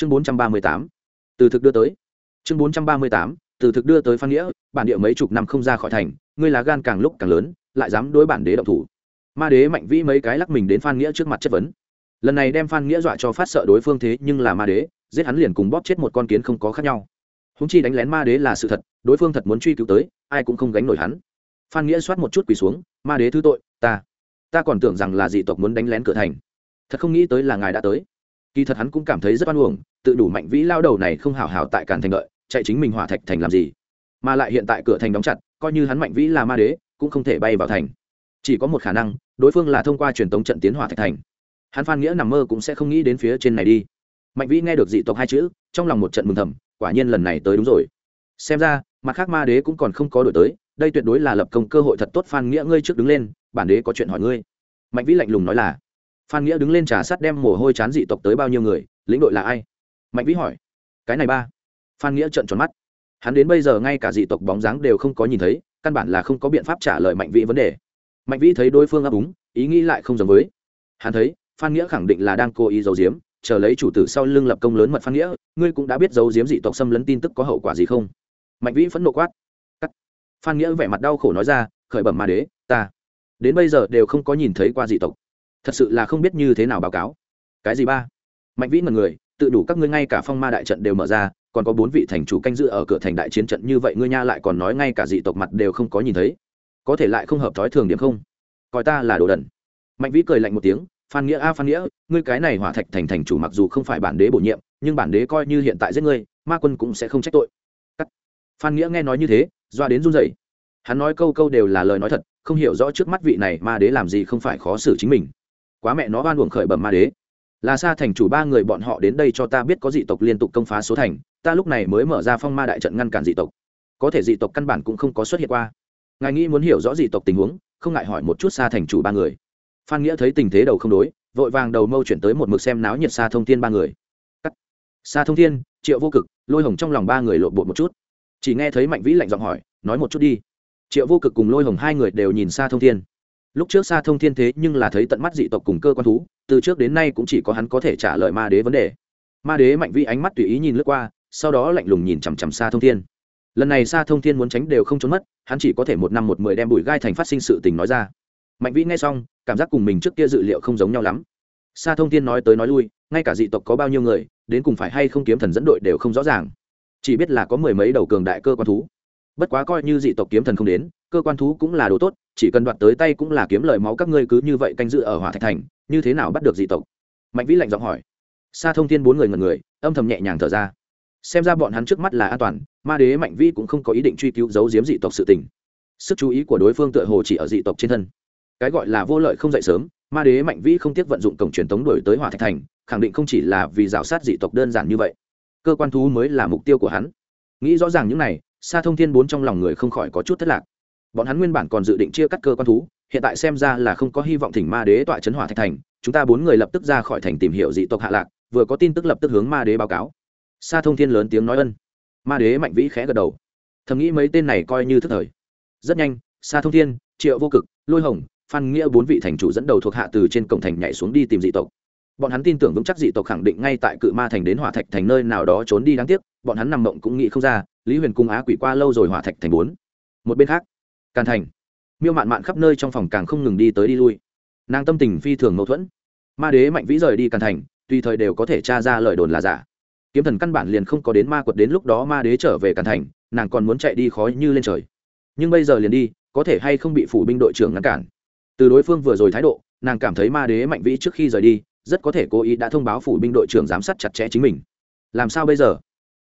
chương bốn trăm ba mươi tám, từ thực đưa tới. Chương bốn trăm ba mươi tám, từ thực đưa tới phan nghĩa, bản địa mấy chục năm không ra khỏi thành, ngươi lá gan càng lúc càng lớn, lại dám đối bản đế động thủ. Ma đế mạnh vĩ mấy cái lắc mình đến phan nghĩa trước mặt chất vấn. Lần này đem phan nghĩa dọa cho phát sợ đối phương thế nhưng là ma đế, giết hắn liền cùng bóp chết một con kiến không có khác nhau. Húng chi đánh lén ma đế là sự thật, đối phương thật muốn truy cứu tới, ai cũng không gánh nổi hắn. Phan nghĩa soát một chút quỳ xuống, ma đế thứ tội, ta ta còn tưởng rằng là dị tộc muốn đánh lén cửa thành. Thật không nghĩ tới là ngài đã tới kỳ thật hắn cũng cảm thấy rất oan uổng tự đủ mạnh vĩ lao đầu này không hào hào tại càn thành lợi, chạy chính mình hỏa thạch thành làm gì? Mà lại hiện tại cửa thành đóng chặt coi như hắn mạnh vĩ là ma đế cũng không thể bay vào thành. Chỉ có một khả năng đối phương là thông qua truyền tống trận tiến hỏa thạch thành. Hắn phan nghĩa nằm mơ cũng sẽ không nghĩ đến phía trên này đi. Mạnh vĩ nghe được dị tộc hai chữ trong lòng một trận mừng thầm quả nhiên lần này tới đúng rồi. Xem ra mặt khác ma đế cũng còn không có đổi tới đây tuyệt đối là lập công cơ hội thật tốt phan nghĩa ngươi trước đứng lên bản đế có chuyện hỏi ngươi. Mạnh vĩ lạnh lùng nói là phan nghĩa đứng lên trà sắt đem mồ hôi chán dị tộc tới bao nhiêu người lĩnh đội là ai mạnh vĩ hỏi cái này ba phan nghĩa trợn tròn mắt hắn đến bây giờ ngay cả dị tộc bóng dáng đều không có nhìn thấy căn bản là không có biện pháp trả lời mạnh vĩ vấn đề mạnh vĩ thấy đối phương ấp úng ý nghĩ lại không giống với hắn thấy phan nghĩa khẳng định là đang cố ý giấu giếm chờ lấy chủ tử sau lưng lập công lớn mật phan nghĩa ngươi cũng đã biết giấu giếm dị tộc xâm lấn tin tức có hậu quả gì không mạnh vĩ phẫn nộ quát Cắt. phan nghĩa vẻ mặt đau khổ nói ra khởi bẩm ma đế ta đến bây giờ đều không có nhìn thấy qua dị tộc thật sự là không biết như thế nào báo cáo. Cái gì ba? Mạnh vĩ mật người, tự đủ các ngươi ngay cả phong ma đại trận đều mở ra, còn có bốn vị thành chủ canh dự ở cửa thành đại chiến trận như vậy ngươi nha lại còn nói ngay cả dị tộc mặt đều không có nhìn thấy. Có thể lại không hợp thói thường điểm không? Coi ta là đồ đần. Mạnh vĩ cười lạnh một tiếng, phan nghĩa, a, phan nghĩa, ngươi cái này hỏa thạch thành thành chủ mặc dù không phải bản đế bổ nhiệm, nhưng bản đế coi như hiện tại giết ngươi, ma quân cũng sẽ không trách tội. Cắt. phan nghĩa nghe nói như thế, doa đến run rẩy. Hắn nói câu câu đều là lời nói thật, không hiểu rõ trước mắt vị này ma đế làm gì không phải khó xử chính mình quá mẹ nó oan uổng khởi bẩm ma đế. Là xa thành chủ ba người bọn họ đến đây cho ta biết có dị tộc liên tục công phá số thành, ta lúc này mới mở ra phong ma đại trận ngăn cản dị tộc. Có thể dị tộc căn bản cũng không có xuất hiện qua. Ngài nghĩ muốn hiểu rõ dị tộc tình huống, không ngại hỏi một chút xa thành chủ ba người. Phan nghĩa thấy tình thế đầu không đối, vội vàng đầu mâu chuyển tới một mực xem náo nhiệt xa thông thiên ba người. Cắt. Xa thông thiên, triệu vô cực, lôi hồng trong lòng ba người lộn bột một chút. Chỉ nghe thấy mạnh vĩ lạnh giọng hỏi, nói một chút đi. Triệu vô cực cùng lôi hồng hai người đều nhìn xa thông thiên lúc trước xa thông thiên thế nhưng là thấy tận mắt dị tộc cùng cơ quan thú, từ trước đến nay cũng chỉ có hắn có thể trả lời ma đế vấn đề. Ma đế mạnh vi ánh mắt tùy ý nhìn lướt qua, sau đó lạnh lùng nhìn chằm chằm xa thông thiên. Lần này xa thông thiên muốn tránh đều không trốn mất, hắn chỉ có thể một năm một mười đem bụi gai thành phát sinh sự tình nói ra. Mạnh vĩ nghe xong, cảm giác cùng mình trước kia dự liệu không giống nhau lắm. Xa thông thiên nói tới nói lui, ngay cả dị tộc có bao nhiêu người, đến cùng phải hay không kiếm thần dẫn đội đều không rõ ràng. Chỉ biết là có mười mấy đầu cường đại cơ quan thú. Bất quá coi như dị tộc kiếm thần không đến cơ quan thú cũng là đồ tốt, chỉ cần đoạt tới tay cũng là kiếm lời máu các ngươi cứ như vậy canh dự ở hỏa thạch thành, như thế nào bắt được dị tộc? Mạnh vĩ lạnh giọng hỏi. Xa thông thiên bốn người ngần người, âm thầm nhẹ nhàng thở ra. Xem ra bọn hắn trước mắt là an toàn, ma đế mạnh vĩ cũng không có ý định truy cứu giấu giếm dị tộc sự tình. Sức chú ý của đối phương tựa hồ chỉ ở dị tộc trên thân. Cái gọi là vô lợi không dậy sớm, ma đế mạnh vĩ không tiếc vận dụng cổng truyền tống đổi tới hỏa thạch thành, khẳng định không chỉ là vì rào sát dị tộc đơn giản như vậy. Cơ quan thú mới là mục tiêu của hắn. Nghĩ rõ ràng những này xa thông thiên bốn trong lòng người không khỏi có chút thất lạc bọn hắn nguyên bản còn dự định chia cắt cơ quan thú, hiện tại xem ra là không có hy vọng thỉnh ma đế tọa chấn hỏa thạch thành, chúng ta bốn người lập tức ra khỏi thành tìm hiểu dị tộc hạ lạc, vừa có tin tức lập tức hướng ma đế báo cáo. Xa thông thiên lớn tiếng nói ân. Ma đế mạnh vĩ khẽ gật đầu. Thầm nghĩ mấy tên này coi như thức thời. Rất nhanh xa thông thiên, triệu vô cực, lôi hồng, phan nghĩa bốn vị thành chủ dẫn đầu thuộc hạ từ trên cổng thành nhảy xuống đi tìm dị tộc. Bọn hắn tin tưởng vững chắc dị tộc khẳng định ngay tại cự ma thành đến hỏa thạch thành nơi nào đó trốn đi đáng tiếc, bọn hắn nằm mộng cũng nghĩ không ra, lý huyền cung á quỷ qua lâu rồi hỏa thạch thành bốn. Một bên khác càn thành. Miêu mạn mạn khắp nơi trong phòng càng không ngừng đi tới đi lui. Nàng tâm tình phi thường mâu thuẫn. Ma đế mạnh vĩ rời đi càn thành, tùy thời đều có thể tra ra lời đồn là giả. Kiếm thần căn bản liền không có đến ma quật đến lúc đó ma đế trở về càn thành, nàng còn muốn chạy đi khói như lên trời. Nhưng bây giờ liền đi, có thể hay không bị phủ binh đội trưởng ngăn cản? Từ đối phương vừa rồi thái độ, nàng cảm thấy ma đế mạnh vĩ trước khi rời đi, rất có thể cố ý đã thông báo phủ binh đội trưởng giám sát chặt chẽ chính mình. Làm sao bây giờ?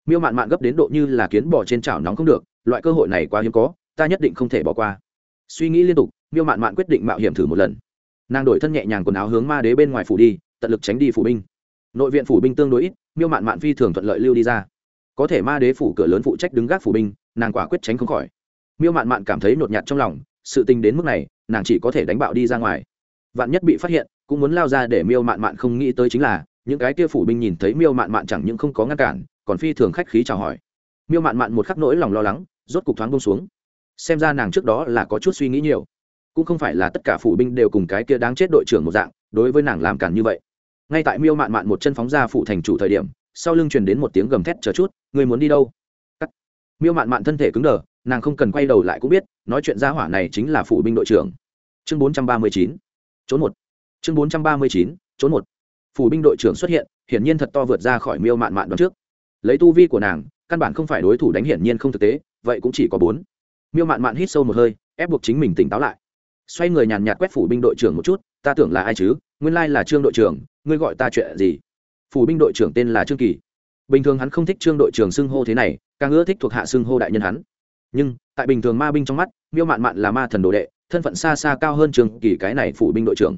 Miêu mạn mạn gấp đến độ như là kiến bò trên chảo nóng không được, loại cơ hội này quá hiếm có ta nhất định không thể bỏ qua. Suy nghĩ liên tục, miêu mạn mạn quyết định mạo hiểm thử một lần. Nàng đổi thân nhẹ nhàng quần áo hướng ma đế bên ngoài phủ đi, tận lực tránh đi phủ binh. Nội viện phủ binh tương đối ít, miêu mạn mạn phi thường thuận lợi lưu đi ra. Có thể ma đế phủ cửa lớn phụ trách đứng gác phủ binh, nàng quả quyết tránh không khỏi. Miêu mạn mạn cảm thấy nhột nhạt trong lòng, sự tình đến mức này, nàng chỉ có thể đánh bạo đi ra ngoài. Vạn nhất bị phát hiện, cũng muốn lao ra để miêu mạn mạn không nghĩ tới chính là, những cái kia phủ binh nhìn thấy miêu mạn mạn chẳng những không có ngăn cản, còn phi thường khách khí chào hỏi. Miêu mạn mạn một khắc nỗi lòng lo lắng, rốt cục thoáng bông xuống xem ra nàng trước đó là có chút suy nghĩ nhiều. Cũng không phải là tất cả phủ binh đều cùng cái kia đáng chết đội trưởng một dạng, đối với nàng làm cản như vậy. Ngay tại miêu mạn mạn một chân phóng ra phủ thành chủ thời điểm, sau lưng truyền đến một tiếng gầm thét chờ chút người muốn đi đâu? Cắt. Miêu mạn mạn thân thể cứng đờ, nàng không cần quay đầu lại cũng biết, nói chuyện gia hỏa này chính là phụ binh đội trưởng. Chương bốn trăm ba mươi chín, trốn một. Chương bốn trăm ba mươi chín, trốn một. Phủ binh đội trưởng xuất hiện, hiển nhiên thật to vượt ra khỏi miêu mạn mạn đoạn trước. Lấy tu vi của nàng, căn bản không phải đối thủ đánh hiển nhiên không thực tế, vậy cũng chỉ có bốn miêu mạn mạn hít sâu một hơi, ép buộc chính mình tỉnh táo lại. Xoay người nhàn nhạt quét phủ binh đội trưởng một chút, ta tưởng là ai chứ? Nguyên lai là trương đội trưởng, ngươi gọi ta chuyện gì? Phủ binh đội trưởng tên là trương kỳ. Bình thường hắn không thích trương đội trưởng xưng hô thế này, càng ưa thích thuộc hạ xưng hô đại nhân hắn. Nhưng, tại bình thường ma binh trong mắt, miêu mạn mạn là ma thần đồ đệ, thân phận xa xa cao hơn trương kỳ cái này phủ binh đội trưởng.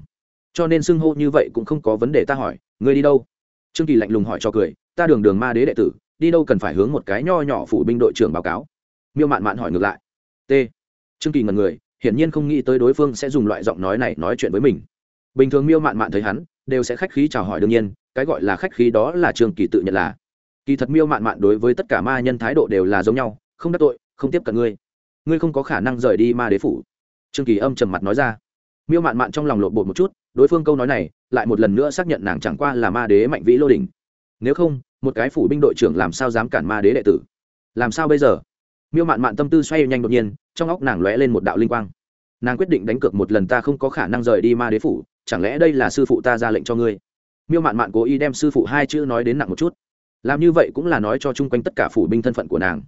Cho nên xưng hô như vậy cũng không có vấn đề ta hỏi, ngươi đi đâu? Trương kỳ lạnh lùng hỏi cho cười, ta đường đường ma đế đệ tử, đi đâu cần phải hướng một cái nho nhỏ phủ binh đội trưởng báo cáo? Miêu mạn mạn hỏi ngược lại t. Trương kỳ ngần người, hiển nhiên không nghĩ tới đối phương sẽ dùng loại giọng nói này nói chuyện với mình. Bình thường miêu mạn mạn thấy hắn, đều sẽ khách khí chào hỏi đương nhiên, cái gọi là khách khí đó là trương kỳ tự nhận là. Kỳ thật miêu mạn mạn đối với tất cả ma nhân thái độ đều là giống nhau, không đắc tội, không tiếp cận ngươi. Ngươi không có khả năng rời đi ma đế phủ. Trương kỳ âm trầm mặt nói ra. Miêu mạn mạn trong lòng lộn bột một chút, đối phương câu nói này lại một lần nữa xác nhận nàng chẳng qua là ma đế mạnh vĩ lô đình nếu không, một cái phủ binh đội trưởng làm sao dám cản ma đế đệ tử? Làm sao bây giờ? Miêu mạn mạn tâm tư xoay nhanh đột nhiên, trong óc nàng lóe lên một đạo linh quang. Nàng quyết định đánh cược một lần ta không có khả năng rời đi ma đế phủ, chẳng lẽ đây là sư phụ ta ra lệnh cho ngươi? Miêu mạn mạn cố ý đem sư phụ hai chữ nói đến nặng một chút. Làm như vậy cũng là nói cho chung quanh tất cả phủ binh thân phận của nàng.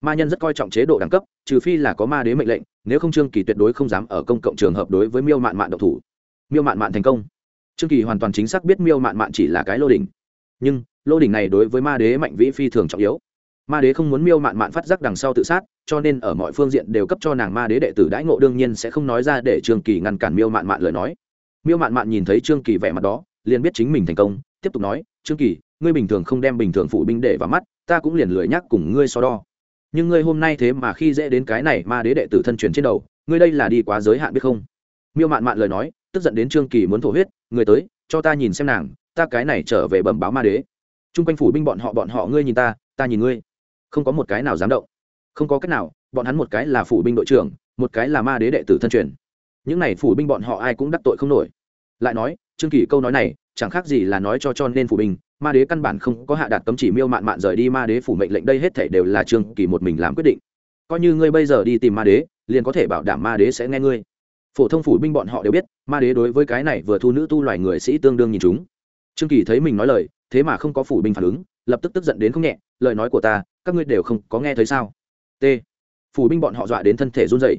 Ma nhân rất coi trọng chế độ đẳng cấp, trừ phi là có ma đế mệnh lệnh, nếu không trương kỳ tuyệt đối không dám ở công cộng trường hợp đối với miêu mạn mạn độc thủ. Miêu mạn mạn thành công. Trương kỳ hoàn toàn chính xác biết miêu mạn mạn chỉ là cái lô đỉnh. Nhưng, lô đỉnh này đối với ma đế mạnh vĩ phi thường trọng yếu ma đế không muốn miêu mạn mạn phát giác đằng sau tự sát, cho nên ở mọi phương diện đều cấp cho nàng ma đế đệ tử đãi ngộ, đương nhiên sẽ không nói ra để trương kỳ ngăn cản miêu mạn mạn lời nói. Miêu mạn mạn nhìn thấy trương kỳ vẻ mặt đó, liền biết chính mình thành công, tiếp tục nói, trương kỳ, ngươi bình thường không đem bình thường phụ binh để vào mắt, ta cũng liền lười nhắc cùng ngươi so đo. Nhưng ngươi hôm nay thế mà khi dễ đến cái này ma đế đệ tử thân truyền trên đầu, ngươi đây là đi quá giới hạn biết không? Miêu mạn mạn lời nói, tức giận đến trương kỳ muốn thổ huyết, người tới, cho ta nhìn xem nàng, ta cái này trở về bẩm báo ma đế. T r u n g quanh phủ binh bọn họ bọn họ ngươi nhìn ta ta nhìn ngươi không có một cái nào dám động. Không có cách nào, bọn hắn một cái là phủ binh đội trưởng, một cái là ma đế đệ tử thân truyền. Những này phủ binh bọn họ ai cũng đắc tội không nổi. Lại nói, trương kỳ câu nói này, chẳng khác gì là nói cho cho nên phủ binh, ma đế căn bản không có hạ đạt cấm chỉ miêu mạn mạn rời đi ma đế phủ mệnh lệnh đây hết thể đều là trương kỳ một mình làm quyết định. Coi như ngươi bây giờ đi tìm ma đế, liền có thể bảo đảm ma đế sẽ nghe ngươi. Phổ thông phủ binh bọn họ đều biết, ma đế đối với cái này vừa thu nữ tu loài người sĩ tương đương nhìn chúng. Trương kỳ thấy mình nói lời, thế mà không có phủ binh phản ứng, lập tức tức giận đến không nhẹ lời nói của ta, các ngươi đều không có nghe thấy sao? T. Phủ binh bọn họ dọa đến thân thể run dậy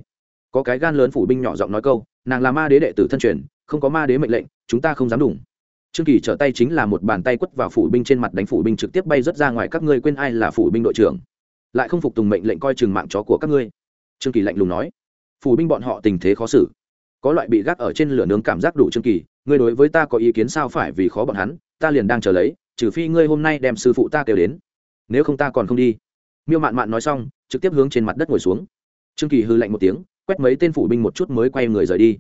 có cái gan lớn phủ binh nhỏ giọng nói câu, nàng là ma đế đệ tử thân truyền, không có ma đế mệnh lệnh, chúng ta không dám đủng trương kỳ trở tay chính là một bàn tay quất vào phủ binh trên mặt đánh phủ binh trực tiếp bay rớt ra ngoài, các ngươi quên ai là phủ binh đội trưởng? Lại không phục tùng mệnh lệnh coi chừng mạng chó của các ngươi. Trương kỳ lạnh lùng nói. Phủ binh bọn họ tình thế khó xử. Có loại bị gác ở trên lửa nướng cảm giác đủ trương kỳ, ngươi đối với ta có ý kiến sao phải vì khó bọn hắn, ta liền đang chờ lấy, trừ phi ngươi hôm nay đem sư phụ ta kêu đến nếu không ta còn không đi. Miêu mạn mạn nói xong, trực tiếp hướng trên mặt đất ngồi xuống. Trương kỳ hư lạnh một tiếng, quét mấy tên phủ binh một chút mới quay người rời đi.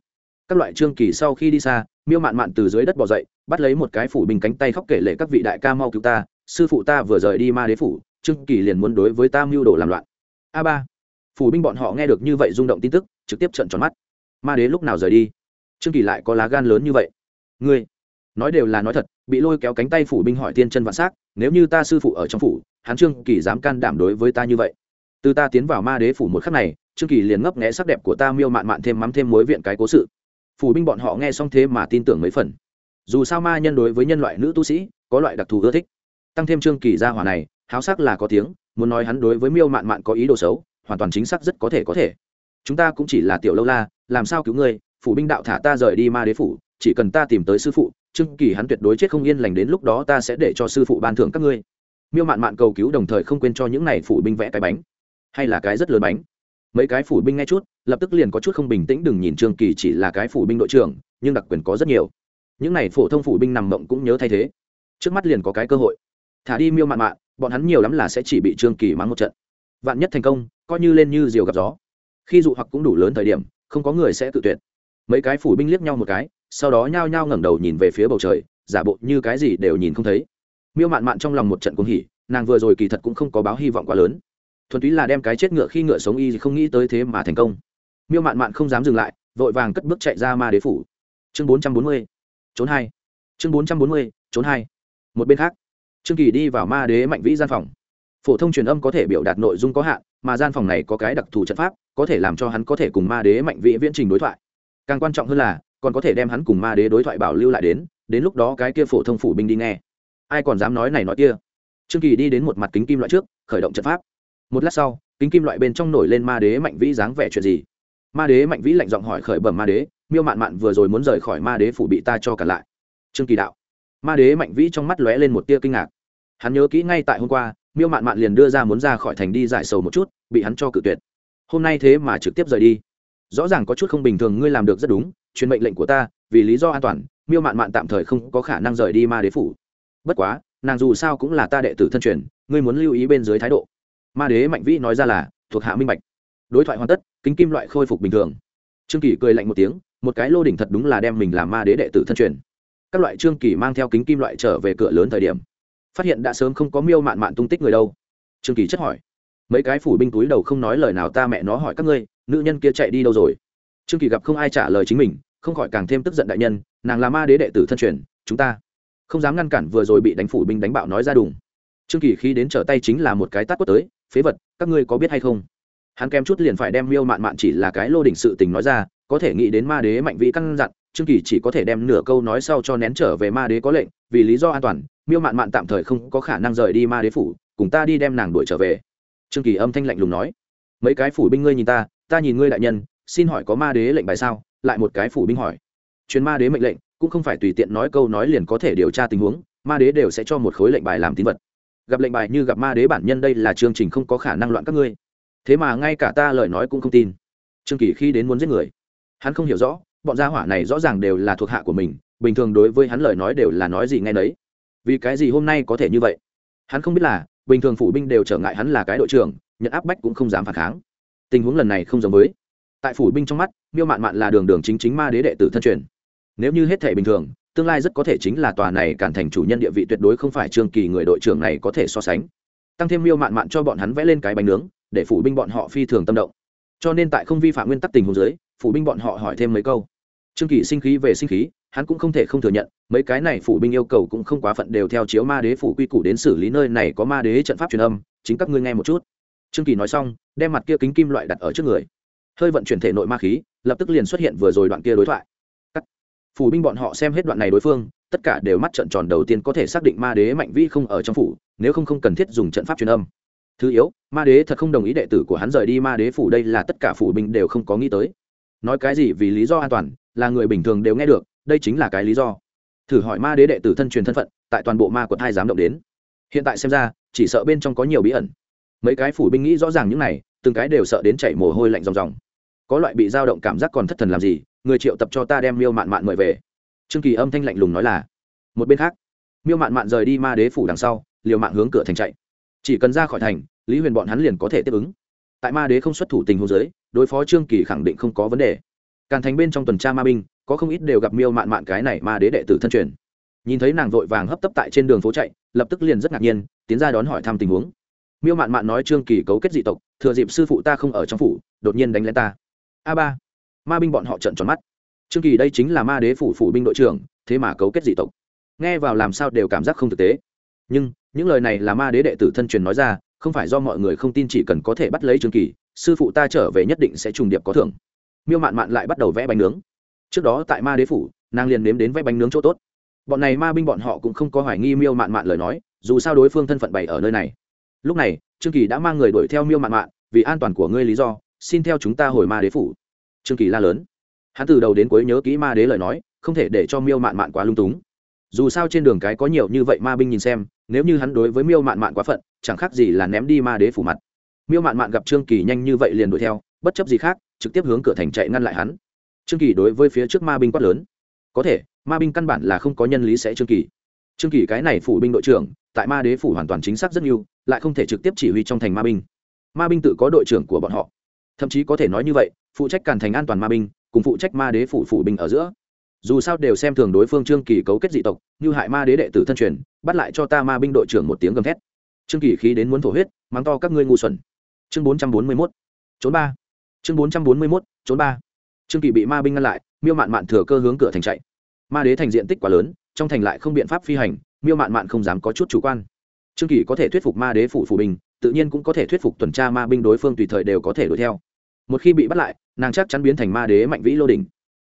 Các loại trương kỳ sau khi đi xa, miêu mạn mạn từ dưới đất bỏ dậy, bắt lấy một cái phủ binh cánh tay khóc kể lệ các vị đại ca mau cứu ta, sư phụ ta vừa rời đi ma đế phủ, trương kỳ liền muốn đối với ta mưu đồ làm loạn. A ba. Phủ binh bọn họ nghe được như vậy rung động tin tức, trực tiếp trận tròn mắt. Ma đế lúc nào rời đi? Trương kỳ lại có lá gan lớn như vậy. Ngươi. Nói đều là nói thật, bị lôi kéo cánh tay phủ binh hỏi tiên chân vạn s á c nếu như ta sư phụ ở trong phủ hắn trương kỳ dám can đảm đối với ta như vậy. Từ ta tiến vào ma đế phủ một khắc này, trương kỳ liền ngấp nghẽ sắc đẹp của ta miêu mạn mạn thêm mắm thêm mối viện cái cố sự. Phủ binh bọn họ nghe xong thế mà tin tưởng mấy phần. Dù sao ma nhân đối với nhân loại nữ tu sĩ, có loại đặc thù ưa thích. Tăng thêm trương kỳ gia hỏa này, háo sắc là có tiếng, muốn nói hắn đối với miêu mạn mạn có ý đồ xấu, hoàn toàn chính xác rất có thể có thể. Chúng ta cũng chỉ là tiểu lâu la, làm sao cứu ngươi? Phủ binh đạo thả ta rời đi ma đế phủ, chỉ cần ta tìm tới sư phụ, trương kỳ hắn tuyệt đối chết không yên lành đến lúc đó ta sẽ để cho sư phụ ban thưởng các ngươi miêu mạn mạn cầu cứu đồng thời không quên cho những này phủ binh vẽ cái bánh. Hay là cái rất lớn bánh. Mấy cái phủ binh nghe chút, lập tức liền có chút không bình tĩnh đừng nhìn trương kỳ chỉ là cái phủ binh đội trưởng, nhưng đặc quyền có rất nhiều. Những này phổ thông phủ binh nằm mộng cũng nhớ thay thế. Trước mắt liền có cái cơ hội. Thả đi miêu mạn mạn, bọn hắn nhiều lắm là sẽ chỉ bị trương kỳ mắng một trận. Vạn nhất thành công, coi như lên như diều gặp gió. Khi dụ hoặc cũng đủ lớn thời điểm, không có người sẽ tự tuyệt. Mấy cái phủ binh liếc nhau một cái, sau đó nhao nhao ngẩng đầu nhìn về phía bầu trời, giả bộ như cái gì đều nhìn không thấy miêu mạn mạn trong lòng một trận cuồng hỉ, nàng vừa rồi kỳ thật cũng không có báo hy vọng quá lớn. Thuần túy là đem cái chết ngựa khi ngựa sống y không nghĩ tới thế mà thành công. Miêu mạn mạn không dám dừng lại, vội vàng cất bước chạy ra ma đế phủ. Chương bốn trăm bốn mươi, trốn hai. Chương bốn trăm bốn mươi, trốn hai. Một bên khác, trương kỳ đi vào ma đế mạnh vĩ gian phòng. Phổ thông truyền âm có thể biểu đạt nội dung có hạn, mà gian phòng này có cái đặc thù trận pháp, có thể làm cho hắn có thể cùng ma đế mạnh vĩ viễn trình đối thoại. Càng quan trọng hơn là, còn có thể đem hắn cùng ma đế đối thoại bảo lưu lại đến đến lúc đó cái kia phổ thông phủ binh đi nghe ai còn dám nói này nói kia? Trương kỳ đi đến một mặt kính kim loại trước, khởi động trận pháp. Một lát sau, kính kim loại bên trong nổi lên ma đế mạnh vĩ dáng vẻ chuyện gì? Ma đế mạnh vĩ lạnh giọng hỏi khởi bẩm ma đế, miêu mạn mạn vừa rồi muốn rời khỏi ma đế phủ bị ta cho cả lại. Trương kỳ đạo. Ma đế mạnh vĩ trong mắt lóe lên một tia kinh ngạc. Hắn nhớ kỹ ngay tại hôm qua, miêu mạn mạn liền đưa ra muốn ra khỏi thành đi giải sầu một chút, bị hắn cho cự tuyệt. Hôm nay thế mà trực tiếp rời đi. Rõ ràng có chút không bình thường, ngươi làm được rất đúng, truyền mệnh lệnh của ta, vì lý do an toàn, miêu mạn mạn tạm thời không có khả năng rời đi ma đế phủ bất quá, nàng dù sao cũng là ta đệ tử thân truyền, ngươi muốn lưu ý bên dưới thái độ. Ma đế mạnh vĩ nói ra là, thuộc hạ minh bạch. Đối thoại hoàn tất, kính kim loại khôi phục bình thường. Trương kỳ cười lạnh một tiếng, một cái lô đỉnh thật đúng là đem mình làm ma đế đệ tử thân truyền. Các loại trương kỳ mang theo kính kim loại trở về cửa lớn thời điểm, phát hiện đã sớm không có miêu mạn mạn tung tích người đâu. Trương kỳ chất hỏi, mấy cái phủ binh túi đầu không nói lời nào ta mẹ nó hỏi các ngươi, nữ nhân kia chạy đi đâu rồi? Trương kỳ gặp không ai trả lời chính mình, không khỏi càng thêm tức giận đại nhân, nàng là ma đế đệ tử thân truyền, chúng ta không dám ngăn cản vừa rồi bị đánh phủ binh đánh bạo nói ra đùng. Trương kỳ khi đến trở tay chính là một cái tát quất tới, phế vật, các ngươi có biết hay không? Hắn kém chút liền phải đem miêu mạn mạn chỉ là cái lô đỉnh sự tình nói ra, có thể nghĩ đến ma đế mạnh vĩ căn dặn, trương kỳ chỉ có thể đem nửa câu nói sau cho nén trở về ma đế có lệnh, vì lý do an toàn, miêu mạn mạn tạm thời không có khả năng rời đi ma đế phủ, cùng ta đi đem nàng đuổi trở về. Trương kỳ âm thanh lạnh lùng nói, mấy cái phủ binh ngươi nhìn ta ta nhìn ngươi đại nhân, xin hỏi có ma đế lệnh bài sao? Lại một cái phủ binh hỏi chuyến ma đế mệnh lệnh cũng không phải tùy tiện nói câu nói liền có thể điều tra tình huống, ma đế đều sẽ cho một khối lệnh bài làm tín vật. Gặp lệnh bài như gặp ma đế bản nhân đây là chương trình không có khả năng loạn các ngươi. Thế mà ngay cả ta lời nói cũng không tin. Trương kỳ khi đến muốn giết người, hắn không hiểu rõ, bọn gia hỏa này rõ ràng đều là thuộc hạ của mình, bình thường đối với hắn lời nói đều là nói gì nghe đấy vì cái gì hôm nay có thể như vậy? Hắn không biết là, bình thường phủ binh đều trở ngại hắn là cái đội trưởng, nhận áp bách cũng không dám phản kháng. Tình huống lần này không giống với. Tại phủ binh trong mắt, miêu mạn mạn là đường đường chính chính ma đế đệ tử thân truyền nếu như hết thể bình thường, tương lai rất có thể chính là tòa này cản thành chủ nhân địa vị tuyệt đối không phải trương kỳ người đội trưởng này có thể so sánh. Tăng thêm miêu mạn mạn cho bọn hắn vẽ lên cái bánh nướng, để phủ binh bọn họ phi thường tâm động. Cho nên tại không vi phạm nguyên tắc tình huống dưới, phủ binh bọn họ hỏi thêm mấy câu. Trương kỳ sinh khí về sinh khí, hắn cũng không thể không thừa nhận, mấy cái này phủ binh yêu cầu cũng không quá phận đều theo chiếu ma đế phủ quy củ đến xử lý nơi này có ma đế trận pháp truyền âm, chính các ngươi nghe một chút. Trương kỳ nói xong, đem mặt kia kính kim loại đặt ở trước người. Hơi vận chuyển thể nội ma khí, lập tức liền xuất hiện vừa rồi đoạn kia đối thoại phủ binh bọn họ xem hết đoạn này đối phương, tất cả đều mắt trận tròn đầu tiên có thể xác định ma đế mạnh vĩ không ở trong phủ, nếu không không cần thiết dùng trận pháp truyền âm. Thứ yếu, ma đế thật không đồng ý đệ tử của hắn rời đi ma đế phủ đây là tất cả phủ binh đều không có nghĩ tới. Nói cái gì vì lý do an toàn, là người bình thường đều nghe được, đây chính là cái lý do. Thử hỏi ma đế đệ tử thân truyền thân phận, tại toàn bộ ma quận hai dám động đến. Hiện tại xem ra, chỉ sợ bên trong có nhiều bí ẩn. Mấy cái phủ binh nghĩ rõ ràng những này, từng cái đều sợ đến chảy mồ hôi lạnh ròng ròng. Có loại bị dao động cảm giác còn thất thần làm gì người triệu tập cho ta đem miêu mạn mạn mời về trương kỳ âm thanh lạnh lùng nói là một bên khác miêu mạn mạn rời đi ma đế phủ đằng sau liều mạng hướng cửa thành chạy chỉ cần ra khỏi thành lý huyền bọn hắn liền có thể tiếp ứng tại ma đế không xuất thủ tình hồ dưới đối phó trương kỳ khẳng định không có vấn đề càn thành bên trong tuần tra ma binh có không ít đều gặp miêu mạn mạn cái này ma đế đệ tử thân truyền nhìn thấy nàng vội vàng hấp tấp tại trên đường phố chạy lập tức liền rất ngạc nhiên tiến ra đón hỏi thăm tình huống miêu mạn mạn nói trương kỳ cấu kết dị tộc thừa dịp sư phụ ta không ở trong phủ đột nhiên đánh lên ta a ba ma binh bọn họ trận tròn mắt. Trương kỳ đây chính là ma đế phủ phủ binh đội trưởng, thế mà cấu kết dị tộc. Nghe vào làm sao đều cảm giác không thực tế. Nhưng, những lời này là ma đế đệ tử thân truyền nói ra, không phải do mọi người không tin chỉ cần có thể bắt lấy trương kỳ, sư phụ ta trở về nhất định sẽ trùng điệp có thưởng. Miêu mạn mạn lại bắt đầu vẽ bánh nướng. Trước đó tại ma đế phủ, nàng liền nếm đến vẽ bánh nướng chỗ tốt. Bọn này ma binh bọn họ cũng không có hoài nghi miêu mạn mạn lời nói, dù sao đối phương thân phận bày ở nơi này. Lúc này, trương kỳ đã mang người đuổi theo miêu mạn mạn, vì an toàn của ngươi lý do, xin theo chúng ta hồi ma đế phủ trương kỳ la lớn. Hắn từ đầu đến cuối nhớ kỹ ma đế lời nói, không thể để cho miêu mạn mạn quá lung túng. Dù sao trên đường cái có nhiều như vậy ma binh nhìn xem, nếu như hắn đối với miêu mạn mạn quá phận, chẳng khác gì là ném đi ma đế phủ mặt. Miêu mạn mạn gặp trương kỳ nhanh như vậy liền đuổi theo, bất chấp gì khác, trực tiếp hướng cửa thành chạy ngăn lại hắn. Trương kỳ đối với phía trước ma binh quát lớn. Có thể, ma binh căn bản là không có nhân lý sẽ trương kỳ. Trương kỳ cái này phủ binh đội trưởng, tại ma đế phủ hoàn toàn chính xác rất nhiều, lại không thể trực tiếp chỉ huy trong thành ma binh. Ma binh tự có đội trưởng của bọn họ. Thậm chí có thể nói như vậy phụ trách cản thành an toàn ma binh, cùng phụ trách ma đế phủ phủ binh ở giữa. Dù sao đều xem thường đối phương trương kỳ cấu kết dị tộc, như hại ma đế đệ tử thân truyền, bắt lại cho ta ma binh đội trưởng một tiếng gầm thét. Trương kỳ khí đến muốn thổ huyết, mắng to các ngươi ngu xuẩn. Chương bốn trăm bốn mươi mốt, trốn ba. Chương bốn trăm bốn mươi mốt, trốn ba. Trương kỳ bị ma binh ngăn lại, miêu mạn mạn thừa cơ hướng cửa thành chạy. Ma đế thành diện tích quá lớn, trong thành lại không biện pháp phi hành, miêu mạn mạn không dám có chút chủ quan. Trương kỳ có thể thuyết phục ma đế phủ phủ binh, tự nhiên cũng có thể thuyết phục tuần tra ma binh đối phương tùy thời đều có thể đuổi theo. Một khi bị bắt lại nàng chắc chắn biến thành ma đế mạnh vĩ lô đỉnh.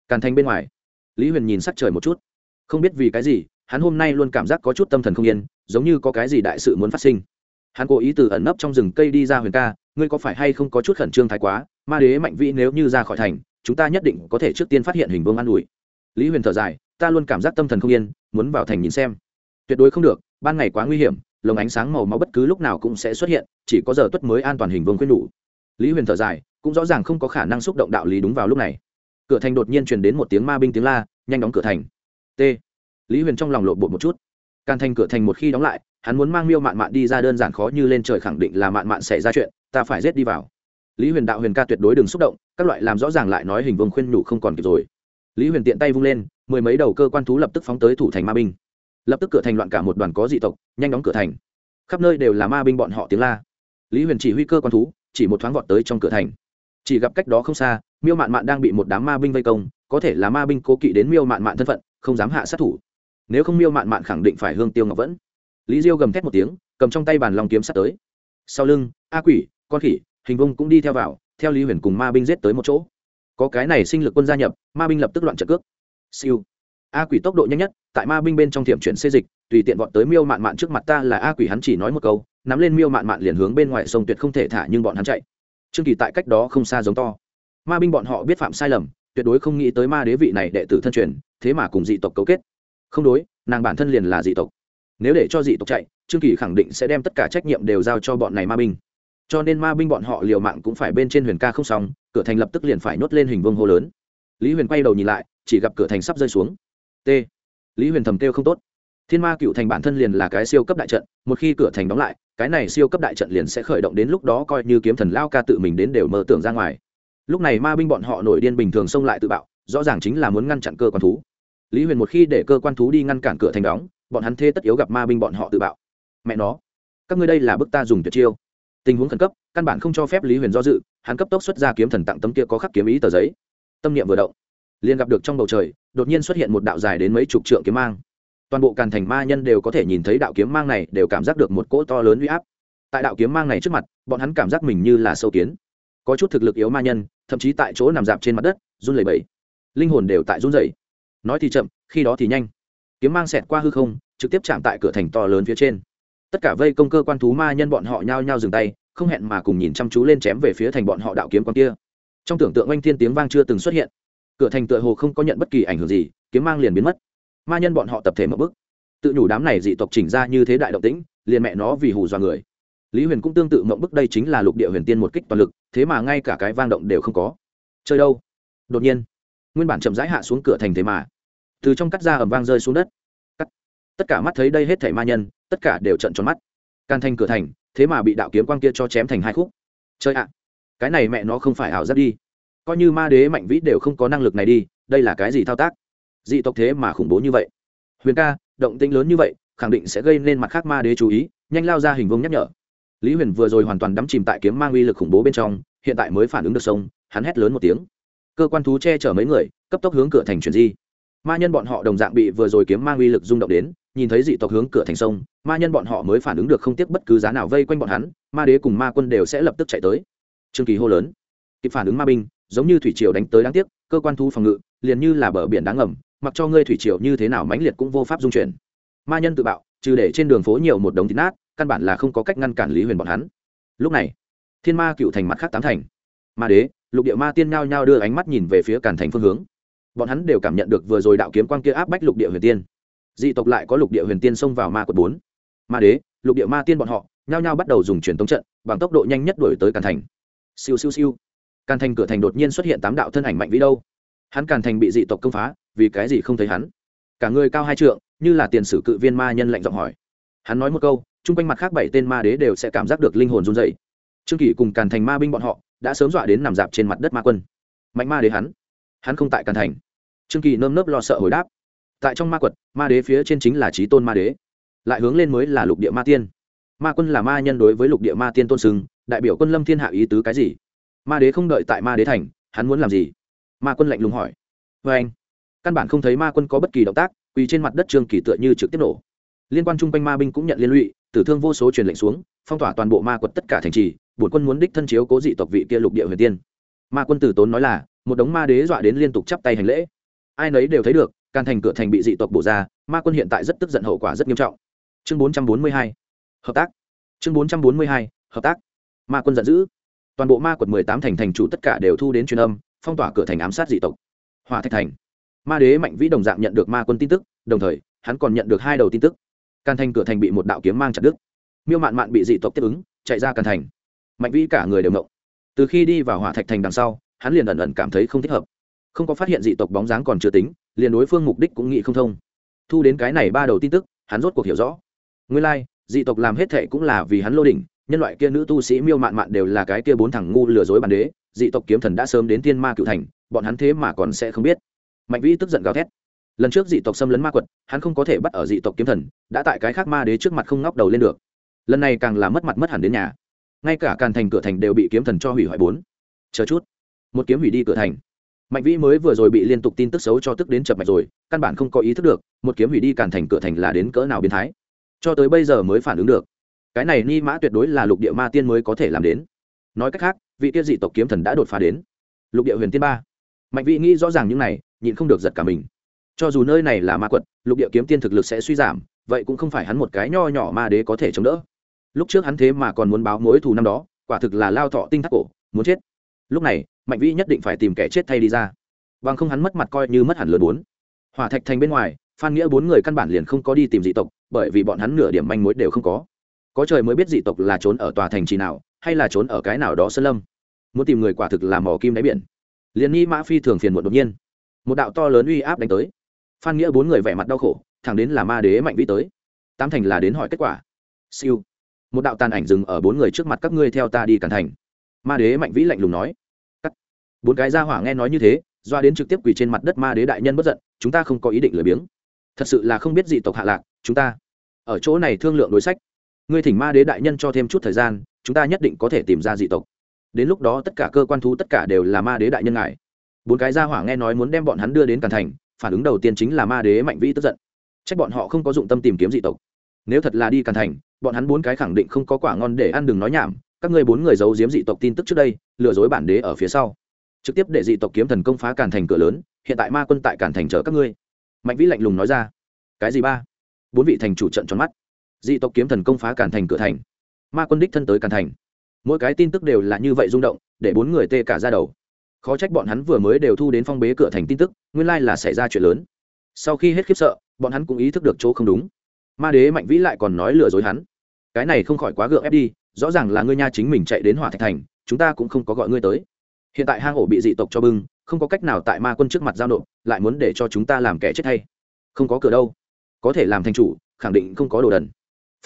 Càn thành bên ngoài, lý huyền nhìn sắc trời một chút, không biết vì cái gì, hắn hôm nay luôn cảm giác có chút tâm thần không yên, giống như có cái gì đại sự muốn phát sinh. Hắn cố ý từ ẩn nấp trong rừng cây đi ra huyền ca, ngươi có phải hay không có chút khẩn trương thái quá, ma đế mạnh vĩ nếu như ra khỏi thành, chúng ta nhất định có thể trước tiên phát hiện hình vương an ủi. Lý huyền thở dài, ta luôn cảm giác tâm thần không yên, muốn vào thành nhìn xem. Tuyệt đối không được, ban ngày quá nguy hiểm, lồng ánh sáng màu máu bất cứ lúc nào cũng sẽ xuất hiện, chỉ có giờ tuất mới an toàn hình vương khuyên đủ lý huyền thở dài cũng rõ ràng không có khả năng xúc động đạo lý đúng vào lúc này. Cửa thành đột nhiên truyền đến một tiếng ma binh tiếng la, nhanh đóng cửa thành. T. Lý huyền trong lòng lộ bộ một chút. Càn thành cửa thành một khi đóng lại, hắn muốn mang miêu mạn mạn đi ra đơn giản khó như lên trời khẳng định là mạn mạn xảy ra chuyện, ta phải rết đi vào. Lý huyền đạo huyền ca tuyệt đối đừng xúc động, các loại làm rõ ràng lại nói hình vương khuyên nhủ không còn kịp rồi. Lý huyền tiện tay vung lên, mười mấy đầu cơ quan thú lập tức phóng tới thủ thành ma binh. Lập tức cửa thành loạn cả một đoàn có dị tộc, nhanh đóng cửa thành. Khắp nơi đều là ma binh bọn họ tiếng la. Lý huyền chỉ huy cơ quan thú, chỉ một thoáng vọt tới trong cửa thành chỉ gặp cách đó không xa, miêu mạn mạn đang bị một đám ma binh vây công, có thể là ma binh cố kỵ đến miêu mạn mạn thân phận, không dám hạ sát thủ. Nếu không miêu mạn mạn khẳng định phải hương tiêu ngọc vẫn. Lý diêu gầm thét một tiếng, cầm trong tay bàn lòng kiếm sát tới. Sau lưng, a quỷ, con khỉ, hình vung cũng đi theo vào, theo lý huyền cùng ma binh giết tới một chỗ. Có cái này sinh lực quân gia nhập, ma binh lập tức loạn trợ cước. Siêu. A quỷ tốc độ nhanh nhất, tại ma binh bên trong tiệm chuyển xê dịch, tùy tiện vọt tới miêu mạn mạn trước mặt ta là a quỷ hắn chỉ nói một câu, nắm lên miêu mạn mạn liền hướng bên ngoài sông tuyệt không thể thả nhưng bọn hắn chạy trương kỳ tại cách đó không xa giống to. Ma binh bọn họ biết phạm sai lầm, tuyệt đối không nghĩ tới ma đế vị này đệ tử thân truyền, thế mà cùng dị tộc cấu kết. Không đối, nàng bản thân liền là dị tộc. Nếu để cho dị tộc chạy, trương kỳ khẳng định sẽ đem tất cả trách nhiệm đều giao cho bọn này ma binh. Cho nên ma binh bọn họ liều mạng cũng phải bên trên huyền ca không xong, cửa thành lập tức liền phải nhốt lên hình vương hô lớn. Lý huyền quay đầu nhìn lại, chỉ gặp cửa thành sắp rơi xuống. T. Lý huyền thầm kêu không tốt thiên ma cựu thành bản thân liền là cái siêu cấp đại trận, một khi cửa thành đóng lại, cái này siêu cấp đại trận liền sẽ khởi động đến lúc đó coi như kiếm thần lao ca tự mình đến đều mơ tưởng ra ngoài. Lúc này ma binh bọn họ nổi điên bình thường xông lại tự bạo, rõ ràng chính là muốn ngăn chặn cơ quan thú. Lý huyền một khi để cơ quan thú đi ngăn cản cửa thành đóng, bọn hắn thế tất yếu gặp ma binh bọn họ tự bạo. Mẹ nó, các ngươi đây là bức ta dùng tuyệt chiêu. Tình huống khẩn cấp, căn bản không cho phép lý huyền do dự, hắn cấp tốc xuất ra kiếm thần tặng tấm kia có khắc kiếm ý tờ giấy. Tâm niệm vừa động, liền gặp được trong bầu trời, đột nhiên xuất hiện một đạo dài đến mấy chục trượng kiếm mang toàn bộ càn thành ma nhân đều có thể nhìn thấy đạo kiếm mang này, đều cảm giác được một cỗ to lớn uy áp. Tại đạo kiếm mang này trước mặt, bọn hắn cảm giác mình như là sâu kiến. Có chút thực lực yếu ma nhân, thậm chí tại chỗ nằm dạp trên mặt đất, run lẩy bẩy. Linh hồn đều tại run rẩy. Nói thì chậm, khi đó thì nhanh. Kiếm mang xẹt qua hư không, trực tiếp chạm tại cửa thành to lớn phía trên. Tất cả vây công cơ quan thú ma nhân bọn họ nhao nhao dừng tay, không hẹn mà cùng nhìn chăm chú lên chém về phía thành bọn họ đạo kiếm con kia. Trong tưởng tượng oanh thiên tiếng vang chưa từng xuất hiện. Cửa thành tựa hồ không có nhận bất kỳ ảnh hưởng gì, kiếm mang liền biến mất ma nhân bọn họ tập thể một bức tự nhủ đám này dị tộc chỉnh ra như thế đại động tĩnh, liền mẹ nó vì hù dọa người. Lý huyền cũng tương tự mộng bức đây chính là lục địa huyền tiên một kích toàn lực, thế mà ngay cả cái vang động đều không có. Chơi đâu? Đột nhiên, nguyên bản chậm rãi hạ xuống cửa thành thế mà, từ trong cắt ra ẩm vang rơi xuống đất. Cắt. Tất cả mắt thấy đây hết thảy ma nhân, tất cả đều trận tròn mắt. Can thành cửa thành, thế mà bị đạo kiếm quang kia cho chém thành hai khúc. Chơi ạ. Cái này mẹ nó không phải ảo giác đi. Coi như ma đế mạnh vĩ đều không có năng lực này đi, đây là cái gì thao tác? Dị tộc thế mà khủng bố như vậy. Huyền ca, động tĩnh lớn như vậy, khẳng định sẽ gây nên mặt khác ma đế chú ý, nhanh lao ra hình vông nhắc nhở. Lý huyền vừa rồi hoàn toàn đắm chìm tại kiếm mang uy lực khủng bố bên trong, hiện tại mới phản ứng được sông hắn hét lớn một tiếng. Cơ quan thú che chở mấy người, cấp tốc hướng cửa thành chuyển di. Ma nhân bọn họ đồng dạng bị vừa rồi kiếm mang uy lực rung động đến, nhìn thấy dị tộc hướng cửa thành sông, ma nhân bọn họ mới phản ứng được không tiếc bất cứ giá nào vây quanh bọn hắn, ma đế cùng ma quân đều sẽ lập tức chạy tới. Trương kỳ hô lớn. Kịp phản ứng ma binh, giống như thủy triều đánh tới đáng tiếc, cơ quan thu phòng ngự liền như là bờ biển đáng ngầm mặc cho ngươi thủy triều như thế nào mãnh liệt cũng vô pháp dung chuyển. Ma nhân tự bạo, trừ để trên đường phố nhiều một đống thịt nát, căn bản là không có cách ngăn cản lý huyền bọn hắn. Lúc này, thiên ma cựu thành mặt khác tám thành. Ma đế, lục địa ma tiên nhao nhao đưa ánh mắt nhìn về phía cản thành phương hướng. Bọn hắn đều cảm nhận được vừa rồi đạo kiếm quang kia áp bách lục địa huyền tiên. Dị tộc lại có lục địa huyền tiên xông vào ma quật bốn. Ma đế, lục địa ma tiên bọn họ nhao nhao bắt đầu dùng truyền tống trận, bằng tốc độ nhanh nhất đuổi tới càn thành. Siêu siêu siêu. Càn thành cửa thành đột nhiên xuất hiện tám đạo thân ảnh mạnh vĩ đâu. Hắn càn thành bị dị tộc công phá vì cái gì không thấy hắn? Cả người cao hai trượng, như là tiền sử cự viên ma nhân lạnh giọng hỏi. Hắn nói một câu, chung quanh mặt khác bảy tên ma đế đều sẽ cảm giác được linh hồn run dày trương kỷ cùng càn thành ma binh bọn họ đã sớm dọa đến nằm dạp trên mặt đất ma quân. Mạnh ma đế hắn hắn không tại càn thành. Trương kỳ nơm nớp lo sợ hồi đáp. Tại trong ma quật, ma đế phía trên chính là trí tôn ma đế. Lại hướng lên mới là lục địa ma tiên. Ma quân là ma nhân đối với lục địa ma tiên tôn sưng, đại biểu quân lâm thiên hạ ý tứ cái gì? Ma đế không đợi tại ma đế thành, hắn muốn làm gì? Ma quân lạnh lùng hỏi. Vê anh căn bản không thấy ma quân có bất kỳ động tác quỳ trên mặt đất trương kỳ tựa như trực tiếp nổ. Liên quan chung quanh ma binh cũng nhận liên lụy, tử thương vô số truyền lệnh xuống, phong tỏa toàn bộ ma quật tất cả thành trì, bổn quân muốn đích thân chiếu cố dị tộc vị kia lục địa huyền tiên. Ma quân tử tốn nói là, một đống ma đế dọa đến liên tục chắp tay hành lễ. Ai nấy đều thấy được can thành cửa thành bị dị tộc bổ ra, ma quân hiện tại rất tức giận hậu quả rất nghiêm trọng. Chương bốn trăm bốn mươi hai, hợp tác. Chương bốn trăm bốn mươi hai, hợp tác. Ma quân giận dữ. Toàn bộ ma quật mười tám thành thành chủ tất cả đều thu đến truyền âm, phong tỏa cửa thành ám sát dị tộc. Hòa thạch thành ma đế mạnh vĩ đồng dạng nhận được ma quân tin tức đồng thời hắn còn nhận được hai đầu tin tức. Can thành cửa thành bị một đạo kiếm mang chặt đứt. Miêu mạn mạn bị dị tộc tiếp ứng chạy ra can thành. Mạnh vĩ cả người đều mộng từ khi đi vào hỏa thạch thành đằng sau hắn liền ẩn ẩn cảm thấy không thích hợp. Không có phát hiện dị tộc bóng dáng còn chưa tính liền đối phương mục đích cũng nghĩ không thông. Thu đến cái này ba đầu tin tức hắn rốt cuộc hiểu rõ. Nguyên lai、like, dị tộc làm hết thệ cũng là vì hắn lô đỉnh nhân loại kia nữ tu sĩ miêu mạn mạn đều là cái kia bốn thằng ngu lừa dối bàn đế dị tộc kiếm thần đã sớm đến tiên ma cựu thành bọn hắn thế mà còn sẽ không biết mạnh vĩ tức giận gào thét. Lần trước dị tộc xâm lấn ma quật, hắn không có thể bắt ở dị tộc kiếm thần, đã tại cái khác ma đế trước mặt không ngóc đầu lên được. Lần này càng là mất mặt mất hẳn đến nhà. Ngay cả càn thành cửa thành đều bị kiếm thần cho hủy hoại bốn. Chờ chút. Một kiếm hủy đi cửa thành. Mạnh vĩ mới vừa rồi bị liên tục tin tức xấu cho tức đến chập mạch rồi, căn bản không có ý thức được, một kiếm hủy đi càn thành cửa thành là đến cỡ nào biến thái. Cho tới bây giờ mới phản ứng được. Cái này ni mã tuyệt đối là lục địa ma tiên mới có thể làm đến. Nói cách khác, vị tiên dị tộc kiếm thần đã đột phá đến. Lục địa huyền tiên ba mạnh vĩ nghĩ rõ ràng những này, nhịn không được giật cả mình. Cho dù nơi này là ma quật, lục địa kiếm tiên thực lực sẽ suy giảm, vậy cũng không phải hắn một cái nho nhỏ ma đế có thể chống đỡ. Lúc trước hắn thế mà còn muốn báo mối thù năm đó, quả thực là lao thọ tinh thắt cổ, muốn chết. Lúc này, mạnh vĩ nhất định phải tìm kẻ chết thay đi ra. Bằng không hắn mất mặt coi như mất hẳn lớn bốn. Hỏa thạch thành bên ngoài, phan nghĩa bốn người căn bản liền không có đi tìm dị tộc, bởi vì bọn hắn nửa điểm manh mối đều không có. Có trời mới biết dị tộc là trốn ở tòa thành trì nào, hay là trốn ở cái nào đó sơn lâm. Muốn tìm người quả thực là mỏ kim đáy biển liền ni mã phi thường phiền muộn đột nhiên. Một đạo to lớn uy áp đánh tới. Phan nghĩa bốn người vẻ mặt đau khổ, thẳng đến là ma đế mạnh vĩ tới. Tám thành là đến hỏi kết quả. Siêu. Một đạo tàn ảnh dừng ở bốn người trước mặt, các ngươi theo ta đi cản thành. Ma đế mạnh vĩ lạnh lùng nói. Cắt. Bốn cái ra hỏa nghe nói như thế, doa đến trực tiếp quỳ trên mặt đất ma đế đại nhân bất giận, chúng ta không có ý định lười biếng. Thật sự là không biết dị tộc hạ lạc, chúng ta ở chỗ này thương lượng đối sách. Ngươi thỉnh ma đế đại nhân cho thêm chút thời gian, chúng ta nhất định có thể tìm ra dị tộc đến lúc đó tất cả cơ quan thú tất cả đều là ma đế đại nhân ngài. Bốn cái gia hỏa nghe nói muốn đem bọn hắn đưa đến càn thành, phản ứng đầu tiên chính là ma đế mạnh vĩ tức giận. Trách bọn họ không có dụng tâm tìm kiếm dị tộc. Nếu thật là đi càn thành, bọn hắn bốn cái khẳng định không có quả ngon để ăn đừng nói nhảm, các ngươi bốn người giấu giếm dị tộc tin tức trước đây, lừa dối bản đế ở phía sau. Trực tiếp để dị tộc kiếm thần công phá càn thành cửa lớn, hiện tại ma quân tại càn thành chở các ngươi. Mạnh vĩ lạnh lùng nói ra. Cái gì ba? Bốn vị thành chủ trận tròn mắt. Dị tộc kiếm thần công phá càn thành cửa thành. Ma quân đích thân tới càn thành mỗi cái tin tức đều là như vậy rung động, để bốn người tê cả ra đầu. Khó trách bọn hắn vừa mới đều thu đến phong bế cửa thành tin tức, nguyên lai là xảy ra chuyện lớn. Sau khi hết khiếp sợ, bọn hắn cũng ý thức được chỗ không đúng. Ma đế mạnh vĩ lại còn nói lừa dối hắn. Cái này không khỏi quá gượng ép đi, rõ ràng là ngươi nha chính mình chạy đến hỏa thạch thành, chúng ta cũng không có gọi ngươi tới. Hiện tại hang ổ bị dị tộc cho bưng, không có cách nào tại ma quân trước mặt giao nộp, lại muốn để cho chúng ta làm kẻ chết hay không có cửa đâu. Có thể làm thành chủ, khẳng định không có đồ đần.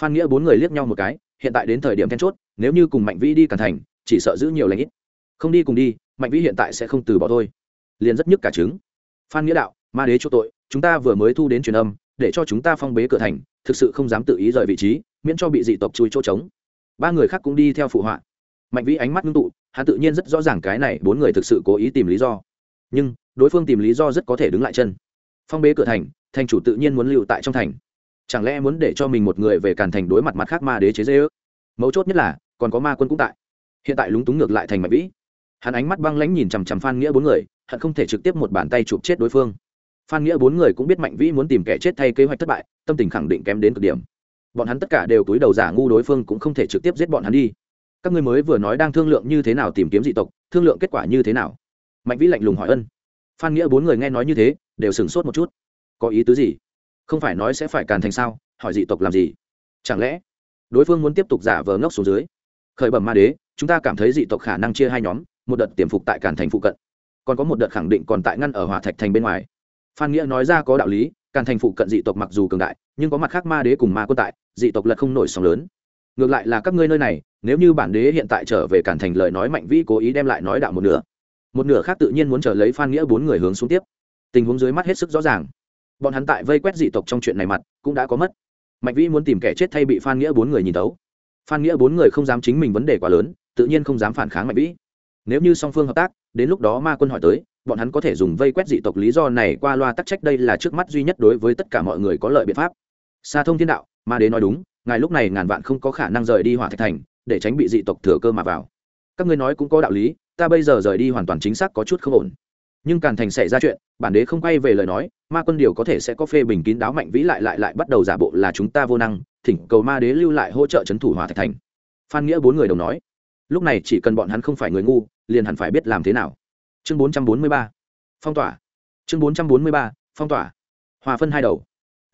Phan nghĩa bốn người liếc nhau một cái hiện tại đến thời điểm then chốt, nếu như cùng mạnh vĩ đi càn thành, chỉ sợ giữ nhiều lãnh ít. Không đi cùng đi, mạnh vĩ hiện tại sẽ không từ bỏ thôi. Liền rất nhức cả trứng. Phan nghĩa đạo, ma đế chỗ tội, chúng ta vừa mới thu đến truyền âm, để cho chúng ta phong bế cửa thành, thực sự không dám tự ý rời vị trí, miễn cho bị dị tộc chui chỗ trống. Ba người khác cũng đi theo phụ họa. Mạnh vĩ ánh mắt ngưng tụ, hắn tự nhiên rất rõ ràng cái này bốn người thực sự cố ý tìm lý do. Nhưng, đối phương tìm lý do rất có thể đứng lại chân. Phong bế cửa thành thành chủ tự nhiên muốn lưu tại trong thành chẳng lẽ muốn để cho mình một người về càn thành đối mặt mặt khác ma đế chế dê ước mấu chốt nhất là, còn có ma quân cũng tại. Hiện tại lúng túng ngược lại thành mạnh vĩ. Hắn ánh mắt băng lãnh nhìn chằm chằm phan nghĩa bốn người, hận không thể trực tiếp một bàn tay chụp chết đối phương. Phan nghĩa bốn người cũng biết mạnh vĩ muốn tìm kẻ chết thay kế hoạch thất bại, tâm tình khẳng định kém đến cực điểm. Bọn hắn tất cả đều túi đầu giả ngu đối phương cũng không thể trực tiếp giết bọn hắn đi. Các ngươi mới vừa nói đang thương lượng như thế nào tìm kiếm dị tộc, thương lượng kết quả như thế nào? Mạnh vĩ lạnh lùng hỏi ân. Phan nghĩa bốn người nghe nói như thế, đều sửng sốt một chút. Có ý tứ gì? Không phải nói sẽ phải càn thành sao? Hỏi dị tộc làm gì? Chẳng lẽ đối phương muốn tiếp tục giả vờ ngốc xuống dưới? Khởi bẩm ma đế, chúng ta cảm thấy dị tộc khả năng chia hai nhóm, một đợt tiềm phục tại càn thành phụ cận, còn có một đợt khẳng định còn tại ngăn ở hỏa thạch thành bên ngoài. Phan nghĩa nói ra có đạo lý, càn thành phụ cận dị tộc mặc dù cường đại, nhưng có mặt khác ma đế cùng ma quân tại, dị tộc lật không nổi sóng lớn. Ngược lại là các ngươi nơi này, nếu như bản đế hiện tại trở về càn thành lời nói mạnh vĩ cố ý đem lại nói đạo một nửa. Một nửa khác tự nhiên muốn trở lấy phan nghĩa bốn người hướng xuống tiếp. Tình huống dưới mắt hết sức rõ ràng bọn hắn tại vây quét dị tộc trong chuyện này mặt, cũng đã có mất. Mạnh vĩ muốn tìm kẻ chết thay bị phan nghĩa bốn người nhìn tấu phan nghĩa bốn người không dám chính mình vấn đề quá lớn, tự nhiên không dám phản kháng mạnh vĩ. Nếu như song phương hợp tác, đến lúc đó ma quân hỏi tới, bọn hắn có thể dùng vây quét dị tộc lý do này qua loa tắc trách đây là trước mắt duy nhất đối với tất cả mọi người có lợi biện pháp. Xa thông thiên đạo, ma đế nói đúng, ngài lúc này ngàn vạn không có khả năng rời đi hỏa thạch thành, để tránh bị dị tộc thừa cơ mà vào. Các ngươi nói cũng có đạo lý, ta bây giờ rời đi hoàn toàn chính xác có chút không ổn nhưng càn thành xảy ra chuyện, bản đế không quay về lời nói, ma quân điều có thể sẽ có phê bình kín đáo mạnh vĩ lại lại lại bắt đầu giả bộ là chúng ta vô năng, thỉnh cầu ma đế lưu lại hỗ trợ c h ấ n thủ hòa thạch thành. Phan nghĩa bốn người đồng nói, lúc này chỉ cần bọn hắn không phải người ngu, liền hẳn phải biết làm thế nào. Chương bốn trăm bốn mươi ba, phong tỏa. Chương bốn trăm bốn mươi ba, phong tỏa. Hòa phân hai đầu.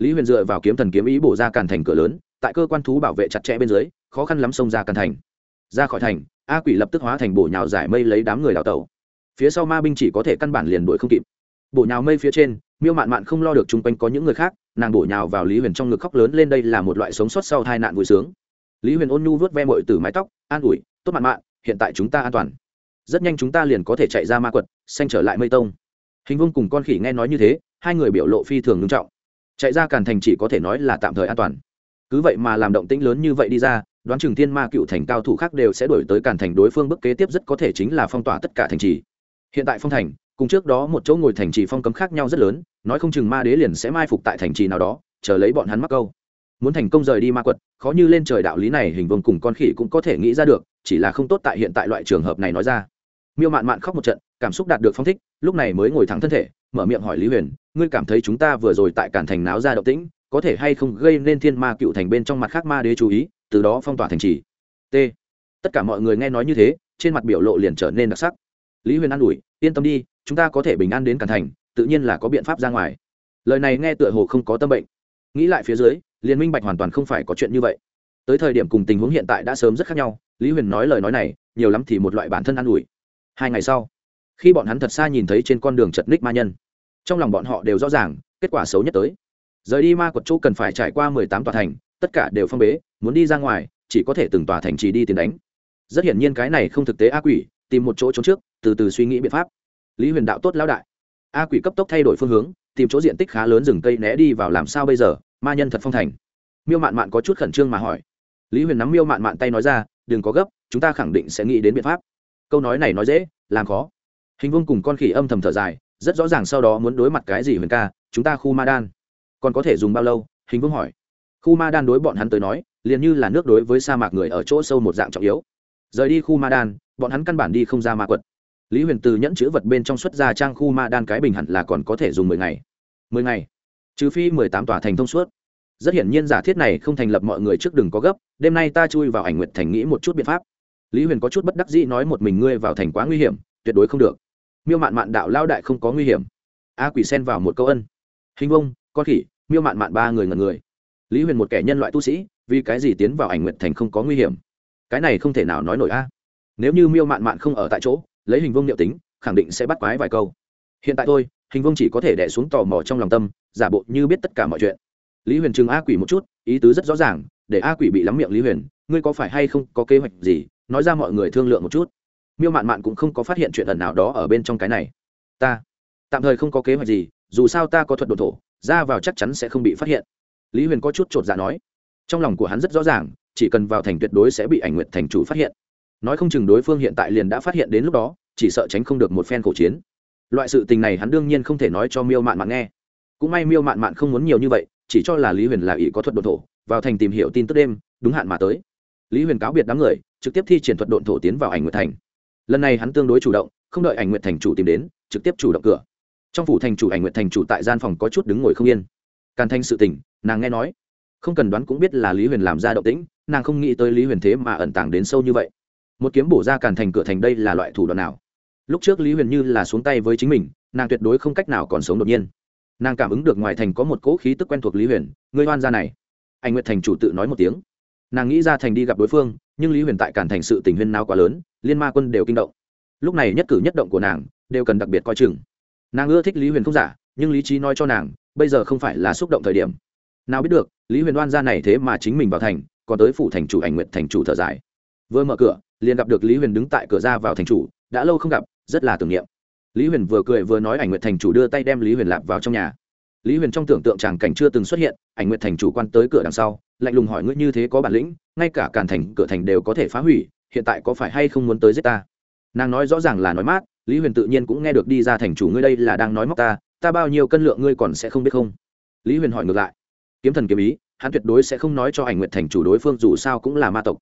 Lý huyền dựa vào kiếm thần kiếm ý bổ ra càn thành cửa lớn, tại cơ quan thú bảo vệ chặt chẽ bên dưới, khó khăn lắm xông ra càn thành. Ra khỏi thành, a quỷ lập tức hóa thành bổ nhào giải mây lấy đám người đào tẩu phía sau ma binh chỉ có thể căn bản liền đuổi không kịp. Bổ nhào mây phía trên, miêu mạn mạn không lo được chung quanh có những người khác, nàng bổ nhào vào lý huyền trong ngực khóc lớn lên đây là một loại sống sót sau hai nạn vui sướng. Lý huyền ôn nhu vớt ve mội từ mái tóc, an ủi, tốt mạn mạn, hiện tại chúng ta an toàn. Rất nhanh chúng ta liền có thể chạy ra ma quật, xanh trở lại mây tông. Hình vương cùng con khỉ nghe nói như thế, hai người biểu lộ phi thường ngưng trọng. Chạy ra càn thành chỉ có thể nói là tạm thời an toàn. Cứ vậy mà làm động tĩnh lớn như vậy đi ra, đoán chừng thiên ma cựu thành cao thủ khác đều sẽ đổi tới càn thành đối phương bức kế tiếp rất có thể chính là phong tỏa tất cả thành trì hiện tại phong thành, cùng trước đó một chỗ ngồi thành trì phong cấm khác nhau rất lớn, nói không chừng ma đế liền sẽ mai phục tại thành trì nào đó, chờ lấy bọn hắn mắc câu. Muốn thành công rời đi ma quật, khó như lên trời đạo lý này hình vương cùng con khỉ cũng có thể nghĩ ra được, chỉ là không tốt tại hiện tại loại trường hợp này nói ra. Miêu mạn mạn khóc một trận, cảm xúc đạt được phong thích, lúc này mới ngồi thẳng thân thể, mở miệng hỏi lý huyền, ngươi cảm thấy chúng ta vừa rồi tại cản thành náo ra động tĩnh, có thể hay không gây nên thiên ma cựu thành bên trong mặt khác ma đế chú ý, từ đó phong tỏa thành trì? T. Tất cả mọi người nghe nói như thế, trên mặt biểu lộ liền trở nên đặc sắc lý huyền an ủi, yên tâm đi, chúng ta có thể bình an đến càn thành, tự nhiên là có biện pháp ra ngoài. Lời này nghe tựa hồ không có tâm bệnh. Nghĩ lại phía dưới, liên minh bạch hoàn toàn không phải có chuyện như vậy. Tới thời điểm cùng tình huống hiện tại đã sớm rất khác nhau, lý huyền nói lời nói này, nhiều lắm thì một loại bản thân an ủi. Hai ngày sau, khi bọn hắn thật xa nhìn thấy trên con đường chật ních ma nhân, trong lòng bọn họ đều rõ ràng, kết quả xấu nhất tới. Rời đi ma quật chỗ cần phải trải qua mười tám tòa thành, tất cả đều phong bế, muốn đi ra ngoài, chỉ có thể từng tòa thành trì đi tiền đánh. Rất hiển nhiên cái này không thực tế a quỷ, tìm một chỗ trốn trước từ từ suy nghĩ biện pháp. Lý huyền đạo tốt lão đại. A quỷ cấp tốc thay đổi phương hướng, tìm chỗ diện tích khá lớn rừng cây né đi vào làm sao bây giờ, ma nhân thật phong thành. Miêu mạn mạn có chút khẩn trương mà hỏi. Lý huyền nắm miêu mạn mạn tay nói ra, đừng có gấp, chúng ta khẳng định sẽ nghĩ đến biện pháp. Câu nói này nói dễ, làm khó. Hình vương cùng con khỉ âm thầm thở dài, rất rõ ràng sau đó muốn đối mặt cái gì huyền ca, chúng ta khu ma đan. Còn có thể dùng bao lâu? Hình vương hỏi. Khu ma đan đối bọn hắn tới nói, liền như là nước đối với sa mạc người ở chỗ sâu một dạng trọng yếu. Rời đi khu ma đan, bọn hắn căn bản đi không ra ma quật lý huyền từ nhẫn chữ vật bên trong xuất ra trang khu ma đan cái bình hẳn là còn có thể dùng mười ngày. Mười ngày? Trừ phi mười tám tòa thành thông suốt. Rất hiển nhiên giả thiết này không thành lập mọi người trước đừng có gấp, đêm nay ta chui vào ảnh nguyệt thành nghĩ một chút biện pháp. Lý huyền có chút bất đắc dĩ nói một mình ngươi vào thành quá nguy hiểm, tuyệt đối không được. Miêu mạn mạn đạo lao đại không có nguy hiểm. A quỷ sen vào một câu ân. Hình vông, con khỉ, miêu mạn mạn ba người ngần người. Lý huyền một kẻ nhân loại tu sĩ, vì cái gì tiến vào ảnh nguyệt thành không có nguy hiểm? Cái này không thể nào nói nổi a. Nếu như miêu mạn mạn không ở tại chỗ lấy hình vương liệu tính, khẳng định sẽ bắt quái vài câu. Hiện tại thôi, hình vương chỉ có thể đẻ xuống tò mò trong lòng tâm, giả bộ như biết tất cả mọi chuyện. Lý huyền chừng a quỷ một chút, ý tứ rất rõ ràng, để a quỷ bị lắm miệng lý huyền, ngươi có phải hay không có kế hoạch gì? Nói ra mọi người thương lượng một chút. Miêu mạn mạn cũng không có phát hiện chuyện ẩn nào đó ở bên trong cái này. Ta, tạm thời không có kế hoạch gì, dù sao ta có thuật đồ thổ, ra vào chắc chắn sẽ không bị phát hiện. Lý huyền có chút t r ộ t dạ nói. Trong lòng của hắn rất rõ ràng, chỉ cần vào thành tuyệt đối sẽ bị ảnh nguyện thành chủ phát hiện nói không chừng đối phương hiện tại liền đã phát hiện đến lúc đó, chỉ sợ tránh không được một phen khổ chiến. Loại sự tình này hắn đương nhiên không thể nói cho miêu mạn mạn nghe. Cũng may miêu mạn mạn không muốn nhiều như vậy, chỉ cho là lý huyền là ỷ có thuật độn thổ, vào thành tìm hiểu tin tức đêm, đúng hạn mà tới. Lý huyền cáo biệt đám người, trực tiếp thi triển thuật độn thổ tiến vào ảnh nguyệt thành. Lần này hắn tương đối chủ động, không đợi ảnh nguyệt thành chủ tìm đến, trực tiếp chủ động cửa. Trong phủ thành chủ ảnh nguyệt thành chủ tại gian phòng có chút đứng ngồi không yên. Càn thanh sự tình, nàng nghe nói. Không cần đoán cũng biết là lý huyền làm ra động tĩnh, nàng không nghĩ tới lý huyền thế mà ẩn tàng đến sâu như vậy một kiếm bổ ra càn thành cửa thành đây là loại thủ đoạn nào? Lúc trước lý huyền như là xuống tay với chính mình, nàng tuyệt đối không cách nào còn sống đột nhiên. Nàng cảm ứng được ngoài thành có một cỗ khí tức quen thuộc lý huyền ngươi hoan gia này. Anh nguyệt thành chủ tự nói một tiếng. Nàng nghĩ ra thành đi gặp đối phương, nhưng lý huyền tại cản thành sự tình huyên nào quá lớn, liên ma quân đều kinh động. Lúc này nhất cử nhất động của nàng đều cần đặc biệt coi chừng. Nàng ưa thích lý huyền không giả, nhưng lý trí nói cho nàng, bây giờ không phải là xúc động thời điểm. Nào biết được, lý huyền đoan ra này thế mà chính mình vào thành, còn tới phủ thành chủ ảnh nguyện thành chủ thở dài. Vừa mở cửa liền gặp được lý huyền đứng tại cửa ra vào thành chủ, đã lâu không gặp, rất là tưởng niệm. Lý huyền vừa cười vừa nói ảnh nguyện thành chủ đưa tay đem lý huyền lạp vào trong nhà. Lý huyền trong tưởng tượng tràng cảnh chưa từng xuất hiện, ảnh nguyện thành chủ quan tới cửa đằng sau, lạnh lùng hỏi ngươi như thế có bản lĩnh, ngay cả càn thành, cửa thành đều có thể phá hủy, hiện tại có phải hay không muốn tới giết ta? Nàng nói rõ ràng là nói mát, lý huyền tự nhiên cũng nghe được đi ra thành chủ ngươi đây là đang nói móc ta ta bao nhiêu cân lượng ngươi còn sẽ không biết không? Lý huyền hỏi ngược lại. Kiếm thần kiếm ý, hắn tuyệt đối sẽ không nói cho ảnh nguyện thành chủ đối phương dù sao cũng là ma tộc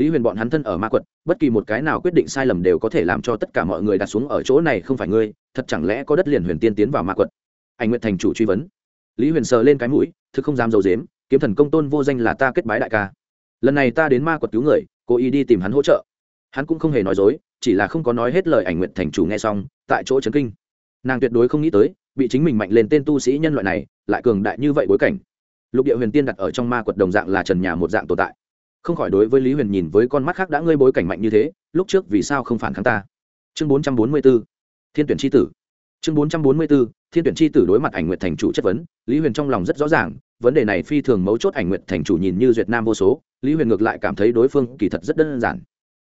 lý huyền bọn hắn thân ở ma quật, bất kỳ một cái nào quyết định sai lầm đều có thể làm cho tất cả mọi người đặt xuống ở chỗ này không phải ngươi, thật chẳng lẽ có đất liền huyền tiên tiến vào ma quật? Anh nguyện thành chủ truy vấn. Lý huyền sờ lên cái mũi, thực không dám d i ấ u dếm, kiếm thần công tôn vô danh là ta kết bái đại ca. Lần này ta đến ma quật cứu người, cố ý đi tìm hắn hỗ trợ. Hắn cũng không hề nói dối, chỉ là không có nói hết lời ảnh nguyện thành chủ nghe xong, tại chỗ trấn kinh. Nàng tuyệt đối không nghĩ tới, bị chính mình mạnh lên tên tu sĩ nhân loại này, lại cường đại như vậy bối cảnh. Lục địa huyền tiên đặt ở trong ma quật đồng dạng là trần nhà một dạng tồn tại không khỏi đối với lý huyền nhìn với con mắt khác đã ngơi bối cảnh mạnh như thế, lúc trước vì sao không phản kháng ta? Chương bốn trăm bốn mươi b ố thiên tuyển tri tử. Chương bốn trăm bốn mươi b ố thiên tuyển tri tử đối mặt ảnh nguyện thành chủ chất vấn, lý huyền trong lòng rất rõ ràng, vấn đề này phi thường mấu chốt ảnh nguyện thành chủ nhìn như duyệt nam vô số, lý huyền ngược lại cảm thấy đối phương kỳ thật rất đơn giản.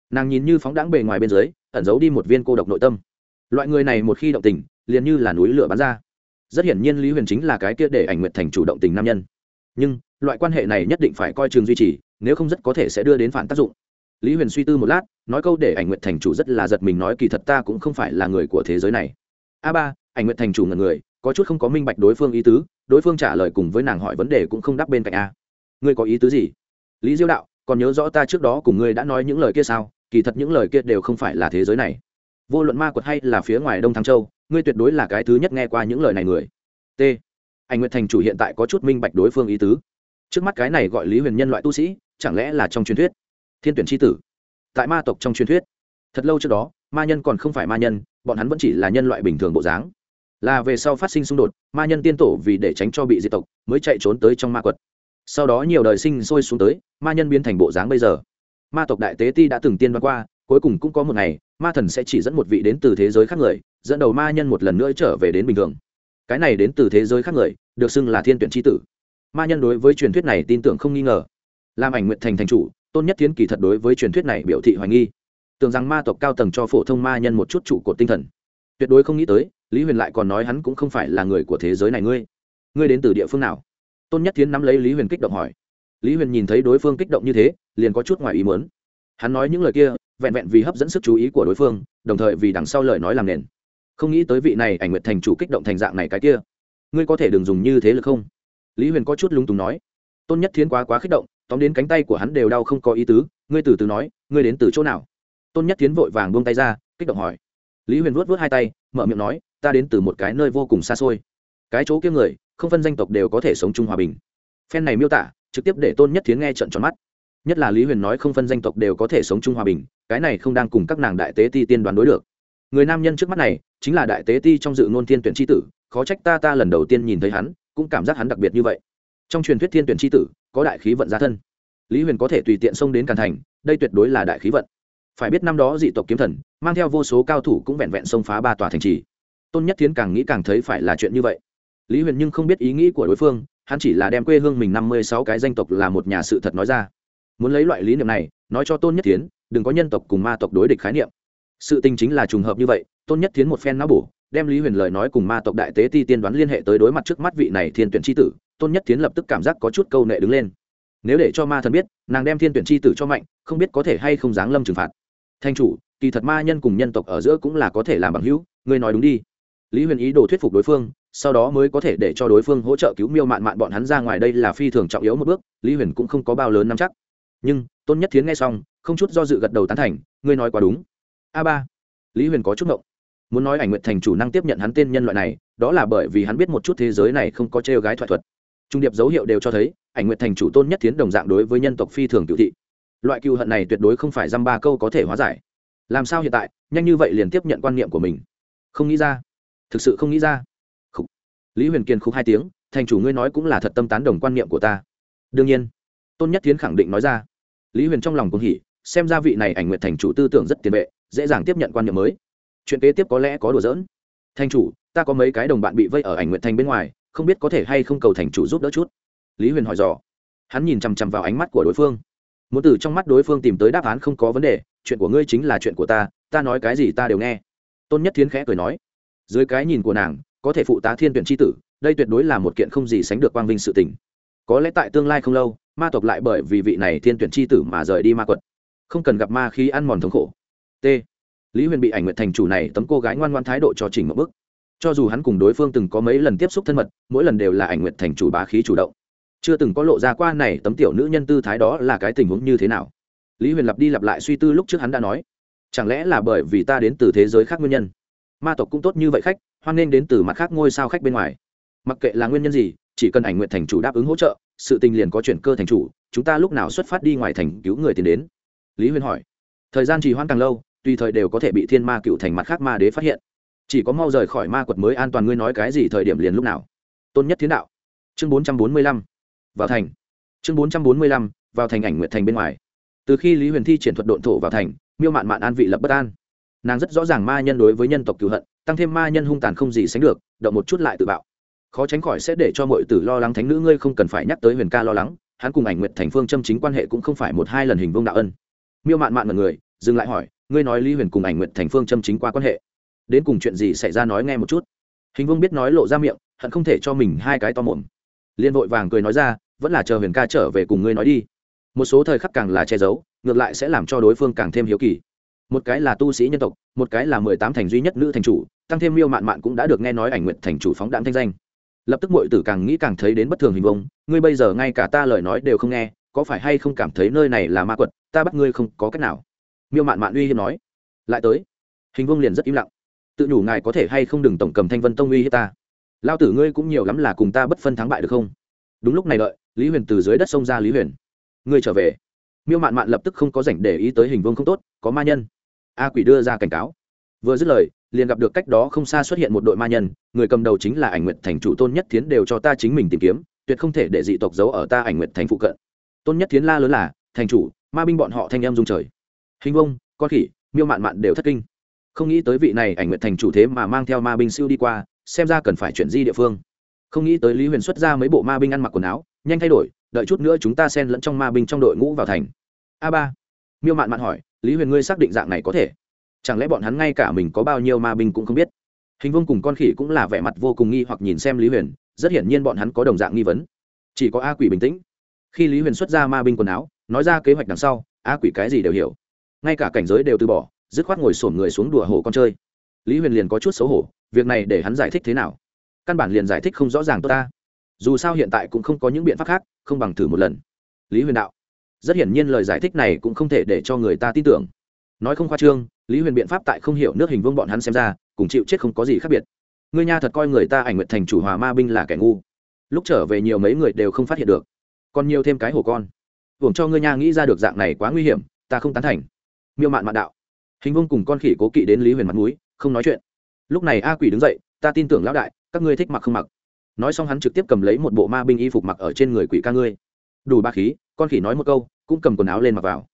Nàng nhìn như phóng đáng bề ngoài bên dưới, ẩn giấu đi một viên cô độc nội tâm. Loại người này một khi động tình, liền như là núi lửa bắn ra. Rất hiển nhiên lý huyền chính là cái kia để ảnh nguyện thành chủ động tình nam nhân. Nhưng, loại quan hệ này nhất định phải coi trường duy trì nếu không rất có thể sẽ đưa đến phản tác dụng. Lý huyền suy tư một lát, nói câu để ảnh nguyện thành chủ rất là giật mình nói kỳ thật ta cũng không phải là người của thế giới này. A ba, ảnh nguyện thành chủ ngần người, có chút không có minh bạch đối phương ý tứ, đối phương trả lời cùng với nàng hỏi vấn đề cũng không đáp bên cạnh a. Ngươi có ý tứ gì? Lý diêu đạo, còn nhớ rõ ta trước đó cùng ngươi đã nói những lời kia sao? Kỳ thật những lời kia đều không phải là thế giới này. Vô luận ma quật hay là phía ngoài đông thăng châu, ngươi tuyệt đối là cái thứ nhất nghe qua những lời này người. T. Anh nguyệt thành chủ hiện tại có chút minh bạch đối phương ý tứ. Trước mắt cái này gọi lý huyền nhân loại tu sĩ chẳng lẽ là trong truyền thuyết? Thiên tuyển tri tử. Tại ma tộc trong truyền thuyết. Thật lâu trước đó, ma nhân còn không phải ma nhân, bọn hắn vẫn chỉ là nhân loại bình thường bộ dáng. Là về sau phát sinh xung đột, ma nhân tiên tổ vì để tránh cho bị diệt tộc, mới chạy trốn tới trong ma quật. Sau đó nhiều đời sinh sôi xuống tới, ma nhân biến thành bộ dáng bây giờ. Ma tộc đại tế ti đã từng tiên đoán qua, cuối cùng cũng có một ngày, ma thần sẽ chỉ dẫn một vị đến từ thế giới khác người, dẫn đầu ma nhân một lần nữa trở về đến bình thường. Cái này đến từ thế giới khác người, được xưng là thiên tuyển tri tử. Ma nhân đối với truyền thuyết này tin tưởng không nghi ngờ làm ảnh nguyện thành thành chủ, tôn nhất thiến kỳ thật đối với truyền thuyết này biểu thị hoài nghi. Tưởng rằng ma tộc cao tầng cho phổ thông ma nhân một chút trụ cột tinh thần. Tuyệt đối không nghĩ tới, lý huyền lại còn nói hắn cũng không phải là người của thế giới này ngươi. Ngươi đến từ địa phương nào? Tôn nhất thiến nắm lấy lý huyền kích động hỏi. Lý huyền nhìn thấy đối phương kích động như thế, liền có chút ngoài ý muốn. Hắn nói những lời kia, vẹn vẹn vì hấp dẫn sức chú ý của đối phương, đồng thời vì đằng sau lời nói làm nền. Không nghĩ tới vị này ảnh nguyệt thành chủ kích động thành dạng này cái kia. Ngươi có thể đừng dùng như thế được không? Lý huyền có chút lung túng nói. Tôn nhất thiến quá quá kích động tóm đến cánh tay của hắn đều đau không có ý tứ, ngươi từ từ nói, ngươi đến từ chỗ nào? Tôn nhất tiến vội vàng buông tay ra, kích động hỏi. Lý huyền vuốt vuốt hai tay, mở miệng nói, ta đến từ một cái nơi vô cùng xa xôi. Cái chỗ kia người, không phân danh tộc đều có thể sống chung hòa bình. Phen này miêu tả, trực tiếp để tôn nhất tiến nghe trận tròn mắt. Nhất là lý huyền nói không phân danh tộc đều có thể sống chung hòa bình, cái này không đang cùng các nàng đại tế ti tiên đoán đối được. Người nam nhân trước mắt này, chính là đại tế ti trong dự ngôn thiên tuyển tri tử, khó trách ta ta lần đầu tiên nhìn thấy hắn, cũng cảm giác hắn đặc biệt như vậy. Trong truyền thuyết thiên tuyển tri tử có đại khí vận gia thân. Lý huyền có thể tùy tiện xông đến càn thành, đây tuyệt đối là đại khí vận. Phải biết năm đó dị tộc kiếm thần, mang theo vô số cao thủ cũng vẹn vẹn xông phá ba tòa thành trì. Tôn nhất thiến càng nghĩ càng thấy phải là chuyện như vậy. Lý huyền nhưng không biết ý nghĩ của đối phương, hắn chỉ là đem quê hương mình năm mươi sáu cái danh tộc là một nhà sự thật nói ra. Muốn lấy loại lý niệm này, nói cho tôn nhất thiến, đừng có nhân tộc cùng ma tộc đối địch khái niệm. Sự tình chính là trùng hợp như vậy, tôn nhất thiến một phen não bổ, đem lý huyền lời nói cùng ma tộc đại tế ti tiên đoán liên hệ tới đối mặt trước mắt vị này thiên tuyển tri tử tôn nhất thiến lập tức cảm giác có chút câu nệ đứng lên. Nếu để cho ma thần biết, nàng đem thiên tuyển tri tử cho mạnh, không biết có thể hay không giáng lâm trừng phạt. Thanh chủ, kỳ thật ma nhân cùng nhân tộc ở giữa cũng là có thể làm bằng hữu, ngươi nói đúng đi. Lý huyền ý đồ thuyết phục đối phương, sau đó mới có thể để cho đối phương hỗ trợ cứu miêu mạn mạn bọn hắn ra ngoài đây là phi thường trọng yếu một bước, lý huyền cũng không có bao lớn nắm chắc. Nhưng, tôn nhất thiến nghe xong, không chút do dự gật đầu tán thành, ngươi nói quá đúng. A ba. Lý huyền có chút ngộng. Muốn nói ảnh nguyện thành chủ năng tiếp nhận hắn tên nhân loại này, đó là bởi vì hắn biết một chút thế giới này không có trêu gái thoại thuật trung điệp dấu hiệu đều cho thấy, ảnh nguyện thành chủ tôn nhất thiến đồng dạng đối với nhân tộc phi thường cựu thị. Loại cựu hận này tuyệt đối không phải dăm ba câu có thể hóa giải. Làm sao hiện tại, nhanh như vậy liền tiếp nhận quan niệm của mình? Không nghĩ ra. Thực sự không nghĩ ra. Khúc. lý huyền kiên khúc hai tiếng, thành chủ ngươi nói cũng là thật tâm tán đồng quan niệm của ta. Đương nhiên. Tôn nhất thiến khẳng định nói ra. Lý huyền trong lòng cũng hỉ, xem ra vị này ảnh nguyện thành chủ tư tưởng rất tiền vệ, dễ dàng tiếp nhận quan niệm mới. Chuyện kế tiếp có lẽ có đùa giỡn. Thành chủ, ta có mấy cái đồng bạn bị vây ở ảnh nguyện thành bên ngoài không biết có thể hay không cầu thành chủ giúp đỡ chút. Lý huyền hỏi dò. Hắn nhìn chằm chằm vào ánh mắt của đối phương. Muốn từ trong mắt đối phương tìm tới đáp án không có vấn đề, chuyện của ngươi chính là chuyện của ta ta nói cái gì ta đều nghe. Tôn nhất thiến khẽ cười nói. Dưới cái nhìn của nàng, có thể phụ tá thiên tuyển tri tử, đây tuyệt đối là một kiện không gì sánh được quang vinh sự tình. Có lẽ tại tương lai không lâu, ma tộc lại bởi vì vị này thiên tuyển tri tử mà rời đi ma quật. Không cần gặp ma khi ăn mòn thống khổ. T. Lý huyền bị ảnh nguyện thành chủ này tấm cô gái ngoan ngoan thái độ cho trình một bức cho dù hắn cùng đối phương từng có mấy lần tiếp xúc thân mật, mỗi lần đều là ảnh nguyện thành chủ bá khí chủ động. Chưa từng có lộ ra qua này tấm tiểu nữ nhân tư thái đó là cái tình huống như thế nào. Lý huyền lặp đi lặp lại suy tư lúc trước hắn đã nói, chẳng lẽ là bởi vì ta đến từ thế giới khác nguyên nhân? Ma tộc cũng tốt như vậy khách, hoan nghênh đến từ mặt khác ngôi sao khách bên ngoài. Mặc kệ là nguyên nhân gì, chỉ cần ảnh nguyện thành chủ đáp ứng hỗ trợ, sự tình liền có chuyển cơ thành chủ, chúng ta lúc nào xuất phát đi ngoài thành cứu người tiến đến? Lý huyền hỏi. Thời gian trì hoãn càng lâu, tùy thời đều có thể bị thiên ma cựu thành mặt khác ma đế phát hiện chỉ có mau rời khỏi ma quật mới an toàn, ngươi nói cái gì thời điểm liền lúc nào? Tôn nhất thiên đạo. Chương bốn trăm bốn mươi lăm. Vào thành. Chương bốn trăm bốn mươi lăm, vào thành ảnh nguyện thành bên ngoài. Từ khi lý huyền thi triển thuật độn thổ vào thành, miêu mạn mạn an vị lập bất an. Nàng rất rõ ràng ma nhân đối với nhân tộc cựu hận, tăng thêm ma nhân hung tàn không gì sánh được, động một chút lại tự bạo. Khó tránh khỏi sẽ để cho mọi tử lo lắng thánh nữ ngươi không cần phải nhắc tới huyền ca lo lắng, hắn cùng ảnh nguyện thành phương châm chính quan hệ cũng không phải một hai lần hình vương đạo ân. Miêu mạn mạn mật người, dừng lại hỏi, ngươi nói lý huyền cùng ảnh nguyện thành phương châm chính qua quan hệ đến cùng chuyện gì xảy ra nói nghe một chút. Hình vương biết nói lộ ra miệng, hận không thể cho mình hai cái to mồm. Liên vội vàng cười nói ra, vẫn là chờ huyền ca trở về cùng ngươi nói đi. Một số thời khắc càng là che giấu, ngược lại sẽ làm cho đối phương càng thêm hiếu kỳ. Một cái là tu sĩ nhân tộc, một cái là mười tám thành duy nhất nữ thành chủ, tăng thêm miêu mạn mạn cũng đã được nghe nói ảnh nguyện thành chủ phóng đạn thanh danh. Lập tức mọi tử càng nghĩ càng thấy đến bất thường hình vông ngươi bây giờ ngay cả ta lời nói đều không nghe, có phải hay không cảm thấy nơi này là ma quật, ta bắt ngươi không có cách nào. Miêu mạn mạn uy hiếp nói. Lại tới. Hình vông liền rất im lặng tự nhủ ngài có thể hay không đừng tổng cầm thanh vân tông uy hiếp ta. Lao tử ngươi cũng nhiều lắm là cùng ta bất phân thắng bại được không? Đúng lúc này đợi, lý huyền từ dưới đất sông ra lý huyền. Ngươi trở về. Miêu mạn mạn lập tức không có rảnh để ý tới hình vương không tốt, có ma nhân. A quỷ đưa ra cảnh cáo. Vừa dứt lời, liền gặp được cách đó không xa xuất hiện một đội ma nhân, người cầm đầu chính là ảnh nguyện thành chủ tôn nhất thiến đều cho ta chính mình tìm kiếm, tuyệt không thể để dị tộc giấu ở ta ảnh nguyện thành phụ cận. Tôn nhất thiến la lớn là, thành chủ, ma binh bọn họ thanh em dung trời. Hình vông con khỉ, miêu mạn mạn đều thất kinh không nghĩ tới vị này ảnh nguyện thành chủ thế mà mang theo ma binh siêu đi qua, xem ra cần phải chuyển di địa phương. Không nghĩ tới lý huyền xuất ra mấy bộ ma binh ăn mặc quần áo, nhanh thay đổi, đợi chút nữa chúng ta xen lẫn trong ma binh trong đội ngũ vào thành. A ba, miêu mạn mạn hỏi, lý huyền ngươi xác định dạng này có thể? Chẳng lẽ bọn hắn ngay cả mình có bao nhiêu ma binh cũng không biết? Hình vương cùng con khỉ cũng là vẻ mặt vô cùng nghi hoặc nhìn xem lý huyền, rất hiển nhiên bọn hắn có đồng dạng nghi vấn. Chỉ có a quỷ bình tĩnh. Khi lý huyền xuất ra ma binh quần áo, nói ra kế hoạch đằng sau, a quỷ cái gì đều hiểu. Ngay cả cảnh giới đều từ bỏ dứt khoát ngồi xổm người xuống đùa hồ con chơi. Lý huyền liền có chút xấu hổ, việc này để hắn giải thích thế nào? Căn bản liền giải thích không rõ ràng tốt ta. Dù sao hiện tại cũng không có những biện pháp khác, không bằng thử một lần. Lý huyền đạo. Rất hiển nhiên lời giải thích này cũng không thể để cho người ta tin tưởng. Nói không khoa trương, lý huyền biện pháp tại không hiểu nước hình vương bọn hắn xem ra, cùng chịu chết không có gì khác biệt. Ngươi nha thật coi người ta ảnh nguyện thành chủ hòa ma binh là kẻ ngu. Lúc trở về nhiều mấy người đều không phát hiện được. Còn nhiều thêm cái hồ con. Hưởng cho ngươi nha nghĩ ra được dạng này quá nguy hiểm, ta không tán thành. Miêu mạn mạn đạo hình vương cùng con khỉ cố kỵ đến lý huyền mặt núi không nói chuyện. Lúc này a quỷ đứng dậy, ta tin tưởng lão đại, các ngươi thích mặc không mặc. Nói xong hắn trực tiếp cầm lấy một bộ ma binh y phục mặc ở trên người quỷ ca ngươi. Đủ ba khí, con khỉ nói một câu, cũng cầm quần áo lên mặc vào.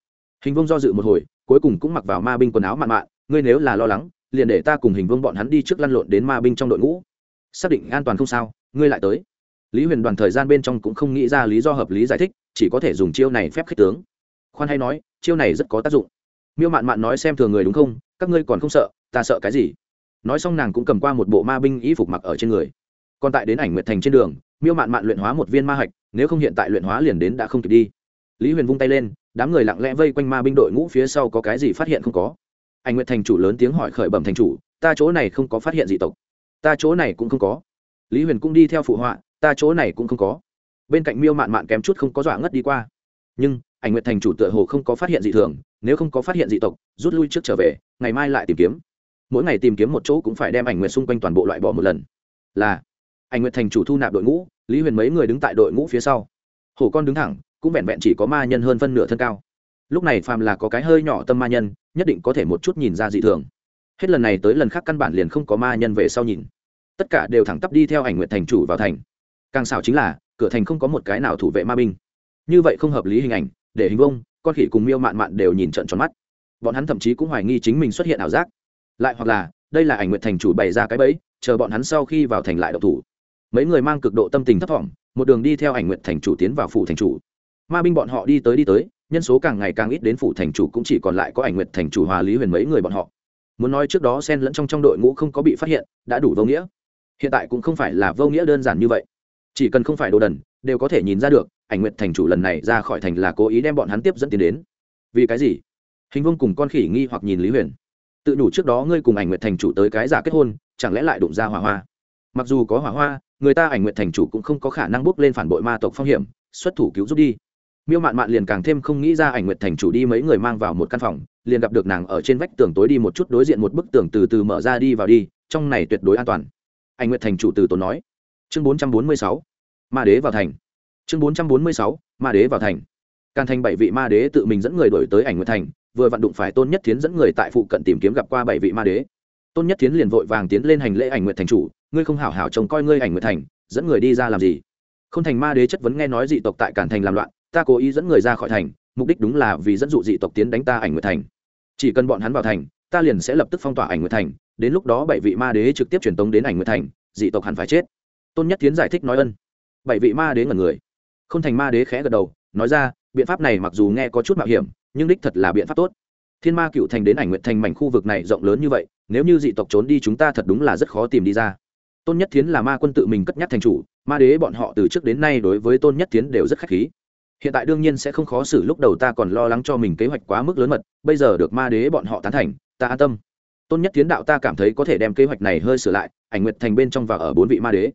Hình vương do dự một hồi, cuối cùng cũng mặc vào ma binh quần áo mạn mạn, ngươi nếu là lo lắng, liền để ta cùng hình vương bọn hắn đi trước lăn lộn đến ma binh trong đội ngũ. Xác định an toàn không sao, ngươi lại tới. Lý huyền đoàn thời gian bên trong cũng không nghĩ ra lý do hợp lý giải thích, chỉ có thể dùng chiêu này phép khích tướng. Khoan hay nói, chiêu này rất có tác dụng miêu mạn mạn nói xem thường người đúng không? Các ngươi còn không sợ, ta sợ cái gì? Nói xong nàng cũng cầm qua một bộ ma binh y phục mặc ở trên người. Còn tại đến ảnh nguyệt thành trên đường, miêu mạn mạn luyện hóa một viên ma hạch, nếu không hiện tại luyện hóa liền đến đã không kịp đi. Lý huyền vung tay lên, đám người lặng lẽ vây quanh ma binh đội ngũ phía sau có cái gì phát hiện không có. Ảnh nguyệt thành chủ lớn tiếng hỏi khởi bẩm thành chủ, ta chỗ này không có phát hiện dị tộc. Ta chỗ này cũng không có. Lý huyền cũng đi theo phụ họa, ta chỗ này cũng không có. Bên cạnh miêu mạn mạn kém chút không có dọa ngất đi qua. Nhưng, ảnh nguyệt thành chủ tựa hồ không có phát hiện dị thường nếu không có phát hiện dị tộc, rút lui trước trở về, ngày mai lại tìm kiếm. Mỗi ngày tìm kiếm một chỗ cũng phải đem ảnh nguyệt xung quanh toàn bộ loại bỏ một lần. Là, ảnh nguyệt thành chủ thu nạp đội ngũ, lý huyền mấy người đứng tại đội ngũ phía sau. Hổ con đứng thẳng, cũng vẹn vẹn chỉ có ma nhân hơn phân nửa thân cao. Lúc này phàm là có cái hơi nhỏ tâm ma nhân, nhất định có thể một chút nhìn ra dị thường. Hết lần này tới lần khác căn bản liền không có ma nhân về sau nhìn. Tất cả đều thẳng tắp đi theo ảnh nguyện thành chủ vào thành. Càng xảo chính là, cửa thành không có một cái nào thủ vệ ma binh. Như vậy không hợp lý hình ảnh, để hình vông con khỉ cùng miêu mạn mạn đều nhìn trận tròn mắt. Bọn hắn thậm chí cũng hoài nghi chính mình xuất hiện ảo giác. Lại hoặc là, đây là ảnh nguyện thành chủ bày ra cái bẫy, chờ bọn hắn sau khi vào thành lại độc thủ. Mấy người mang cực độ tâm tình thấp thỏm, một đường đi theo ảnh nguyện thành chủ tiến vào phủ thành chủ. Ma binh bọn họ đi tới đi tới, nhân số càng ngày càng ít đến phủ thành chủ cũng chỉ còn lại có ảnh nguyện thành chủ hòa lý huyền mấy người bọn họ. Muốn nói trước đó xen lẫn trong trong đội ngũ không có bị phát hiện, đã đủ vô nghĩa. Hiện tại cũng không phải là vô nghĩa đơn giản như vậy. Chỉ cần không phải đồ đần, đều có thể nhìn ra được ảnh Nguyệt thành chủ lần này ra khỏi thành là cố ý đem bọn hắn tiếp dẫn tiến đến. Vì cái gì? Hình vương cùng con khỉ nghi hoặc nhìn lý huyền. Tự đủ trước đó ngươi cùng ảnh nguyệt thành chủ tới cái giả kết hôn, chẳng lẽ lại đụng ra hỏa hoa? Mặc dù có hỏa hoa, người ta ảnh nguyệt thành chủ cũng không có khả năng bước lên phản bội ma tộc phong hiểm, xuất thủ cứu giúp đi. Miêu mạn mạn liền càng thêm không nghĩ ra ảnh nguyệt thành chủ đi mấy người mang vào một căn phòng, liền gặp được nàng ở trên vách tường tối đi một chút đối diện một bức tường từ từ mở ra đi vào đi, trong này tuyệt đối an toàn. Ảnh Nguyệt thành chủ từ tốn nói. Chương bốn trăm bốn mươi sáu. Ma đế vào thành chương bốn trăm bốn mươi sáu, ma đế vào thành. Càn thành bảy vị ma đế tự mình dẫn người đổi tới ảnh Nguyệt thành, vừa vặn đụng phải tôn nhất thiến dẫn người tại phụ cận tìm kiếm gặp qua bảy vị ma đế. Tôn nhất thiến liền vội vàng tiến lên hành lễ ảnh Nguyệt thành chủ, ngươi không hảo hảo trông coi ngươi ảnh Nguyệt thành, dẫn người đi ra làm gì? Không thành ma đế chất vấn nghe nói dị tộc tại cản thành làm loạn, ta cố ý dẫn người ra khỏi thành, mục đích đúng là vì dẫn dụ dị tộc tiến đánh ta ảnh nguyệt thành. Chỉ cần bọn hắn vào thành, ta liền sẽ lập tức phong tỏa ảnh nguyệt thành, đến lúc đó bảy vị ma đế trực tiếp truyền tống đến ảnh nguyệt thành, dị tộc hẳn phải chết. Tôn nhất tiến giải thích nói ân. Bảy vị ma đế ngẩn người không thành ma đế khẽ gật đầu, nói ra, biện pháp này mặc dù nghe có chút mạo hiểm, nhưng đích thật là biện pháp tốt. Thiên ma cựu thành đến ảnh nguyệt thành mảnh khu vực này rộng lớn như vậy, nếu như dị tộc trốn đi chúng ta thật đúng là rất khó tìm đi ra. Tôn nhất thiến là ma quân tự mình cất nhắc thành chủ, ma đế bọn họ từ trước đến nay đối với tôn nhất thiến đều rất khách khí. Hiện tại đương nhiên sẽ không khó xử, lúc đầu ta còn lo lắng cho mình kế hoạch quá mức lớn mật, bây giờ được ma đế bọn họ tán thành, ta an tâm. Tôn nhất thiến đạo ta cảm thấy có thể đem kế hoạch này hơi sửa lại, ảnh nguyệt thành bên trong và ở bốn vị ma đế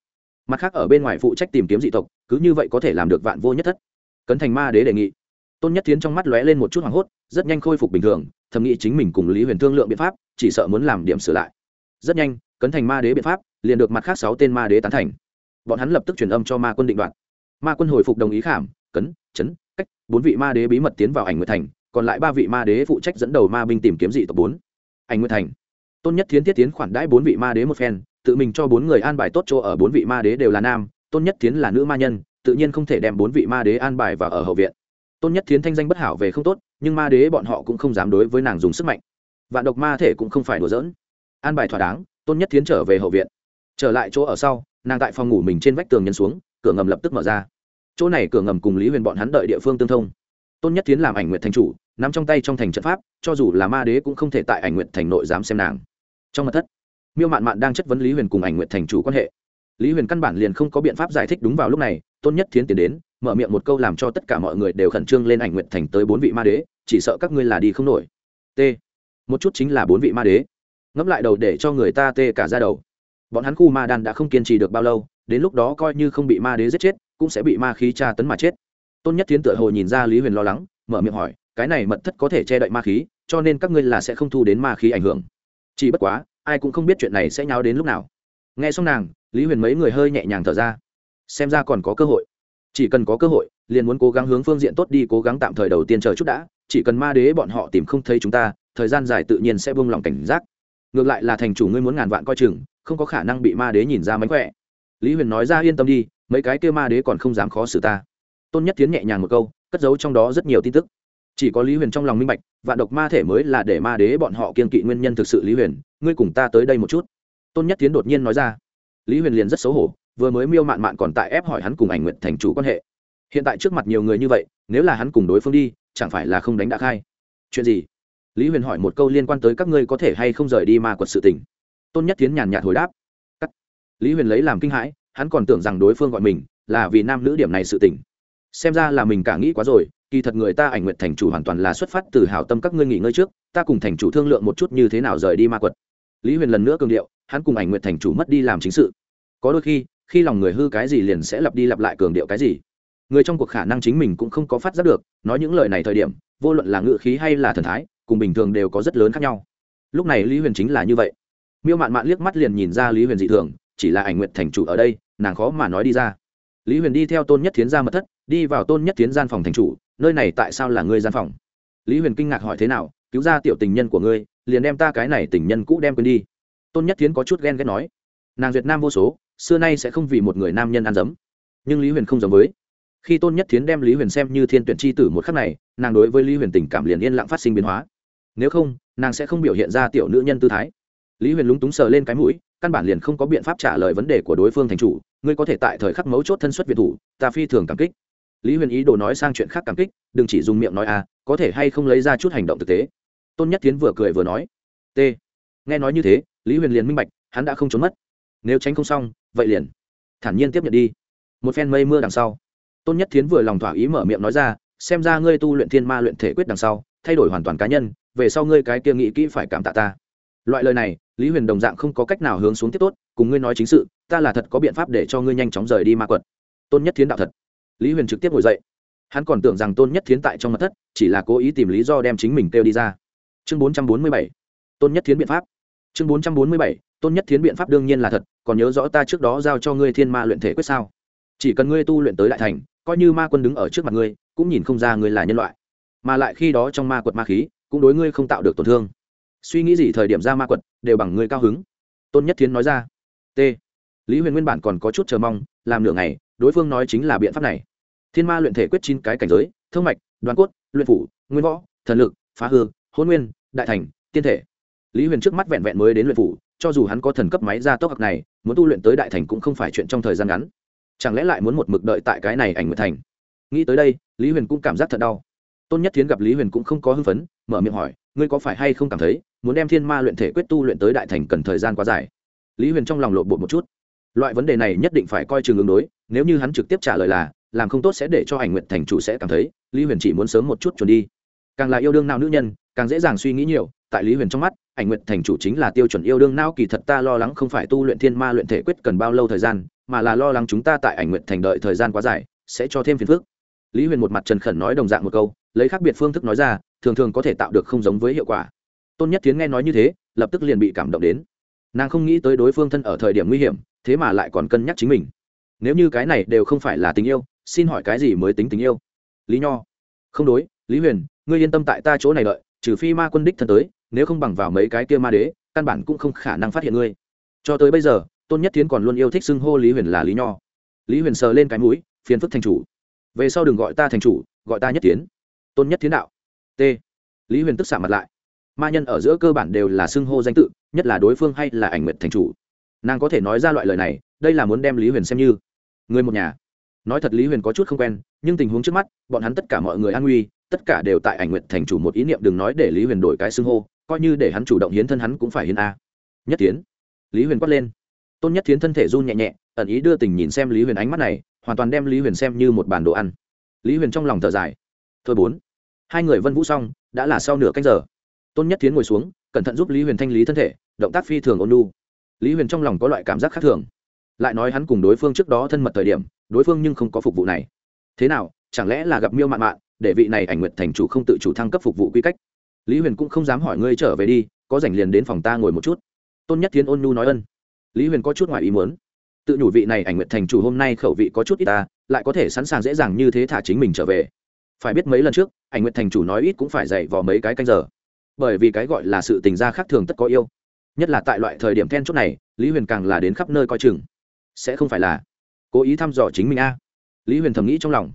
mặt khác ở bên ngoài phụ trách tìm kiếm dị tộc, cứ như vậy có thể làm được vạn vô nhất thất. Cấn thành ma đế đề nghị. Tôn nhất tiến trong mắt lóe lên một chút hoảng hốt, rất nhanh khôi phục bình thường, thầm nghĩ chính mình cùng lý huyền thương lượng biện pháp, chỉ sợ muốn làm điểm sửa lại. Rất nhanh, cấn thành ma đế biện pháp, liền được mặt khác sáu tên ma đế tán thành. Bọn hắn lập tức truyền âm cho ma quân định đoạt. Ma quân hồi phục đồng ý khảm, cấn, chấn, cách, bốn vị ma đế bí mật tiến vào ảnh nguyệt thành, còn lại ba vị ma đế phụ trách dẫn đầu ma binh tìm kiếm dị tộc bốn. Ảnh nguyệt thành. Tôn nhất thiến thiết tiến khoản đãi bốn vị ma đế một phen tự mình cho bốn người an bài tốt chỗ ở bốn vị ma đế đều là nam, tôn nhất thiến là nữ ma nhân, tự nhiên không thể đem bốn vị ma đế an bài và ở hậu viện. Tôn nhất thiến thanh danh bất hảo về không tốt, nhưng ma đế bọn họ cũng không dám đối với nàng dùng sức mạnh. Vạn độc ma thể cũng không phải đùa dỡn an bài thỏa đáng, tôn nhất thiến trở về hậu viện. Trở lại chỗ ở sau, nàng tại phòng ngủ mình trên vách tường nhân xuống, cửa ngầm lập tức mở ra. Chỗ này cửa ngầm cùng lý huyền bọn hắn đợi địa phương tương thông. Tôn nhất tiến làm ảnh nguyện thành chủ n ắ m trong tay trong thành trận pháp, cho dù là ma đế cũng không thể tại ảnh nguyện thành nội dám xem nàng. Trong mặt thất miêu mạn mạn đang chất vấn lý huyền cùng ảnh nguyện thành chủ quan hệ lý huyền căn bản liền không có biện pháp giải thích đúng vào lúc này tôn nhất Thiến tiến đến mở miệng một câu làm cho tất cả mọi người đều khẩn trương lên ảnh nguyện thành tới bốn vị ma đế chỉ sợ các ngươi là đi không nổi t một chút chính là bốn vị ma đế ngẫm lại đầu để cho người ta tê cả ra đầu bọn hắn khu ma đan đã không kiên trì được bao lâu đến lúc đó coi như không bị ma đế giết chết cũng sẽ bị ma khí tra tấn mà chết tôn nhất Thiến tựa hồ nhìn ra lý huyền lo lắng mở miệng hỏi cái này mật thất có thể che đậy ma khí cho nên các ngươi là sẽ không thu đến ma khí ảnh hưởng chỉ bất quá ai cũng không biết chuyện này sẽ nháo đến lúc nào. Nghe xong nàng, lý huyền mấy người hơi nhẹ nhàng thở ra. Xem ra còn có cơ hội. Chỉ cần có cơ hội, liền muốn cố gắng hướng phương diện tốt đi, cố gắng tạm thời đầu tiên chờ chút đã. Chỉ cần ma đế bọn họ tìm không thấy chúng ta, thời gian dài tự nhiên sẽ buông lòng cảnh giác. Ngược lại là thành chủ ngươi muốn ngàn vạn coi chừng, không có khả năng bị ma đế nhìn ra mánh khỏe. Lý huyền nói ra yên tâm đi, mấy cái kêu ma đế còn không dám khó xử ta. Tôn nhất tiến nhẹ nhàng một câu, cất giấu trong đó rất nhiều tin tức chỉ có lý huyền trong lòng minh bạch, vạn độc ma thể mới là để ma đế bọn họ kiên kỵ nguyên nhân thực sự lý huyền, ngươi cùng ta tới đây một chút. Tôn nhất tiến đột nhiên nói ra. Lý huyền liền rất xấu hổ, vừa mới miêu mạn mạn còn tại ép hỏi hắn cùng ảnh nguyện thành chủ quan hệ. Hiện tại trước mặt nhiều người như vậy, nếu là hắn cùng đối phương đi, chẳng phải là không đánh đã khai? Chuyện gì? Lý huyền hỏi một câu liên quan tới các ngươi có thể hay không rời đi ma quật sự tình. Tôn nhất tiến nhàn nhạt hồi đáp. Cắt. lý huyền lấy làm kinh hãi, hắn còn tưởng rằng đối phương gọi mình là vì nam nữ điểm này sự tình. Xem ra là mình cả nghĩ quá rồi kỳ thật người ta ảnh nguyện thành chủ hoàn toàn là xuất phát từ hảo tâm các ngươi nghỉ ngơi trước, ta cùng thành chủ thương lượng một chút như thế nào rời đi ma quật. Lý huyền lần nữa cường điệu, hắn cùng ảnh nguyện thành chủ mất đi làm chính sự. Có đôi khi khi lòng người hư cái gì liền sẽ lặp đi lặp lại cường điệu cái gì. Người trong cuộc khả năng chính mình cũng không có phát giác được, nói những lời này thời điểm, vô luận là ngự khí hay là thần thái, cùng bình thường đều có rất lớn khác nhau. Lúc này lý huyền chính là như vậy. Miêu mạn mạn liếc mắt liền nhìn ra lý huyền dị thường, chỉ là ảnh nguyện thành chủ ở đây, nàng khó mà nói đi ra. Lý huyền đi theo tôn nhất thiến ra mật thất, đi vào tôn nhất thiến gian phòng thành chủ nơi này tại sao là ngươi gian phòng? Lý huyền kinh ngạc hỏi thế nào, cứu ra tiểu tình nhân của ngươi, liền đem ta cái này tình nhân cũ đem quên đi. Tôn nhất thiến có chút ghen ghét nói, nàng việt nam vô số, xưa nay sẽ không vì một người nam nhân ăn dấm. Nhưng lý huyền không giống với. Khi tôn nhất thiến đem lý huyền xem như thiên tuyển tri tử một khắc này, nàng đối với lý huyền tình cảm liền yên lặng phát sinh biến hóa. Nếu không, nàng sẽ không biểu hiện ra tiểu nữ nhân tư thái. Lý huyền lúng túng sờ lên cái mũi, căn bản liền không có biện pháp trả lời vấn đề của đối phương thành chủ. Ngươi có thể tại thời khắc mấu chốt thân xuất việt thủ, ta phi thường cảm kích lý huyền ý đồ nói sang chuyện khác cảm kích, đừng chỉ dùng miệng nói à có thể hay không lấy ra chút hành động thực tế. Tôn nhất tiến vừa cười vừa nói t nghe nói như thế, lý huyền liền minh bạch, hắn đã không trốn mất. Nếu tránh không xong, vậy liền thản nhiên tiếp nhận đi. Một phen mây mưa đằng sau, tôn nhất tiến vừa lòng thỏa ý mở miệng nói ra, xem ra ngươi tu luyện thiên ma luyện thể quyết đằng sau, thay đổi hoàn toàn cá nhân, về sau ngươi cái kia nghĩ kỹ phải cảm tạ ta. Loại lời này, lý huyền đồng dạng không có cách nào hướng xuống tiếp tốt, cùng ngươi nói chính sự, ta là thật có biện pháp để cho ngươi nhanh chóng rời đi ma quật. Tôn nhất thiến đạo thật lý huyền trực tiếp ngồi dậy. Hắn còn tưởng rằng tôn nhất thiến tại trong mặt thất, chỉ là cố ý tìm lý do đem chính mình kêu đi ra. Chương bốn trăm bốn mươi bảy, tôn nhất thiến biện pháp. Chương bốn trăm bốn mươi bảy, tôn nhất thiến biện pháp đương nhiên là thật, còn nhớ rõ ta trước đó giao cho ngươi thiên ma luyện thể quyết sao? Chỉ cần ngươi tu luyện tới đại thành, coi như ma quân đứng ở trước mặt ngươi, cũng nhìn không ra ngươi là nhân loại. Mà lại khi đó trong ma quật ma khí, cũng đối ngươi không tạo được tổn thương. Suy nghĩ gì thời điểm ra ma quật, đều bằng ngươi cao hứng. Tôn nhất thiến nói ra. T. Lý huyền nguyên bản còn có chút chờ mong, làm nửa ngày, đối phương nói chính là biện pháp này thiên ma luyện thể quyết chín cái cảnh giới thương mạch, đoàn cốt, luyện phủ, nguyên võ, thần lực, phá hư, hôn nguyên, đại thành, tiên thể. Lý huyền trước mắt vẹn vẹn mới đến luyện phủ, cho dù hắn có thần cấp máy ra tốc học này, muốn tu luyện tới đại thành cũng không phải chuyện trong thời gian ngắn. Chẳng lẽ lại muốn một mực đợi tại cái này ảnh nguyệt thành? Nghĩ tới đây, lý huyền cũng cảm giác thật đau. Tôn nhất thiến gặp lý huyền cũng không có hưng phấn, mở miệng hỏi, ngươi có phải hay không cảm thấy, muốn đem thiên ma luyện thể quyết tu luyện tới đại thành cần thời gian quá dài? Lý huyền trong lòng lộ bột một chút. Loại vấn đề này nhất định phải coi chừng ứng đối, nếu như hắn trực tiếp trả lời là làm không tốt sẽ để cho ảnh nguyện thành chủ sẽ cảm thấy, lý huyền chỉ muốn sớm một chút chuẩn đi. Càng là yêu đương nào nữ nhân, càng dễ dàng suy nghĩ nhiều, tại lý huyền trong mắt, ảnh nguyện thành chủ chính là tiêu chuẩn yêu đương nào, kỳ thật ta lo lắng không phải tu luyện thiên ma luyện thể quyết cần bao lâu thời gian, mà là lo lắng chúng ta tại ảnh nguyện thành đợi thời gian quá dài, sẽ cho thêm phiền phức. Lý huyền một mặt trần khẩn nói đồng dạng một câu, lấy khác biệt phương thức nói ra, thường thường có thể tạo được không giống với hiệu quả. Tôn nhất tiến nghe nói như thế, lập tức liền bị cảm động đến. Nàng không nghĩ tới đối phương thân ở thời điểm nguy hiểm, thế mà lại còn cân nhắc chính mình. Nếu như cái này đều không phải là tình yêu xin hỏi cái gì mới tính tình yêu? Lý nho. Không đối, lý huyền, ngươi yên tâm tại ta chỗ này đợi, trừ phi ma quân đích thân tới, nếu không bằng vào mấy cái kia ma đế, căn bản cũng không khả năng phát hiện ngươi. Cho tới bây giờ, tôn nhất tiến còn luôn yêu thích xưng hô lý huyền là lý nho. Lý huyền sờ lên cái mũi, phiền phức thành chủ. Về sau đừng gọi ta thành chủ, gọi ta nhất tiến tôn nhất tiến đạo. T. Lý huyền tức xạ mặt lại. Ma nhân ở giữa cơ bản đều là xưng hô danh tự, nhất là đối phương hay là ảnh nguyện thành chủ. Nàng có thể nói ra loại lời này, đây là muốn đem lý huyền xem như. Người một nhà nói thật lý huyền có chút không quen, nhưng tình huống trước mắt, bọn hắn tất cả mọi người an nguy, tất cả đều tại ảnh nguyện thành chủ một ý niệm đừng nói để lý huyền đổi cái xưng hô, coi như để hắn chủ động hiến thân hắn cũng phải hiến a. Nhất tiến lý huyền quát lên. Tôn nhất tiến thân thể run nhẹ nhẹ, ẩn ý đưa tình nhìn xem lý huyền ánh mắt này, hoàn toàn đem lý huyền xem như một bản đồ ăn. Lý huyền trong lòng thở dài. Thôi bốn. Hai người vân vũ xong, đã là sau nửa canh giờ. Tôn nhất tiến ngồi xuống, cẩn thận giúp lý huyền thanh lý thân thể, động tác phi thường ôn lu lý huyền trong lòng có loại cảm giác khác thường lại nói hắn cùng đối phương trước đó thân mật thời điểm, đối phương nhưng không có phục vụ này. Thế nào, chẳng lẽ là gặp miêu mạn mạn, để vị này ảnh nguyện thành chủ không tự chủ thăng cấp phục vụ quy cách? Lý huyền cũng không dám hỏi ngươi trở về đi, có rảnh liền đến phòng ta ngồi một chút. Tôn nhất thiên ôn nhu nói ân. Lý huyền có chút ngoài ý muốn. Tự nhủ vị này ảnh nguyện thành chủ hôm nay khẩu vị có chút ít ta, lại có thể sẵn sàng dễ dàng như thế thả chính mình trở về. Phải biết mấy lần trước, ảnh nguyện thành chủ nói ít cũng phải dạy vào mấy cái canh giờ. Bởi vì cái gọi là sự tình gia khác thường tất có yêu. Nhất là tại loại thời điểm then chốt này, lý huyền càng là đến khắp nơi coi chừng sẽ không phải là cố ý thăm dò chính mình a. Lý huyền thầm nghĩ trong lòng.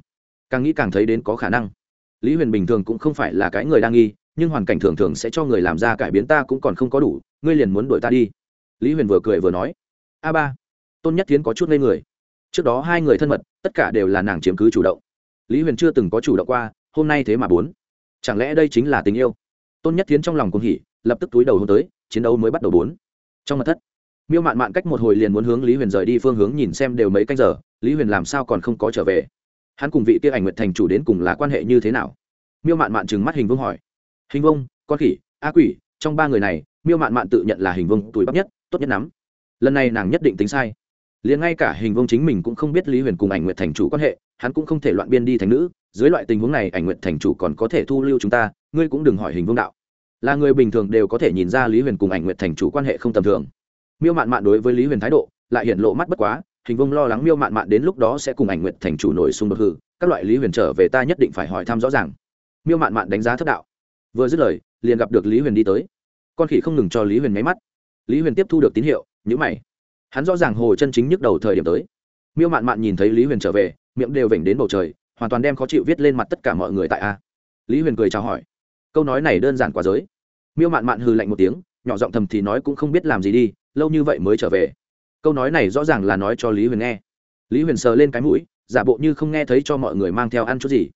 Càng nghĩ càng thấy đến có khả năng. Lý huyền bình thường cũng không phải là cái người đang nghi, nhưng hoàn cảnh thường thường sẽ cho người làm ra cải biến ta cũng còn không có đủ, ngươi liền muốn đuổi ta đi. Lý huyền vừa cười vừa nói. A ba, tôn nhất tiến có chút ngây người. Trước đó hai người thân mật, tất cả đều là nàng chiếm cứ chủ động. Lý huyền chưa từng có chủ động qua, hôm nay thế mà bốn. Chẳng lẽ đây chính là tình yêu? Tôn nhất tiến trong lòng cũng hỉ, lập tức túi đầu hôn tới, chiến đấu mới bắt đầu bốn. Trong mặt thất miêu mạn mạn cách một hồi liền muốn hướng lý huyền rời đi phương hướng nhìn xem đều mấy canh giờ, lý huyền làm sao còn không có trở về? Hắn cùng vị kia ảnh nguyệt thành chủ đến cùng là quan hệ như thế nào? Miêu mạn mạn trừng mắt hình vương hỏi. Hình vông con khỉ, a quỷ, trong ba người này, miêu mạn mạn tự nhận là hình vông tuổi bắp nhất, tốt nhất lắm lần này nàng nhất định tính sai. Liền ngay cả hình vông chính mình cũng không biết lý huyền cùng ảnh nguyệt thành chủ quan hệ, hắn cũng không thể loạn biên đi thành nữ. Dưới loại tình huống này, ảnh nguyệt thành chủ còn có thể thu lưu chúng ta, ngươi cũng đừng hỏi hình vương đạo. Là người bình thường đều có thể nhìn ra lý huyền cùng ảnh nguyệt thành chủ quan hệ không tầm thường miêu mạn mạn đối với lý huyền thái độ lại hiện lộ mắt bất quá, hình vông lo lắng miêu mạn mạn đến lúc đó sẽ cùng ảnh nguyệt thành chủ nổi xung đột hư, các loại lý huyền trở về ta nhất định phải hỏi thăm rõ ràng. miêu mạn mạn đánh giá thất đạo. vừa dứt lời, liền gặp được lý huyền đi tới. con khỉ không ngừng cho lý huyền máy mắt. lý huyền tiếp thu được tín hiệu nhữ mày. hắn rõ ràng hồ chân chính nhức đầu thời điểm tới. miêu mạn mạn nhìn thấy lý huyền trở về, miệng đều vểnh đến bầu trời, hoàn toàn đem khó chịu viết lên mặt tất cả mọi người tại a. lý huyền cười chào hỏi. câu nói này đơn giản quá giới. miêu mạn mạn hư lạnh một tiếng, nhỏ giọng thầm thì nói cũng không biết làm gì đi lâu như vậy mới trở về. Câu nói này rõ ràng là nói cho lý huyền nghe. Lý huyền sờ lên cái mũi, giả bộ như không nghe thấy cho mọi người mang theo ăn chút gì.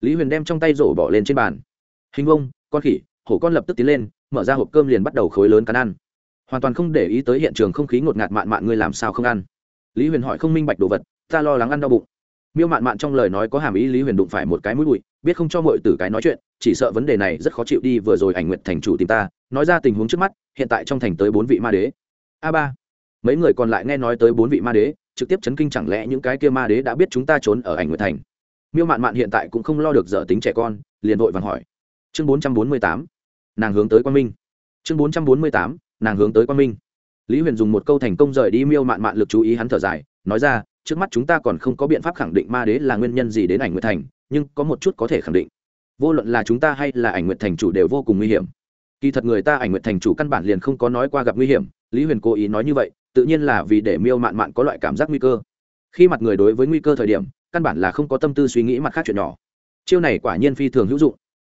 Lý huyền đem trong tay rổ bỏ lên trên bàn. Hình bông con khỉ, hổ con lập tức tiến lên, mở ra hộp cơm liền bắt đầu khối lớn cắn ăn. Hoàn toàn không để ý tới hiện trường không khí ngột ngạt mạn mạn ngươi làm sao không ăn. Lý huyền hỏi không minh bạch đồ vật, ta lo lắng ăn đau bụng. Miêu mạn mạn trong lời nói có hàm ý lý huyền đụng phải một cái mũi bụi, biết không cho mọi tử cái nói chuyện, chỉ sợ vấn đề này rất khó chịu đi, vừa rồi ảnh nguyện thành chủ tìm ta, nói ra tình huống trước mắt, hiện tại trong thành tới bốn vị ma đế a ba. Mấy người còn lại nghe nói tới bốn vị ma đế, trực tiếp chấn kinh chẳng lẽ những cái kia ma đế đã biết chúng ta trốn ở ảnh nguyện thành? Miêu mạn mạn hiện tại cũng không lo được dở tính trẻ con, liền vội vàng hỏi. Chương bốn trăm bốn mươi tám, nàng hướng tới quang minh. Chương bốn trăm bốn mươi tám, nàng hướng tới quang minh. Lý huyền dùng một câu thành công rời đi, miêu mạn mạn lực chú ý hắn thở dài, nói ra, trước mắt chúng ta còn không có biện pháp khẳng định ma đế là nguyên nhân gì đến ảnh nguyện thành, nhưng có một chút có thể khẳng định. Vô luận là chúng ta hay là ảnh nguyện thành chủ đều vô cùng nguy hiểm. Kỳ thật người ta ảnh nguyện thành chủ căn bản liền không có nói qua gặp nguy hiểm lý huyền cố ý nói như vậy, tự nhiên là vì để miêu mạn mạn có loại cảm giác nguy cơ. Khi mặt người đối với nguy cơ thời điểm, căn bản là không có tâm tư suy nghĩ mặt khác chuyện nhỏ. Chiêu này quả nhiên phi thường hữu dụng.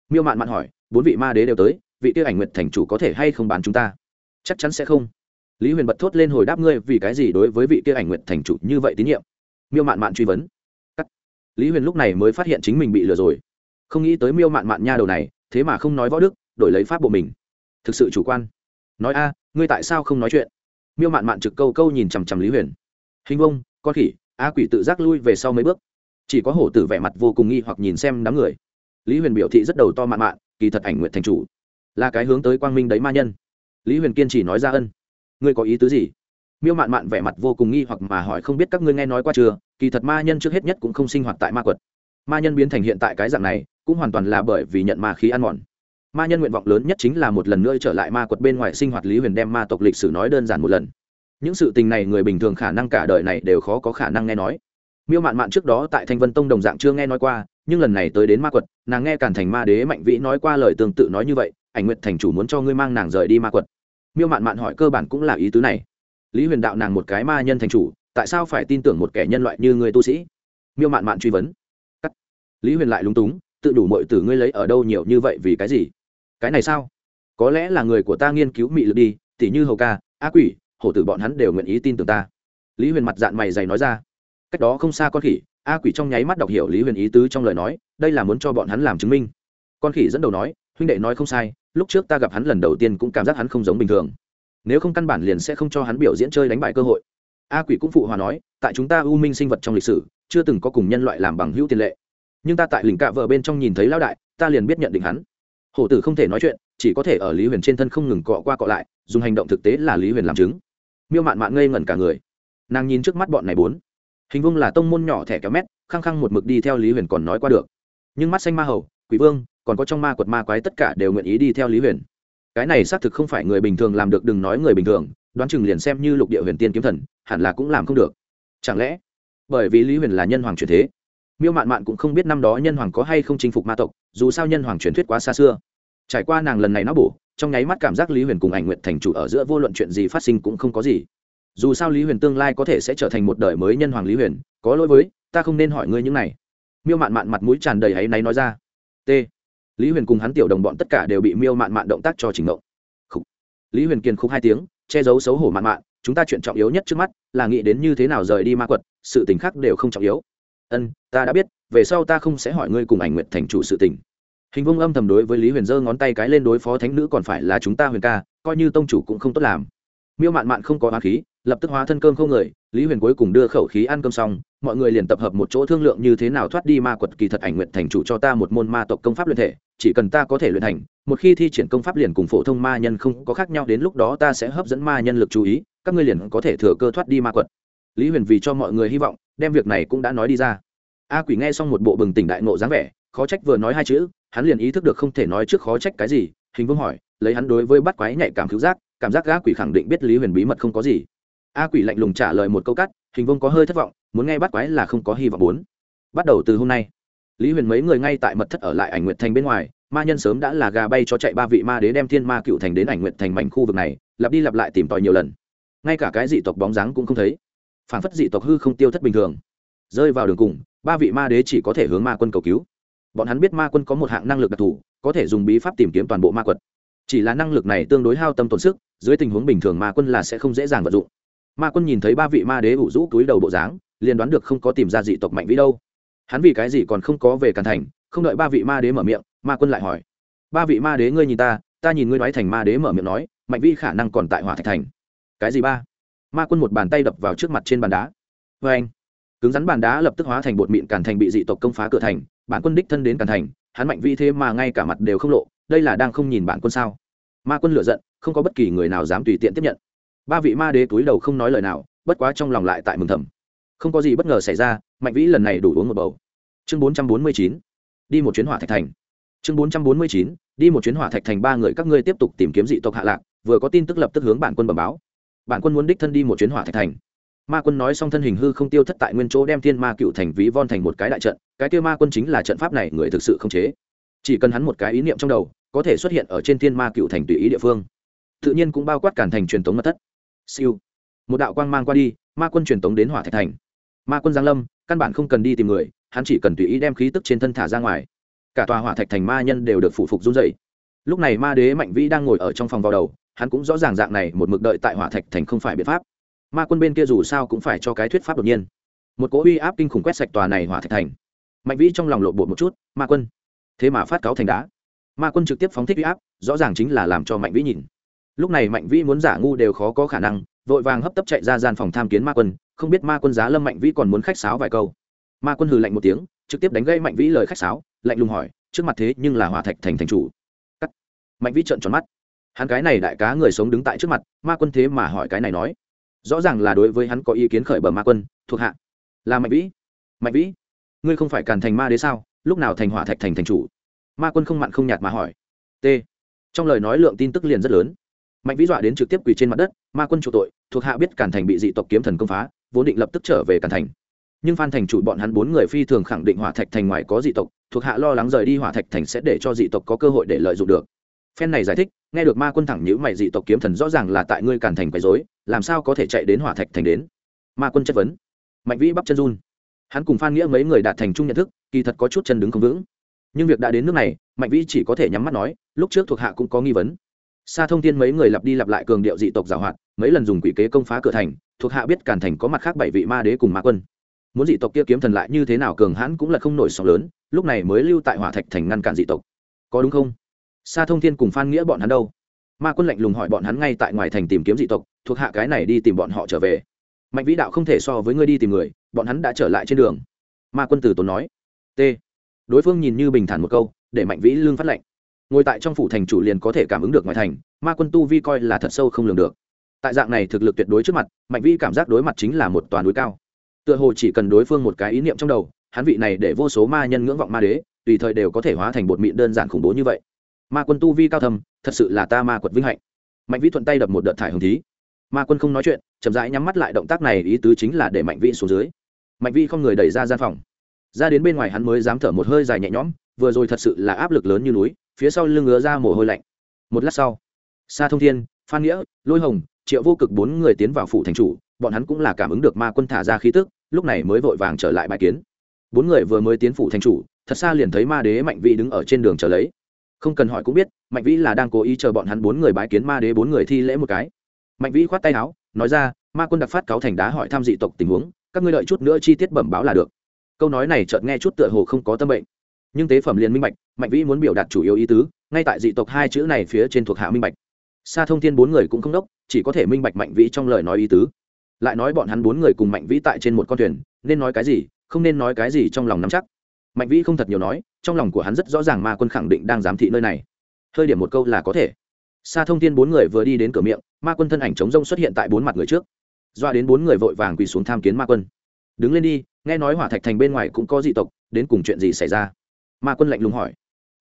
Miêu mạn mạn hỏi, bốn vị ma đế đều tới, vị tiêu ảnh Nguyệt thành chủ có thể hay không bán chúng ta? Chắc chắn sẽ không. Lý huyền bật thốt lên hồi đáp ngươi, vì cái gì đối với vị Tiêu ảnh Nguyệt thành chủ như vậy tín nhiệm? Miêu mạn mạn truy vấn. Cắt. lý huyền lúc này mới phát hiện chính mình bị lừa rồi. Không nghĩ tới miêu mạn mạn nha đầu này, thế mà không nói võ đức, đổi lấy pháp bộ mình. Thực sự chủ quan nói a, ngươi tại sao không nói chuyện? Miêu mạn mạn trực câu câu nhìn chằm chằm lý huyền. Hình bông con khỉ, a quỷ tự giác lui về sau mấy bước. Chỉ có hổ tử vẻ mặt vô cùng nghi hoặc nhìn xem đám người. Lý huyền biểu thị rất đầu to mạn mạn, kỳ thật ảnh nguyện thành chủ. Là cái hướng tới quang minh đấy ma nhân. Lý huyền kiên chỉ nói ra ân. Ngươi có ý tứ gì? Miêu mạn mạn vẻ mặt vô cùng nghi hoặc mà hỏi không biết các ngươi nghe nói qua chưa? Kỳ thật ma nhân trước hết nhất cũng không sinh hoạt tại ma quật. Ma nhân biến thành hiện tại cái dạng này, cũng hoàn toàn là bởi vì nhận ma khí ăn mòn ma nhân nguyện vọng lớn nhất chính là một lần nữa trở lại ma quật bên ngoài sinh hoạt lý huyền đem ma tộc lịch sử nói đơn giản một lần những sự tình này người bình thường khả năng cả đời này đều khó có khả năng nghe nói miêu mạn mạn trước đó tại thanh vân tông đồng dạng chưa nghe nói qua nhưng lần này tới đến ma quật nàng nghe cản thành ma đế mạnh vĩ nói qua lời tương tự nói như vậy ảnh nguyện thành chủ muốn cho ngươi mang nàng rời đi ma quật miêu mạn mạn hỏi cơ bản cũng là ý tứ này lý huyền đạo nàng một cái ma nhân thành chủ tại sao phải tin tưởng một kẻ nhân loại như người tu sĩ miêu mạn mạn truy vấn Cắt. lý huyền lại lúng túng tự đủ mọi từ ngươi lấy ở đâu nhiều như vậy vì cái gì cái này sao? Có lẽ là người của ta nghiên cứu mị lực đi, tỉ như hầu ca á quỷ, hổ tử bọn hắn đều nguyện ý tin tưởng ta. Lý huyền mặt dạng mày dày nói ra. Cách đó không xa con khỉ, a quỷ trong nháy mắt đọc hiểu lý huyền ý tứ trong lời nói, đây là muốn cho bọn hắn làm chứng minh. Con khỉ dẫn đầu nói, huynh đệ nói không sai, lúc trước ta gặp hắn lần đầu tiên cũng cảm giác hắn không giống bình thường. Nếu không căn bản liền sẽ không cho hắn biểu diễn chơi đánh bại cơ hội. A quỷ cũng phụ hòa nói, tại chúng ta u minh sinh vật trong lịch sử, chưa từng có cùng nhân loại làm bằng hữu tiền lệ. Nhưng ta tại lình cạ vợ bên trong nhìn thấy lão đại, ta liền biết nhận định hắn hổ tử không thể nói chuyện, chỉ có thể ở lý huyền trên thân không ngừng cọ qua cọ lại, dùng hành động thực tế là lý huyền làm chứng. Miêu mạn mạn ngây ngẩn cả người. Nàng nhìn trước mắt bọn này bốn. Hình vương là tông môn nhỏ thẻ kéo mét, khăng khăng một mực đi theo lý huyền còn nói qua được. Nhưng mắt xanh ma hầu, quỷ vương, còn có trong ma quật ma quái tất cả đều nguyện ý đi theo lý huyền. Cái này xác thực không phải người bình thường làm được, đừng nói người bình thường, đoán chừng liền xem như lục địa huyền tiên kiếm thần, hẳn là cũng làm không được. Chẳng lẽ bởi vì lý huyền là nhân hoàng truyền thế miêu mạn mạn cũng không biết năm đó nhân hoàng có hay không chinh phục ma tộc, dù sao nhân hoàng truyền thuyết quá xa xưa. Trải qua nàng lần này nó bổ, trong nháy mắt cảm giác lý huyền cùng ảnh nguyện thành chủ ở giữa vô luận chuyện gì phát sinh cũng không có gì. Dù sao lý huyền tương lai có thể sẽ trở thành một đời mới nhân hoàng lý huyền, có lỗi với, ta không nên hỏi ngươi những này. Miêu mạn mạn mặt mũi tràn đầy áy náy nói ra. T. Lý huyền cùng hắn tiểu đồng bọn tất cả đều bị miêu mạn mạn động tác cho trình động lý huyền kiên khúc hai tiếng, che giấu xấu hổ mạn mạn, chúng ta chuyện trọng yếu nhất trước mắt là nghĩ đến như thế nào rời đi ma quật, sự tình khác đều không trọng yếu ân, ta đã biết, về sau ta không sẽ hỏi ngươi cùng ảnh nguyện thành chủ sự tình. Hình vông âm thầm đối với lý huyền giơ ngón tay cái lên đối phó thánh nữ còn phải là chúng ta huyền ca, coi như tông chủ cũng không tốt làm. Miêu mạn mạn không có hoa khí, lập tức hóa thân cơm không người, lý huyền cuối cùng đưa khẩu khí ăn cơm xong, mọi người liền tập hợp một chỗ thương lượng như thế nào thoát đi ma quật kỳ thật ảnh nguyện thành chủ cho ta một môn ma tộc công pháp luyện thể, chỉ cần ta có thể luyện thành, một khi thi triển công pháp liền cùng phổ thông ma nhân không có khác nhau, đến lúc đó ta sẽ hấp dẫn ma nhân lực chú ý, các ngươi liền có thể thừa cơ thoát đi ma quật lý huyền vì cho mọi người hy vọng, đem việc này cũng đã nói đi ra. A quỷ nghe xong một bộ bừng tỉnh đại nộ dáng vẻ, khó trách vừa nói hai chữ, hắn liền ý thức được không thể nói trước khó trách cái gì, hình vương hỏi, lấy hắn đối với bắt quái nhạy cảm cứu giác, cảm giác gã quỷ khẳng định biết lý huyền bí mật không có gì. A quỷ lạnh lùng trả lời một câu cắt, hình vương có hơi thất vọng, muốn nghe bắt quái là không có hy vọng bốn. Bắt đầu từ hôm nay, lý huyền mấy người ngay tại mật thất ở lại ảnh nguyệt thành bên ngoài, ma nhân sớm đã là gà bay cho chạy ba vị ma đế đem thiên ma cựu thành đến ảnh nguyệt thành mảnh khu vực này, lặp đi lặp lại tìm tòi nhiều lần. Ngay cả cái dị tộc bóng dáng cũng không thấy phản phất dị tộc hư không tiêu thất bình thường. Rơi vào đường cùng, ba vị ma đế chỉ có thể hướng ma quân cầu cứu. Bọn hắn biết ma quân có một hạng năng lực đặc thù, có thể dùng bí pháp tìm kiếm toàn bộ ma quật. Chỉ là năng lực này tương đối hao tâm tổn sức, dưới tình huống bình thường ma quân là sẽ không dễ dàng vận dụng. Ma quân nhìn thấy ba vị ma đế ủ rũ túi đầu bộ dáng, liền đoán được không có tìm ra dị tộc mạnh vĩ đâu. Hắn vì cái gì còn không có về càn thành, không đợi ba vị ma đế mở miệng, ma quân lại hỏi. Ba vị ma đế ngươi nhìn ta ta nhìn ngươi nói thành ma đế mở miệng nói, mạnh vĩ khả năng còn tại hỏa thạch thành. Cái gì ba? Ma quân một bàn tay đập vào trước mặt trên bàn đá. Vê anh, cứng rắn bàn đá lập tức hóa thành bột mịn càn thành bị dị tộc công phá cửa thành, bản quân đích thân đến càn thành, hắn mạnh vi thế mà ngay cả mặt đều không lộ, đây là đang không nhìn bản quân sao? Ma quân lựa giận, không có bất kỳ người nào dám tùy tiện tiếp nhận. Ba vị ma đế túi đầu không nói lời nào, bất quá trong lòng lại tại mừng thầm. Không có gì bất ngờ xảy ra, mạnh vĩ lần này đủ uống một bầu. Chương bốn trăm bốn mươi chín, đi một chuyến hỏa thạch thành. Chương bốn trăm bốn mươi chín, đi một chuyến hỏa thạch thành, ba người các ngươi tiếp tục tìm kiếm dị tộc hạ lạc, vừa có tin tức lập tức hướng bản quân bẩm báo bản quân muốn đích thân đi một chuyến hỏa thạch thành. Ma quân nói xong thân hình hư không tiêu thất tại nguyên chỗ đem thiên ma cựu thành ví von thành một cái đại trận, cái kia ma quân chính là trận pháp này người thực sự không chế. Chỉ cần hắn một cái ý niệm trong đầu, có thể xuất hiện ở trên thiên ma cựu thành tùy ý địa phương. Tự nhiên cũng bao quát cản thành truyền thống mật thất. Siêu. Một đạo quang mang qua đi, ma quân truyền tống đến hỏa thạch thành. Ma quân giang lâm, căn bản không cần đi tìm người, hắn chỉ cần tùy ý đem khí tức trên thân thả ra ngoài. Cả tòa hỏa thạch thành ma nhân đều được phụ phục run dậy lúc này ma đế mạnh vĩ đang ngồi ở trong phòng vào đầu, hắn cũng rõ ràng dạng này một mực đợi tại hỏa thạch thành không phải biện pháp. Ma quân bên kia dù sao cũng phải cho cái thuyết pháp đột nhiên. Một cỗ uy áp kinh khủng quét sạch tòa này hỏa thạch thành. Mạnh vĩ trong lòng lộ bột một chút, ma quân, thế mà phát cáo thành đá. Ma quân trực tiếp phóng thích uy áp, rõ ràng chính là làm cho mạnh vĩ nhìn. Lúc này mạnh vĩ muốn giả ngu đều khó có khả năng, vội vàng hấp tấp chạy ra gian phòng tham kiến ma quân, không biết ma quân giá lâm mạnh vĩ còn muốn khách sáo vài câu. Ma quân hừ lạnh một tiếng, trực tiếp đánh gây mạnh vĩ lời khách sáo, lạnh lùng hỏi, trước mặt thế nhưng là hỏa thạch thành thành chủ mạnh vĩ trợn tròn mắt. Hắn cái này đại cá người sống đứng tại trước mặt, ma quân thế mà hỏi cái này nói. Rõ ràng là đối với hắn có ý kiến khởi bờ ma quân, thuộc hạ. Là mạnh vĩ. Mạnh vĩ, ngươi không phải càn thành ma đế sao? Lúc nào thành hỏa thạch thành thành chủ? Ma quân không mặn không nhạt mà hỏi. T. Trong lời nói lượng tin tức liền rất lớn. Mạnh vĩ dọa đến trực tiếp quỳ trên mặt đất, ma quân chủ tội, thuộc hạ biết càn thành bị dị tộc kiếm thần công phá, vốn định lập tức trở về càn thành. Nhưng phan thành chủ bọn hắn bốn người phi thường khẳng định hỏa thạch thành ngoài có dị tộc, thuộc hạ lo lắng rời đi hỏa thạch thành sẽ để cho dị tộc có cơ hội để lợi dụng được phen này giải thích, nghe được ma quân thẳng nhữ mày dị tộc kiếm thần rõ ràng là tại ngươi càn thành quấy dối làm sao có thể chạy đến hỏa thạch thành đến? Ma quân chất vấn. Mạnh vĩ bắp chân run. Hắn cùng phan nghĩa mấy người đạt thành chung nhận thức, kỳ thật có chút chân đứng không vững. Nhưng việc đã đến nước này, mạnh vĩ chỉ có thể nhắm mắt nói, lúc trước thuộc hạ cũng có nghi vấn. Xa thông tin mấy người lặp đi lặp lại cường điệu dị tộc giảo hoạt, mấy lần dùng quỷ kế công phá cửa thành, thuộc hạ biết càn thành có mặt khác bảy vị ma đế cùng ma quân. Muốn dị tộc kia kiếm thần lại như thế nào cường hãn cũng là không nổi sóng lớn, lúc này mới lưu tại hỏa thạch thành ngăn cản dị tộc. Có đúng không? Xa thông thiên cùng phan nghĩa bọn hắn đâu? Ma quân lạnh lùng hỏi bọn hắn ngay tại ngoài thành tìm kiếm dị tộc, thuộc hạ cái này đi tìm bọn họ trở về. Mạnh vĩ đạo không thể so với ngươi đi tìm người, bọn hắn đã trở lại trên đường. Ma quân tử tốn nói. T. Đối phương nhìn như bình thản một câu, để mạnh vĩ lương phát lệnh ngồi tại trong phủ thành chủ liền có thể cảm ứng được ngoài thành, ma quân tu vi coi là thật sâu không lường được. Tại dạng này thực lực tuyệt đối trước mặt, mạnh vĩ cảm giác đối mặt chính là một toàn núi cao. Tựa hồ chỉ cần đối phương một cái ý niệm trong đầu, hắn vị này để vô số ma nhân ngưỡng vọng ma đế, tùy thời đều có thể hóa thành bột mịn đơn giản khủng bố như vậy ma quân tu vi cao thầm thật sự là ta ma quật vinh hạnh. Mạnh vĩ thuận tay đập một đợt thải hồng thí. Ma quân không nói chuyện, chậm rãi nhắm mắt lại động tác này ý tứ chính là để mạnh vĩ xuống dưới. Mạnh vĩ không người đẩy ra gian phòng. Ra đến bên ngoài hắn mới dám thở một hơi dài nhẹ nhõm, vừa rồi thật sự là áp lực lớn như núi, phía sau lưng ngứa ra mồ hôi lạnh. Một lát sau xa thông thiên, phan nghĩa, lôi hồng, triệu vô cực bốn người tiến vào phủ thành chủ, bọn hắn cũng là cảm ứng được ma quân thả ra khí tức, lúc này mới vội vàng trở lại bãi kiến. Bốn người vừa mới tiến phủ thành chủ, thật xa liền thấy ma đế mạnh vĩ đứng ở trên đường chờ lấy không cần hỏi cũng biết, mạnh vĩ là đang cố ý chờ bọn hắn bốn người bái kiến ma đế bốn người thi lễ một cái. Mạnh vĩ khoát tay áo, nói ra, ma quân đặc phát cáo thành đá hỏi thăm dị tộc tình huống, các ngươi đợi chút nữa chi tiết bẩm báo là được. Câu nói này chợt nghe chút tựa hồ không có tâm bệnh. Nhưng tế phẩm liền minh bạch, mạnh vĩ muốn biểu đạt chủ yếu ý tứ, ngay tại dị tộc hai chữ này phía trên thuộc hạ minh bạch. Xa thông thiên bốn người cũng không đốc, chỉ có thể minh bạch mạnh vĩ trong lời nói ý tứ. Lại nói bọn hắn bốn người cùng mạnh vĩ tại trên một con thuyền, nên nói cái gì, không nên nói cái gì trong lòng nắm chắc. Mạnh vĩ không thật nhiều nói trong lòng của hắn rất rõ ràng ma quân khẳng định đang giám thị nơi này. Hơi điểm một câu là có thể. Xa thông tin bốn người vừa đi đến cửa miệng, ma quân thân ảnh chống rông xuất hiện tại bốn mặt người trước. Doa đến bốn người vội vàng quỳ xuống tham kiến ma quân. Đứng lên đi, nghe nói hỏa thạch thành bên ngoài cũng có dị tộc, đến cùng chuyện gì xảy ra? Ma quân lạnh lùng hỏi.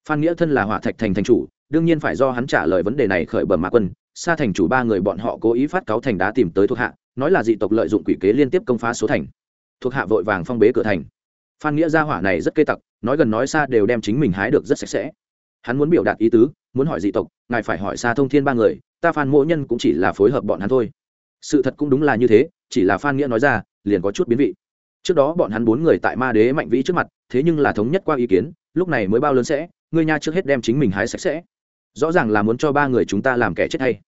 Phan nghĩa thân là hỏa thạch thành thành chủ, đương nhiên phải do hắn trả lời vấn đề này khởi bẩm ma quân. Xa thành chủ ba người bọn họ cố ý phát cáo thành đá tìm tới thuộc hạ, nói là dị tộc lợi dụng quỷ kế liên tiếp công phá số thành. Thuộc hạ vội vàng phong bế cửa thành. Phan nghĩa gia hỏa này rất kê tặc nói gần nói xa đều đem chính mình hái được rất sạch sẽ. Hắn muốn biểu đạt ý tứ, muốn hỏi dị tộc, ngài phải hỏi xa thông thiên ba người, ta phan mỗi nhân cũng chỉ là phối hợp bọn hắn thôi. Sự thật cũng đúng là như thế, chỉ là phan nghĩa nói ra, liền có chút biến vị. Trước đó bọn hắn bốn người tại ma đế mạnh vĩ trước mặt, thế nhưng là thống nhất qua ý kiến, lúc này mới bao lớn sẽ, ngươi nha trước hết đem chính mình hái sạch sẽ. Rõ ràng là muốn cho ba người chúng ta làm kẻ chết hay.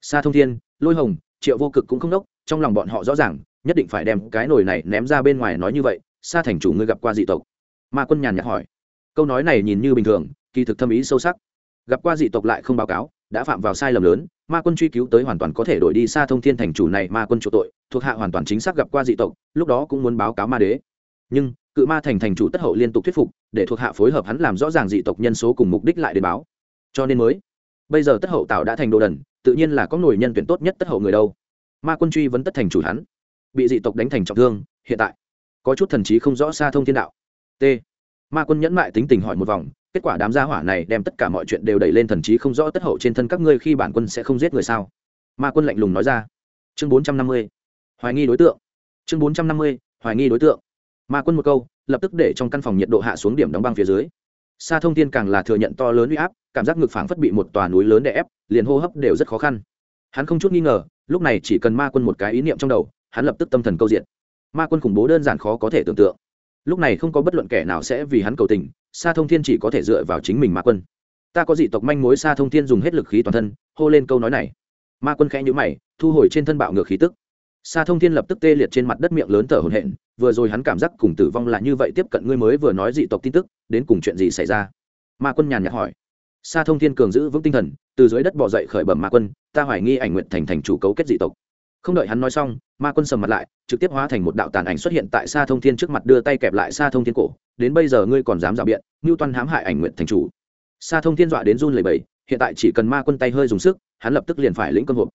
Xa thông thiên, lôi hồng, triệu vô cực cũng không đốc, trong lòng bọn họ rõ ràng, nhất định phải đem cái nồi này ném ra bên ngoài nói như vậy xa thành chủ ngươi gặp qua dị tộc ma quân nhàn nhạt hỏi. Câu nói này nhìn như bình thường, kỳ thực thâm ý sâu sắc. Gặp qua dị tộc lại không báo cáo, đã phạm vào sai lầm lớn, ma quân truy cứu tới hoàn toàn có thể đổi đi xa thông thiên thành chủ này ma quân chủ tội, thuộc hạ hoàn toàn chính xác gặp qua dị tộc, lúc đó cũng muốn báo cáo ma đế. Nhưng, cự ma thành thành chủ tất hậu liên tục thuyết phục, để thuộc hạ phối hợp hắn làm rõ ràng dị tộc nhân số cùng mục đích lại để báo. Cho nên mới, bây giờ tất hậu tạo đã thành đồ đần, tự nhiên là có nổi nhân tuyển tốt nhất tất hậu người đâu. Ma quân truy vẫn tất thành chủ hắn, bị dị tộc đánh thành trọng thương, hiện tại, có chút thần trí không rõ xa thông thiên đạo t. Ma quân nhẫn mại tính tình hỏi một vòng, kết quả đám gia hỏa này đem tất cả mọi chuyện đều đẩy lên thần trí không rõ tất hậu trên thân các ngươi khi bản quân sẽ không giết người sao? Ma quân lạnh lùng nói ra. Chương bốn trăm năm mươi, hoài nghi đối tượng. Chương bốn trăm năm mươi, hoài nghi đối tượng. Ma quân một câu, lập tức để trong căn phòng nhiệt độ hạ xuống điểm đóng băng phía dưới. Sa thông thiên càng là thừa nhận to lớn u y áp, cảm giác ngực phảng phất bị một tòa núi lớn đè ép, liền hô hấp đều rất khó khăn. Hắn không chút nghi ngờ, lúc này chỉ cần ma quân một cái ý niệm trong đầu, hắn lập tức tâm thần câu diện. Ma quân khủng bố đơn giản khó có thể tưởng tượng lúc này không có bất luận kẻ nào sẽ vì hắn cầu tình, sa thông thiên chỉ có thể dựa vào chính mình ma quân. Ta có dị tộc manh mối, sa thông thiên dùng hết lực khí toàn thân, hô lên câu nói này. Ma quân khẽ nhữ mày, thu hồi trên thân bạo ngược khí tức. Sa thông thiên lập tức tê liệt trên mặt đất miệng lớn thở hổn hển, vừa rồi hắn cảm giác cùng tử vong là như vậy, tiếp cận ngươi mới vừa nói dị tộc tin tức, đến cùng chuyện gì xảy ra? Ma quân nhàn nhạt hỏi. Sa thông thiên cường giữ vững tinh thần, từ dưới đất bỏ dậy khởi bẩm ma quân, ta hoài nghi ảnh nguyện thành thành chủ cấu kết dị tộc không đợi hắn nói xong, ma quân sầm mặt lại, trực tiếp hóa thành một đạo tàn ảnh xuất hiện tại sa thông thiên trước mặt, đưa tay kẹp lại sa thông thiên cổ. Đến bây giờ ngươi còn dám rào biện ngưu toan hãm hại ảnh nguyện thành chủ. Sa thông thiên dọa đến run lầy bầy hiện tại chỉ cần ma quân tay hơi dùng sức, hắn lập tức liền phải lĩnh cơm hộp.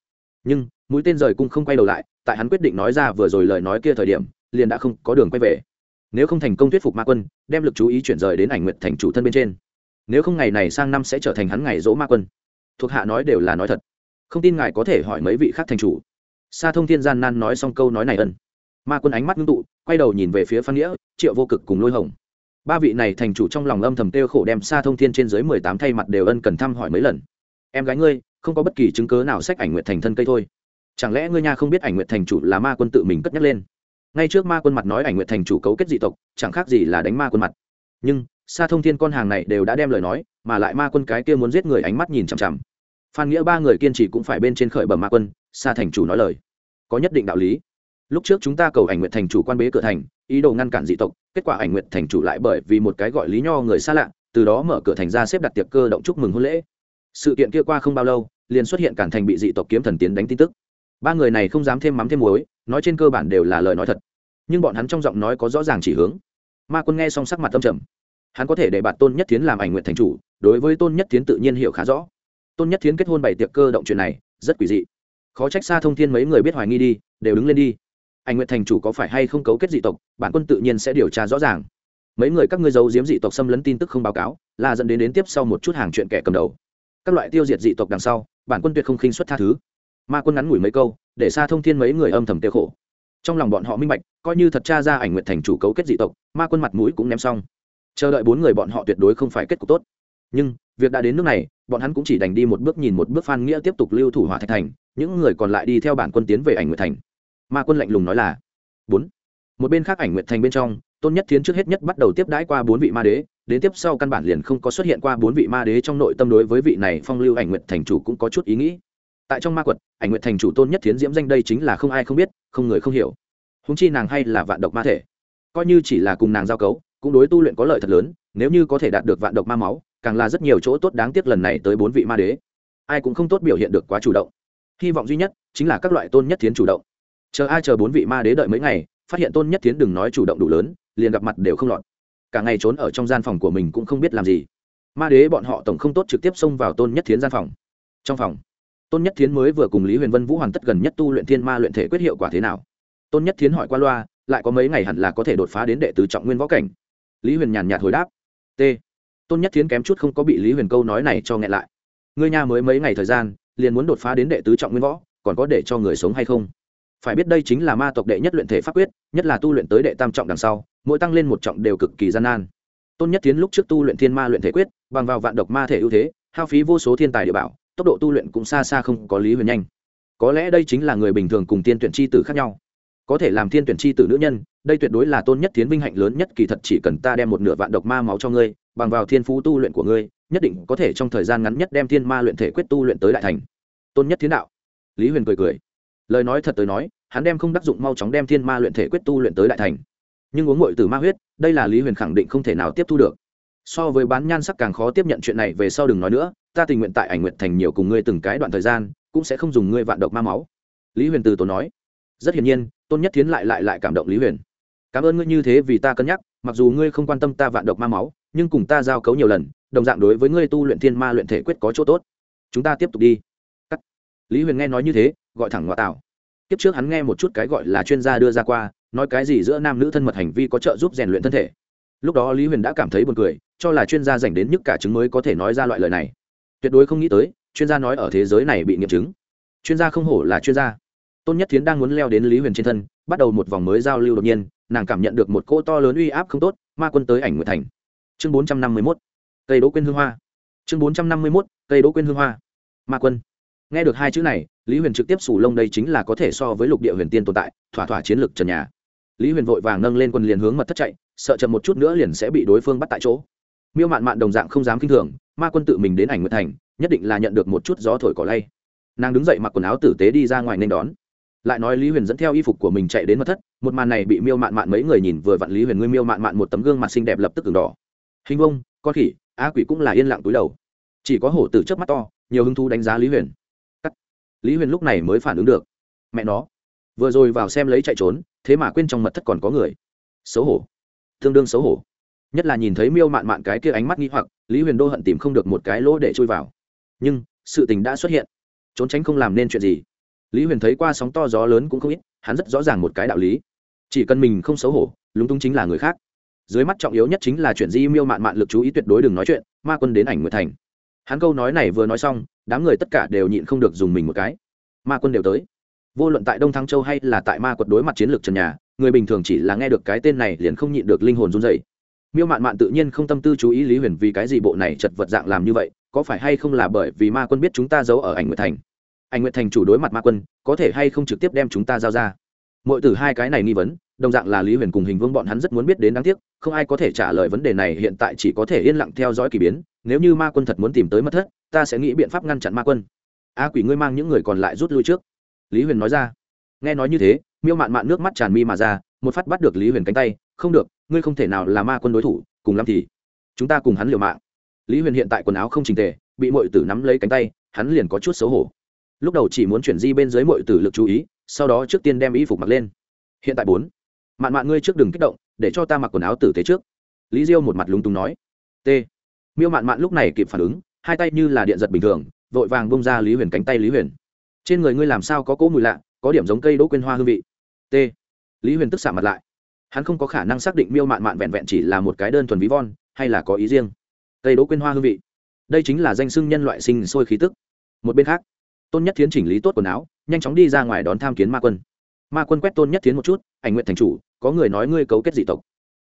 Nhưng, mũi tên rời cung không quay đầu lại, tại hắn quyết định nói ra vừa rồi lời nói kia thời điểm, liền đã không có đường quay về. Nếu không thành công thuyết phục ma quân, đem lực chú ý chuyển rời đến ảnh nguyện thành chủ thân bên trên. Nếu không ngày này sang năm sẽ trở thành hắn ngày dỗ ma quân. Thuộc hạ nói đều là nói thật. Không tin ngài có thể hỏi mấy vị khác thành chủ sa thông thiên gian nan nói xong câu nói này ân. Ma quân ánh mắt ngưng tụ, quay đầu nhìn về phía phan nghĩa, triệu vô cực cùng lôi hồng. Ba vị này thành chủ trong lòng âm thầm tiêu khổ đem sa thông thiên trên dưới mười tám thay mặt đều ân cần thăm hỏi mấy lần. Em gái ngươi, không có bất kỳ chứng cứ nào sách ảnh nguyệt thành thân cây thôi. Chẳng lẽ ngươi nha không biết ảnh nguyệt thành chủ là ma quân tự mình cất nhắc lên? Ngay trước ma quân mặt nói ảnh nguyệt thành chủ cấu kết dị tộc, chẳng khác gì là đánh ma quân mặt. Nhưng, sa thông thiên con hàng này đều đã đem lời nói, mà lại ma quân cái kia muốn giết người ánh mắt nhìn chằm chằm. Phan nghĩa ba người kiên trì cũng phải bên trên khởi bẩm ma quân, sa thành chủ nói lời có nhất định đạo lý. Lúc trước chúng ta cầu ảnh nguyện thành chủ quan bế cửa thành, ý đồ ngăn cản dị tộc, kết quả ảnh nguyện thành chủ lại bởi vì một cái gọi lý nho người xa lạ, từ đó mở cửa thành ra xếp đặt tiệc cơ động chúc mừng hôn lễ. Sự kiện kia qua không bao lâu, liền xuất hiện cản thành bị dị tộc kiếm thần tiến đánh tin tức. Ba người này không dám thêm mắm thêm muối, nói trên cơ bản đều là lời nói thật. Nhưng bọn hắn trong giọng nói có rõ ràng chỉ hướng. Ma quân nghe xong sắc mặt tâm trầm. Hắn có thể để bạn tôn nhất tiến làm ảnh nguyện thành chủ, đối với tôn nhất tiến tự nhiên hiểu khá rõ. Tôn nhất tiến kết hôn bày tiệc cơ động chuyện này, rất quỷ dị khó trách xa thông thiên mấy người biết hoài nghi đi, đều đứng lên đi. Anh nguyện thành chủ có phải hay không cấu kết dị tộc, bản quân tự nhiên sẽ điều tra rõ ràng. Mấy người các ngươi giấu giếm dị tộc xâm lấn tin tức không báo cáo, là dẫn đến đến tiếp sau một chút hàng chuyện kẻ cầm đầu. Các loại tiêu diệt dị tộc đằng sau, bản quân tuyệt không khinh xuất tha thứ. Ma quân ngắn ngủi mấy câu, để xa thông thiên mấy người âm thầm tiêu khổ. Trong lòng bọn họ minh bạch, coi như thật tra ra ảnh nguyện thành chủ cấu kết dị tộc, ma quân mặt mũi cũng ném xong. Chờ đợi bốn người bọn họ tuyệt đối không phải kết cục tốt. Nhưng, việc đã đến nước này, bọn hắn cũng chỉ đành đi một bước nhìn một bước phan nghĩa tiếp tục lưu thủ hỏa thạch thành những người còn lại đi theo bản quân tiến về ảnh nguyệt thành. Ma quân lạnh lùng nói là, bốn. Một bên khác ảnh nguyệt thành bên trong, tôn nhất thiến trước hết nhất bắt đầu tiếp đãi qua bốn vị ma đế, đến tiếp sau căn bản liền không có xuất hiện qua bốn vị ma đế trong nội tâm đối với vị này phong lưu ảnh nguyệt thành chủ cũng có chút ý nghĩ. Tại trong ma quật, ảnh nguyệt thành chủ tôn nhất thiến diễm danh đây chính là không ai không biết, không người không hiểu. Húng chi nàng hay là vạn độc ma thể. Coi như chỉ là cùng nàng giao cấu, cũng đối tu luyện có lợi thật lớn, nếu như có thể đạt được vạn độc ma máu, càng là rất nhiều chỗ tốt đáng tiếc lần này tới bốn vị ma đế. Ai cũng không tốt biểu hiện được quá chủ động hy vọng duy nhất chính là các loại tôn nhất thiến chủ động. Chờ ai chờ bốn vị ma đế đợi mấy ngày, phát hiện tôn nhất thiến đừng nói chủ động đủ lớn, liền gặp mặt đều không lọt. Cả ngày trốn ở trong gian phòng của mình cũng không biết làm gì. Ma đế bọn họ tổng không tốt trực tiếp xông vào tôn nhất thiến gian phòng. Trong phòng, tôn nhất thiến mới vừa cùng lý huyền vân vũ hoàn tất gần nhất tu luyện thiên ma luyện thể quyết hiệu quả thế nào? Tôn nhất thiến hỏi qua loa, lại có mấy ngày hẳn là có thể đột phá đến đệ tứ trọng nguyên võ cảnh. Lý huyền nhàn nhạt hồi đáp, t. Tôn nhất thiến kém chút không có bị lý huyền câu nói này cho nghẹn lại. Ngươi nhà mới mấy ngày thời gian liền muốn đột phá đến đệ tứ trọng nguyên võ, còn có để cho người sống hay không? Phải biết đây chính là ma tộc đệ nhất luyện thể pháp quyết, nhất là tu luyện tới đệ tam trọng đằng sau, mỗi tăng lên một trọng đều cực kỳ gian nan. Tôn nhất tiến lúc trước tu luyện thiên ma luyện thể quyết, bằng vào vạn độc ma thể ưu thế, hao phí vô số thiên tài địa bảo, tốc độ tu luyện cũng xa xa không có lý huyền nhanh. Có lẽ đây chính là người bình thường cùng tiên tuyển c h i tử khác nhau. Có thể làm thiên tuyển c h i tử nữ nhân, đây tuyệt đối là tôn nhất tiến vinh hạnh lớn nhất, kỳ thật chỉ cần ta đem một nửa vạn độc ma máu cho ngươi, bằng vào thiên phú tu luyện của ngươi nhất định có thể trong thời gian ngắn nhất đem thiên ma luyện thể quyết tu luyện tới đại thành. Tôn nhất thiên đạo. Lý huyền cười cười. Lời nói thật tới nói, hắn đem không đắc dụng mau chóng đem thiên ma luyện thể quyết tu luyện tới đại thành. Nhưng uống ngội từ ma huyết, đây là lý huyền khẳng định không thể nào tiếp thu được. So với bán nhan sắc càng khó tiếp nhận chuyện này về sau đừng nói nữa, ta tình nguyện tại ảnh nguyện thành nhiều cùng ngươi từng cái đoạn thời gian, cũng sẽ không dùng ngươi vạn độc ma máu. Lý huyền từ tổ nói. Rất hiển nhiên, tôn nhất thiến lại lại lại cảm động lý huyền. Cảm ơn ngươi như thế vì ta cân nhắc, mặc dù ngươi không quan tâm ta vạn độc ma máu, nhưng cùng ta giao cấu nhiều lần đồng dạng đối với ngươi tu luyện thiên ma luyện thể quyết có chỗ tốt. Chúng ta tiếp tục đi. Cắt. lý huyền nghe nói như thế, gọi thẳng ngoại tạo kiếp trước hắn nghe một chút cái gọi là chuyên gia đưa ra qua, nói cái gì giữa nam nữ thân mật hành vi có trợ giúp rèn luyện thân thể. Lúc đó lý huyền đã cảm thấy buồn cười, cho là chuyên gia dành đến nhức cả chứng mới có thể nói ra loại lời này. Tuyệt đối không nghĩ tới, chuyên gia nói ở thế giới này bị nghiệm chứng. Chuyên gia không hổ là chuyên gia. Tôn nhất thiến đang muốn leo đến lý huyền trên thân, bắt đầu một vòng mới giao lưu đột nhiên, nàng cảm nhận được một cỗ to lớn uy áp không tốt, ma quân tới ảnh nguyệt thành. Chương bốn trăm năm mươi mốt cây đỗ quyên hương hoa. Chương bốn trăm năm mươi mốt, cây đỗ quyên hương hoa. Ma quân. Nghe được hai chữ này, lý huyền trực tiếp sủ lông đây chính là có thể so với lục địa huyền tiên tồn tại, thỏa thỏa chiến lược trần nhà. Lý huyền vội vàng nâng lên quân liền hướng mật thất chạy, sợ chậm một chút nữa liền sẽ bị đối phương bắt tại chỗ. Miêu mạn mạn đồng dạng không dám k i n h thường, ma quân tự mình đến ảnh nguyệt thành, nhất định là nhận được một chút gió thổi cỏ lay. Nàng đứng dậy mặc quần áo tử tế đi ra ngoài nên đón. Lại nói lý huyền dẫn theo y phục của mình chạy đến mật thất, một màn này bị miêu mạn mạn mấy người nhìn vừa vặn lý huyền ngươi miêu mạn mạn một tấm gương mặt xinh đẹp lập tức từng đỏ. Hình vông, con khỉ a quỷ cũng là yên lặng túi đầu. Chỉ có hổ tử chớp mắt to, nhiều hứng thú đánh giá lý huyền. Cắt. lý huyền lúc này mới phản ứng được. Mẹ nó. Vừa rồi vào xem lấy chạy trốn, thế mà quên trong mật thất còn có người. Xấu hổ. Tương đương xấu hổ. Nhất là nhìn thấy miêu mạn mạn cái kia ánh mắt nghi hoặc, lý huyền đô hận tìm không được một cái lỗ để chui vào. Nhưng, sự tình đã xuất hiện. Trốn tránh không làm nên chuyện gì. Lý huyền thấy qua sóng to gió lớn cũng không ít, hắn rất rõ ràng một cái đạo lý. Chỉ cần mình không xấu hổ, lúng túng chính là người khác dưới mắt trọng yếu nhất chính là chuyện di miêu mạn mạn lực chú ý tuyệt đối đừng nói chuyện, ma quân đến ảnh nguyệt thành. Hắn câu nói này vừa nói xong, đám người tất cả đều nhịn không được dùng mình một cái. Ma quân đều tới. Vô luận tại đông thăng châu hay là tại ma quật đối mặt chiến lược trần nhà, người bình thường chỉ là nghe được cái tên này liền không nhịn được linh hồn run dày miêu mạn mạn tự nhiên không tâm tư chú ý lý huyền vì cái gì bộ này chật vật dạng làm như vậy, có phải hay không là bởi vì ma quân biết chúng ta giấu ở ảnh nguyệt thành? Ảnh nguyệt thành chủ đối mặt ma quân, có thể hay không trực tiếp đem chúng ta giao ra? Mọi từ hai cái này nghi vấn đồng dạng là lý huyền cùng hình vương bọn hắn rất muốn biết đến đáng tiếc, không ai có thể trả lời vấn đề này, hiện tại chỉ có thể yên lặng theo dõi k ỳ biến, nếu như ma quân thật muốn tìm tới mất thất, ta sẽ nghĩ biện pháp ngăn chặn ma quân. A quỷ ngươi mang những người còn lại rút lui trước. Lý huyền nói ra. Nghe nói như thế, miêu mạn mạn nước mắt tràn mi mà ra, một phát bắt được lý huyền cánh tay. Không được, ngươi không thể nào là ma quân đối thủ, cùng lắm thì chúng ta cùng hắn liều mạng. Lý huyền hiện tại quần áo không trình tề, bị mọi tử nắm lấy cánh tay, hắn liền có chút xấu hổ. Lúc đầu chỉ muốn chuyển di bên dưới mọi tử lực chú ý, sau đó trước tiên đem y phục mặc lên. Hiện tại bốn mạn mạn ngươi trước đừng kích động, để cho ta mặc quần áo tử tế trước. Lý diêu một mặt lúng túng nói. T. Miêu mạn mạn lúc này kịp phản ứng, hai tay như là điện giật bình thường, vội vàng bông ra lý huyền cánh tay lý huyền. Trên người ngươi làm sao có cỗ mùi lạ, có điểm giống cây đỗ quên hoa hương vị. T. Lý huyền tức xạ mặt lại. Hắn không có khả năng xác định miêu mạn mạn vẹn vẹn chỉ là một cái đơn thuần ví von, hay là có ý riêng. Cây đỗ quên hoa hương vị. Đây chính là danh xưng nhân loại sinh sôi khí tức. Một bên khác, tôn nhất thiến chỉnh lý tốt quần áo, nhanh chóng đi ra ngoài đón tham kiến ma quân ma quân quét tôn nhất tiến một chút, ảnh nguyện thành chủ, có người nói ngươi cấu kết dị tộc.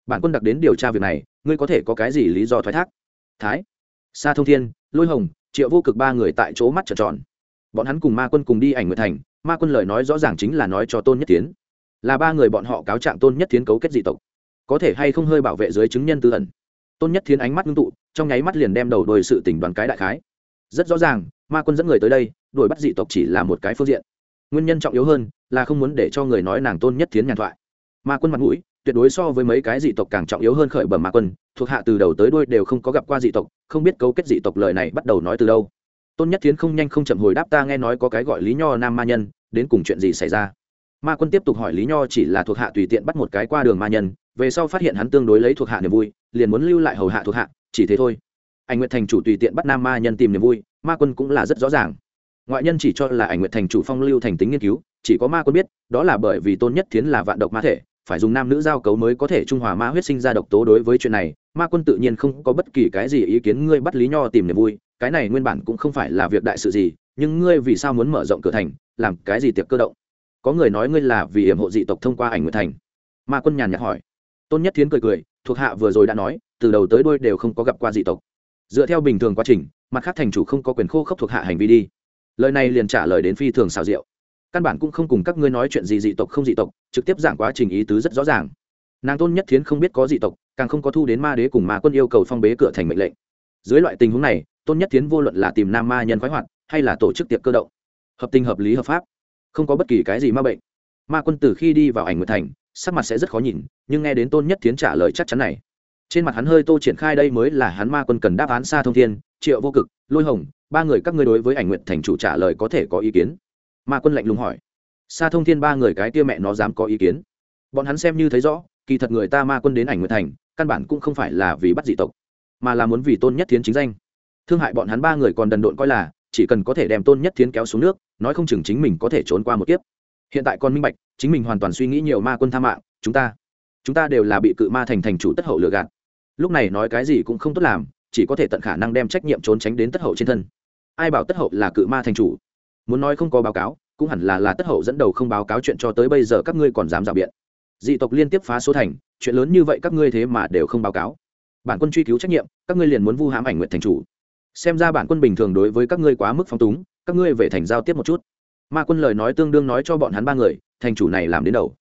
Bản quân đặc đến điều tra việc này, ngươi có thể có cái gì lý do thoái thác? Thái, sa thông thiên, lôi hồng, triệu vô cực ba người tại chỗ mắt trợn tròn. Bọn hắn cùng ma quân cùng đi ảnh nguyện thành, ma quân lời nói rõ ràng chính là nói cho tôn nhất tiến là ba người bọn họ cáo trạng tôn nhất tiến cấu kết dị tộc. Có thể hay không hơi bảo vệ dưới chứng nhân tư ẩn. Tôn nhất tiến ánh mắt ngưng tụ, trong nháy mắt liền đem đầu đôi sự tỉnh đoàn cái đại khái. Rất rõ ràng, ma quân dẫn người tới đây, đuổi bắt dị tộc chỉ là một cái phương diện nguyên nhân trọng yếu hơn là không muốn để cho người nói nàng tôn nhất thiến nhàn thoại. Ma quân mặt mũi, tuyệt đối so với mấy cái dị tộc càng trọng yếu hơn khởi bẩm ma quân, thuộc hạ từ đầu tới đuôi đều không có gặp qua dị tộc, không biết cấu kết dị tộc lời này bắt đầu nói từ đâu. Tôn nhất thiến không nhanh không chậm hồi đáp ta nghe nói có cái gọi lý nho nam ma nhân, đến cùng chuyện gì xảy ra? Ma quân tiếp tục hỏi lý nho chỉ là thuộc hạ tùy tiện bắt một cái qua đường ma nhân, về sau phát hiện hắn tương đối lấy thuộc hạ niềm vui, liền muốn lưu lại hầu hạ thuộc hạ, chỉ thế thôi. Anh nguyệt thành chủ tùy tiện bắt nam ma nhân tìm niềm vui, ma quân cũng là rất rõ ràng ngoại nhân chỉ cho là ảnh nguyệt thành chủ phong lưu thành tính nghiên cứu, chỉ có ma quân biết, đó là bởi vì tôn nhất thiến là vạn độc ma thể, phải dùng nam nữ giao cấu mới có thể trung hòa ma huyết sinh ra độc tố đối với chuyện này. Ma quân tự nhiên không có bất kỳ cái gì ý kiến, ngươi bắt lý nho tìm niềm vui, cái này nguyên bản cũng không phải là việc đại sự gì, nhưng ngươi vì sao muốn mở rộng cửa thành, làm cái gì tiệc cơ động? Có người nói ngươi là vì hiểm hộ dị tộc thông qua ảnh nguyệt thành. Ma quân nhàn nhạt hỏi. Tôn nhất thiến cười cười, thuộc hạ vừa rồi đã nói, từ đầu tới đôi đều không có gặp qua dị tộc. Dựa theo bình thường quá trình, mặt khác thành chủ không có quyền khô khốc thuộc hạ hành vi đi lời này liền trả lời đến phi thường xào rượu. Căn bản cũng không cùng các ngươi nói chuyện gì dị tộc không dị tộc, trực tiếp giảng quá trình ý tứ rất rõ ràng. Nàng tôn nhất thiến không biết có dị tộc, càng không có thu đến ma đế cùng ma quân yêu cầu phong bế cửa thành mệnh lệnh. Dưới loại tình huống này, tôn nhất thiến vô luận là tìm nam ma nhân khoái hoạt, hay là tổ chức tiệc cơ động, hợp tình hợp lý hợp pháp, không có bất kỳ cái gì ma bệnh. Ma quân từ khi đi vào ảnh nguyệt thành, sắc mặt sẽ rất khó nhìn, nhưng nghe đến tôn nhất thiến trả lời chắc chắn này, trên mặt hắn hơi tô triển khai đây mới là hắn ma quân cần đáp án xa thông thiên triệu vô cực, lôi hồng, ba người các ngươi đối với ảnh nguyện thành chủ trả lời có thể có ý kiến. Ma quân lạnh lùng hỏi. Xa thông thiên ba người cái tia mẹ nó dám có ý kiến. Bọn hắn xem như thấy rõ, kỳ thật người ta ma quân đến ảnh nguyện thành, căn bản cũng không phải là vì bắt dị tộc, mà là muốn vì tôn nhất thiến chính danh. Thương hại bọn hắn ba người còn đần độn coi là, chỉ cần có thể đem tôn nhất thiến kéo xuống nước, nói không chừng chính mình có thể trốn qua một kiếp. Hiện tại con minh bạch, chính mình hoàn toàn suy nghĩ nhiều ma quân tha mạng, chúng ta chúng ta đều là bị cự ma thành thành chủ tất hậu lừa gạt. Lúc này nói cái gì cũng không tốt làm chỉ có thể tận khả năng đem trách nhiệm trốn tránh đến tất hậu trên thân. Ai bảo tất hậu là cự ma thành chủ? Muốn nói không có báo cáo, cũng hẳn là là tất hậu dẫn đầu không báo cáo chuyện cho tới bây giờ các ngươi còn dám rào biện. Dị tộc liên tiếp phá số thành, chuyện lớn như vậy các ngươi thế mà đều không báo cáo. Bản quân truy cứu trách nhiệm, các ngươi liền muốn vu hãm ảnh nguyện thành chủ. Xem ra bản quân bình thường đối với các ngươi quá mức phong túng, các ngươi về thành giao tiếp một chút. Ma quân lời nói tương đương nói cho bọn hắn ba người, thành chủ này làm đến đầu.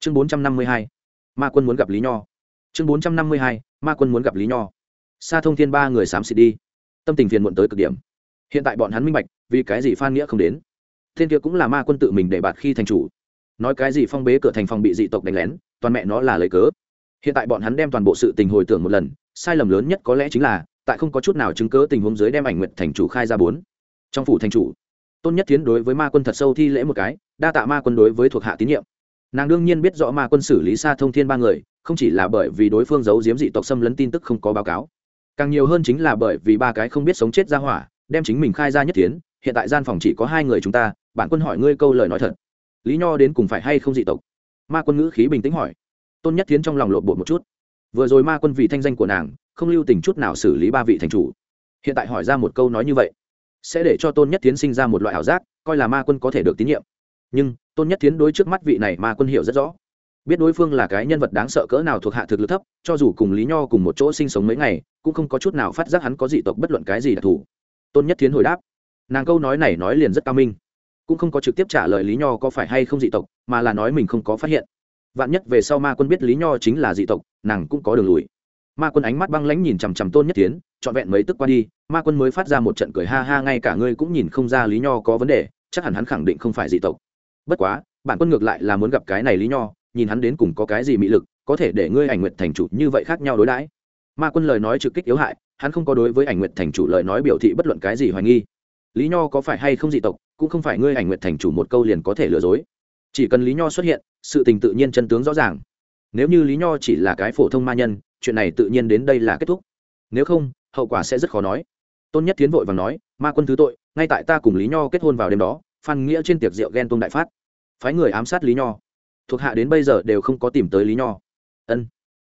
Chương bốn trăm năm mươi hai. Ma quân muốn gặp lý nho. Chương bốn trăm năm mươi hai. Ma quân muốn gặp lý nho xa thông thiên ba người xám xịt đi. Tâm tình phiền muộn tới cực điểm. Hiện tại bọn hắn minh bạch, vì cái gì phan nghĩa không đến. Thiên kia cũng là ma quân tự mình để bạt khi thành chủ. Nói cái gì phong bế cửa thành phòng bị dị tộc đánh lén, toàn mẹ nó là lấy cớ. Hiện tại bọn hắn đem toàn bộ sự tình hồi tưởng một lần, sai lầm lớn nhất có lẽ chính là, tại không có chút nào chứng cớ tình huống dưới đem ảnh nguyện thành chủ khai ra bốn. Trong phủ thành chủ, tôn nhất tiến đối với ma quân thật sâu thi lễ một cái, đa tạ ma quân đối với thuộc hạ tín nhiệm. Nàng đương nhiên biết rõ ma quân xử lý xa thông thiên ba người, không chỉ là bởi vì đối phương giấu giếm dị tộc xâm lấn tin tức không có báo cáo càng nhiều hơn chính là bởi vì ba cái không biết sống chết ra hỏa, đem chính mình khai ra nhất tiến, hiện tại gian phòng chỉ có hai người chúng ta, bản quân hỏi ngươi câu lời nói thật. Lý nho đến cùng phải hay không dị tộc? Ma quân ngữ khí bình tĩnh hỏi. Tôn nhất tiến trong lòng lộn bột một chút. Vừa rồi ma quân vì thanh danh của nàng, không lưu tình chút nào xử lý ba vị thành chủ. Hiện tại hỏi ra một câu nói như vậy, sẽ để cho tôn nhất tiến sinh ra một loại ảo giác, coi là ma quân có thể được tín nhiệm. Nhưng, tôn nhất tiến đối trước mắt vị này ma quân hiểu rất rõ biết đối phương là cái nhân vật đáng sợ cỡ nào thuộc hạ thực lực thấp, cho dù cùng lý nho cùng một chỗ sinh sống mấy ngày, cũng không có chút nào phát giác hắn có dị tộc bất luận cái gì đặc thù. Tôn nhất thiến hồi đáp, nàng câu nói này nói liền rất cao minh, cũng không có trực tiếp trả lời lý nho có phải hay không dị tộc, mà là nói mình không có phát hiện. Vạn nhất về sau ma quân biết lý nho chính là dị tộc, nàng cũng có đường lùi. Ma quân ánh mắt băng lãnh nhìn chằm chằm tôn nhất tiến trọn vẹn mấy tức qua đi, ma quân mới phát ra một trận cười ha ha, ngay cả ngươi cũng nhìn không ra lý nho có vấn đề, chắc hẳn hắn khẳng định không phải dị tộc. Bất quá, bản quân ngược lại là muốn gặp cái này lý nho nhìn hắn đến cùng có cái gì mị lực, có thể để ngươi ảnh nguyện thành chủ như vậy khác nhau đối đãi. Ma quân lời nói trực kích yếu hại, hắn không có đối với ảnh nguyện thành chủ lời nói biểu thị bất luận cái gì hoài nghi. Lý nho có phải hay không dị tộc, cũng không phải ngươi ảnh nguyện thành chủ một câu liền có thể lừa dối. Chỉ cần lý nho xuất hiện, sự tình tự nhiên chân tướng rõ ràng. Nếu như lý nho chỉ là cái phổ thông ma nhân, chuyện này tự nhiên đến đây là kết thúc. Nếu không, hậu quả sẽ rất khó nói. Tôn nhất tiến vội và nói, ma quân thứ tội, ngay tại ta cùng lý nho kết hôn vào đêm đó, phan nghĩa trên tiệc rượu ghen tôn đại phát. Phái người ám sát lý nho thuộc hạ đến bây giờ đều không có tìm tới lý nho. Ân.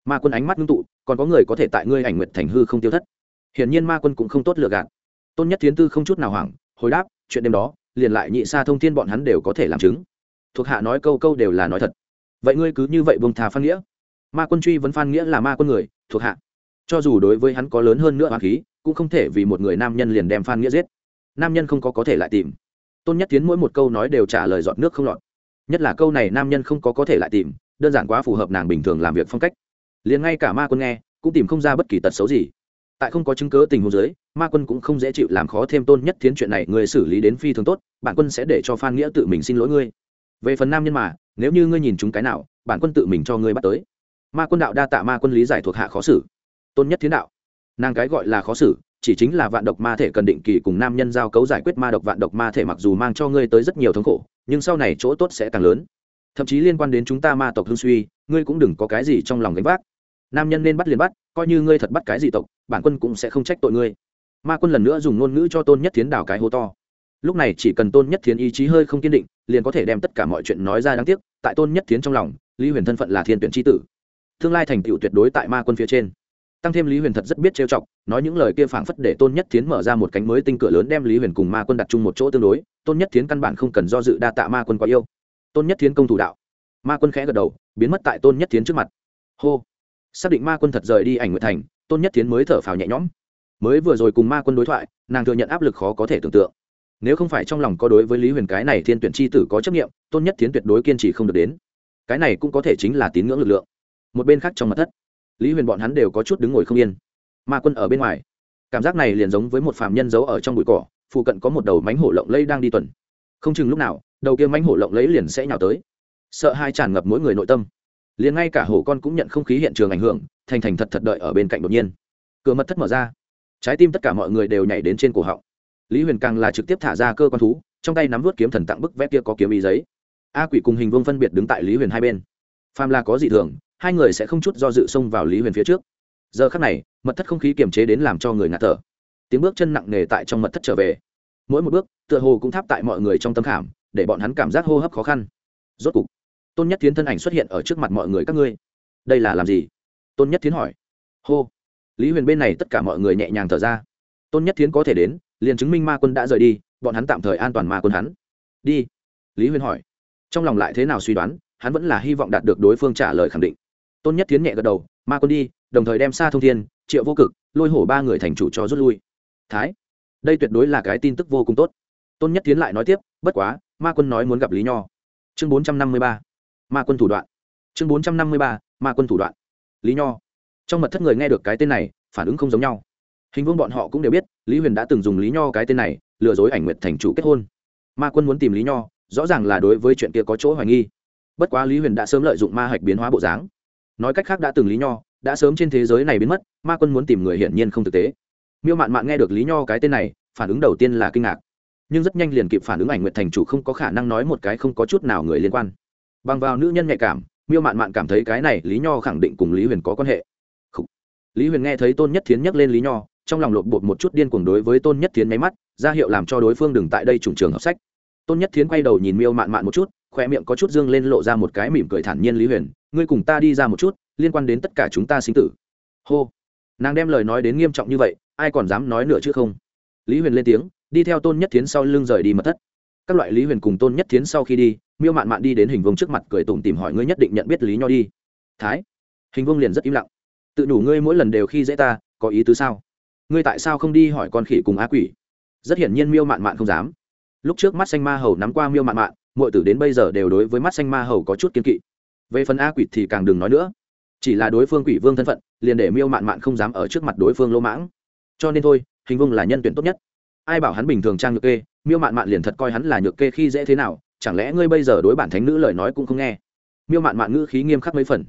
Ma quân ánh mắt ngưng tụ, còn có người có thể tại ngươi ảnh nguyện thành hư không tiêu thất. Hiển nhiên ma quân cũng không tốt lựa gạt. Tôn nhất tiến tư không chút nào hoảng, hồi đáp, chuyện đêm đó, liền lại nhị xa thông thiên bọn hắn đều có thể làm chứng. Thuộc hạ nói câu câu đều là nói thật. Vậy ngươi cứ như vậy bông thà phan nghĩa. Ma quân truy vấn phan nghĩa là ma quân người, thuộc hạ. Cho dù đối với hắn có lớn hơn nữa hoàng khí, cũng không thể vì một người nam nhân liền đem phan nghĩa giết. Nam nhân không có có thể lại tìm. Tôn nhất tiến mỗi một câu nói đều trả lời giọt nước không lọt nhất là câu này nam nhân không có có thể lại tìm, đơn giản quá phù hợp nàng bình thường làm việc phong cách. Liền ngay cả ma quân nghe, cũng tìm không ra bất kỳ tật xấu gì. Tại không có chứng cớ tình huống giới ma quân cũng không dễ chịu làm khó thêm tôn nhất thiến chuyện này, người xử lý đến phi thường tốt, bản quân sẽ để cho phan nghĩa tự mình xin lỗi ngươi. Về phần nam nhân mà, nếu như ngươi nhìn chúng cái nào, bản quân tự mình cho ngươi bắt tới. Ma quân đạo đa tạ ma quân lý giải thuộc hạ khó xử. Tôn nhất thiến đạo, nàng cái gọi là khó xử chỉ chính là vạn độc ma thể cần định kỳ cùng nam nhân giao cấu giải quyết ma độc vạn độc ma thể mặc dù mang cho ngươi tới rất nhiều thống khổ, nhưng sau này chỗ tốt sẽ càng lớn. Thậm chí liên quan đến chúng ta ma tộc hương suy, ngươi cũng đừng có cái gì trong lòng gánh vác. Nam nhân nên bắt liền bắt, coi như ngươi thật bắt cái gì tộc, bản quân cũng sẽ không trách tội ngươi. Ma quân lần nữa dùng ngôn ngữ cho tôn nhất thiến đào cái hố to. Lúc này chỉ cần tôn nhất thiến ý chí hơi không kiên định, liền có thể đem tất cả mọi chuyện nói ra đáng tiếc, tại tôn nhất thiến trong lòng, lý huyền thân phận là thiên tuyển tri tử. Tương lai thành tựu tuyệt đối tại ma quân phía trên tăng thêm lý huyền thật rất biết trêu chọc nói những lời kia phảng phất để tôn nhất thiến mở ra một cánh mới tinh cửa lớn đem lý huyền cùng ma quân đặt chung một chỗ tương đối tôn nhất thiến căn bản không cần do dự đa tạ ma quân quá yêu. Tôn nhất thiến công thủ đạo. Ma quân khẽ gật đầu biến mất tại tôn nhất thiến trước mặt. Hô. Xác định ma quân thật rời đi ảnh nguyện thành tôn nhất thiến mới thở phào nhẹ nhõm. Mới vừa rồi cùng ma quân đối thoại nàng thừa nhận áp lực khó có thể tưởng tượng. Nếu không phải trong lòng có đối với lý huyền cái này thiên tuyển tri tử có trách nhiệm, tôn nhất thiến tuyệt đối kiên trì không được đến. Cái này cũng có thể chính là tín ngưỡng lực lượng. Một bên khác trong mặt thất lý huyền bọn hắn đều có chút đứng ngồi không yên. Ma quân ở bên ngoài, cảm giác này liền giống với một phạm nhân giấu ở trong bụi cỏ, phụ cận có một đầu mánh hổ lộng lẫy đang đi tuần. Không chừng lúc nào, đầu kia mánh hổ lộng lẫy liền sẽ nhào tới. Sợ hai tràn ngập mỗi người nội tâm. Liền ngay cả hổ con cũng nhận không khí hiện trường ảnh hưởng, thành thành thật thật đợi ở bên cạnh đột nhiên. Cửa mật thất mở ra, trái tim tất cả mọi người đều nhảy đến trên cổ họng. Lý huyền càng là trực tiếp thả ra cơ quan thú, trong tay nắm vút kiếm thần tặng bức vét kia có kiếm ý giấy. A quỷ cùng hình vương phân biệt đứng tại lý huyền hai bên. Phàm là có dị thường hai người sẽ không chút do dự xông vào lý huyền phía trước giờ khắc này mật thất không khí kiềm chế đến làm cho người ngạt thở tiếng bước chân nặng nề tại trong mật thất trở về mỗi một bước tựa hồ cũng tháp tại mọi người trong tâm khảm để bọn hắn cảm giác hô hấp khó khăn rốt cục tôn nhất tiến thân ảnh xuất hiện ở trước mặt mọi người các ngươi đây là làm gì tôn nhất tiến hỏi hô lý huyền bên này tất cả mọi người nhẹ nhàng thở ra tôn nhất tiến có thể đến liền chứng minh ma quân đã rời đi bọn hắn tạm thời an toàn ma quân hắn đi lý huyền hỏi trong lòng lại thế nào suy đoán hắn vẫn là hy vọng đạt được đối phương trả lời khẳng định tôn nhất tiến nhẹ gật đầu, ma quân đi, đồng thời đem xa thông thiên, triệu vô cực, lôi hổ ba người thành chủ cho rút lui. Thái, đây tuyệt đối là cái tin tức vô cùng tốt. Tôn nhất tiến lại nói tiếp, bất quá, ma quân nói muốn gặp lý nho. Chương bốn trăm năm mươi ba, ma quân thủ đoạn. Chương bốn trăm năm mươi ba, ma quân thủ đoạn. Lý nho. Trong mật thất người nghe được cái tên này, phản ứng không giống nhau. Hình vương bọn họ cũng đều biết, lý huyền đã từng dùng lý nho cái tên này, lừa dối ảnh Nguyệt thành chủ kết hôn. Ma quân muốn tìm lý nho, rõ ràng là đối với chuyện kia có chỗ hoài nghi. Bất quá lý huyền đã sớm lợi dụng ma hạch biến hóa bộ dáng nói cách khác đã từng lý nho đã sớm trên thế giới này biến mất, ma quân muốn tìm người hiển nhiên không thực tế. Miêu mạn mạn nghe được lý nho cái tên này, phản ứng đầu tiên là kinh ngạc. Nhưng rất nhanh liền kịp phản ứng ảnh nguyện thành chủ không có khả năng nói một cái không có chút nào người liên quan. Bằng vào nữ nhân nhạy cảm, miêu mạn mạn cảm thấy cái này lý nho khẳng định cùng lý huyền có quan hệ. Lý huyền nghe thấy tôn nhất thiến nhắc lên lý nho, trong lòng lộn bột một chút điên cuồng đối với tôn nhất thiến nháy mắt, ra hiệu làm cho đối phương đừng tại đây trùng trường học sách. Tôn nhất thiến quay đầu nhìn miêu mạn mạn một chút, khoe miệng có chút dương lên lộ ra một cái mỉm cười thản nhiên lý huyền ngươi cùng ta đi ra một chút, liên quan đến tất cả chúng ta sinh tử. Hô. Nàng đem lời nói đến nghiêm trọng như vậy, ai còn dám nói nữa chứ không? Lý huyền lên tiếng, đi theo tôn nhất thiến sau lưng rời đi mật thất. Các loại lý huyền cùng tôn nhất thiến sau khi đi, miêu mạn mạn đi đến hình vương trước mặt cười tủm tìm hỏi ngươi nhất định nhận biết lý nho đi. Thái. Hình vương liền rất im lặng. Tự đủ ngươi mỗi lần đều khi dễ ta, có ý tứ sao? Ngươi tại sao không đi hỏi con khỉ cùng á quỷ? Rất hiển nhiên miêu mạn mạn không dám. Lúc trước mắt xanh ma hầu nắm qua miêu mạn mạn mọi tử đến bây giờ đều đối với mắt xanh ma hầu có chút kiên kỵ về phần a quỷ thì càng đừng nói nữa. Chỉ là đối phương quỷ vương thân phận, liền để miêu mạn mạn không dám ở trước mặt đối phương lỗ mãng. Cho nên thôi, hình vương là nhân tuyển tốt nhất. Ai bảo hắn bình thường trang nhược kê, miêu mạn mạn liền thật coi hắn là nhược kê khi dễ thế nào, chẳng lẽ ngươi bây giờ đối bản thánh nữ lời nói cũng không nghe? Miêu mạn mạn ngữ khí nghiêm khắc mấy phần.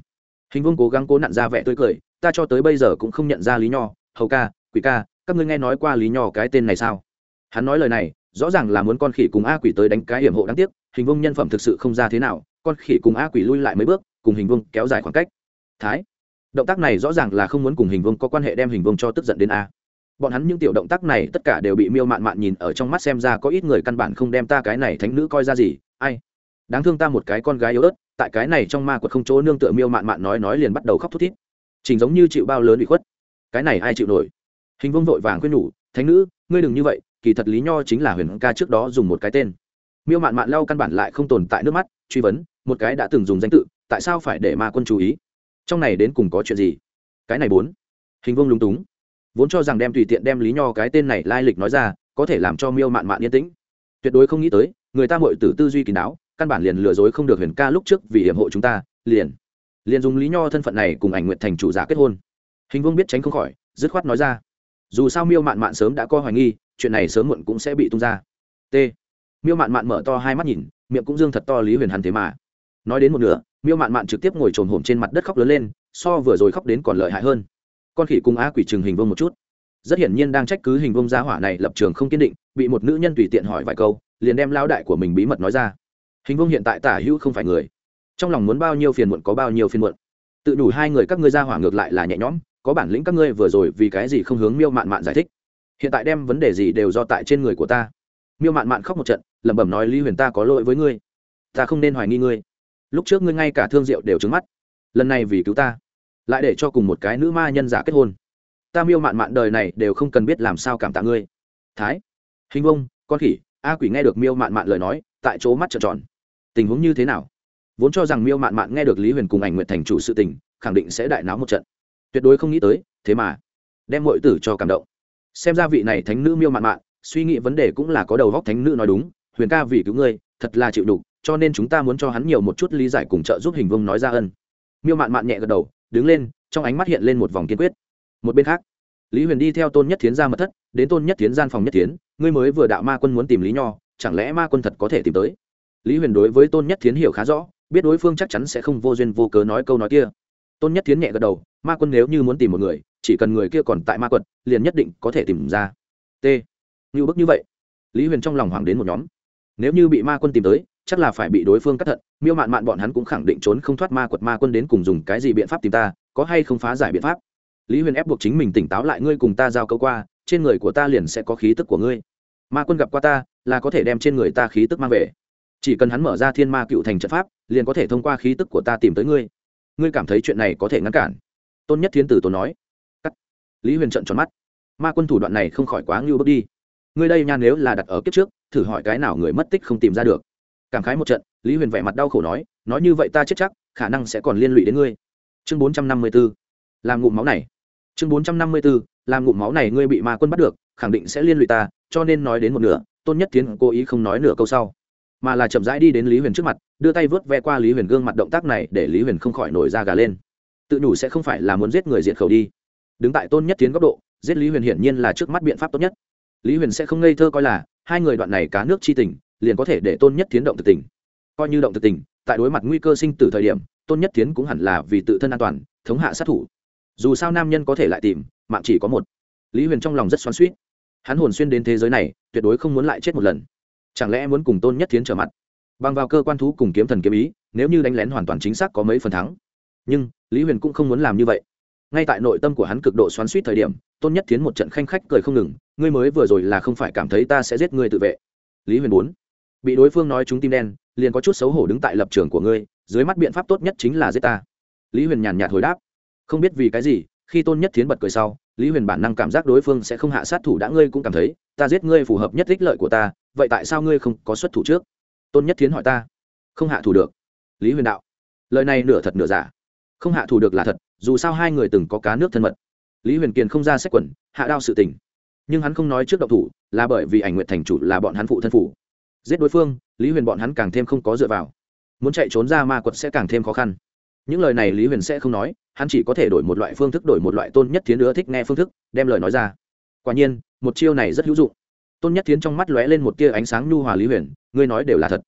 Hình vương cố gắng cố nặn ra vẻ tươi cười, ta cho tới bây giờ cũng không nhận ra lý nho, hầu ca, quỷ ca, các ngươi nghe nói qua lý nho cái tên này sao? Hắn nói lời này, rõ ràng là muốn con khỉ cùng a quỷ tới đánh cái hiểm hộ đáng tiếc, hình vương nhân phẩm thực sự không ra thế nào con khỉ cùng a quỷ lui lại mấy bước, cùng hình vương kéo dài khoảng cách. Thái, động tác này rõ ràng là không muốn cùng hình vương có quan hệ đem hình vương cho tức giận đến a. Bọn hắn những tiểu động tác này tất cả đều bị miêu mạn mạn nhìn ở trong mắt xem ra có ít người căn bản không đem ta cái này thánh nữ coi ra gì. Ai? Đáng thương ta một cái con gái yếu ớt, tại cái này trong ma quật không chỗ nương tựa miêu mạn mạn nói nói liền bắt đầu khóc thút thít. Chỉnh giống như chịu bao lớn bị khuất. Cái này ai chịu nổi? Hình vương vội vàng khuyên nhủ, thánh nữ, ngươi đừng như vậy, kỳ thật lý nho chính là huyền ca trước đó dùng một cái tên. Miêu mạn mạn lau căn bản lại không tồn tại nước mắt truy vấn, một cái đã từng dùng danh tự, tại sao phải để ma quân chú ý? Trong này đến cùng có chuyện gì? Cái này bốn. Hình vương lúng túng. Vốn cho rằng đem tùy tiện đem lý nho cái tên này lai lịch nói ra, có thể làm cho miêu mạn mạn yên tĩnh. Tuyệt đối không nghĩ tới, người ta mội tử tư duy kín đáo, căn bản liền lừa dối không được huyền ca lúc trước vì hiểm hộ chúng ta, liền. Liền dùng lý nho thân phận này cùng ảnh nguyện thành chủ giả kết hôn. Hình vương biết tránh không khỏi, dứt khoát nói ra. Dù sao miêu mạn mạn sớm đã coi hoài nghi, chuyện này sớm muộn cũng sẽ bị tung ra. T. Miêu mạn mạn mở to hai mắt nhìn miệng cũng dương thật to lý huyền hắn thế mà. Nói đến một nửa, miêu mạn mạn trực tiếp ngồi trồm hổm trên mặt đất khóc lớn lên, so vừa rồi khóc đến còn lợi hại hơn. Con khỉ cùng á quỷ trừng hình vương một chút. Rất hiển nhiên đang trách cứ hình vương gia hỏa này lập trường không kiên định, bị một nữ nhân tùy tiện hỏi vài câu, liền đem lao đại của mình bí mật nói ra. Hình vương hiện tại tả hữu không phải người. Trong lòng muốn bao nhiêu phiền muộn có bao nhiêu phiền muộn. Tự đủ hai người các ngươi ra hỏa ngược lại là nhẹ nhõm, có bản lĩnh các ngươi vừa rồi vì cái gì không hướng miêu mạn mạn giải thích. Hiện tại đem vấn đề gì đều do tại trên người của ta miêu mạn mạn khóc một trận, lẩm bẩm nói, lý huyền ta có lỗi với ngươi. Ta không nên hoài nghi ngươi. Lúc trước ngươi ngay cả thương diệu đều trứng mắt. Lần này vì cứu ta, lại để cho cùng một cái nữ ma nhân giả kết hôn. Ta miêu mạn mạn đời này đều không cần biết làm sao cảm tạ ngươi. Thái, hình vông, con khỉ, a quỷ nghe được miêu mạn mạn lời nói, tại chỗ mắt trợn tròn. Tình huống như thế nào? Vốn cho rằng miêu mạn mạn nghe được lý huyền cùng ảnh nguyện thành chủ sự tình, khẳng định sẽ đại náo một trận. Tuyệt đối không nghĩ tới, thế mà đem mọi tử cho cảm động. Xem ra vị này thánh nữ miêu mạn mạn suy nghĩ vấn đề cũng là có đầu góc thánh nữ nói đúng, huyền ca vì cứu ngươi, thật là chịu đục, cho nên chúng ta muốn cho hắn nhiều một chút lý giải cùng trợ giúp hình vương nói ra ân. Miêu mạn mạn nhẹ gật đầu, đứng lên, trong ánh mắt hiện lên một vòng kiên quyết. Một bên khác, lý huyền đi theo tôn nhất thiến ra mật thất, đến tôn nhất thiến gian phòng nhất thiến, ngươi mới vừa đạo ma quân muốn tìm lý nho, chẳng lẽ ma quân thật có thể tìm tới? Lý huyền đối với tôn nhất thiến hiểu khá rõ, biết đối phương chắc chắn sẽ không vô duyên vô cớ nói câu nói kia. Tôn nhất thiến nhẹ gật đầu, ma quân nếu như muốn tìm một người, chỉ cần người kia còn tại ma quật, liền nhất định có thể tìm ra. T như bức như vậy. Lý huyền trong lòng hoàng đến một nhóm. Nếu như bị ma quân tìm tới, chắc là phải bị đối phương cắt thận, miêu mạn mạn bọn hắn cũng khẳng định trốn không thoát ma quật ma quân đến cùng dùng cái gì biện pháp tìm ta, có hay không phá giải biện pháp? Lý huyền ép buộc chính mình tỉnh táo lại, ngươi cùng ta giao câu qua, trên người của ta liền sẽ có khí tức của ngươi. Ma quân gặp qua ta, là có thể đem trên người ta khí tức mang về. Chỉ cần hắn mở ra thiên ma cựu thành trận pháp, liền có thể thông qua khí tức của ta tìm tới ngươi. Ngươi cảm thấy chuyện này có thể ngăn cản? Tôn nhất thiên tử tốn nói. Cắt. Lý huyền trận tròn mắt. Ma quân thủ đoạn này không khỏi quá ngưu bước đi ngươi đây nha, nếu là đặt ở kiếp trước, thử hỏi cái nào người mất tích không tìm ra được. Cảm khái một trận, lý huyền vẻ mặt đau khổ nói nói như vậy ta chết chắc, khả năng sẽ còn liên lụy đến ngươi. Chương bốn trăm năm mươi b ố làm ngụm máu này. Chương bốn trăm năm mươi b ố làm ngụm máu này ngươi bị ma quân bắt được, khẳng định sẽ liên lụy ta, cho nên nói đến một nửa, tôn nhất tiến cố ý không nói nửa câu sau. Mà là chậm rãi đi đến lý huyền trước mặt, đưa tay vớt ve qua lý huyền gương mặt động tác này để lý huyền không khỏi nổi da gà lên. Tự nhủ sẽ không phải là muốn giết người diệt khẩu đi. Đứng tại tôn nhất tiến góc độ, giết lý huyền hiển nhiên là trước mắt biện pháp tốt nhất lý huyền sẽ không ngây thơ coi là, hai người đoạn này cá nước chi tình, liền có thể để tôn nhất tiến động thực tình. Coi như động thực tình, tại đối mặt nguy cơ sinh tử thời điểm, tôn nhất tiến cũng hẳn là vì tự thân an toàn, thống hạ sát thủ. Dù sao nam nhân có thể lại tìm, mạng chỉ có một. Lý huyền trong lòng rất xoắn suýt hắn hồn xuyên đến thế giới này, tuyệt đối không muốn lại chết một lần. Chẳng lẽ muốn cùng tôn nhất tiến trở mặt? Bằng vào cơ quan thú cùng kiếm thần kiếm ý, nếu như đánh lén hoàn toàn chính xác có mấy phần thắng. Nhưng, lý huyền cũng không muốn làm như vậy. Ngay tại nội tâm của hắn cực độ xoắn suýt thời điểm, tôn nhất tiến một trận khanh khách cười không ngừng ngươi mới vừa rồi là không phải cảm thấy ta sẽ giết ngươi tự vệ. Lý huyền bốn. Bị đối phương nói chúng tim đen, liền có chút xấu hổ đứng tại lập trường của ngươi, dưới mắt biện pháp tốt nhất chính là giết ta. Lý huyền nhàn nhạt hồi đáp. Không biết vì cái gì, khi tôn nhất thiến bật cười sau, lý huyền bản năng cảm giác đối phương sẽ không hạ sát thủ đã ngươi cũng cảm thấy, ta giết ngươi phù hợp nhất ích lợi của ta, vậy tại sao ngươi không có xuất thủ trước? Tôn nhất thiến hỏi ta. Không hạ thủ được. Lý huyền đạo. Lời này nửa thật nửa giả. Không hạ thủ được là thật, dù sao hai người từng có cá nước thân mật. Lý huyền kiền không ra xét quẩn, hạ đao sự tình nhưng hắn không nói trước độc thủ, là bởi vì ảnh nguyện thành chủ là bọn hắn phụ thân phủ. Giết đối phương, lý huyền bọn hắn càng thêm không có dựa vào. Muốn chạy trốn ra ma quật sẽ càng thêm khó khăn. Những lời này lý huyền sẽ không nói, hắn chỉ có thể đổi một loại phương thức, đổi một loại tôn nhất thiến nữa thích nghe phương thức, đem lời nói ra. Quả nhiên, một chiêu này rất hữu dụng. Tôn nhất thiến trong mắt lóe lên một tia ánh sáng nhu hòa lý huyền, ngươi nói đều là thật.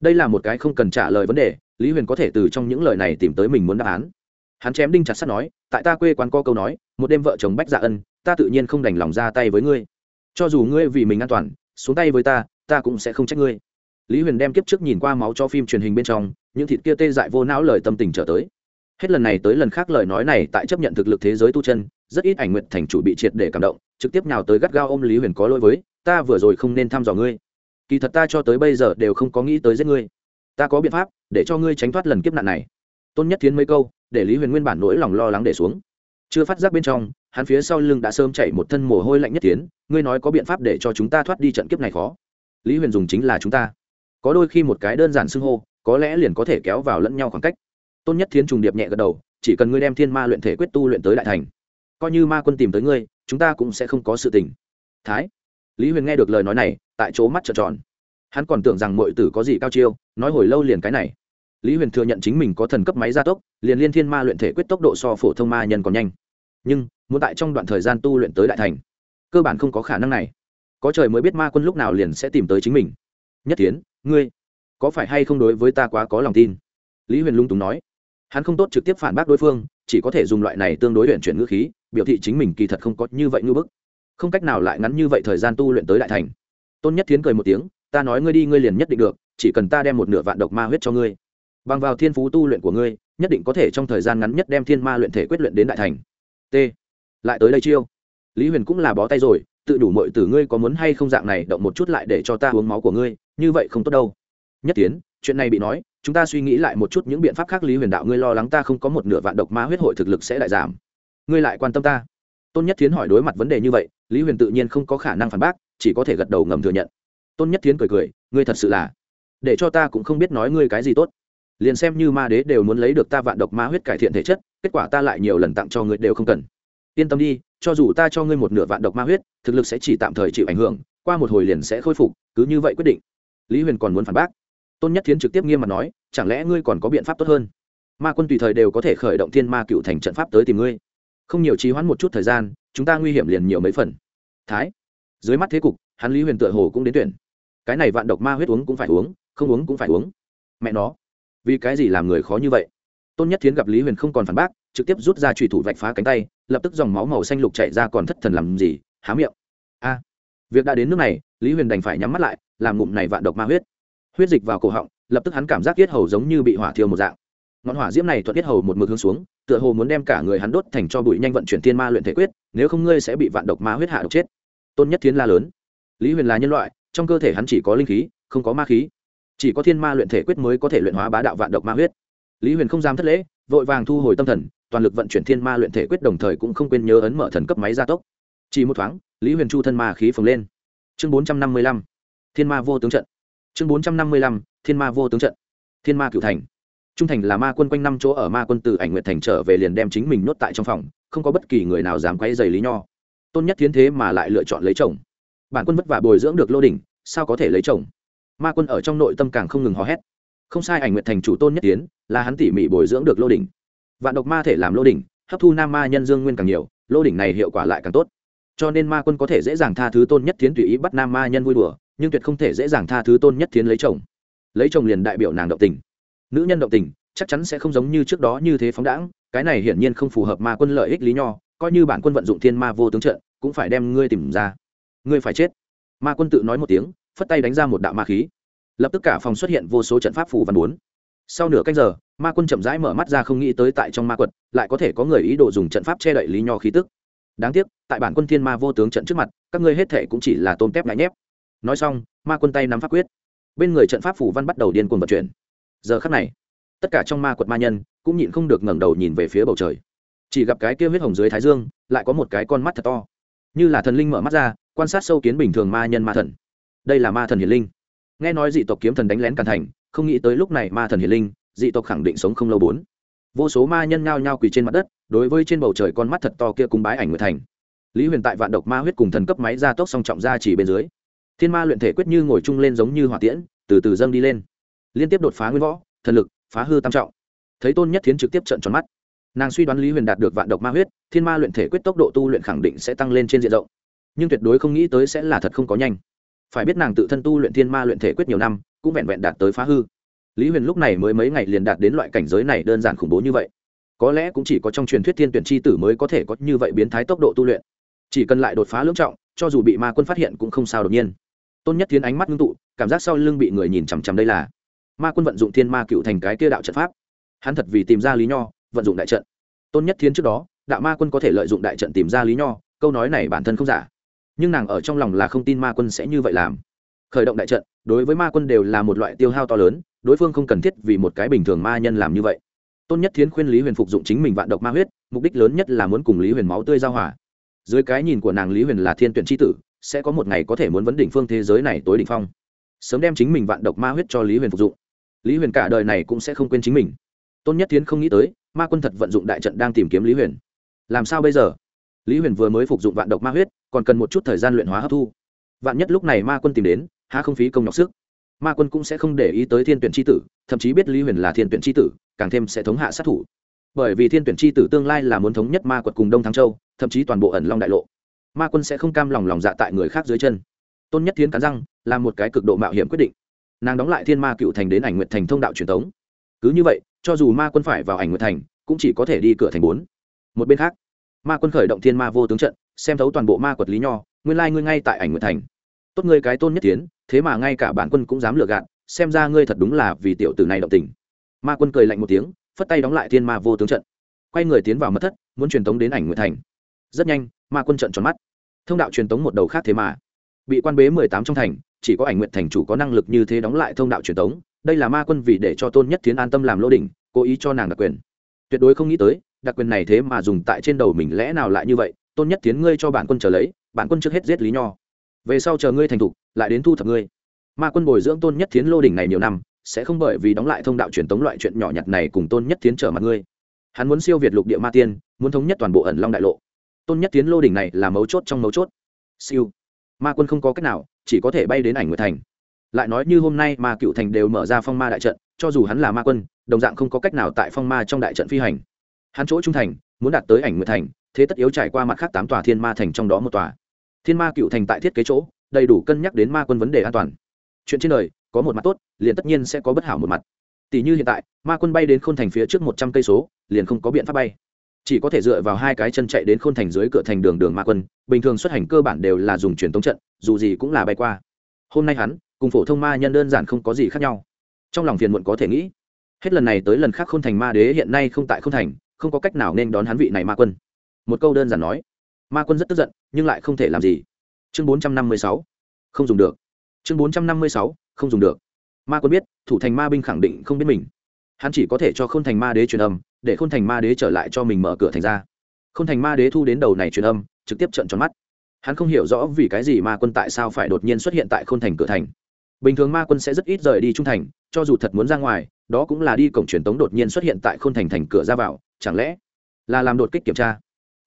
Đây là một cái không cần trả lời vấn đề, lý huyền có thể từ trong những lời này tìm tới mình muốn đáp án. Hắn chém đinh chặt sắt nói, tại ta quê quán có câu nói, một đêm vợ chồng bách dạ ân ta tự nhiên không đành lòng ra tay với ngươi. Cho dù ngươi vì mình an toàn, xuống tay với ta ta cũng sẽ không trách ngươi. Lý huyền đem kiếp trước nhìn qua máu cho phim truyền hình bên trong, những thịt kia tê dại vô não lời tâm tình trở tới. Hết lần này tới lần khác lời nói này tại chấp nhận thực lực thế giới tu chân, rất ít ảnh nguyện thành chủ bị triệt để cảm động, trực tiếp nào tới gắt gao ôm lý huyền có lỗi với, ta vừa rồi không nên thăm dò ngươi. Kỳ thật ta cho tới bây giờ đều không có nghĩ tới giết ngươi. Ta có biện pháp để cho ngươi tránh thoát lần kiếp nạn này. Tôn nhất Thiến mấy câu, để lý huyền nguyên bản nỗi lòng lo lắng để xuống. Chưa phát giác bên trong hắn phía sau lưng đã sớm chạy một thân mồ hôi lạnh nhất tiến, ngươi nói có biện pháp để cho chúng ta thoát đi trận kiếp này khó? Lý huyền dùng chính là chúng ta. Có đôi khi một cái đơn giản xưng hô, có lẽ liền có thể kéo vào lẫn nhau khoảng cách. Tôn nhất thiến trùng điệp nhẹ gật đầu, chỉ cần ngươi đem thiên ma luyện thể quyết tu luyện tới đại thành, coi như ma quân tìm tới ngươi, chúng ta cũng sẽ không có sự tình. Thái. Lý huyền nghe được lời nói này, tại chỗ mắt trợn tròn. Hắn còn tưởng rằng mọi tử có gì cao chiêu, nói hồi lâu liền cái này. Lý huyền thừa nhận chính mình có thần cấp máy gia tốc, liền liên thiên ma luyện thể quyết tốc độ so phổ thông ma nhân còn nhanh. Nhưng muốn tại trong đoạn thời gian tu luyện tới đại thành. Cơ bản không có khả năng này. Có trời mới biết ma quân lúc nào liền sẽ tìm tới chính mình. Nhất tiến ngươi, có phải hay không đối với ta quá có lòng tin? Lý huyền lung túng nói. Hắn không tốt trực tiếp phản bác đối phương, chỉ có thể dùng loại này tương đối luyện chuyển ngữ khí, biểu thị chính mình kỳ thật không có như vậy ngư bức. Không cách nào lại ngắn như vậy thời gian tu luyện tới đại thành. Tôn nhất tiến cười một tiếng, ta nói ngươi đi, ngươi liền nhất định được, chỉ cần ta đem một nửa vạn độc ma huyết cho ngươi. Bằng vào thiên phú tu luyện của ngươi, nhất định có thể trong thời gian ngắn nhất đem thiên ma luyện thể quyết luyện đến đại thành. T lại tới đây chiêu. Lý huyền cũng là bó tay rồi, tự đủ mọi từ ngươi có muốn hay không dạng này động một chút lại để cho ta uống máu của ngươi, như vậy không tốt đâu. Nhất tiến, chuyện này bị nói, chúng ta suy nghĩ lại một chút những biện pháp khác lý huyền đạo ngươi lo lắng ta không có một nửa vạn độc ma huyết hội thực lực sẽ đại giảm. Ngươi lại quan tâm ta. Tôn nhất tiến hỏi đối mặt vấn đề như vậy, lý huyền tự nhiên không có khả năng phản bác, chỉ có thể gật đầu ngầm thừa nhận. Tôn nhất tiến cười cười, ngươi thật sự là, để cho ta cũng không biết nói ngươi cái gì tốt. Liền xem như ma đế đều muốn lấy được ta vạn độc ma huyết cải thiện thể chất, kết quả ta lại nhiều lần tặng cho ngươi đều không cần yên tâm đi, cho dù ta cho ngươi một nửa vạn độc ma huyết, thực lực sẽ chỉ tạm thời chịu ảnh hưởng, qua một hồi liền sẽ khôi phục, cứ như vậy quyết định. Lý huyền còn muốn phản bác. Tôn nhất thiến trực tiếp nghiêm mặt nói, chẳng lẽ ngươi còn có biện pháp tốt hơn? Ma quân tùy thời đều có thể khởi động thiên ma cựu thành trận pháp tới tìm ngươi. Không nhiều trì hoãn một chút thời gian, chúng ta nguy hiểm liền nhiều mấy phần. Thái. Dưới mắt thế cục, hắn lý huyền tựa hồ cũng đến tuyển. Cái này vạn độc ma huyết uống cũng phải uống, không uống cũng phải uống. Mẹ nó, vì cái gì làm người khó như vậy? Tôn nhất thiến gặp lý huyền không còn phản bác trực tiếp rút ra trùy thủ vạch phá cánh tay, lập tức dòng máu màu xanh lục chạy ra còn thất thần làm gì, há miệng. A, việc đã đến nước này, lý huyền đành phải nhắm mắt lại, làm ngụm này vạn độc ma huyết. Huyết dịch vào cổ họng, lập tức hắn cảm giác tiết hầu giống như bị hỏa thiêu một dạng. Ngọn hỏa diễm này thuận tiết hầu một mực hướng xuống, tựa hồ muốn đem cả người hắn đốt thành cho bụi nhanh vận chuyển thiên ma luyện thể quyết, nếu không ngươi sẽ bị vạn độc ma huyết hạ độc chết. Tôn nhất thiên la lớn. Lý huyền là nhân loại, trong cơ thể hắn chỉ có linh khí, không có ma khí. Chỉ có thiên ma luyện thể quyết mới có thể luyện hóa bá đạo vạn độc ma huyết. Lý huyền không dám thất lễ vội vàng thu hồi tâm thần, toàn lực vận chuyển thiên ma luyện thể quyết đồng thời cũng không quên nhớ ấn mở thần cấp máy gia tốc. Chỉ một thoáng, lý huyền chu thân ma khí phồng lên. Chương bốn trăm năm mươi lăm, thiên ma vô tướng trận. Chương bốn trăm năm mươi lăm, thiên ma vô tướng trận. Thiên ma cựu thành. Trung thành là ma quân quanh năm chỗ ở ma quân từ ảnh nguyện thành trở về liền đem chính mình nuốt tại trong phòng, không có bất kỳ người nào dám quay dày lý nho. Tôn nhất tiến thế mà lại lựa chọn lấy chồng. Bản quân vất vả bồi dưỡng được lô đình sao có thể lấy chồng? Ma quân ở trong nội tâm càng không ngừng hò hét không sai ảnh nguyện thành chủ tôn nhất tiến, là hắn tỉ mỉ bồi dưỡng được lô đỉnh. Vạn độc ma thể làm lô đỉnh, hấp thu nam ma nhân dương nguyên càng nhiều, lô đỉnh này hiệu quả lại càng tốt. Cho nên ma quân có thể dễ dàng tha thứ tôn nhất tiến tùy ý bắt nam ma nhân vui đùa, nhưng tuyệt không thể dễ dàng tha thứ tôn nhất tiến lấy chồng. Lấy chồng liền đại biểu nàng động tình. Nữ nhân động tình, chắc chắn sẽ không giống như trước đó như thế phóng đãng, cái này hiển nhiên không phù hợp ma quân lợi ích lý nho, coi như bản quân vận dụng thiên ma vô tướng trận, cũng phải đem ngươi tìm ra. Ngươi phải chết. Ma quân tự nói một tiếng, phất tay đánh ra một đạo ma khí lập tức cả phòng xuất hiện vô số trận pháp phù văn bốn. Sau nửa canh giờ, ma quân chậm rãi mở mắt ra không nghĩ tới tại trong ma quật lại có thể có người ý đồ dùng trận pháp che đậy lý nho khí tức. Đáng tiếc, tại bản quân thiên ma vô tướng trận trước mặt, các ngươi hết thể cũng chỉ là tôm tép ngại nhép. Nói xong, ma quân tay nắm pháp quyết. Bên người trận pháp phủ văn bắt đầu điên cuồng vận chuyển. Giờ khắc này, tất cả trong ma quật ma nhân cũng nhịn không được ngẩng đầu nhìn về phía bầu trời. Chỉ gặp cái kia huyết hồng dưới thái dương, lại có một cái con mắt thật to. Như là thần linh mở mắt ra, quan sát sâu kiến bình thường ma nhân ma thần. Đây là ma thần hiền linh nghe nói dị tộc kiếm thần đánh lén càn thành, không nghĩ tới lúc này ma thần hiền linh, dị tộc khẳng định sống không lâu bốn. Vô số ma nhân nhao nhao quỳ trên mặt đất, đối với trên bầu trời con mắt thật to kia cung bái ảnh người thành. Lý huyền tại vạn độc ma huyết cùng thần cấp máy ra tốc song trọng ra chỉ bên dưới. Thiên ma luyện thể quyết như ngồi chung lên giống như hỏa tiễn, từ từ dâng đi lên. Liên tiếp đột phá nguyên võ, thần lực, phá hư tam trọng. Thấy tôn nhất thiến trực tiếp trận tròn mắt. Nàng suy đoán lý huyền đạt được vạn độc ma huyết, thiên ma luyện thể quyết tốc độ tu luyện khẳng định sẽ tăng lên trên diện rộng. Nhưng tuyệt đối không nghĩ tới sẽ là thật không có nhanh phải biết nàng tự thân tu luyện thiên ma luyện thể quyết nhiều năm, cũng vẹn vẹn đạt tới phá hư. Lý huyền lúc này mới mấy ngày liền đạt đến loại cảnh giới này đơn giản khủng bố như vậy. Có lẽ cũng chỉ có trong truyền thuyết thiên tuyển tri tử mới có thể có như vậy biến thái tốc độ tu luyện. Chỉ cần lại đột phá lưỡng trọng, cho dù bị ma quân phát hiện cũng không sao đột nhiên. Tôn nhất Thiên ánh mắt ngưng tụ, cảm giác sau lưng bị người nhìn chằm chằm đây là ma quân vận dụng thiên ma cựu thành cái kia đạo trận pháp. Hắn thật vì tìm ra lý nho, vận dụng đại trận. Tôn nhất thiến trước đó, đạo ma quân có thể lợi dụng đại trận tìm ra lý nho, câu nói này bản thân không giả nhưng nàng ở trong lòng là không tin ma quân sẽ như vậy làm. Khởi động đại trận, đối với ma quân đều là một loại tiêu hao to lớn, đối phương không cần thiết vì một cái bình thường ma nhân làm như vậy. Tôn nhất thiến khuyên lý huyền phục dụng chính mình vạn độc ma huyết, mục đích lớn nhất là muốn cùng lý huyền máu tươi giao hòa. Dưới cái nhìn của nàng lý huyền là thiên tuyển tri tử, sẽ có một ngày có thể muốn vấn đỉnh phương thế giới này tối đỉnh phong. Sớm đem chính mình vạn độc ma huyết cho lý huyền phục dụng. Lý huyền cả đời này cũng sẽ không quên chính mình. Tôn nhất tiến không nghĩ tới, ma quân thật vận dụng đại trận đang tìm kiếm lý huyền. Làm sao bây giờ? Lý huyền vừa mới phục dụng vạn độc ma huyết, còn cần một chút thời gian luyện hóa hấp thu. Vạn nhất lúc này ma quân tìm đến, há không phí công nhọc sức. Ma quân cũng sẽ không để ý tới thiên tuyển tri tử, thậm chí biết lý huyền là thiên tuyển tri tử, càng thêm sẽ thống hạ sát thủ. Bởi vì thiên tuyển tri tử tương lai là muốn thống nhất ma quật cùng đông Thăng châu, thậm chí toàn bộ ẩn long đại lộ. Ma quân sẽ không cam lòng lòng dạ tại người khác dưới chân. Tôn nhất Thiên cắn răng là một cái cực độ mạo hiểm quyết định. Nàng đóng lại thiên ma cựu thành đến ảnh nguyện thành thông đạo truyền thống cứ như vậy, cho dù ma quân phải vào ảnh nguyện thành, cũng chỉ có thể đi cửa thành bốn. Một bên khác ma quân khởi động thiên ma vô tướng trận, xem thấu toàn bộ ma quật lý nho, nguyên lai ngươi ngay tại ảnh nguyện thành. Tốt ngươi cái tôn nhất tiến, thế mà ngay cả bản quân cũng dám lừa gạt, xem ra ngươi thật đúng là vì tiểu tử này động tình. Ma quân cười lạnh một tiếng, phất tay đóng lại thiên ma vô tướng trận. Quay người tiến vào mất thất, muốn truyền tống đến ảnh nguyện thành. Rất nhanh, ma quân trận tròn mắt. Thông đạo truyền tống một đầu khác thế mà. Bị quan bế mười tám trong thành, chỉ có ảnh nguyện thành chủ có năng lực như thế đóng lại thông đạo truyền tống. Đây là ma quân vì để cho tôn nhất thiến an tâm làm lô đình cố ý cho nàng đặc quyền. Tuyệt đối không nghĩ tới đặc quyền này thế mà dùng tại trên đầu mình lẽ nào lại như vậy, tôn nhất tiến ngươi cho bản quân chờ lấy, bản quân trước hết giết lý nho. Về sau chờ ngươi thành thục, lại đến thu thập ngươi. Ma quân bồi dưỡng tôn nhất tiến lô đỉnh này nhiều năm, sẽ không bởi vì đóng lại thông đạo truyền tống loại chuyện nhỏ nhặt này cùng tôn nhất tiến trở mặt ngươi. Hắn muốn siêu việt lục địa ma tiên, muốn thống nhất toàn bộ ẩn long đại lộ. Tôn nhất tiến lô đỉnh này là mấu chốt trong mấu chốt. Siêu. Ma quân không có cách nào, chỉ có thể bay đến ảnh người thành. Lại nói như hôm nay ma cựu thành đều mở ra phong ma đại trận, cho dù hắn là ma quân, đồng dạng không có cách nào tại phong ma trong đại trận phi hành hắn chỗ trung thành, muốn đạt tới ảnh nguyệt thành, thế tất yếu trải qua mặt khác tám tòa thiên ma thành trong đó một tòa. Thiên ma cựu thành tại thiết kế chỗ, đầy đủ cân nhắc đến ma quân vấn đề an toàn. Chuyện trên đời, có một mặt tốt, liền tất nhiên sẽ có bất hảo một mặt. Tỷ như hiện tại, ma quân bay đến khôn thành phía trước một trăm cây số, liền không có biện pháp bay. Chỉ có thể dựa vào hai cái chân chạy đến khôn thành dưới cửa thành đường đường ma quân, bình thường xuất hành cơ bản đều là dùng truyền tống trận, dù gì cũng là bay qua. Hôm nay hắn, cùng phổ thông ma nhân đơn giản không có gì khác nhau. Trong lòng phiền muộn có thể nghĩ. Hết lần này tới lần khác khôn thành ma đế hiện nay không tại khôn thành không có cách nào nên đón hắn vị này ma quân. Một câu đơn giản nói. Ma quân rất tức giận, nhưng lại không thể làm gì. Chương bốn trăm năm mươi sáu. Không dùng được. Chương bốn trăm năm mươi sáu. Không dùng được. Ma quân biết, thủ thành ma binh khẳng định không biết mình. Hắn chỉ có thể cho k h ô n thành ma đế truyền âm, để k h ô n thành ma đế trở lại cho mình mở cửa thành ra. K h ô n thành ma đế thu đến đầu này truyền âm, trực tiếp trận tròn mắt. Hắn không hiểu rõ vì cái gì ma quân tại sao phải đột nhiên xuất hiện tại k h ô n thành cửa thành. Bình thường ma quân sẽ rất ít rời đi trung thành, cho dù thật muốn ra ngoài, đó cũng là đi cổng truyền tống đột nhiên xuất hiện tại k h ô n thành thành cửa ra vào chẳng lẽ là làm đột kích kiểm tra?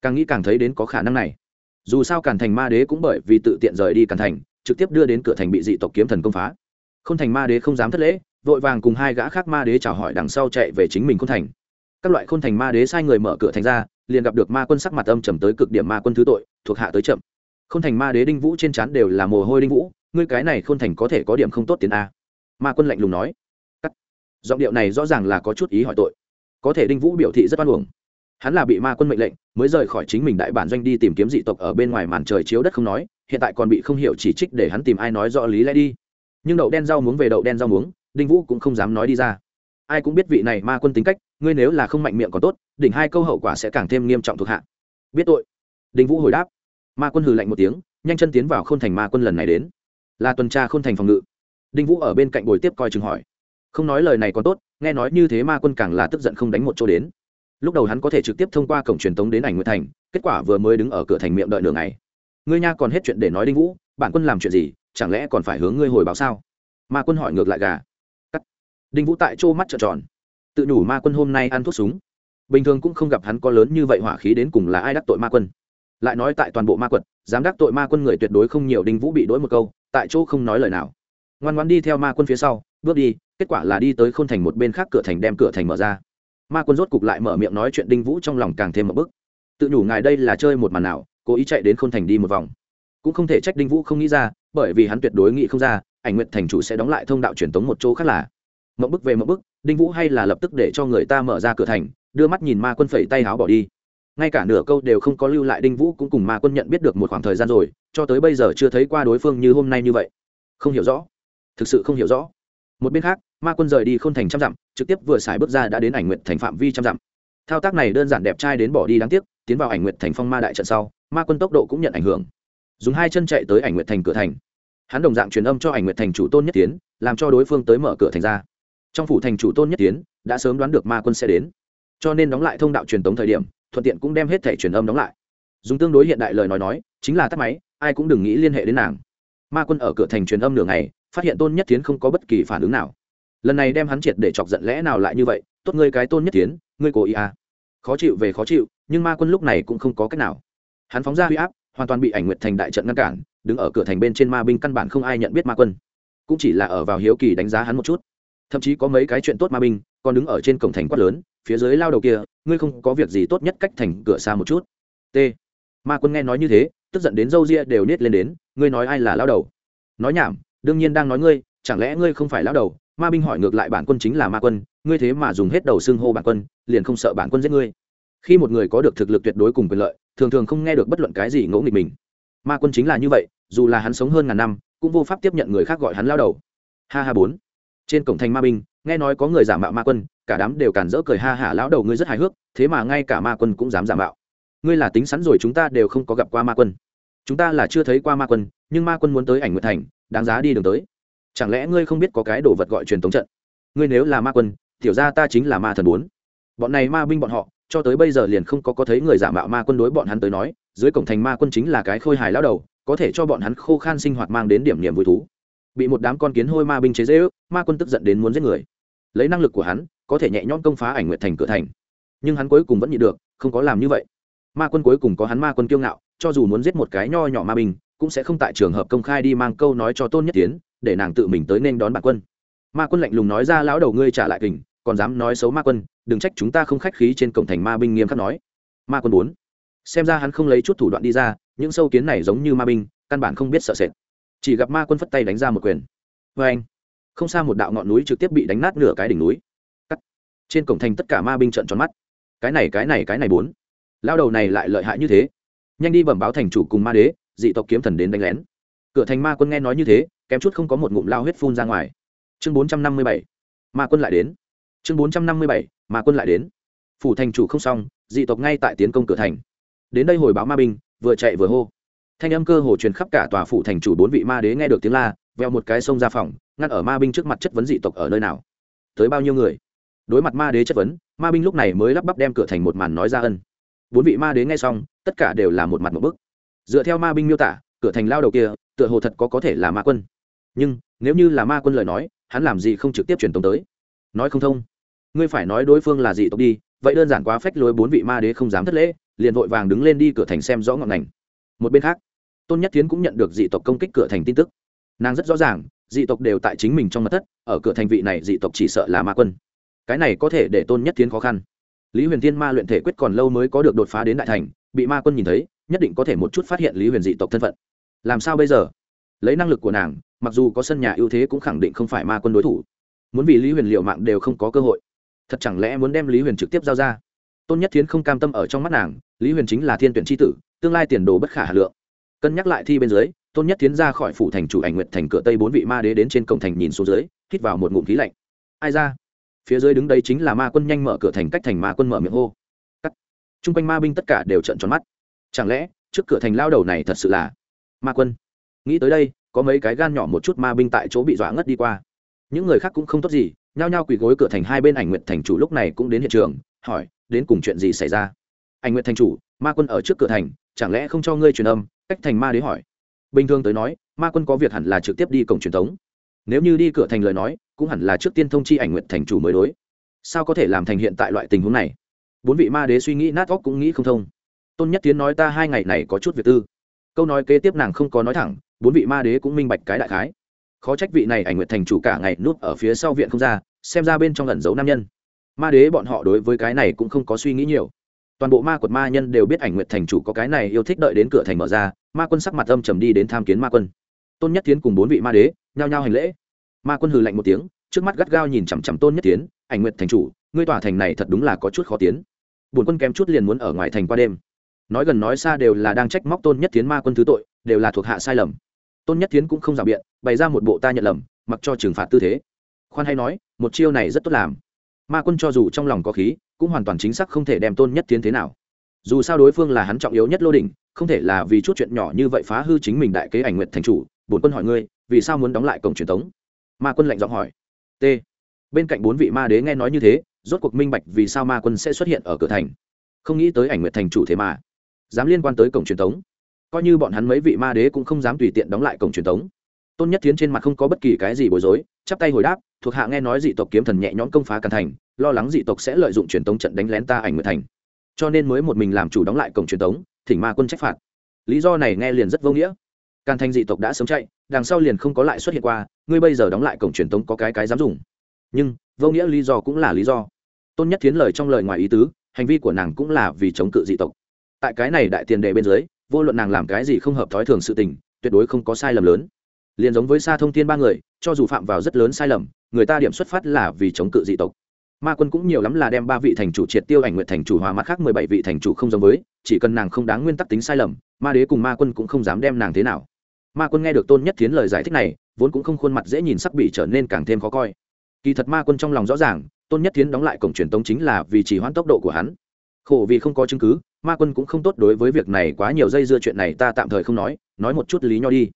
Càng nghĩ càng thấy đến có khả năng này. Dù sao càn thành ma đế cũng bởi vì tự tiện rời đi càn thành, trực tiếp đưa đến cửa thành bị dị tộc kiếm thần công phá. K h ô n thành ma đế không dám thất lễ, vội vàng cùng hai gã khác ma đế chào hỏi đằng sau chạy về chính mình khôn thành. Các loại khôn thành ma đế sai người mở cửa thành ra, liền gặp được ma quân sắc mặt âm trầm tới cực điểm ma quân thứ tội, thuộc hạ tới chậm. Khôn thành ma đế đinh vũ trên trán đều là mồ hôi đinh vũ, ngươi cái này khôn thành có thể có điểm không tốt tiền a? Ma quân lạnh lùng nói. Giọng điệu này rõ ràng là có chút ý hỏi tội có thể đinh vũ biểu thị rất oan uổng. Hắn là bị ma quân mệnh lệnh, mới rời khỏi chính mình đại bản doanh đi tìm kiếm dị tộc ở bên ngoài màn trời chiếu đất không nói, hiện tại còn bị không hiểu chỉ trích để hắn tìm ai nói rõ lý lẽ đi. Nhưng đậu đen rau muống về đậu đen rau muống, đinh vũ cũng không dám nói đi ra. Ai cũng biết vị này ma quân tính cách, ngươi nếu là không mạnh miệng còn tốt, đỉnh hai câu hậu quả sẽ càng thêm nghiêm trọng thuộc hạ. Biết tội. Đinh vũ hồi đáp. Ma quân hừ lạnh một tiếng, nhanh chân tiến vào k h ô n thành ma quân lần này đến. Là tuần tra k h ô n thành phòng ngự. Đinh vũ ở bên cạnh bồi tiếp coi chừng hỏi. Không nói lời này còn tốt nghe nói như thế ma quân càng là tức giận không đánh một chỗ đến. Lúc đầu hắn có thể trực tiếp thông qua cổng truyền tống đến ảnh nguyệt thành, kết quả vừa mới đứng ở cửa thành miệng đợi nửa ngày. Ngươi nha còn hết chuyện để nói đinh vũ, bản quân làm chuyện gì, chẳng lẽ còn phải hướng ngươi hồi báo sao? Ma quân hỏi ngược lại gà. Đinh vũ tại chỗ mắt trợn tròn. Tự nhủ ma quân hôm nay ăn thuốc súng. Bình thường cũng không gặp hắn có lớn như vậy hỏa khí đến cùng là ai đắc tội ma quân. Lại nói tại toàn bộ ma quật, dám đắc tội ma quân người tuyệt đối không nhiều, đinh vũ bị đ ố i một câu, tại chỗ không nói lời nào. Ngoan ngoan đi theo ma quân phía sau bước đi, kết quả là đi tới k h ô n thành một bên khác cửa thành đem cửa thành mở ra. Ma quân rốt cục lại mở miệng nói chuyện đinh vũ trong lòng càng thêm một bức tự nhủ ngài đây là chơi một màn nào, cố ý chạy đến k h ô n thành đi một vòng. Cũng không thể trách đinh vũ không nghĩ ra, bởi vì hắn tuyệt đối nghĩ không ra, ảnh nguyện thành chủ sẽ đóng lại thông đạo truyền tống một chỗ khác là. Mậu bức về mậu bức đinh vũ hay là lập tức để cho người ta mở ra cửa thành, đưa mắt nhìn ma quân phẩy tay háo bỏ đi. Ngay cả nửa câu đều không có lưu lại, đinh vũ cũng cùng ma quân nhận biết được một khoảng thời gian rồi, cho tới bây giờ chưa thấy qua đối phương như hôm nay như vậy. Không hiểu rõ. Thực sự không hiểu rõ một bên khác, ma quân rời đi k h ô n thành trăm dặm, trực tiếp vừa xài bước ra đã đến ảnh nguyện thành phạm vi trăm dặm. Thao tác này đơn giản đẹp trai đến bỏ đi đáng tiếc, tiến vào ảnh nguyện thành phong ma đại trận sau, ma quân tốc độ cũng nhận ảnh hưởng. Dùng hai chân chạy tới ảnh nguyện thành cửa thành. Hắn đồng dạng truyền âm cho ảnh nguyện thành chủ tôn nhất tiến, làm cho đối phương tới mở cửa thành ra. Trong phủ thành chủ tôn nhất tiến, đã sớm đoán được ma quân sẽ đến. Cho nên đóng lại thông đạo truyền tống thời điểm, thuận tiện cũng đem hết thẻ truyền âm đóng lại. Dùng tương đối hiện đại lời nói nói, chính là tắt máy, ai cũng đừng nghĩ liên hệ đến nàng. Ma quân ở cửa thành truyền âm nửa ngày phát hiện tôn nhất tiến không có bất kỳ phản ứng nào. Lần này đem hắn triệt để chọc giận lẽ nào lại như vậy, tốt ngươi cái tôn nhất tiến ngươi cố ý à. khó chịu về khó chịu, nhưng ma quân lúc này cũng không có cách nào. Hắn phóng ra huy áp, hoàn toàn bị ảnh nguyệt thành đại trận ngăn cản, đứng ở cửa thành bên trên ma binh căn bản không ai nhận biết ma quân. Cũng chỉ là ở vào hiếu kỳ đánh giá hắn một chút. Thậm chí có mấy cái chuyện tốt ma binh, còn đứng ở trên cổng thành quát lớn, phía dưới lao đầu kia, ngươi không có việc gì tốt nhất cách thành cửa xa một chút. T. Ma quân nghe nói như thế, tức giận đến râu ria đều nết lên đến, ngươi nói ai là lao đầu? Nói nhảm đương nhiên đang nói ngươi, chẳng lẽ ngươi không phải lão đầu? Ma binh hỏi ngược lại bản quân chính là ma quân, ngươi thế mà dùng hết đầu xưng hô bản quân, liền không sợ bản quân giết ngươi. Khi một người có được thực lực tuyệt đối cùng quyền lợi, thường thường không nghe được bất luận cái gì ngỗ nghịch mình. Ma quân chính là như vậy, dù là hắn sống hơn ngàn năm, cũng vô pháp tiếp nhận người khác gọi hắn lao đầu. Ha ha bốn. Trên cổng thành ma binh, nghe nói có người giả mạo ma quân, cả đám đều cản rỡ cười ha hả, lão đầu ngươi rất hài hước, thế mà ngay cả ma quân cũng dám giả mạo. Ngươi là tính sẵn rồi chúng ta đều không có gặp qua ma quân. Chúng ta là chưa thấy qua ma quân, nhưng ma quân muốn tới ảnh nguyệt thành đáng giá đi đường tới. Chẳng lẽ ngươi không biết có cái đồ vật gọi truyền thống trận? Ngươi nếu là ma quân, tiểu ra ta chính là ma thần bốn. Bọn này ma binh bọn họ, cho tới bây giờ liền không có có thấy người giả mạo ma quân đối bọn hắn tới nói, dưới cổng thành ma quân chính là cái khôi hài lão đầu, có thể cho bọn hắn khô khan sinh hoạt mang đến điểm niềm vui thú. Bị một đám con kiến hôi ma binh chế dễ ước ma quân tức giận đến muốn giết người. Lấy năng lực của hắn, có thể nhẹ nhõm công phá ảnh nguyện thành cửa thành. Nhưng hắn cuối cùng vẫn nhịn được, không có làm như vậy. Ma quân cuối cùng có hắn ma quân kiêu ngạo, cho dù muốn giết một cái nho nhỏ ma binh cũng sẽ không tại trường hợp công khai đi mang câu nói cho tôn nhất tiến, để nàng tự mình tới nên đón bản quân. Ma quân lạnh lùng nói ra, lão đầu ngươi trả lại kình, còn dám nói xấu ma quân, đừng trách chúng ta không khách khí trên cổng thành ma binh nghiêm khắc nói. Ma quân bốn. Xem ra hắn không lấy chút thủ đoạn đi ra, những sâu kiến này giống như ma binh, căn bản không biết sợ sệt. Chỉ gặp ma quân phất tay đánh ra một quyền. Vê anh. Không xa một đạo ngọn núi trực tiếp bị đánh nát nửa cái đỉnh núi. Cắt. Trên cổng thành tất cả ma binh trận tròn mắt. Cái này cái này cái này bốn. Lao đầu này lại lợi hại như thế. Nhanh đi bẩm báo thành chủ cùng ma đế dị tộc kiếm thần đến đánh lén. Cửa thành ma quân nghe nói như thế, kém chút không có một ngụm lao huyết phun ra ngoài. Chương bốn trăm năm mươi bảy, ma quân lại đến. Chương bốn trăm năm mươi bảy, ma quân lại đến. Phủ thành chủ không xong, dị tộc ngay tại tiến công cửa thành. Đến đây hồi báo ma binh, vừa chạy vừa hô. Thanh âm cơ hồ truyền khắp cả tòa phủ thành chủ bốn vị ma đế nghe được tiếng la, veo một cái sông ra phòng, ngăn ở ma binh trước mặt chất vấn dị tộc ở nơi nào. Tới bao nhiêu người? Đối mặt ma đế chất vấn, ma binh lúc này mới lắp bắp đem cửa thành một màn nói ra ân. Bốn vị ma đế nghe xong, tất cả đều là một mặt một bức dựa theo ma binh miêu tả, cửa thành lao đầu kia, tựa hồ thật có có thể là ma quân. Nhưng, nếu như là ma quân lời nói, hắn làm gì không trực tiếp truyền tống tới? Nói không thông. Ngươi phải nói đối phương là dị tộc đi, vậy đơn giản quá phách lối bốn vị ma đế không dám thất lễ, liền vội vàng đứng lên đi cửa thành xem rõ ngọn ngành. Một bên khác, tôn nhất tiến cũng nhận được dị tộc công kích cửa thành tin tức. Nàng rất rõ ràng, dị tộc đều tại chính mình trong mặt thất, ở cửa thành vị này dị tộc chỉ sợ là ma quân. Cái này có thể để tôn nhất tiến khó khăn. Lý huyền Thiên ma luyện thể quyết còn lâu mới có được đột phá đến đại thành, bị ma quân nhìn thấy nhất định có thể một chút phát hiện lý huyền dị tộc thân phận. Làm sao bây giờ? Lấy năng lực của nàng, mặc dù có sân nhà ưu thế cũng khẳng định không phải ma quân đối thủ. Muốn vì lý huyền liệu mạng đều không có cơ hội. Thật chẳng lẽ muốn đem lý huyền trực tiếp giao ra? Tôn nhất thiến không cam tâm ở trong mắt nàng, lý huyền chính là thiên tuyển tri tử, tương lai tiền đồ bất khả hà lượng. Cân nhắc lại thi bên dưới, tôn nhất tiến ra khỏi phủ thành chủ ảnh nguyện thành cửa tây bốn vị ma đế đến trên cổng thành nhìn xuống dưới, hít vào một ngụm khí lạnh. Ai ra? Phía dưới đứng đấy chính là ma quân nhanh mở cửa thành cách thành ma quân mở miệng hô. Cắt. Chung quanh ma binh tất cả đều trận tròn mắt chẳng lẽ, trước cửa thành lao đầu này thật sự là ma quân? Nghĩ tới đây, có mấy cái gan nhỏ một chút ma binh tại chỗ bị dọa ngất đi qua. Những người khác cũng không tốt gì, nhao nhao quỳ gối cửa thành hai bên ảnh nguyện thành chủ lúc này cũng đến hiện trường, hỏi, đến cùng chuyện gì xảy ra? Ảnh nguyện thành chủ, ma quân ở trước cửa thành, chẳng lẽ không cho ngươi truyền âm? Cách thành ma đế hỏi. Bình thường tới nói, ma quân có việc hẳn là trực tiếp đi cổng truyền thống nếu như đi cửa thành lời nói, cũng hẳn là trước tiên thông chi ảnh nguyện thành chủ mới đối. Sao có thể làm thành hiện tại loại tình huống này? Bốn vị ma đế suy nghĩ nát óc cũng nghĩ không thông tôn nhất tiến nói ta hai ngày này có chút việc tư. Câu nói kế tiếp nàng không có nói thẳng, bốn vị ma đế cũng minh bạch cái đại khái. Khó trách vị này ảnh Nguyệt thành chủ cả ngày núp ở phía sau viện không ra, xem ra bên trong ẩn giấu nam nhân. Ma đế bọn họ đối với cái này cũng không có suy nghĩ nhiều. Toàn bộ ma quật ma nhân đều biết ảnh Nguyệt thành chủ có cái này yêu thích đợi đến cửa thành mở ra, ma quân sắc mặt âm trầm đi đến tham kiến ma quân. Tôn nhất tiến cùng bốn vị ma đế nhao nhao hành lễ. Ma quân hừ lạnh một tiếng, trước mắt gắt gao nhìn chằm chằm tôn nhất tiến, ảnh Nguyệt thành chủ, ngươi tòa thành này thật đúng là có chút khó tiến. Bổn quân kém chút liền muốn ở ngoài thành qua đêm nói gần nói xa đều là đang trách móc tôn nhất tiến ma quân thứ tội, đều là thuộc hạ sai lầm. Tôn nhất tiến cũng không rào biện, bày ra một bộ ta nhận lầm, mặc cho trừng phạt tư thế. Khoan hay nói, một chiêu này rất tốt làm. Ma quân cho dù trong lòng có khí, cũng hoàn toàn chính xác không thể đem tôn nhất tiến thế nào. Dù sao đối phương là hắn trọng yếu nhất lô đỉnh, không thể là vì chút chuyện nhỏ như vậy phá hư chính mình đại kế ảnh nguyện thành chủ, bổn quân hỏi ngươi, vì sao muốn đóng lại cổng truyền thống ma quân lạnh giọng hỏi. T. Bên cạnh bốn vị ma đế nghe nói như thế, rốt cuộc minh bạch vì sao ma quân sẽ xuất hiện ở cửa thành. Không nghĩ tới ảnh nguyện thành chủ thế mà dám liên quan tới cổng truyền thống. Coi như bọn hắn mấy vị ma đế cũng không dám tùy tiện đóng lại cổng truyền thống. Tôn nhất tiến trên mặt không có bất kỳ cái gì bối rối, chắp tay hồi đáp, thuộc hạ nghe nói dị tộc kiếm thần nhẹ nhõm công phá càn thành, lo lắng dị tộc sẽ lợi dụng truyền tống trận đánh lén ta ảnh nguyệt thành. Cho nên mới một mình làm chủ đóng lại cổng truyền tống thỉnh ma quân trách phạt. Lý do này nghe liền rất vô nghĩa. Càn thành dị tộc đã sống chạy, đằng sau liền không có lại xuất hiện qua, ngươi bây giờ đóng lại cổng truyền tống có cái cái dám dùng. Nhưng, vô nghĩa lý do cũng là lý do. Tôn nhất tiến lời trong lời ngoài ý tứ, hành vi của nàng cũng là vì chống cự dị tộc tại cái này đại tiền đề bên dưới, vô luận nàng làm cái gì không hợp thói thường sự tình, tuyệt đối không có sai lầm lớn. Liền giống với xa thông tin ba người, cho dù phạm vào rất lớn sai lầm, người ta điểm xuất phát là vì chống cự dị tộc. Ma quân cũng nhiều lắm là đem ba vị thành chủ triệt tiêu ảnh nguyện thành chủ hòa mắt khác mười bảy vị thành chủ không giống với, chỉ cần nàng không đáng nguyên tắc tính sai lầm, ma đế cùng ma quân cũng không dám đem nàng thế nào. Ma quân nghe được tôn nhất thiến lời giải thích này, vốn cũng không khuôn mặt dễ nhìn sắc bị trở nên càng thêm khó coi. Kỳ thật ma quân trong lòng rõ ràng, tôn nhất thiến đóng lại cổng truyền tống chính là vì chỉ hoãn tốc độ của hắn. Khổ vì không có chứng cứ ma quân cũng không tốt đối với việc này quá nhiều dây dưa chuyện này ta tạm thời không nói nói một chút lý nho đi.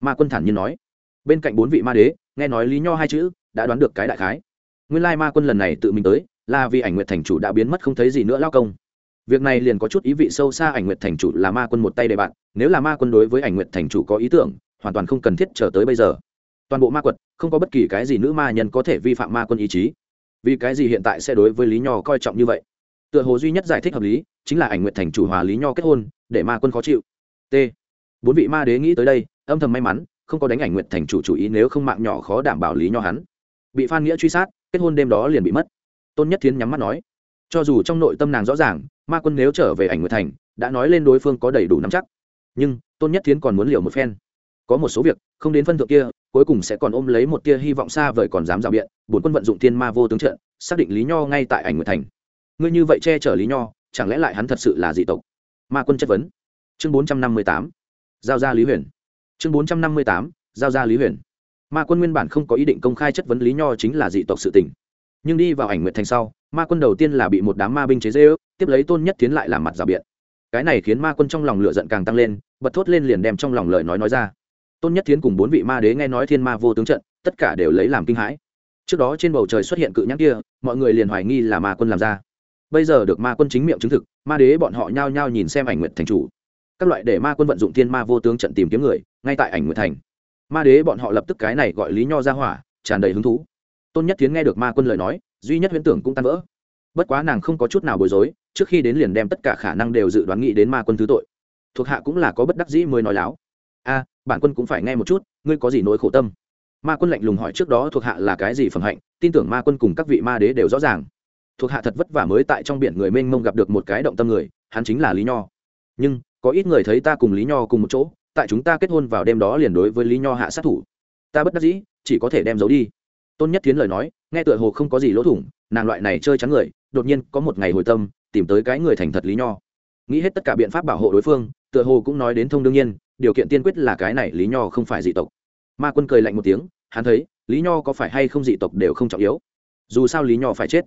Ma quân thản nhiên nói. Bên cạnh bốn vị ma đế, nghe nói lý nho hai chữ, đã đoán được cái đại khái. Nguyên lai ma quân lần này tự mình tới, là vì ảnh nguyệt thành chủ đã biến mất không thấy gì nữa lao công. Việc này liền có chút ý vị sâu xa ảnh nguyệt thành chủ là ma quân một tay đề bạn, nếu là ma quân đối với ảnh nguyệt thành chủ có ý tưởng, hoàn toàn không cần thiết chờ tới bây giờ. Toàn bộ ma quật, không có bất kỳ cái gì nữ ma nhân có thể vi phạm ma quân ý chí. Vì cái gì hiện tại sẽ đối với lý nho coi trọng như vậy? Tựa hồ duy nhất giải thích hợp lý chính là ảnh nguyện thành chủ hòa lý nho kết hôn, để ma quân khó chịu. T. Bốn vị ma đế nghĩ tới đây, âm thầm may mắn, không có đánh ảnh nguyện thành chủ chủ ý nếu không mạng nhỏ khó đảm bảo lý nho hắn. Bị phan nghĩa truy sát, kết hôn đêm đó liền bị mất. Tôn nhất thiến nhắm mắt nói, cho dù trong nội tâm nàng rõ ràng, ma quân nếu trở về ảnh nguyện thành, đã nói lên đối phương có đầy đủ nắm chắc. Nhưng, tôn nhất thiến còn muốn liều một phen. Có một số việc, không đến phân thượng kia, cuối cùng sẽ còn ôm lấy một tia hy vọng xa vời còn dám rào biện bốn quân vận dụng thiên ma vô tướng trận, xác định lý nho ngay tại ảnh nguyện thành. Ngươi như vậy che chở lý nho chẳng lẽ lại hắn thật sự là dị tộc? Ma quân chất vấn. Chương bốn trăm năm mươi tám. Giao ra lý huyền. Chương bốn trăm năm mươi tám. Giao ra lý huyền. Ma quân nguyên bản không có ý định công khai chất vấn lý nho chính là dị tộc sự tình. Nhưng đi vào ảnh nguyện thành sau, ma quân đầu tiên là bị một đám ma binh chế dê ước tiếp lấy tôn nhất tiến lại làm mặt rào biện. Cái này khiến ma quân trong lòng lửa giận càng tăng lên, bật thốt lên liền đem trong lòng lời nói nói ra. Tôn nhất tiến cùng bốn vị ma đế nghe nói thiên ma vô tướng trận, tất cả đều lấy làm kinh hãi. Trước đó trên bầu trời xuất hiện cự nhãn kia, mọi người liền hoài nghi là ma quân làm ra bây giờ được ma quân chính miệng chứng thực, ma đế bọn họ nhao nhao nhìn xem ảnh nguyện thành chủ. Các loại để ma quân vận dụng thiên ma vô tướng trận tìm kiếm người, ngay tại ảnh nguyện thành. Ma đế bọn họ lập tức cái này gọi lý nho ra hỏa, tràn đầy hứng thú. Tôn nhất tiến nghe được ma quân lời nói, duy nhất huyễn tưởng cũng tan vỡ. Bất quá nàng không có chút nào bối rối, trước khi đến liền đem tất cả khả năng đều dự đoán nghĩ đến ma quân thứ tội. Thuộc hạ cũng là có bất đắc dĩ mới nói láo. A, bản quân cũng phải nghe một chút, ngươi có gì nỗi khổ tâm? Ma quân lạnh lùng hỏi trước đó thuộc hạ là cái gì phẩm hạnh, tin tưởng ma quân cùng các vị ma đế đều rõ ràng thuộc hạ thật vất vả mới tại trong biển người mênh mông gặp được một cái động tâm người, hắn chính là lý nho. Nhưng, có ít người thấy ta cùng lý nho cùng một chỗ, tại chúng ta kết hôn vào đêm đó liền đối với lý nho hạ sát thủ. Ta bất đắc dĩ, chỉ có thể đem giấu đi. Tôn nhất tiến lời nói, nghe tựa hồ không có gì lỗ thủng, nàng loại này chơi trắng người, đột nhiên có một ngày hồi tâm, tìm tới cái người thành thật lý nho. Nghĩ hết tất cả biện pháp bảo hộ đối phương, tựa hồ cũng nói đến thông đương nhiên, điều kiện tiên quyết là cái này lý nho không phải dị tộc. Ma quân cười lạnh một tiếng, hắn thấy, lý nho có phải hay không dị tộc đều không trọng yếu. Dù sao lý nho phải chết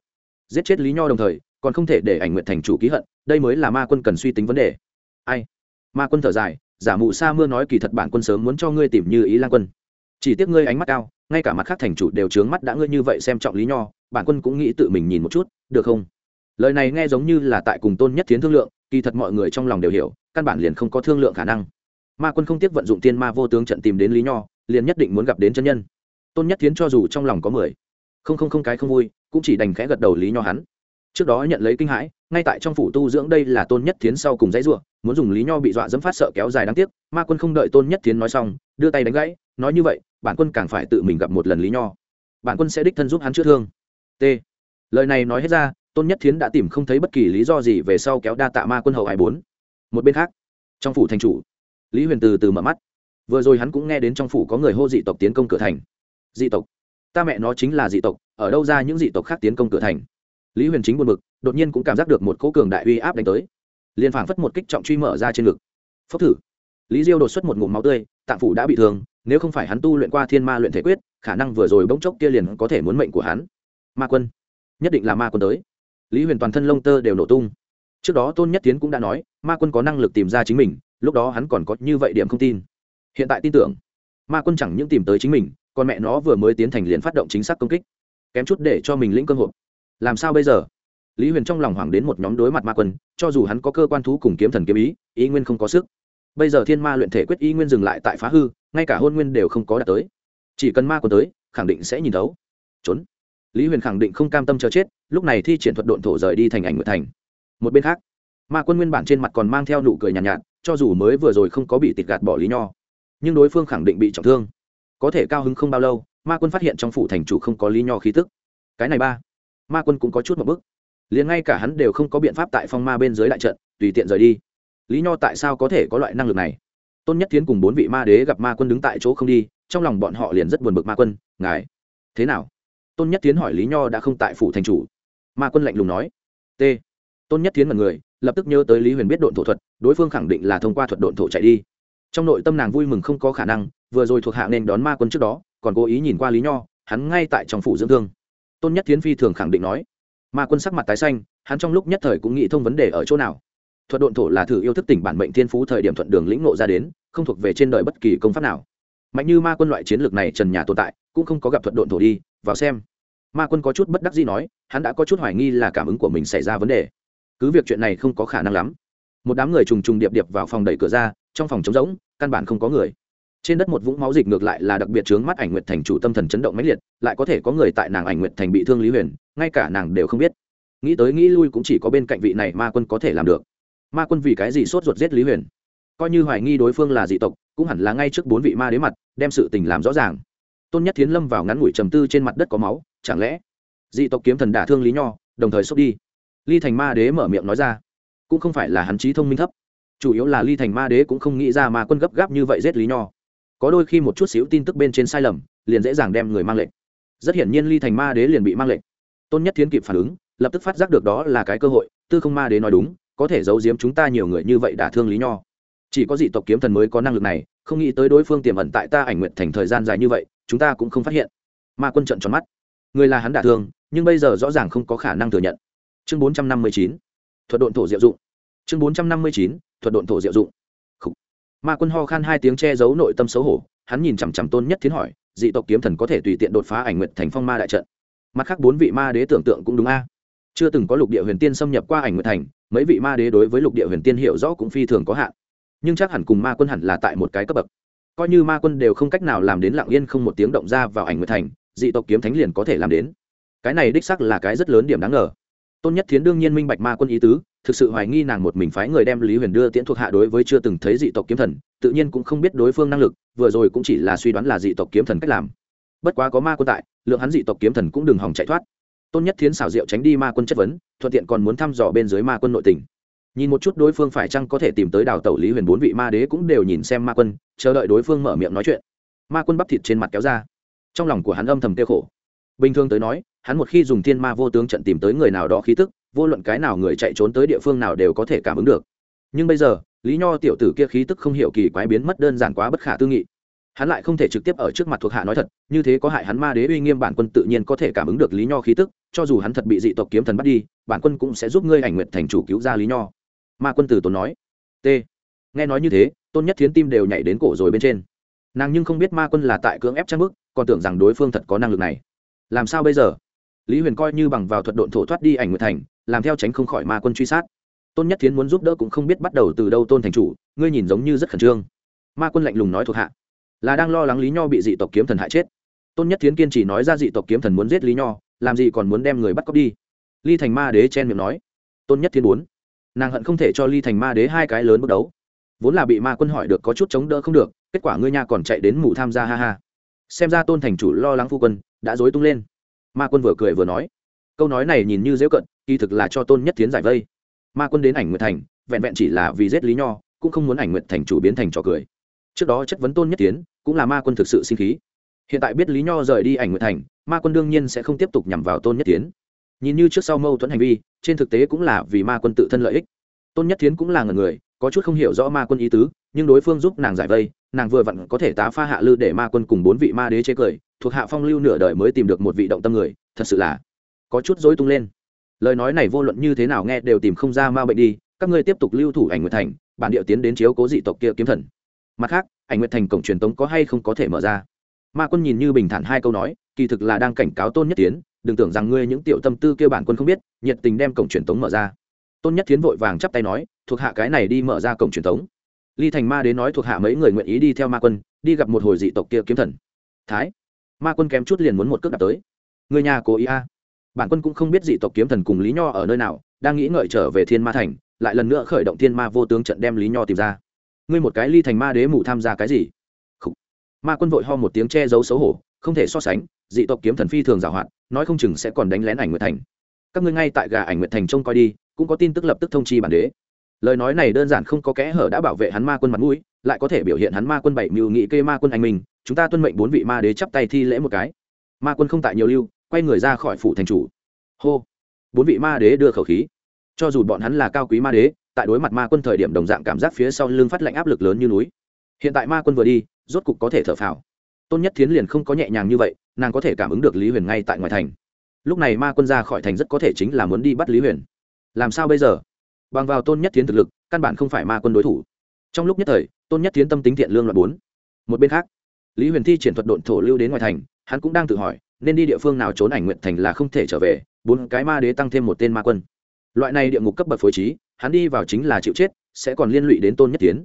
giết chết lý nho đồng thời, còn không thể để ảnh nguyện thành chủ ký hận, đây mới là ma quân cần suy tính vấn đề. Ai? Ma quân thở dài, giả mụ sa mưa nói kỳ thật bản quân sớm muốn cho ngươi tìm như ý lan quân. Chỉ tiếc ngươi ánh mắt cao, ngay cả mặt khác thành chủ đều trướng mắt đã ngươi như vậy xem trọng lý nho, bản quân cũng nghĩ tự mình nhìn một chút, được không? Lời này nghe giống như là tại cùng tôn nhất tiến thương lượng, kỳ thật mọi người trong lòng đều hiểu, căn bản liền không có thương lượng khả năng. Ma quân không tiếc vận dụng tiên ma vô tướng trận tìm đến lý nho, liền nhất định muốn gặp đến chân nhân. Tôn nhất Thiến cho dù trong lòng có mười không không không cái không vui, cũng chỉ đành khẽ gật đầu lý nho hắn. Trước đó nhận lấy kinh hãi, ngay tại trong phủ tu dưỡng đây là tôn nhất thiến sau cùng dãy ruộng muốn dùng lý nho bị dọa dẫm phát sợ kéo dài đáng tiếc, ma quân không đợi tôn nhất thiến nói xong, đưa tay đánh gãy, nói như vậy, bản quân càng phải tự mình gặp một lần lý nho. Bản quân sẽ đích thân giúp hắn chữa thương. T. Lời này nói hết ra, tôn nhất thiến đã tìm không thấy bất kỳ lý do gì về sau kéo đa tạ ma quân hậu hai bốn. Một bên khác, trong phủ thành chủ, lý huyền từ từ mở mắt. Vừa rồi hắn cũng nghe đến trong phủ có người hô dị tộc tiến công cửa thành. Dị tộc ta mẹ nó chính là dị tộc, ở đâu ra những dị tộc khác tiến công cửa thành? Lý huyền chính buồn bực, đột nhiên cũng cảm giác được một cỗ cường đại uy áp đánh tới. Liền phảng phất một kích trọng truy mở ra trên ngực. Phốc thử. Lý diêu đột xuất một ngụm máu tươi, tạng phủ đã bị thương, nếu không phải hắn tu luyện qua thiên ma luyện thể quyết, khả năng vừa rồi bỗng chốc kia liền có thể muốn mệnh của hắn. Ma quân. Nhất định là ma quân tới. Lý huyền toàn thân lông tơ đều nổ tung. Trước đó tôn nhất tiến cũng đã nói, ma quân có năng lực tìm ra chính mình, lúc đó hắn còn có như vậy điểm không tin. Hiện tại tin tưởng, ma quân chẳng những tìm tới chính mình còn mẹ nó vừa mới tiến thành liền phát động chính xác công kích kém chút để cho mình lĩnh cơ hội làm sao bây giờ? Lý huyền trong lòng hoảng đến một nhóm đối mặt ma quân cho dù hắn có cơ quan thú cùng kiếm thần kiếm ý ý nguyên không có sức. Bây giờ thiên ma luyện thể quyết ý nguyên dừng lại tại phá hư ngay cả hôn nguyên đều không có đạt tới. Chỉ cần ma quân tới khẳng định sẽ nhìn thấu. Trốn. Lý huyền khẳng định không cam tâm chờ chết lúc này thi triển thuật độn thổ rời đi thành ảnh nguyệt thành. Một bên khác ma quân nguyên bản trên mặt còn mang theo nụ cười nhàn nhạt, nhạt cho dù mới vừa rồi không có bị tịt gạt bỏ lý nho nhưng đối phương khẳng định bị trọng thương có thể cao hứng không bao lâu, ma quân phát hiện trong phủ thành chủ không có lý nho khí tức. Cái này ba, ma quân cũng có chút một bức. Liền ngay cả hắn đều không có biện pháp tại phong ma bên dưới đại trận, tùy tiện rời đi. Lý nho tại sao có thể có loại năng lực này? Tôn nhất tiến cùng bốn vị ma đế gặp ma quân đứng tại chỗ không đi, trong lòng bọn họ liền rất buồn bực ma quân, ngài, thế nào? Tôn nhất tiến hỏi lý nho đã không tại phủ thành chủ. Ma quân lạnh lùng nói, t. Tôn nhất tiến là người, lập tức nhớ tới lý huyền biết độn thổ thuật, đối phương khẳng định là thông qua thuật độn thổ chạy đi trong nội tâm nàng vui mừng không có khả năng, vừa rồi thuộc hạ nên đón ma quân trước đó, còn cố ý nhìn qua lý nho, hắn ngay tại trong phủ dưỡng thương. Tôn nhất tiến phi thường khẳng định nói, ma quân sắc mặt tái xanh, hắn trong lúc nhất thời cũng nghĩ thông vấn đề ở chỗ nào. Thuật độn thổ là thử yêu thức tỉnh bản mệnh thiên phú thời điểm thuận đường lĩnh ngộ ra đến, không thuộc về trên đời bất kỳ công pháp nào. Mạnh như ma quân loại chiến lược này trần nhà tồn tại, cũng không có gặp thuật độn thổ đi, vào xem. Ma quân có chút bất đắc gì nói, hắn đã có chút hoài nghi là cảm ứng của mình xảy ra vấn đề. Cứ việc chuyện này không có khả năng lắm. Một đám người trùng trùng điệp điệp vào phòng đẩy cửa ra trong phòng trống rỗng, căn bản không có người. Trên đất một vũng máu dịch ngược lại là đặc biệt chướng mắt ảnh nguyệt thành chủ tâm thần chấn động mãnh liệt, lại có thể có người tại nàng ảnh nguyệt thành bị thương lý huyền, ngay cả nàng đều không biết. Nghĩ tới nghĩ lui cũng chỉ có bên cạnh vị này ma quân có thể làm được. Ma quân vì cái gì sốt ruột giết lý huyền? Coi như hoài nghi đối phương là dị tộc, cũng hẳn là ngay trước bốn vị ma đế mặt, đem sự tình làm rõ ràng. Tôn nhất thiến lâm vào ngắn ngủi trầm tư trên mặt đất có máu, chẳng lẽ dị tộc kiếm thần đả thương lý nho, đồng thời xốc đi? Ly thành ma đế mở miệng nói ra, cũng không phải là hắn trí thông minh thấp chủ yếu là ly thành ma đế cũng không nghĩ ra mà quân gấp gáp như vậy giết lý nho. Có đôi khi một chút xíu tin tức bên trên sai lầm, liền dễ dàng đem người mang lệnh. Rất hiển nhiên ly thành ma đế liền bị mang lệnh. Tôn nhất thiến kịp phản ứng, lập tức phát giác được đó là cái cơ hội, tư không ma đế nói đúng, có thể giấu giếm chúng ta nhiều người như vậy đả thương lý nho. Chỉ có dị tộc kiếm thần mới có năng lực này, không nghĩ tới đối phương tiềm ẩn tại ta ảnh nguyện thành thời gian dài như vậy, chúng ta cũng không phát hiện. Ma quân trận tròn mắt. Người là hắn đả thương, nhưng bây giờ rõ ràng không có khả năng thừa nhận. Chương bốn trăm năm mươi chín. Thuật độn thổ diệu dụng. Chương bốn trăm năm mươi chín thuật độn thổ diệu dụng. Ma quân ho khan hai tiếng che giấu nội tâm xấu hổ, hắn nhìn chằm chằm tôn nhất thiến hỏi, dị tộc kiếm thần có thể tùy tiện đột phá ảnh nguyện thành phong ma đại trận? Mặt khác bốn vị ma đế tưởng tượng cũng đúng a. Chưa từng có lục địa huyền tiên xâm nhập qua ảnh nguyện thành, mấy vị ma đế đối với lục địa huyền tiên hiểu rõ cũng phi thường có hạn. Nhưng chắc hẳn cùng ma quân hẳn là tại một cái cấp bậc. Coi như ma quân đều không cách nào làm đến lặng yên không một tiếng động ra vào ảnh nguyện thành, dị tộc kiếm thánh liền có thể làm đến. Cái này đích sắc là cái rất lớn điểm đáng ngờ tôn nhất thiến đương nhiên minh bạch ma quân ý tứ, thực sự hoài nghi nàng một mình phái người đem lý huyền đưa tiễn thuộc hạ đối với chưa từng thấy dị tộc kiếm thần, tự nhiên cũng không biết đối phương năng lực, vừa rồi cũng chỉ là suy đoán là dị tộc kiếm thần cách làm. Bất quá có ma quân tại, lượng hắn dị tộc kiếm thần cũng đừng hòng chạy thoát. Tôn nhất thiến xảo diệu tránh đi ma quân chất vấn, thuận tiện còn muốn thăm dò bên dưới ma quân nội tình. Nhìn một chút đối phương phải chăng có thể tìm tới đào tẩu lý huyền bốn vị ma đế cũng đều nhìn xem ma quân, chờ đợi đối phương mở miệng nói chuyện. Ma quân bắp thịt trên mặt kéo ra. Trong lòng của hắn âm thầm kêu khổ. Bình thường tới nói hắn một khi dùng thiên ma vô tướng trận tìm tới người nào đó khí tức, vô luận cái nào người chạy trốn tới địa phương nào đều có thể cảm ứng được. Nhưng bây giờ, lý nho tiểu tử kia khí tức không hiểu kỳ quái biến mất đơn giản quá bất khả tư nghị. Hắn lại không thể trực tiếp ở trước mặt thuộc hạ nói thật, như thế có hại hắn ma đế uy nghiêm bản quân tự nhiên có thể cảm ứng được lý nho khí tức, cho dù hắn thật bị dị tộc kiếm thần bắt đi, bản quân cũng sẽ giúp ngươi ảnh nguyện thành chủ cứu ra lý nho. Ma quân tử tốn nói. T. Nghe nói như thế, tôn nhất thiến tim đều nhảy đến cổ rồi bên trên. Nàng nhưng không biết ma quân là tại cưỡng ép trang bức, còn tưởng rằng đối phương thật có năng lực này. Làm sao bây giờ? Lý huyền coi như bằng vào thuật độn thổ thoát đi ảnh nguyệt thành, làm theo tránh không khỏi ma quân truy sát. Tôn nhất thiến muốn giúp đỡ cũng không biết bắt đầu từ đâu tôn thành chủ, ngươi nhìn giống như rất khẩn trương. Ma quân lạnh lùng nói thuộc hạ, là đang lo lắng lý nho bị dị tộc kiếm thần hại chết. Tôn nhất thiến kiên chỉ nói ra dị tộc kiếm thần muốn giết lý nho, làm gì còn muốn đem người bắt cóc đi. Ly thành ma đế chen miệng nói. Tôn nhất thiên muốn. Nàng hận không thể cho ly thành ma đế hai cái lớn bước đấu. Vốn là bị ma quân hỏi được có chút chống đỡ không được, kết quả ngươi nha còn chạy đến mù tham gia, ha ha. Xem ra tôn thành chủ lo lắng phu quân, đã dối tung lên ma quân vừa cười vừa nói, câu nói này nhìn như dễ cận, kỳ thực là cho tôn nhất tiến giải vây. Ma quân đến ảnh nguyệt thành, vẹn vẹn chỉ là vì giết lý nho, cũng không muốn ảnh nguyệt thành chủ biến thành trò cười. Trước đó chất vấn tôn nhất tiến, cũng là ma quân thực sự sinh khí. Hiện tại biết lý nho rời đi ảnh nguyệt thành, ma quân đương nhiên sẽ không tiếp tục nhằm vào tôn nhất tiến. Nhìn như trước sau mâu thuẫn hành vi, trên thực tế cũng là vì ma quân tự thân lợi ích. Tôn nhất tiến cũng là người có chút không hiểu rõ ma quân ý tứ, nhưng đối phương giúp nàng giải vây, nàng vừa vặn có thể tá pha hạ lư để ma quân cùng bốn vị ma đế chế cười, thuộc hạ phong lưu nửa đời mới tìm được một vị động tâm người, thật sự là có chút dối tung lên. Lời nói này vô luận như thế nào nghe đều tìm không ra ma bệnh đi, các ngươi tiếp tục lưu thủ ảnh nguyệt thành, bản địa tiến đến chiếu cố dị tộc kia kiếm thần. Mặt khác, ảnh nguyệt thành cổng truyền tống có hay không có thể mở ra? Ma quân nhìn như bình thản hai câu nói, kỳ thực là đang cảnh cáo tôn nhất tiến, đừng tưởng rằng ngươi những tiểu tâm tư kêu bản quân không biết, nhiệt tình đem cổng truyền tống mở ra tôn nhất Thiến vội vàng chắp tay nói, thuộc hạ cái này đi mở ra cổng truyền thống. ly thành ma đến nói thuộc hạ mấy người nguyện ý đi theo ma quân, đi gặp một hồi dị tộc kia kiếm thần. Thái. Ma quân kém chút liền muốn một cước đạp tới. Người nhà cố ý a. Bản quân cũng không biết dị tộc kiếm thần cùng lý nho ở nơi nào, đang nghĩ ngợi trở về thiên ma thành, lại lần nữa khởi động thiên ma vô tướng trận đem lý nho tìm ra. Ngươi một cái ly thành ma đế mù tham gia cái gì? Khủ. ma quân vội ho một tiếng che giấu xấu hổ, không thể so sánh, dị tộc kiếm thần phi thường giảo hoạt nói không chừng sẽ còn đánh lén ảnh nguyệt thành. Các ngươi ngay tại gà ảnh nguyệt thành trông coi đi cũng có tin tức lập tức thông chi bản đế. Lời nói này đơn giản không có kẽ hở đã bảo vệ hắn ma quân mặt mũi, lại có thể biểu hiện hắn ma quân bảy mưu nghị kê ma quân anh mình. chúng ta tuân mệnh bốn vị ma đế chắp tay thi lễ một cái. Ma quân không tại nhiều lưu, quay người ra khỏi phủ thành chủ. Hô! Bốn vị ma đế đưa khẩu khí. Cho dù bọn hắn là cao quý ma đế, tại đối mặt ma quân thời điểm đồng dạng cảm giác phía sau lưng phát lạnh áp lực lớn như núi. Hiện tại ma quân vừa đi, rốt cục có thể thở phào. Tôn nhất thiến liền không có nhẹ nhàng như vậy, nàng có thể cảm ứng được lý huyền ngay tại ngoài thành. Lúc này ma quân ra khỏi thành rất có thể chính là muốn đi bắt lý huyền làm sao bây giờ? Bằng vào tôn nhất thiến thực lực, căn bản không phải ma quân đối thủ. Trong lúc nhất thời, tôn nhất thiến tâm tính thiện lương loại bốn. Một bên khác, lý huyền thi triển thuật độn thổ lưu đến ngoài thành, hắn cũng đang tự hỏi, nên đi địa phương nào trốn ảnh nguyện thành là không thể trở về, bốn cái ma đế tăng thêm một tên ma quân. Loại này địa ngục cấp bậc phối trí, hắn đi vào chính là chịu chết, sẽ còn liên lụy đến tôn nhất tiến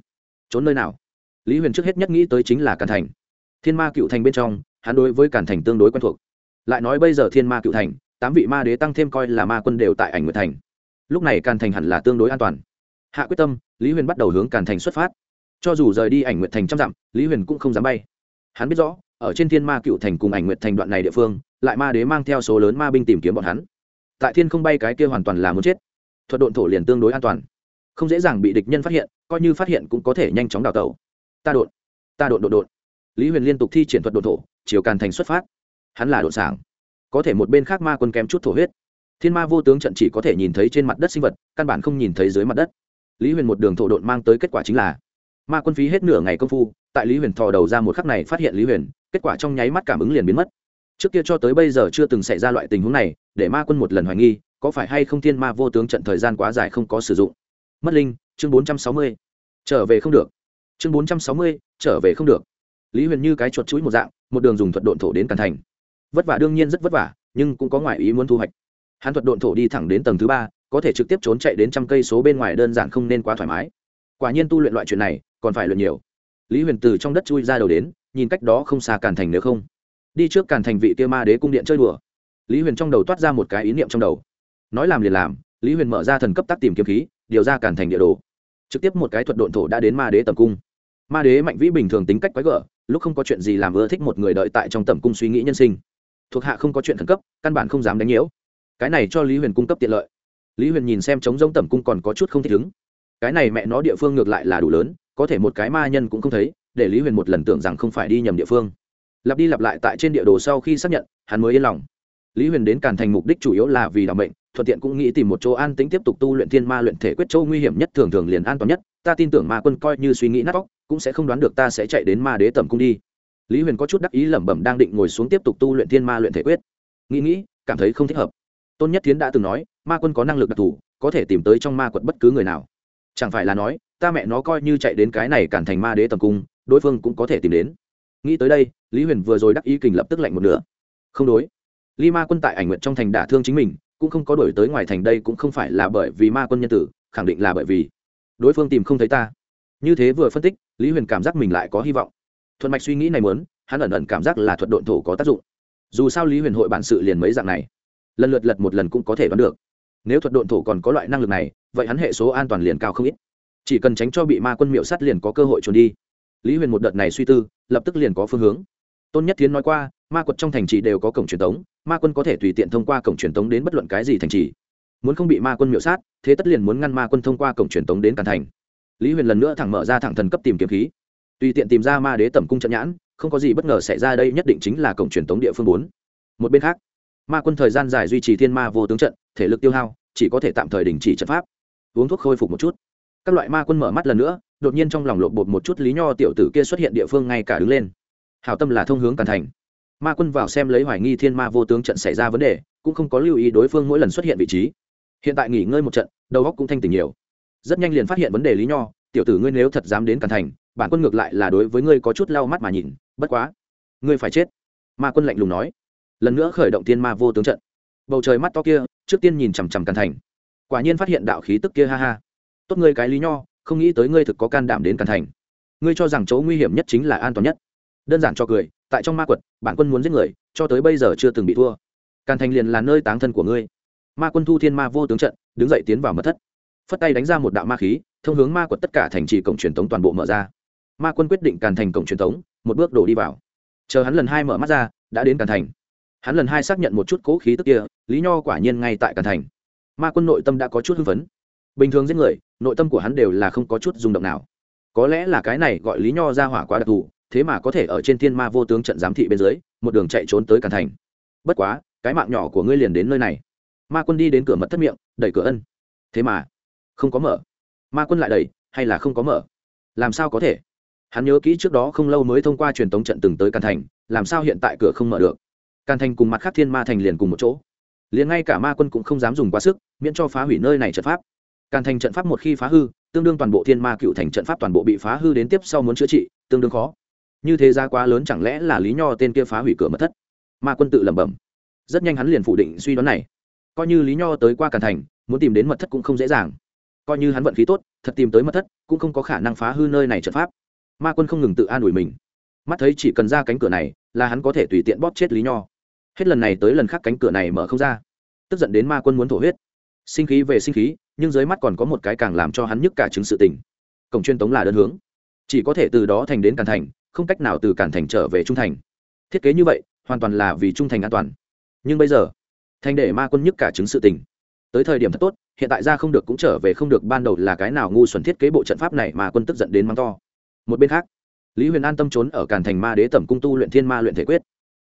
trốn nơi nào? Lý huyền trước hết nhất nghĩ tới chính là càn thành. Thiên ma cựu thành bên trong, hắn đối với càn thành tương đối quen thuộc. Lại nói bây giờ thiên ma cựu thành, tám vị ma đế tăng thêm coi là ma quân đều tại ảnh nguyện thành lúc này càn thành hẳn là tương đối an toàn. Hạ quyết tâm, lý huyền bắt đầu hướng càn thành xuất phát. Cho dù rời đi ảnh nguyện thành trăm dặm, lý huyền cũng không dám bay. Hắn biết rõ, ở trên thiên ma cựu thành cùng ảnh nguyện thành đoạn này địa phương, lại ma đế mang theo số lớn ma binh tìm kiếm bọn hắn. Tại thiên không bay cái kia hoàn toàn là muốn chết. Thuật độn thổ liền tương đối an toàn. Không dễ dàng bị địch nhân phát hiện, coi như phát hiện cũng có thể nhanh chóng đào tẩu. Ta đột ta đột đột đột lý huyền liên tục thi triển thuật độn thổ, chiều càn thành xuất phát. Hắn là đột sảng. Có thể một bên khác ma quân kém chút thổ huyết thiên ma vô tướng trận chỉ có thể nhìn thấy trên mặt đất sinh vật, căn bản không nhìn thấy dưới mặt đất. Lý huyền một đường thổ độn mang tới kết quả chính là, ma quân phí hết nửa ngày công phu, tại lý huyền thò đầu ra một khắc này phát hiện lý huyền, kết quả trong nháy mắt cảm ứng liền biến mất. Trước kia cho tới bây giờ chưa từng xảy ra loại tình huống này, để ma quân một lần hoài nghi, có phải hay không thiên ma vô tướng trận thời gian quá dài không có sử dụng. Mất linh, chương bốn trăm sáu mươi. Trở về không được. Chương bốn trăm sáu mươi, trở về không được. Lý huyền như cái chuột chuỗi một dạng, một đường dùng thuật độn thổ đến càn thành. Vất vả đương nhiên rất vất vả, nhưng cũng có ngoại ý muốn thu hoạch hắn thuật độn thổ đi thẳng đến tầng thứ ba, có thể trực tiếp trốn chạy đến trăm cây số bên ngoài đơn giản không nên quá thoải mái. Quả nhiên tu luyện loại chuyện này, còn phải luyện nhiều. Lý huyền từ trong đất chui ra đầu đến, nhìn cách đó không xa càn thành nếu không. Đi trước càn thành vị kia ma đế cung điện chơi đùa. Lý huyền trong đầu toát ra một cái ý niệm trong đầu. Nói làm liền làm, lý huyền mở ra thần cấp tác tìm kiếm khí, điều ra càn thành địa đồ. Trực tiếp một cái thuật độn thổ đã đến ma đế tầm cung. Ma đế mạnh vĩ bình thường tính cách quái gở, lúc không có chuyện gì làm ưa thích một người đợi tại trong tầm cung suy nghĩ nhân sinh. Thuộc hạ không có chuyện khẩn cấp, căn bản không dám đánh nhiễu cái này cho lý huyền cung cấp tiện lợi. Lý huyền nhìn xem chống giống tẩm cung còn có chút không thích ứng. Cái này mẹ nó địa phương ngược lại là đủ lớn, có thể một cái ma nhân cũng không thấy, để lý huyền một lần tưởng rằng không phải đi nhầm địa phương. Lặp đi lặp lại tại trên địa đồ sau khi xác nhận, hắn mới yên lòng. Lý huyền đến càn thành mục đích chủ yếu là vì đảm bệnh thuận tiện cũng nghĩ tìm một chỗ an tính tiếp tục tu luyện thiên ma luyện thể quyết châu nguy hiểm nhất thường thường liền an toàn nhất. Ta tin tưởng ma quân coi như suy nghĩ nát vóc cũng sẽ không đoán được ta sẽ chạy đến ma đế tẩm cung đi. Lý huyền có chút đắc ý lẩm bẩm đang định ngồi xuống tiếp tục tu luyện thiên ma luyện thể quyết. Nghĩ nghĩ, cảm thấy không thích hợp tôn nhất tiến đã từng nói, ma quân có năng lực đặc thù, có thể tìm tới trong ma quật bất cứ người nào. Chẳng phải là nói, ta mẹ nó coi như chạy đến cái này cản thành ma đế tầm cung, đối phương cũng có thể tìm đến. Nghĩ tới đây, lý huyền vừa rồi đắc ý kình lập tức lạnh một nửa. Không đối. Ly ma quân tại ảnh nguyện trong thành đả thương chính mình, cũng không có đổi tới ngoài thành đây cũng không phải là bởi vì ma quân nhân tử, khẳng định là bởi vì đối phương tìm không thấy ta. Như thế vừa phân tích, lý huyền cảm giác mình lại có hy vọng. Thuận mạch suy nghĩ này muốn, hắn ẩn ẩn cảm giác là thuật độn thổ có tác dụng. Dù sao lý huyền hội bản sự liền mấy dạng này lần lượt lật một lần cũng có thể đoán được. Nếu thuật độn thổ còn có loại năng lực này, vậy hắn hệ số an toàn liền cao không ít. Chỉ cần tránh cho bị ma quân miệu sắt liền có cơ hội trốn đi. Lý huyền một đợt này suy tư, lập tức liền có phương hướng. Tôn nhất tiến nói qua, ma quật trong thành trì đều có cổng truyền tống, ma quân có thể tùy tiện thông qua cổng truyền tống đến bất luận cái gì thành trì. Muốn không bị ma quân miệu sát, thế tất liền muốn ngăn ma quân thông qua cổng truyền tống đến càn thành. Lý huyền lần nữa thẳng mở ra thẳng thần cấp tìm kiếm khí. Tùy tiện tìm ra ma đế tẩm cung trận nhãn, không có gì bất ngờ xảy ra đây, nhất định chính là cổng truyền tống địa phương bốn. Một bên khác ma quân thời gian dài duy trì thiên ma vô tướng trận, thể lực tiêu hao, chỉ có thể tạm thời đình chỉ trận pháp. Uống thuốc khôi phục một chút. Các loại ma quân mở mắt lần nữa, đột nhiên trong lòng lộn bột một chút lý nho tiểu tử kia xuất hiện địa phương ngay cả đứng lên. Hảo tâm là thông hướng càn thành. Ma quân vào xem lấy hoài nghi thiên ma vô tướng trận xảy ra vấn đề, cũng không có lưu ý đối phương mỗi lần xuất hiện vị trí. Hiện tại nghỉ ngơi một trận, đầu óc cũng thanh tỉnh nhiều. Rất nhanh liền phát hiện vấn đề lý nho, tiểu tử ngươi nếu thật dám đến càn thành, bản quân ngược lại là đối với ngươi có chút lau mắt mà nhìn, bất quá, ngươi phải chết. Ma quân lạnh lùng nói lần nữa khởi động thiên ma vô tướng trận. Bầu trời mắt to kia, trước tiên nhìn chằm chằm càn thành. Quả nhiên phát hiện đạo khí tức kia ha ha. Tốt ngươi cái lý nho, không nghĩ tới ngươi thực có can đảm đến càn thành. Ngươi cho rằng chỗ nguy hiểm nhất chính là an toàn nhất. Đơn giản cho cười, tại trong ma quật, bản quân muốn giết người, cho tới bây giờ chưa từng bị thua. Càn thành liền là nơi táng thân của ngươi. Ma quân thu thiên ma vô tướng trận, đứng dậy tiến vào mật thất. Phất tay đánh ra một đạo ma khí, thông hướng ma quật tất cả thành trì cổng truyền thống toàn bộ mở ra. Ma quân quyết định càn thành cổng truyền thống một bước đổ đi vào. Chờ hắn lần hai mở mắt ra, đã đến càn thành hắn lần hai xác nhận một chút cố khí tức kia, lý nho quả nhiên ngay tại càn thành. Ma quân nội tâm đã có chút hưng phấn. Bình thường giết người, nội tâm của hắn đều là không có chút rung động nào. Có lẽ là cái này gọi lý nho ra hỏa quá đặc thù, thế mà có thể ở trên thiên ma vô tướng trận giám thị bên dưới, một đường chạy trốn tới càn thành. Bất quá, cái mạng nhỏ của ngươi liền đến nơi này. Ma quân đi đến cửa mật thất miệng, đẩy cửa ân. Thế mà, không có mở. Ma quân lại đẩy, hay là không có mở? Làm sao có thể? Hắn nhớ kỹ trước đó không lâu mới thông qua truyền tống trận từng tới càn thành, làm sao hiện tại cửa không mở được? Càn thành cùng mặt khác thiên ma thành liền cùng một chỗ. Liền ngay cả ma quân cũng không dám dùng quá sức, miễn cho phá hủy nơi này trận pháp. Càn thành trận pháp một khi phá hư, tương đương toàn bộ thiên ma cựu thành trận pháp toàn bộ bị phá hư đến tiếp sau muốn chữa trị, tương đương khó. Như thế ra quá lớn chẳng lẽ là lý nho tên kia phá hủy cửa mật thất? Ma quân tự lẩm bẩm. Rất nhanh hắn liền phủ định suy đoán này. Coi như lý nho tới qua càn thành, muốn tìm đến mật thất cũng không dễ dàng. Coi như hắn vận khí tốt, thật tìm tới mật thất, cũng không có khả năng phá hư nơi này trận pháp. Ma quân không ngừng tự an ủi mình. Mắt thấy chỉ cần ra cánh cửa này, là hắn có thể tùy tiện bóp chết lý nho hết lần này tới lần khác cánh cửa này mở không ra. Tức giận đến ma quân muốn thổ huyết. Sinh khí về sinh khí, nhưng dưới mắt còn có một cái càng làm cho hắn nhức cả chứng sự tình. Cổng chuyên tống là đơn hướng. Chỉ có thể từ đó thành đến càn thành, không cách nào từ càn thành trở về trung thành. Thiết kế như vậy, hoàn toàn là vì trung thành an toàn. Nhưng bây giờ, thành để ma quân nhức cả chứng sự tình. Tới thời điểm thật tốt, hiện tại ra không được cũng trở về không được, ban đầu là cái nào ngu xuẩn thiết kế bộ trận pháp này mà quân tức giận đến mắng to. Một bên khác, lý huyền an tâm trốn ở càn thành ma đế tẩm cung tu luyện thiên ma luyện thể quyết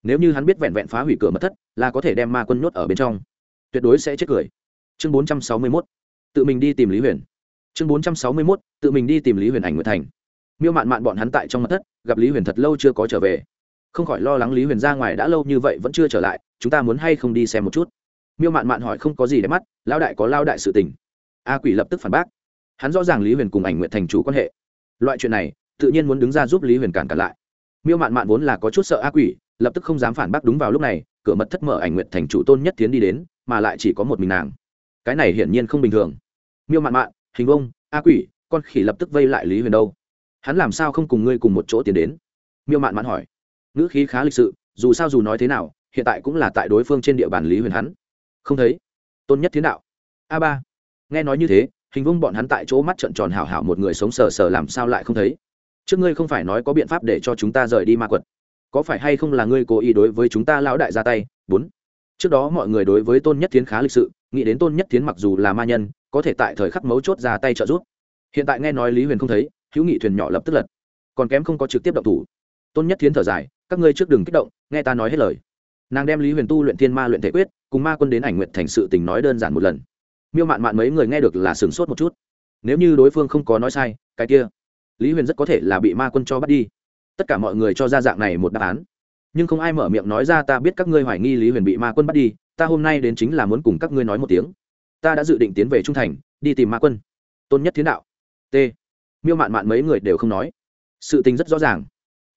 nếu như hắn biết vẹn vẹn phá hủy cửa mất thất, là có thể đem ma quân nhốt ở bên trong. Tuyệt đối sẽ chết cười. Chương bốn trăm sáu mươi mốt. Tự mình đi tìm lý huyền. Chương bốn trăm sáu mươi mốt. Tự mình đi tìm lý huyền ảnh nguyệt thành. Miêu mạn mạn bọn hắn tại trong mặt thất, gặp lý huyền thật lâu chưa có trở về. Không khỏi lo lắng lý huyền ra ngoài đã lâu như vậy vẫn chưa trở lại, chúng ta muốn hay không đi xem một chút? Miêu mạn mạn hỏi không có gì để mắt lao đại có lao đại sự tình. A quỷ lập tức phản bác. Hắn rõ ràng lý huyền cùng ảnh nguyện thành chủ quan hệ. Loại chuyện này, tự nhiên muốn đứng ra giúp lý huyền cản cản lại miêu mạn mạn vốn là có chút sợ a quỷ, lập tức không dám phản bác đúng vào lúc này, cửa mật thất mở ảnh nguyện thành chủ tôn nhất tiến đi đến, mà lại chỉ có một mình nàng. Cái này hiển nhiên không bình thường. Miêu mạn mạn, hình ông a quỷ, con khỉ lập tức vây lại lý huyền đâu? Hắn làm sao không cùng ngươi cùng một chỗ tiến đến? Miêu mạn mạn hỏi. Ngữ khí khá lịch sự, dù sao dù nói thế nào, hiện tại cũng là tại đối phương trên địa bàn lý huyền hắn. Không thấy. Tôn nhất Thiến đạo. A ba. Nghe nói như thế, hình vung bọn hắn tại chỗ mắt trận tròn hảo hảo một người sống sờ sờ làm sao lại không thấy? Trước ngươi không phải nói có biện pháp để cho chúng ta rời đi ma quật. Có phải hay không là ngươi cố ý đối với chúng ta lão đại ra tay? Bốn. Trước đó mọi người đối với tôn nhất thiến khá lịch sự, nghĩ đến tôn nhất thiến mặc dù là ma nhân, có thể tại thời khắc mấu chốt ra tay trợ giúp. Hiện tại nghe nói lý huyền không thấy, hữu nghị thuyền nhỏ lập tức lật. Còn kém không có trực tiếp động thủ. Tôn nhất thiến thở dài, các ngươi trước đừng kích động, nghe ta nói hết lời. Nàng đem lý huyền tu luyện thiên ma luyện thể quyết, cùng ma quân đến ảnh nguyện thành sự tình nói đơn giản một lần. Miêu mạn mạn mấy người nghe được là sửng sốt một chút. Nếu như đối phương không có nói sai, cái kia lý huyền rất có thể là bị ma quân cho bắt đi tất cả mọi người cho ra dạng này một đáp án nhưng không ai mở miệng nói ra ta biết các ngươi hoài nghi lý huyền bị ma quân bắt đi ta hôm nay đến chính là muốn cùng các ngươi nói một tiếng ta đã dự định tiến về trung thành đi tìm ma quân tôn nhất Thiên đạo t miêu mạn mạn mấy người đều không nói sự tình rất rõ ràng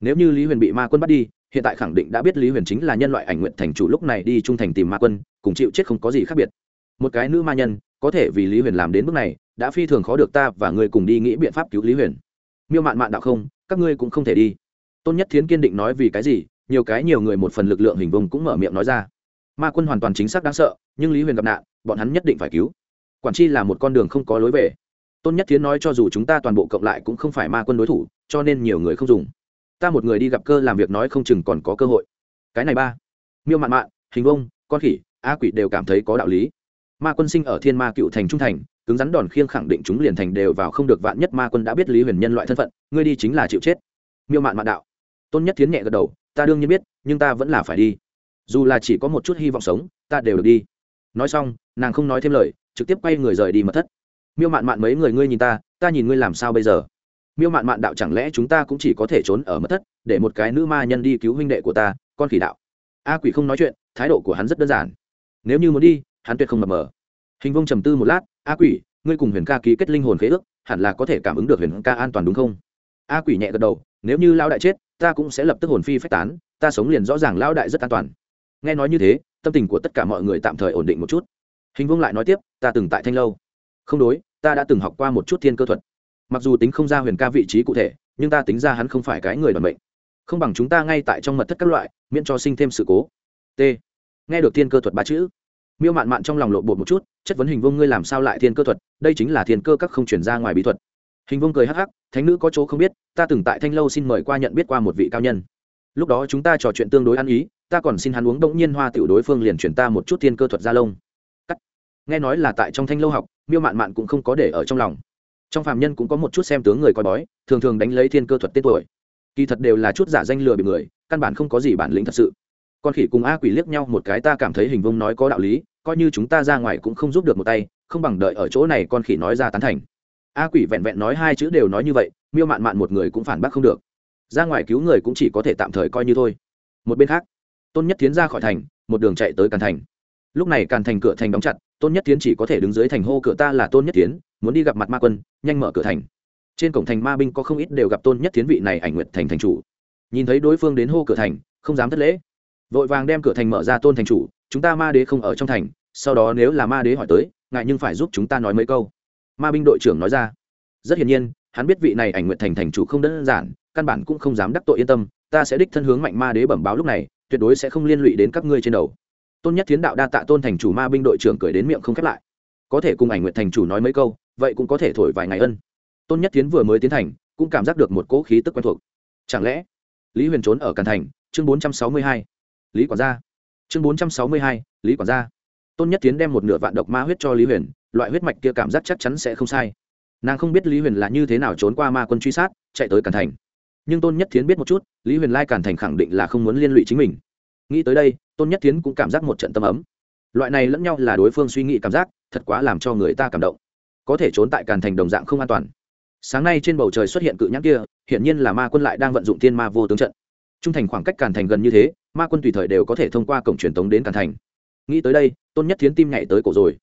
nếu như lý huyền bị ma quân bắt đi hiện tại khẳng định đã biết lý huyền chính là nhân loại ảnh nguyện thành chủ lúc này đi trung thành tìm ma quân cùng chịu chết không có gì khác biệt một cái nữ ma nhân có thể vì lý huyền làm đến bước này đã phi thường khó được ta và người cùng đi nghĩ biện pháp cứu lý huyền miêu mạn mạn đạo không, các ngươi cũng không thể đi. Tôn nhất thiến kiên định nói vì cái gì, nhiều cái nhiều người một phần lực lượng hình vùng cũng mở miệng nói ra. Ma quân hoàn toàn chính xác đáng sợ, nhưng lý huyền gặp nạn, bọn hắn nhất định phải cứu. Quản chi là một con đường không có lối về. Tôn nhất thiến nói cho dù chúng ta toàn bộ cộng lại cũng không phải ma quân đối thủ, cho nên nhiều người không dùng. Ta một người đi gặp cơ làm việc nói không chừng còn có cơ hội. Cái này ba. Miêu mạn mạn, hình vông, con khỉ, a quỷ đều cảm thấy có đạo lý. Ma quân sinh ở thiên ma cựu thành trung thành cứng rắn đòn khiêng khẳng định chúng liền thành đều vào không được vạn nhất ma quân đã biết lý huyền nhân loại thân phận, ngươi đi chính là chịu chết. Miêu mạn mạn đạo. Tôn nhất tiến nhẹ gật đầu, ta đương nhiên biết, nhưng ta vẫn là phải đi. Dù là chỉ có một chút hy vọng sống, ta đều được đi. Nói xong, nàng không nói thêm lời, trực tiếp quay người rời đi mật thất. Miêu mạn mạn mấy người ngươi nhìn ta ta nhìn ngươi làm sao bây giờ? Miêu mạn mạn đạo chẳng lẽ chúng ta cũng chỉ có thể trốn ở mật thất, để một cái nữ ma nhân đi cứu huynh đệ của ta, con khỉ đạo? A quỷ không nói chuyện, thái độ của hắn rất đơn giản. Nếu như muốn đi, hắn tuyệt không mập mờ. Hình vông trầm tư một lát a quỷ, ngươi cùng huyền ca ký kết linh hồn khế ước, hẳn là có thể cảm ứng được huyền ca an toàn đúng không? A quỷ nhẹ gật đầu, nếu như lão đại chết, ta cũng sẽ lập tức hồn phi phách tán, ta sống liền rõ ràng lão đại rất an toàn. Nghe nói như thế, tâm tình của tất cả mọi người tạm thời ổn định một chút. Hình vương lại nói tiếp, ta từng tại thanh lâu. Không đối, ta đã từng học qua một chút thiên cơ thuật. Mặc dù tính không ra huyền ca vị trí cụ thể, nhưng ta tính ra hắn không phải cái người đoàn mệnh. Không bằng chúng ta ngay tại trong mật thất các loại, miễn cho sinh thêm sự cố. T. Nghe được thiên cơ thuật ba chữ miêu mạn mạn trong lòng lộ bột một chút, chất vấn hình vương ngươi làm sao lại thiên cơ thuật, đây chính là thiên cơ các không chuyển ra ngoài bí thuật. Hình vương cười hắc hắc, thánh nữ có chỗ không biết, ta từng tại thanh lâu xin mời qua nhận biết qua một vị cao nhân. Lúc đó chúng ta trò chuyện tương đối ăn ý, ta còn xin hắn uống Đông nhiên hoa tiểu đối phương liền chuyển ta một chút thiên cơ thuật ra lông. Cắt. Nghe nói là tại trong thanh lâu học, miêu mạn mạn cũng không có để ở trong lòng. Trong phạm nhân cũng có một chút xem tướng người coi bói, thường thường đánh lấy thiên cơ thuật tên tuổi. Kỳ thật đều là chút giả danh lừa bị người, căn bản không có gì bản lĩnh thật sự. Con khỉ cùng a quỷ liếc nhau một cái ta cảm thấy hình vông nói có đạo lý coi như chúng ta ra ngoài cũng không giúp được một tay, không bằng đợi ở chỗ này con khỉ nói ra tán thành. A quỷ vẹn vẹn nói hai chữ đều nói như vậy, miêu mạn mạn một người cũng phản bác không được. Ra ngoài cứu người cũng chỉ có thể tạm thời coi như thôi. Một bên khác, tôn nhất tiến ra khỏi thành, một đường chạy tới càn thành. Lúc này càn thành cửa thành đóng chặt, tôn nhất tiến chỉ có thể đứng dưới thành hô cửa ta là tôn nhất tiến muốn đi gặp mặt ma quân, nhanh mở cửa thành. Trên cổng thành ma binh có không ít đều gặp tôn nhất tiến vị này ảnh nguyện thành thành chủ. Nhìn thấy đối phương đến hô cửa thành, không dám thất lễ. Vội vàng đem cửa thành mở ra tôn thành chủ chúng ta ma đế không ở trong thành, sau đó nếu là ma đế hỏi tới ngại nhưng phải giúp chúng ta nói mấy câu. Ma binh đội trưởng nói ra. Rất hiển nhiên, hắn biết vị này ảnh nguyện thành thành chủ không đơn giản, căn bản cũng không dám đắc tội yên tâm, ta sẽ đích thân hướng mạnh ma đế bẩm báo lúc này, tuyệt đối sẽ không liên lụy đến các ngươi trên đầu. Tôn nhất tiến đạo đa tạ tôn thành chủ ma binh đội trưởng cười đến miệng không khép lại. Có thể cùng ảnh nguyện thành chủ nói mấy câu, vậy cũng có thể thổi vài ngày ân. Tôn nhất tiến vừa mới tiến thành, cũng cảm giác được một cỗ khí tức quen thuộc. Chẳng lẽ lý huyền trốn ở càn thành? Chương bốn trăm sáu mươi hai. Lý quản gia chương bốn trăm sáu mươi hai, lý quản gia. Tôn nhất tiến đem một nửa vạn độc ma huyết cho lý huyền, loại huyết mạch kia cảm giác chắc chắn sẽ không sai. Nàng không biết lý huyền là như thế nào trốn qua ma quân truy sát, chạy tới càn thành. Nhưng tôn nhất tiến biết một chút, lý huyền lai càn thành khẳng định là không muốn liên lụy chính mình. Nghĩ tới đây, tôn nhất tiến cũng cảm giác một trận tâm ấm. Loại này lẫn nhau là đối phương suy nghĩ cảm giác, thật quá làm cho người ta cảm động. Có thể trốn tại càn thành đồng dạng không an toàn. Sáng nay trên bầu trời xuất hiện cự nhãn kia, hiển nhiên là ma quân lại đang vận dụng thiên ma vô tướng trận trung thành khoảng cách càn thành gần như thế, ma quân tùy thời đều có thể thông qua cổng truyền tống đến càn thành. Nghĩ tới đây, tôn nhất thiến tim nhảy tới cổ rồi.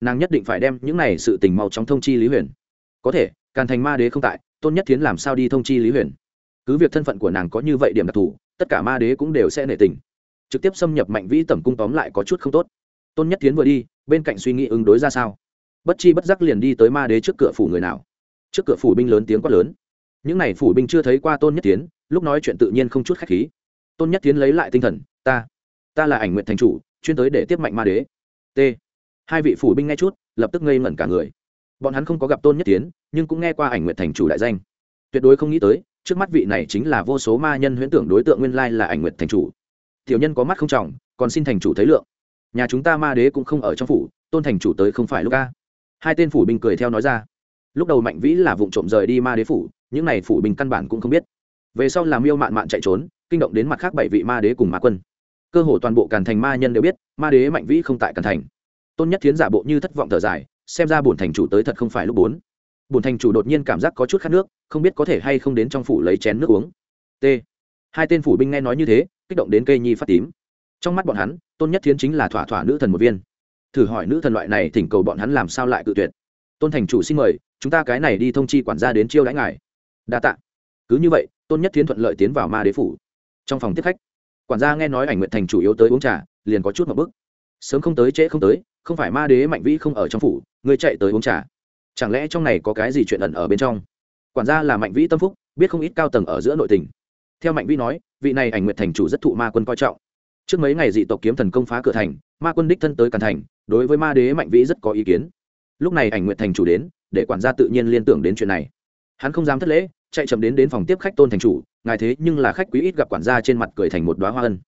Nàng nhất định phải đem những này sự tình mau chóng thông chi lý huyền. Có thể, càn thành ma đế không tại, tôn nhất thiến làm sao đi thông chi lý huyền? Cứ việc thân phận của nàng có như vậy điểm đặc thù, tất cả ma đế cũng đều sẽ nể tình. Trực tiếp xâm nhập mạnh vĩ tẩm cung tóm lại có chút không tốt. Tôn nhất thiến vừa đi, bên cạnh suy nghĩ ứng đối ra sao? Bất chi bất giác liền đi tới ma đế trước cửa phủ người nào? Trước cửa phủ binh lớn tiếng quát lớn. Những n à y phủ binh chưa thấy qua tôn nhất tiến lúc nói chuyện tự nhiên không chút khách khí. Tôn nhất tiến lấy lại tinh thần, ta ta là ảnh nguyện thành chủ, chuyên tới để tiếp mạnh ma đế. T. Hai vị phủ binh nghe chút, lập tức ngây ngẩn cả người. Bọn hắn không có gặp tôn nhất tiến nhưng cũng nghe qua ảnh nguyện thành chủ đại danh. Tuyệt đối không nghĩ tới, trước mắt vị này chính là vô số ma nhân huyễn tưởng đối tượng nguyên lai là ảnh nguyện thành chủ. Tiểu nhân có mắt không trọng còn xin thành chủ thấy lượng. Nhà chúng ta ma đế cũng không ở trong phủ, tôn thành chủ tới không phải lúc ca hai tên phủ binh cười theo nói ra. Lúc đầu mạnh vĩ là vụ trộm rời đi ma đế phủ, những n à y phủ binh căn bản cũng không biết về sau làm yêu mạn mạn chạy trốn, kinh động đến mặt khác bảy vị ma đế cùng ma quân. Cơ hồ toàn bộ càn thành ma nhân đều biết, ma đế mạnh vĩ không tại càn thành. Tôn nhất thiến giả bộ như thất vọng thở dài, xem ra bổn thành chủ tới thật không phải lúc bốn. Bổn thành chủ đột nhiên cảm giác có chút khát nước, không biết có thể hay không đến trong phủ lấy chén nước uống. T. Hai tên phủ binh nghe nói như thế, kích động đến cây nhi phát tím. Trong mắt bọn hắn, tôn nhất thiến chính là thỏa thỏa nữ thần một viên. Thử hỏi nữ thần loại này thỉnh cầu bọn hắn làm sao lại cự tuyệt. Tôn thành chủ xin mời, chúng ta cái này đi thông chi quản gia đến chiêu đãi ngài. Đa tạ. Cứ như vậy tôn nhất thiến thuận lợi tiến vào ma đế phủ. Trong phòng tiếp khách, quản gia nghe nói ảnh nguyện thành chủ yếu tới uống trà, liền có chút một bức sớm không tới trễ không tới, không phải ma đế mạnh vĩ không ở trong phủ ngươi chạy tới uống trà. Chẳng lẽ trong này có cái gì chuyện ẩn ở bên trong? Quản gia là mạnh vĩ tâm phúc, biết không ít cao tầng ở giữa nội tình. Theo mạnh vĩ nói, vị này ảnh nguyện thành chủ rất thụ ma quân coi trọng. Trước mấy ngày dị tộc kiếm thần công phá cửa thành, ma quân đích thân tới càn thành, đối với ma đế mạnh vĩ rất có ý kiến. Lúc này ảnh nguyện thành chủ đến, để quản gia tự nhiên liên tưởng đến chuyện này. Hắn không dám thất lễ chạy chậm đến đến phòng tiếp khách tôn thành chủ, ngài thế nhưng là khách quý ít gặp quản gia trên mặt cười thành một đoá hoa ân.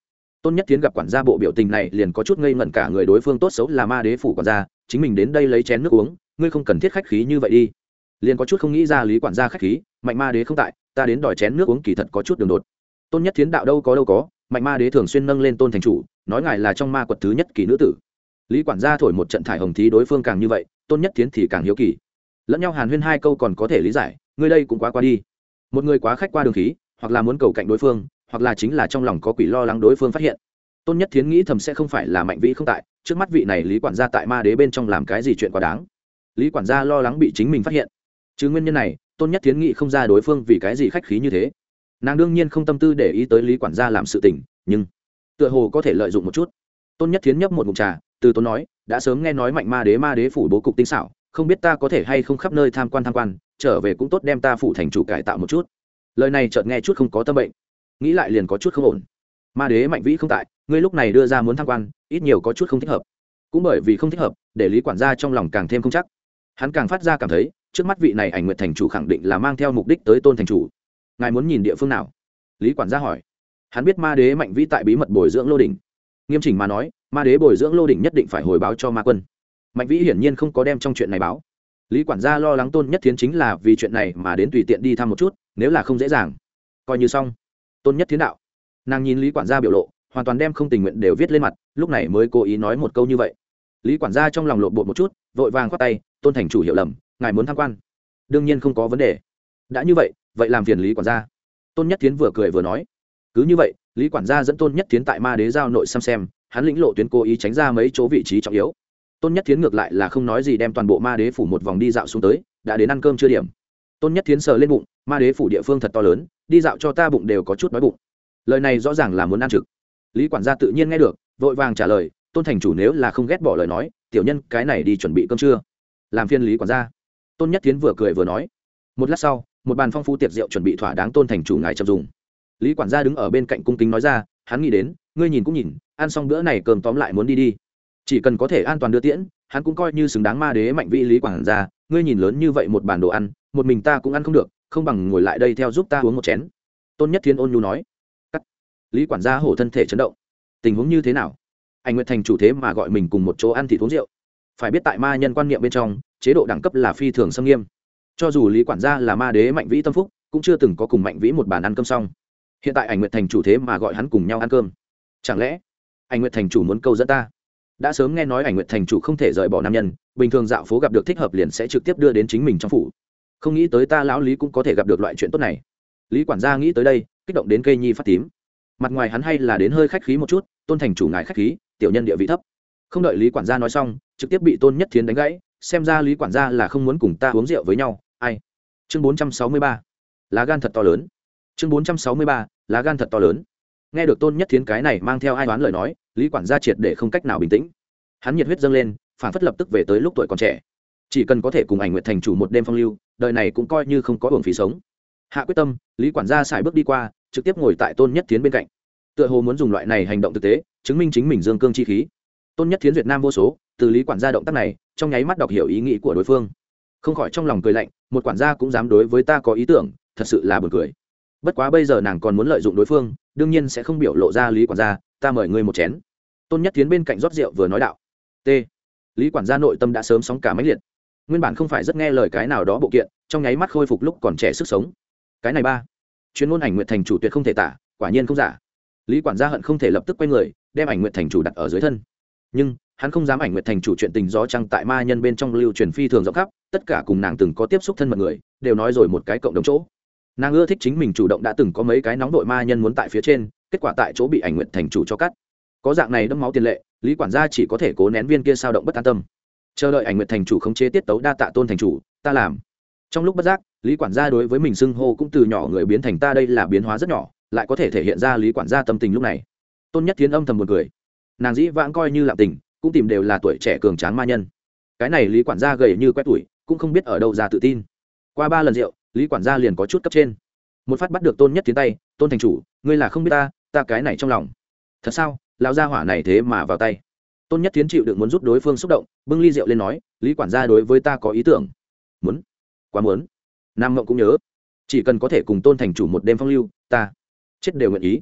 Tôn nhất tiến gặp quản gia bộ biểu tình này liền có chút ngây ngẩn cả người đối phương tốt xấu là ma đế phủ quản gia, chính mình đến đây lấy chén nước uống, ngươi không cần thiết khách khí như vậy đi. Liền có chút không nghĩ ra lý quản gia khách khí, mạnh ma đế không tại, ta đến đòi chén nước uống kỳ thật có chút đường đột. Tôn nhất tiến đạo đâu có đâu có, mạnh ma đế thường xuyên nâng lên tôn thành chủ, nói ngài là trong ma quật thứ nhất kỳ nữ tử. Lý quản gia thổi một trận thải hồng thí đối phương càng như vậy, tôn nhất tiến thì càng hiếu kỳ. Lẫn nhau hàn huyên hai câu còn có thể lý giải, ngươi đây cũng quá qua đi một người quá khách qua đường khí, hoặc là muốn cầu cạnh đối phương, hoặc là chính là trong lòng có quỷ lo lắng đối phương phát hiện. Tôn nhất thiến nghĩ thầm sẽ không phải là mạnh vĩ không tại, trước mắt vị này lý quản gia tại ma đế bên trong làm cái gì chuyện quá đáng. Lý quản gia lo lắng bị chính mình phát hiện. Chứ nguyên nhân này, tôn nhất thiến nghĩ không ra đối phương vì cái gì khách khí như thế. Nàng đương nhiên không tâm tư để ý tới lý quản gia làm sự tình, nhưng tựa hồ có thể lợi dụng một chút. Tôn nhất thiến nhấp một mục trà, từ tôn nói, đã sớm nghe nói mạnh ma đế ma đế phủ bố cục tinh xảo, không biết ta có thể hay không khắp nơi tham quan tham quan trở về cũng tốt đem ta phụ thành chủ cải tạo một chút. Lời này chợt nghe chút không có tâm bệnh. Nghĩ lại liền có chút không ổn. Ma đế mạnh vĩ không tại, ngươi lúc này đưa ra muốn tham quan, ít nhiều có chút không thích hợp. Cũng bởi vì không thích hợp, để lý quản gia trong lòng càng thêm không chắc. Hắn càng phát ra cảm thấy, trước mắt vị này ảnh nguyện thành chủ khẳng định là mang theo mục đích tới tôn thành chủ. Ngài muốn nhìn địa phương nào? Lý quản gia hỏi. Hắn biết ma đế mạnh vĩ tại bí mật bồi dưỡng lô đình nghiêm chỉnh mà nói, ma đế bồi dưỡng lô đỉnh nhất định phải hồi báo cho ma quân. Mạnh vĩ hiển nhiên không có đem trong chuyện này báo lý quản gia lo lắng tôn nhất thiến chính là vì chuyện này mà đến tùy tiện đi thăm một chút, nếu là không dễ dàng. Coi như xong. Tôn nhất thiến đạo. Nàng nhìn lý quản gia biểu lộ, hoàn toàn đem không tình nguyện đều viết lên mặt, lúc này mới cố ý nói một câu như vậy. Lý quản gia trong lòng lộn bột một chút, vội vàng khoát tay, tôn thành chủ hiểu lầm, ngài muốn tham quan. Đương nhiên không có vấn đề. Đã như vậy vậy làm phiền lý quản gia. Tôn nhất thiến vừa cười vừa nói. Cứ như vậy, lý quản gia dẫn tôn nhất thiến tại ma đế giao nội xăm xem, hắn lĩnh lộ tuyến cố ý tránh ra mấy chỗ vị trí trọng yếu tôn nhất Thiến ngược lại là không nói gì đem toàn bộ ma đế phủ một vòng đi dạo xuống tới, đã đến ăn cơm chưa điểm. Tôn nhất Thiến sờ lên bụng, ma đế phủ địa phương thật to lớn, đi dạo cho ta bụng đều có chút đói bụng. Lời này rõ ràng là muốn ăn trực. Lý quản gia tự nhiên nghe được, vội vàng trả lời, tôn thành chủ nếu là không ghét bỏ lời nói, tiểu nhân cái này đi chuẩn bị cơm trưa. Làm phiên lý quản gia. Tôn nhất Thiến vừa cười vừa nói, một lát sau, một bàn phong phú tiệc rượu chuẩn bị thỏa đáng tôn thành chủ ngài chậm dùng. Lý quản gia đứng ở bên cạnh cung kính nói ra, hắn nghĩ đến, ngươi nhìn cũng nhìn, ăn xong bữa này cơm tóm lại muốn đi đi chỉ cần có thể an toàn đưa tiễn, hắn cũng coi như xứng đáng ma đế mạnh vị lý quản gia. Ngươi nhìn lớn như vậy một bàn đồ ăn, một mình ta cũng ăn không được, không bằng ngồi lại đây theo giúp ta uống một chén. Tôn nhất thiên ôn nhu nói. Cắt. Lý quản gia hổ thân thể chấn động. Tình huống như thế nào? Anh nguyệt thành chủ thế mà gọi mình cùng một chỗ ăn thịt uống rượu. Phải biết tại ma nhân quan niệm bên trong, chế độ đẳng cấp là phi thường xâm nghiêm. Cho dù lý quản gia là ma đế mạnh vĩ tâm phúc, cũng chưa từng có cùng mạnh vĩ một bàn ăn cơm xong. Hiện tại ảnh nguyệt thành chủ thế mà gọi hắn cùng nhau ăn cơm. Chẳng lẽ ảnh nguyệt thành chủ muốn câu dẫn ta? Đã sớm nghe nói ảnh nguyệt thành chủ không thể rời bỏ nam nhân, bình thường dạo phố gặp được thích hợp liền sẽ trực tiếp đưa đến chính mình trong phủ. Không nghĩ tới ta lão lý cũng có thể gặp được loại chuyện tốt này. Lý quản gia nghĩ tới đây, kích động đến cây nhi phát tím. Mặt ngoài hắn hay là đến hơi khách khí một chút, tôn thành chủ ngài khách khí, tiểu nhân địa vị thấp. Không đợi lý quản gia nói xong, trực tiếp bị tôn nhất thiến đánh gãy, xem ra lý quản gia là không muốn cùng ta uống rượu với nhau. Ai? Chương bốn trăm sáu mươi ba. Lá gan thật to lớn. Chương bốn trăm sáu mươi ba, lá gan thật to lớn. Nghe được tôn nhất thiến cái này mang theo ai đoán lời nói lý quản gia triệt để không cách nào bình tĩnh. Hắn nhiệt huyết dâng lên, phản phất lập tức về tới lúc tuổi còn trẻ. Chỉ cần có thể cùng ảnh nguyện thành chủ một đêm phong lưu, đời này cũng coi như không có hưởng phí sống. Hạ quyết tâm, lý quản gia xài bước đi qua, trực tiếp ngồi tại tôn nhất tiến bên cạnh. Tựa hồ muốn dùng loại này hành động thực tế, chứng minh chính mình dương cương chi khí. Tôn nhất thiến việt nam vô số, từ lý quản gia động tác này, trong nháy mắt đọc hiểu ý nghĩ của đối phương. Không khỏi trong lòng cười lạnh, một quản gia cũng dám đối với ta có ý tưởng, thật sự là buồn cười. Bất quá bây giờ nàng còn muốn lợi dụng đối phương, đương nhiên sẽ không biểu lộ ra lý quản gia ta mời ngươi một chén. Tôn nhất tiến bên cạnh rót rượu vừa nói đạo. T. Lý quản gia nội tâm đã sớm sóng cả máy liệt. Nguyên bản không phải rất nghe lời cái nào đó bộ kiện, trong nháy mắt khôi phục lúc còn trẻ sức sống. Cái này ba. Chuyên môn ảnh nguyện thành chủ tuyệt không thể tả, quả nhiên không giả. Lý quản gia hận không thể lập tức quay người, đem ảnh nguyện thành chủ đặt ở dưới thân. Nhưng, hắn không dám ảnh nguyện thành chủ chuyện tình gió trăng tại ma nhân bên trong lưu truyền phi thường rộng khắp, tất cả cùng nàng từng có tiếp xúc thân mật người, đều nói rồi một cái cộng đồng chỗ. Nàng ưa thích chính mình chủ động đã từng có mấy cái nóng đội ma nhân muốn tại phía trên kết quả tại chỗ bị ảnh nguyện thành chủ cho cắt. Có dạng này đâm máu tiền lệ, lý quản gia chỉ có thể cố nén viên kia sao động bất an tâm. Chờ đợi ảnh nguyện thành chủ khống chế tiết tấu đa tạ tôn thành chủ, ta làm. Trong lúc bất giác, lý quản gia đối với mình xưng hô cũng từ nhỏ người biến thành ta đây là biến hóa rất nhỏ, lại có thể thể hiện ra lý quản gia tâm tình lúc này. Tôn nhất thiến âm thầm một người nàng dĩ vãng coi như lạm tình, cũng tìm đều là tuổi trẻ cường tráng ma nhân. Cái này lý quản gia gầy như quét tuổi, cũng không biết ở đâu ra tự tin. Qua ba lần rượu, lý quản gia liền có chút cấp trên. Một phát bắt được tôn nhất tiến tay, tôn thành chủ, ngươi là không biết ta ta cái này trong lòng. Thật sao? Lão gia hỏa này thế mà vào tay. Tôn nhất tiến chịu được muốn rút đối phương xúc động, bưng ly rượu lên nói, lý quản gia đối với ta có ý tưởng. Muốn? Quá muốn. Nam ngộng cũng nhớ. Chỉ cần có thể cùng tôn thành chủ một đêm phong lưu, ta chết đều nguyện ý.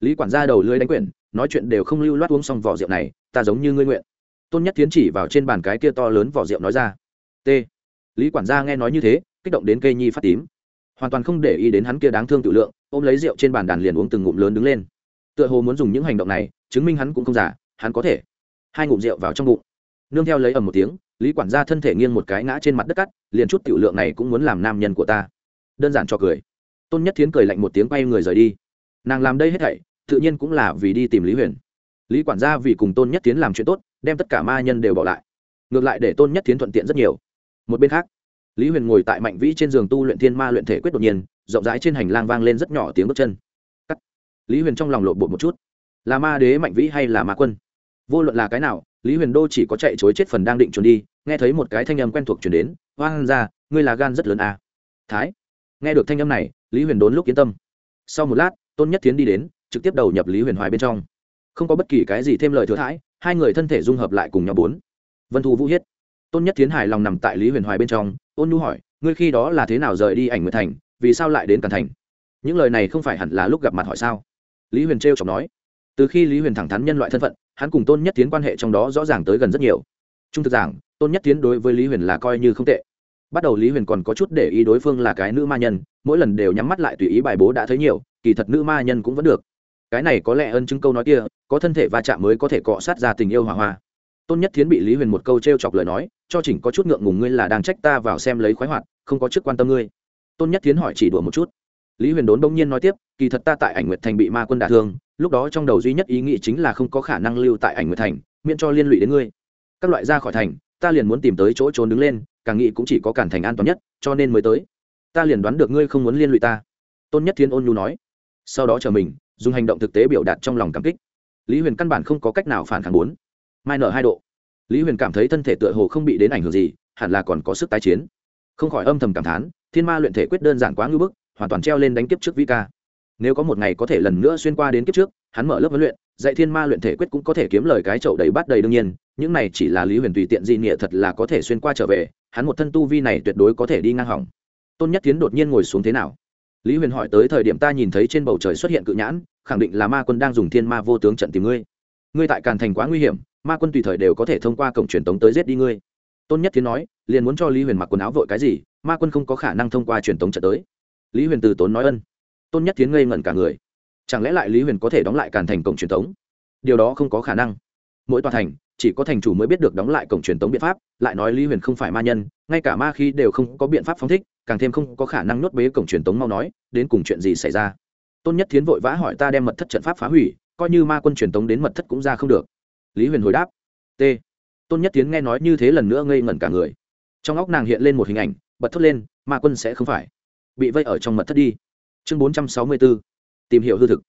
Lý quản gia đầu lưới đánh quyển, nói chuyện đều không lưu loát uống xong vỏ rượu này, ta giống như ngươi nguyện. Tôn nhất tiến chỉ vào trên bàn cái kia to lớn vỏ rượu nói ra, t. Lý quản gia nghe nói như thế, kích động đến cây nhi phát tím. Hoàn toàn không để ý đến hắn kia đáng thương tự lượng, ôm lấy rượu trên bàn đàn liền uống từng ngụm lớn đứng lên tựa hồ muốn dùng những hành động này chứng minh hắn cũng không giả, hắn có thể. Hai ngụm rượu vào trong bụng. Nương theo lấy ầm một tiếng, lý quản gia thân thể nghiêng một cái ngã trên mặt đất cắt, liền chút tiểu lượng này cũng muốn làm nam nhân của ta. Đơn giản cho cười. Tôn nhất thiến cười lạnh một tiếng quay người rời đi. Nàng làm đây hết thảy, tự nhiên cũng là vì đi tìm lý huyền. Lý quản gia vì cùng tôn nhất Thiến làm chuyện tốt, đem tất cả ma nhân đều bỏ lại. Ngược lại để tôn nhất Thiến thuận tiện rất nhiều. Một bên khác, lý huyền ngồi tại mạnh vĩ trên giường tu luyện thiên ma luyện thể quyết đột nhiên, rộng rãi trên hành lang vang lên rất nhỏ tiếng bước chân lý huyền trong lòng lộn bột một chút. Là ma đế mạnh vĩ hay là ma quân? Vô luận là cái nào, lý huyền đô chỉ có chạy chối chết phần đang định trốn đi, nghe thấy một cái thanh âm quen thuộc chuyển đến hoang ra, ngươi là gan rất lớn à. thái. Nghe được thanh âm này, lý huyền đốn lúc yên tâm. Sau một lát, tôn nhất tiến đi đến, trực tiếp đầu nhập lý huyền hoài bên trong. Không có bất kỳ cái gì thêm lời thừa thãi, hai người thân thể dung hợp lại cùng nhau bốn. Vân thu vũ hiết. Tôn nhất tiến hài lòng nằm tại lý huyền hoài bên trong, ôn nhu hỏi, ngươi khi đó là thế nào rời đi ảnh nguyệt thành, vì sao lại đến càn thành? Những lời này không phải hẳn là lúc gặp mặt hỏi sao? Lý huyền trêu chọc nói. Từ khi lý huyền thẳng thắn nhân loại thân phận, hắn cùng tôn nhất tiến quan hệ trong đó rõ ràng tới gần rất nhiều. Trung thực giảng, tôn nhất tiến đối với lý huyền là coi như không tệ. Bắt đầu lý huyền còn có chút để ý đối phương là cái nữ ma nhân, mỗi lần đều nhắm mắt lại tùy ý bài bố đã thấy nhiều, kỳ thật nữ ma nhân cũng vẫn được. Cái này có lẽ ân chứng câu nói kia, có thân thể va chạm mới có thể cọ sát ra tình yêu hỏa hoa. Tôn nhất thiến bị lý huyền một câu t r e o chọc lời nói, cho chỉnh có chút ngượng ngùng ngươi là đang trách ta vào xem lấy khoái hoạt, không có chức quan tâm ngươi. Tôn nhất thiến hỏi chỉ đùa một chút lý huyền đốn đông nhiên nói tiếp, kỳ thật ta tại ảnh nguyệt thành bị ma quân đả thương, lúc đó trong đầu duy nhất ý nghĩ chính là không có khả năng lưu tại ảnh nguyệt thành, miễn cho liên lụy đến ngươi. Các loại ra khỏi thành, ta liền muốn tìm tới chỗ trốn đứng lên, càng nghĩ cũng chỉ có cản thành an toàn nhất, cho nên mới tới. Ta liền đoán được ngươi không muốn liên lụy ta. Tôn nhất thiên ôn nhu nói. Sau đó chờ mình, dùng hành động thực tế biểu đạt trong lòng cảm kích. Lý huyền căn bản không có cách nào phản kháng bốn. Mai nở hai độ. Lý huyền cảm thấy thân thể tựa hồ không bị đến ảnh hưởng gì, hẳn là còn có sức tái chiến. Không khỏi âm thầm cảm thán, thiên ma luyện thể quyết đơn giản quá ngưỡng bức hoàn toàn treo lên đánh kiếp trước vĩ ca. Nếu có một ngày có thể lần nữa xuyên qua đến kiếp trước, hắn mở lớp huấn luyện, dạy thiên ma luyện thể quyết cũng có thể kiếm lời cái chậu đầy bát đầy đương nhiên, những này chỉ là lý huyền tùy tiện di nghĩa thật là có thể xuyên qua trở về, hắn một thân tu vi này tuyệt đối có thể đi ngang hỏng. Tôn nhất tiến đột nhiên ngồi xuống thế nào? Lý huyền hỏi tới thời điểm ta nhìn thấy trên bầu trời xuất hiện cự nhãn, khẳng định là ma quân đang dùng thiên ma vô tướng trận tìm ngươi. Ngươi tại càn thành quá nguy hiểm, ma quân tùy thời đều có thể thông qua cổng truyền tống tới giết đi ngươi. Tôn nhất tiến nói, liền muốn cho lý huyền mặc quần áo vội cái gì, ma quân không có khả năng thông qua truyền tống trận tới lý huyền từ tốn nói ân. Tôn nhất tiến ngây ngẩn cả người. Chẳng lẽ lại lý huyền có thể đóng lại càn thành cổng truyền tống? Điều đó không có khả năng. Mỗi tòa thành, chỉ có thành chủ mới biết được đóng lại cổng truyền tống biện pháp, lại nói lý huyền không phải ma nhân, ngay cả ma khi đều không có biện pháp phóng thích, càng thêm không có khả năng nuốt bế cổng truyền tống mau nói, đến cùng chuyện gì xảy ra? Tôn nhất thiến vội vã hỏi ta đem mật thất trận pháp phá hủy, coi như ma quân truyền tống đến mật thất cũng ra không được. Lý huyền hồi đáp, t. Tôn nhất tiến nghe nói như thế lần nữa ngây ngẩn cả người. Trong óc nàng hiện lên một hình ảnh, bật thốt lên, ma quân sẽ không phải bị vây ở trong mật thất đi. Chương bốn trăm sáu mươi b ố tìm hiểu hư thực.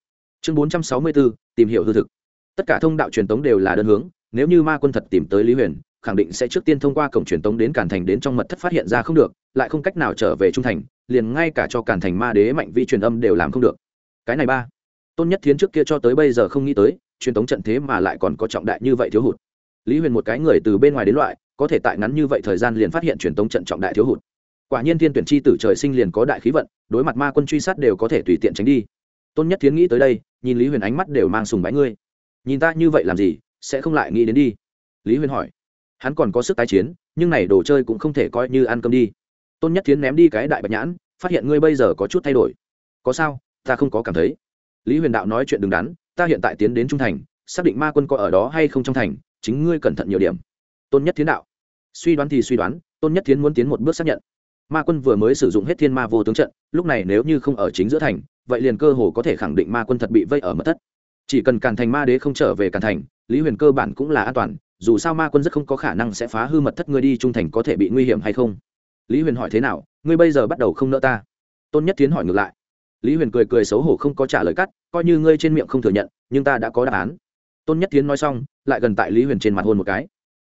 Chương bốn trăm sáu mươi b ố tìm hiểu hư thực. Tất cả thông đạo truyền tống đều là đơn hướng, nếu như ma quân thật tìm tới lý huyền, khẳng định sẽ trước tiên thông qua cổng truyền tống đến cản thành đến trong mật thất phát hiện ra không được, lại không cách nào trở về trung thành, liền ngay cả cho cản thành ma đế mạnh vi truyền âm đều làm không được. Cái này ba, tôn nhất thiến trước kia cho tới bây giờ không nghĩ tới, truyền tống trận thế mà lại còn có trọng đại như vậy thiếu hụt. Lý huyền một cái người từ bên ngoài đến loại, có thể tại ngắn như vậy thời gian liền phát hiện truyền tống trận trọng đại thiếu hụt quả nhiên thiên tuyển chi tử trời sinh liền có đại khí vận, đối mặt ma quân truy sát đều có thể tùy tiện tránh đi. Tôn nhất thiến nghĩ tới đây, nhìn lý huyền ánh mắt đều mang sùng bái ngươi. Nhìn ta như vậy làm gì, sẽ không lại nghĩ đến đi. Lý huyền hỏi. Hắn còn có sức tái chiến, nhưng này đồ chơi cũng không thể coi như ăn cơm đi. Tôn nhất thiến ném đi cái đại bạch nhãn, phát hiện ngươi bây giờ có chút thay đổi. Có sao, ta không có cảm thấy. Lý huyền đạo nói chuyện đứng đắn, ta hiện tại tiến đến trung thành, xác định ma quân có ở đó hay không trong thành, chính ngươi cẩn thận nhiều điểm. Tôn nhất thiến đạo. Suy đoán thì suy đoán, tôn nhất thiến muốn tiến một bước xác nhận ma quân vừa mới sử dụng hết thiên ma vô tướng trận, lúc này nếu như không ở chính giữa thành, vậy liền cơ hồ có thể khẳng định ma quân thật bị vây ở mật thất. Chỉ cần càn thành ma đế không trở về càn thành, lý huyền cơ bản cũng là an toàn, dù sao ma quân rất không có khả năng sẽ phá hư mật thất ngươi đi trung thành có thể bị nguy hiểm hay không? Lý huyền hỏi thế nào, ngươi bây giờ bắt đầu không nỡ ta? Tôn nhất tiến hỏi ngược lại. Lý huyền cười cười xấu hổ không có trả lời cắt, coi như ngươi trên miệng không thừa nhận, nhưng ta đã có đáp án. Tôn nhất tiến nói xong, lại gần tại lý huyền trên mặt hôn một cái.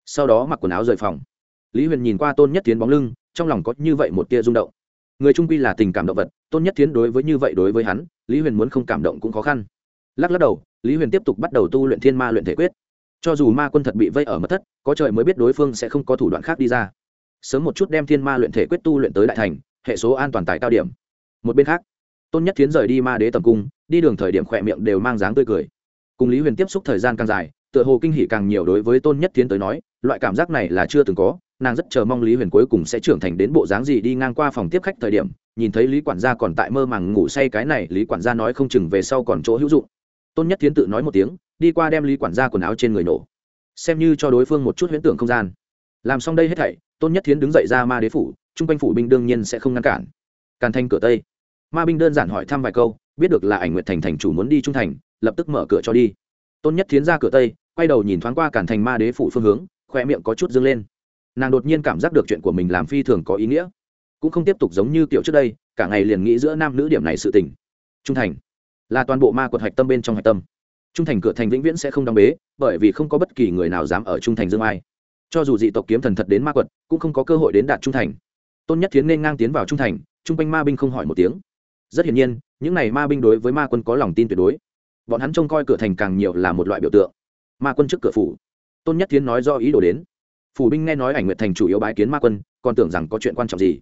Sau đó mặc quần áo rời phòng. Lý huyền nhìn qua tôn nhất tiến bóng lưng trong lòng có như vậy một tia rung động. Người trung quy là tình cảm động vật tôn nhất tiến đối với như vậy đối với hắn, lý huyền muốn không cảm động cũng khó khăn. Lắc lắc đầu, lý huyền tiếp tục bắt đầu tu luyện thiên ma luyện thể quyết. Cho dù ma quân thật bị vây ở mất thất, có trời mới biết đối phương sẽ không có thủ đoạn khác đi ra. Sớm một chút đem thiên ma luyện thể quyết tu luyện tới đại thành, hệ số an toàn tại cao điểm. Một bên khác, tôn nhất tiến rời đi ma đế tầm cung, đi đường thời điểm khỏe miệng đều mang dáng tươi cười. Cùng lý huyền tiếp xúc thời gian càng dài, tựa hồ kinh hỉ càng nhiều đối với tôn nhất tiến tới nói, loại cảm giác này là chưa từng có nàng rất chờ mong lý huyền cuối cùng sẽ trưởng thành đến bộ dáng gì đi ngang qua phòng tiếp khách thời điểm, nhìn thấy lý quản gia còn tại mơ màng ngủ say cái này, lý quản gia nói không chừng về sau còn chỗ hữu dụng. Tôn nhất Thiến tự nói một tiếng, đi qua đem lý quản gia quần áo trên người nổ. Xem như cho đối phương một chút huyễn tưởng không gian. Làm xong đây hết thảy, tôn nhất Thiến đứng dậy ra ma đế phủ, chung quanh phủ binh đương nhiên sẽ không ngăn cản. Càn thanh cửa tây. Ma binh đơn giản hỏi thăm vài câu, biết được là ảnh nguyện thành thành chủ muốn đi trung thành, lập tức mở cửa cho đi. Tôn nhất Thiến ra cửa tây, quay đầu nhìn thoáng qua cản thành ma đế phủ phương hướng khoe miệng có chút dâng lên nàng đột nhiên cảm giác được chuyện của mình làm phi thường có ý nghĩa. Cũng không tiếp tục giống như kiểu trước đây, cả ngày liền nghĩ giữa nam nữ điểm này sự tình. Trung thành là toàn bộ ma quật hạch tâm bên trong hạch tâm. Trung thành cửa thành vĩnh viễn sẽ không đóng bế, bởi vì không có bất kỳ người nào dám ở trung thành dương ai. Cho dù dị tộc kiếm thần thật đến ma quật, cũng không có cơ hội đến đạt trung thành. Tôn nhất thiến nên ngang tiến vào trung thành trung quanh ma binh không hỏi một tiếng. Rất hiển nhiên, những n à y ma binh đối với ma quân có lòng tin tuyệt đối. Bọn hắn trông coi cửa thành càng nhiều là một loại biểu tượng. Ma quân trước cửa phủ. Tôn nhất thiến nói do ý đồ đến phủ binh nghe nói ảnh nguyệt thành chủ yếu bái kiến ma quân, còn tưởng rằng có chuyện quan trọng gì.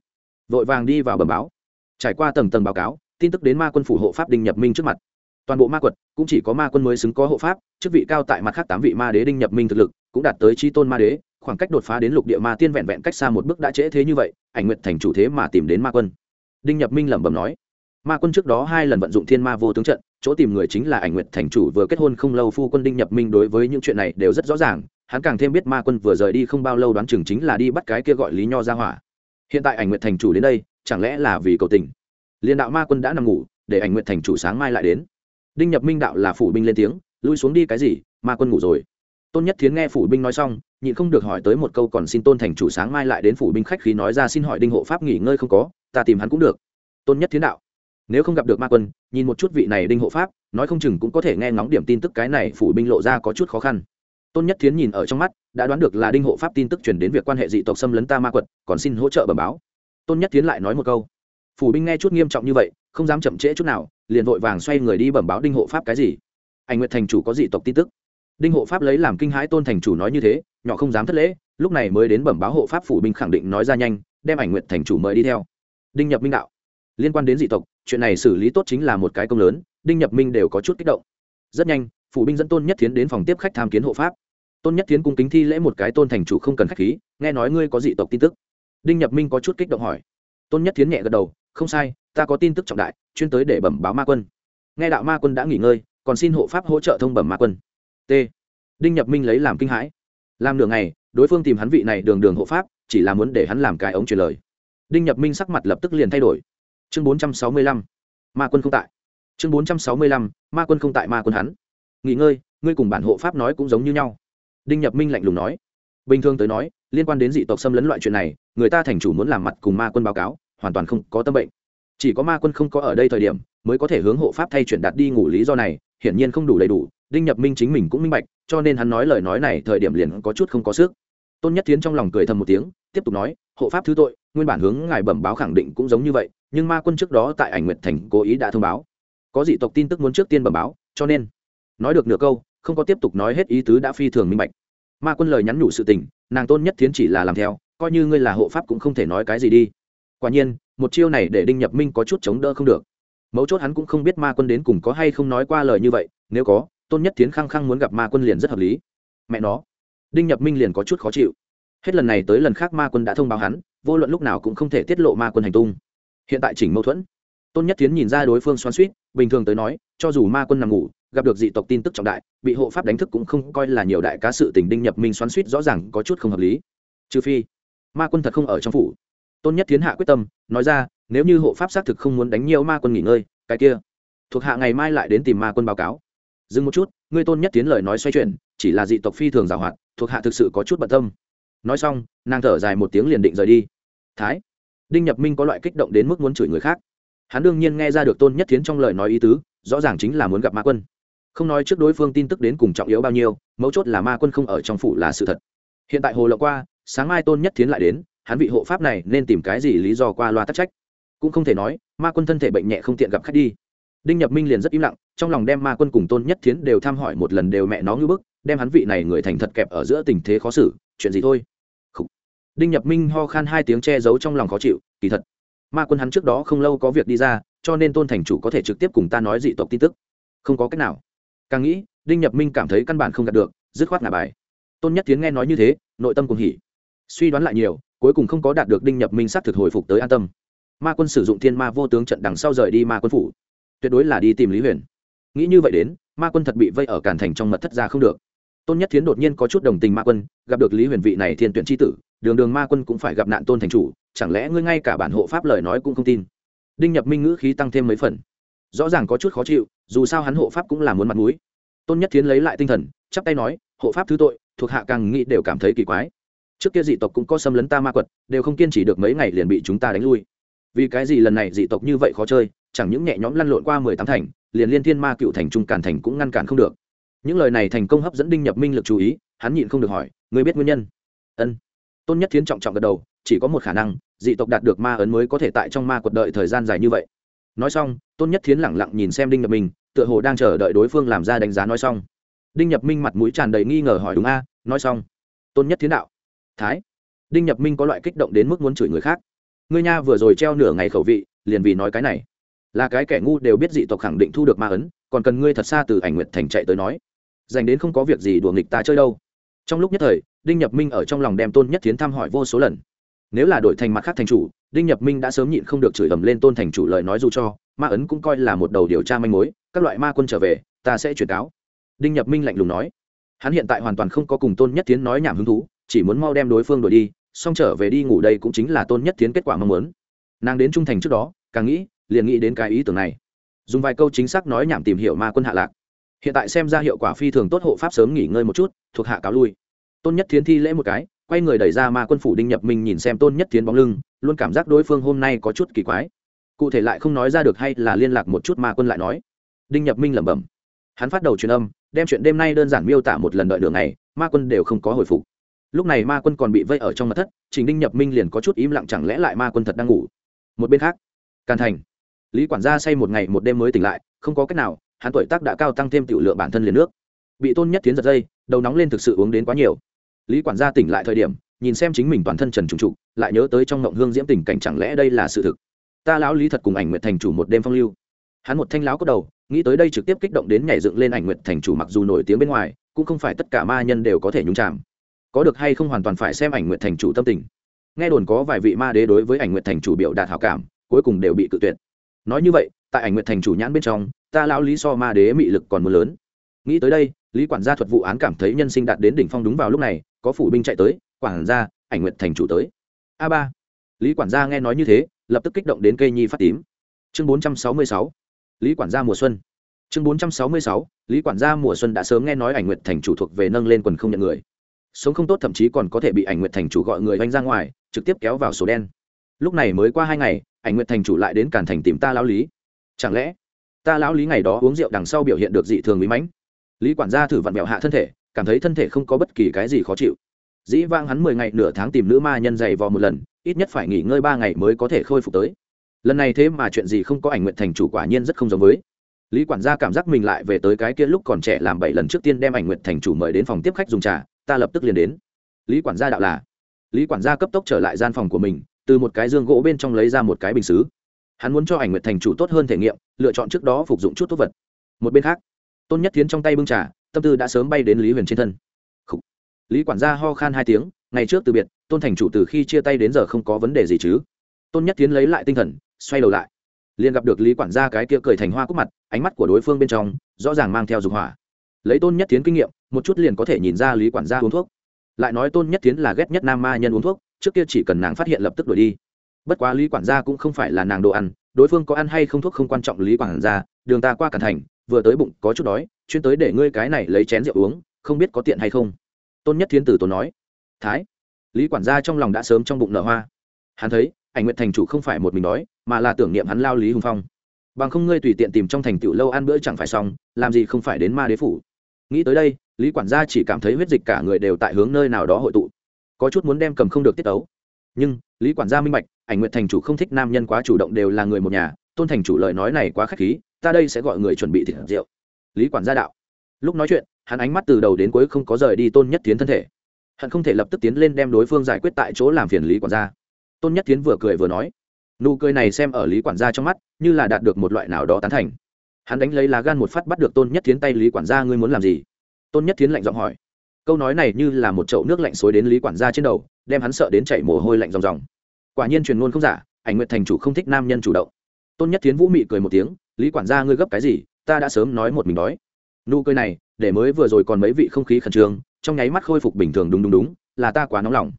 Vội vàng đi vào bẩm báo. Trải qua tầng tầng báo cáo, tin tức đến ma quân phủ hộ pháp đinh nhập minh trước mặt. Toàn bộ ma quật, cũng chỉ có ma quân mới xứng có hộ pháp, chức vị cao tại mặt khác tám vị ma đế đinh nhập minh thực lực, cũng đạt tới chi tôn ma đế, khoảng cách đột phá đến lục địa ma tiên vẹn vẹn cách xa một bước đã trễ thế như vậy, ảnh nguyệt thành chủ thế mà tìm đến ma quân. Đinh nhập minh lẩm bẩm nói, ma quân trước đó hai lần vận dụng thiên ma vô tướng trận, chỗ tìm người chính là ảnh nguyệt thành chủ vừa kết hôn không lâu phu quân đinh nhập minh đối với những chuyện này đều rất rõ ràng hắn càng thêm biết ma quân vừa rời đi không bao lâu đoán chừng chính là đi bắt cái kia gọi lý nho ra hỏa. Hiện tại ảnh nguyện thành chủ đến đây, chẳng lẽ là vì cầu tình? Liên đạo ma quân đã nằm ngủ, để ảnh nguyện thành chủ sáng mai lại đến. Đinh nhập minh đạo là phủ binh lên tiếng, lui xuống đi cái gì, ma quân ngủ rồi. Tôn nhất thiến nghe phủ binh nói xong, nhịn không được hỏi tới một câu còn xin tôn thành chủ sáng mai lại đến phủ binh khách khí nói ra xin hỏi đinh hộ pháp nghỉ ngơi không có, ta tìm hắn cũng được. Tôn nhất thiến đạo, nếu không gặp được ma quân, nhìn một chút vị này đinh hộ pháp, nói không chừng cũng có thể nghe ngóng điểm tin tức cái này phủ binh lộ ra có chút khó khăn tôn nhất thiến nhìn ở trong mắt, đã đoán được là đinh hộ pháp tin tức chuyển đến việc quan hệ dị tộc xâm lấn ta ma quật, còn xin hỗ trợ bẩm báo. Tôn nhất thiến lại nói một câu. Phủ binh nghe chút nghiêm trọng như vậy, không dám chậm trễ chút nào, liền vội vàng xoay người đi bẩm báo đinh hộ pháp cái gì. Anh nguyệt thành chủ có dị tộc tin tức. Đinh hộ pháp lấy làm kinh hãi tôn thành chủ nói như thế, nhỏ không dám thất lễ, lúc này mới đến bẩm báo hộ pháp phủ binh khẳng định nói ra nhanh, đem ảnh nguyệt thành chủ mời đi theo. Đinh nhập minh đạo. Liên quan đến dị tộc, chuyện này xử lý tốt chính là một cái công lớn, đinh nhập minh đều có chút kích động. Rất nhanh, phủ binh dẫn tôn nhất Thiến đến phòng tiếp khách tham kiến hộ pháp tôn nhất tiến cung kính thi lễ một cái tôn thành chủ không cần khách khí, nghe nói ngươi có dị tộc tin tức. Đinh nhập minh có chút kích động hỏi. Tôn nhất tiến nhẹ gật đầu, không sai, ta có tin tức trọng đại, chuyên tới để bẩm báo ma quân. Nghe đạo ma quân đã nghỉ ngơi, còn xin hộ pháp hỗ trợ thông bẩm ma quân. T. Đinh nhập minh lấy làm kinh hãi. Làm nửa ngày, đối phương tìm hắn vị này đường đường hộ pháp, chỉ là muốn để hắn làm cái ống truyền lời. Đinh nhập minh sắc mặt lập tức liền thay đổi. Chương bốn trăm sáu mươi lăm, ma quân không tại. Chương bốn trăm sáu mươi lăm, ma quân không tại ma quân hắn. Nghỉ ngơi, ngươi cùng bản hộ pháp nói cũng giống như nhau đinh nhập minh lạnh lùng nói. Bình thường tới nói, liên quan đến dị tộc xâm lấn loại chuyện này, người ta thành chủ muốn làm mặt cùng ma quân báo cáo, hoàn toàn không có tâm bệnh. Chỉ có ma quân không có ở đây thời điểm, mới có thể hướng hộ pháp thay chuyển đạt đi ngủ lý do này, hiển nhiên không đủ đầy đủ, đinh nhập minh chính mình cũng minh bạch, cho nên hắn nói lời nói này thời điểm liền có chút không có sức. Tôn nhất tiến trong lòng cười thầm một tiếng, tiếp tục nói, hộ pháp thứ tội, nguyên bản hướng ngài bẩm báo khẳng định cũng giống như vậy, nhưng ma quân trước đó tại ảnh nguyệt thành cố ý đã thông báo. Có dị tộc tin tức muốn trước tiên bẩm báo, cho nên. Nói được nửa câu không có tiếp tục nói hết ý tứ đã phi thường minh bạch. Ma quân lời nhắn nhủ sự tình, nàng tôn nhất thiến chỉ là làm theo, coi như ngươi là hộ pháp cũng không thể nói cái gì đi. Quả nhiên, một chiêu này để đinh nhập minh có chút chống đỡ không được. Mấu chốt hắn cũng không biết ma quân đến cùng có hay không nói qua lời như vậy, nếu có, tôn nhất tiến khăng khăng muốn gặp ma quân liền rất hợp lý. Mẹ nó, đinh nhập minh liền có chút khó chịu. Hết lần này tới lần khác ma quân đã thông báo hắn, vô luận lúc nào cũng không thể tiết lộ ma quân hành tung. Hiện tại chỉnh mâu thuẫn. Tôn nhất tiến nhìn ra đối phương xoắn suýt bình thường tới nói, cho dù ma quân nằm ngủ gặp được dị tộc tin tức trọng đại, bị hộ pháp đánh thức cũng không coi là nhiều đại cá sự tình đinh nhập minh xoắn suýt rõ ràng có chút không hợp lý. Trừ phi, ma quân thật không ở trong phủ. Tôn nhất tiến hạ quyết tâm, nói ra, nếu như hộ pháp xác thực không muốn đánh nhiều ma quân nghỉ ngơi, cái kia, thuộc hạ ngày mai lại đến tìm ma quân báo cáo. Dừng một chút, ngươi tôn nhất tiến lời nói xoay chuyển, chỉ là dị tộc phi thường giảo hoạt, thuộc hạ thực sự có chút bận tâm. Nói xong, nàng thở dài một tiếng liền định rời đi. Thái, đinh nhập minh có loại kích động đến mức muốn chửi người khác. Hắn đương nhiên nghe ra được tôn nhất tiến trong lời nói ý tứ, rõ ràng chính là muốn gặp ma quân không nói trước đối phương tin tức đến cùng trọng yếu bao nhiêu, mấu chốt là ma quân không ở trong phủ là sự thật. Hiện tại hồ lộng qua, sáng mai tôn nhất Thiến lại đến, hắn vị hộ pháp này nên tìm cái gì lý do qua loa tắc trách? Cũng không thể nói, ma quân thân thể bệnh nhẹ không tiện gặp khách đi. Đinh nhập minh liền rất im lặng, trong lòng đem ma quân cùng tôn nhất thiến đều thăm hỏi một lần đều mẹ nó ngưỡng bức, đem hắn vị này người thành thật kẹp ở giữa tình thế khó xử, chuyện gì thôi? Đinh nhập minh ho khan hai tiếng che giấu trong lòng khó chịu, kỳ thật, ma quân hắn trước đó không lâu có việc đi ra, cho nên tôn thành chủ có thể trực tiếp cùng ta nói dị tộc tin tức. Không có cách nào càng nghĩ, đinh nhập minh cảm thấy căn bản không đạt được, dứt khoát ngả bài. Tôn nhất tiến nghe nói như thế, nội tâm cùng hỉ. Suy đoán lại nhiều, cuối cùng không có đạt được đinh nhập minh xác thực hồi phục tới an tâm. Ma quân sử dụng thiên ma vô tướng trận đằng sau rời đi ma quân phủ. Tuyệt đối là đi tìm lý huyền. Nghĩ như vậy đến, ma quân thật bị vây ở cản thành trong mật thất ra không được. Tôn nhất thiến đột nhiên có chút đồng tình ma quân, gặp được lý huyền vị này thiên tuyển tri tử, đường đường ma quân cũng phải gặp nạn tôn thành chủ, chẳng lẽ ngươi ngay cả bản hộ pháp lời nói cũng không tin? Đinh nhập minh ngữ khí tăng thêm mấy phần rõ ràng có chút khó chịu, dù sao hắn hộ pháp cũng là muốn mặt mũi. Tôn nhất thiến lấy lại tinh thần, chắp tay nói, hộ pháp thứ tội, thuộc hạ càng nghĩ đều cảm thấy kỳ quái. Trước kia dị tộc cũng có xâm lấn ta ma quật, đều không kiên trì được mấy ngày liền bị chúng ta đánh lui. Vì cái gì lần này dị tộc như vậy khó chơi, chẳng những nhẹ nhõm lăn lộn qua mười tám thành, liền liên thiên ma cựu thành trung càn thành cũng ngăn cản không được. Những lời này thành công hấp dẫn đinh nhập minh lực chú ý, hắn nhịn không được hỏi người biết nguyên nhân? Ân. Tôn nhất thiến trọng trọng gật đầu, chỉ có một khả năng, dị tộc đạt được ma ấn mới có thể tại trong ma quật đợi thời gian dài như vậy nói xong, tôn nhất thiến lẳng lặng nhìn xem đinh nhập minh, tựa hồ đang chờ đợi đối phương làm ra đánh giá nói xong. Đinh nhập minh mặt mũi tràn đầy nghi ngờ hỏi đúng a, nói xong. Tôn nhất thiến đạo. Thái. Đinh nhập minh có loại kích động đến mức muốn chửi người khác. Ngươi nha vừa rồi treo nửa ngày khẩu vị, liền vì nói cái này. Là cái kẻ ngu đều biết dị tộc khẳng định thu được ma ấn, còn cần ngươi thật xa từ ảnh nguyện thành chạy tới nói. Dành đến không có việc gì đùa nghịch ta chơi đâu. Trong lúc nhất thời, đinh nhập minh ở trong lòng đem tôn nhất thiến thăm hỏi vô số lần. Nếu là đổi thành mặt khác thành chủ đinh nhập minh đã sớm nhịn không được chửi ầm lên tôn thành chủ lời nói dù cho, ma ấn cũng coi là một đầu điều tra manh mối, các loại ma quân trở về, ta sẽ chuyển cáo. Đinh nhập minh lạnh lùng nói. Hắn hiện tại hoàn toàn không có cùng tôn nhất tiến nói nhảm hứng thú, chỉ muốn mau đem đối phương đổi đi, xong trở về đi ngủ đây cũng chính là tôn nhất tiến kết quả mong muốn. Nàng đến trung thành trước đó, càng nghĩ, liền nghĩ đến cái ý tưởng này. Dùng vài câu chính xác nói nhảm tìm hiểu ma quân hạ lạc. Hiện tại xem ra hiệu quả phi thường tốt, hộ pháp sớm nghỉ ngơi một chút, thuộc hạ cáo lui. Tôn nhất thiến thi lễ một cái quay người đẩy ra ma quân phủ đinh nhập minh nhìn xem tôn nhất tiến bóng lưng, luôn cảm giác đối phương hôm nay có chút kỳ quái. Cụ thể lại không nói ra được hay là liên lạc một chút ma quân lại nói. Đinh nhập minh lẩm bẩm. Hắn phát đầu truyền âm, đem chuyện đêm nay đơn giản miêu tả một lần đợi đường này ma quân đều không có hồi phục. Lúc này ma quân còn bị vây ở trong mặt thất, trình đinh nhập minh liền có chút im lặng chẳng lẽ lại ma quân thật đang ngủ. Một bên khác, càn thành, lý quản gia say một ngày một đêm mới tỉnh lại, không có cách nào, hắn tuổi tác đã cao tăng thêm tiểu lượng bản thân liền nước. Bị tôn nhất tiến giật dây, đầu nóng lên thực sự uống đến quá nhiều lý quản gia tỉnh lại thời điểm, nhìn xem chính mình toàn thân trần trùng trụ lại nhớ tới trong ngộng hương diễm tình cảnh chẳng lẽ đây là sự thực? Ta lão lý thật cùng ảnh nguyện thành chủ một đêm phong lưu. Hắn một thanh lão có đầu, nghĩ tới đây trực tiếp kích động đến nhảy dựng lên ảnh nguyện thành chủ mặc dù nổi tiếng bên ngoài, cũng không phải tất cả ma nhân đều có thể nhúng chạm có được hay không hoàn toàn phải xem ảnh nguyện thành chủ tâm tình. Nghe đồn có vài vị ma đế đối với ảnh nguyện thành chủ biểu đạt hảo cảm, cuối cùng đều bị cự tuyệt. Nói như vậy, tại ảnh nguyện thành chủ nhãn bên trong, ta lão lý so ma đế mị lực còn mưa lớn. Nghĩ tới đây, lý quản gia thuật vụ án cảm thấy nhân sinh đạt đến đỉnh phong đúng vào lúc này có phủ binh chạy tới, quản gia, ảnh nguyện thành chủ tới. A ba. Lý quản gia nghe nói như thế, lập tức kích động đến cây nhi phát tím. Chương bốn trăm sáu mươi sáu. Lý quản gia mùa xuân. Chương bốn trăm sáu mươi sáu. Lý quản gia mùa xuân đã sớm nghe nói ảnh nguyệt thành chủ thuộc về nâng lên quần không nhận người. Sống không tốt thậm chí còn có thể bị ảnh nguyệt thành chủ gọi người oanh ra ngoài, trực tiếp kéo vào sổ đen. Lúc này mới qua hai ngày, ảnh nguyệt thành chủ lại đến cản thành tìm ta lão lý. Chẳng lẽ, ta lão lý ngày đó uống rượu đằng sau biểu hiện được dị thường bí mãnh? Lý quản gia thử vặn mẹo hạ thân thể cảm thấy thân thể không có bất kỳ cái gì khó chịu. Dĩ vang hắn mười ngày nửa tháng tìm nữ ma nhân dày vò một lần, ít nhất phải nghỉ ngơi ba ngày mới có thể khôi phục tới. Lần này thế mà chuyện gì không có ảnh nguyện thành chủ quả nhiên rất không giống với. Lý quản gia cảm giác mình lại về tới cái kia lúc còn trẻ làm bảy lần trước tiên đem ảnh nguyện thành chủ mời đến phòng tiếp khách dùng trà, ta lập tức liền đến. Lý quản gia đạo là. Lý quản gia cấp tốc trở lại gian phòng của mình, từ một cái dương gỗ bên trong lấy ra một cái bình xứ. Hắn muốn cho ảnh nguyện thành chủ tốt hơn thể nghiệm, lựa chọn trước đó phục dụng chút thuốc vật. Một bên khác, tôn nhất tiến trong tay bưng trà tâm tư đã sớm bay đến lý huyền trên thân lý quản gia ho khan hai tiếng ngày trước từ biệt tôn thành chủ từ khi chia tay đến giờ không có vấn đề gì chứ tôn nhất tiến lấy lại tinh thần xoay đầu lại liền gặp được lý quản gia cái kia cười thành hoa cúc mặt ánh mắt của đối phương bên trong rõ ràng mang theo dục hỏa lấy tôn nhất tiến kinh nghiệm một chút liền có thể nhìn ra lý quản gia uống thuốc lại nói tôn nhất tiến là ghét nhất nam ma nhân uống thuốc trước kia chỉ cần nàng phát hiện lập tức đuổi đi bất quá lý quản gia cũng không phải là nàng đồ ăn đối phương có ăn hay không thuốc không quan trọng lý quản gia đường ta qua cản thành vừa tới bụng có chút đói chuyên tới để ngươi cái này lấy chén rượu uống, không biết có tiện hay không. Tôn nhất thiến tử tốn nói. Thái. Lý quản gia trong lòng đã sớm trong bụng nở hoa. Hắn thấy, ảnh nguyện thành chủ không phải một mình đói, mà là tưởng niệm hắn lao lý hùng phong. Bằng không ngươi tùy tiện tìm trong thành tựu lâu ăn bữa chẳng phải xong, làm gì không phải đến ma đế phủ? Nghĩ tới đây, lý quản gia chỉ cảm thấy huyết dịch cả người đều tại hướng nơi nào đó hội tụ. Có chút muốn đem cầm không được tiết ấu nhưng, lý quản gia minh bạch, ảnh nguyện thành chủ không thích nam nhân quá chủ động đều là người một nhà, tôn thành chủ lời nói này quá k h á c h khí, ta đây sẽ gọi người chuẩn bị thịt rượu lý quản gia đạo. Lúc nói chuyện, hắn ánh mắt từ đầu đến cuối không có rời đi tôn nhất tiến thân thể. Hận không thể lập tức tiến lên đem đối phương giải quyết tại chỗ làm phiền lý quản gia. Tôn nhất tiến vừa cười vừa nói, nụ cười này xem ở lý quản gia trong mắt, như là đạt được một loại nào đó tán thành. Hắn đánh lấy lá gan một phát bắt được tôn nhất tiến tay, lý quản gia ngươi muốn làm gì? Tôn nhất tiến lạnh giọng hỏi. Câu nói này như là một chậu nước lạnh xối đến lý quản gia trên đầu, đem hắn sợ đến chảy mồ hôi lạnh ròng ròng. Quả nhiên truyền ngôn không giả, ảnh nguyện thành chủ không thích nam nhân chủ động. Tôn nhất tiến vũ mị cười một tiếng, lý quản gia ngươi gấp cái gì? Ta đã sớm nói một mình nói nụ cười này, để mới vừa rồi còn mấy vị không khí khẩn trương, trong nháy mắt khôi phục bình thường đúng đúng đúng, là ta quá nóng lòng.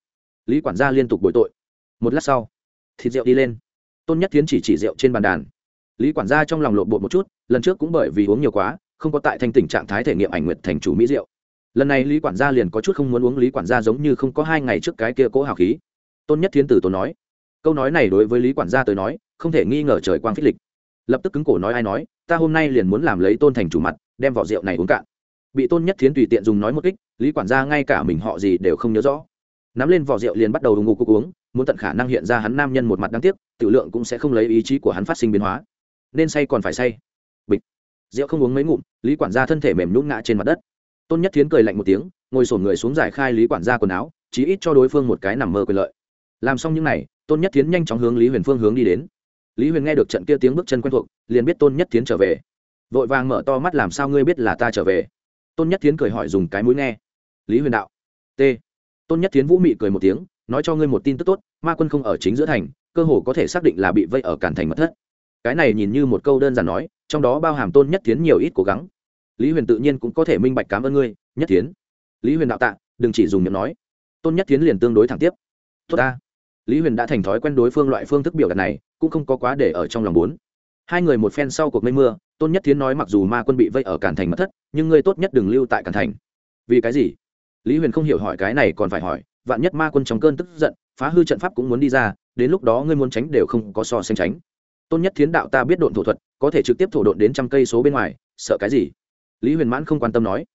Lý quản gia liên tục bội tội. Một lát sau, thịt rượu đi lên. Tôn nhất tiến chỉ chỉ rượu trên bàn đàn. Lý quản gia trong lòng lộn bột một chút, lần trước cũng bởi vì uống nhiều quá, không có tại thanh tình trạng thái thể nghiệm ảnh nguyệt thành chủ mỹ rượu. Lần này lý quản gia liền có chút không muốn uống lý quản gia giống như không có hai ngày trước cái kia cố hào khí. Tôn nhất thiến tử tôi nói. Câu nói này đối với lý quản gia tới nói, không thể nghi ngờ trời quang phích lịch. Lập tức cứng cổ nói ai nói ta hôm nay liền muốn làm lấy tôn thành chủ mặt, đem vỏ rượu này uống cạn. Bị tôn nhất thiến tùy tiện dùng nói một kích, lý quản gia ngay cả mình họ gì đều không nhớ rõ. Nắm lên vỏ rượu liền bắt đầu ngủ cục uống, muốn tận khả năng hiện ra hắn nam nhân một mặt đáng tiếc, tự lượng cũng sẽ không lấy ý chí của hắn phát sinh biến hóa. Nên say còn phải say. Bịch. Rượu không uống mấy ngụm, lý quản gia thân thể mềm nhún ngã trên mặt đất. Tôn nhất thiến cười lạnh một tiếng, ngồi sổn người xuống giải khai lý quản gia quần áo, chí ít cho đối phương một cái nằm mơ quyền lợi. Làm xong những n à y tôn nhất thiến nhanh chóng hướng lý huyền phương hướng đi đến lý huyền nghe được trận kia tiếng bước chân quen thuộc, liền biết tôn nhất tiến trở về. Vội vàng mở to mắt làm sao ngươi biết là ta trở về. Tôn nhất tiến cười hỏi dùng cái mũi nghe. Lý huyền đạo, t. Tôn nhất tiến vũ mị cười một tiếng, nói cho ngươi một tin tức tốt, ma quân không ở chính giữa thành, cơ hồ có thể xác định là bị vây ở cản thành mật thất. Cái này nhìn như một câu đơn giản nói, trong đó bao hàm tôn nhất tiến nhiều ít cố gắng. Lý huyền tự nhiên cũng có thể minh bạch cảm ơn ngươi, nhất tiến. lý huyền đạo tạ, đừng chỉ dùng miệng nói. Tôn nhất tiến liền tương đối thẳng tiếp. Tốt ta lý huyền đã thành thói quen đối phương loại phương thức biểu đạt này, cũng không có quá để ở trong lòng bốn. Hai người một phen sau cuộc mây mưa, tôn nhất thiến nói mặc dù ma quân bị vây ở cản thành mất thất, nhưng ngươi tốt nhất đừng lưu tại cản thành. Vì cái gì? Lý huyền không hiểu hỏi cái này còn phải hỏi, vạn nhất ma quân trong cơn tức giận, phá hư trận pháp cũng muốn đi ra, đến lúc đó ngươi muốn tránh đều không có so sánh tránh. Tôn nhất thiến đạo ta biết độn thổ thuật, có thể trực tiếp thổ độn đến trăm cây số bên ngoài, sợ cái gì? Lý huyền mãn không quan tâm nói.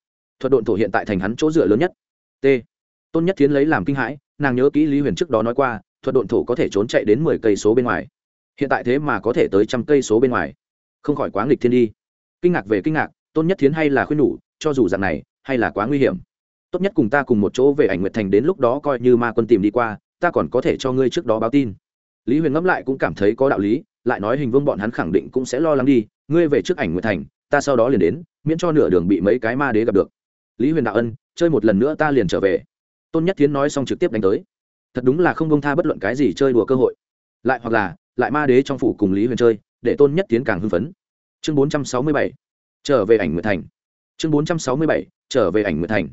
Thuật độn thổ hiện tại thành hắn chỗ dựa lớn nhất. T. Tôn nhất thiến lấy làm kinh hãi, nàng nhớ kỹ lý huyền trước đó nói qua thuật độn thổ có thể trốn chạy đến mười cây số bên ngoài. Hiện tại thế mà có thể tới trăm cây số bên ngoài. Không khỏi quá nghịch thiên đi. Kinh ngạc về kinh ngạc, tôn nhất thiến hay là khuyên nhủ, cho dù dạng này, hay là quá nguy hiểm. Tốt nhất cùng ta cùng một chỗ về ảnh nguyệt thành đến lúc đó coi như ma quân tìm đi qua, ta còn có thể cho ngươi trước đó báo tin. Lý huyền ngẫm lại cũng cảm thấy có đạo lý, lại nói hình vương bọn hắn khẳng định cũng sẽ lo lắng đi, ngươi về trước ảnh nguyệt thành, ta sau đó liền đến, miễn cho nửa đường bị mấy cái ma đế gặp được. Lý huyền đạo ân, chơi một lần nữa ta liền trở về. Tôn nhất thiến nói xong trực tiếp đánh tới thật đúng là không bông tha bất luận cái gì chơi đùa cơ hội. Lại hoặc là, lại ma đế trong phủ cùng lý huyền chơi, để tôn nhất tiến càng hưng phấn. Chương bốn trăm sáu mươi bảy, trở về ảnh nguyệt thành. Chương bốn trăm sáu mươi bảy, trở về ảnh nguyệt thành.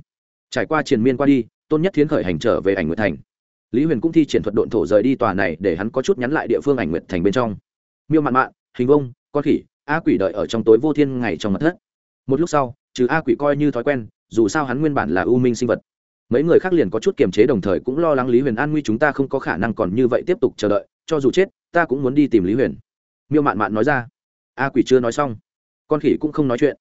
Trải qua triền miên qua đi, tôn nhất tiến khởi hành trở về ảnh nguyệt thành. Lý huyền cũng thi triển thuật độn thổ rời đi tòa này để hắn có chút nhắn lại địa phương ảnh nguyệt thành bên trong. Miêu mạn mạn, hình vông, con khỉ, a quỷ đợi ở trong tối vô thiên ngày trong mặt thất. Một lúc sau, trừ a quỷ coi như thói quen, dù sao hắn nguyên bản là ưu minh sinh vật mấy người khác liền có chút kiềm chế đồng thời cũng lo lắng lý huyền an nguy chúng ta không có khả năng còn như vậy tiếp tục chờ đợi, cho dù chết, ta cũng muốn đi tìm lý huyền. Miêu mạn mạn nói ra. A quỷ chưa nói xong, con khỉ cũng không nói chuyện.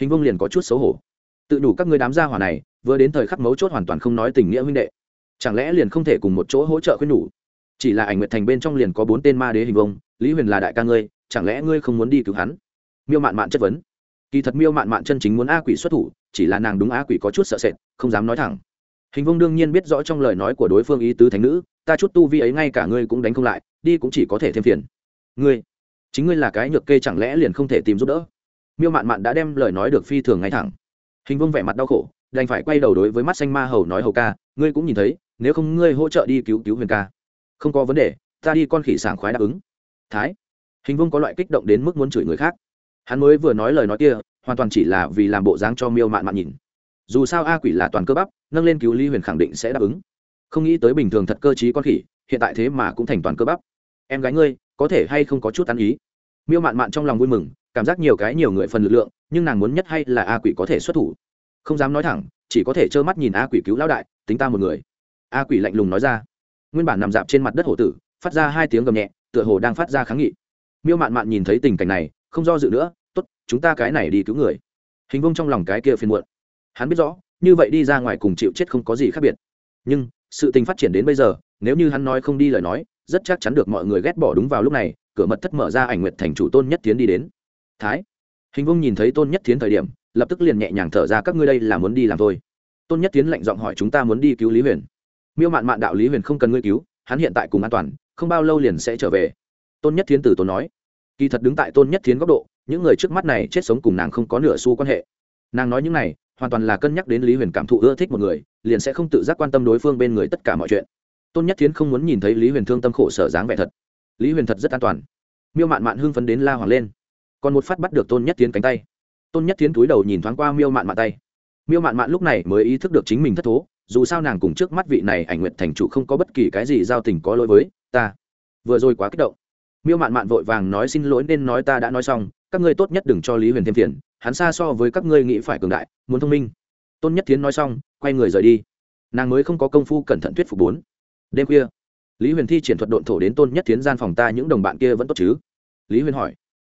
Hình vông liền có chút xấu hổ. Tự đủ các người đám gia hỏa này, vừa đến thời khắc mấu chốt hoàn toàn không nói tình nghĩa huynh đệ. Chẳng lẽ liền không thể cùng một chỗ hỗ trợ khuyên nhủ? Chỉ là ảnh nguyệt thành bên trong liền có bốn tên ma đế hình vông lý huyền là đại ca ngươi, chẳng lẽ ngươi không muốn đi cứu hắn? Miêu mạn mạn chất vấn. Kỳ thật miêu mạn mạn chân chính muốn a quỷ xuất thủ, chỉ là nàng đúng a quỷ có chút sợ sệt, không dám nói thẳng hình vông đương nhiên biết rõ trong lời nói của đối phương ý tứ thánh nữ, ta chút tu vi ấy ngay cả ngươi cũng đánh không lại, đi cũng chỉ có thể thêm phiền. Ngươi, chính ngươi là cái nhược kê chẳng lẽ liền không thể tìm giúp đỡ? Miêu mạn mạn đã đem lời nói được phi thường ngay thẳng. Hình vông vẻ mặt đau khổ, đành phải quay đầu đối với mắt xanh ma hầu nói hầu ca, ngươi cũng nhìn thấy, nếu không ngươi hỗ trợ đi cứu cứu huyền ca. Không có vấn đề, ta đi con khỉ sảng khoái đáp ứng. Thái. Hình vông có loại kích động đến mức muốn chửi người khác. Hắn mới vừa nói lời nói kia, hoàn toàn chỉ là vì làm bộ dáng cho miêu mạn mạn nhìn dù sao a quỷ là toàn cơ bắp, nâng lên cứu lý huyền khẳng định sẽ đáp ứng. Không nghĩ tới bình thường thật cơ t con khỉ, hiện tại thế mà cũng thành toàn cơ bắp. Em gái ngươi, có thể hay không có chút ăn ý? Miêu mạn mạn trong lòng vui mừng, cảm giác nhiều cái nhiều người phần lực lượng, nhưng nàng muốn nhất hay là a quỷ có thể xuất thủ? Không dám nói thẳng, chỉ có thể trơ mắt nhìn a quỷ cứu lão đại, tính ta một người. A quỷ lạnh lùng nói ra. Nguyên bản nằm dạp trên mặt đất hổ tử, phát ra hai tiếng gầm nhẹ, tựa hồ đang phát ra kháng nghị. Miêu mạn mạn nhìn thấy tình cảnh này, không do dự nữa, tốt, chúng ta cái này đi cứu người. Hình vông trong lòng cái kia phiền muộn hắn biết rõ, như vậy đi ra ngoài cùng chịu chết không có gì khác biệt. Nhưng, sự tình phát triển đến bây giờ, nếu như hắn nói không đi lời nói, rất chắc chắn được mọi người ghét bỏ đúng vào lúc này, cửa mật thất mở ra ảnh nguyệt thành chủ tôn nhất tiến đi đến. Thái. Hình vông nhìn thấy tôn nhất tiến thời điểm, lập tức liền nhẹ nhàng thở ra, các ngươi đây là muốn đi làm thôi. Tôn nhất tiến lạnh giọng hỏi, chúng ta muốn đi cứu lý huyền. Miêu mạn mạn đạo lý huyền không cần ngươi cứu, hắn hiện tại cùng an toàn, không bao lâu liền sẽ trở về. Tôn nhất tiến từ tôn nói. Kỳ thật đứng tại tôn nhất tiến góc độ, những người trước mắt này chết sống cùng nàng không có nửa xu quan hệ. Nàng nói những này hoàn toàn là cân nhắc đến lý huyền cảm thụ ưa thích một người, liền sẽ không tự giác quan tâm đối phương bên người tất cả mọi chuyện. Tôn nhất Thiến không muốn nhìn thấy lý huyền thương tâm khổ sở dáng vẻ thật. Lý huyền thật rất an toàn. Miêu mạn mạn hưng phấn đến la hoàng lên. Còn một phát bắt được tôn nhất Thiến cánh tay. Tôn nhất Thiến túi đầu nhìn thoáng qua miêu mạn mạn tay. Miêu mạn mạn lúc này mới ý thức được chính mình thất thố, dù sao nàng cùng trước mắt vị này ảnh nguyện thành chủ không có bất kỳ cái gì giao tình có lỗi với ta. Vừa rồi quá kích động miêu mạn mạn vội vàng nói xin lỗi nên nói ta đã nói xong, các ngươi tốt nhất đừng cho lý huyền thêm phiền, hắn xa so với các ngươi nghĩ phải cường đại, muốn thông minh. Tôn nhất tiến nói xong, quay người rời đi. Nàng mới không có công phu cẩn thận thuyết phục bốn. Đêm khuya, lý huyền thi triển thuật độn thổ đến tôn nhất tiến gian phòng ta, những đồng bạn kia vẫn tốt chứ? Lý huyền hỏi.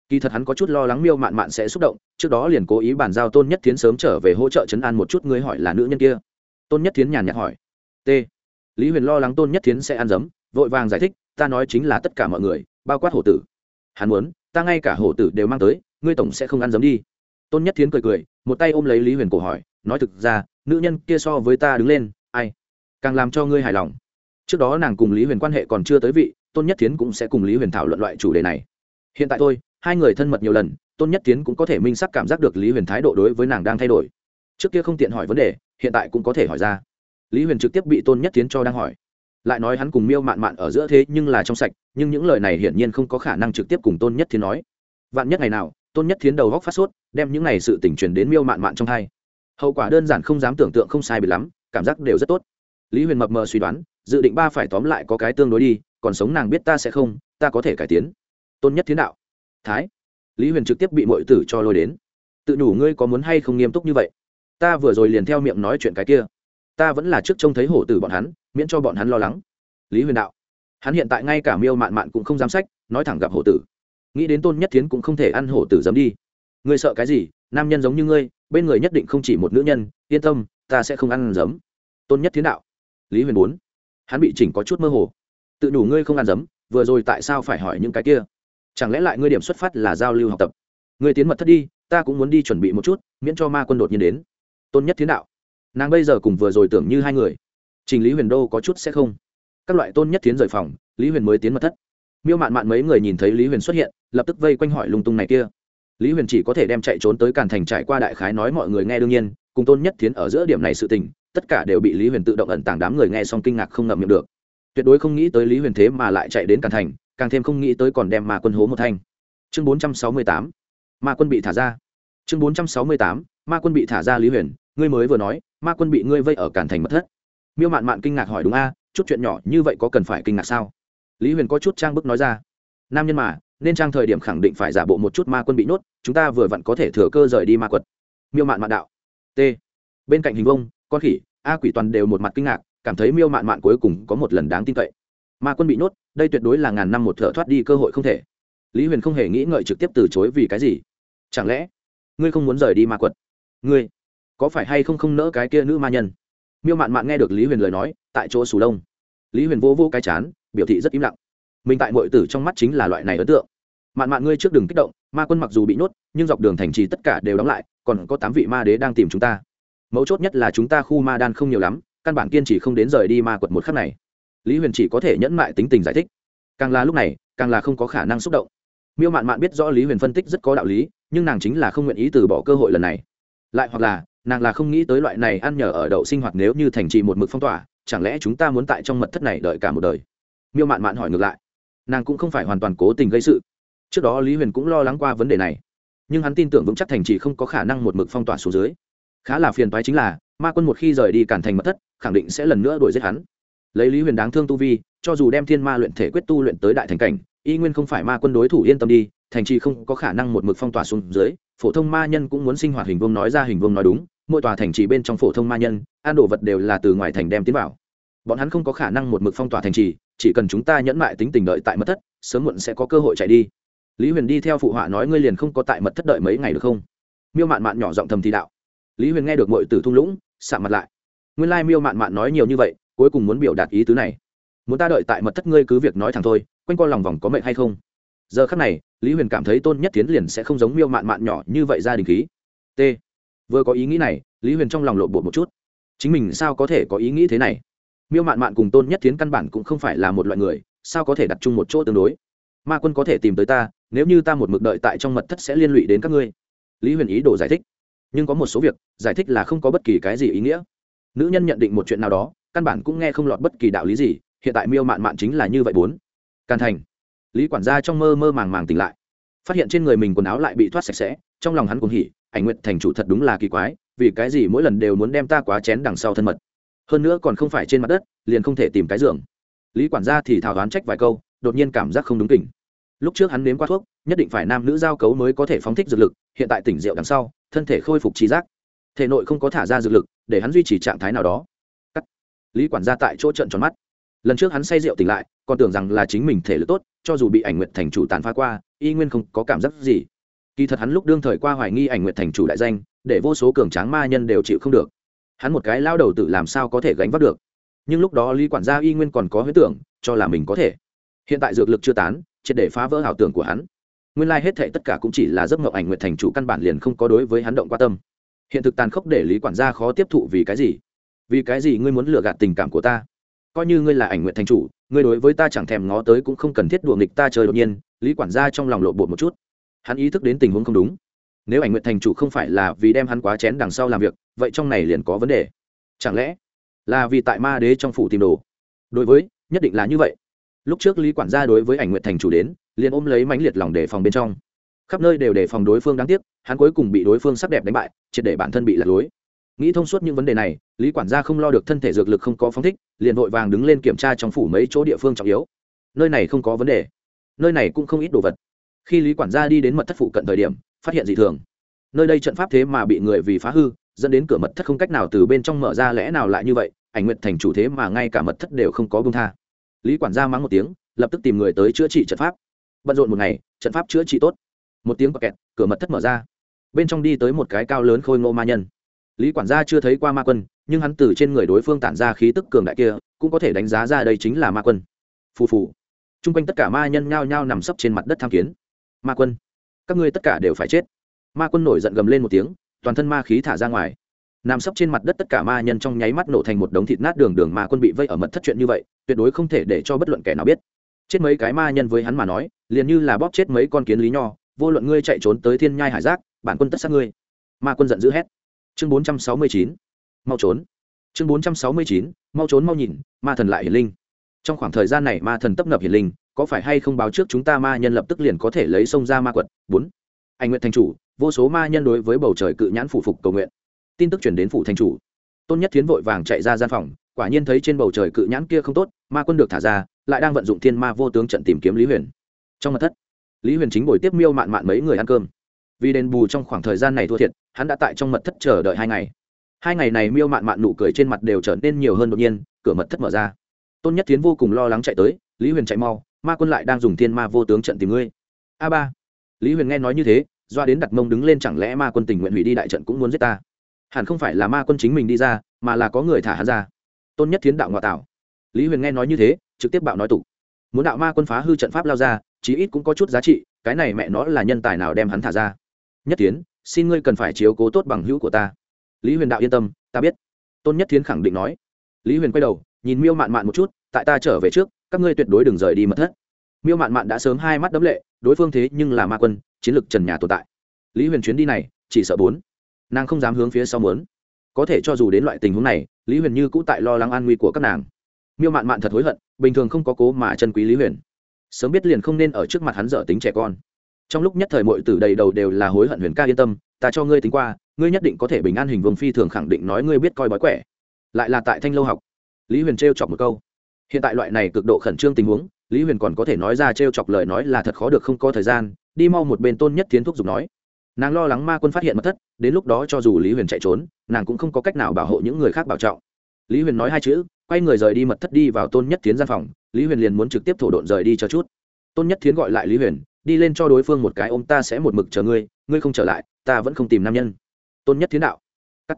Kỳ thật hắn có chút lo lắng miêu mạn mạn sẽ xúc động, trước đó liền cố ý bàn giao tôn nhất tiến sớm trở về hỗ trợ chấn an một chút, ngươi hỏi là nữ nhân kia. Tôn nhất tiến nhàn nhạt hỏi. T. Lý huyền lo lắng tôn nhất tiến sẽ ăn dấm, vội vàng giải thích, ta nói chính là tất cả mọi người bao quát hổ tử. Hắn muốn, ta ngay cả hổ tử đều mang tới, ngươi tổng sẽ không ăn dấm đi. Tôn nhất Thiến cười cười, một tay ôm lấy lý huyền cổ hỏi, nói thực ra, nữ nhân kia so với ta đứng lên, ai? Càng làm cho ngươi hài lòng. Trước đó nàng cùng lý huyền quan hệ còn chưa tới vị, tôn nhất Thiến cũng sẽ cùng lý huyền thảo luận loại chủ đề này. Hiện tại tôi hai người thân mật nhiều lần, tôn nhất tiến cũng có thể minh sắc cảm giác được lý huyền thái độ đối với nàng đang thay đổi. Trước kia không tiện hỏi vấn đề, hiện tại cũng có thể hỏi ra. Lý huyền trực tiếp bị tôn nhất tiến cho đang hỏi lại nói hắn cùng miêu mạn mạn ở giữa thế nhưng là trong sạch, nhưng những lời này hiển nhiên không có khả năng trực tiếp cùng tôn nhất thiến nói. Vạn nhất ngày nào, tôn nhất thiến đầu góc phát sốt, đem những này sự tỉnh truyền đến miêu mạn mạn trong hai. Hậu quả đơn giản không dám tưởng tượng không sai bị lắm, cảm giác đều rất tốt. Lý huyền mập mờ suy đoán, dự định ba phải tóm lại có cái tương đối đi, còn sống nàng biết ta sẽ không, ta có thể cải tiến. Tôn nhất thiến đạo. Thái. Lý huyền trực tiếp bị mọi tử cho lôi đến. Tự đủ ngươi có muốn hay không nghiêm túc như vậy? Ta vừa rồi liền theo miệng nói chuyện cái kia. Ta vẫn là trước trông thấy hổ tử bọn hắn miễn cho bọn hắn lo lắng. Lý huyền đạo, hắn hiện tại ngay cả miêu mạn mạn cũng không dám sách, nói thẳng gặp hổ tử. Nghĩ đến tôn nhất tiến cũng không thể ăn hổ tử dám đi. Ngươi sợ cái gì? Nam nhân giống như ngươi, bên người nhất định không chỉ một nữ nhân, yên tâm, ta sẽ không ăn giấm tôn nhất Thiến đạo, lý huyền bốn, hắn bị chỉnh có chút mơ hồ. Tự đủ ngươi không ăn giấm vừa rồi tại sao phải hỏi những cái kia? Chẳng lẽ lại ngươi điểm xuất phát là giao lưu học tập? Ngươi tiến mật thất đi, ta cũng muốn đi chuẩn bị một chút, miễn cho ma quân đột nhiên đến. Tôn nhất Thiến đạo, nàng bây giờ cùng vừa rồi tưởng như hai người trình lý huyền đô có chút sẽ không. Các loại tôn nhất tiến rời phòng, lý huyền mới tiến mật thất. Miêu mạn mạn mấy người nhìn thấy lý huyền xuất hiện, lập tức vây quanh hỏi lung tung này kia. Lý huyền chỉ có thể đem chạy trốn tới càn thành trải qua đại khái nói mọi người nghe đương nhiên, cùng tôn nhất tiến ở giữa điểm này sự tình, tất cả đều bị lý huyền tự động ẩn tàng đám người nghe xong kinh ngạc không ngậm miệng được. Tuyệt đối không nghĩ tới lý huyền thế mà lại chạy đến càn thành, càng thêm không nghĩ tới còn đem ma quân hố một thanh. Chương bốn trăm sáu mươi tám, ma quân bị thả ra. Chương bốn trăm sáu mươi tám, ma quân bị thả ra lý huyền, ngươi mới vừa nói, ma quân bị ngươi vây ở càn thành mất thất miêu mạn mạn kinh ngạc hỏi đúng a, chút chuyện nhỏ như vậy có cần phải kinh ngạc sao? Lý huyền có chút trang bức nói ra. Nam nhân mà, nên trang thời điểm khẳng định phải giả bộ một chút ma quân bị nhốt, chúng ta vừa vặn có thể thừa cơ rời đi ma quật. Miêu mạn mạn đạo. T. Bên cạnh hình vông, con khỉ, a quỷ toàn đều một mặt kinh ngạc, cảm thấy miêu mạn mạn cuối cùng có một lần đáng tin cậy. Ma quân bị nhốt, đây tuyệt đối là ngàn năm một thợ thoát đi cơ hội không thể. Lý huyền không hề nghĩ ngợi trực tiếp từ chối vì cái gì. Chẳng lẽ, ngươi không muốn rời đi ma quật? Ngươi, có phải hay không không nỡ cái kia nữ ma nhân? Miêu mạn mạn nghe được lý huyền lời nói, tại chỗ sù đông. lý huyền vô vô cái chán, biểu thị rất im lặng. Mình tại mọi tử trong mắt chính là loại này ấn tượng. Mạn mạn ngươi trước đừng kích động, ma quân mặc dù bị nhốt, nhưng dọc đường thành trì tất cả đều đóng lại, còn có tám vị ma đế đang tìm chúng ta. Mấu chốt nhất là chúng ta khu ma đan không nhiều lắm, căn bản kiên trì không đến rời đi ma quật một khắc này. Lý huyền chỉ có thể nhẫn mại tính tình giải thích. Càng là lúc này, càng là không có khả năng xúc động. Miêu mạn mạn biết rõ lý huyền phân tích rất có đạo lý, nhưng nàng chính là không nguyện ý từ bỏ cơ hội lần này. Lại hoặc là nàng là không nghĩ tới loại này ăn nhờ ở đậu sinh hoạt nếu như thành trì một mực phong tỏa, chẳng lẽ chúng ta muốn tại trong mật thất này đợi cả một đời? Miêu mạn mạn hỏi ngược lại. Nàng cũng không phải hoàn toàn cố tình gây sự. Trước đó lý huyền cũng lo lắng qua vấn đề này, nhưng hắn tin tưởng vững chắc thành trì không có khả năng một mực phong tỏa xuống dưới. Khá là phiền toái chính là, ma quân một khi rời đi cản thành mật thất, khẳng định sẽ lần nữa đuổi giết hắn. Lấy lý huyền đáng thương tu vi, cho dù đem thiên ma luyện thể quyết tu luyện tới đại thành cảnh, y nguyên không phải ma quân đối thủ yên tâm đi, thành trì không có khả năng một mực phong tỏa xuống dưới, phổ thông ma nhân cũng muốn sinh hoạt hình vương nói ra hình vương nói đúng mỗi tòa thành trì bên trong phổ thông ma nhân, ăn đồ vật đều là từ ngoài thành đem tiến vào. Bọn hắn không có khả năng một mực phong tỏa thành trì, chỉ cần chúng ta nhẫn mại tính tình đợi tại mật thất, sớm muộn sẽ có cơ hội chạy đi. Lý huyền đi theo phụ họa nói ngươi liền không có tại mật thất đợi mấy ngày được không? Miêu mạn mạn nhỏ giọng thầm thì đạo. Lý huyền nghe được mọi từ thung lũng sạ mặt lại. Nguyên lai miêu mạn mạn nói nhiều như vậy, cuối cùng muốn biểu đạt ý tứ này. Muốn ta đợi tại mật thất ngươi cứ việc nói thẳng thôi, quanh co lòng vòng có mệnh hay không? Giờ khắc này, lý huyền cảm thấy tôn nhất tiến liền sẽ không giống miêu mạn mạn nhỏ như vậy ra đình khí. T vừa có ý nghĩ này, lý huyền trong lòng lộn bột một chút. Chính mình sao có thể có ý nghĩ thế này? Miêu mạn mạn cùng tôn nhất tiến căn bản cũng không phải là một loại người, sao có thể đặt chung một chỗ tương đối? Ma quân có thể tìm tới ta, nếu như ta một mực đợi tại trong mật thất sẽ liên lụy đến các ngươi. Lý huyền ý đồ giải thích. Nhưng có một số việc, giải thích là không có bất kỳ cái gì ý nghĩa. Nữ nhân nhận định một chuyện nào đó, căn bản cũng nghe không lọt bất kỳ đạo lý gì, hiện tại miêu mạn mạn chính là như vậy bốn. Càn thành. Lý quản gia trong mơ mơ màng màng tỉnh lại phát hiện trên người mình quần áo lại bị thoát sạch sẽ, trong lòng hắn cũng hỉ, ảnh nguyện thành chủ thật đúng là kỳ quái, vì cái gì mỗi lần đều muốn đem ta quá chén đằng sau thân mật. Hơn nữa còn không phải trên mặt đất, liền không thể tìm cái giường. Lý quản gia thì thào đoán trách vài câu, đột nhiên cảm giác không đúng tỉnh lúc trước hắn nếm qua thuốc, nhất định phải nam nữ giao cấu mới có thể phóng thích dược lực, hiện tại tỉnh rượu đằng sau, thân thể khôi phục trí giác. Thể nội không có thả ra dược lực, để hắn duy trì trạng thái nào đó. Cắt. lý quản gia tại chỗ trận tròn mắt. Lần trước hắn say rượu tỉnh lại, còn tưởng rằng là chính mình thể lực tốt, cho dù bị ảnh nguyện thành chủ tàn phá qua y nguyên không có cảm giác gì. Kỳ thật hắn lúc đương thời qua hoài nghi ảnh nguyện thành chủ đại danh, để vô số cường tráng ma nhân đều chịu không được. Hắn một cái lao đầu tự làm sao có thể gánh vác được? Nhưng lúc đó lý quản gia y nguyên còn có huyết tưởng, cho là mình có thể. Hiện tại dược lực chưa tán, triệt để phá vỡ ảo tưởng của hắn. Nguyên lai、like、hết thệ tất cả cũng chỉ là giấc mộng ảnh nguyện thành chủ căn bản liền không có đối với hắn động qua tâm. Hiện thực tàn khốc để lý quản gia khó tiếp thụ vì cái gì? Vì cái gì ngươi muốn lừa gạt tình cảm của ta? Coi như ngươi là ảnh nguyện thành chủ, ngươi đối với ta chẳng thèm ngó tới cũng không cần thiết đùa nghịch ta chơi đột nhiên, lý quản gia trong lòng lộ bột một chút. Hắn ý thức đến tình huống không đúng. Nếu ảnh nguyện thành chủ không phải là vì đem hắn quá chén đằng sau làm việc, vậy trong này liền có vấn đề. Chẳng lẽ là vì tại ma đế trong phủ tìm đồ? Đối với, nhất định là như vậy. Lúc trước lý quản gia đối với ảnh nguyện thành chủ đến, liền ôm lấy mãnh liệt lòng đề phòng bên trong. Khắp nơi đều đề phòng đối phương đáng tiếc, hắn cuối cùng bị đối phương sắc đẹp đánh bại, triệt để bản thân bị lật lối nghĩ thông suốt những vấn đề này, lý quản gia không lo được thân thể dược lực không có phóng thích, liền vội vàng đứng lên kiểm tra trong phủ mấy chỗ địa phương trọng yếu. Nơi này không có vấn đề. Nơi này cũng không ít đồ vật. Khi lý quản gia đi đến mật thất phụ cận thời điểm, phát hiện dị thường. Nơi đây trận pháp thế mà bị người vì phá hư, dẫn đến cửa mật thất không cách nào từ bên trong mở ra lẽ nào lại như vậy, ảnh nguyện thành chủ thế mà ngay cả mật thất đều không có bông tha. Lý quản gia mắng một tiếng, lập tức tìm người tới chữa trị trận pháp. Bận rộn một ngày, trận pháp chữa trị tốt. Một tiếng kẹt, cửa mật thất mở ra. Bên trong đi tới một cái cao lớn khôi ngô ma nhân lý quản gia chưa thấy qua ma quân, nhưng hắn từ trên người đối phương tản ra khí tức cường đại kia, cũng có thể đánh giá ra đây chính là ma quân. Phù phù. T r u n g quanh tất cả ma nhân nhao nhao nằm sấp trên mặt đất tham kiến. Ma quân. Các ngươi tất cả đều phải chết. Ma quân nổi giận gầm lên một tiếng, toàn thân ma khí thả ra ngoài. Nằm sấp trên mặt đất tất cả ma nhân trong nháy mắt nổ thành một đống thịt nát đường đường ma quân bị vây ở mật thất chuyện như vậy, tuyệt đối không thể để cho bất luận kẻ nào biết. Chết mấy cái ma nhân với hắn mà nói, liền như là bóp chết mấy con kiến lý nho, vô luận ngươi chạy trốn tới thiên nhai hải giác, bản quân tất sát ngươi. Ma quân giận dữ hét chương bốn trăm sáu mươi chín, mau trốn. Chương bốn trăm sáu mươi chín, mau trốn mau nhìn, ma thần lại hiển linh. Trong khoảng thời gian này ma thần tấp nập hiển linh, có phải hay không báo trước chúng ta ma nhân lập tức liền có thể lấy sông ra ma quật? Bốn. Anh nguyện thành chủ, vô số ma nhân đối với bầu trời cự nhãn phủ phục cầu nguyện. Tin tức chuyển đến phủ thành chủ. Tôn nhất thiến vội vàng chạy ra gian phòng, quả nhiên thấy trên bầu trời cự nhãn kia không tốt, ma quân được thả ra, lại đang vận dụng thiên ma vô tướng trận tìm kiếm lý huyền. Trong mặt thất, lý huyền chính ngồi tiếp miêu mạn mạn mấy người ăn cơm vì đền bù trong khoảng thời gian này thua thiệt, hắn đã tại trong mật thất chờ đợi hai ngày. Hai ngày này miêu mạn mạn nụ cười trên mặt đều trở nên nhiều hơn đột nhiên, cửa mật thất mở ra. Tôn nhất tiến vô cùng lo lắng chạy tới, lý huyền chạy mau, ma quân lại đang dùng thiên ma vô tướng trận tìm ngươi. A ba. Lý huyền nghe nói như thế, doa đến đặt mông đứng lên chẳng lẽ ma quân tình nguyện hủy đi đại trận cũng muốn giết ta? Hẳn không phải là ma quân chính mình đi ra, mà là có người thả hắn ra. Tôn nhất tiến đạo ngoại tảo. Lý huyền nghe nói như thế, trực tiếp bạo nói tục. Muốn đạo ma quân phá hư trận pháp lao ra, chí ít cũng có chút giá trị, cái này mẹ nó là nhân tài nào đem hắn thả ra? Nhất tiến xin ngươi cần phải chiếu cố tốt bằng hữu của ta. Lý huyền đạo yên tâm, ta biết. Tôn nhất tiến khẳng định nói. Lý huyền quay đầu, nhìn miêu mạn mạn một chút, tại ta trở về trước, các ngươi tuyệt đối đừng rời đi mật thất. Miêu mạn mạn đã sớm hai mắt đấm lệ, đối phương thế nhưng là ma quân, chiến lược trần nhà tồn tại. Lý huyền chuyến đi này, chỉ sợ bốn. Nàng không dám hướng phía sau muốn. Có thể cho dù đến loại tình huống này, lý huyền như cũ tại lo lắng an nguy của các nàng. Miêu mạn mạn thật hối hận, bình thường không có cố mà chân quý lý huyền. Sớm biết liền không nên ở trước mặt hắn dở tính trẻ con trong lúc nhất thời mọi tử đầy đầu đều là hối hận huyền ca yên tâm, ta cho ngươi tính qua, ngươi nhất định có thể bình an hình vương phi thường khẳng định nói ngươi biết coi bói quẻ. Lại là tại thanh lâu học, lý huyền trêu chọc một câu. Hiện tại loại này cực độ khẩn trương tình huống, lý huyền còn có thể nói ra trêu chọc lời nói là thật khó được không có thời gian, đi mau một bên tôn nhất tiến thúc giục nói. Nàng lo lắng ma quân phát hiện mất thất, đến lúc đó cho dù lý huyền chạy trốn, nàng cũng không có cách nào bảo hộ những người khác bảo trọng. Lý huyền nói hai chữ, quay người rời đi mật thất đi vào tôn nhất tiến gian phòng, lý huyền liền muốn trực tiếp thổ độn rời đi cho chút. Tôn nhất tiến gọi lại lý huyền đi lên cho đối phương một cái ôm ta sẽ một mực chờ ngươi ngươi không trở lại, ta vẫn không tìm nam nhân. Tôn nhất thiến đạo. Cắt.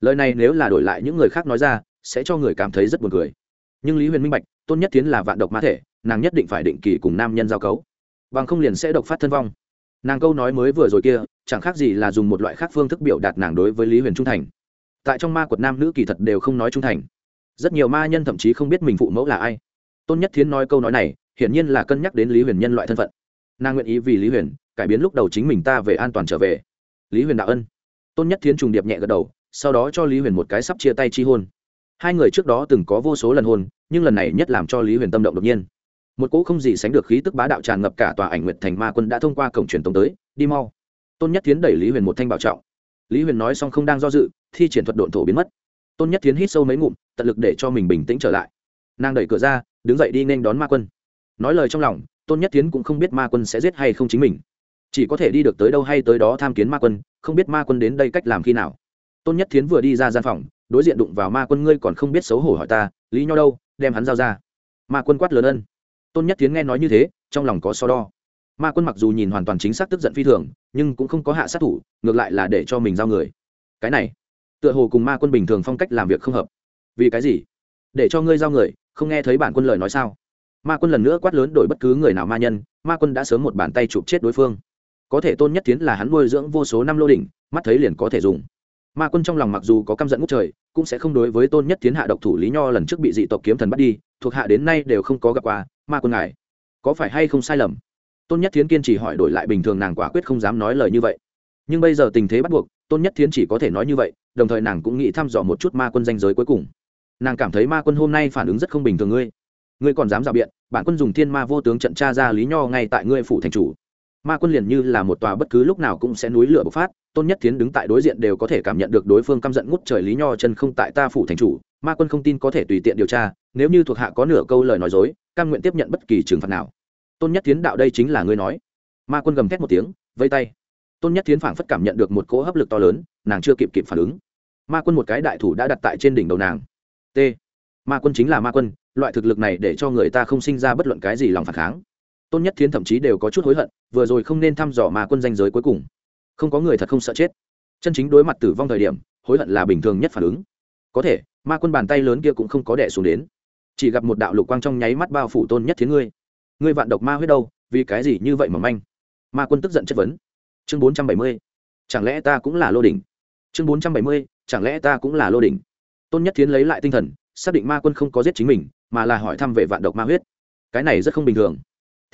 lời này nếu là đổi lại những người khác nói ra, sẽ cho người cảm thấy rất buồn cười. Nhưng lý huyền minh bạch, tôn nhất thiến là vạn độc ma thể, nàng nhất định phải định kỳ cùng nam nhân giao cấu. Bằng không liền sẽ độc phát thân vong. Nàng câu nói mới vừa rồi kia, chẳng khác gì là dùng một loại khác phương thức biểu đạt nàng đối với lý huyền trung thành. Tại trong ma quật nam nữ kỳ thật đều không nói trung thành. Rất nhiều ma nhân thậm chí không biết mình phụ mẫu là ai. Tôn nhất thiến nói câu nói này, hiển nhiên là cân nhắc đến lý huyền nhân loại thân phận nàng nguyện ý vì lý huyền cải biến lúc đầu chính mình ta về an toàn trở về. Lý huyền đạo ân. Tôn nhất thiến trùng điệp nhẹ gật đầu, sau đó cho lý huyền một cái sắp chia tay chi hôn. Hai người trước đó từng có vô số lần hôn, nhưng lần này nhất làm cho lý huyền tâm động đột nhiên. Một cỗ không gì sánh được khí tức bá đạo tràn ngập cả tòa ảnh nguyệt thành ma quân đã thông qua cổng truyền tống tới, đi mau. Tôn nhất Thiến đẩy lý huyền một thanh bảo trọng. Lý huyền nói xong không đang do dự, thi triển thuật độn thổ biến mất. Tôn nhất Thiến hít sâu mấy ngụm, tận lực để cho mình bình tĩnh trở lại. Nàng đẩy cửa ra, đứng dậy đi nên đón ma quân. Nói lời trong lòng tôn nhất tiến cũng không biết ma quân sẽ giết hay không chính mình. Chỉ có thể đi được tới đâu hay tới đó tham kiến ma quân, không biết ma quân đến đây cách làm khi nào. Tôn nhất tiến vừa đi ra gian phòng, đối diện đụng vào ma quân, ngươi còn không biết xấu hổ hỏi ta, lý nho đâu, đem hắn giao ra. Ma quân quát lớn ân. Tôn nhất tiến nghe nói như thế, trong lòng có so đo. Ma quân mặc dù nhìn hoàn toàn chính xác tức giận phi thường, nhưng cũng không có hạ sát thủ, ngược lại là để cho mình giao người. Cái này, tựa hồ cùng ma quân bình thường phong cách làm việc không hợp. Vì cái gì? Để cho ngươi giao người, không nghe thấy bản quân lời nói sao? Ma quân lần nữa quát lớn đổi bất cứ người nào ma nhân, ma quân đã sớm một bàn tay chụp chết đối phương. Có thể tôn nhất tiến là hắn nuôi dưỡng vô số năm lô đỉnh, mắt thấy liền có thể dùng. Ma quân trong lòng mặc dù có căm giận ngút trời, cũng sẽ không đối với tôn nhất tiến hạ độc thủ lý nho lần trước bị dị tộc kiếm thần bắt đi, thuộc hạ đến nay đều không có gặp qua, ma quân ngài, có phải hay không sai lầm? Tôn nhất tiến kiên trì hỏi đổi lại bình thường nàng quả quyết không dám nói lời như vậy. Nhưng bây giờ tình thế bắt buộc, tôn nhất tiến chỉ có thể nói như vậy, đồng thời nàng cũng nghĩ thăm dò một chút ma quân danh giới cuối cùng. Nàng cảm thấy ma quân hôm nay phản ứng rất không bình thường ngươi ngươi còn dám rào biện, bản quân dùng thiên ma vô tướng trận tra ra lý nho ngay tại ngươi phủ thành chủ. Ma quân liền như là một tòa bất cứ lúc nào cũng sẽ núi lửa bộc phát, tôn nhất Thiến đứng tại đối diện đều có thể cảm nhận được đối phương căm giận ngút trời lý nho chân không tại ta phủ thành chủ, ma quân không tin có thể tùy tiện điều tra, nếu như thuộc hạ có nửa câu lời nói dối căn nguyện tiếp nhận bất kỳ trừng phạt nào. Tôn nhất Thiến đạo đây chính là ngươi nói. Ma quân gầm thét một tiếng, vây tay. Tôn nhất Thiến phảng phất cảm nhận được một cỗ hấp lực to lớn, nàng chưa kịp kịp phản ứng. Ma quân một cái đại thủ đã đặt tại trên đỉnh đầu nàng. T. Ma quân chính là ma quân loại thực lực này để cho người ta không sinh ra bất luận cái gì lòng phản kháng. Tôn nhất thiến thậm chí đều có chút hối hận, vừa rồi không nên thăm dò mà quân danh giới cuối cùng. Không có người thật không sợ chết. Chân chính đối mặt tử vong thời điểm, hối hận là bình thường nhất phản ứng. Có thể, ma quân bàn tay lớn kia cũng không có đẻ xuống đến. Chỉ gặp một đạo lục quang trong nháy mắt bao phủ tôn nhất thiến ngươi. Ngươi vạn độc ma huyết đâu, vì cái gì như vậy mà manh? Ma quân tức giận chất vấn. Chương bốn trăm bảy mươi, chẳng lẽ ta cũng là lô đỉnh? Chương bốn trăm bảy mươi, chẳng lẽ ta cũng là lô đỉnh? Tôn nhất thiến lấy lại tinh thần xác định ma quân không có giết chính mình, mà là hỏi thăm về vạn độc ma huyết. Cái này rất không bình thường.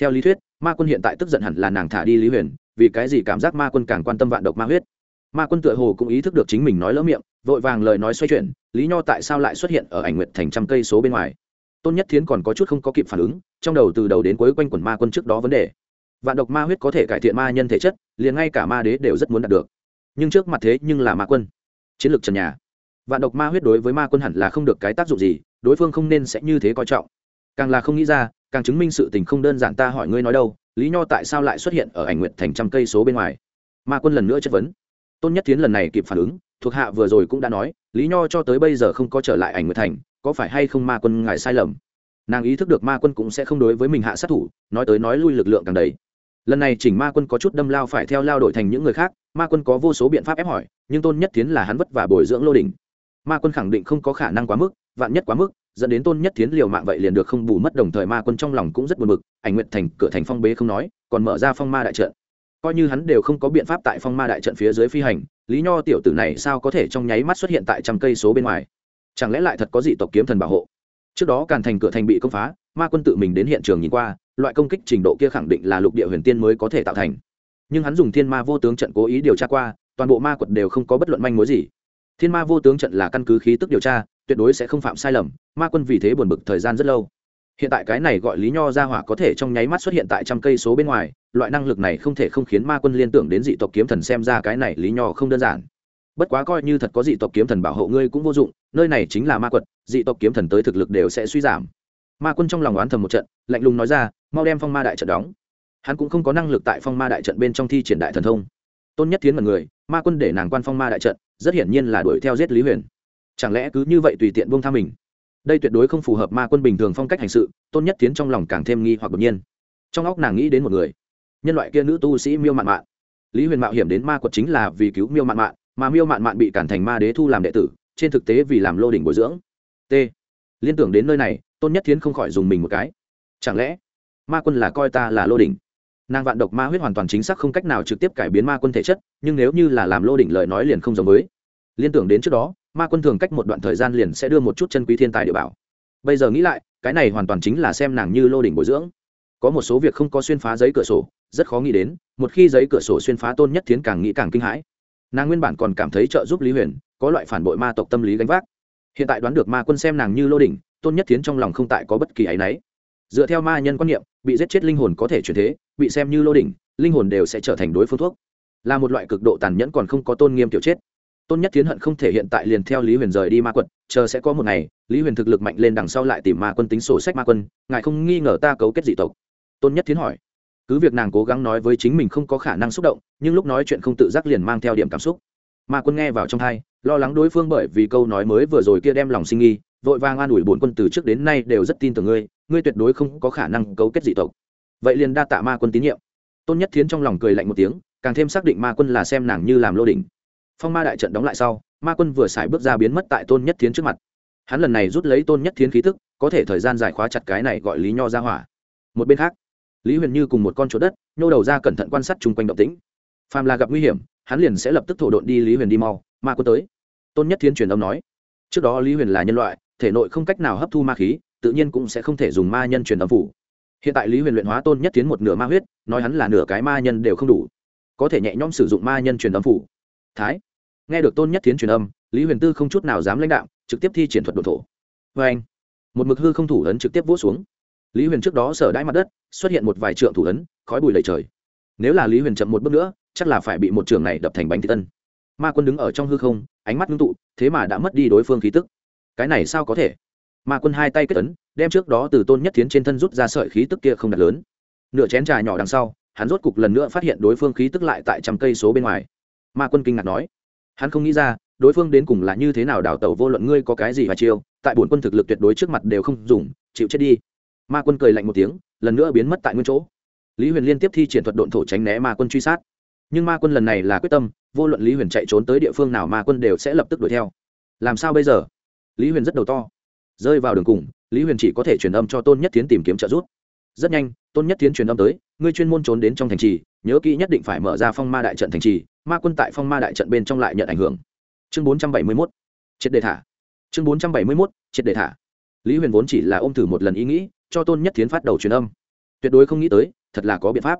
Theo lý thuyết, ma quân hiện tại tức giận hẳn là nàng thả đi lý huyền, vì cái gì cảm giác ma quân càng quan tâm vạn độc ma huyết? Ma quân tựa hồ cũng ý thức được chính mình nói lỡ miệng, vội vàng lời nói xoay chuyển, lý nho tại sao lại xuất hiện ở ảnh nguyệt thành trăm cây số bên ngoài? Tôn nhất thiến còn có chút không có kịp phản ứng, trong đầu từ đầu đến cuối quanh quẩn ma quân trước đó vấn đề. Vạn độc ma huyết có thể cải thiện ma nhân thể chất, liền ngay cả ma đế đều rất muốn đạt được. Nhưng trước mặt thế nhưng là ma quân. Chiến lược trần nhà vạn độc ma huyết đối với ma quân hẳn là không được cái tác dụng gì, đối phương không nên sẽ như thế coi trọng. Càng là không nghĩ ra, càng chứng minh sự tình không đơn giản ta hỏi ngươi nói đâu, lý nho tại sao lại xuất hiện ở ảnh nguyện thành trăm cây số bên ngoài? Ma quân lần nữa chất vấn. Tôn nhất tiến lần này kịp phản ứng, thuộc hạ vừa rồi cũng đã nói, lý nho cho tới bây giờ không có trở lại ảnh nguyện thành, có phải hay không ma quân ngài sai lầm? Nàng ý thức được ma quân cũng sẽ không đối với mình hạ sát thủ, nói tới nói lui lực lượng càng đầy. Lần này chỉnh ma quân có chút đâm lao phải theo lao đổi thành những người khác, ma quân có vô số biện pháp ép hỏi, nhưng tôn nhất tiến là hắn vất vả bồi dưỡng lô đình ma quân khẳng định không có khả năng quá mức, vạn nhất quá mức, dẫn đến tôn nhất thiến liều mạng vậy liền được không bù mất đồng thời ma quân trong lòng cũng rất buồn bực, ảnh nguyện thành, cửa thành phong bế không nói, còn mở ra phong ma đại trận. Coi như hắn đều không có biện pháp tại phong ma đại trận phía dưới phi hành, lý nho tiểu tử này sao có thể trong nháy mắt xuất hiện tại trăm cây số bên ngoài? Chẳng lẽ lại thật có dị tộc kiếm thần bảo hộ? Trước đó càn thành cửa thành bị công phá, ma quân tự mình đến hiện trường nhìn qua, loại công kích trình độ kia khẳng định là lục địa huyền tiên mới có thể tạo thành. Nhưng hắn dùng thiên ma vô tướng trận cố ý điều tra qua, toàn bộ ma quật đều không có bất luận manh mối gì thiên ma vô tướng trận là căn cứ khí tức điều tra, tuyệt đối sẽ không phạm sai lầm, ma quân vì thế buồn bực thời gian rất lâu. Hiện tại cái này gọi lý nho ra hỏa có thể trong nháy mắt xuất hiện tại trăm cây số bên ngoài, loại năng lực này không thể không khiến ma quân liên tưởng đến dị tộc kiếm thần xem ra cái này lý nho không đơn giản. Bất quá coi như thật có dị tộc kiếm thần bảo hộ ngươi cũng vô dụng, nơi này chính là ma quật, dị tộc kiếm thần tới thực lực đều sẽ suy giảm. Ma quân trong lòng oán thầm một trận, lạnh lùng nói ra, mau đem phong ma đại trận đóng. Hắn cũng không có năng lực tại phong ma đại trận bên trong thi triển đại thần thông tôn nhất Thiến mật người, ma quân để nàng quan phong ma đại trận, rất hiển nhiên là đuổi theo giết lý huyền. Chẳng lẽ cứ như vậy tùy tiện buông tha mình? Đây tuyệt đối không phù hợp ma quân bình thường phong cách hành sự, tôn nhất tiến trong lòng càng thêm nghi hoặc đột nhiên. Trong óc nàng nghĩ đến một người, nhân loại kia nữ tu sĩ miêu mạn mạn. Lý huyền mạo hiểm đến ma quật chính là vì cứu miêu mạn mạn, mà miêu mạn mạn bị cản thành ma đế thu làm đệ tử, trên thực tế vì làm lô đỉnh bồi dưỡng. T. Liên tưởng đến nơi này, tôn nhất tiến không khỏi dùng mình một cái. Chẳng lẽ ma quân là coi ta là lô đỉnh? Nàng vạn độc ma huyết hoàn toàn chính xác không cách nào trực tiếp cải biến ma quân thể chất, nhưng nếu như là làm lô đỉnh lời nói liền không giống mới. liên tưởng đến trước đó, ma quân thường cách một đoạn thời gian liền sẽ đưa một chút chân quý thiên tài địa bảo. Bây giờ nghĩ lại, cái này hoàn toàn chính là xem nàng như lô đỉnh bồi dưỡng. Có một số việc không có xuyên phá giấy cửa sổ, rất khó nghĩ đến, một khi giấy cửa sổ xuyên phá tôn nhất thiến càng nghĩ càng kinh hãi. Nàng nguyên bản còn cảm thấy trợ giúp lý huyền, có loại phản bội ma tộc tâm lý gánh vác. Hiện tại đoán được ma quân xem nàng như lô đỉnh, tôn nhất thiến trong lòng không tại có bất kỳ áy náy. Dựa theo ma nhân quan niệm, bị giết chết linh hồn có thể chuyển thế bị xem như lô đỉnh, linh hồn đều sẽ trở thành đối phương thuốc. Là một loại cực độ tàn nhẫn còn không có tôn nghiêm tiểu chết. Tôn nhất tiến hận không thể hiện tại liền theo lý huyền rời đi ma quật, chờ sẽ có một ngày, lý huyền thực lực mạnh lên đằng sau lại tìm ma quân tính sổ sách ma quân, ngài không nghi ngờ ta cấu kết dị tộc. Tôn nhất tiến hỏi. Cứ việc nàng cố gắng nói với chính mình không có khả năng xúc động, nhưng lúc nói chuyện không tự giác liền mang theo điểm cảm xúc. Ma quân nghe vào trong thai, lo lắng đối phương bởi vì câu nói mới vừa rồi kia đem lòng sinh nghi, vội vàng an ủi bổn quân từ trước đến nay đều rất tin tưởng ngươi ngươi tuyệt đối không có khả năng cấu kết dị tộc vậy liền đa tạ ma quân tín nhiệm. Tôn nhất thiến trong lòng cười lạnh một tiếng, càng thêm xác định ma quân là xem nàng như làm lô đỉnh. Phong ma đại trận đóng lại sau, ma quân vừa xài bước ra biến mất tại tôn nhất thiến trước mặt. Hắn lần này rút lấy tôn nhất thiến khí thức có thể thời gian giải khóa chặt cái này gọi lý nho ra hỏa. Một bên khác, lý huyền như cùng một con chỗ đất, nhô đầu ra cẩn thận quan sát chung quanh động tĩnh. Phàm là gặp nguy hiểm, hắn liền sẽ lập tức thổ độn đi lý huyền đi mau, ma quân tới. Tôn nhất thiến truyền âm nói, trước đó lý huyền là nhân loại, thể nội không cách nào hấp thu ma khí, tự nhiên cũng sẽ không thể dùng ma nhân truyền âm phủ hiện tại lý huyền luyện hóa tôn nhất tiến một nửa ma huyết, nói hắn là nửa cái ma nhân đều không đủ. Có thể nhẹ nhõm sử dụng ma nhân truyền âm phủ. Thái. Nghe được tôn nhất tiến truyền âm, lý huyền tư không chút nào dám lãnh đạo trực tiếp thi triển thuật đồn thổ. Vê anh một mực hư không thủ ấn trực tiếp vỗ xuống. Lý huyền trước đó sở đãi mặt đất, xuất hiện một vài trượng thủ ấn, khói bùi lầy trời. Nếu là lý huyền chậm một bước nữa, chắc là phải bị một trường này đập thành bánh thị tân ma quân đứng ở trong hư không, ánh mắt ngưng tụ, thế mà đã mất đi đối phương khí tức. Cái này sao có thể? Ma quân hai tay kết ấn, đem trước đó từ tôn nhất thiến trên thân rút ra sợi khí tức kia không đặt lớn. Nửa chén trà nhỏ đằng sau, hắn rốt cục lần nữa phát hiện đối phương khí tức lại tại trăm cây số bên ngoài. Ma quân kinh ngạc nói, hắn không nghĩ ra, đối phương đến cùng là như thế nào đào tẩu vô luận ngươi có cái gì và chiêu, tại bổn quân thực lực tuyệt đối trước mặt đều không dùng, chịu chết đi. Ma quân cười lạnh một tiếng, lần nữa biến mất tại nguyên chỗ. Lý huyền liên tiếp thi triển thuật độn thổ tránh né ma quân truy sát. Nhưng ma quân lần này là quyết tâm, vô luận lý huyền chạy trốn tới địa phương nào ma quân đều sẽ lập tức đuổi theo. Làm sao bây giờ? Lý huyền rất đầu to rơi vào đường cùng, lý huyền chỉ có thể truyền âm cho tôn nhất tiến tìm kiếm trợ giúp. Rất nhanh, tôn nhất tiến truyền âm tới, ngươi chuyên môn trốn đến trong thành trì, nhớ kỹ nhất định phải mở ra phong ma đại trận thành trì, ma quân tại phong ma đại trận bên trong lại nhận ảnh hưởng. Chương bốn trăm bảy mươi mốt, triệt đề thả. Chương bốn trăm bảy mươi mốt, triệt đề thả. Lý huyền vốn chỉ là ôm thử một lần ý nghĩ, cho tôn nhất tiến phát đầu truyền âm. Tuyệt đối không nghĩ tới, thật là có biện pháp.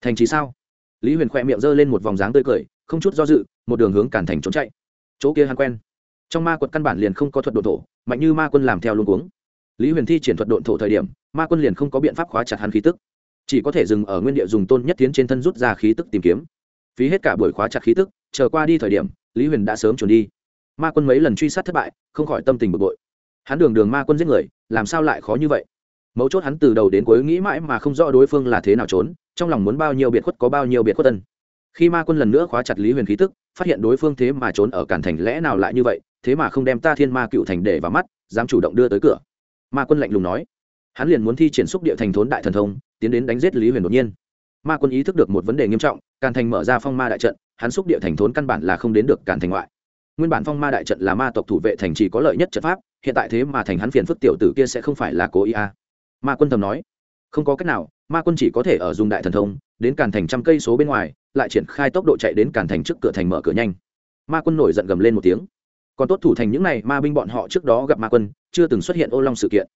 Thành trì sao? Lý huyền khỏe miệng g lên một vòng dáng tươi cười, không chút do dự, một đường hướng cản thành trốn chạy. Chỗ kia hắn quen. Trong ma quật căn bản liền không có thuật độn thổ mạnh như ma quân làm theo luôn cuống. Lý huyền thi triển thuật độn thổ thời điểm, ma quân liền không có biện pháp khóa chặt hắn khí tức. Chỉ có thể dừng ở nguyên địa dùng tôn nhất tiến trên thân rút ra khí tức tìm kiếm. Phí hết cả buổi khóa chặt khí tức, chờ qua đi thời điểm, lý huyền đã sớm trốn đi. Ma quân mấy lần truy sát thất bại, không khỏi tâm tình bực bội. Hắn đường đường ma quân giết người, làm sao lại khó như vậy? Mấu chốt hắn từ đầu đến cuối nghĩ mãi mà không rõ đối phương là thế nào trốn, trong lòng muốn bao nhiêu biệt khuất có bao nhiêu biệt khuất tân khi ma quân lần nữa khóa chặt lý huyền khí tức, phát hiện đối phương thế mà trốn ở cản thành lẽ nào lại như vậy thế mà không đem ta thiên ma cựu thành để vào mắt, dám chủ động đưa tới cửa. Ma quân lạnh lùng nói. Hắn liền muốn thi triển xúc địa thành thốn đại thần thông, tiến đến đánh giết lý huyền đột nhiên. Ma quân ý thức được một vấn đề nghiêm trọng, càn thành mở ra phong ma đại trận, hắn xúc địa thành thốn căn bản là không đến được càn thành ngoại. Nguyên bản phong ma đại trận là ma tộc thủ vệ thành chỉ có lợi nhất trận pháp, hiện tại thế mà thành hắn phiền phức tiểu tử kia sẽ không phải là cố ý à. ma quân thầm nói. Không có cách nào, ma quân chỉ có thể ở dùng đại thần thông, đến càn thành trăm cây số bên ngoài, lại triển khai tốc độ chạy đến càn thành trước cửa thành mở cửa nhanh. Ma quân nổi giận gầm lên một tiếng còn tốt thủ thành những này ma binh bọn họ trước đó gặp ma quân, chưa từng xuất hiện ô long sự kiện.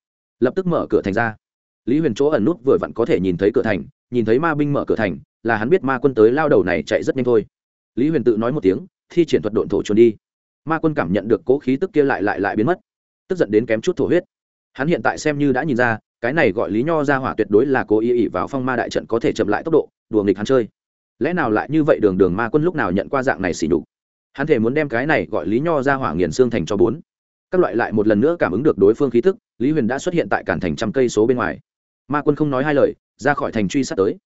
Lập tức mở cửa thành ra. Lý huyền chỗ ẩn nút vừa vặn có thể nhìn thấy cửa thành, nhìn thấy ma binh mở cửa thành, là hắn biết ma quân tới lao đầu này chạy rất nhanh thôi. Lý huyền tự nói một tiếng, thi triển thuật độn thổ trốn đi. Ma quân cảm nhận được cố khí tức kia lại lại lại biến mất, tức giận đến kém chút thổ huyết. Hắn hiện tại xem như đã nhìn ra, cái này gọi lý nho ra hỏa tuyệt đối là cố ý ỉ vào phong ma đại trận có thể chậm lại tốc độ, đùa nghịch hắn chơi. Lẽ nào lại như vậy đường đường ma quân lúc nào nhận qua dạng này xỉ đục hắn thể muốn đem cái này gọi lý nho ra hỏa nghiền xương thành cho bốn. Các loại lại một lần nữa cảm ứng được đối phương khí thức lý huyền đã xuất hiện tại cản thành trăm cây số bên ngoài. Ma quân không nói hai lời, ra khỏi thành truy sát tới.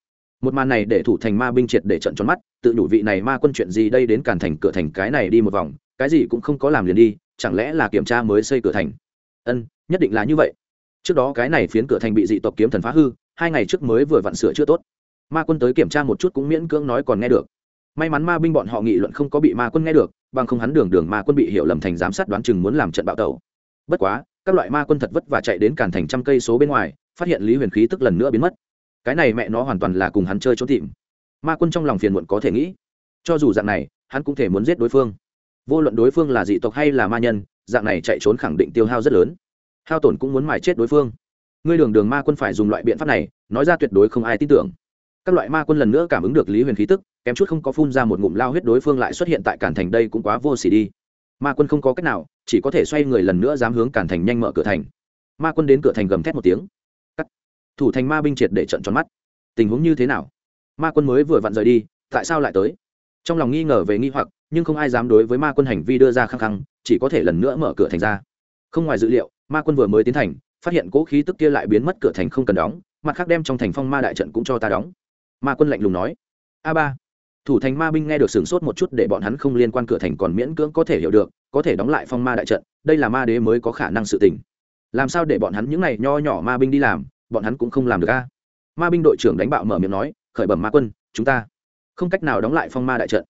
Một màn này để thủ thành ma binh triệt để trận tròn mắt, tự nhủ vị này ma quân chuyện gì đây đến cản thành, cửa thành cái này đi một vòng, cái gì cũng không có làm liền đi, chẳng lẽ là kiểm tra mới xây cửa thành? Ân, nhất định là như vậy. Trước đó cái này phiến cửa thành bị dị tộc kiếm thần phá hư, hai ngày trước mới vừa vặn sửa chưa tốt. Ma quân tới kiểm tra một chút cũng miễn cưỡng nói còn nghe được may mắn ma binh bọn họ nghị luận không có bị ma quân nghe được, bằng không hắn đường đường ma quân bị hiểu lầm thành giám sát đoán chừng muốn làm trận bạo tẩu. Bất quá, các loại ma quân thật vất và chạy đến cản thành trăm cây số bên ngoài, phát hiện lý huyền khí tức lần nữa biến mất. Cái này mẹ nó hoàn toàn là cùng hắn chơi trốn tìm. Ma quân trong lòng phiền muộn có thể nghĩ. Cho dù dạng này, hắn cũng thể muốn giết đối phương. Vô luận đối phương là dị tộc hay là ma nhân, dạng này chạy trốn khẳng định tiêu hao rất lớn. Hao tổn cũng muốn mài chết đối phương. Ngươi đường đường ma quân phải dùng loại biện pháp này, nói ra tuyệt đối không ai tin tưởng các loại ma quân lần nữa cảm ứng được lý huyền khí tức, kém chút không có phun ra một ngụm lao huyết đối phương lại xuất hiện tại cản thành đây cũng quá vô xỉ đi. Ma quân không có cách nào, chỉ có thể xoay người lần nữa dám hướng cản thành nhanh mở cửa thành. Ma quân đến cửa thành gầm thét một tiếng. Cắt. Thủ thành ma binh triệt để trận tròn mắt. Tình huống như thế nào? Ma quân mới vừa vặn rời đi, tại sao lại tới? Trong lòng nghi ngờ về nghi hoặc, nhưng không ai dám đối với ma quân hành vi đưa ra khăng khăng, chỉ có thể lần nữa mở cửa thành ra. Không ngoài dữ liệu, ma quân vừa mới tiến thành, phát hiện cố khí tức kia lại biến mất cửa thành không cần đóng, mặt khác đem trong thành phong ma đại trận cũng cho ta đóng ma quân lạnh lùng nói. A ba. Thủ thành ma binh nghe được sửng sốt một chút để bọn hắn không liên quan cửa thành còn miễn cưỡng có thể hiểu được, có thể đóng lại phong ma đại trận, đây là ma đế mới có khả năng sự tình. Làm sao để bọn hắn những này nho nhỏ ma binh đi làm, bọn hắn cũng không làm được a? Ma binh đội trưởng đánh bạo mở miệng nói, khởi bẩm ma quân, chúng ta không cách nào đóng lại phong ma đại trận.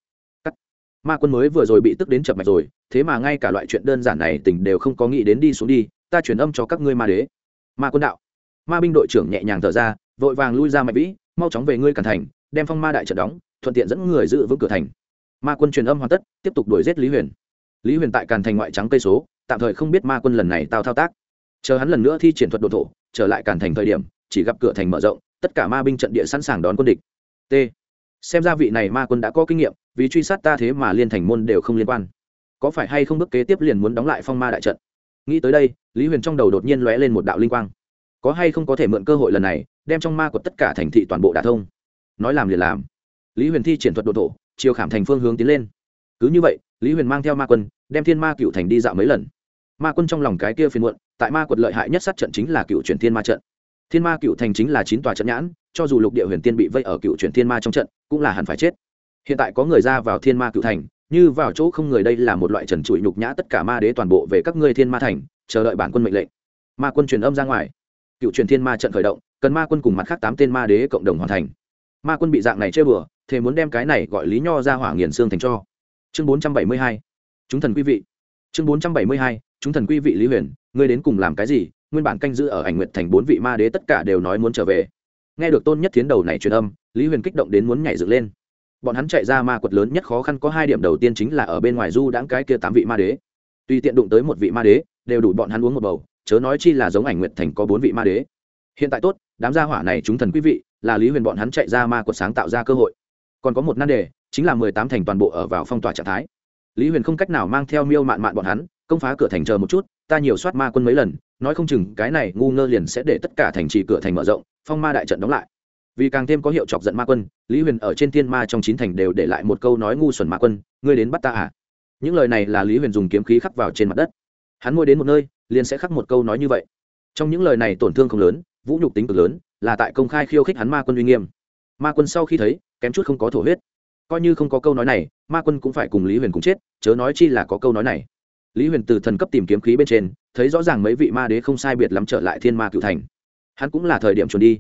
Cắt. ma quân mới vừa rồi bị tức đến chập mạch rồi, thế mà ngay cả loại chuyện đơn giản này tỉnh đều không có nghĩ đến đi xuống đi, ta chuyển âm cho các ngươi ma đế. Ma quân đạo. Ma binh đội trưởng nhẹ nhàng thở ra, vội vàng lui ra mạch vĩ mau chóng về ngươi cản thành, đem phong ma đại trận đóng, thuận tiện dẫn người giữ vững cửa thành. Ma quân truyền âm hoàn tất, tiếp tục đuổi giết lý huyền. Lý huyền tại càn thành ngoại trắng cây số, tạm thời không biết ma quân lần này tao thao tác. Chờ hắn lần nữa thi triển thuật độ thổ, trở lại càn thành thời điểm, chỉ gặp cửa thành mở rộng, tất cả ma binh trận địa sẵn sàng đón quân địch. T. Xem ra vị này ma quân đã có kinh nghiệm, vì truy sát ta thế mà liên thành môn đều không liên quan. Có phải hay không bước kế tiếp liền muốn đóng lại phong ma đại trận? Nghĩ tới đây, lý huyền trong đầu đột nhiên lóe lên một đạo linh quang có hay không có thể mượn cơ hội lần này, đem trong ma quật tất cả thành thị toàn bộ đả thông. Nói làm liền làm. Lý huyền thi triển thuật độ thổ, chiều khảm thành phương hướng tiến lên. Cứ như vậy, lý huyền mang theo ma quân, đem thiên ma cựu thành đi dạo mấy lần. Ma quân trong lòng cái kia phiền muộn, tại ma quật lợi hại nhất sát trận chính là cựu chuyển thiên ma trận. Thiên ma cựu thành chính là chín tòa trận nhãn, cho dù lục địa huyền tiên bị vây ở cựu chuyển thiên ma trong trận, cũng là hẳn phải chết. Hiện tại có người ra vào thiên ma cựu thành, như vào chỗ không người đây là một loại trần trụi nhục nhã tất cả ma đế toàn bộ về các ngươi thiên ma thành, chờ đợi bản quân mệnh lệnh. Ma quân truyền âm ra ngoài cựu truyền thiên ma trận khởi động, cần ma quân cùng mặt khác tám tên ma đế cộng đồng hoàn thành. Ma quân bị dạng này chơi bừa, thế muốn đem cái này gọi lý nho ra hỏa nghiền xương thành cho. Chương bốn trăm bảy mươi hai. Chúng thần quý vị. Chương bốn trăm bảy mươi hai. Chúng thần quý vị lý huyền, ngươi đến cùng làm cái gì? Nguyên bản canh giữ ở ảnh nguyện thành bốn vị ma đế tất cả đều nói muốn trở về. Nghe được tôn nhất thiến đầu này truyền âm, lý huyền kích động đến muốn nhảy dựng lên. Bọn hắn chạy ra ma quật lớn nhất khó khăn có hai điểm đầu tiên chính là ở bên ngoài du đãng cái kia tám vị ma đế. Tùy tiện đụng tới một vị ma đế, đều đủ bọn hắn uống một bầu chớ nói chi là giống ảnh nguyện thành có bốn vị ma đế. Hiện tại tốt, đám gia hỏa này chúng thần quý vị, là lý huyền bọn hắn chạy ra ma quật sáng tạo ra cơ hội. Còn có một nan đề, chính là mười tám thành toàn bộ ở vào phong tỏa trạng thái. Lý huyền không cách nào mang theo miêu mạn mạn bọn hắn, công phá cửa thành chờ một chút, ta nhiều soát ma quân mấy lần, nói không chừng cái này ngu ngơ liền sẽ để tất cả thành trì cửa thành mở rộng, phong ma đại trận đóng lại. Vì càng thêm có hiệu chọc giận ma quân, lý huyền ở trên thiên ma trong chín thành đều để lại một câu nói ngu xuẩn ma quân, ngươi đến bắt ta à? Những lời này là lý huyền dùng kiếm khí khắc vào trên mặt đất. Hắn ngồi đến một nơi liền sẽ khắc một câu nói như vậy. Trong những lời này tổn thương không lớn, vũ nhục tính cực lớn, là tại công khai khiêu khích hắn ma quân uy nghiêm. Ma quân sau khi thấy, kém chút không có thổ huyết. Coi như không có câu nói này, ma quân cũng phải cùng lý huyền cùng chết, chớ nói chi là có câu nói này. Lý huyền từ thần cấp tìm kiếm khí bên trên, thấy rõ ràng mấy vị ma đế không sai biệt lắm trở lại thiên ma cựu thành. Hắn cũng là thời điểm chuẩn đi.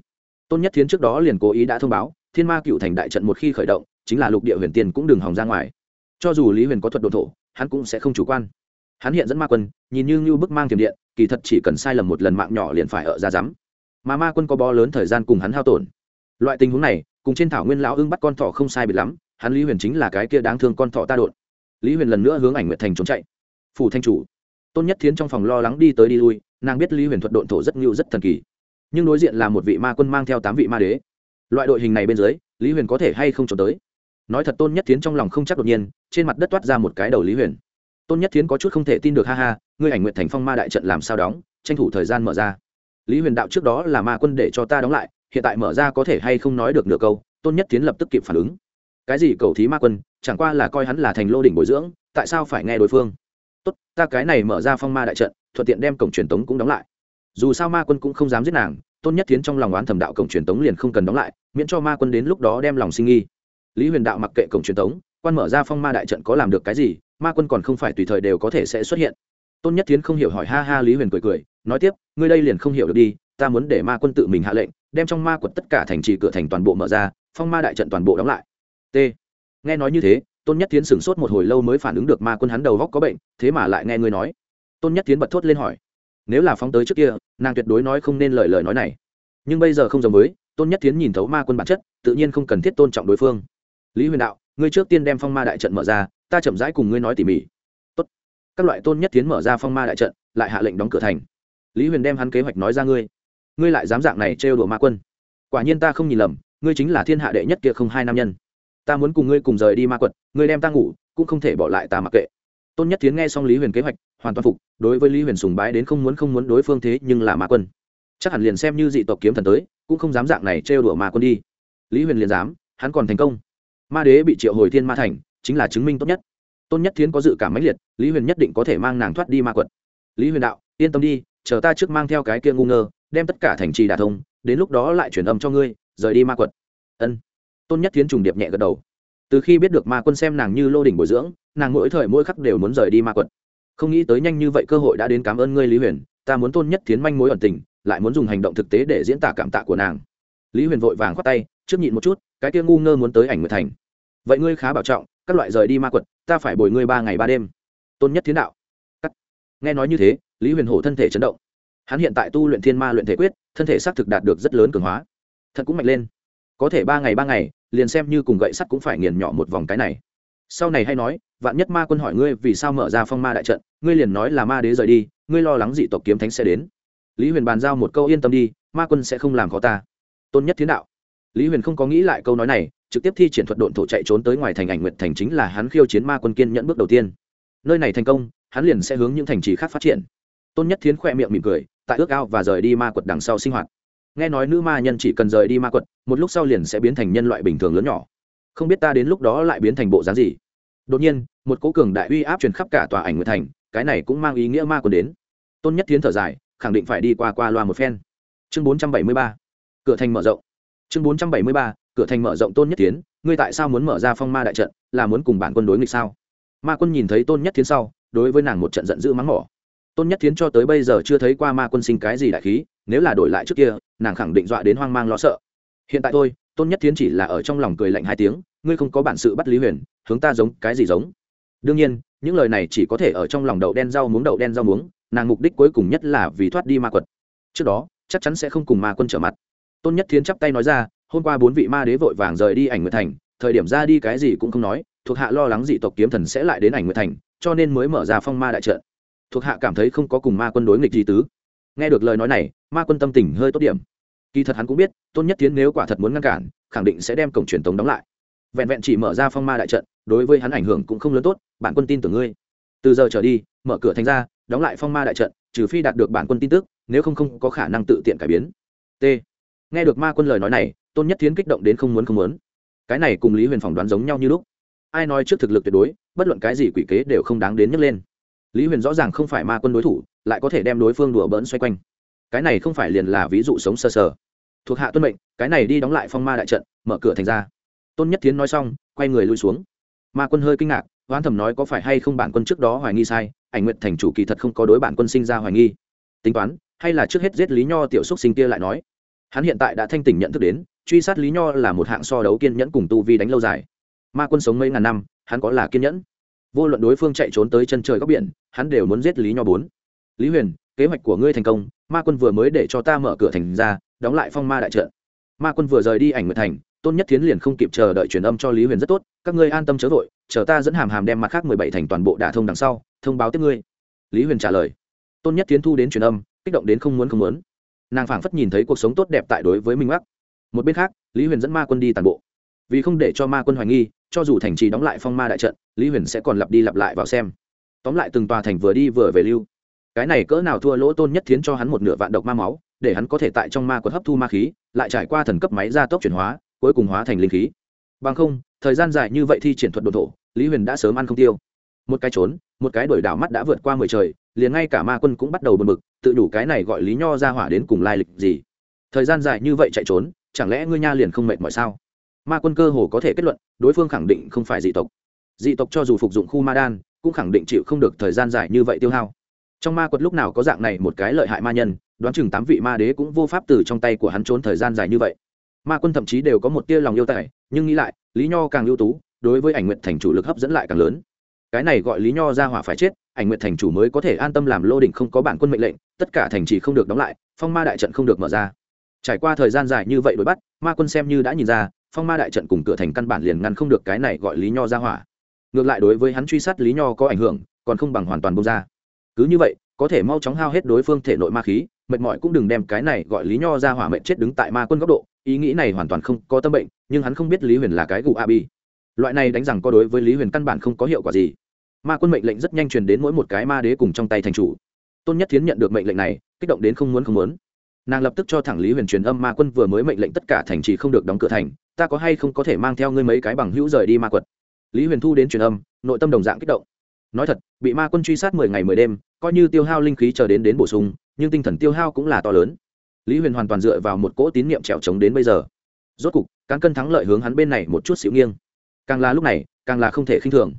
Tôn nhất thiến trước đó liền cố ý đã thông báo, thiên ma cựu thành đại trận một khi khởi động, chính là lục địa huyền tiên cũng đừng hòng ra ngoài. Cho dù lý huyền có thuật đồn thổ, hắn cũng sẽ không chủ quan hắn hiện dẫn ma quân, nhìn như như bức mang tiềm điện, kỳ thật chỉ cần sai lầm một lần mạng nhỏ liền phải ở ra rắm mà ma quân có bó lớn thời gian cùng hắn hao tổn. Loại tình huống này, cùng trên thảo nguyên lão ưng bắt con thỏ không sai biệt lắm, hắn lý huyền chính là cái kia đáng thương con thỏ ta đột. Lý huyền lần nữa hướng ảnh nguyệt thành trốn chạy. Phủ thanh chủ. Tôn nhất thiến trong phòng lo lắng đi tới đi lui, nàng biết lý huyền thuật độn thổ rất ngưu rất thần kỳ. Nhưng đối diện là một vị ma quân mang theo tám vị ma đế. Loại đội hình này bên dưới, lý huyền có thể hay không trốn tới. Nói thật tôn nhất thiến trong lòng không chắc đột nhiên, trên mặt đất toát ra một cái đầu lý huyền tôn nhất thiến có chút không thể tin được, ha ha, ngươi ảnh nguyện thành phong ma đại trận làm sao đóng, tranh thủ thời gian mở ra. Lý huyền đạo trước đó là ma quân để cho ta đóng lại, hiện tại mở ra có thể hay không nói được nửa câu, tôn nhất tiến lập tức kịp phản ứng. Cái gì cầu thí ma quân, chẳng qua là coi hắn là thành lô đỉnh bồi dưỡng, tại sao phải nghe đối phương? Tốt, ta cái này mở ra phong ma đại trận, thuận tiện đem cổng truyền tống cũng đóng lại. Dù sao ma quân cũng không dám giết nàng, tôn nhất tiến trong lòng oán thẩm đạo cổng truyền tống liền không cần đóng lại, miễn cho ma quân đến lúc đó đem lòng sinh nghi. Lý huyền đạo mặc kệ cổng truyền tống, quan mở ra phong ma đại trận có làm được cái gì ma quân còn không phải tùy thời đều có thể sẽ xuất hiện. Tôn nhất thiến không hiểu hỏi ha ha lý huyền cười cười, nói tiếp, ngươi đây liền không hiểu được đi, ta muốn để ma quân tự mình hạ lệnh, đem trong ma quật tất cả thành trì cửa thành toàn bộ mở ra, phong ma đại trận toàn bộ đóng lại. T. Nghe nói như thế, tôn nhất thiến sửng sốt một hồi lâu mới phản ứng được ma quân hắn đầu góc có bệnh, thế mà lại nghe ngươi nói. Tôn nhất thiến bật thốt lên hỏi, nếu là phóng tới trước kia, nàng tuyệt đối nói không nên lời lời nói này. Nhưng bây giờ không giống với, tôn nhất thiến nhìn thấu ma quân bản chất, tự nhiên không cần thiết tôn trọng đối phương. Lý huyền đạo, ngươi trước tiên đem phong ma đại trận mở ra ta chậm rãi cùng ngươi nói tỉ mỉ. Tốt. các loại tôn nhất tiến mở ra phong ma đại trận, lại hạ lệnh đóng cửa thành. Lý huyền đem hắn kế hoạch nói ra ngươi. Ngươi lại dám dạng này trêu đùa ma quân. Quả nhiên ta không nhìn lầm, ngươi chính là thiên hạ đệ nhất kia không hai nam nhân. Ta muốn cùng ngươi cùng rời đi ma quật, ngươi đem ta ngủ, cũng không thể bỏ lại ta mặc kệ. Tôn nhất tiến nghe xong lý huyền kế hoạch, hoàn toàn phục, đối với lý huyền sùng bái đến không muốn không muốn đối phương thế nhưng là ma quân. Chắc hẳn liền xem như dị tộc kiếm thần tới, cũng không dám dạng này trêu đùa ma quân đi. Lý huyền liền dám, hắn còn thành công. Ma đế bị triệu hồi thiên ma thành chính là chứng minh tốt nhất. Tôn nhất thiến có dự cảm mãnh liệt, lý huyền nhất định có thể mang nàng thoát đi ma quật. Lý huyền đạo, yên tâm đi, chờ ta trước mang theo cái kia ngu ngơ, đem tất cả thành trì đà thông, đến lúc đó lại chuyển âm cho ngươi, rời đi ma quật. Ân. Tôn nhất thiến trùng điệp nhẹ gật đầu. Từ khi biết được ma quân xem nàng như lô đỉnh bồi dưỡng, nàng mỗi thời mỗi khắc đều muốn rời đi ma quật. Không nghĩ tới nhanh như vậy cơ hội đã đến cảm ơn ngươi, lý huyền, ta muốn tôn nhất thiến manh mối ẩn tình, lại muốn dùng hành động thực tế để diễn tả cảm tạ của nàng. Lý huyền vội vàng khoát tay, trước nhịn một chút, cái kia ngu ngơ muốn tới ảnh nguyệt thành. Vậy ngươi khá bảo trọng các loại rời đi ma quật, ta phải bồi ngươi ba ngày ba đêm. Tôn nhất thiên đạo. Cắt. nghe nói như thế, lý huyền hổ thân thể chấn động. Hắn hiện tại tu luyện thiên ma luyện thể quyết, thân thể xác thực đạt được rất lớn cường hóa. Thật cũng mạnh lên. Có thể ba ngày ba ngày, liền xem như cùng gậy sắt cũng phải nghiền nhỏ một vòng cái này. Sau này hay nói, vạn nhất ma quân hỏi ngươi vì sao mở ra phong ma đại trận, ngươi liền nói là ma đế rời đi, ngươi lo lắng dị tộc kiếm thánh sẽ đến. Lý huyền bàn giao một câu yên tâm đi, ma quân sẽ không làm khó ta. Tôn nhất thiên đạo. Lý huyền không có nghĩ lại câu nói này trực tiếp thi triển thuật độn thổ chạy trốn tới ngoài thành ảnh nguyệt thành chính là hắn khiêu chiến ma quân kiên nhẫn bước đầu tiên. Nơi này thành công hắn liền sẽ hướng những thành trì khác phát triển. Tôn nhất thiến khoe miệng mỉm cười tại ước ao và rời đi ma quật đằng sau sinh hoạt. Nghe nói nữ ma nhân chỉ cần rời đi ma quật một lúc sau liền sẽ biến thành nhân loại bình thường lớn nhỏ. Không biết ta đến lúc đó lại biến thành bộ dáng gì? Đột nhiên một cố cường đại uy áp truyền khắp cả tòa ảnh nguyệt thành cái này cũng mang ý nghĩa ma quân đến. Tôn nhất thiến thở dài khẳng định phải đi qua qua loa một phen. Chương 473, cửa thành mở rộng. Chương 473, cửa thành mở rộng tôn nhất tiến, ngươi tại sao muốn mở ra phong ma đại trận, là muốn cùng bản quân đối nghịch sao? Ma quân nhìn thấy tôn nhất tiến sau, đối với nàng một trận giận dữ mắng mỏ. Tôn nhất tiến cho tới bây giờ chưa thấy qua ma quân sinh cái gì đại khí, nếu là đổi lại trước kia, nàng khẳng định dọa đến hoang mang lo sợ. Hiện tại thôi, tôn nhất tiến chỉ là ở trong lòng cười lạnh hai tiếng, ngươi không có bản sự bắt lý huyền, hướng ta giống cái gì giống? Đương nhiên, những lời này chỉ có thể ở trong lòng đậu đen rau muống đậu đen rau muống, nàng mục đích cuối cùng nhất là vì thoát đi ma quật. Trước đó, chắc chắn sẽ không cùng ma quân trở mặt. Tôn nhất thiến chắp tay nói ra hôm qua bốn vị ma đế vội vàng rời đi ảnh nguyệt thành, thời điểm ra đi cái gì cũng không nói, thuộc hạ lo lắng dị tộc kiếm thần sẽ lại đến ảnh nguyệt thành, cho nên mới mở ra phong ma đại trận. Thuộc hạ cảm thấy không có cùng ma quân đối nghịch gì tứ. Nghe được lời nói này, ma quân tâm tình hơi tốt điểm. Kỳ thật hắn cũng biết, tôn nhất tiến nếu quả thật muốn ngăn cản, khẳng định sẽ đem cổng truyền tống đóng lại. Vẹn vẹn chỉ mở ra phong ma đại trận, đối với hắn ảnh hưởng cũng không lớn tốt, bản quân tin tưởng ngươi. Từ giờ trở đi, mở cửa thành ra, đóng lại phong ma đại trận, trừ phi đạt được bản quân tin tức, nếu không không có khả năng tự tiện cải biến. T nghe được ma quân lời nói này tôn nhất Thiến kích động đến không muốn không muốn. Cái này cùng lý huyền phỏng đoán giống nhau như lúc. Ai nói trước thực lực tuyệt đối bất luận cái gì quỷ kế đều không đáng đến nhấc lên. Lý huyền rõ ràng không phải ma quân đối thủ lại có thể đem đối phương đùa bỡn xoay quanh. Cái này không phải liền là ví dụ sống sơ sờ, sờ thuộc hạ tuân mệnh cái này đi đóng lại phong ma đại trận mở cửa thành ra. Tôn nhất Thiến nói xong quay người lui xuống. Ma quân hơi kinh ngạc hoán thầm nói có phải hay không bản quân trước đó hoài nghi sai ảnh nguyện thành chủ kỳ thật không có đối bản quân sinh ra hoài nghi. Tính toán hay là trước hết giết lý nho tiểu xúc sinh kia lại nói hắn hiện tại đã thanh tỉnh nhận thức đến, truy sát lý nho là một hạng so đấu kiên nhẫn cùng tu vi đánh lâu dài. Ma quân sống mấy ngàn năm, hắn có là kiên nhẫn? Vô luận đối phương chạy trốn tới chân trời góc biển, hắn đều muốn giết lý nho bốn. Lý huyền, kế hoạch của ngươi thành công, ma quân vừa mới để cho ta mở cửa thành ra, đóng lại phong ma đại trận. Ma quân vừa rời đi ảnh nguyệt thành, tôn nhất thiến liền không kịp chờ đợi truyền âm cho lý huyền rất tốt, các ngươi an tâm chớ vội, chờ ta dẫn hàm hàm đem mặt khác mười bảy thành toàn bộ đả thông đằng sau, thông báo tiếp ngươi. Lý huyền trả lời. Tôn nhất thiến thu đến truyền âm, kích động đến không muốn không muốn nàng phảng phất nhìn thấy cuộc sống tốt đẹp tại đối với minh mắc một bên khác, lý huyền dẫn ma quân đi toàn bộ. Vì không để cho ma quân hoài nghi, cho dù thành trì đóng lại phong ma đại trận, lý huyền sẽ còn lặp đi lặp lại vào xem. Tóm lại từng tòa thành vừa đi vừa về lưu. Cái này cỡ nào thua lỗ tôn nhất thiến cho hắn một nửa vạn độc ma máu, để hắn có thể tại trong ma quật hấp thu ma khí, lại trải qua thần cấp máy gia tốc chuyển hóa, cuối cùng hóa thành linh khí. Bằng không, thời gian dài như vậy thi triển thuật đồn thổ, lý huyền đã sớm ăn không tiêu. Một cái trốn, một cái đổi đảo mắt đã vượt qua mười trời liền ngay cả ma quân cũng bắt đầu bật mực tự đủ cái này gọi lý nho ra hỏa đến cùng lai lịch gì. Thời gian dài như vậy chạy trốn, chẳng lẽ ngươi nha liền không mệt mỏi sao? Ma quân cơ hồ có thể kết luận, đối phương khẳng định không phải dị tộc. Dị tộc cho dù phục dụng khu ma đan, cũng khẳng định chịu không được thời gian dài như vậy tiêu hao. Trong ma quật lúc nào có dạng này một cái lợi hại ma nhân, đoán chừng tám vị ma đế cũng vô pháp từ trong tay của hắn trốn thời gian dài như vậy. Ma quân thậm chí đều có một tia lòng yêu tài, nhưng nghĩ lại, lý nho càng ưu tú, đối với ảnh nguyện thành chủ lực hấp dẫn lại càng lớn cái này gọi lý nho ra hỏa phải chết, ảnh nguyện thành chủ mới có thể an tâm làm lô đỉnh không có bản quân mệnh lệnh, tất cả thành trì không được đóng lại, phong ma đại trận không được mở ra. Trải qua thời gian dài như vậy đuổi bắt, ma quân xem như đã nhìn ra, phong ma đại trận cùng cửa thành căn bản liền ngăn không được cái này gọi lý nho ra hỏa. Ngược lại đối với hắn truy sát lý nho có ảnh hưởng, còn không bằng hoàn toàn bông ra. Cứ như vậy, có thể mau chóng hao hết đối phương thể nội ma khí, mệt mỏi cũng đừng đem cái này gọi lý nho ra hỏa mệnh chết đứng tại ma quân góc độ, ý nghĩ này hoàn toàn không có tâm bệnh, nhưng hắn không biết lý huyền là cái gù a bi. Loại này đánh rằng có đối với lý huyền căn bản không có hiệu quả gì ma quân mệnh lệnh rất nhanh truyền đến mỗi một cái ma đế cùng trong tay thành chủ. Tôn nhất thiến nhận được mệnh lệnh này, kích động đến không muốn không muốn. Nàng lập tức cho thẳng lý huyền truyền âm ma quân vừa mới mệnh lệnh tất cả thành trì không được đóng cửa thành, ta có hay không có thể mang theo ngươi mấy cái bằng hữu rời đi ma quật? Lý huyền thu đến truyền âm, nội tâm đồng dạng kích động. Nói thật, bị ma quân truy sát mười ngày mười đêm, coi như tiêu hao linh khí chờ đến đến bổ sung, nhưng tinh thần tiêu hao cũng là to lớn. Lý huyền hoàn toàn dựa vào một cỗ tín nhiệm trèo trống đến bây giờ. Rốt cục, cán cân thắng lợi hướng hắn bên này một chút xíu nghiêng. Càng là lúc này, càng là không thể khinh thường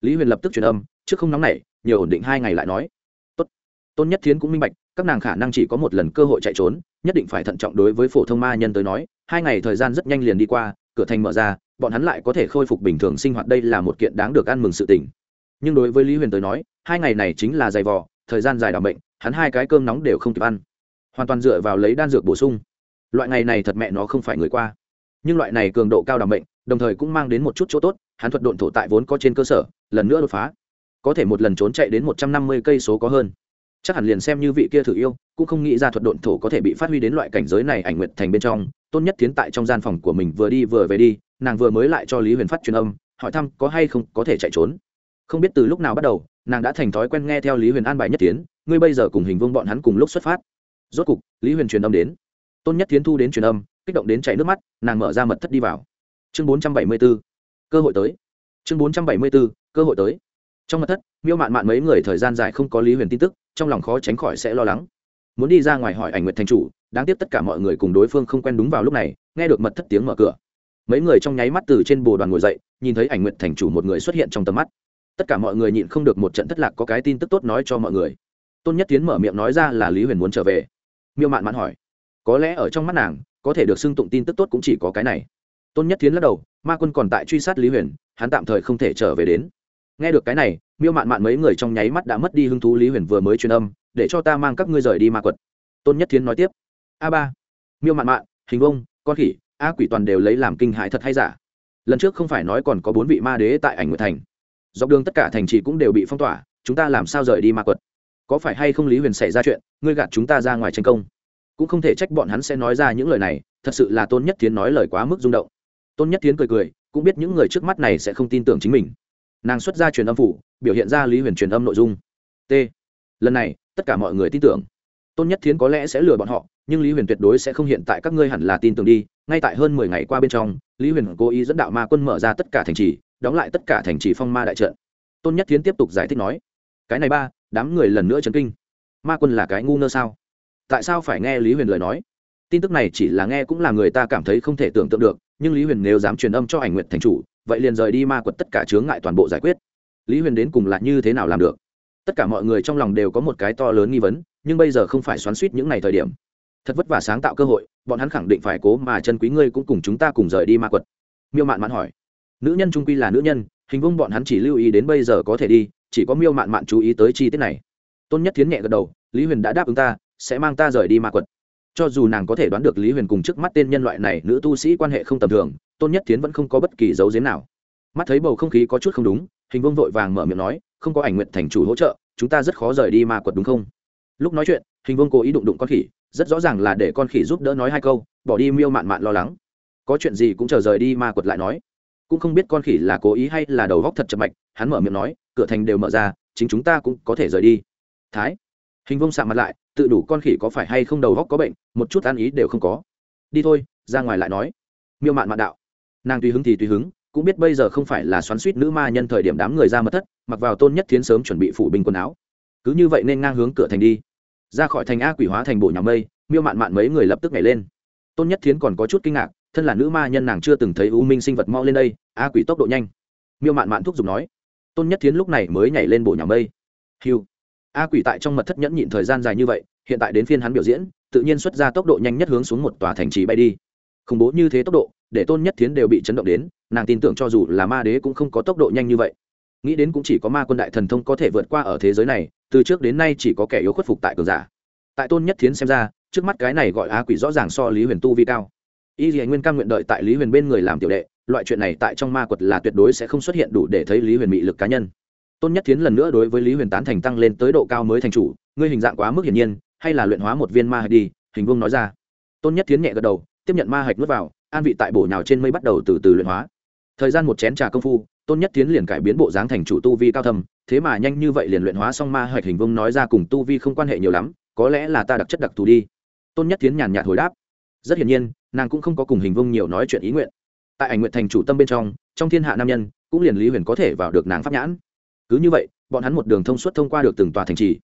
lý huyền lập tức truyền âm, trước không nóng này nhiều ổn định hai ngày lại nói. Tốt. tôn nhất thiến cũng minh bạch, các nàng khả năng chỉ có một lần cơ hội chạy trốn, nhất định phải thận trọng đối với phổ thông ma nhân tới nói. Hai ngày thời gian rất nhanh liền đi qua, cửa thành mở ra, bọn hắn lại có thể khôi phục bình thường sinh hoạt, đây là một kiện đáng được ăn mừng sự tình. Nhưng đối với lý huyền tới nói, hai ngày này chính là dày vò, thời gian dài đ bệnh, hắn hai cái cơm nóng đều không kịp ăn. Hoàn toàn dựa vào lấy đan dược bổ sung. Loại ngày này thật mẹ nó không phải người qua. Nhưng loại này cường độ cao đảm bệnh đồng thời cũng mang đến một chút chỗ tốt, hắn thuật độn thổ tại vốn có trên cơ sở, lần nữa đột phá. Có thể một lần trốn chạy đến một trăm năm mươi cây số có hơn. Chắc hẳn liền xem như vị kia thử yêu, cũng không nghĩ ra thuật độn thổ có thể bị phát huy đến loại cảnh giới này ảnh nguyện thành bên trong. Tôn nhất tiến tại trong gian phòng của mình vừa đi vừa về đi, nàng vừa mới lại cho lý huyền phát truyền âm, hỏi thăm có hay không có thể chạy trốn. Không biết từ lúc nào bắt đầu, nàng đã thành thói quen nghe theo lý huyền an bài nhất tiến ngươi bây giờ cùng hình vương bọn hắn cùng lúc xuất phát. Rốt cục, lý huyền truyền âm đến. Tôn nhất tiến thu đến truyền âm, kích động đến chảy nước mắt, nàng mở ra mật thất đi vào chương bốn trăm bảy mươi b ố cơ hội tới. Chương bốn trăm bảy mươi b ố cơ hội tới. Trong mật thất, miêu mạn mạn mấy người thời gian dài không có lý huyền tin tức, trong lòng khó tránh khỏi sẽ lo lắng. Muốn đi ra ngoài hỏi ảnh nguyện thành chủ, đáng tiếc tất cả mọi người cùng đối phương không quen đúng vào lúc này, nghe được mật thất tiếng mở cửa. Mấy người trong nháy mắt từ trên bồ đoàn ngồi dậy, nhìn thấy ảnh nguyện thành chủ một người xuất hiện trong tầm mắt. Tất cả mọi người nhịn không được một trận thất lạc có cái tin tức tốt nói cho mọi người. Tôn nhất tiến mở miệng nói ra là lý huyền muốn trở về. Miêu mạn mạn hỏi, có lẽ ở trong mắt nàng, có thể được xưng tụng tin tức tốt cũng chỉ có cái này tôn nhất Thiến lắc đầu, ma quân còn tại truy sát lý huyền, hắn tạm thời không thể trở về đến. Nghe được cái này, miêu mạn mạn mấy người trong nháy mắt đã mất đi hứng thú lý huyền vừa mới truyền âm, để cho ta mang các ngươi rời đi ma quật. Tôn nhất Thiến nói tiếp, a ba, miêu mạn mạn, hình ông con khỉ, a quỷ toàn đều lấy làm kinh hại thật hay giả. Lần trước không phải nói còn có bốn vị ma đế tại ảnh nguyệt thành. Dọc đường tất cả thành trì cũng đều bị phong tỏa, chúng ta làm sao rời đi ma quật? Có phải hay không lý huyền xảy ra chuyện, ngươi gạt chúng ta ra ngoài tranh công? Cũng không thể trách bọn hắn sẽ nói ra những lời này, thật sự là tôn nhất Thiến nói lời quá mức rung động tôn nhất tiến cười cười, cũng biết những người trước mắt này sẽ không tin tưởng chính mình. Nàng xuất ra truyền âm phủ, biểu hiện ra lý huyền truyền âm nội dung. T. Lần này, tất cả mọi người tin tưởng. Tôn nhất thiến có lẽ sẽ lừa bọn họ, nhưng lý huyền tuyệt đối sẽ không hiện tại các ngươi hẳn là tin tưởng đi. Ngay tại hơn mười ngày qua bên trong, lý huyền cố ý dẫn đạo ma quân mở ra tất cả thành trì, đóng lại tất cả thành trì phong ma đại trận. Tôn nhất thiến tiếp tục giải thích nói, cái này ba, đám người lần nữa chấn kinh. Ma quân là cái ngu ngơ sao? Tại sao phải nghe lý huyền lời nói? Tin tức này chỉ là nghe cũng là người ta cảm thấy không thể tưởng tượng được nhưng lý huyền nếu dám truyền âm cho ảnh nguyện thành chủ, vậy liền rời đi ma quật tất cả chướng ngại toàn bộ giải quyết. Lý huyền đến cùng là như thế nào làm được? Tất cả mọi người trong lòng đều có một cái to lớn nghi vấn, nhưng bây giờ không phải xoắn suýt những ngày thời điểm. Thật vất vả sáng tạo cơ hội, bọn hắn khẳng định phải cố mà chân quý ngươi cũng cùng chúng ta cùng rời đi ma quật. Miêu mạn mạn hỏi. Nữ nhân trung quy là nữ nhân, hình vung bọn hắn chỉ lưu ý đến bây giờ có thể đi, chỉ có miêu mạn mạn chú ý tới chi tiết này. Tôn nhất thiến nhẹ gật đầu, lý huyền đã đáp ứng ta, sẽ mang ta rời đi ma quật cho dù nàng có thể đoán được lý huyền cùng trước mắt tên nhân loại này nữ tu sĩ quan hệ không tầm thường, tôn nhất tiến vẫn không có bất kỳ dấu diếm nào. Mắt thấy bầu không khí có chút không đúng, hình vông vội vàng mở miệng nói, không có ảnh nguyện thành chủ hỗ trợ, chúng ta rất khó rời đi ma quật đúng không? Lúc nói chuyện, hình vông cố ý đụng đụng con khỉ, rất rõ ràng là để con khỉ giúp đỡ nói hai câu, bỏ đi miêu mạn mạn lo lắng. Có chuyện gì cũng chờ rời đi ma quật lại nói. Cũng không biết con khỉ là cố ý hay là đầu góc thật chậm mạch, hắn mở miệng nói, cửa thành đều mở ra, chính chúng ta cũng có thể rời đi. Thái, hình vông sạm mặt lại tự đủ con khỉ có phải hay không đầu góc có bệnh, một chút an ý đều không có. Đi thôi, ra ngoài lại nói. Miêu mạn mạn đạo. Nàng tùy hứng thì tùy hứng, cũng biết bây giờ không phải là xoắn suýt nữ ma nhân thời điểm đám người ra mất thất, mặc vào tôn nhất thiến sớm chuẩn bị phủ binh quần áo. Cứ như vậy nên ngang hướng cửa thành đi. Ra khỏi thành a quỷ hóa thành bộ nhà mây, miêu mạn mạn mấy người lập tức nhảy lên. Tôn nhất thiến còn có chút kinh ngạc, thân là nữ ma nhân nàng chưa từng thấy u minh sinh vật mau lên đây, a quỷ tốc độ nhanh. Miêu mạn mạn thúc giục nói. Tôn nhất thiến lúc này mới nhảy lên bộ nhà mây. Hiu a quỷ tại trong mật thất nhẫn nhịn thời gian dài như vậy, hiện tại đến phiên hắn biểu diễn, tự nhiên xuất ra tốc độ nhanh nhất hướng xuống một tòa thành trì bay đi. Khủng bố như thế tốc độ, để tôn nhất thiến đều bị chấn động đến, nàng tin tưởng cho dù là ma đế cũng không có tốc độ nhanh như vậy. Nghĩ đến cũng chỉ có ma quân đại thần thông có thể vượt qua ở thế giới này, từ trước đến nay chỉ có kẻ yếu khuất phục tại cường giả. Tại tôn nhất thiến xem ra, trước mắt cái này gọi á quỷ rõ ràng so lý huyền tu vi cao. Y dì nguyên cam nguyện đợi tại lý huyền bên người làm tiểu đệ, loại chuyện này tại trong ma quật là tuyệt đối sẽ không xuất hiện đủ để thấy lý huyền mị lực cá nhân tôn nhất thiến lần nữa đối với lý huyền tán thành tăng lên tới độ cao mới thành chủ ngươi hình dạng quá mức hiển nhiên hay là luyện hóa một viên ma hạch đi hình vương nói ra. Tôn nhất thiến nhẹ gật đầu tiếp nhận ma hạch nuốt vào an vị tại bổ nhào trên mây bắt đầu từ từ luyện hóa. Thời gian một chén trà công phu tôn nhất tiến liền cải biến bộ dáng thành chủ tu vi cao thầm, thế mà nhanh như vậy liền luyện hóa xong ma hạch hình vông nói ra cùng tu vi không quan hệ nhiều lắm có lẽ là ta đặc chất đặc thù đi. Tôn nhất tiến nhàn nhạt hồi đáp. Rất hiển nhiên nàng cũng không có cùng hình vông nhiều nói chuyện ý nguyện. Tại ảnh nguyện thành chủ tâm bên trong trong thiên hạ nam nhân cũng liền lý huyền có thể vào được nàng pháp nhãn cứ như vậy, bọn hắn một đường thông suốt thông qua được từng tòa thành trì.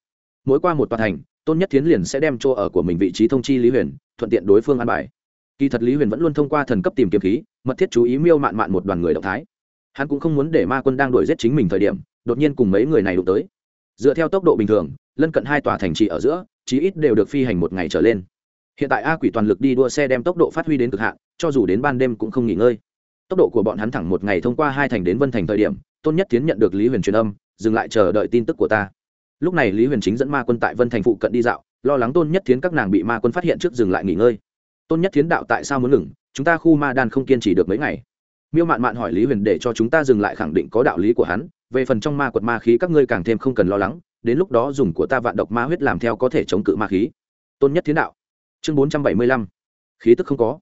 Mỗi qua một tòa thành, tôn nhất tiến liền sẽ đem chỗ ở của mình vị trí thông chi lý huyền, thuận tiện đối phương an bài. Kỳ thật lý huyền vẫn luôn thông qua thần cấp tìm kiếm khí, mật thiết chú ý miêu mạn mạn một đoàn người động thái. Hắn cũng không muốn để ma quân đang đuổi giết chính mình thời điểm, đột nhiên cùng mấy người này đụng tới. Dựa theo tốc độ bình thường, lân cận hai tòa thành trì ở giữa, chí ít đều được phi hành một ngày trở lên. Hiện tại a quỷ toàn lực đi đua xe đem tốc độ phát huy đến cực hạn, cho dù đến ban đêm cũng không nghỉ ngơi. Tốc độ của bọn hắn thẳng một ngày thông qua hai thành đến vân thành thời điểm tôn nhất tiến nhận được lý huyền truyền âm, dừng lại chờ đợi tin tức của ta. Lúc này lý huyền chính dẫn ma quân tại vân thành phụ cận đi dạo, lo lắng tôn nhất tiến các nàng bị ma quân phát hiện trước dừng lại nghỉ ngơi. Tôn nhất tiến đạo tại sao muốn ngừng? Chúng ta khu ma đan không kiên trì được mấy ngày. Miêu mạn mạn hỏi lý huyền để cho chúng ta dừng lại khẳng định có đạo lý của hắn, về phần trong ma quật ma khí các ngươi càng thêm không cần lo lắng, đến lúc đó dùng của ta vạn độc ma huyết làm theo có thể chống cự ma khí. Tôn nhất tiến đạo. Chương bốn trăm bảy mươi lăm. Khí tức không có.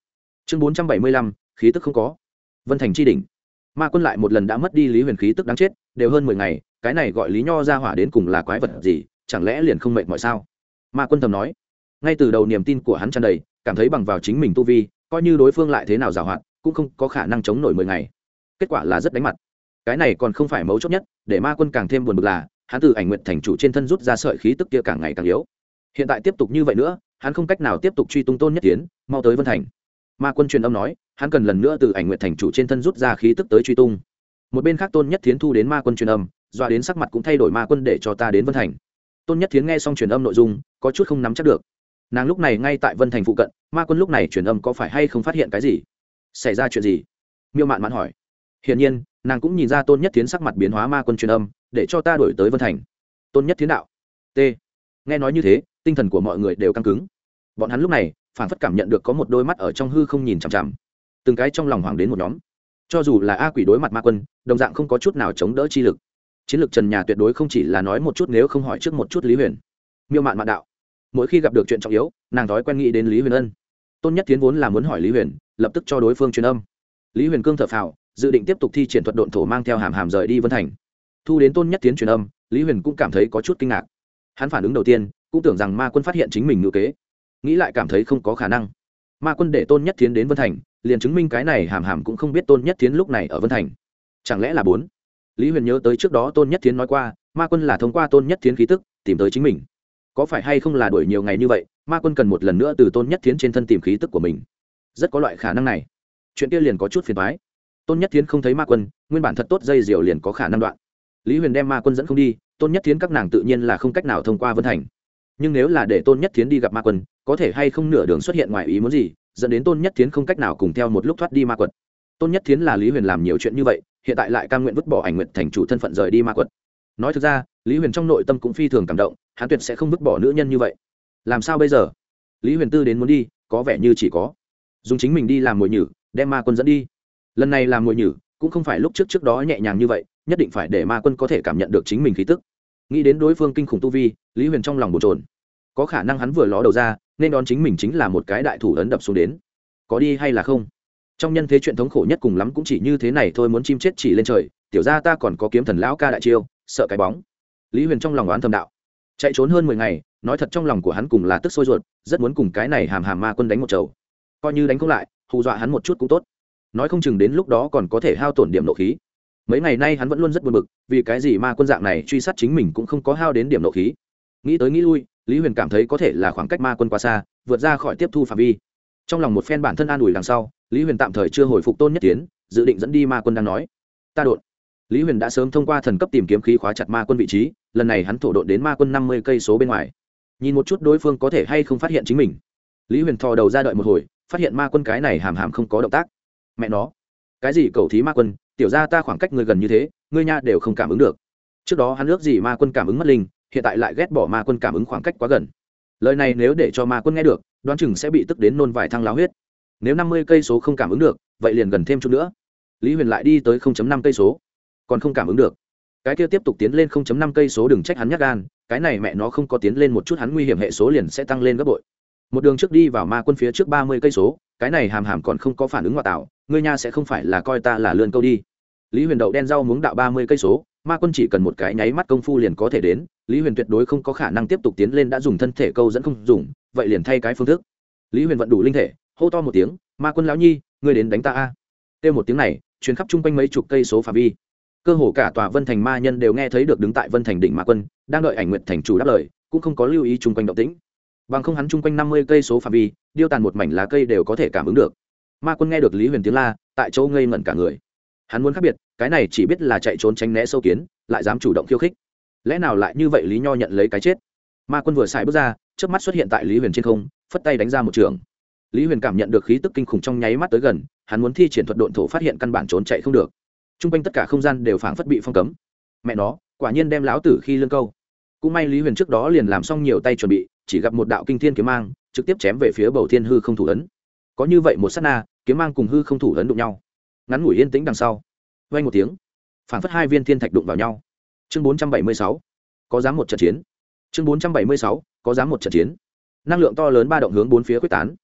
Chương bốn trăm bảy mươi lăm. Khí tức không có. Vân thành tri đỉnh ma quân lại một lần đã mất đi lý huyền khí tức đáng chết, đều hơn mười ngày, cái này gọi lý nho ra hỏa đến cùng là quái vật gì, chẳng lẽ liền không mệt mọi sao? Ma quân thầm nói. Ngay từ đầu niềm tin của hắn tràn đầy, cảm thấy bằng vào chính mình tu vi, coi như đối phương lại thế nào giảo hoạt cũng không có khả năng chống nổi mười ngày. Kết quả là rất đánh mặt. Cái này còn không phải mấu chốt nhất, để ma quân càng thêm buồn bực là, hắn từ ảnh nguyện thành chủ trên thân rút ra sợi khí tức kia càng ngày càng yếu. Hiện tại tiếp tục như vậy nữa, hắn không cách nào tiếp tục truy tung tôn nhất tiến, mau tới vân thành ma quân truyền âm nói, hắn cần lần nữa từ ảnh nguyện thành chủ trên thân rút ra khí tức tới truy tung. Một bên khác tôn nhất thiến thu đến ma quân truyền âm, doa đến sắc mặt cũng thay đổi ma quân để cho ta đến vân thành. Tôn nhất thiến nghe xong truyền âm nội dung, có chút không nắm chắc được. Nàng lúc này ngay tại vân thành phụ cận, ma quân lúc này truyền âm có phải hay không phát hiện cái gì? Xảy ra chuyện gì? Miêu mạn mạn hỏi. Hiển nhiên, nàng cũng nhìn ra tôn nhất thiến sắc mặt biến hóa ma quân truyền âm, để cho ta đổi tới vân thành. Tôn nhất thiến đạo. T. Nghe nói như thế, tinh thần của mọi người đều căng cứng. Bọn hắn lúc này phản phất cảm nhận được có một đôi mắt ở trong hư không nhìn chằm chằm. Từng cái trong lòng hoàng đến một nhóm. Cho dù là a quỷ đối mặt ma quân, đồng dạng không có chút nào chống đỡ chi lực. Chiến lược trần nhà tuyệt đối không chỉ là nói một chút nếu không hỏi trước một chút lý huyền. Miêu mạn mạn đạo. Mỗi khi gặp được chuyện trọng yếu, nàng thói quen nghĩ đến lý huyền ân. Tôn nhất tiến vốn là muốn hỏi lý huyền, lập tức cho đối phương truyền âm. Lý huyền cương thở phào, dự định tiếp tục thi triển thuật độn thổ mang theo hàm hàm rời đi vân thành. Thu đến tôn nhất tiến truyền âm, lý huyền cũng cảm thấy có chút kinh ngạc. Hắn phản ứng đầu tiên, cũng tưởng rằng ma quân phát hiện chính mình ngữ kế nghĩ lại cảm thấy không có khả năng. Ma quân để tôn nhất thiến đến vân thành, liền chứng minh cái này hàm hàm cũng không biết tôn nhất thiến lúc này ở vân thành. Chẳng lẽ là bốn? Lý huyền nhớ tới trước đó tôn nhất thiến nói qua, ma quân là thông qua tôn nhất thiến khí tức tìm tới chính mình. Có phải hay không là đuổi nhiều ngày như vậy, ma quân cần một lần nữa từ tôn nhất thiến trên thân tìm khí tức của mình. Rất có loại khả năng này. Chuyện kia liền có chút phiền thoái tôn nhất thiến không thấy ma quân, nguyên bản thật tốt dây diều liền có khả năng đoạn. Lý huyền đem ma quân dẫn không đi, tôn nhất thiến các nàng tự nhiên là không cách nào thông qua vân thành. Nhưng nếu là để tôn nhất thiến đi gặp ma quân có thể hay không nửa đường xuất hiện ngoài ý muốn gì, dẫn đến tôn nhất thiến không cách nào cùng theo một lúc thoát đi ma quật. Tôn nhất thiến là lý huyền làm nhiều chuyện như vậy, hiện tại lại cam nguyện vứt bỏ ảnh nguyện thành chủ thân phận rời đi ma quật. Nói thực ra, lý huyền trong nội tâm cũng phi thường cảm động, hắn tuyệt sẽ không vứt bỏ nữ nhân như vậy. Làm sao bây giờ? Lý huyền tư đến muốn đi, có vẻ như chỉ có dùng chính mình đi làm mồi nhử, đem ma quân dẫn đi. Lần này làm mồi nhử, cũng không phải lúc trước trước đó nhẹ nhàng như vậy, nhất định phải để ma quân có thể cảm nhận được chính mình khí tức. Nghĩ đến đối phương kinh khủng tu vi, lý huyền trong lòng bồn trồn có khả năng hắn vừa ló đầu ra nên đón chính mình chính là một cái đại thủ ấn đập xuống đến. Có đi hay là không? Trong nhân thế chuyện thống khổ nhất cùng lắm cũng chỉ như thế này thôi, muốn chim chết chỉ lên trời, tiểu ra ta còn có kiếm thần lão ca đại chiêu, sợ cái bóng. Lý huyền trong lòng đoán thầm đạo. Chạy trốn hơn mười ngày, nói thật trong lòng của hắn cùng là tức sôi ruột, rất muốn cùng cái này hàm hàm ma quân đánh một chầu. Coi như đánh không lại, hù dọa hắn một chút cũng tốt. Nói không chừng đến lúc đó còn có thể hao tổn điểm nộ khí. Mấy ngày nay hắn vẫn luôn rất buồn bực, vì cái gì ma quân dạng này truy sát chính mình cũng không có hao đến điểm nộ khí. Nghĩ tới nghĩ lui lý huyền cảm thấy có thể là khoảng cách ma quân quá xa, vượt ra khỏi tiếp thu phạm vi. Trong lòng một phen bản thân an ủi đằng sau, lý huyền tạm thời chưa hồi phục tôn nhất tiến, dự định dẫn đi ma quân đang nói. Ta đột. Lý huyền đã sớm thông qua thần cấp tìm kiếm khí khóa chặt ma quân vị trí, lần này hắn thổ đột đến ma quân năm mươi cây số bên ngoài. Nhìn một chút đối phương có thể hay không phát hiện chính mình. Lý huyền thò đầu ra đợi một hồi, phát hiện ma quân cái này hàm hàm không có động tác. Mẹ nó. Cái gì cầu thí ma quân? Tiểu ra ta khoảng cách người gần như thế, ngươi nha đều không cảm ứng được. Trước đó hắn ước gì ma quân cảm ứng mất linh hiện tại lại ghét bỏ ma quân cảm ứng khoảng cách quá gần. Lời này nếu để cho ma quân nghe được, đoán chừng sẽ bị tức đến nôn vài thăng lao huyết. Nếu năm mươi cây số không cảm ứng được, vậy liền gần thêm chút nữa. Lý huyền lại đi tới năm cây số. Còn không cảm ứng được. Cái kia tiếp tục tiến lên 0.5 cây số đừng trách hắn nhát gan, cái này mẹ nó không có tiến lên một chút hắn nguy hiểm hệ số liền sẽ tăng lên gấp bội. Một đường trước đi vào ma quân phía trước 30 cây số, cái này hàm hàm còn không có phản ứng ngoại tạo, ngươi nha sẽ không phải là coi ta là lươn câu đi. Lý huyền đậu đen rau muống đạo 30 cây số ma quân chỉ cần một cái nháy mắt công phu liền có thể đến, lý huyền tuyệt đối không có khả năng tiếp tục tiến lên đã dùng thân thể câu dẫn không dùng, vậy liền thay cái phương thức. Lý huyền vận đủ linh thể, hô to một tiếng, ma quân lão nhi, ngươi đến đánh ta a. Kêu một tiếng này chuyến khắp chung quanh mấy chục cây số phạm vi. Cơ hồ cả tòa vân thành ma nhân đều nghe thấy được đứng tại vân thành đỉnh ma quân, đang đợi ảnh nguyện thành chủ đáp lời, cũng không có lưu ý chung quanh động tĩnh. Bằng không hắn chung quanh năm mươi cây số phạm vi, điêu tàn một mảnh lá cây đều có thể cảm ứng được. Ma quân nghe được lý huyền tiếng la, tại chỗ ngây ngẩn cả người. Hắn muốn khác biệt cái này chỉ biết là chạy trốn tránh né sâu kiến, lại dám chủ động khiêu khích. Lẽ nào lại như vậy lý nho nhận lấy cái chết? Ma quân vừa xài bước ra trước mắt xuất hiện tại lý huyền trên không, phất tay đánh ra một trường. Lý huyền cảm nhận được khí tức kinh khủng trong nháy mắt tới gần, hắn muốn thi triển thuật độn thổ phát hiện căn bản trốn chạy không được. T r u n g quanh tất cả không gian đều phảng phất bị phong cấm. Mẹ nó, quả nhiên đem láo tử khi lương câu. Cũng may lý huyền trước đó liền làm xong nhiều tay chuẩn bị, chỉ gặp một đạo kinh thiên kiếm mang, trực tiếp chém về phía bầu thiên hư không thủ ấn. Có như vậy một s á t na, kiếm mang cùng hư không thủ ấn đụng nhau. Ngắn ngủi yên tĩnh đằng sau vay một tiếng, phản phất hai viên thiên thạch đụng vào nhau. Chương bốn trăm bảy mươi sáu, có dám một trận chiến. Chương bốn trăm bảy mươi sáu, có dám một trận chiến. Năng lượng to lớn ba động hướng bốn phía quyết tán.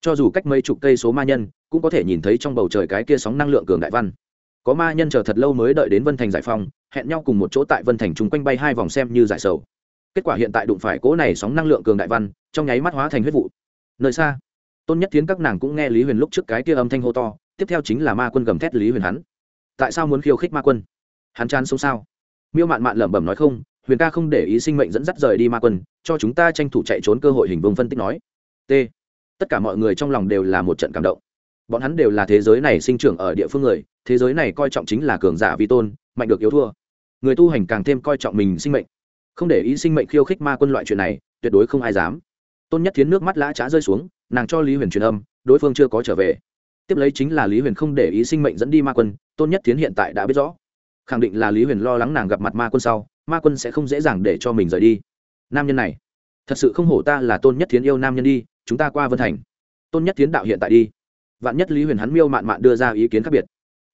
Cho dù cách mấy chục cây số ma nhân, cũng có thể nhìn thấy trong bầu trời cái kia sóng năng lượng cường đại văn. Có ma nhân chờ thật lâu mới đợi đến vân thành giải phong hẹn nhau cùng một chỗ tại vân thành chung quanh bay hai vòng xem như giải sầu. Kết quả hiện tại đụng phải cỗ này sóng năng lượng cường đại văn, trong nháy mắt hóa thành huyết vụ. Nơi xa, tôn nhất tiến các nàng cũng nghe lý huyền lúc trước cái kia âm thanh hô to, tiếp theo chính là ma quân gầm thét lý huyền hắn tại sao muốn khiêu khích ma quân? Hắn chán sống sao? Miêu mạn mạn lẩm bẩm nói không, huyền ca không để ý sinh mệnh dẫn dắt rời đi ma quân, cho chúng ta tranh thủ chạy trốn cơ hội hình vương phân tích nói. T. Tất cả mọi người trong lòng đều là một trận cảm động. Bọn hắn đều là thế giới này sinh trưởng ở địa phương người, thế giới này coi trọng chính là cường giả vi tôn, mạnh được yếu thua. Người tu hành càng thêm coi trọng mình sinh mệnh. Không để ý sinh mệnh khiêu khích ma quân loại chuyện này, tuyệt đối không ai dám. Tôn nhất thiến nước mắt lã trá rơi xuống, nàng cho lý huyền truyền âm, đối phương chưa có trở về. Tiếp lấy chính là lý huyền không để ý sinh mệnh dẫn đi ma quân tôn nhất thiến hiện tại đã biết rõ. Khẳng định là lý huyền lo lắng nàng gặp mặt ma quân sau, ma quân sẽ không dễ dàng để cho mình rời đi. Nam nhân này, thật sự không hổ ta là tôn nhất thiến yêu nam nhân đi, chúng ta qua vân thành. Tôn nhất thiến đạo hiện tại đi. Vạn nhất lý huyền hắn miêu mạn mạn đưa ra ý kiến khác biệt.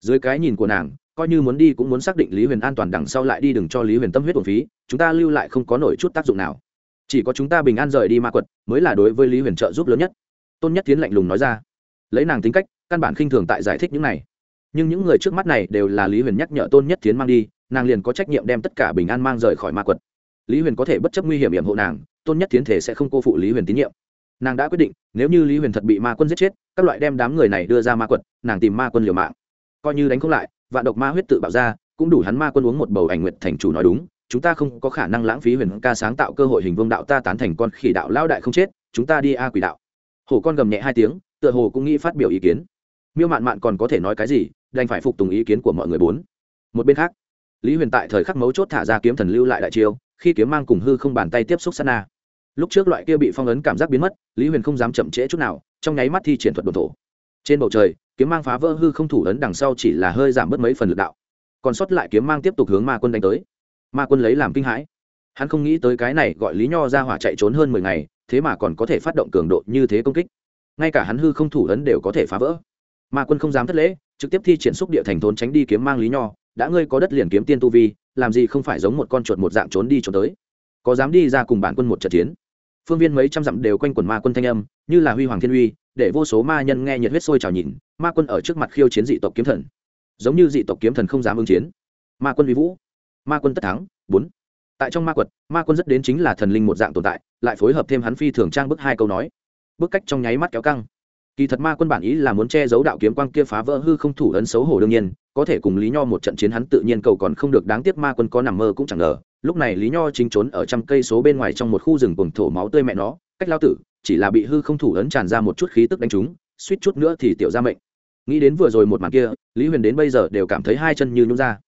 Dưới cái nhìn của nàng, coi như muốn đi cũng muốn xác định lý huyền an toàn đằng sau lại đi đừng cho lý huyền tâm huyết thuần phí, chúng ta lưu lại không có nổi chút tác dụng nào. Chỉ có chúng ta bình an rời đi ma quật, mới là đối với lý huyền trợ giúp lớn nhất. Tôn nhất tiến lạnh lùng nói ra. Lấy nàng tính cách, căn bản khinh thường tại giải thích những này nhưng những người trước mắt này đều là lý huyền nhắc nhở tôn nhất tiến mang đi nàng liền có trách nhiệm đem tất cả bình an mang rời khỏi ma quật lý huyền có thể bất chấp nguy hiểm hiểm hộ nàng tôn nhất tiến thể sẽ không cô phụ lý huyền tín nhiệm nàng đã quyết định nếu như lý huyền thật bị ma quân giết chết các loại đem đám người này đưa ra ma quật nàng tìm ma quân liều mạng coi như đánh không lại vạn độc ma huyết tự bạo ra cũng đủ hắn ma quân uống một bầu ảnh nguyện thành chủ nói đúng chúng ta không có khả năng lãng phí huyền ca sáng tạo cơ hội hình vương đạo ta tán thành con khỉ đạo lao đại không chết chúng ta đi a quỷ đạo hổ con gầm nhẹ hai tiếng tựa hồ cũng nghĩ phát biểu ý kiến miêu mạn mạn còn có thể nói cái gì đành phải phục tùng ý kiến của mọi người bốn. Một bên khác, lý huyền tại thời khắc mấu chốt thả ra kiếm thần lưu lại đại chiêu, khi kiếm mang cùng hư không bàn tay tiếp xúc sát na. Lúc trước loại kia bị phong ấn cảm giác biến mất, lý huyền không dám chậm trễ chút nào, trong nháy mắt thi triển thuật đồn thổ. Trên bầu trời, kiếm mang phá vỡ hư không thủ ấn đằng sau chỉ là hơi giảm bớt mấy phần lực đạo. Còn sót lại kiếm mang tiếp tục hướng ma quân đánh tới. Ma quân lấy làm kinh hãi. Hắn không nghĩ tới cái này gọi lý nho ra hỏa chạy trốn hơn mười ngày, thế mà còn có thể phát động cường độ như thế công kích. Ngay cả hắn hư không thủ ấn đều có thể phá vỡ ma quân không dám thất lễ, trực tiếp thi triển xúc địa thành thốn tránh đi kiếm mang lý nho, đã ngươi có đất liền kiếm tiên tu vi, làm gì không phải giống một con chuột một dạng trốn đi trốn tới. Có dám đi ra cùng bản quân một trận chiến. Phương viên mấy trăm dặm đều quanh quần ma quân thanh âm, như là huy hoàng thiên uy, để vô số ma nhân nghe nhiệt huyết sôi trào nhìn, ma quân ở trước mặt khiêu chiến dị tộc kiếm thần. Giống như dị tộc kiếm thần không dám ứng chiến. Ma quân vi vũ, ma quân tất thắng, bốn. Tại trong ma quật, ma quân rất đến chính là thần linh một dạng tồn tại, lại phối hợp thêm hắn phi thường trang bức hai câu nói. Bức cách trong nháy mắt kéo căng kỳ thật ma quân bản ý là muốn che giấu đạo kiếm quang kia phá vỡ hư không thủ ấn xấu hổ đương nhiên, có thể cùng lý nho một trận chiến hắn tự nhiên cầu còn không được, đáng tiếc ma quân có nằm mơ cũng chẳng ngờ. Lúc này lý nho chính trốn ở trăm cây số bên ngoài trong một khu rừng cùng thổ máu tươi mẹ nó, cách lao tử, chỉ là bị hư không thủ ấn tràn ra một chút khí tức đánh trúng, suýt chút nữa thì tiểu ra mệnh. Nghĩ đến vừa rồi một màn kia, lý huyền đến bây giờ đều cảm thấy hai chân như nhún ra.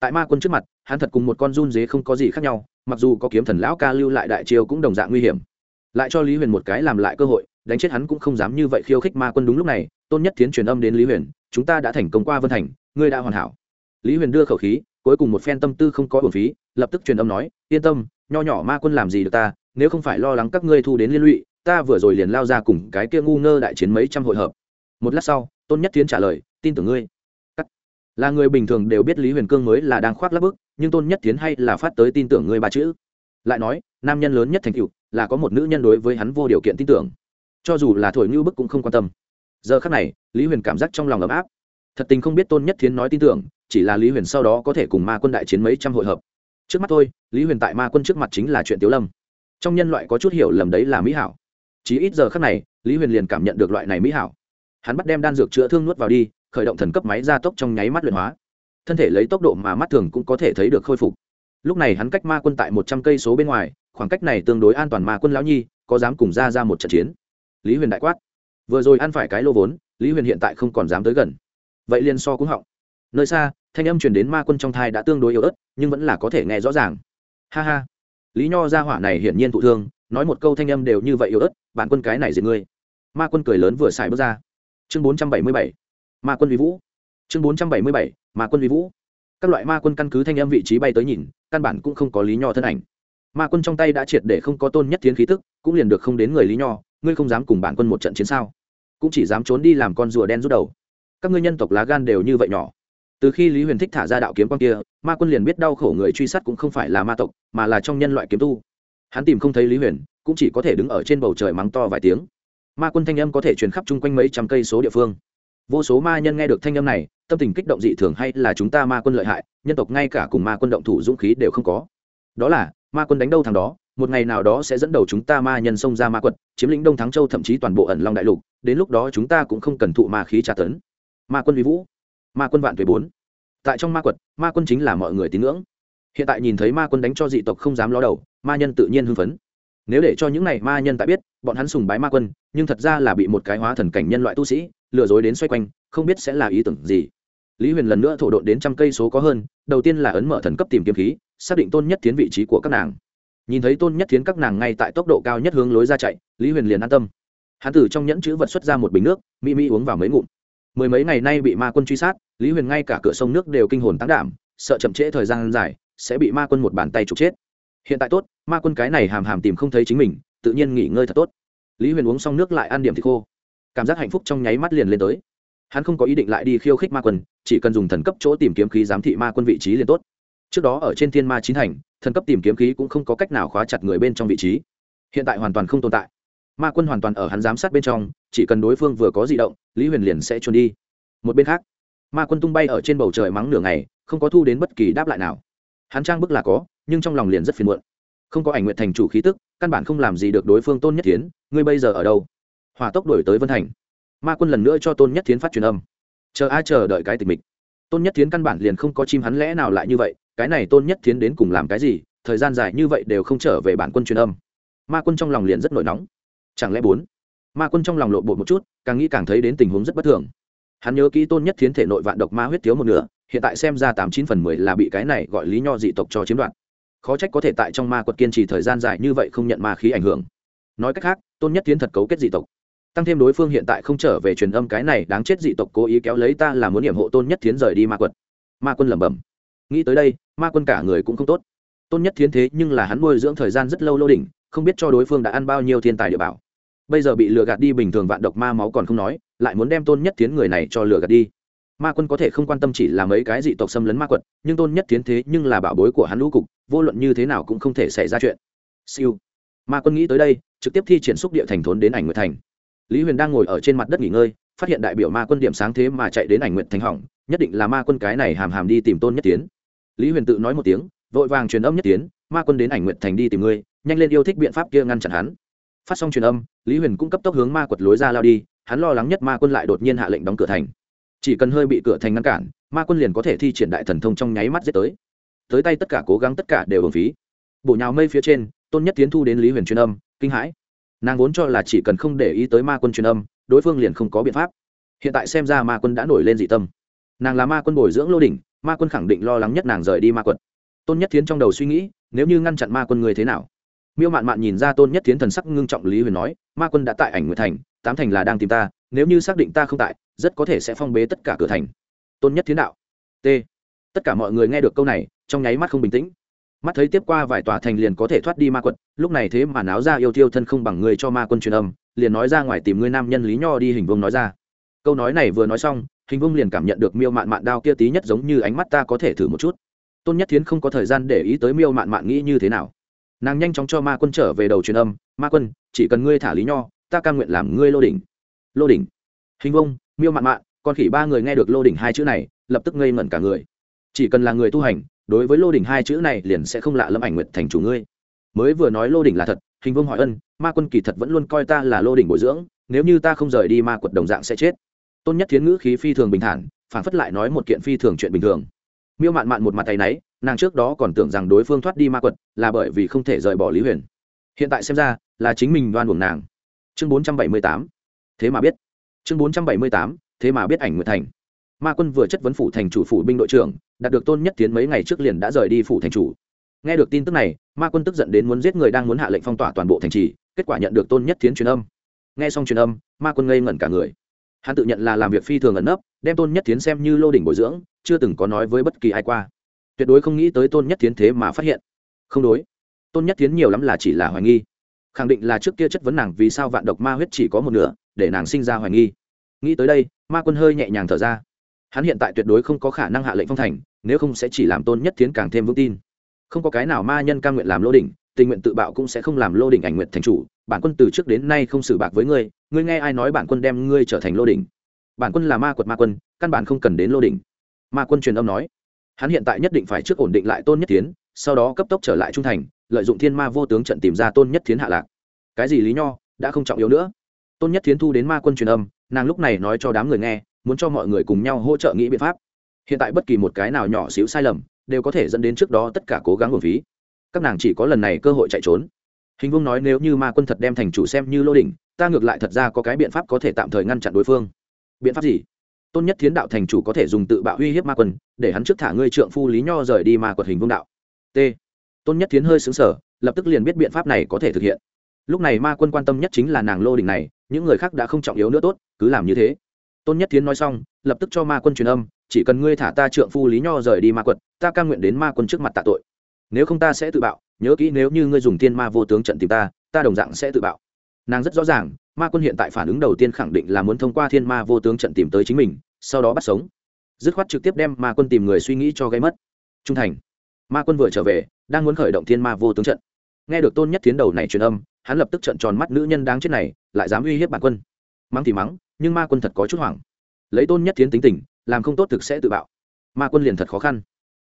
Tại ma quân trước mặt, hắn thật cùng một con run dế không có gì khác nhau, mặc dù có kiếm thần lão ca lưu lại đại chiêu cũng đồng dạng nguy hiểm. Lại cho lý huyền một cái làm lại cơ hội đánh chết hắn cũng không dám như vậy khiêu khích ma quân đúng lúc này, tôn nhất tiến truyền âm đến lý huyền, chúng ta đã thành công qua vân thành, ngươi đã hoàn hảo. Lý huyền đưa khẩu khí, cuối cùng một phen tâm tư không có bổn phí, lập tức truyền âm nói, yên tâm, nho nhỏ ma quân làm gì được ta, nếu không phải lo lắng các ngươi thu đến liên lụy, ta vừa rồi liền lao ra cùng cái kia ngu ngơ đại chiến mấy trăm hội hợp. Một lát sau, tôn nhất tiến trả lời, tin tưởng ngươi. Cắt. là người bình thường đều biết lý huyền cương mới là đang khoác lắp bức, nhưng tôn nhất tiến hay là phát tới tin tưởng ngươi ba chữ. Lại nói, nam nhân lớn nhất thành cựu là có một nữ nhân đối với hắn vô điều kiện tin tưởng cho dù là thổi như bức cũng không quan tâm. Giờ khắc này, lý huyền cảm giác trong lòng ấm áp. Thật tình không biết tôn nhất thiến nói tin tưởng, chỉ là lý huyền sau đó có thể cùng ma quân đại chiến mấy trăm hội hợp. Trước mắt thôi, lý huyền tại ma quân trước mặt chính là chuyện tiếu lâm. Trong nhân loại có chút hiểu lầm đấy là mỹ hảo. Chỉ ít giờ khắc này, lý huyền liền cảm nhận được loại này mỹ hảo. Hắn bắt đem đan dược chữa thương nuốt vào đi, khởi động thần cấp máy gia tốc trong nháy mắt luyện hóa. Thân thể lấy tốc độ mà mắt thường cũng có thể thấy được khôi phục. Lúc này hắn cách ma quân tại một trăm cây số bên ngoài, khoảng cách này tương đối an toàn ma quân lão nhi, có dám cùng ra ra một trận chiến lý huyền đại quát. Vừa rồi ăn phải cái lô vốn, lý huyền hiện tại không còn dám tới gần. Vậy liền so cũng họng. Nơi xa, thanh âm truyền đến ma quân trong thai đã tương đối yếu ớt, nhưng vẫn là có thể nghe rõ ràng. Ha ha. Lý nho ra hỏa này hiển nhiên thụ thương, nói một câu thanh âm đều như vậy yếu ớt, bản quân cái này diệt ngươi. Ma quân cười lớn vừa xài bước ra. Chương bốn trăm bảy mươi bảy. Ma quân vi vũ. Chương bốn trăm bảy mươi bảy. Ma quân vi vũ. Các loại ma quân căn cứ thanh âm vị trí bay tới nhìn, căn bản cũng không có lý nho thân ảnh. Ma quân trong tay đã triệt để không có tôn nhất tiến khí tức, cũng liền được không đến người lý nho ngươi không dám cùng bản quân một trận chiến sao? Cũng chỉ dám trốn đi làm con rùa đen rút đầu. Các ngươi nhân tộc lá gan đều như vậy nhỏ. Từ khi lý huyền thích thả ra đạo kiếm con kia, ma quân liền biết đau khổ người truy sát cũng không phải là ma tộc, mà là trong nhân loại kiếm tu. Hắn tìm không thấy lý huyền, cũng chỉ có thể đứng ở trên bầu trời mắng to vài tiếng. Ma quân thanh âm có thể truyền khắp chung quanh mấy trăm cây số địa phương. Vô số ma nhân nghe được thanh âm này, tâm tình kích động dị thường hay là chúng ta ma quân lợi hại, nhân tộc ngay cả cùng ma quân động thủ dũng khí đều không có. Đó là, ma quân đánh đâu thằng đó một ngày nào đó sẽ dẫn đầu chúng ta ma nhân xông ra ma quật, chiếm lĩnh đông thắng châu, thậm chí toàn bộ ẩn long đại lục, đến lúc đó chúng ta cũng không cần thụ ma khí tra tấn. Ma quân vi vũ, ma quân vạn tuế bốn. Tại trong ma quật, ma quân chính là mọi người tín ngưỡng. Hiện tại nhìn thấy ma quân đánh cho dị tộc không dám ló đầu, ma nhân tự nhiên hưng phấn. Nếu để cho những này ma nhân tại biết, bọn hắn sùng bái ma quân, nhưng thật ra là bị một cái hóa thần cảnh nhân loại tu sĩ lừa dối đến xoay quanh, không biết sẽ là ý tưởng gì. Lý huyền lần nữa thổ độn đến trăm cây số có hơn, đầu tiên là ấn mở thần cấp tìm kiếm khí, xác định tôn nhất tiến vị trí của các nàng nhìn thấy tôn nhất tiến các nàng ngay tại tốc độ cao nhất hướng lối ra chạy, lý huyền liền an tâm. Hắn từ trong nhẫn chữ vật xuất ra một bình nước mỹ mỹ uống vào mấy ngụm. Mười mấy ngày nay bị ma quân truy sát, lý huyền ngay cả cửa sông nước đều kinh hồn tán đảm, sợ chậm trễ thời gian dài, sẽ bị ma quân một bàn tay trục chết. Hiện tại tốt, ma quân cái này hàm hàm tìm không thấy chính mình, tự nhiên nghỉ ngơi thật tốt. Lý huyền uống xong nước lại ăn điểm thì khô. Cảm giác hạnh phúc trong nháy mắt liền lên tới. Hắn không có ý định lại đi khiêu khích ma quân, chỉ cần dùng thần cấp chỗ tìm kiếm khí giám thị ma quân vị trí liền tốt. Trước đó ở trên thiên ma chín thành thần cấp tìm kiếm khí cũng không có cách nào khóa chặt người bên trong vị trí. Hiện tại hoàn toàn không tồn tại. Ma quân hoàn toàn ở hắn giám sát bên trong, chỉ cần đối phương vừa có di động, lý huyền liền sẽ trốn đi. Một bên khác, ma quân tung bay ở trên bầu trời mắng nửa ngày, không có thu đến bất kỳ đáp lại nào. Hắn trang bức là có, nhưng trong lòng liền rất phiền muộn. Không có ảnh nguyện thành chủ khí tức, căn bản không làm gì được đối phương tôn nhất thiến, ngươi bây giờ ở đâu? Hỏa tốc đổi tới vân thành. Ma quân lần nữa cho tôn nhất thiến phát truyền âm. Chờ ai chờ đợi cái tình mình tôn nhất thiến căn bản liền không có chim hắn lẽ nào lại như vậy cái này tôn nhất thiến đến cùng làm cái gì, thời gian dài như vậy đều không trở về bản quân truyền âm. Ma quân trong lòng liền rất nổi nóng. Chẳng lẽ bốn? Ma quân trong lòng lộ bộ một chút, càng nghĩ càng thấy đến tình huống rất bất thường. Hắn nhớ kỹ tôn nhất thiến thể nội vạn độc ma huyết thiếu một nửa, hiện tại xem ra tám chín phần mười là bị cái này gọi lý nho dị tộc cho chiếm đoạt. Khó trách có thể tại trong ma quật kiên trì thời gian dài như vậy không nhận ma khí ảnh hưởng. Nói cách khác, tôn nhất tiến thật cấu kết dị tộc. Tăng thêm đối phương hiện tại không trở về truyền âm cái này đáng chết dị tộc cố ý kéo lấy ta là muốn nhiệm hộ tôn nhất tiến rời đi ma quật. Ma quân lẩm bẩm nghĩ tới đây, ma quân cả người cũng không tốt. Tôn nhất tiến thế nhưng là hắn nuôi dưỡng thời gian rất lâu lô đỉnh, không biết cho đối phương đã ăn bao nhiêu thiên tài địa bảo. Bây giờ bị lừa gạt đi bình thường vạn độc ma máu còn không nói, lại muốn đem tôn nhất tiến người này cho lừa gạt đi. Ma quân có thể không quan tâm chỉ là mấy cái dị tộc xâm lấn ma quật, nhưng tôn nhất tiến thế nhưng là bảo bối của hắn lũ cục, vô luận như thế nào cũng không thể xảy ra chuyện. Siêu. Ma quân nghĩ tới đây, trực tiếp thi triển xúc địa thành thốn đến ảnh nguyệt thành. Lý huyền đang ngồi ở trên mặt đất nghỉ ngơi, phát hiện đại biểu ma quân điểm sáng thế mà chạy đến ảnh nguyệt thành hỏng, nhất định là ma quân cái này hàm hàm đi tìm tôn nhất tiến lý huyền tự nói một tiếng, vội vàng truyền âm nhất tiến, ma quân đến ảnh nguyện thành đi tìm ngươi, nhanh lên yêu thích biện pháp kia ngăn chặn hắn. Phát xong truyền âm, lý huyền cũng cấp tốc hướng ma quật lối ra lao đi, hắn lo lắng nhất ma quân lại đột nhiên hạ lệnh đóng cửa thành. Chỉ cần hơi bị cửa thành ngăn cản, ma quân liền có thể thi triển đại thần thông trong nháy mắt giết tới. Tới tay tất cả cố gắng tất cả đều hưởng phí. Bổ nhào mây phía trên, tôn nhất tiến thu đến lý huyền truyền âm, kinh hãi. Nàng vốn cho là chỉ cần không để ý tới ma quân truyền âm, đối phương liền không có biện pháp. Hiện tại xem ra ma quân đã nổi lên dị tâm. Nàng là ma quân bồi dưỡng lô đỉnh ma quân khẳng định lo lắng nhất nàng rời đi ma quật. Tôn nhất Thiến trong đầu suy nghĩ, nếu như ngăn chặn ma quân người thế nào? Miêu mạn mạn nhìn ra tôn nhất Thiến thần sắc ngưng trọng lý huyền nói, ma quân đã tại ảnh nguyệt thành, tám thành là đang tìm ta, nếu như xác định ta không tại, rất có thể sẽ phong bế tất cả cửa thành. Tôn nhất Thiến đạo. T. Tất cả mọi người nghe được câu này, trong nháy mắt không bình tĩnh. Mắt thấy tiếp qua vài tòa thành liền có thể thoát đi ma quật, lúc này thế mà náo ra yêu thiêu thân không bằng người cho ma quân truyền âm, liền nói ra ngoài tìm ngươi nam nhân lý nho đi hình vương nói ra. Câu nói này vừa nói xong hình vung liền cảm nhận được miêu mạn mạn đao kia tí nhất giống như ánh mắt ta có thể thử một chút. Tôn nhất thiến không có thời gian để ý tới miêu mạn mạn nghĩ như thế nào. Nàng nhanh chóng cho ma quân trở về đầu truyền âm, ma quân, chỉ cần ngươi thả lý nho, ta cam nguyện làm ngươi lô đỉnh. Lô đỉnh? Hình vông miêu mạn mạn, con khỉ ba người nghe được lô đỉnh hai chữ này, lập tức ngây ngẩn cả người. Chỉ cần là người tu hành, đối với lô đỉnh hai chữ này liền sẽ không lạ lâm ảnh nguyện thành chủ ngươi. Mới vừa nói lô đỉnh là thật, hình vương hỏi ân, ma quân kỳ thật vẫn luôn coi ta là lô đỉnh bồi dưỡng, nếu như ta không rời đi ma quật đồng dạng sẽ chết tôn nhất thiến ngữ khí phi thường bình thản phản phất lại nói một kiện phi thường chuyện bình thường. Miêu mạn mạn một mặt tay náy, nàng trước đó còn tưởng rằng đối phương thoát đi ma quật, là bởi vì không thể rời bỏ lý huyền. Hiện tại xem ra, là chính mình đoan buồng nàng. Chương bốn trăm bảy mươi tám, thế mà biết. Chương bốn trăm bảy mươi tám, thế mà biết ảnh nguyệt thành. Ma quân vừa chất vấn phủ thành chủ phủ binh đội trưởng, đạt được tôn nhất tiến mấy ngày trước liền đã rời đi phủ thành chủ. Nghe được tin tức này, ma quân tức giận đến muốn giết người đang muốn hạ lệnh phong tỏa toàn bộ thành trì, kết quả nhận được tôn nhất tiến truyền âm. Nghe xong truyền âm, ma quân ngây ngẩn cả người hắn tự nhận là làm việc phi thường ẩn nấp, đem tôn nhất tiến xem như lô đỉnh bồi dưỡng, chưa từng có nói với bất kỳ ai qua. Tuyệt đối không nghĩ tới tôn nhất tiến thế mà phát hiện. Không đối. Tôn nhất tiến nhiều lắm là chỉ là hoài nghi. Khẳng định là trước kia chất vấn nàng vì sao vạn độc ma huyết chỉ có một nửa, để nàng sinh ra hoài nghi. Nghĩ tới đây, ma quân hơi nhẹ nhàng thở ra. Hắn hiện tại tuyệt đối không có khả năng hạ lệnh phong thành, nếu không sẽ chỉ làm tôn nhất tiến càng thêm vững tin. Không có cái nào ma nhân ca nguyện làm lô đỉnh tình nguyện tự bạo cũng sẽ không làm lô đỉnh ảnh nguyện thành chủ, bản quân từ trước đến nay không xử bạc với ngươi ngươi nghe ai nói bản quân đem ngươi trở thành lô đỉnh? Bản quân là ma quật ma quân, căn bản không cần đến lô đỉnh. Ma quân truyền âm nói, hắn hiện tại nhất định phải trước ổn định lại tôn nhất tiến sau đó cấp tốc trở lại trung thành, lợi dụng thiên ma vô tướng trận tìm ra tôn nhất tiến hạ lạc. Cái gì lý nho, đã không trọng yếu nữa. Tôn nhất tiến thu đến ma quân truyền âm, nàng lúc này nói cho đám người nghe, muốn cho mọi người cùng nhau hỗ trợ nghĩ biện pháp. Hiện tại bất kỳ một cái nào nhỏ xíu sai lầm, đều có thể dẫn đến trước đó tất cả cố gắng nguồn phí các nàng chỉ có lần này cơ hội chạy trốn. Hình vương nói nếu như ma quân thật đem thành chủ xem như lô đỉnh, ta ngược lại thật ra có cái biện pháp có thể tạm thời ngăn chặn đối phương. Biện pháp gì? Tôn nhất thiến đạo thành chủ có thể dùng tự bạo uy hiếp ma quân, để hắn trước thả ngươi trượng phu lý nho rời đi ma quật hình vương đạo. T. Tôn nhất thiến hơi xứng sở lập tức liền biết biện pháp này có thể thực hiện. Lúc này ma quân quan tâm nhất chính là nàng lô đỉnh này, những người khác đã không trọng yếu nữa tốt, cứ làm như thế. Tôn nhất thiến nói xong, lập tức cho ma quân truyền âm, chỉ cần ngươi thả ta trượng phu lý nho rời đi ma quật, ta cam nguyện đến ma quân trước mặt tạ tội nếu không ta sẽ tự bạo, nhớ kỹ nếu như ngươi dùng thiên ma vô tướng trận tìm ta ta đồng dạng sẽ tự bạo. Nàng rất rõ ràng, ma quân hiện tại phản ứng đầu tiên khẳng định là muốn thông qua thiên ma vô tướng trận tìm tới chính mình, sau đó bắt sống. Dứt khoát trực tiếp đem ma quân tìm người suy nghĩ cho gây mất. Trung thành. Ma quân vừa trở về, đang muốn khởi động thiên ma vô tướng trận. Nghe được tôn nhất tiến đầu này truyền âm, hắn lập tức trận tròn mắt, nữ nhân đáng chết này, lại dám uy hiếp bản quân. Mắng thì mắng, nhưng ma quân thật có chút hoảng. Lấy tôn nhất thiến tính tình, làm không tốt thực sẽ tự bạo. Ma quân liền thật khó khăn.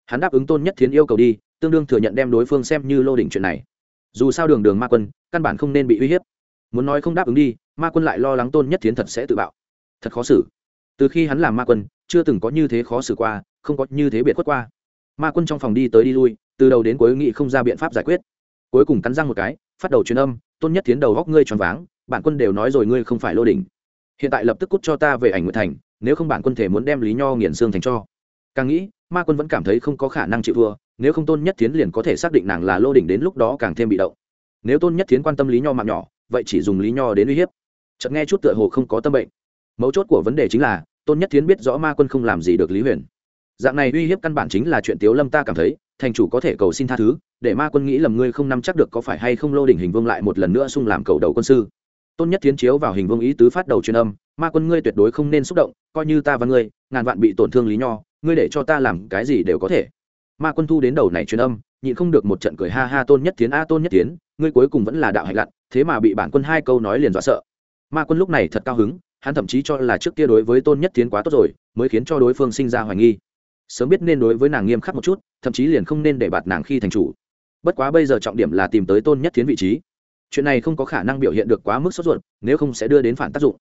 Hắn đáp ứng tôn nhất thiến yêu cầu đi tương đương thừa nhận đem đối phương xem như lô đỉnh chuyện này. Dù sao đường đường ma quân, căn bản không nên bị uy hiếp. Muốn nói không đáp ứng đi, ma quân lại lo lắng tôn nhất thiến thật sẽ tự bạo. Thật khó xử. Từ khi hắn làm ma quân, chưa từng có như thế khó xử qua, không có như thế biệt khuất qua. Ma quân trong phòng đi tới đi lui, từ đầu đến cuối nghị không ra biện pháp giải quyết. Cuối cùng cắn răng một cái, phát đầu truyền âm, tôn nhất thiến đầu góc ngươi tròn váng, bản quân đều nói rồi ngươi không phải lô đỉnh. Hiện tại lập tức cút cho ta về ảnh nguyện thành, nếu không bản quân thể muốn đem lý nho nghiền xương thành cho. Càng nghĩ, ma quân vẫn cảm thấy không có khả năng chịu thua nếu không tôn nhất tiến liền có thể xác định nàng là lô đỉnh đến lúc đó càng thêm bị động. Nếu tôn nhất tiến quan tâm lý nho mạng nhỏ, vậy chỉ dùng lý nho đến uy hiếp. Chợt nghe chút tựa hồ không có tâm bệnh. Mấu chốt của vấn đề chính là, tôn nhất tiến biết rõ ma quân không làm gì được lý huyền. Dạng này uy hiếp căn bản chính là chuyện tiếu lâm ta cảm thấy, thành chủ có thể cầu xin tha thứ, để ma quân nghĩ lầm ngươi không nắm chắc được có phải hay không lô đỉnh hình vương lại một lần nữa xung làm cầu đầu quân sư. Tôn nhất tiến chiếu vào hình vương ý tứ phát đầu truyền âm, ma quân ngươi tuyệt đối không nên xúc động, coi như ta và ngươi, ngàn vạn bị tổn thương lý nho, ngươi để cho ta làm cái gì đều có thể ma quân thu đến đầu này truyền âm, nhịn không được một trận cười ha ha tôn nhất tiến, a tôn nhất tiến, ngươi cuối cùng vẫn là đạo hạnh lặn, thế mà bị bản quân hai câu nói liền dọa sợ. Ma quân lúc này thật cao hứng, hắn thậm chí cho là trước kia đối với tôn nhất tiến quá tốt rồi, mới khiến cho đối phương sinh ra hoài nghi. Sớm biết nên đối với nàng nghiêm khắc một chút, thậm chí liền không nên để bạt nàng khi thành chủ. Bất quá bây giờ trọng điểm là tìm tới tôn nhất tiến vị trí. Chuyện này không có khả năng biểu hiện được quá mức sốt ruột, nếu không sẽ đưa đến phản tác dụng.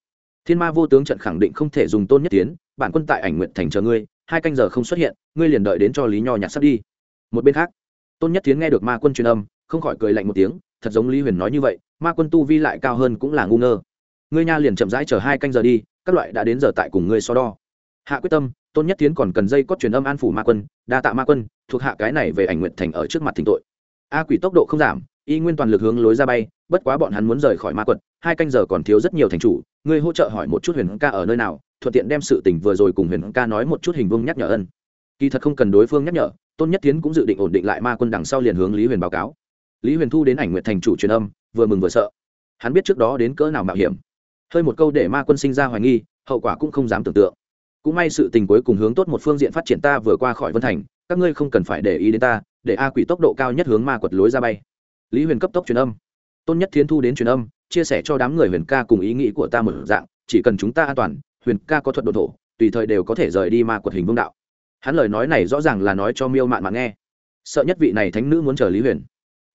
Thiên ma vô tướng trận khẳng định không thể dùng tôn nhất tiến, bản quân tại ảnh nguyện thành chờ ngươi hai canh giờ không xuất hiện, ngươi liền đợi đến cho lý nho nhạc sắp đi. Một bên khác, tôn nhất tiến nghe được ma quân truyền âm, không khỏi cười lạnh một tiếng, thật giống lý huyền nói như vậy, ma quân tu vi lại cao hơn cũng là ngu ngơ. Ngươi nha liền chậm rãi chờ hai canh giờ đi, các loại đã đến giờ tại cùng ngươi so đo. Hạ quyết tâm, tôn nhất tiến còn cần dây cót truyền âm an phủ ma quân, đa tạ ma quân, thuộc hạ cái này về ảnh nguyện thành ở trước mặt thỉnh tội. A quỷ tốc độ không giảm, y nguyên toàn lực hướng lối ra bay, bất quá bọn hắn muốn rời khỏi ma quật, hai canh giờ còn thiếu rất nhiều thành chủ ngươi hỗ trợ hỏi một chút huyền ca ở nơi nào, thuận tiện đem sự tình vừa rồi cùng huyền ca nói một chút hình vương nhắc nhở ân. Kỳ thật không cần đối phương nhắc nhở, tôn nhất tiến cũng dự định ổn định lại ma quân đằng sau liền hướng lý huyền báo cáo. Lý huyền thu đến ảnh nguyện thành chủ truyền âm, vừa mừng vừa sợ. Hắn biết trước đó đến cỡ nào mạo hiểm. Hơi một câu để ma quân sinh ra hoài nghi, hậu quả cũng không dám tưởng tượng. Cũng may sự tình cuối cùng hướng tốt một phương diện phát triển ta vừa qua khỏi vân thành, các ngươi không cần phải để ý đến ta, để a quỷ tốc độ cao nhất hướng ma quật lối ra bay. Lý huyền cấp tốc truyền âm tôn nhất thiến thu đến truyền âm, chia sẻ cho đám người huyền ca cùng ý nghĩ của ta một dạng, chỉ cần chúng ta an toàn, huyền ca có thuật độ thổ, tùy thời đều có thể rời đi ma quật hình vương đạo. Hắn lời nói này rõ ràng là nói cho miêu mạn mạn nghe. Sợ nhất vị này thánh nữ muốn chờ lý huyền.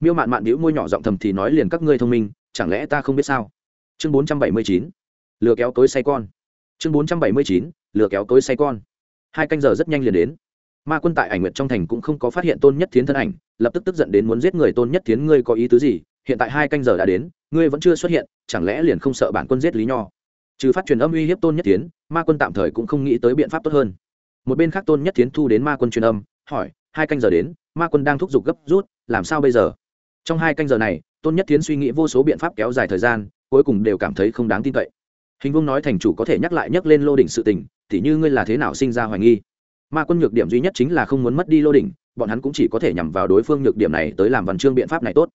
Miêu mạn mạn đĩu môi nhỏ giọng thầm thì nói liền các ngươi thông minh, chẳng lẽ ta không biết sao? Chương bốn trăm bảy mươi chín, lừa kéo tối say con. Chương bốn trăm bảy mươi chín, lừa kéo tối say con. Hai canh giờ rất nhanh liền đến. Ma quân tại ảnh nguyện trong thành cũng không có phát hiện tôn nhất thiến thân ảnh, lập tức tức giận đến muốn giết người tôn nhất thiến, ngươi có ý tứ gì? Hiện tại hai canh giờ đã đến ngươi vẫn chưa xuất hiện chẳng lẽ liền không sợ bản quân giết lý nho? Trừ phát truyền âm uy hiếp tôn nhất tiến, ma quân tạm thời cũng không nghĩ tới biện pháp tốt hơn. Một bên khác tôn nhất tiến thu đến ma quân truyền âm hỏi hai canh giờ đến ma quân đang thúc giục gấp rút làm sao bây giờ? Trong hai canh giờ này tôn nhất tiến suy nghĩ vô số biện pháp kéo dài thời gian cuối cùng đều cảm thấy không đáng tin cậy. Hình vương nói thành chủ có thể nhắc lại nhắc lên lô đỉnh sự tình thì như ngươi là thế nào sinh ra hoài nghi? Ma quân nhược điểm duy nhất chính là không muốn mất đi lô đỉnh bọn hắn cũng chỉ có thể nhằm vào đối phương nhược điểm này tới làm văn chương biện pháp này tốt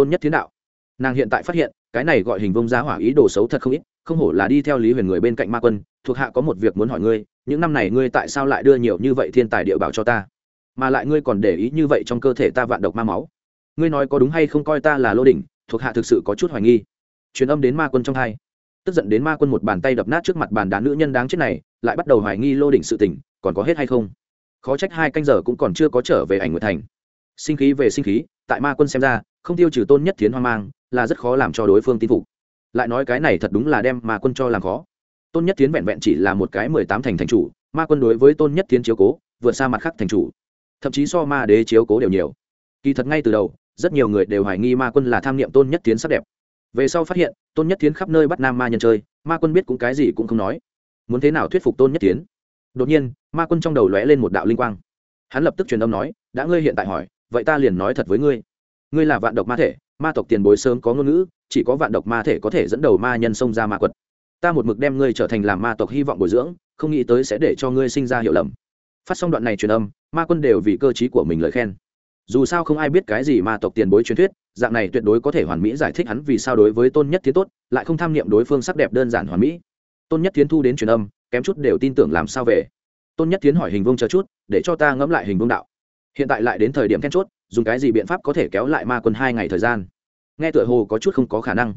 tôn nhất thiên đạo. Nàng hiện tại phát hiện, cái này gọi hình vông giá hỏa ý đồ xấu thật không ít, không hổ là đi theo lý huyền người bên cạnh ma quân, thuộc hạ có một việc muốn hỏi ngươi, những năm này ngươi tại sao lại đưa nhiều như vậy thiên tài địa bảo cho ta? Mà lại ngươi còn để ý như vậy trong cơ thể ta vạn độc ma máu. Ngươi nói có đúng hay không coi ta là lô đỉnh, thuộc hạ thực sự có chút hoài nghi. Truyền âm đến ma quân trong hai. Tức giận đến ma quân một bàn tay đập nát trước mặt bàn đá nữ nhân đáng chết này, lại bắt đầu hoài nghi lô đỉnh sự tình, còn có hết hay không? Khó trách hai canh giờ cũng còn chưa có trở về ảnh nguyệt thành. Sinh khí về sinh khí, tại ma quân xem ra không tiêu trừ tôn nhất thiến hoang mang, là rất khó làm cho đối phương tin phục. Lại nói cái này thật đúng là đem ma quân cho làm khó. Tôn nhất thiến vẹn vẹn chỉ là một cái mười tám thành thành chủ, ma quân đối với tôn nhất thiến chiếu cố, vượt xa mặt khác thành chủ. Thậm chí so ma đế chiếu cố đều nhiều. Kỳ thật ngay từ đầu, rất nhiều người đều hoài nghi ma quân là tham niệm tôn nhất thiến sắc đẹp. Về sau phát hiện, tôn nhất thiến khắp nơi bắt nam ma nhân chơi, ma quân biết cũng cái gì cũng không nói. Muốn thế nào thuyết phục tôn nhất thiến. đột nhiên, ma quân trong đầu lóe lên một đạo linh quang. Hắn lập tức truyền âm nói, đã ngươi hiện tại hỏi, vậy ta liền nói thật với ngươi ngươi là vạn độc ma thể, ma tộc tiền bối sớm có ngôn ngữ, chỉ có vạn độc ma thể có thể dẫn đầu ma nhân xông ra ma quật. Ta một mực đem ngươi trở thành làm ma tộc hy vọng bồi dưỡng, không nghĩ tới sẽ để cho ngươi sinh ra hiểu lầm. Phát xong đoạn này truyền âm, ma quân đều vì cơ t của mình lời khen. Dù sao không ai biết cái gì ma tộc tiền bối truyền thuyết, dạng này tuyệt đối có thể hoàn mỹ giải thích hắn vì sao đối với tôn nhất tiến tốt, lại không tham niệm đối phương sắc đẹp đơn giản hoàn mỹ. Tôn nhất tiến thu đến truyền âm, kém chút đều tin tưởng làm sao về. Tôn nhất tiến hỏi hình vương chờ chút, để cho ta ngẫm lại hình vương đạo hiện tại lại đến thời điểm then chốt, dùng cái gì biện pháp có thể kéo lại ma quân hai ngày thời gian? Nghe tựa hồ có chút không có khả năng.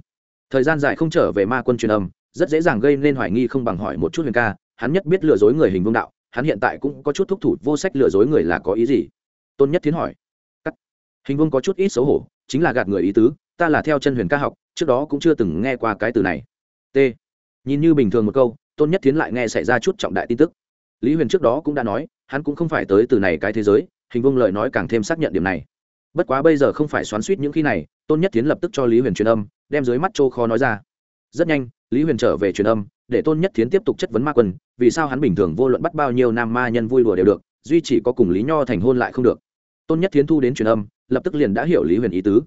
Thời gian dài không trở về ma quân truyền âm, rất dễ dàng gây nên hoài nghi không bằng hỏi một chút huyền ca, hắn nhất biết lừa dối người hình vương đạo, hắn hiện tại cũng có chút thúc thủ, vô sách lừa dối người là có ý gì? Tôn nhất tiến hỏi. Hình vương có chút ít xấu hổ, chính là gạt người ý tứ, ta là theo chân huyền ca học, trước đó cũng chưa từng nghe qua cái từ này. T. Nhìn như bình thường một câu, tôn nhất tiến lại nghe xảy ra chút trọng đại tin tức. Lý huyền trước đó cũng đã nói, hắn cũng không phải tới từ này cái thế giới hình vung lời nói càng thêm xác nhận điểm này. Bất quá bây giờ không phải xoắn suýt những khi này, tôn nhất tiến lập tức cho lý huyền truyền âm, đem dưới mắt châu khó nói ra. Rất nhanh, lý huyền trở về truyền âm, để tôn nhất tiến tiếp tục chất vấn ma quân, vì sao hắn bình thường vô luận bắt bao nhiêu nam ma nhân vui đùa đều được, duy chỉ có cùng lý nho thành hôn lại không được. Tôn nhất tiến thu đến truyền âm, lập tức liền đã hiểu lý huyền ý tứ.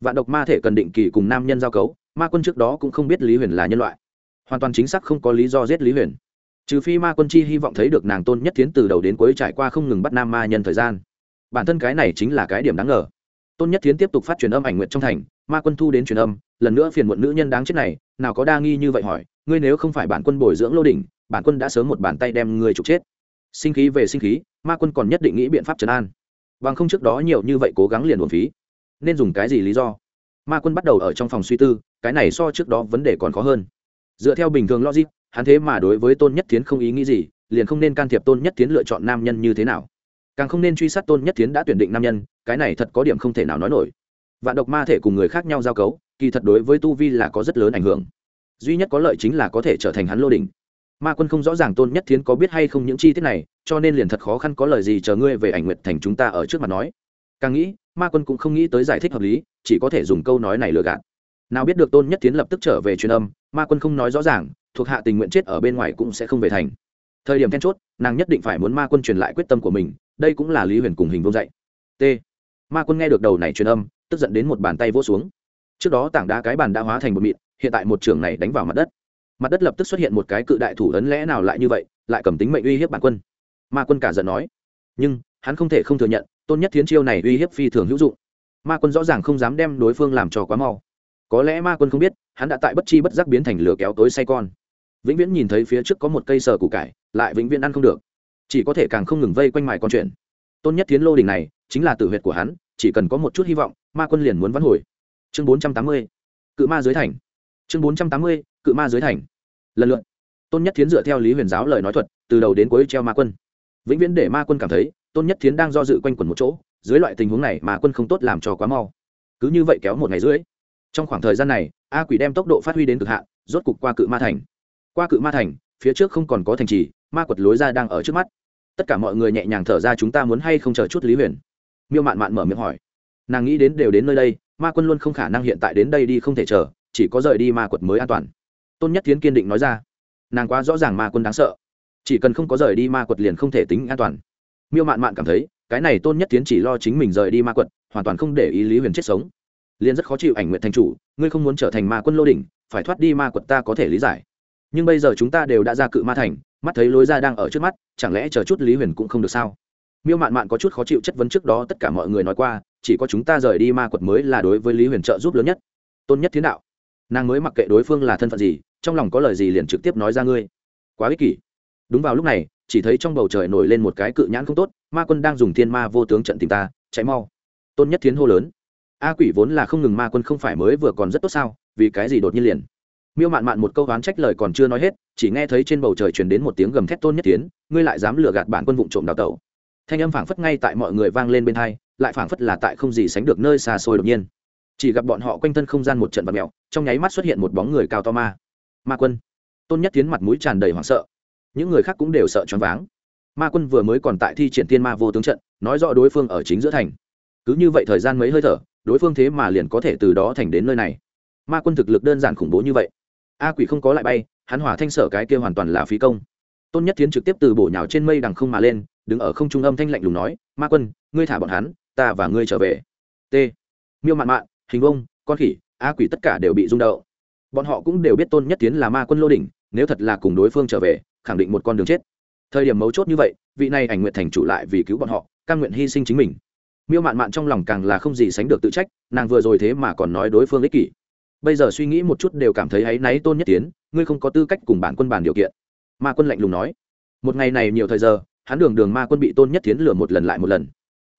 Vạn độc ma thể cần định kỳ cùng nam nhân giao cấu, ma quân trước đó cũng không biết lý huyền là nhân loại. Hoàn toàn chính xác không có lý do giết lý huyền. Trừ phi ma quân chi hy vọng thấy được nàng tôn nhất tiến từ đầu đến cuối trải qua không ngừng bắt nam ma nhân thời gian bản thân cái này chính là cái điểm đáng ngờ. Tôn nhất tiến tiếp tục phát truyền âm ảnh nguyện trong thành, ma quân thu đến truyền âm, lần nữa phiền muộn nữ nhân đáng chết này, nào có đa nghi như vậy hỏi, ngươi nếu không phải bản quân bồi dưỡng lô đỉnh, bản quân đã sớm một bàn tay đem ngươi trục chết. Sinh khí về sinh khí, ma quân còn nhất định nghĩ biện pháp trấn an. Bằng không trước đó nhiều như vậy cố gắng liền buồn phí. Nên dùng cái gì lý do? Ma quân bắt đầu ở trong phòng suy tư, cái này so trước đó vấn đề còn khó hơn. Dựa theo bình thường logic, hắn thế mà đối với tôn nhất tiến không ý nghĩ gì, liền không nên can thiệp tôn nhất tiến lựa chọn nam nhân như thế nào càng không nên truy sát tôn nhất tiến đã tuyển định nam nhân, cái này thật có điểm không thể nào nói nổi. Vạn độc ma thể cùng người khác nhau giao cấu, kỳ thật đối với tu vi là có rất lớn ảnh hưởng. Duy nhất có lợi chính là có thể trở thành hắn lô đình ma quân không rõ ràng tôn nhất thiến có biết hay không những chi tiết này, cho nên liền thật khó khăn có lời gì chờ ngươi về ảnh nguyện thành chúng ta ở trước mặt nói. Càng nghĩ, ma quân cũng không nghĩ tới giải thích hợp lý, chỉ có thể dùng câu nói này lừa gạt. Nào biết được tôn nhất thiến lập tức trở về truyền âm, ma quân không nói rõ ràng, thuộc hạ tình nguyện chết ở bên ngoài cũng sẽ không về thành. Thời điểm then chốt, nàng nhất định phải muốn ma quân truyền lại quyết tâm của mình đây cũng là lý huyền cùng hình vô dạy t ma quân nghe được đầu này truyền âm tức giận đến một bàn tay vỗ xuống trước đó tảng đá cái bàn đã hóa thành một mịn hiện tại một trường này đánh vào mặt đất mặt đất lập tức xuất hiện một cái cự đại thủ ấn lẽ nào lại như vậy lại cầm tính mệnh uy hiếp bản quân ma quân cả giận nói nhưng hắn không thể không thừa nhận tôn nhất thiến chiêu này uy hiếp phi thường hữu dụng ma quân rõ ràng không dám đem đối phương làm cho quá mau có lẽ ma quân không biết hắn đã tại bất chi bất giác biến thành lửa kéo tối say con vĩnh viễn nhìn thấy phía trước có một cây sờ củ cải lại vĩnh viễn ăn không được chỉ có thể càng không ngừng vây quanh mài con chuyện. Tôn nhất tiến lô đình này, chính là tử huyệt của hắn, chỉ cần có một chút hy vọng, ma quân liền muốn vắn hồi. Chương bốn trăm tám mươi, cự ma dưới thành. Chương bốn trăm tám mươi, cự ma dưới thành. Lần lượt, tôn nhất tiến dựa theo lý huyền giáo lời nói thuật, từ đầu đến cuối treo ma quân. Vĩnh viễn để ma quân cảm thấy, tôn nhất tiến đang do dự quanh quẩn một chỗ, dưới loại tình huống này mà quân không tốt làm cho quá mau. Cứ như vậy kéo một ngày rưỡi. Trong khoảng thời gian này, a quỷ đem tốc độ phát huy đến cực hạn, rốt cục qua cự ma thành. Qua cự ma thành, phía trước không còn có thành trì ma quật lối ra đang ở trước mắt. Tất cả mọi người nhẹ nhàng thở ra, chúng ta muốn hay không chờ chút lý huyền? Miêu mạn mạn mở miệng hỏi. Nàng nghĩ đến đều đến nơi đây, ma quân luôn không khả năng hiện tại đến đây đi không thể chờ, chỉ có rời đi ma quật mới an toàn. Tôn nhất Thiến kiên định nói ra. Nàng quá rõ ràng ma quân đáng sợ. Chỉ cần không có rời đi ma quật liền không thể tính an toàn. Miêu mạn mạn cảm thấy, cái này tôn nhất tiến chỉ lo chính mình rời đi ma quật, hoàn toàn không để ý lý huyền chết sống. Liền rất khó chịu ảnh nguyện thành chủ, ngươi không muốn trở thành ma quân lô đỉnh, phải thoát đi ma quật ta có thể lý giải. Nhưng bây giờ chúng ta đều đã ra cự ma thành mắt thấy lối ra đang ở trước mắt, chẳng lẽ chờ chút lý huyền cũng không được sao? Miêu mạn mạn có chút khó chịu chất vấn trước đó tất cả mọi người nói qua, chỉ có chúng ta rời đi ma quật mới là đối với lý huyền trợ giúp lớn nhất. Tôn nhất thiên đạo. Nàng mới mặc kệ đối phương là thân phận gì, trong lòng có lời gì liền trực tiếp nói ra ngươi. Quá ích kỷ. Đúng vào lúc này, chỉ thấy trong bầu trời nổi lên một cái cự nhãn không tốt, ma quân đang dùng thiên ma vô tướng trận tìm ta cháy mau. Tôn nhất thiến hô lớn. A quỷ vốn là không ngừng ma quân không phải mới vừa còn rất tốt sao, vì cái gì đột nhiên liền? Miêu mạn mạn một câu oán trách lời còn chưa nói hết, chỉ nghe thấy trên bầu trời truyền đến một tiếng gầm thét tôn nhất tiến, ngươi lại dám lừa gạt bản quân vụ trộm đào tẩu. Thanh âm phảng phất ngay tại mọi người vang lên bên hai, lại phảng phất là tại không gì sánh được nơi xa xôi đột nhiên. Chỉ gặp bọn họ quanh thân không gian một trận vật mèo, trong nháy mắt xuất hiện một bóng người cao to ma. Ma quân. Tôn nhất tiến mặt mũi tràn đầy hoảng sợ. Những người khác cũng đều sợ choáng váng. Ma quân vừa mới còn tại thi triển tiên ma vô tướng trận, nói rõ đối phương ở chính giữa thành. Cứ như vậy thời gian mấy hơi thở, đối phương thế mà liền có thể từ đó thành đến nơi này. Ma quân thực lực đơn giản khủng bố như vậy a quỷ không có lại bay, hắn hỏa thanh sở cái kia hoàn toàn là phí công. Tôn nhất tiến trực tiếp từ bổ nhào trên mây đằng không mà lên, đứng ở không trung âm thanh lạnh lùng nói, ma quân, ngươi thả bọn hắn, ta và ngươi trở về. T. Miêu mạn mạn, hình vông, con khỉ, a quỷ tất cả đều bị rung đậu bọn họ cũng đều biết tôn nhất tiến là ma quân lô đỉnh, nếu thật là cùng đối phương trở về, khẳng định một con đường chết. Thời điểm mấu chốt như vậy, vị này ảnh nguyện thành chủ lại vì cứu bọn họ căn nguyện hy sinh chính mình. Miêu mạn mạn trong lòng càng là không gì sánh được tự trách, nàng vừa rồi thế mà còn nói đối phương ích kỷ bây giờ suy nghĩ một chút đều cảm thấy áy náy tôn nhất tiến, ngươi không có tư cách cùng bản quân bàn điều kiện. Ma quân lạnh lùng nói. Một ngày này nhiều thời giờ, hắn đường đường ma quân bị tôn nhất tiến lừa một lần lại một lần.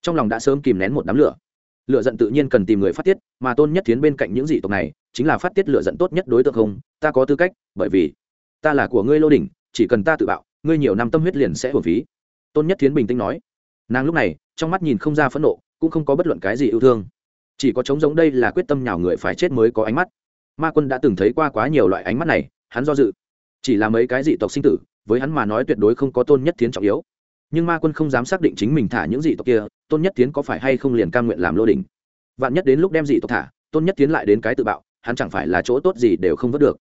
Trong lòng đã sớm kìm nén một đám lửa. Lựa giận tự nhiên cần tìm người phát tiết, mà tôn nhất tiến bên cạnh những dị tộc này, chính là phát tiết lựa giận tốt nhất đối tượng không, ta có tư cách, bởi vì ta là của ngươi lô đỉnh, chỉ cần ta tự bạo, ngươi nhiều năm tâm huyết liền sẽ hưởng phí. Tôn nhất tiến bình tĩnh nói. Nàng lúc này, trong mắt nhìn không ra phẫn nộ, cũng không có bất luận cái gì yêu thương chỉ có trống giống đây là quyết tâm nhào người phải chết mới có ánh mắt. Ma quân đã từng thấy qua quá nhiều loại ánh mắt này, hắn do dự. Chỉ là mấy cái dị tộc sinh tử, với hắn mà nói tuyệt đối không có tôn nhất tiến trọng yếu. Nhưng ma quân không dám xác định chính mình thả những dị tộc kia, tôn nhất tiến có phải hay không liền cam nguyện làm lô đình vạn nhất đến lúc đem dị tộc thả, tôn nhất tiến lại đến cái tự bạo, hắn chẳng phải là chỗ tốt gì đều không vớt được.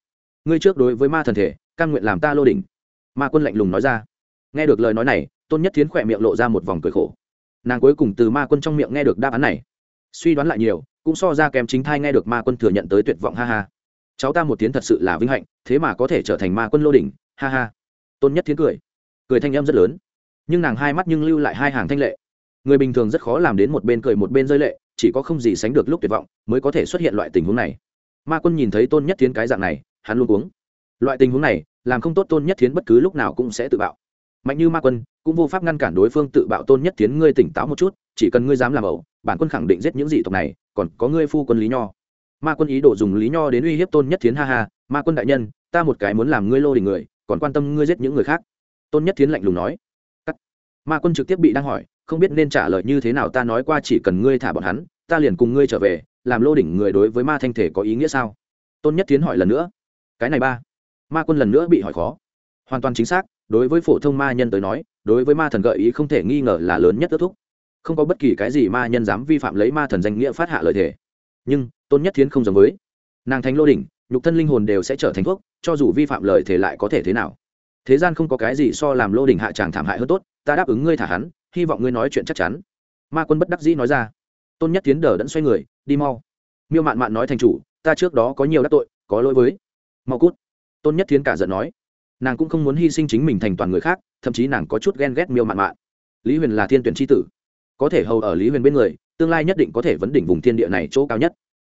Ngươi trước đối với ma thần thể, cam nguyện làm ta lô đình ma quân lạnh lùng nói ra. Nghe được lời nói này, tôn nhất tiến khỏe miệng lộ ra một vòng cười khổ. Nàng cuối cùng từ ma quân trong miệng nghe được đáp án này suy đoán lại nhiều, cũng so ra kém chính thai nghe được ma quân thừa nhận tới tuyệt vọng, ha ha. Cháu ta một tiếng thật sự là vinh hạnh, thế mà có thể trở thành ma quân lô đỉnh, ha ha. Tôn nhất tiến cười. Cười thanh âm rất lớn. Nhưng nàng hai mắt nhưng lưu lại hai hàng thanh lệ. Người bình thường rất khó làm đến một bên cười một bên rơi lệ, chỉ có không gì sánh được lúc tuyệt vọng mới có thể xuất hiện loại tình huống này. Ma quân nhìn thấy tôn nhất thiến cái dạng này, hắn luôn uống loại tình huống này, làm không tốt tôn nhất thiến bất cứ lúc nào cũng sẽ tự bạo. Mạnh như ma quân, cũng vô pháp ngăn cản đối phương tự bạo tôn nhất thiến ngươi tỉnh táo một chút, chỉ cần ngươi dám làm ẩu bản quân khẳng định giết những dị tộc này, còn có ngươi phu quân lý nho. Ma quân ý đồ dùng lý nho đến uy hiếp tôn nhất thiến, ha ha, ma quân đại nhân, ta một cái muốn làm ngươi lô đình người, còn quan tâm ngươi giết những người khác. Tôn nhất thiến lạnh lùng nói. Cắt. ma quân trực tiếp bị đang hỏi, không biết nên trả lời như thế nào, ta nói qua chỉ cần ngươi thả bọn hắn, ta liền cùng ngươi trở về, làm lô đỉnh người đối với ma thanh thể có ý nghĩa sao? Tôn nhất tiến hỏi lần nữa. Cái này ba. Ma quân lần nữa bị hỏi khó. Hoàn toàn chính xác, đối với phổ thông ma nhân tới nói, đối với ma thần gợi ý không thể nghi ngờ là lớn nhất ước thúc không có bất kỳ cái gì ma nhân dám vi phạm lấy ma thần danh nghĩa phát hạ lời thề. Nhưng, tôn nhất thiến không giống với. Nàng thánh lô đỉnh, nhục thân linh hồn đều sẽ trở thành thuốc, cho dù vi phạm lời thề lại có thể thế nào. Thế gian không có cái gì so làm lô đỉnh hạ tràng thảm hại hơn tốt, ta đáp ứng ngươi thả hắn, hy vọng ngươi nói chuyện chắc chắn. Ma quân bất đắc dĩ nói ra. Tôn nhất tiến đờ đẫn xoay người, đi mau. Miêu mạn mạn nói thành chủ, ta trước đó có nhiều đắc tội, có lỗi với. Mau cút. Tôn nhất tiến cả giận nói. Nàng cũng không muốn hy sinh chính mình thành toàn người khác, thậm chí nàng có chút ghen ghét miêu mạn mạn. Lý huyền là thiên tuyển tri tử có thể hầu ở lý huyền bên người, tương lai nhất định có thể vấn đỉnh vùng thiên địa này chỗ cao nhất.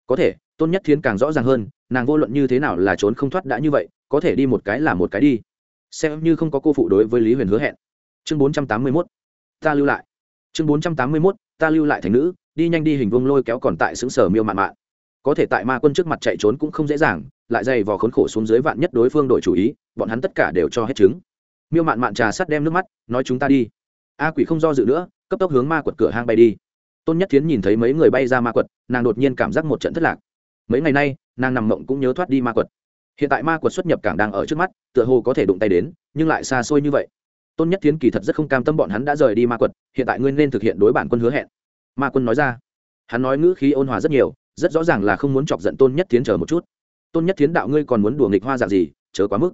Có thể, tôn nhất thiên càng rõ ràng hơn, nàng vô luận như thế nào là trốn không thoát đã như vậy, có thể đi một cái là một cái đi. Xem như không có cô phụ đối với lý huyền hứa hẹn. Chương bốn trăm tám mươi mốt. Ta lưu lại. Chương bốn trăm tám mươi mốt. Ta lưu lại thành nữ, đi nhanh đi hình vông lôi kéo còn tại xứng sở miêu mạn mạn. Có thể tại ma quân trước mặt chạy trốn cũng không dễ dàng, lại dày vò khốn khổ xuống dưới vạn nhất đối phương đổi chủ ý, bọn hắn tất cả đều cho hết chứng miêu mạn mạn trà sắt đem nước mắt, nói chúng ta đi. A quỷ không do dự nữa cấp tốc hướng ma quật cửa hang bay đi. Tôn nhất thiến nhìn thấy mấy người bay ra ma quật, nàng đột nhiên cảm giác một trận thất lạc. Mấy ngày nay, nàng nằm mộng cũng nhớ thoát đi ma quật. Hiện tại ma quật xuất nhập cảng đang ở trước mắt, tựa hồ có thể đụng tay đến, nhưng lại xa xôi như vậy. Tôn nhất thiến kỳ thật rất không cam tâm bọn hắn đã rời đi ma quật, hiện tại ngươi nên thực hiện đối bản quân hứa hẹn. Ma quân nói ra. Hắn nói ngữ khí ôn hòa rất nhiều, rất rõ ràng là không muốn chọc giận tôn nhất thiến chờ một chút. Tôn nhất thiến đạo ngươi còn muốn đùa nghịch hoa dạng gì, chớ quá mức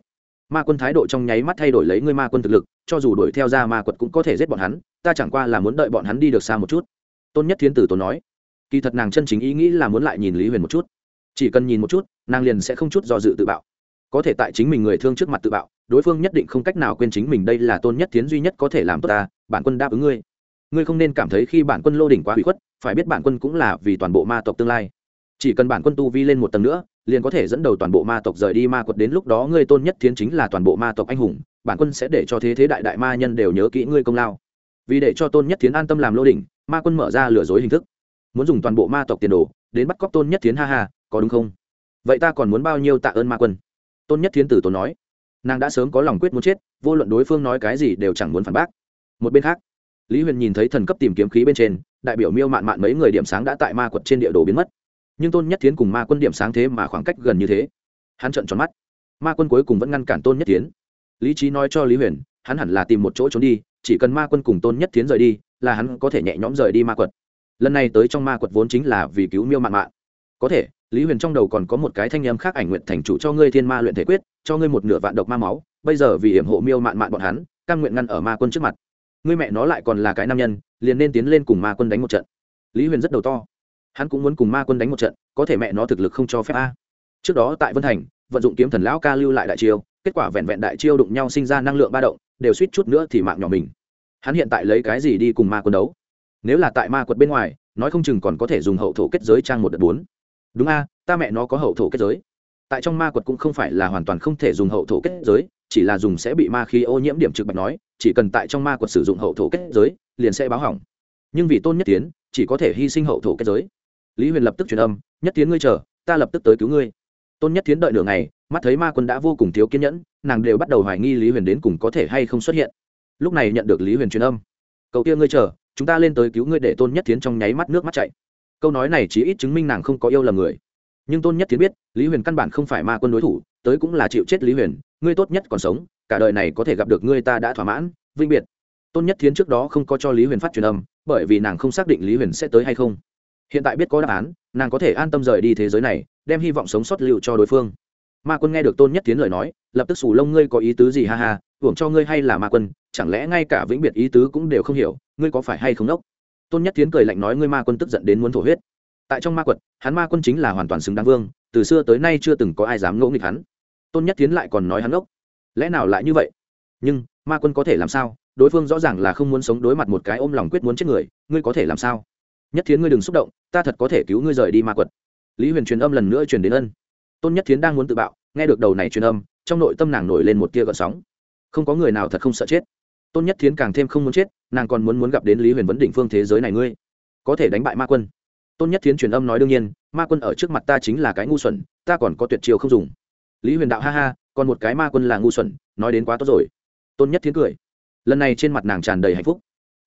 ma quân thái độ trong nháy mắt thay đổi lấy ngươi ma quân thực lực, cho dù đuổi theo ra ma quật cũng có thể giết bọn hắn, ta chẳng qua là muốn đợi bọn hắn đi được xa một chút. Tôn nhất Thiên tử tốn nói. Kỳ thật nàng chân chính ý nghĩ là muốn lại nhìn lý huyền một chút. Chỉ cần nhìn một chút, nàng liền sẽ không chút do dự tự bạo. Có thể tại chính mình người thương trước mặt tự bạo, đối phương nhất định không cách nào quên chính mình đây là tôn nhất tiến duy nhất có thể làm tốt ta, bản quân đáp ứng ngươi. Ngươi không nên cảm thấy khi bản quân lô đỉnh quá hủy khuất, phải biết bản quân cũng là vì toàn bộ ma tộc tương lai chỉ cần bản quân tu vi lên một tầng nữa, liền có thể dẫn đầu toàn bộ ma tộc rời đi. Ma quật đến lúc đó ngươi tôn nhất thiến chính là toàn bộ ma tộc anh hùng, bản quân sẽ để cho thế thế đại đại ma nhân đều nhớ kỹ ngươi công lao. Vì để cho tôn nhất thiến an tâm làm lô đỉnh, ma quân mở ra lừa dối hình thức. Muốn dùng toàn bộ ma tộc tiền đồ đến bắt cóc tôn nhất thiến, ha ha, có đúng không? Vậy ta còn muốn bao nhiêu tạ ơn ma quân? Tôn nhất thiến tử tốn nói. Nàng đã sớm có lòng quyết muốn chết, vô luận đối phương nói cái gì đều chẳng muốn phản bác. Một bên khác, lý huyền nhìn thấy thần cấp tìm kiếm khí bên trên, đại biểu miêu mạn mạn mấy người điểm sáng đã tại ma quật trên địa đồ biến mất nhưng tôn nhất thiến cùng ma quân điểm sáng thế mà khoảng cách gần như thế. Hắn trợn tròn mắt. Ma quân cuối cùng vẫn ngăn cản tôn nhất thiến. lý trí nói cho lý huyền, hắn hẳn là tìm một chỗ trốn đi, chỉ cần ma quân cùng tôn nhất thiến rời đi, là hắn có thể nhẹ nhõm rời đi ma quật. Lần này tới trong ma quật vốn chính là vì cứu miêu mạn mạn có thể, lý huyền trong đầu còn có một cái thanh âm khác ảnh nguyện thành chủ cho ngươi thiên ma luyện thể quyết, cho ngươi một nửa vạn độc ma máu, bây giờ vì hiểm hộ miêu mạn mạn bọn hắn căn nguyện ngăn ở ma quân trước mặt. Ngươi mẹ nó lại còn là cái nam nhân, liền nên tiến lên cùng ma quân đánh một trận. Lý huyền rất đầu to hắn cũng muốn cùng ma quân đánh một trận, có thể mẹ nó thực lực không cho phép a. Trước đó tại vân thành, vận dụng kiếm thần lão ca lưu lại đại chiêu, kết quả vẹn vẹn đại chiêu đụng nhau sinh ra năng lượng ba động, đều suýt chút nữa thì mạng nhỏ mình. Hắn hiện tại lấy cái gì đi cùng ma quân đấu? Nếu là tại ma quật bên ngoài, nói không chừng còn có thể dùng hậu thổ kết giới trang một đợt bốn. Đúng a, ta mẹ nó có hậu thổ kết giới. Tại trong ma quật cũng không phải là hoàn toàn không thể dùng hậu thổ kết giới, chỉ là dùng sẽ bị ma khí ô nhiễm điểm trực bạch nói, chỉ cần tại trong ma quật sử dụng hậu thổ kết giới, liền sẽ báo hỏng. Nhưng vì tôn nhất tiến, chỉ có thể hy sinh hậu thổ kết giới lý huyền lập tức truyền âm, nhất tiến ngươi chờ, ta lập tức tới cứu ngươi. Tôn nhất tiến đợi nửa ngày, mắt thấy ma quân đã vô cùng thiếu kiên nhẫn, nàng đều bắt đầu hoài nghi lý huyền đến cùng có thể hay không xuất hiện. Lúc này nhận được lý huyền truyền âm, cậu kia ngươi chờ, chúng ta lên tới cứu ngươi để tôn nhất tiến trong nháy mắt nước mắt chạy câu nói này chỉ ít chứng minh nàng không có yêu lầm người. Nhưng tôn nhất tiến biết, lý huyền căn bản không phải ma quân đối thủ, tới cũng là chịu chết lý huyền, ngươi tốt nhất còn sống, cả đời này có thể gặp được ngươi ta đã thỏa mãn, vinh biệt. Tôn nhất thiến trước đó không có cho lý huyền phát truyền âm, bởi vì nàng không xác định lý huyền sẽ tới hay không hiện tại biết có đáp án, nàng có thể an tâm rời đi thế giới này, đem hy vọng sống sót liệu cho đối phương. Ma quân nghe được tôn nhất tiến lời nói, lập tức sủ lông, ngươi có ý tứ gì ha ha, hưởng cho ngươi hay là ma quân, chẳng lẽ ngay cả vĩnh biệt ý tứ cũng đều không hiểu, ngươi có phải hay không đốc? Tôn nhất tiến cười lạnh nói, ngươi ma quân tức giận đến muốn thổ huyết. Tại trong ma quật, hắn ma quân chính là hoàn toàn xứng đáng vương, từ xưa tới nay chưa từng có ai dám ngỗ nghịch hắn. Tôn nhất tiến lại còn nói hắn ốc lẽ nào lại như vậy? Nhưng, ma quân có thể làm sao? Đối phương rõ ràng là không muốn sống đối mặt một cái ôm lòng quyết muốn chết người, ngươi có thể làm sao? Nhất thiến ngươi đừng xúc động, ta thật có thể cứu ngươi rời đi ma quật. Lý huyền truyền âm lần nữa truyền đến ân. Tôn nhất thiến đang muốn tự bạo, nghe được đầu này truyền âm, trong nội tâm nàng nổi lên một tia gợn sóng. Không có người nào thật không sợ chết. Tôn nhất thiến càng thêm không muốn chết, nàng còn muốn muốn gặp đến lý huyền vấn đỉnh phương thế giới này ngươi. Có thể đánh bại ma quân. Tôn nhất thiến truyền âm nói đương nhiên, ma quân ở trước mặt ta chính là cái ngu xuẩn, ta còn có tuyệt chiêu không dùng. Lý huyền đạo ha ha, còn một cái ma quân là ngu xuẩn, nói đến quá tốt rồi. Tôn nhất thiến cười. Lần này trên mặt nàng tràn đầy hạnh phúc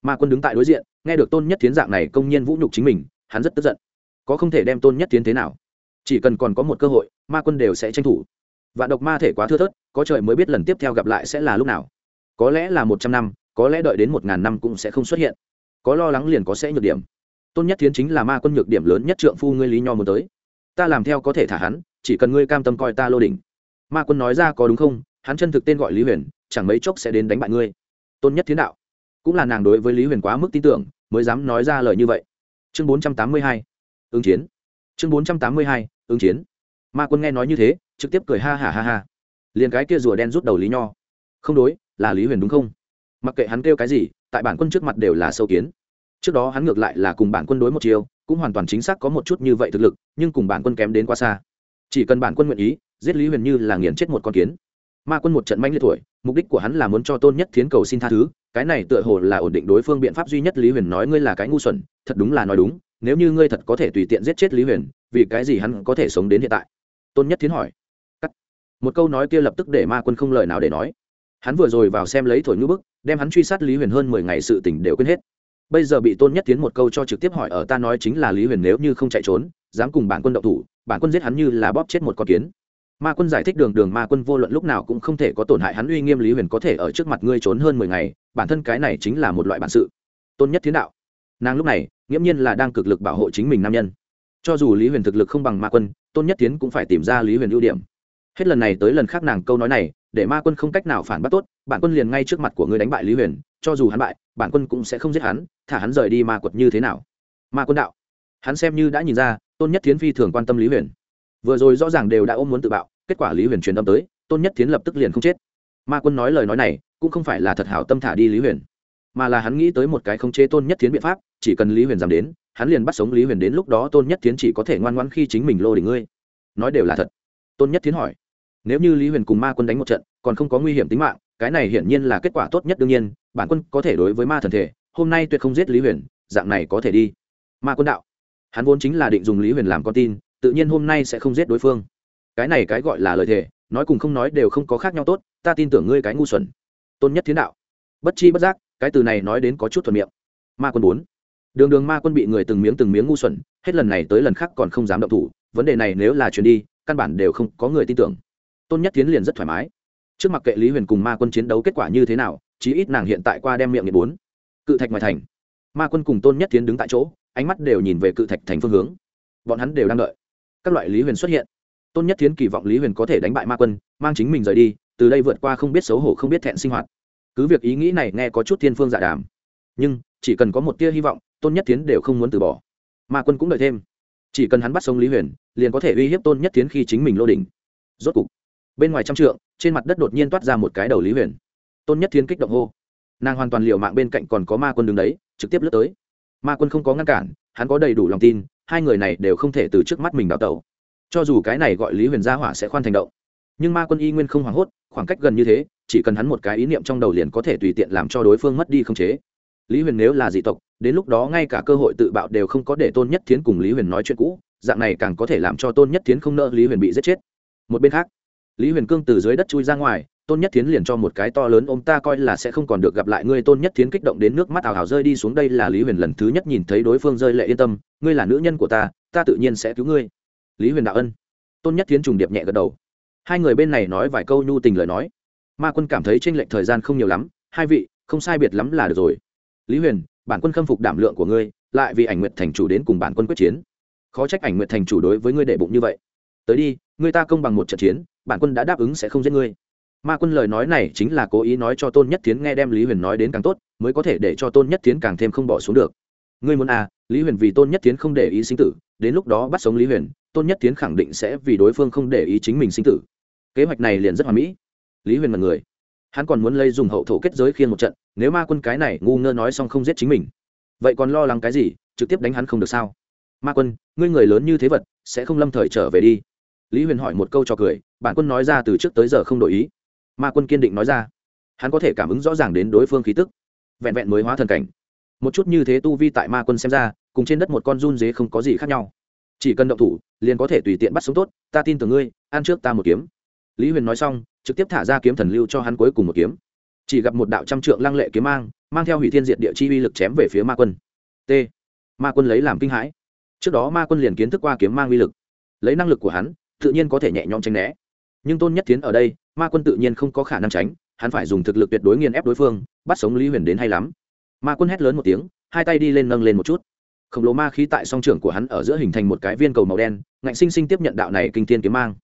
ma quân đứng tại đối diện, nghe được tôn nhất tiến dạng này công nhiên vũ nhục chính mình, hắn rất tức giận. Có không thể đem tôn nhất tiến thế nào? Chỉ cần còn có một cơ hội, ma quân đều sẽ tranh thủ. Vạn độc ma thể quá thưa thớt, có trời mới biết lần tiếp theo gặp lại sẽ là lúc nào. Có lẽ là một trăm năm, có lẽ đợi đến một ngàn năm cũng sẽ không xuất hiện. Có lo lắng liền có sẽ nhược điểm. Tôn nhất thiến chính là ma quân nhược điểm lớn nhất trượng phu ngươi lý nho muốn tới. Ta làm theo có thể thả hắn, chỉ cần ngươi cam tâm coi ta lô đỉnh. Ma quân nói ra có đúng không? Hắn chân thực tên gọi lý huyền, chẳng mấy chốc sẽ đến đánh bại ngươi. Tôn nhất thiến đạo cũng là nàng đối với lý huyền quá mức tin tưởng, mới dám nói ra lời như vậy. Chương bốn trăm tám mươi hai, ứng chiến. Chương bốn trăm tám mươi hai, ứng chiến. Ma quân nghe nói như thế, trực tiếp cười ha hả ha ha. Liền cái kia rùa đen rút đầu lý nho. Không đối, là lý huyền đúng không? Mặc kệ hắn kêu cái gì, tại bản quân trước mặt đều là sâu kiến. Trước đó hắn ngược lại là cùng bản quân đối một chiều, cũng hoàn toàn chính xác có một chút như vậy thực lực, nhưng cùng bản quân kém đến quá xa. Chỉ cần bản quân nguyện ý, giết lý huyền như là nghiền chết một con kiến ma quân một trận manh liệt tuổi, mục đích của hắn là muốn cho tôn nhất thiến cầu xin tha thứ, cái này tựa hồ là ổn định đối phương biện pháp duy nhất lý huyền nói ngươi là cái ngu xuẩn, thật đúng là nói đúng, nếu như ngươi thật có thể tùy tiện giết chết lý huyền, vì cái gì hắn có thể sống đến hiện tại? Tôn nhất thiến hỏi. Cắt. một câu nói kia lập tức để ma quân không lời nào để nói. Hắn vừa rồi vào xem lấy thổi ngữ bức, đem hắn truy sát lý huyền hơn mười ngày sự tỉnh đều quên hết. Bây giờ bị tôn nhất tiến một câu cho trực tiếp hỏi ở ta nói chính là lý huyền nếu như không chạy trốn, dám cùng bản quân động thủ, bản quân giết hắn như là bóp chết một con kiến ma quân giải thích đường đường ma quân vô luận lúc nào cũng không thể có tổn hại hắn uy nghiêm lý huyền có thể ở trước mặt ngươi trốn hơn mười ngày, bản thân cái này chính là một loại bản sự. Tôn nhất thiên đạo. Nàng lúc này, nghiễm nhiên là đang cực lực bảo hộ chính mình nam nhân. Cho dù lý huyền thực lực không bằng ma quân, tôn nhất tiến cũng phải tìm ra lý huyền ưu điểm. Hết lần này tới lần khác nàng câu nói này, để ma quân không cách nào phản bác tốt, bản quân liền ngay trước mặt của ngươi đánh bại lý huyền, cho dù hắn bại, bản quân cũng sẽ không giết hắn, thả hắn rời đi ma quật như thế nào. Ma quân đạo. Hắn xem như đã nhìn ra, tôn nhất tiến phi thường quan tâm lý huyền. Vừa rồi rõ ràng đều đã ôm muốn tự bạo kết quả lý huyền truyền âm tới, tôn nhất tiến lập tức liền không chết. Ma quân nói lời nói này, cũng không phải là thật hảo tâm thả đi lý huyền, mà là hắn nghĩ tới một cái không chế tôn nhất tiến biện pháp, chỉ cần lý huyền dám đến, hắn liền bắt sống lý huyền đến lúc đó tôn nhất tiến chỉ có thể ngoan ngoãn khi chính mình lô đỉnh ngươi. Nói đều là thật. Tôn nhất tiến hỏi, nếu như lý huyền cùng ma quân đánh một trận, còn không có nguy hiểm tính mạng, cái này hiển nhiên là kết quả tốt nhất đương nhiên, bản quân có thể đối với ma thần thể, hôm nay tuyệt không giết lý huyền, dạng này có thể đi. Ma quân đạo, hắn vốn chính là định dùng lý huyền làm con tin, tự nhiên hôm nay sẽ không giết đối phương cái này cái gọi là lời thề, nói cùng không nói đều không có khác nhau tốt, ta tin tưởng ngươi cái ngu xuẩn. Tôn nhất thiên đạo. Bất chi bất giác, cái từ này nói đến có chút thuận miệng. Ma quân bốn. Đường đường ma quân bị người từng miếng từng miếng ngu xuẩn, hết lần này tới lần khác còn không dám động thủ, vấn đề này nếu là chuyển đi, căn bản đều không có người tin tưởng. Tôn nhất thiến liền rất thoải mái. Trước mặt kệ lý huyền cùng ma quân chiến đấu kết quả như thế nào, chí ít nàng hiện tại qua đem miệng nghiệt bốn. Cự thạch ngoài thành. Ma quân cùng tôn nhất thiến đứng tại chỗ, ánh mắt đều nhìn về cự thạch thành phương hướng. Bọn hắn đều đang đợi. Các loại lý huyền xuất hiện tôn nhất thiến kỳ vọng lý huyền có thể đánh bại ma quân, mang chính mình rời đi, từ đây vượt qua không biết xấu hổ, không biết thẹn sinh hoạt. Cứ việc ý nghĩ này nghe có chút thiên phương dạ đàm, nhưng chỉ cần có một tia hy vọng, tôn nhất Thiến đều không muốn từ bỏ. Ma quân cũng đợi thêm. Chỉ cần hắn bắt sống lý huyền, liền có thể uy hiếp tôn nhất Thiến khi chính mình lô đỉnh. Rốt cục, bên ngoài trăm trượng, trên mặt đất đột nhiên toát ra một cái đầu lý huyền. Tôn nhất thiến kích động hô. Nàng hoàn toàn liệu mạng bên cạnh còn có ma quân đứng đấy, trực tiếp lướt tới. Ma quân không có ngăn cản, hắn có đầy đủ lòng tin, hai người này đều không thể từ trước mắt mình đào tẩu cho dù cái này gọi lý huyền gia hỏa sẽ khoan thành động nhưng ma quân y nguyên không hoảng hốt khoảng cách gần như thế chỉ cần hắn một cái ý niệm trong đầu liền có thể tùy tiện làm cho đối phương mất đi không chế lý huyền nếu là dị tộc đến lúc đó ngay cả cơ hội tự bạo đều không có để tôn nhất thiến cùng lý huyền nói chuyện cũ dạng này càng có thể làm cho tôn nhất thiến không nợ lý huyền bị giết chết một bên khác lý huyền cương từ dưới đất chui ra ngoài tôn nhất thiến liền cho một cái to lớn ô m ta coi là sẽ không còn được gặp lại ngươi tôn nhất thiến kích động đến nước mắt ảo ảo rơi đi xuống đây là lý huyền lần thứ nhất nhìn thấy đối phương rơi lệ yên tâm ngươi là nữ nhân của ta ta tự nhiên sẽ cứu ngươi lý huyền đạo ân tôn nhất thiến trùng điệp nhẹ gật đầu hai người bên này nói vài câu nhu tình lời nói ma quân cảm thấy tranh lệch thời gian không nhiều lắm hai vị không sai biệt lắm là được rồi lý huyền bản quân khâm phục đảm lượng của ngươi lại vì ảnh nguyện thành chủ đến cùng bản quân quyết chiến khó trách ảnh nguyện thành chủ đối với ngươi đệ bụng như vậy tới đi ngươi ta công bằng một trận chiến bản quân đã đáp ứng sẽ không giết ngươi ma quân lời nói này chính là cố ý nói cho tôn nhất tiến nghe đem lý huyền nói đến càng tốt mới có thể để cho tôn nhất tiến càng thêm không bỏ xuống được ngươi muốn à lý huyền vì tôn nhất tiến không để ý sinh tử đến lúc đó bắt sống lý huyền tôn nhất tiến khẳng định sẽ vì đối phương không để ý chính mình sinh tử. Kế hoạch này liền rất hoàn mỹ. Lý huyền mật người. Hắn còn muốn lấy dùng hậu thổ kết giới khiên một trận, nếu ma quân cái này ngu ngơ nói xong không giết chính mình. Vậy còn lo lắng cái gì, trực tiếp đánh hắn không được sao? Ma quân, ngươi người lớn như thế vật, sẽ không lâm thời trở về đi. Lý huyền hỏi một câu cho cười, bản quân nói ra từ trước tới giờ không đổi ý. Ma quân kiên định nói ra. Hắn có thể cảm ứng rõ ràng đến đối phương khí tức. Vẹn vẹn mới hóa thần cảnh. Một chút như thế tu vi tại ma quân xem ra, cùng trên đất một con run dế không có gì khác nhau chỉ cần động thủ, liền có thể tùy tiện bắt sống tốt. Ta tin tưởng ngươi, ăn trước ta một kiếm. Lý huyền nói xong, trực tiếp thả ra kiếm thần lưu cho hắn cuối cùng một kiếm. Chỉ gặp một đạo trăm trượng lăng lệ kiếm mang mang theo hủy thiên diệt địa chi uy lực chém về phía ma quân. T. Ma quân lấy làm kinh hãi. Trước đó ma quân liền kiến thức qua kiếm mang uy lực. Lấy năng lực của hắn, tự nhiên có thể nhẹ nhõm tránh né. Nhưng tôn nhất tiến ở đây, ma quân tự nhiên không có khả năng tránh, hắn phải dùng thực lực tuyệt đối nghiền ép đối phương, bắt sống lý huyền đến hay lắm. Ma quân hét lớn một tiếng, hai tay đi lên nâng lên một chút khổng lồ ma khí tại song trưởng của hắn ở giữa hình thành một cái viên cầu màu đen, ngạnh sinh sinh tiếp nhận đạo này kinh tiên kiếm mang.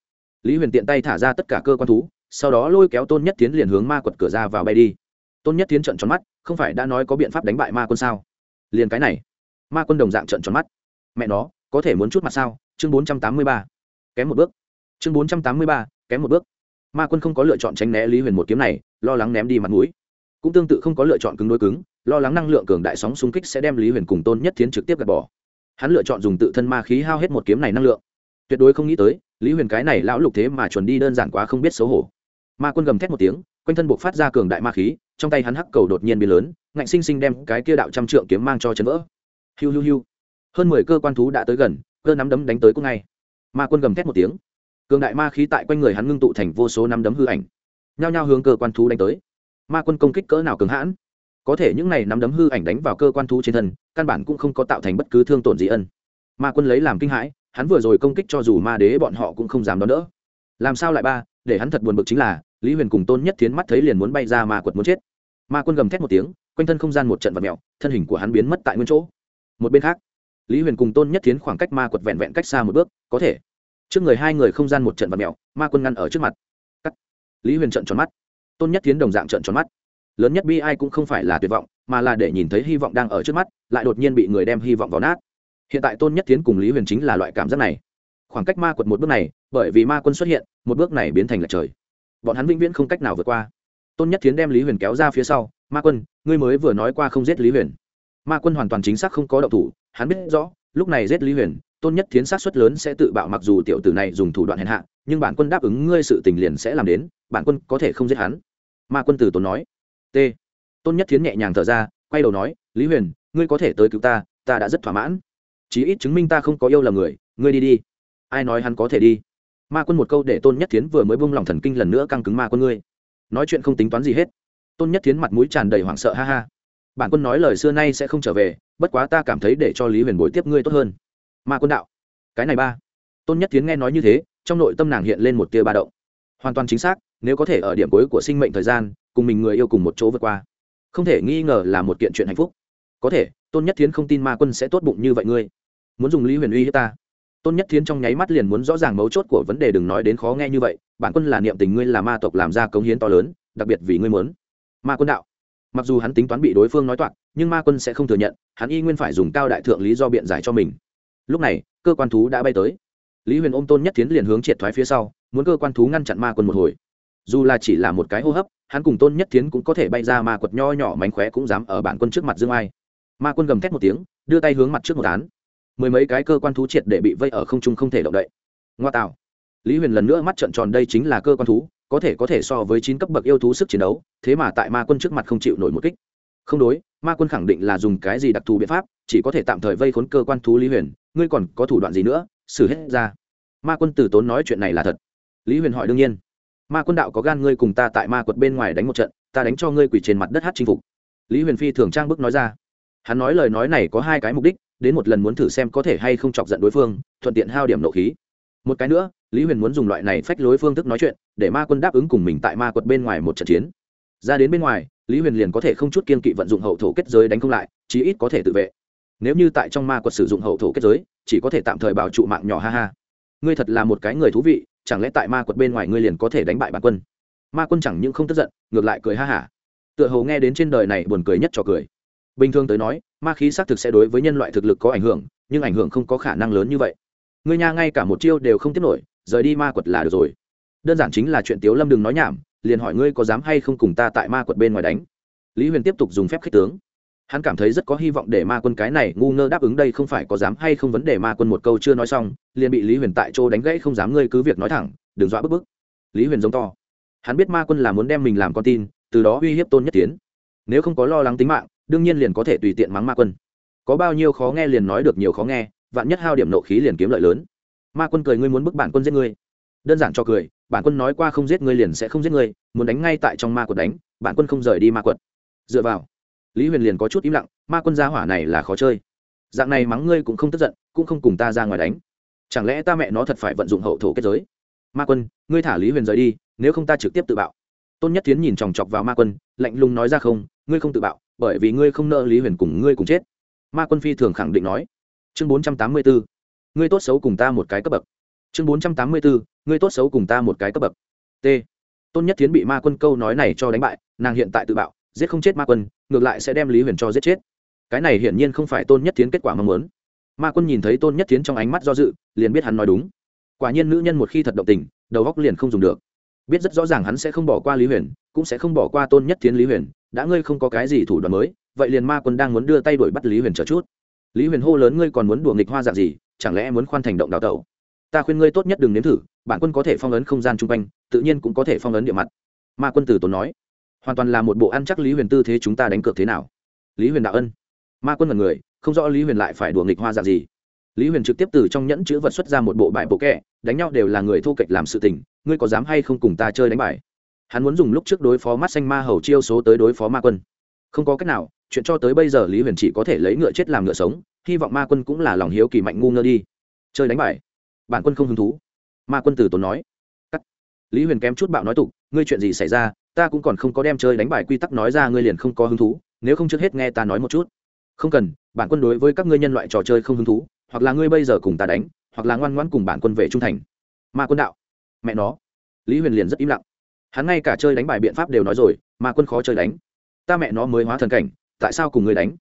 Lý huyền tiện tay thả ra tất cả cơ quan thú, sau đó lôi kéo tôn nhất tiến liền hướng ma quật cửa ra vào bay đi. Tôn nhất tiến trận tròn mắt, không phải đã nói có biện pháp đánh bại ma quân sao? Liền cái này, ma quân đồng dạng trận tròn mắt. Mẹ nó, có thể muốn chút mặt sao? Chương bốn trăm tám mươi ba, kém một bước. Chương bốn trăm tám mươi ba, kém một bước. Ma quân không có lựa chọn tránh né lý huyền một kiếm này, lo lắng ném đi mặt mũi. Cũng tương tự không có lựa chọn cứng đối cứng lo lắng năng lượng cường đại sóng xung kích sẽ đem lý huyền cùng tôn nhất tiến trực tiếp gạt bỏ. Hắn lựa chọn dùng tự thân ma khí hao hết một kiếm này năng lượng. Tuyệt đối không nghĩ tới, lý huyền cái này lão lục thế mà chuẩn đi đơn giản quá không biết xấu hổ. Ma quân gầm thét một tiếng, quanh thân buộc phát ra cường đại ma khí, trong tay hắn hắc cầu đột nhiên biến lớn, ngạnh sinh sinh đem cái kia đạo trăm trượng kiếm mang cho chấn vỡ. Hiu hiu hiu. Hơn mười cơ quan thú đã tới gần, cơ nắm đấm đánh tới cũng ngay. Ma quân gầm thét một tiếng. Cường đại ma khí tại quanh người hắn ngưng tụ thành vô số năm đấm hư ảnh. Nhao nhao hướng cơ quan thú đánh tới. Ma quân công kích cỡ nào cường hãn có thể những này nắm đấm hư ảnh đánh vào cơ quan thú trên thân, căn bản cũng không có tạo thành bất cứ thương tổn gì ân. Ma quân lấy làm kinh hãi, hắn vừa rồi công kích cho dù ma đế bọn họ cũng không dám đón đỡ. Làm sao lại ba, để hắn thật buồn bực chính là, lý huyền cùng tôn nhất thiến mắt thấy liền muốn bay ra ma quật muốn chết. Ma quân gầm thét một tiếng, quanh thân không gian một trận vật mèo thân hình của hắn biến mất tại nguyên chỗ. Một bên khác, lý huyền cùng tôn nhất thiến khoảng cách ma quật vẹn vẹn cách xa một bước, có thể. Trước người hai người không gian một trận vật mèo ma quân ngăn ở trước mặt. Cắt. lý huyền trận tròn mắt. Tôn nhất thiến đồng dạng trận tròn mắt lớn nhất bi ai cũng không phải là tuyệt vọng, mà là để nhìn thấy hy vọng đang ở trước mắt, lại đột nhiên bị người đem hy vọng vào nát. Hiện tại tôn nhất tiến cùng lý huyền chính là loại cảm giác này. Khoảng cách ma quật một bước này, bởi vì ma quân xuất hiện, một bước này biến thành lệch trời. Bọn hắn vĩnh viễn không cách nào vượt qua. Tôn nhất tiến đem lý huyền kéo ra phía sau, ma quân, ngươi mới vừa nói qua không giết lý huyền. Ma quân hoàn toàn chính xác không có động thủ, hắn biết rõ, lúc này giết lý huyền, tôn nhất tiến sát xuất lớn sẽ tự bạo mặc dù tiểu tử này dùng thủ đoạn hèn hạ, nhưng bản quân đáp ứng ngươi sự tình liền sẽ làm đến, bản quân có thể không giết hắn. Ma quân từ tốn nói t. Tôn nhất Thiến nhẹ nhàng thở ra, quay đầu nói, lý huyền, ngươi có thể tới cứu ta ta đã rất thỏa mãn. Chí ít chứng minh ta không có yêu là người, ngươi đi đi. Ai nói hắn có thể đi? Ma quân một câu để tôn nhất Thiến vừa mới bung lòng thần kinh lần nữa căng cứng ma quân ngươi. Nói chuyện không tính toán gì hết. Tôn nhất Thiến mặt mũi tràn đầy hoảng sợ, ha ha. Bản quân nói lời xưa nay sẽ không trở về, bất quá ta cảm thấy để cho lý huyền bồi tiếp ngươi tốt hơn. Ma quân đạo, cái này ba. Tôn nhất Thiến nghe nói như thế, trong nội tâm nàng hiện lên một tia ba động. Hoàn toàn chính xác nếu có thể ở điểm cuối của sinh mệnh thời gian, cùng mình người yêu cùng một chỗ vượt qua. Không thể nghi ngờ là một kiện chuyện hạnh phúc. Có thể, tôn nhất thiến không tin ma quân sẽ tốt bụng như vậy ngươi. Muốn dùng lý huyền uy hiếp ta. Tôn nhất thiến trong nháy mắt liền muốn rõ ràng mấu chốt của vấn đề đừng nói đến khó nghe như vậy, bản quân là niệm tình ngươi là ma tộc làm ra cống hiến to lớn, đặc biệt vì ngươi muốn. Ma quân đạo. Mặc dù hắn tính toán bị đối phương nói toạc, nhưng ma quân sẽ không thừa nhận, hắn y nguyên phải dùng cao đại thượng lý do biện giải cho mình. Lúc này, cơ quan thú đã bay tới. Lý huyền ôm tôn nhất thiến liền hướng triệt thoái phía sau, muốn cơ quan thú ngăn chặn ma quân một hồi dù là chỉ là một cái hô hấp, hắn cùng tôn nhất tiến cũng có thể bay ra ma quật nho nhỏ mánh khóe cũng dám ở bản quân trước mặt dương ai. Ma quân gầm thét một tiếng, đưa tay hướng mặt trước một án mười mấy cái cơ quan thú triệt để bị vây ở không trung không thể động đậy. Ngoa tạo. Lý huyền lần nữa mắt trợn tròn đây chính là cơ quan thú, có thể có thể so với chín cấp bậc yêu thú sức chiến đấu, thế mà tại ma quân trước mặt không chịu nổi một kích. Không đối, ma quân khẳng định là dùng cái gì đặc thù biện pháp, chỉ có thể tạm thời vây khốn cơ quan thú lý huyền, ngươi còn có thủ đoạn gì nữa, xử hết ra. Ma quân từ tốn nói chuyện này là thật. Lý huyền hỏi đương nhiên ma quân đạo có gan ngươi cùng ta tại ma quật bên ngoài đánh một trận, ta đánh cho ngươi quỳ trên mặt đất hát chinh phục. Lý huyền phi thường trang bức nói ra. Hắn nói lời nói này có hai cái mục đích, đến một lần muốn thử xem có thể hay không chọc giận đối phương, thuận tiện hao điểm nộ khí. Một cái nữa, lý huyền muốn dùng loại này phách lối phương thức nói chuyện, để ma quân đáp ứng cùng mình tại ma quật bên ngoài một trận chiến. Ra đến bên ngoài, lý huyền liền có thể không chút kiên kỵ vận dụng hậu thổ kết giới đánh không lại, chí ít có thể tự vệ. Nếu như tại trong ma quật sử dụng hậu thổ kết giới, chỉ có thể tạm thời bảo trụ mạng nhỏ ha ha. Ngươi thật là một cái người thú vị chẳng lẽ tại ma quật bên ngoài ngươi liền có thể đánh bại bản quân? Ma quân chẳng những không tức giận, ngược lại cười ha hả. Tựa hồ nghe đến trên đời này buồn cười nhất cho cười. Bình thường tới nói, ma khí xác thực sẽ đối với nhân loại thực lực có ảnh hưởng, nhưng ảnh hưởng không có khả năng lớn như vậy. Ngươi nha ngay cả một chiêu đều không tiếp nổi, rời đi ma quật là được rồi. Đơn giản chính là chuyện tiếu lâm đừng nói nhảm, liền hỏi ngươi có dám hay không cùng ta tại ma quật bên ngoài đánh. Lý huyền tiếp tục dùng phép khích tướng hắn cảm thấy rất có hy vọng để ma quân cái này ngu ngơ đáp ứng đây không phải có dám hay không vấn đề ma quân một câu chưa nói xong, liền bị lý huyền tại chỗ đánh gãy không dám ngươi cứ việc nói thẳng, đừng dọa bức bức. Lý huyền giống to. Hắn biết ma quân là muốn đem mình làm con tin, từ đó uy hiếp tôn nhất tiến. Nếu không có lo lắng tính mạng, đương nhiên liền có thể tùy tiện mắng ma quân. Có bao nhiêu khó nghe liền nói được nhiều khó nghe, vạn nhất hao điểm nộ khí liền kiếm lợi lớn. Ma quân cười ngươi muốn bức bản quân giết ngươi. Đơn giản cho cười, bản quân nói qua không giết ngươi liền sẽ không giết ngươi, muốn đánh ngay tại trong ma quật đánh, bản quân không rời đi ma quật. Dựa vào lý huyền liền có chút im lặng, ma quân gia hỏa này là khó chơi. Dạng này mắng ngươi cũng không tức giận, cũng không cùng ta ra ngoài đánh. Chẳng lẽ ta mẹ nó thật phải vận dụng hậu thổ kết giới? Ma quân, ngươi thả lý huyền rời đi, nếu không ta trực tiếp tự bạo. Tôn nhất tiến nhìn chòng chọc vào ma quân, lạnh lùng nói ra không, ngươi không tự bạo, bởi vì ngươi không nợ lý huyền cùng ngươi cùng chết. Ma quân phi thường khẳng định nói. Chương bốn trăm tám mươi bốn ngươi tốt xấu cùng ta một cái cấp bậc. Chương bốn trăm tám mươi bốn ngươi tốt xấu cùng ta một cái cấp bậc. T. Tôn nhất tiến bị ma quân câu nói này cho đánh bại, nàng hiện tại tự bạo giết không chết ma quân, ngược lại sẽ đem lý huyền cho giết chết. Cái này hiển nhiên không phải tôn nhất tiến kết quả mong muốn. Ma quân nhìn thấy tôn nhất tiến trong ánh mắt do dự, liền biết hắn nói đúng. Quả nhiên nữ nhân một khi thật động tình, đầu góc liền không dùng được. Biết rất rõ ràng hắn sẽ không bỏ qua lý huyền, cũng sẽ không bỏ qua tôn nhất tiến lý huyền, đã ngươi không có cái gì thủ đoạn mới, vậy liền ma quân đang muốn đưa tay đuổi bắt lý huyền chờ chút. Lý huyền hô lớn, ngươi còn muốn đùa nghịch hoa dạng gì, chẳng lẽ muốn khoan thành động đào tẩu? Ta khuyên ngươi tốt nhất đừng nếm thử, bản quân có thể phong ấn không gian chung quanh, tự nhiên cũng có thể phong ấn địa mặt. Ma quân tử tốn nói hoàn toàn là một bộ ăn chắc lý huyền tư thế chúng ta đánh cược thế nào? Lý huyền đạo ân. Ma quân là người, không rõ lý huyền lại phải đùa nghịch hoa dạng gì. Lý huyền trực tiếp từ trong nhẫn chữ vật xuất ra một bộ bài bộ kẹ, đánh nhau đều là người thu kịch làm sự tình, ngươi có dám hay không cùng ta chơi đánh bài? Hắn muốn dùng lúc trước đối phó mắt xanh ma hầu chiêu số tới đối phó ma quân. Không có cách nào, chuyện cho tới bây giờ lý huyền chỉ có thể lấy ngựa chết làm ngựa sống, hy vọng ma quân cũng là lòng hiếu kỳ mạnh ngu ngơ đi. Chơi đánh bài. Bản quân không hứng thú. Ma quân từ tốn nói. Cắt. Lý huyền kém chút bạo nói tục, ngươi chuyện gì xảy ra ta cũng còn không có đem chơi đánh bài quy tắc nói ra ngươi liền không có hứng thú, nếu không trước hết nghe ta nói một chút. Không cần, bản quân đối với các ngươi nhân loại trò chơi không hứng thú, hoặc là ngươi bây giờ cùng ta đánh, hoặc là ngoan ngoãn cùng bản quân về trung thành. Ma quân đạo. Mẹ nó. Lý huyền liền rất im lặng. Hắn ngay cả chơi đánh bài biện pháp đều nói rồi, ma quân khó chơi đánh. Ta mẹ nó mới hóa thần cảnh, tại sao cùng ngươi đánh?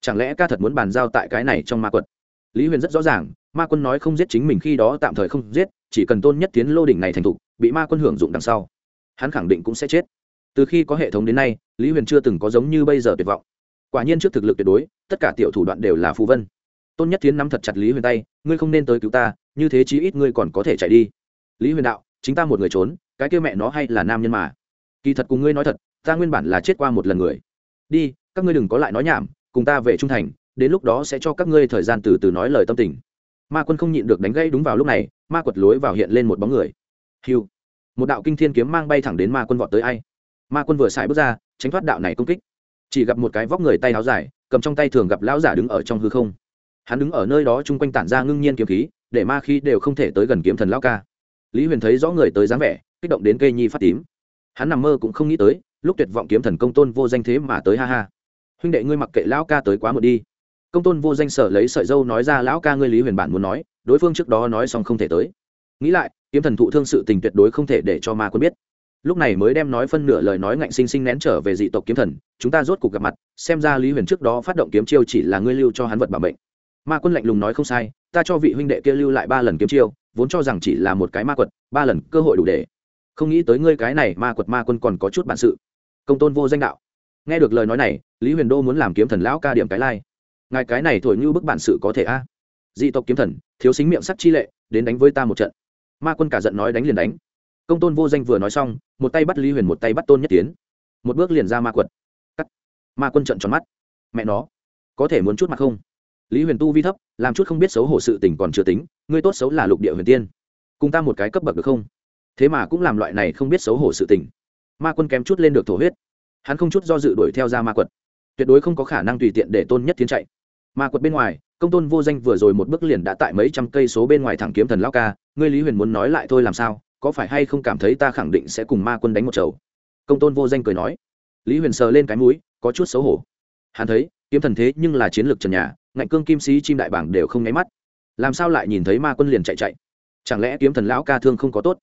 Chẳng lẽ ca thật muốn bàn giao tại cái này trong ma quật? Lý huyền rất rõ ràng, ma quân nói không giết chính mình khi đó tạm thời không giết, chỉ cần tôn nhất tiến lô đỉnh này thành thục, bị ma quân hưởng dụng đằng sau, hắn khẳng định cũng sẽ chết từ khi có hệ thống đến nay, lý huyền chưa từng có giống như bây giờ tuyệt vọng. Quả nhiên trước thực lực tuyệt đối, tất cả tiểu thủ đoạn đều là phù vân. Tôn nhất tiến nắm thật chặt lý huyền tay, ngươi không nên tới cứu ta, như thế chí ít ngươi còn có thể chạy đi. Lý huyền đạo, chính ta một người trốn, cái kêu mẹ nó hay là nam nhân mà. Kỳ thật cùng ngươi nói thật, ta nguyên bản là chết qua một lần người. Đi, các ngươi đừng có lại nói nhảm, cùng ta về trung thành, đến lúc đó sẽ cho các ngươi thời gian từ từ nói lời tâm tình. Ma quân không nhịn được đánh gãy đúng vào lúc này, ma quật lối vào hiện lên một bóng người. Hiu một đạo kinh thiên kiếm mang bay thẳng đến ma quân vọt tới ai? Ma quân vừa xài bước ra, tránh thoát đạo này công kích. Chỉ gặp một cái vóc người tay áo dài, cầm trong tay thường gặp lão giả đứng ở trong hư không. Hắn đứng ở nơi đó chung quanh tản ra ngưng nhiên kiếm khí, để ma khí đều không thể tới gần kiếm thần lão ca. Lý huyền thấy rõ người tới dáng vẻ, kích động đến cây nhi phát tím. Hắn nằm mơ cũng không nghĩ tới, lúc tuyệt vọng kiếm thần công tôn vô danh thế mà tới ha ha. Huynh đệ ngươi mặc kệ lão ca tới quá một đi. Công tôn vô danh sở lấy sợi dâu nói ra lão ca ngươi lý huyền bản muốn nói, đối phương trước đó nói xong không thể tới. Nghĩ lại, kiếm thần thụ thương sự tình tuyệt đối không thể để cho ma quân biết lúc này mới đem nói phân nửa lời nói ngạnh sinh sinh nén trở về dị tộc kiếm thần, chúng ta rốt cuộc gặp mặt, xem ra lý huyền trước đó phát động kiếm chiêu chỉ là ngươi lưu cho hắn vật bảo mệnh. Ma quân lạnh lùng nói không sai, ta cho vị huynh đệ kia lưu lại ba lần kiếm chiêu, vốn cho rằng chỉ là một cái ma quật, ba lần cơ hội đủ để. Không nghĩ tới ngươi cái này ma quật ma quân còn có chút bản sự. Công tôn vô danh đạo. Nghe được lời nói này, lý huyền đô muốn làm kiếm thần lão ca điểm cái lai. Ngài cái này thổi như bức bản sự có thể a? Dị tộc kiếm thần, thiếu xính miệng sắt chi lệ, đến đánh với ta một trận. Ma quân cả giận nói đánh liền đánh công tôn vô danh vừa nói xong, một tay bắt lý huyền một tay bắt tôn nhất tiến. Một bước liền ra ma quật. Cắt. Ma quân trận tròn mắt. Mẹ nó, có thể muốn chút mặt không? Lý huyền tu vi thấp, làm chút không biết xấu hổ sự tình còn chưa tính, ngươi tốt xấu là lục địa huyền tiên. Cùng ta một cái cấp bậc được không? Thế mà cũng làm loại này không biết xấu hổ sự tình. Ma quân kém chút lên được thổ huyết. Hắn không chút do dự đuổi theo ra ma quật. Tuyệt đối không có khả năng tùy tiện để tôn nhất tiến chạy. Ma quật bên ngoài, công tôn vô danh vừa rồi một bước liền đã tại mấy trăm cây số bên ngoài thẳng kiếm thần lao ca, ngươi lý huyền muốn nói lại thôi làm sao? Có phải hay không cảm thấy ta khẳng định sẽ cùng ma quân đánh một chầu? Công tôn vô danh cười nói. Lý huyền sờ lên cái mũi, có chút xấu hổ. Hắn thấy, kiếm thần thế nhưng là chiến lược trần nhà, ngạnh cương kim sĩ chim đại bảng đều không nháy mắt. Làm sao lại nhìn thấy ma quân liền chạy chạy? Chẳng lẽ kiếm thần lão ca thương không có tốt?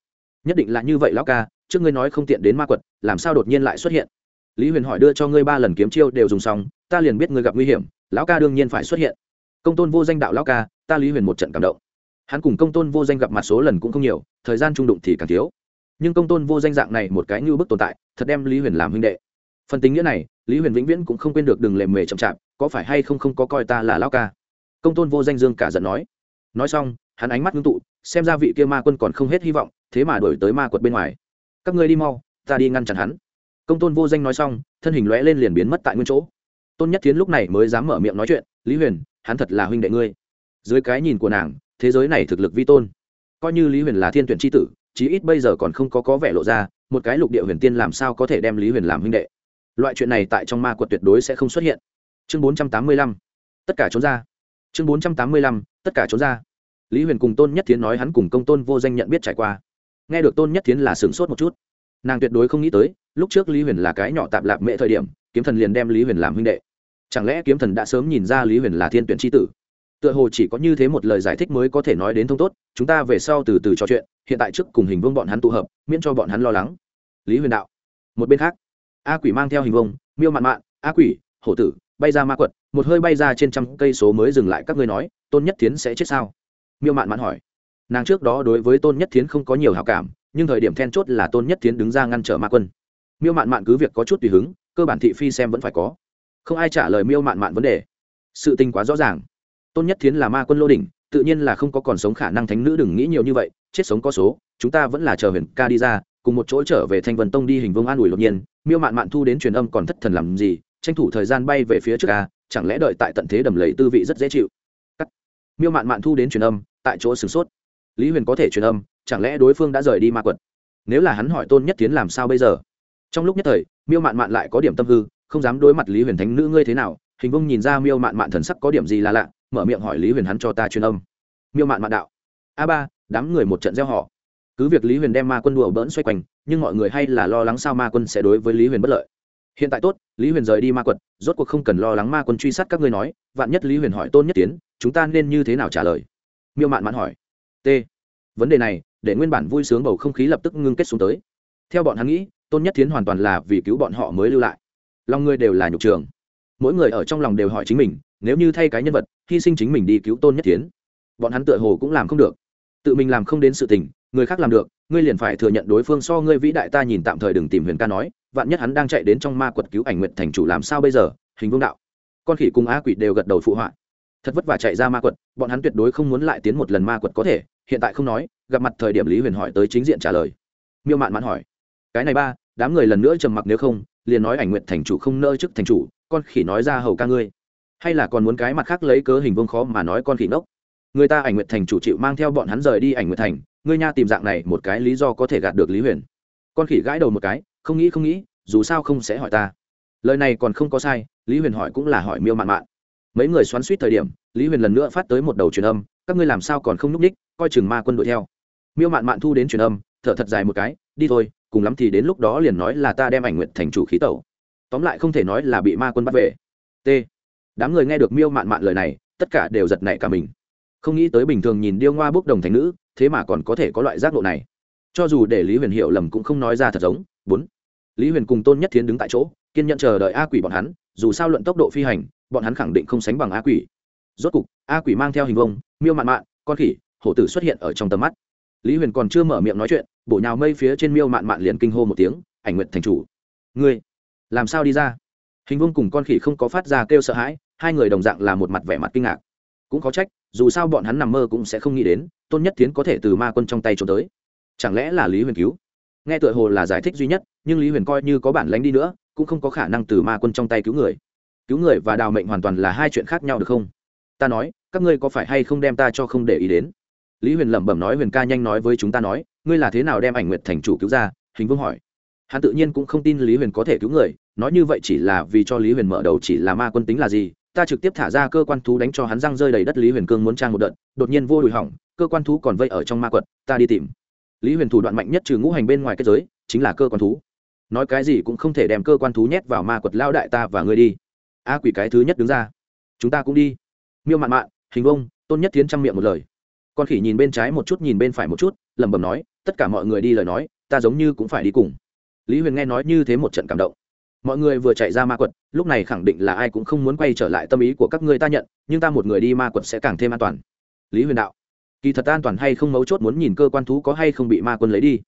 Nhất định là như vậy lão ca, trước ngươi nói không tiện đến ma quật, làm sao đột nhiên lại xuất hiện? Lý huyền hỏi đưa cho ngươi ba lần kiếm chiêu đều dùng xong, ta liền biết ngươi gặp nguy hiểm, lão ca đương nhiên phải xuất hiện. Công tôn vô danh đạo lão ca, ta lý huyền một trận cảm động hắn cùng công tôn vô danh gặp mặt số lần cũng không nhiều, thời gian trung đụng thì càng thiếu. Nhưng công tôn vô danh dạng này một cái như bức tồn tại, thật đem lý huyền làm huynh đệ. Phần tính nghĩa này, lý huyền vĩnh viễn cũng không quên được đừng lề mề chậm chạp, có phải hay không không có coi ta là lão ca? Công tôn vô danh dương cả giận nói. Nói xong, hắn ánh mắt ngưng tụ, xem ra vị kia ma quân còn không hết hy vọng, thế mà đổi tới ma quật bên ngoài. Các ngươi đi mau, ta đi ngăn chặn hắn. Công tôn vô danh nói xong, thân hình lóe lên liền biến mất tại nguyên chỗ. Tôn nhất tiến lúc này mới dám mở miệng nói chuyện, lý huyền, hắn thật là huynh đệ ngươi. Dưới cái nhìn của nàng thế giới này thực lực vi tôn. Coi như lý huyền là thiên tuyển tri tử, chí ít bây giờ còn không có có vẻ lộ ra, một cái lục địa huyền tiên làm sao có thể đem lý huyền làm huynh đệ. Loại chuyện này tại trong ma quật tuyệt đối sẽ không xuất hiện. Chương bốn trăm tám mươi lăm. Tất cả trốn ra. Chương bốn trăm tám mươi lăm. Tất cả trốn ra. Lý huyền cùng tôn nhất thiến nói hắn cùng công tôn vô danh nhận biết trải qua. Nghe được tôn nhất thiến là sửng sốt một chút. Nàng tuyệt đối không nghĩ tới, lúc trước lý huyền là cái nhỏ tạp lạp mệ thời điểm, kiếm thần liền đem lý huyền làm huynh đệ. Chẳng lẽ kiếm thần đã sớm nhìn ra lý huyền là thiên tuyển tri tử? Tựa hồ chỉ có như thế một lời giải thích mới có thể nói đến thông tốt, chúng ta về sau từ từ trò chuyện, hiện tại trước cùng hình vương bọn hắn tụ hợp, miễn cho bọn hắn lo lắng. Lý huyền đạo, một bên khác, a quỷ mang theo hình vông miêu mạn mạn, a quỷ, hổ tử, bay ra ma quật, một hơi bay ra trên trăm cây số mới dừng lại các ngươi nói, tôn nhất tiến sẽ chết sao? Miêu mạn mạn hỏi. Nàng trước đó đối với tôn nhất tiến không có nhiều hào cảm, nhưng thời điểm then chốt là tôn nhất tiến đứng ra ngăn trở ma quân. Miêu mạn mạn cứ việc có chút tùy hứng, cơ bản thị phi xem vẫn phải có. Không ai trả lời miêu mạn mạn vấn đề. Sự tình quá rõ ràng tôn nhất thiến là ma quân lô đỉnh, tự nhiên là không có còn sống khả năng thánh nữ đừng nghĩ nhiều như vậy, chết sống có số, chúng ta vẫn là chờ huyền ca đi ra, cùng một chỗ trở về thanh vân tông đi hình vương an ủi đột nhiên, miêu mạn mạn thu đến truyền âm còn thất thần làm gì, tranh thủ thời gian bay về phía trước ca chẳng lẽ đợi tại tận thế đầm lầy tư vị rất dễ chịu. Cắt. Miêu mạn mạn thu đến truyền âm, tại chỗ sửng sốt. Lý huyền có thể truyền âm, chẳng lẽ đối phương đã rời đi ma quật? Nếu là hắn hỏi tôn nhất tiến làm sao bây giờ? Trong lúc nhất thời, miêu mạn mạn lại có điểm tâm hư, không dám đối mặt lý huyền thánh nữ ngươi thế nào, hình vông nhìn ra miêu mạn mạn thần sắc có điểm gì là lạ mở miệng hỏi lý huyền hắn cho ta truyền âm. Miêu mạn mạn đạo. A ba, đám người một trận gieo họ. Cứ việc lý huyền đem ma quân đùa bỡn xoay quanh, nhưng mọi người hay là lo lắng sao ma quân sẽ đối với lý huyền bất lợi. Hiện tại tốt, lý huyền rời đi ma quật, rốt cuộc không cần lo lắng ma quân truy sát các ngươi nói, vạn nhất lý huyền hỏi tôn nhất tiến, chúng ta nên như thế nào trả lời? Miêu mạn mạn hỏi. T. Vấn đề này, để nguyên bản vui sướng bầu không khí lập tức ngưng kết xuống tới. Theo bọn hắn nghĩ, tôn nhất tiến hoàn toàn là vì cứu bọn họ mới lưu lại. Lòng người đều là nhục trường. Mỗi người ở trong lòng đều hỏi chính mình nếu như thay cái nhân vật, hy sinh chính mình đi cứu tôn nhất tiến bọn hắn tựa hồ cũng làm không được. Tự mình làm không đến sự tình, người khác làm được, ngươi liền phải thừa nhận đối phương so ngươi vĩ đại ta nhìn tạm thời đừng tìm huyền ca nói, vạn nhất hắn đang chạy đến trong ma quật cứu ảnh nguyện thành chủ làm sao bây giờ, hình vương đạo. Con khỉ cùng á quỷ đều gật đầu phụ họa. Thật vất vả chạy ra ma quật, bọn hắn tuyệt đối không muốn lại tiến một lần ma quật có thể, hiện tại không nói, gặp mặt thời điểm lý huyền hỏi tới chính diện trả lời. Miêu mạn mạn hỏi, cái này ba, đám người lần nữa trầm mặc nếu không, liền nói ảnh nguyện thành chủ không nỡ chức thành chủ, con khỉ nói ra hầu ca ngươi hay là còn muốn cái mặt khác lấy cớ hình vương khó mà nói con khỉ nốc người ta ảnh nguyện thành chủ chịu mang theo bọn hắn rời đi ảnh nguyện thành, ngươi nha tìm dạng này một cái lý do có thể gạt được lý huyền. Con khỉ gãi đầu một cái, không nghĩ không nghĩ, dù sao không sẽ hỏi ta. Lời này còn không có sai, lý huyền hỏi cũng là hỏi miêu mạn mạn. Mấy người xoắn suýt thời điểm, lý huyền lần nữa phát tới một đầu truyền âm, các ngươi làm sao còn không núp ních coi chừng ma quân đuổi theo. Miêu mạn mạn thu đến truyền âm, thở thật dài một cái, đi thôi, cùng lắm thì đến lúc đó liền nói là ta đem ảnh nguyện thành chủ khí tẩu. Tóm lại không thể nói là bị ma quân bắt về. T đám người nghe được miêu mạn mạn lời này, tất cả đều giật nảy cả mình. Không nghĩ tới bình thường nhìn điêu ngoa bốc đồng thành nữ, thế mà còn có thể có loại giác độ này. Cho dù để lý huyền hiểu lầm cũng không nói ra thật giống. Bốn, lý huyền cùng tôn nhất thiến đứng tại chỗ, kiên nhận chờ đợi a quỷ bọn hắn, dù sao luận tốc độ phi hành, bọn hắn khẳng định không sánh bằng a quỷ. Rốt cục, a quỷ mang theo hình vông miêu mạn mạn, con khỉ, hổ tử xuất hiện ở trong tầm mắt. Lý huyền còn chưa mở miệng nói chuyện, bổ nhào mây phía trên miêu mạn mạn liền kinh hô một tiếng, ảnh nguyện thành chủ, ngươi, làm sao đi ra? Hình vương cùng con khỉ không có phát ra kêu sợ hãi, hai người đồng dạng là một mặt vẻ mặt kinh ngạc. Cũng có trách, dù sao bọn hắn nằm mơ cũng sẽ không nghĩ đến, tôn nhất tiến có thể từ ma quân trong tay trốn tới. Chẳng lẽ là lý huyền cứu? Nghe tựa hồ là giải thích duy nhất, nhưng lý huyền coi như có bản lánh đi nữa, cũng không có khả năng từ ma quân trong tay cứu người. Cứu người và đào mệnh hoàn toàn là hai chuyện khác nhau được không? Ta nói, các ngươi có phải hay không đem ta cho không để ý đến? Lý huyền lẩm bẩm nói, huyền ca nhanh nói với chúng ta nói, ngươi là thế nào đem ảnh nguyệt thành chủ cứu ra? Hình vương hỏi. Hắn tự nhiên cũng không tin lý huyền có thể cứu người nói như vậy chỉ là vì cho lý huyền mở đầu chỉ là ma quân tính là gì? Ta trực tiếp thả ra cơ quan thú đánh cho hắn răng rơi đầy đất lý huyền cương muốn trang một đợt, đột nhiên vô đùi hỏng, cơ quan thú còn vây ở trong ma quật, ta đi tìm. Lý huyền thủ đoạn mạnh nhất trừ ngũ hành bên ngoài kết giới, chính là cơ quan thú. Nói cái gì cũng không thể đem cơ quan thú nhét vào ma quật lao đại ta và ngươi đi. A quỷ cái thứ nhất đứng ra. Chúng ta cũng đi. Miêu mạn mạn, hình vông, tôn nhất tiến trăm miệng một lời. Con khỉ nhìn bên trái một chút, nhìn bên phải một chút, lẩm bẩm nói, tất cả mọi người đi lời nói, ta giống như cũng phải đi cùng. Lý huyền nghe nói như thế một trận cảm động mọi người vừa chạy ra ma quật, lúc này khẳng định là ai cũng không muốn quay trở lại tâm ý của các ngươi ta nhận, nhưng ta một người đi ma quật sẽ càng thêm an toàn. Lý huyền đạo, kỳ thật an toàn hay không mấu chốt muốn nhìn cơ quan thú có hay không bị ma quân lấy đi.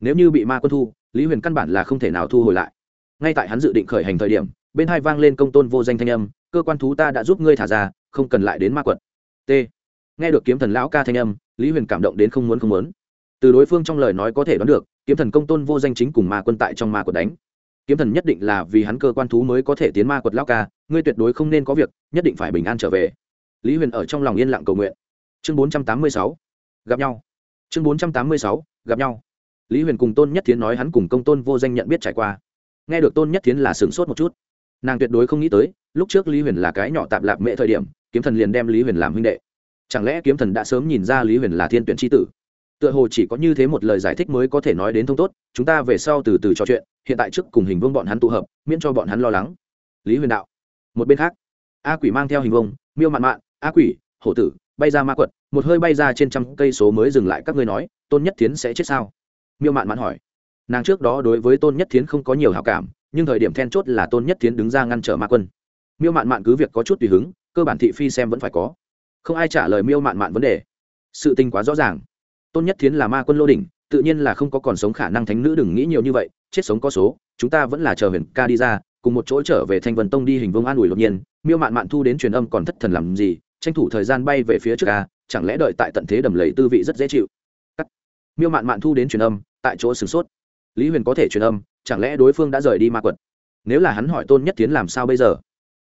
Nếu như bị ma quân thu, lý huyền căn bản là không thể nào thu hồi lại. Ngay tại hắn dự định khởi hành thời điểm, bên hai vang lên công tôn vô danh thanh âm, cơ quan thú ta đã giúp ngươi thả ra, không cần lại đến ma quật. T. Nghe được kiếm thần lão ca thanh âm, lý huyền cảm động đến không muốn không muốn. Từ đối phương trong lời nói có thể đoán được, kiếm thần công tôn vô danh chính cùng ma quân tại trong ma quật đánh kiếm thần nhất định là vì hắn cơ quan thú mới có thể tiến ma quật lão ca, ngươi tuyệt đối không nên có việc, nhất định phải bình an trở về. Lý huyền ở trong lòng yên lặng cầu nguyện. Chương bốn trăm tám mươi sáu, gặp nhau. Chương bốn trăm tám mươi sáu, gặp nhau. Lý huyền cùng tôn nhất thiến nói hắn cùng công tôn vô danh nhận biết trải qua. Nghe được tôn nhất thiến là sửng sốt một chút. Nàng tuyệt đối không nghĩ tới, lúc trước lý huyền là cái nhỏ tạp lạp mệ thời điểm, kiếm thần liền đem lý huyền làm huynh đệ. Chẳng lẽ kiếm thần đã sớm nhìn ra lý huyền là thiên tuyển tri tử? Tựa hồ chỉ có như thế một lời giải thích mới có thể nói đến thông tốt, chúng ta về sau từ từ trò chuyện, hiện tại trước cùng hình vương bọn hắn tụ hợp, miễn cho bọn hắn lo lắng. Lý huyền đạo, một bên khác, a quỷ mang theo hình vông miêu mạn mạn, a quỷ, hổ tử, bay ra ma quật, một hơi bay ra trên trăm cây số mới dừng lại các ngươi nói, tôn nhất tiến sẽ chết sao? Miêu mạn mạn hỏi. Nàng trước đó đối với tôn nhất tiến không có nhiều hào cảm, nhưng thời điểm then chốt là tôn nhất tiến đứng ra ngăn trở ma quân. Miêu mạn mạn cứ việc có chút tùy hứng, cơ bản thị phi xem vẫn phải có. Không ai trả lời miêu mạn mạn vấn đề. Sự tình quá rõ ràng tôn nhất Thiến là ma quân lô đỉnh, tự nhiên là không có còn sống khả năng thánh nữ đừng nghĩ nhiều như vậy, chết sống có số, chúng ta vẫn là chờ huyền ca đi ra, cùng một chỗ trở về thanh vân tông đi hình vương an ủi đột nhiên, miêu mạn mạn thu đến truyền âm còn thất thần làm gì, tranh thủ thời gian bay về phía trước ca chẳng lẽ đợi tại tận thế đầm lầy tư vị rất dễ chịu. Cắt. Miêu mạn mạn thu đến truyền âm, tại chỗ sửng sốt. Lý huyền có thể truyền âm, chẳng lẽ đối phương đã rời đi ma quật? Nếu là hắn hỏi tôn nhất tiến làm sao bây giờ?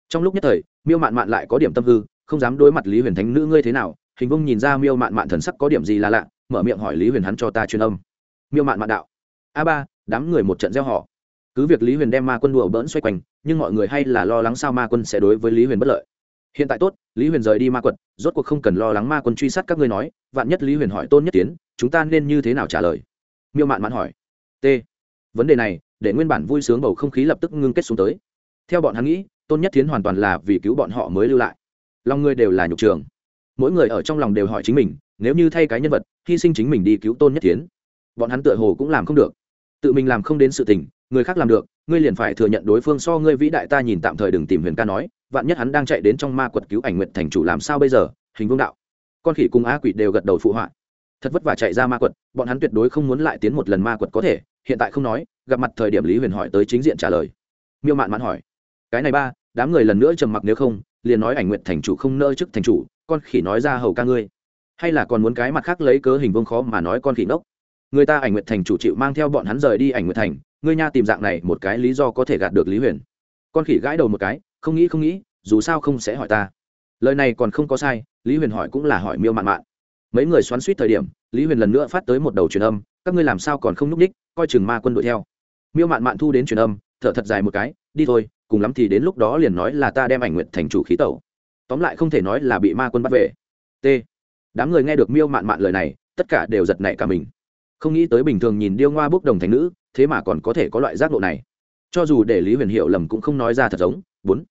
Trong lúc nhất thời, miêu mạn mạn lại có điểm tâm hư, không dám đối mặt lý huyền thánh nữ ngươi thế nào, hình vông nhìn ra miêu mạn mạn thần sắc có điểm gì là lạ mở miệng hỏi lý huyền hắn cho ta truyền âm. Miêu mạn mạn đạo. A ba, đám người một trận gieo họ. Cứ việc lý huyền đem ma quân đùa bỡn xoay quanh, nhưng mọi người hay là lo lắng sao ma quân sẽ đối với lý huyền bất lợi. Hiện tại tốt, lý huyền rời đi ma quật, rốt cuộc không cần lo lắng ma quân truy sát các ngươi nói, vạn nhất lý huyền hỏi tôn nhất tiến, chúng ta nên như thế nào trả lời? Miêu mạn mạn hỏi. T. Vấn đề này, để nguyên bản vui sướng bầu không khí lập tức ngưng kết xuống tới. Theo bọn hắn nghĩ, tôn nhất tiến hoàn toàn là vì cứu bọn họ mới lưu lại. Lòng người đều là nhục trường. Mỗi người ở trong lòng đều hỏi chính mình, nếu như thay cái nhân vật hy sinh chính mình đi cứu tôn nhất tiến. Bọn hắn tựa hồ cũng làm không được. Tự mình làm không đến sự tình, người khác làm được, ngươi liền phải thừa nhận đối phương so ngươi vĩ đại ta nhìn tạm thời đừng tìm huyền ca nói, vạn nhất hắn đang chạy đến trong ma quật cứu ảnh nguyện thành chủ làm sao bây giờ, hình vương đạo. Con khỉ cùng á quỷ đều gật đầu phụ họa. Thật vất vả chạy ra ma quật, bọn hắn tuyệt đối không muốn lại tiến một lần ma quật có thể, hiện tại không nói, gặp mặt thời điểm lý huyền hỏi tới chính diện trả lời. Miêu mạn mạn hỏi, cái này ba, đám người lần nữa trầm mặc nếu không, liền nói ảnh nguyện thành chủ không nỡ chức thành chủ, con khỉ nói ra hầu ca ngươi hay là còn muốn cái mặt khác lấy cớ hình vương khó mà nói con khỉ nốc người ta ảnh nguyện thành chủ chịu mang theo bọn hắn rời đi ảnh nguyện thành, ngươi nha tìm dạng này một cái lý do có thể gạt được lý huyền. Con khỉ gãi đầu một cái, không nghĩ không nghĩ, dù sao không sẽ hỏi ta. Lời này còn không có sai, lý huyền hỏi cũng là hỏi miêu mạn mạn. Mấy người xoắn suýt thời điểm, lý huyền lần nữa phát tới một đầu truyền âm, các ngươi làm sao còn không núp ních coi chừng ma quân đuổi theo. Miêu mạn mạn thu đến truyền âm, thở thật dài một cái, đi thôi, cùng lắm thì đến lúc đó liền nói là ta đem ảnh nguyện thành chủ khí tẩu. Tóm lại không thể nói là bị ma quân bắt về. T đám người nghe được miêu mạn mạn lời này, tất cả đều giật nảy cả mình. Không nghĩ tới bình thường nhìn điêu ngoa bốc đồng thành nữ, thế mà còn có thể có loại giác độ này. Cho dù để lý huyền hiểu lầm cũng không nói ra thật giống. Bốn,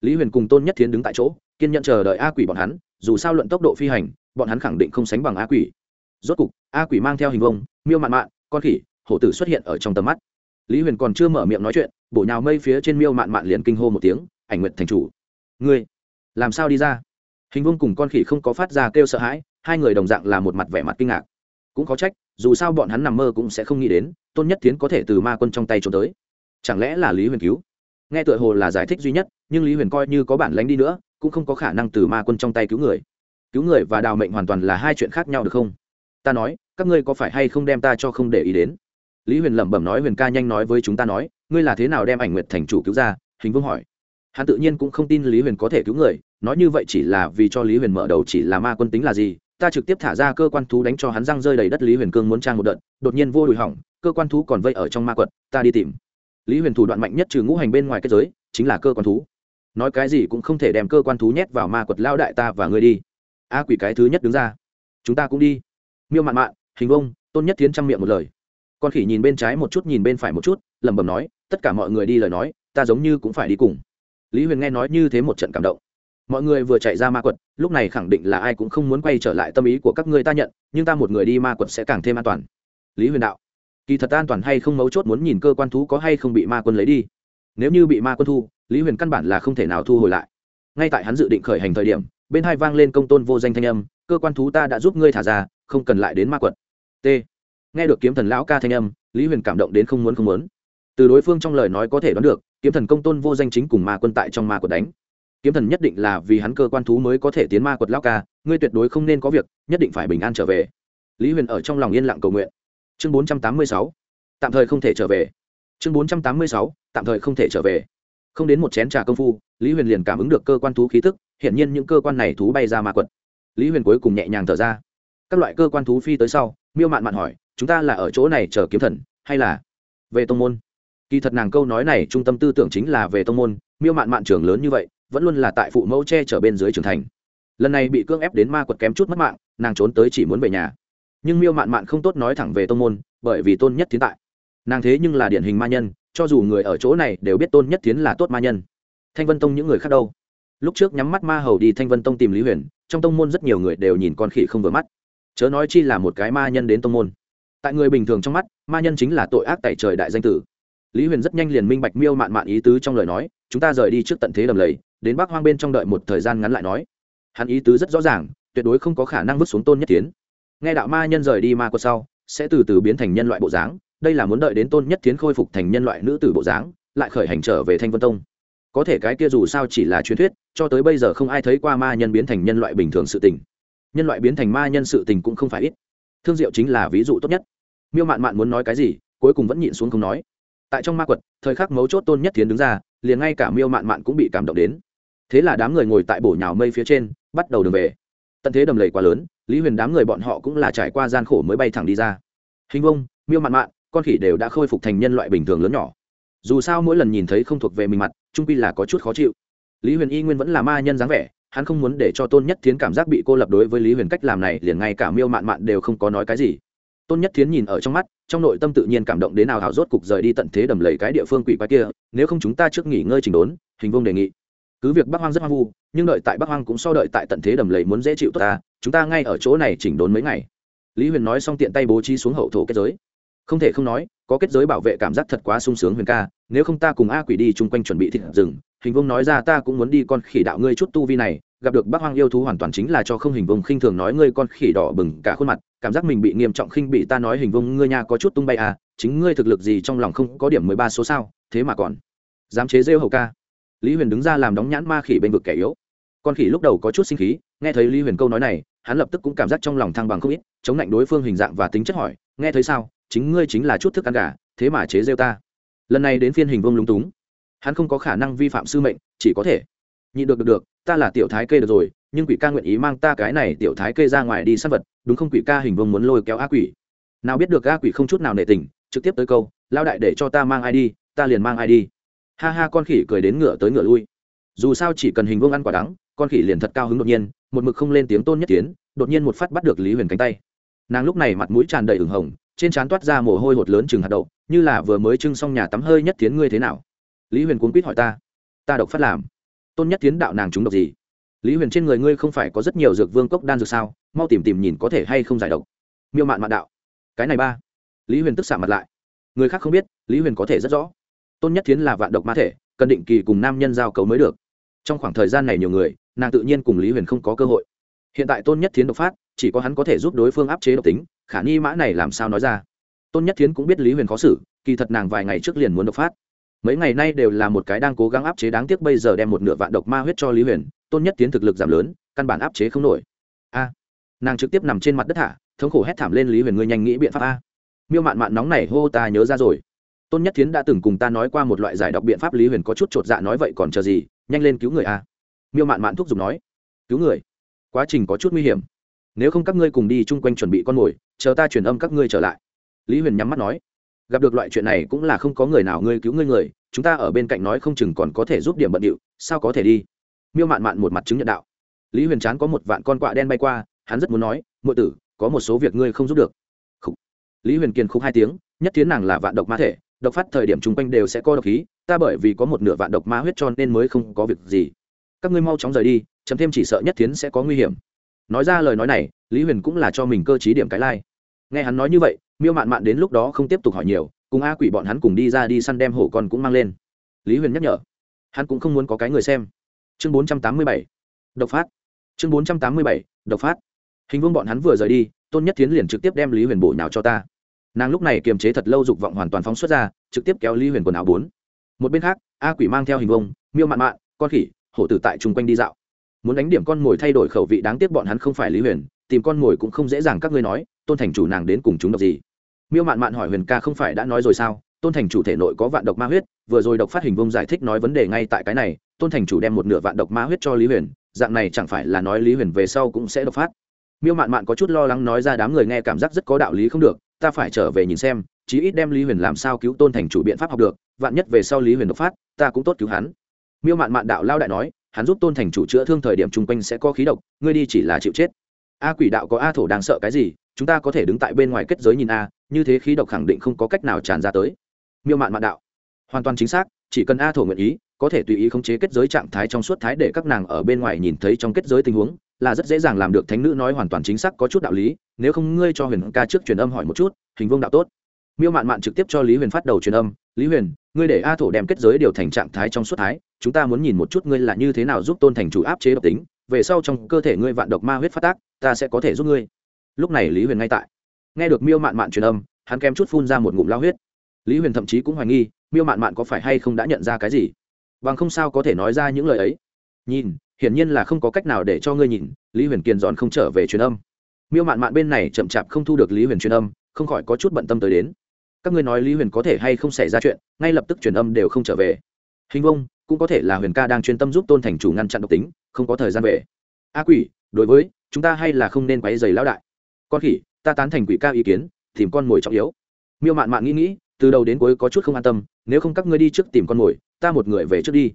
lý huyền cùng tôn nhất thiến đứng tại chỗ, kiên nhận chờ đợi a quỷ bọn hắn, dù sao luận tốc độ phi hành, bọn hắn khẳng định không sánh bằng a quỷ. Rốt cục, a quỷ mang theo hình vông miêu mạn mạn, con khỉ, hổ tử xuất hiện ở trong tầm mắt. Lý huyền còn chưa mở miệng nói chuyện, bổ nhào mây phía trên miêu mạn mạn liền kinh hô một tiếng, ảnh nguyện thành chủ, ngươi, làm sao đi ra? Hình vương cùng con khỉ không có phát ra kêu sợ hãi, hai người đồng dạng là một mặt vẻ mặt kinh ngạc. Cũng có trách, dù sao bọn hắn nằm mơ cũng sẽ không nghĩ đến, tôn nhất tiến có thể từ ma quân trong tay trốn tới. Chẳng lẽ là lý huyền cứu? Nghe tựa hồ là giải thích duy nhất, nhưng lý huyền coi như có bản lánh đi nữa, cũng không có khả năng từ ma quân trong tay cứu người. Cứu người và đào mệnh hoàn toàn là hai chuyện khác nhau được không? Ta nói, các ngươi có phải hay không đem ta cho không để ý đến? Lý huyền lẩm bẩm nói, huyền ca nhanh nói với chúng ta nói, ngươi là thế nào đem ảnh nguyệt thành chủ cứu ra? Hình vương hỏi hắn tự nhiên cũng không tin lý huyền có thể cứu người, nói như vậy chỉ là vì cho lý huyền mở đầu chỉ là ma quân tính là gì, ta trực tiếp thả ra cơ quan thú đánh cho hắn răng rơi đầy đất lý huyền cương muốn trang một đợt, đột nhiên vô đùi hỏng, cơ quan thú còn vây ở trong ma quật, ta đi tìm. Lý huyền thủ đoạn mạnh nhất trừ ngũ hành bên ngoài kết giới, chính là cơ quan thú. Nói cái gì cũng không thể đem cơ quan thú nhét vào ma quật lao đại ta và ngươi đi. A quỷ cái thứ nhất đứng ra. Chúng ta cũng đi. Miêu mạn mạn, hình vông, tôn nhất tiến trang miệng một lời. Con khỉ nhìn bên trái một chút, nhìn bên phải một chút, lẩm bẩm nói, tất cả mọi người đi lời nói, ta giống như cũng phải đi cùng lý huyền nghe nói như thế một trận cảm động. Mọi người vừa chạy ra ma quật, lúc này khẳng định là ai cũng không muốn quay trở lại tâm ý của các ngươi ta nhận, nhưng ta một người đi ma quật sẽ càng thêm an toàn. Lý huyền đạo, kỳ thật an toàn hay không mấu chốt muốn nhìn cơ quan thú có hay không bị ma quân lấy đi. Nếu như bị ma quân thu, lý huyền căn bản là không thể nào thu hồi lại. Ngay tại hắn dự định khởi hành thời điểm, bên hai vang lên công tôn vô danh thanh âm, cơ quan thú ta đã giúp ngươi thả ra, không cần lại đến ma quật. T. Nghe được kiếm thần lão ca thanh âm, lý huyền cảm động đến không muốn không muốn. Từ đối phương trong lời nói có thể đoán được kiếm thần công tôn vô danh chính cùng ma quân tại trong ma quật đánh. Kiếm thần nhất định là vì hắn cơ quan thú mới có thể tiến ma quật lão ca, ngươi tuyệt đối không nên có việc, nhất định phải bình an trở về. Lý huyền ở trong lòng yên lặng cầu nguyện. Chương bốn trăm tám mươi sáu, tạm thời không thể trở về. Chương bốn trăm tám mươi sáu, tạm thời không thể trở về. Không đến một chén trà công phu, lý huyền liền cảm ứng được cơ quan thú khí tức, hiển nhiên những cơ quan này thú bay ra ma quật. Lý huyền cuối cùng nhẹ nhàng thở ra. Các loại cơ quan thú phi tới sau, miêu mạn mạn hỏi, chúng ta là ở chỗ này chờ kiếm thần, hay là về tông môn? Kỳ thật nàng câu nói này trung tâm tư tưởng chính là về tông môn, miêu mạn mạn trưởng lớn như vậy, vẫn luôn là tại phụ mẫu che chở bên dưới trưởng thành. Lần này bị cưỡng ép đến ma quật kém chút mất mạng, nàng trốn tới chỉ muốn về nhà. Nhưng miêu mạn mạn không tốt nói thẳng về tông môn, bởi vì tôn nhất tiến tại. Nàng thế nhưng là điển hình ma nhân, cho dù người ở chỗ này đều biết tôn nhất tiến là tốt ma nhân. Thanh vân tông những người khác đâu? Lúc trước nhắm mắt ma hầu đi thanh vân tông tìm lý huyền, trong tông môn rất nhiều người đều nhìn con khỉ không vừa mắt. Chớ nói chi là một cái ma nhân đến tông môn. Tại người bình thường trong mắt, ma nhân chính là tội ác tại trời đại danh tử lý huyền rất nhanh liền minh bạch miêu mạn mạn ý tứ trong lời nói, chúng ta rời đi trước tận thế đầm lầy, đến bắc hoang bên trong đợi một thời gian ngắn lại nói. Hắn ý tứ rất rõ ràng, tuyệt đối không có khả năng vứt xuống tôn nhất tiến nghe đạo ma nhân rời đi ma quật sau, sẽ từ từ biến thành nhân loại bộ dáng, đây là muốn đợi đến tôn nhất tiến khôi phục thành nhân loại nữ tử bộ dáng, lại khởi hành trở về thanh vân tông. Có thể cái kia dù sao chỉ là truyền thuyết, cho tới bây giờ không ai thấy qua ma nhân biến thành nhân loại bình thường sự tình. Nhân loại biến thành ma nhân sự tình cũng không phải ít. Thương diệu chính là ví dụ tốt nhất. Miêu mạn mạn muốn nói cái gì, cuối cùng vẫn nhịn xuống không nói tại trong ma quật, thời khắc mấu chốt tôn nhất tiến đứng ra, liền ngay cả miêu mạn mạn cũng bị cảm động đến. Thế là đám người ngồi tại bổ nhào mây phía trên, bắt đầu đường về. Tận thế đầm lầy quá lớn, lý huyền đám người bọn họ cũng là trải qua gian khổ mới bay thẳng đi ra. Hình vông, miêu mạn mạn, con khỉ đều đã khôi phục thành nhân loại bình thường lớn nhỏ. Dù sao mỗi lần nhìn thấy không thuộc về mình mặt, trung pi là có chút khó chịu. Lý huyền y nguyên vẫn là ma nhân dáng vẻ, hắn không muốn để cho tôn nhất thiến cảm giác bị cô lập đối với lý huyền cách làm này, liền ngay cả miêu mạn mạn đều không có nói cái gì tôn nhất thiến nhìn ở trong mắt, trong nội tâm tự nhiên cảm động đến nào hào rốt cục rời đi tận thế đầm lầy cái địa phương quỷ quái kia, nếu không chúng ta trước nghỉ ngơi trình đốn, hình vông đề nghị. Cứ việc bắc hoang rất hoang vu, nhưng đợi tại bắc hoang cũng so đợi tại tận thế đầm lầy muốn dễ chịu tốt ta, chúng ta ngay ở chỗ này chỉnh đốn mấy ngày. Lý huyền nói xong tiện tay bố trí xuống hậu thổ kết giới. Không thể không nói, có kết giới bảo vệ cảm giác thật quá sung sướng huyền ca, nếu không ta cùng a quỷ đi chung quanh chuẩn bị thịt rừng, hình vông nói ra ta cũng muốn đi con khỉ đạo ngươi chút tu vi này gặp được bác hoang yêu thú hoàn toàn chính là cho không hình vông khinh thường nói ngươi con khỉ đỏ bừng cả khuôn mặt, cảm giác mình bị nghiêm trọng khinh bị ta nói hình vông ngươi nha có chút tung bay à chính ngươi thực lực gì trong lòng không có điểm mười ba số sao, thế mà còn dám chế rêu hầu ca. Lý huyền đứng ra làm đóng nhãn ma khỉ bên vực kẻ yếu. Con khỉ lúc đầu có chút sinh khí, nghe thấy lý huyền câu nói này, hắn lập tức cũng cảm giác trong lòng thăng bằng không ít, chống lạnh đối phương hình dạng và tính chất hỏi, nghe thấy sao? Chính ngươi chính là chút thức ăn gà, thế mà chế rêu ta. Lần này đến phiên hình vông lúng túng. Hắn không có khả năng vi phạm sư mệnh, chỉ có thể nhịn được được được, ta là tiểu thái kê được rồi, nhưng quỷ ca nguyện ý mang ta cái này tiểu thái kê ra ngoài đi săn vật, đúng không quỷ ca hình vương muốn lôi kéo á quỷ. Nào biết được á quỷ không chút nào nể tình, trực tiếp tới câu lao đại để cho ta mang ai đi, ta liền mang ai đi. Ha ha, con khỉ cười đến ngựa tới ngựa lui. Dù sao chỉ cần hình vương ăn quả đắng, con khỉ liền thật cao hứng đột nhiên, một mực không lên tiếng tôn nhất tiến, đột nhiên một phát bắt được lý huyền cánh tay. Nàng lúc này mặt mũi tràn đầy ửng hồng, trên trán toát ra mồ hôi hột lớn chừng hạt đậu, như là vừa mới trưng xong nhà tắm hơi nhất tiến ngươi thế nào? Lý huyền cuốn quýt hỏi ta. Ta độc phát làm tôn nhất tiến đạo nàng chúng độc gì? Lý huyền trên người ngươi không phải có rất nhiều dược vương cốc đan dược sao? Mau tìm tìm nhìn có thể hay không giải độc. Miêu mạn mạn đạo. Cái này ba. Lý huyền tức xạ mặt lại. Người khác không biết, lý huyền có thể rất rõ. Tôn nhất tiến là vạn độc ma thể, cần định kỳ cùng nam nhân giao cấu mới được. Trong khoảng thời gian này nhiều người, nàng tự nhiên cùng lý huyền không có cơ hội. Hiện tại tôn nhất tiến độc phát, chỉ có hắn có thể giúp đối phương áp chế độc tính, khả nghi mã này làm sao nói ra. Tôn nhất tiến cũng biết lý huyền khó xử, kỳ thật nàng vài ngày trước liền muốn độc phát mấy ngày nay đều là một cái đang cố gắng áp chế đáng tiếc, bây giờ đem một nửa vạn độc ma huyết cho lý huyền, tôn nhất tiến thực lực giảm lớn, căn bản áp chế không nổi. A. Nàng trực tiếp nằm trên mặt đất thả, thống khổ hét thảm lên lý huyền, ngươi nhanh nghĩ biện pháp a. Miêu mạn mạn nóng này hô ta nhớ ra rồi. Tôn nhất tiến đã từng cùng ta nói qua một loại giải độc biện pháp, lý huyền có chút chột dạ nói vậy còn chờ gì, nhanh lên cứu người a. Miêu mạn mạn thúc giục nói, cứu người? Quá trình có chút nguy hiểm. Nếu không các ngươi cùng đi chung quanh chuẩn bị con mồi, chờ ta truyền âm các ngươi trở lại. Lý huyền nhắm mắt nói gặp được loại chuyện này cũng là không có người nào ngươi cứu ngươi người, chúng ta ở bên cạnh nói không chừng còn có thể giúp điểm bận điệu, sao có thể đi? Miêu mạn mạn một mặt chứng nhận đạo. Lý huyền chán có một vạn con quạ đen bay qua, hắn rất muốn nói ngụ tử, có một số việc ngươi không giúp được. Khúc. lý huyền kiên khúc hai tiếng, nhất tiến nàng là vạn độc ma thể, độc phát thời điểm chung quanh đều sẽ có độc khí, ta bởi vì có một nửa vạn độc ma huyết cho nên mới không có việc gì. Các ngươi mau chóng rời đi chấm thêm chỉ sợ nhất tiến sẽ có nguy hiểm. Nói ra lời nói này, lý huyền cũng là cho mình cơ t điểm cái lai、like. nghe hắn nói như vậy miêu mạn mạn đến lúc đó không tiếp tục hỏi nhiều, cùng a quỷ bọn hắn cùng đi ra đi săn đem hổ con cũng mang lên. Lý huyền nhắc nhở, hắn cũng không muốn có cái người xem. Chương bốn trăm tám mươi bảy, độc phát. Chương bốn trăm tám mươi bảy, độc phát. Hình vương bọn hắn vừa rời đi, tôn nhất tiến liền trực tiếp đem lý huyền bổ nhào cho ta. Nàng lúc này kiềm chế thật lâu dục vọng hoàn toàn phóng xuất ra, trực tiếp kéo lý huyền quần áo bốn. Một bên khác, a quỷ mang theo hình vông miêu mạn mạn, con khỉ, hổ tử tại chung quanh đi dạo. Muốn đánh điểm con mồi thay đổi khẩu vị đáng tiếc bọn hắn không phải lý huyền, tìm con mồi cũng không dễ dàng, các ngươi nói, tôn thành chủ nàng đến cùng chúng độc gì? Miêu mạn mạn hỏi huyền ca không phải đã nói rồi sao tôn thành chủ thể nội có vạn độc ma huyết vừa rồi độc phát hình vông giải thích nói vấn đề ngay tại cái này tôn thành chủ đem một nửa vạn độc ma huyết cho lý huyền dạng này chẳng phải là nói lý huyền về sau cũng sẽ độc phát miêu mạn mạn có chút lo lắng nói ra đám người nghe cảm giác rất có đạo lý không được ta phải trở về nhìn xem chí ít đem lý huyền làm sao cứu tôn thành chủ biện pháp học được vạn nhất về sau lý huyền độc phát ta cũng tốt cứu hắn miêu mạn mạn đạo lao đại nói hắn giúp tôn thành chủ chữa thương thời điểm chung quanh sẽ có khí độc ngươi đi chỉ là chịu chết a quỷ đạo có a thổ đang sợ cái gì chúng ta có thể đứng tại bên ngoài kết giới nhìn a như thế khí độc khẳng định không có cách nào tràn ra tới. Miêu mạn mạn đạo. Hoàn toàn chính xác, chỉ cần a thổ nguyện ý, có thể tùy ý khống chế kết giới trạng thái trong suốt thái để các nàng ở bên ngoài nhìn thấy trong kết giới tình huống, là rất dễ dàng làm được thánh nữ nói hoàn toàn chính xác có chút đạo lý, nếu không ngươi cho huyền ca trước truyền âm hỏi một chút, hình vương đạo tốt. Miêu mạn mạn trực tiếp cho lý huyền phát đầu truyền âm, lý huyền, ngươi để a thổ đem kết giới điều thành trạng thái trong suốt thái, chúng ta muốn nhìn một chút ngươi là như thế nào giúp tôn thành chủ áp chế độc tính, về sau trong cơ thể ngươi vạn độc ma huyết phát tác, ta sẽ có thể giúp ngươi. Lúc này lý huyền ngay tại nghe được miêu mạn mạn truyền âm, hắn kém chút phun ra một ngụm lao huyết. Lý huyền thậm chí cũng hoài nghi, miêu mạn mạn có phải hay không đã nhận ra cái gì? Bằng không sao có thể nói ra những lời ấy. Nhìn, hiển nhiên là không có cách nào để cho ngươi nhìn, lý huyền kiên dọn không trở về truyền âm. Miêu mạn mạn bên này chậm chạp không thu được lý huyền truyền âm, không khỏi có chút bận tâm tới đến. Các ngươi nói lý huyền có thể hay không xảy ra chuyện, ngay lập tức truyền âm đều không trở về. Hình vông, cũng có thể là huyền ca đang chuyên tâm giúp tôn thành chủ ngăn chặn độc tính, không có thời gian về. A quỷ, đối với, chúng ta hay là không nên quấy giày lão đại. Con khỉ ta tán thành quỷ ca ý kiến, tìm con mồi trọng yếu. Miêu mạn mạn nghĩ nghĩ, từ đầu đến cuối có chút không an tâm, nếu không các ngươi đi trước tìm con mồi, ta một người về trước đi.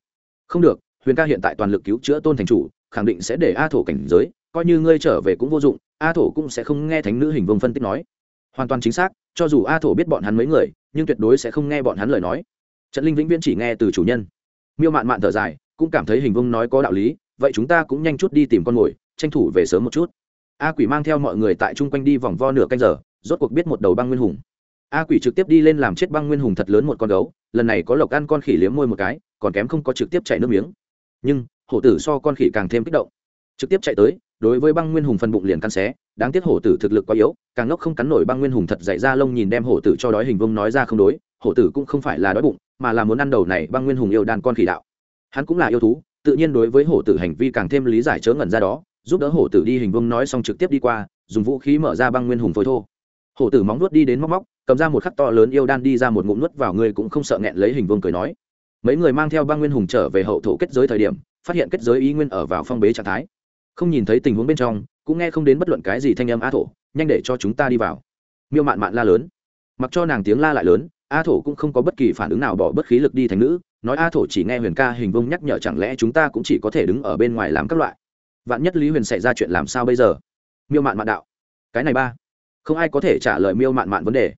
Không được, huyền ca hiện tại toàn lực cứu chữa tôn thành chủ, khẳng định sẽ để a thổ cảnh giới, coi như ngươi trở về cũng vô dụng, a thổ cũng sẽ không nghe thánh nữ hình vông phân tích nói. Hoàn toàn chính xác, cho dù a thổ biết bọn hắn mấy người, nhưng tuyệt đối sẽ không nghe bọn hắn lời nói. Trận linh vĩnh viễn chỉ nghe từ chủ nhân. Miêu mạn mạn thở dài, cũng cảm thấy hình vông nói có đạo lý, vậy chúng ta cũng nhanh chút đi tìm con mồi, tranh thủ về sớm một chút a quỷ mang theo mọi người tại chung quanh đi vòng vo nửa canh giờ, rốt cuộc biết một đầu băng nguyên hùng. A quỷ trực tiếp đi lên làm chết băng nguyên hùng thật lớn một con gấu, lần này có lộc ăn con khỉ liếm môi một cái, còn kém không có trực tiếp chạy nước miếng. Nhưng, hổ tử so con khỉ càng thêm kích động. Trực tiếp chạy tới, đối với băng nguyên hùng phân bụng liền căn xé, đáng tiếc hổ tử thực lực quá yếu, càng ngốc không cắn nổi băng nguyên hùng thật dậy ra lông nhìn đem hổ tử cho đói hình vông nói ra không đối, hổ tử cũng không phải là đói bụng, mà là muốn ăn đầu này băng nguyên hùng yêu đàn con khỉ đạo. Hắn cũng là yêu thú, tự nhiên đối với hổ tử hành vi càng thêm lý giải chớ ngẩn ra đó giúp đỡ hổ tử đi hình Vương nói xong trực tiếp đi qua, dùng vũ khí mở ra băng nguyên hùng phối thô. Hổ tử móng nuốt đi đến móc móc, cầm ra một khắc to lớn yêu đan đi ra một ngụm nuốt vào, người cũng không sợ nghẹn lấy hình Vương cười nói. Mấy người mang theo băng nguyên hùng trở về hậu thổ kết giới thời điểm, phát hiện kết giới ý nguyên ở vào phong bế trạng thái. Không nhìn thấy tình huống bên trong, cũng nghe không đến bất luận cái gì thanh âm a thổ, nhanh để cho chúng ta đi vào. Miêu mạn mạn la lớn. Mặc cho nàng tiếng la lại lớn, a thổ cũng không có bất kỳ phản ứng nào bỏ bất khí lực đi thành nữ, nói a thổ chỉ nghe huyền ca hình vông nhắc nhở chẳng lẽ chúng ta cũng chỉ có thể đứng ở bên ngoài làm các loại vạn nhất lý huyền xảy ra chuyện làm sao bây giờ? Miêu mạn mạn đạo. Cái này ba. Không ai có thể trả lời miêu mạn mạn vấn đề.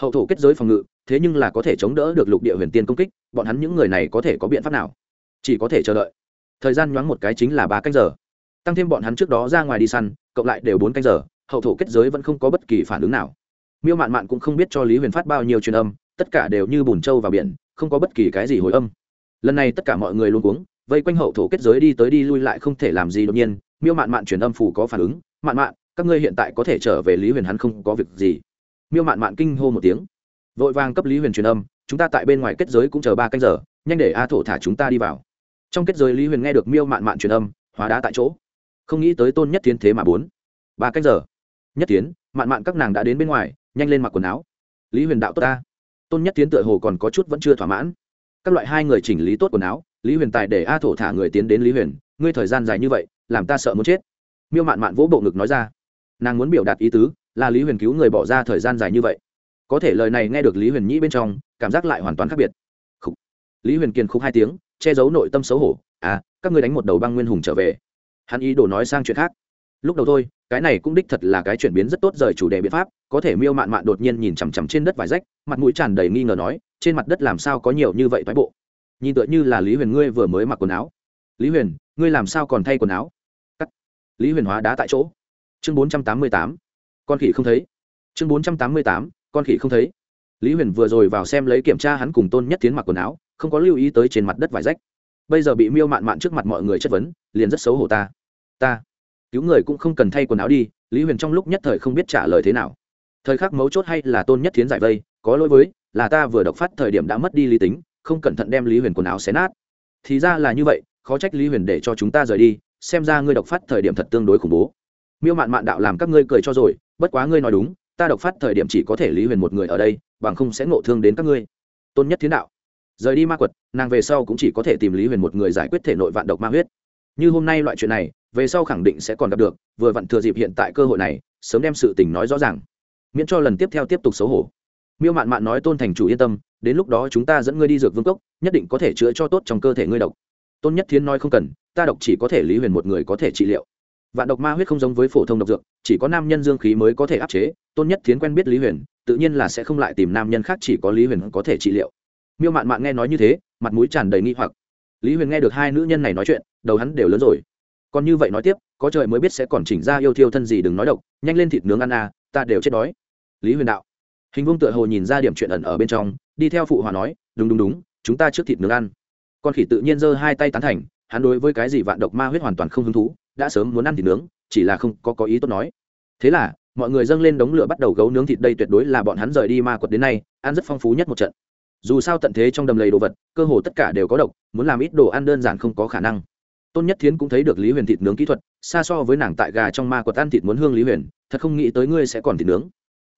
Hậu thổ kết giới phòng ngự, thế nhưng là có thể chống đỡ được lục địa huyền tiên công kích, bọn hắn những người này có thể có biện pháp nào? Chỉ có thể chờ đợi. Thời gian nhoáng một cái chính là ba canh giờ. Tăng thêm bọn hắn trước đó ra ngoài đi săn, cộng lại đều bốn canh giờ, hậu thổ kết giới vẫn không có bất kỳ phản ứng nào. Miêu mạn mạn cũng không biết cho lý huyền phát bao nhiêu truyền âm, tất cả đều như bùn trâu vào biển, không có bất kỳ cái gì hồi âm. Lần này tất cả mọi người luôn cuống vây quanh hậu thổ kết giới đi tới đi lui lại không thể làm gì đột nhiên, miêu mạn mạn truyền âm phủ có phản ứng, mạn mạn, các ngươi hiện tại có thể trở về lý huyền hắn không có việc gì. Miêu mạn mạn kinh hô một tiếng. Vội vàng cấp lý huyền truyền âm, chúng ta tại bên ngoài kết giới cũng chờ ba canh giờ, nhanh để a thổ thả chúng ta đi vào. Trong kết giới lý huyền nghe được miêu mạn mạn truyền âm, hóa đá tại chỗ. Không nghĩ tới tôn nhất tiến thế mà bốn. Ba canh giờ. Nhất tiến, mạn mạn các nàng đã đến bên ngoài, nhanh lên mặc quần áo. Lý huyền đạo tốt ta. Tôn nhất tiến tựa hồ còn có chút vẫn chưa thỏa mãn. Các loại hai người chỉnh lý tốt quần áo lý huyền tài để a thổ thả người tiến đến lý huyền, ngươi thời gian dài như vậy, làm ta sợ muốn chết. Miêu mạn mạn vỗ bộ ngực nói ra, nàng muốn biểu đạt ý tứ là lý huyền cứu người bỏ ra thời gian dài như vậy. Có thể lời này nghe được lý huyền nhĩ bên trong, cảm giác lại hoàn toàn khác biệt. Khúc. lý huyền kiên khúc hai tiếng, che giấu nội tâm xấu hổ à các ngươi đánh một đầu băng nguyên hùng trở về. Hắn ý đồ nói sang chuyện khác. Lúc đầu thôi, cái này cũng đích thật là cái chuyển biến rất tốt rời chủ đề biện pháp, có thể miêu mạn mạn đột nhiên nhìn chằm chằm trên đất vải rách, mặt mũi tràn đầy nghi ngờ nói, trên mặt đất làm sao có nhiều như vậy toái bộ? Nhìn tựa như là lý huyền ngươi vừa mới mặc quần áo. Lý huyền, ngươi làm sao còn thay quần áo? Cắt. Lý huyền hóa đá tại chỗ. Chương bốn trăm tám mươi tám. Con khỉ không thấy. Chương bốn trăm tám mươi tám. Con khỉ không thấy. Lý huyền vừa rồi vào xem lấy kiểm tra hắn cùng tôn nhất tiến mặc quần áo, không có lưu ý tới trên mặt đất vải rách. Bây giờ bị miêu mạn mạn trước mặt mọi người chất vấn, liền rất xấu hổ ta. Ta, cứu người cũng không cần thay quần áo đi, lý huyền trong lúc nhất thời không biết trả lời thế nào. Thời khắc mấu chốt hay là tôn nhất tiến giải vây, có lỗi với, là ta vừa độc phát thời điểm đã mất đi lý tính không cẩn thận đem lý huyền quần áo xé nát. Thì ra là như vậy, khó trách lý huyền để cho chúng ta rời đi, xem ra ngươi độc phát thời điểm thật tương đối khủng bố. Miêu mạn mạn đạo làm các ngươi cười cho rồi, bất quá ngươi nói đúng, ta độc phát thời điểm chỉ có thể lý huyền một người ở đây, bằng không sẽ ngộ thương đến các ngươi. Tôn nhất thiến đạo, rời đi ma quật, nàng về sau cũng chỉ có thể tìm lý huyền một người giải quyết thể nội vạn độc ma huyết. Như hôm nay loại chuyện này, về sau khẳng định sẽ còn gặp được, vừa vặn thừa dịp hiện tại cơ hội này, sớm đem sự tình nói rõ ràng. Miễn cho lần tiếp theo tiếp tục xấu hổ. Miêu mạn mạn nói tôn thành chủ yên tâm đến lúc đó chúng ta dẫn ngươi đi dược vương cốc, nhất định có thể chữa cho tốt trong cơ thể ngươi độc. Tôn nhất thiến nói không cần, ta độc chỉ có thể lý huyền một người có thể trị liệu. Vạn độc ma huyết không giống với phổ thông độc dược, chỉ có nam nhân dương khí mới có thể áp chế. Tôn nhất thiến quen biết lý huyền, tự nhiên là sẽ không lại tìm nam nhân khác chỉ có lý huyền có thể trị liệu. Miêu mạn mạn nghe nói như thế, mặt mũi tràn đầy nghi hoặc. Lý huyền nghe được hai nữ nhân này nói chuyện, đầu hắn đều lớn rồi. Còn như vậy nói tiếp, có trời mới biết sẽ còn chỉnh ra yêu thiêu thân gì đừng nói độc, nhanh lên thịt nướng ăn à ta đều chết đói. Lý huyền đạo. Hình Vương tựa hồ nhìn ra điểm chuyện ẩn ở bên trong đi theo phụ hòa nói, đúng đúng đúng, chúng ta trước thịt nướng ăn. Con khỉ tự nhiên giơ hai tay tán thành, hắn đối với cái gì vạn độc ma huyết hoàn toàn không hứng thú, đã sớm muốn ăn thịt nướng, chỉ là không có có ý tốt nói. Thế là, mọi người dâng lên đống lửa bắt đầu gấu nướng thịt đây tuyệt đối là bọn hắn rời đi ma quật đến nay, ăn rất phong phú nhất một trận. Dù sao tận thế trong đầm lầy đồ vật, cơ hồ tất cả đều có độc, muốn làm ít đồ ăn đơn giản không có khả năng. Tôn nhất thiến cũng thấy được lý huyền thịt nướng kỹ thuật, xa so với nàng tại gà trong ma quật ăn thịt muốn hương lý huyền, thật không nghĩ tới ngươi sẽ còn thịt nướng.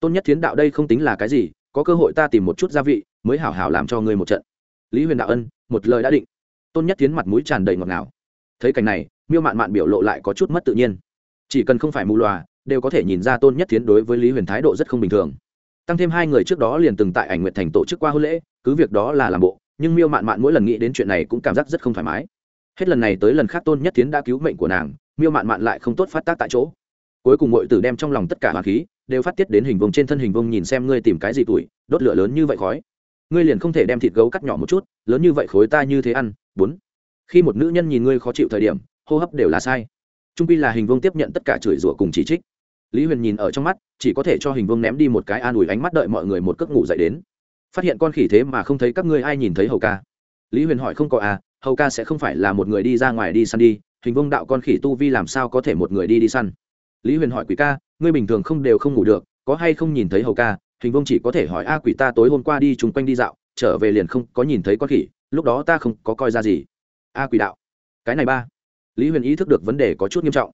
Tôn nhất thiến đạo đây không tính là cái gì có cơ hội ta tìm một chút gia vị, mới hảo hảo làm cho ngươi một trận. Lý huyền đạo ân, một lời đã định. Tôn nhất Tiến mặt mũi tràn đầy ngọt ngào. Thấy cảnh này, miêu mạn mạn biểu lộ lại có chút mất tự nhiên. Chỉ cần không phải mù loà, đều có thể nhìn ra tôn nhất Tiến đối với lý huyền thái độ rất không bình thường. Tăng thêm hai người trước đó liền từng tại ảnh nguyện thành tổ chức qua hôn lễ, cứ việc đó là làm bộ, nhưng miêu mạn mạn mỗi lần nghĩ đến chuyện này cũng cảm giác rất không thoải mái. Hết lần này tới lần khác tôn nhất tiến đã cứu mệnh của nàng, miêu mạn mạn lại không tốt phát tác tại chỗ cuối cùng mọi tử đem trong lòng tất cả hỏa khí đều phát tiết đến hình vùng trên thân hình vùng nhìn xem ngươi tìm cái gì tuổi, đốt lửa lớn như vậy khói. Ngươi liền không thể đem thịt gấu cắt nhỏ một chút, lớn như vậy khối ta như thế ăn, bốn. Khi một nữ nhân nhìn ngươi khó chịu thời điểm, hô hấp đều là sai. Trung pi là hình vương tiếp nhận tất cả chửi rủa cùng chỉ trích. Lý huyền nhìn ở trong mắt, chỉ có thể cho hình vương ném đi một cái an ủi ánh mắt đợi mọi người một cước ngủ dậy đến. Phát hiện con khỉ thế mà không thấy các ngươi ai nhìn thấy hầu ca. Lý huyền hỏi không có à hầu ca sẽ không phải là một người đi ra ngoài đi săn đi, hình vương đạo con khỉ tu vi làm sao có thể một người đi đi săn lý huyền hỏi quỷ ca, ngươi bình thường không đều không ngủ được, có hay không nhìn thấy hầu ca? Hình vông chỉ có thể hỏi, a quỷ ta tối hôm qua đi chung quanh đi dạo, trở về liền không có nhìn thấy con khỉ, lúc đó ta không có coi ra gì. A quỷ đạo. Cái này ba. Lý huyền ý thức được vấn đề có chút nghiêm trọng.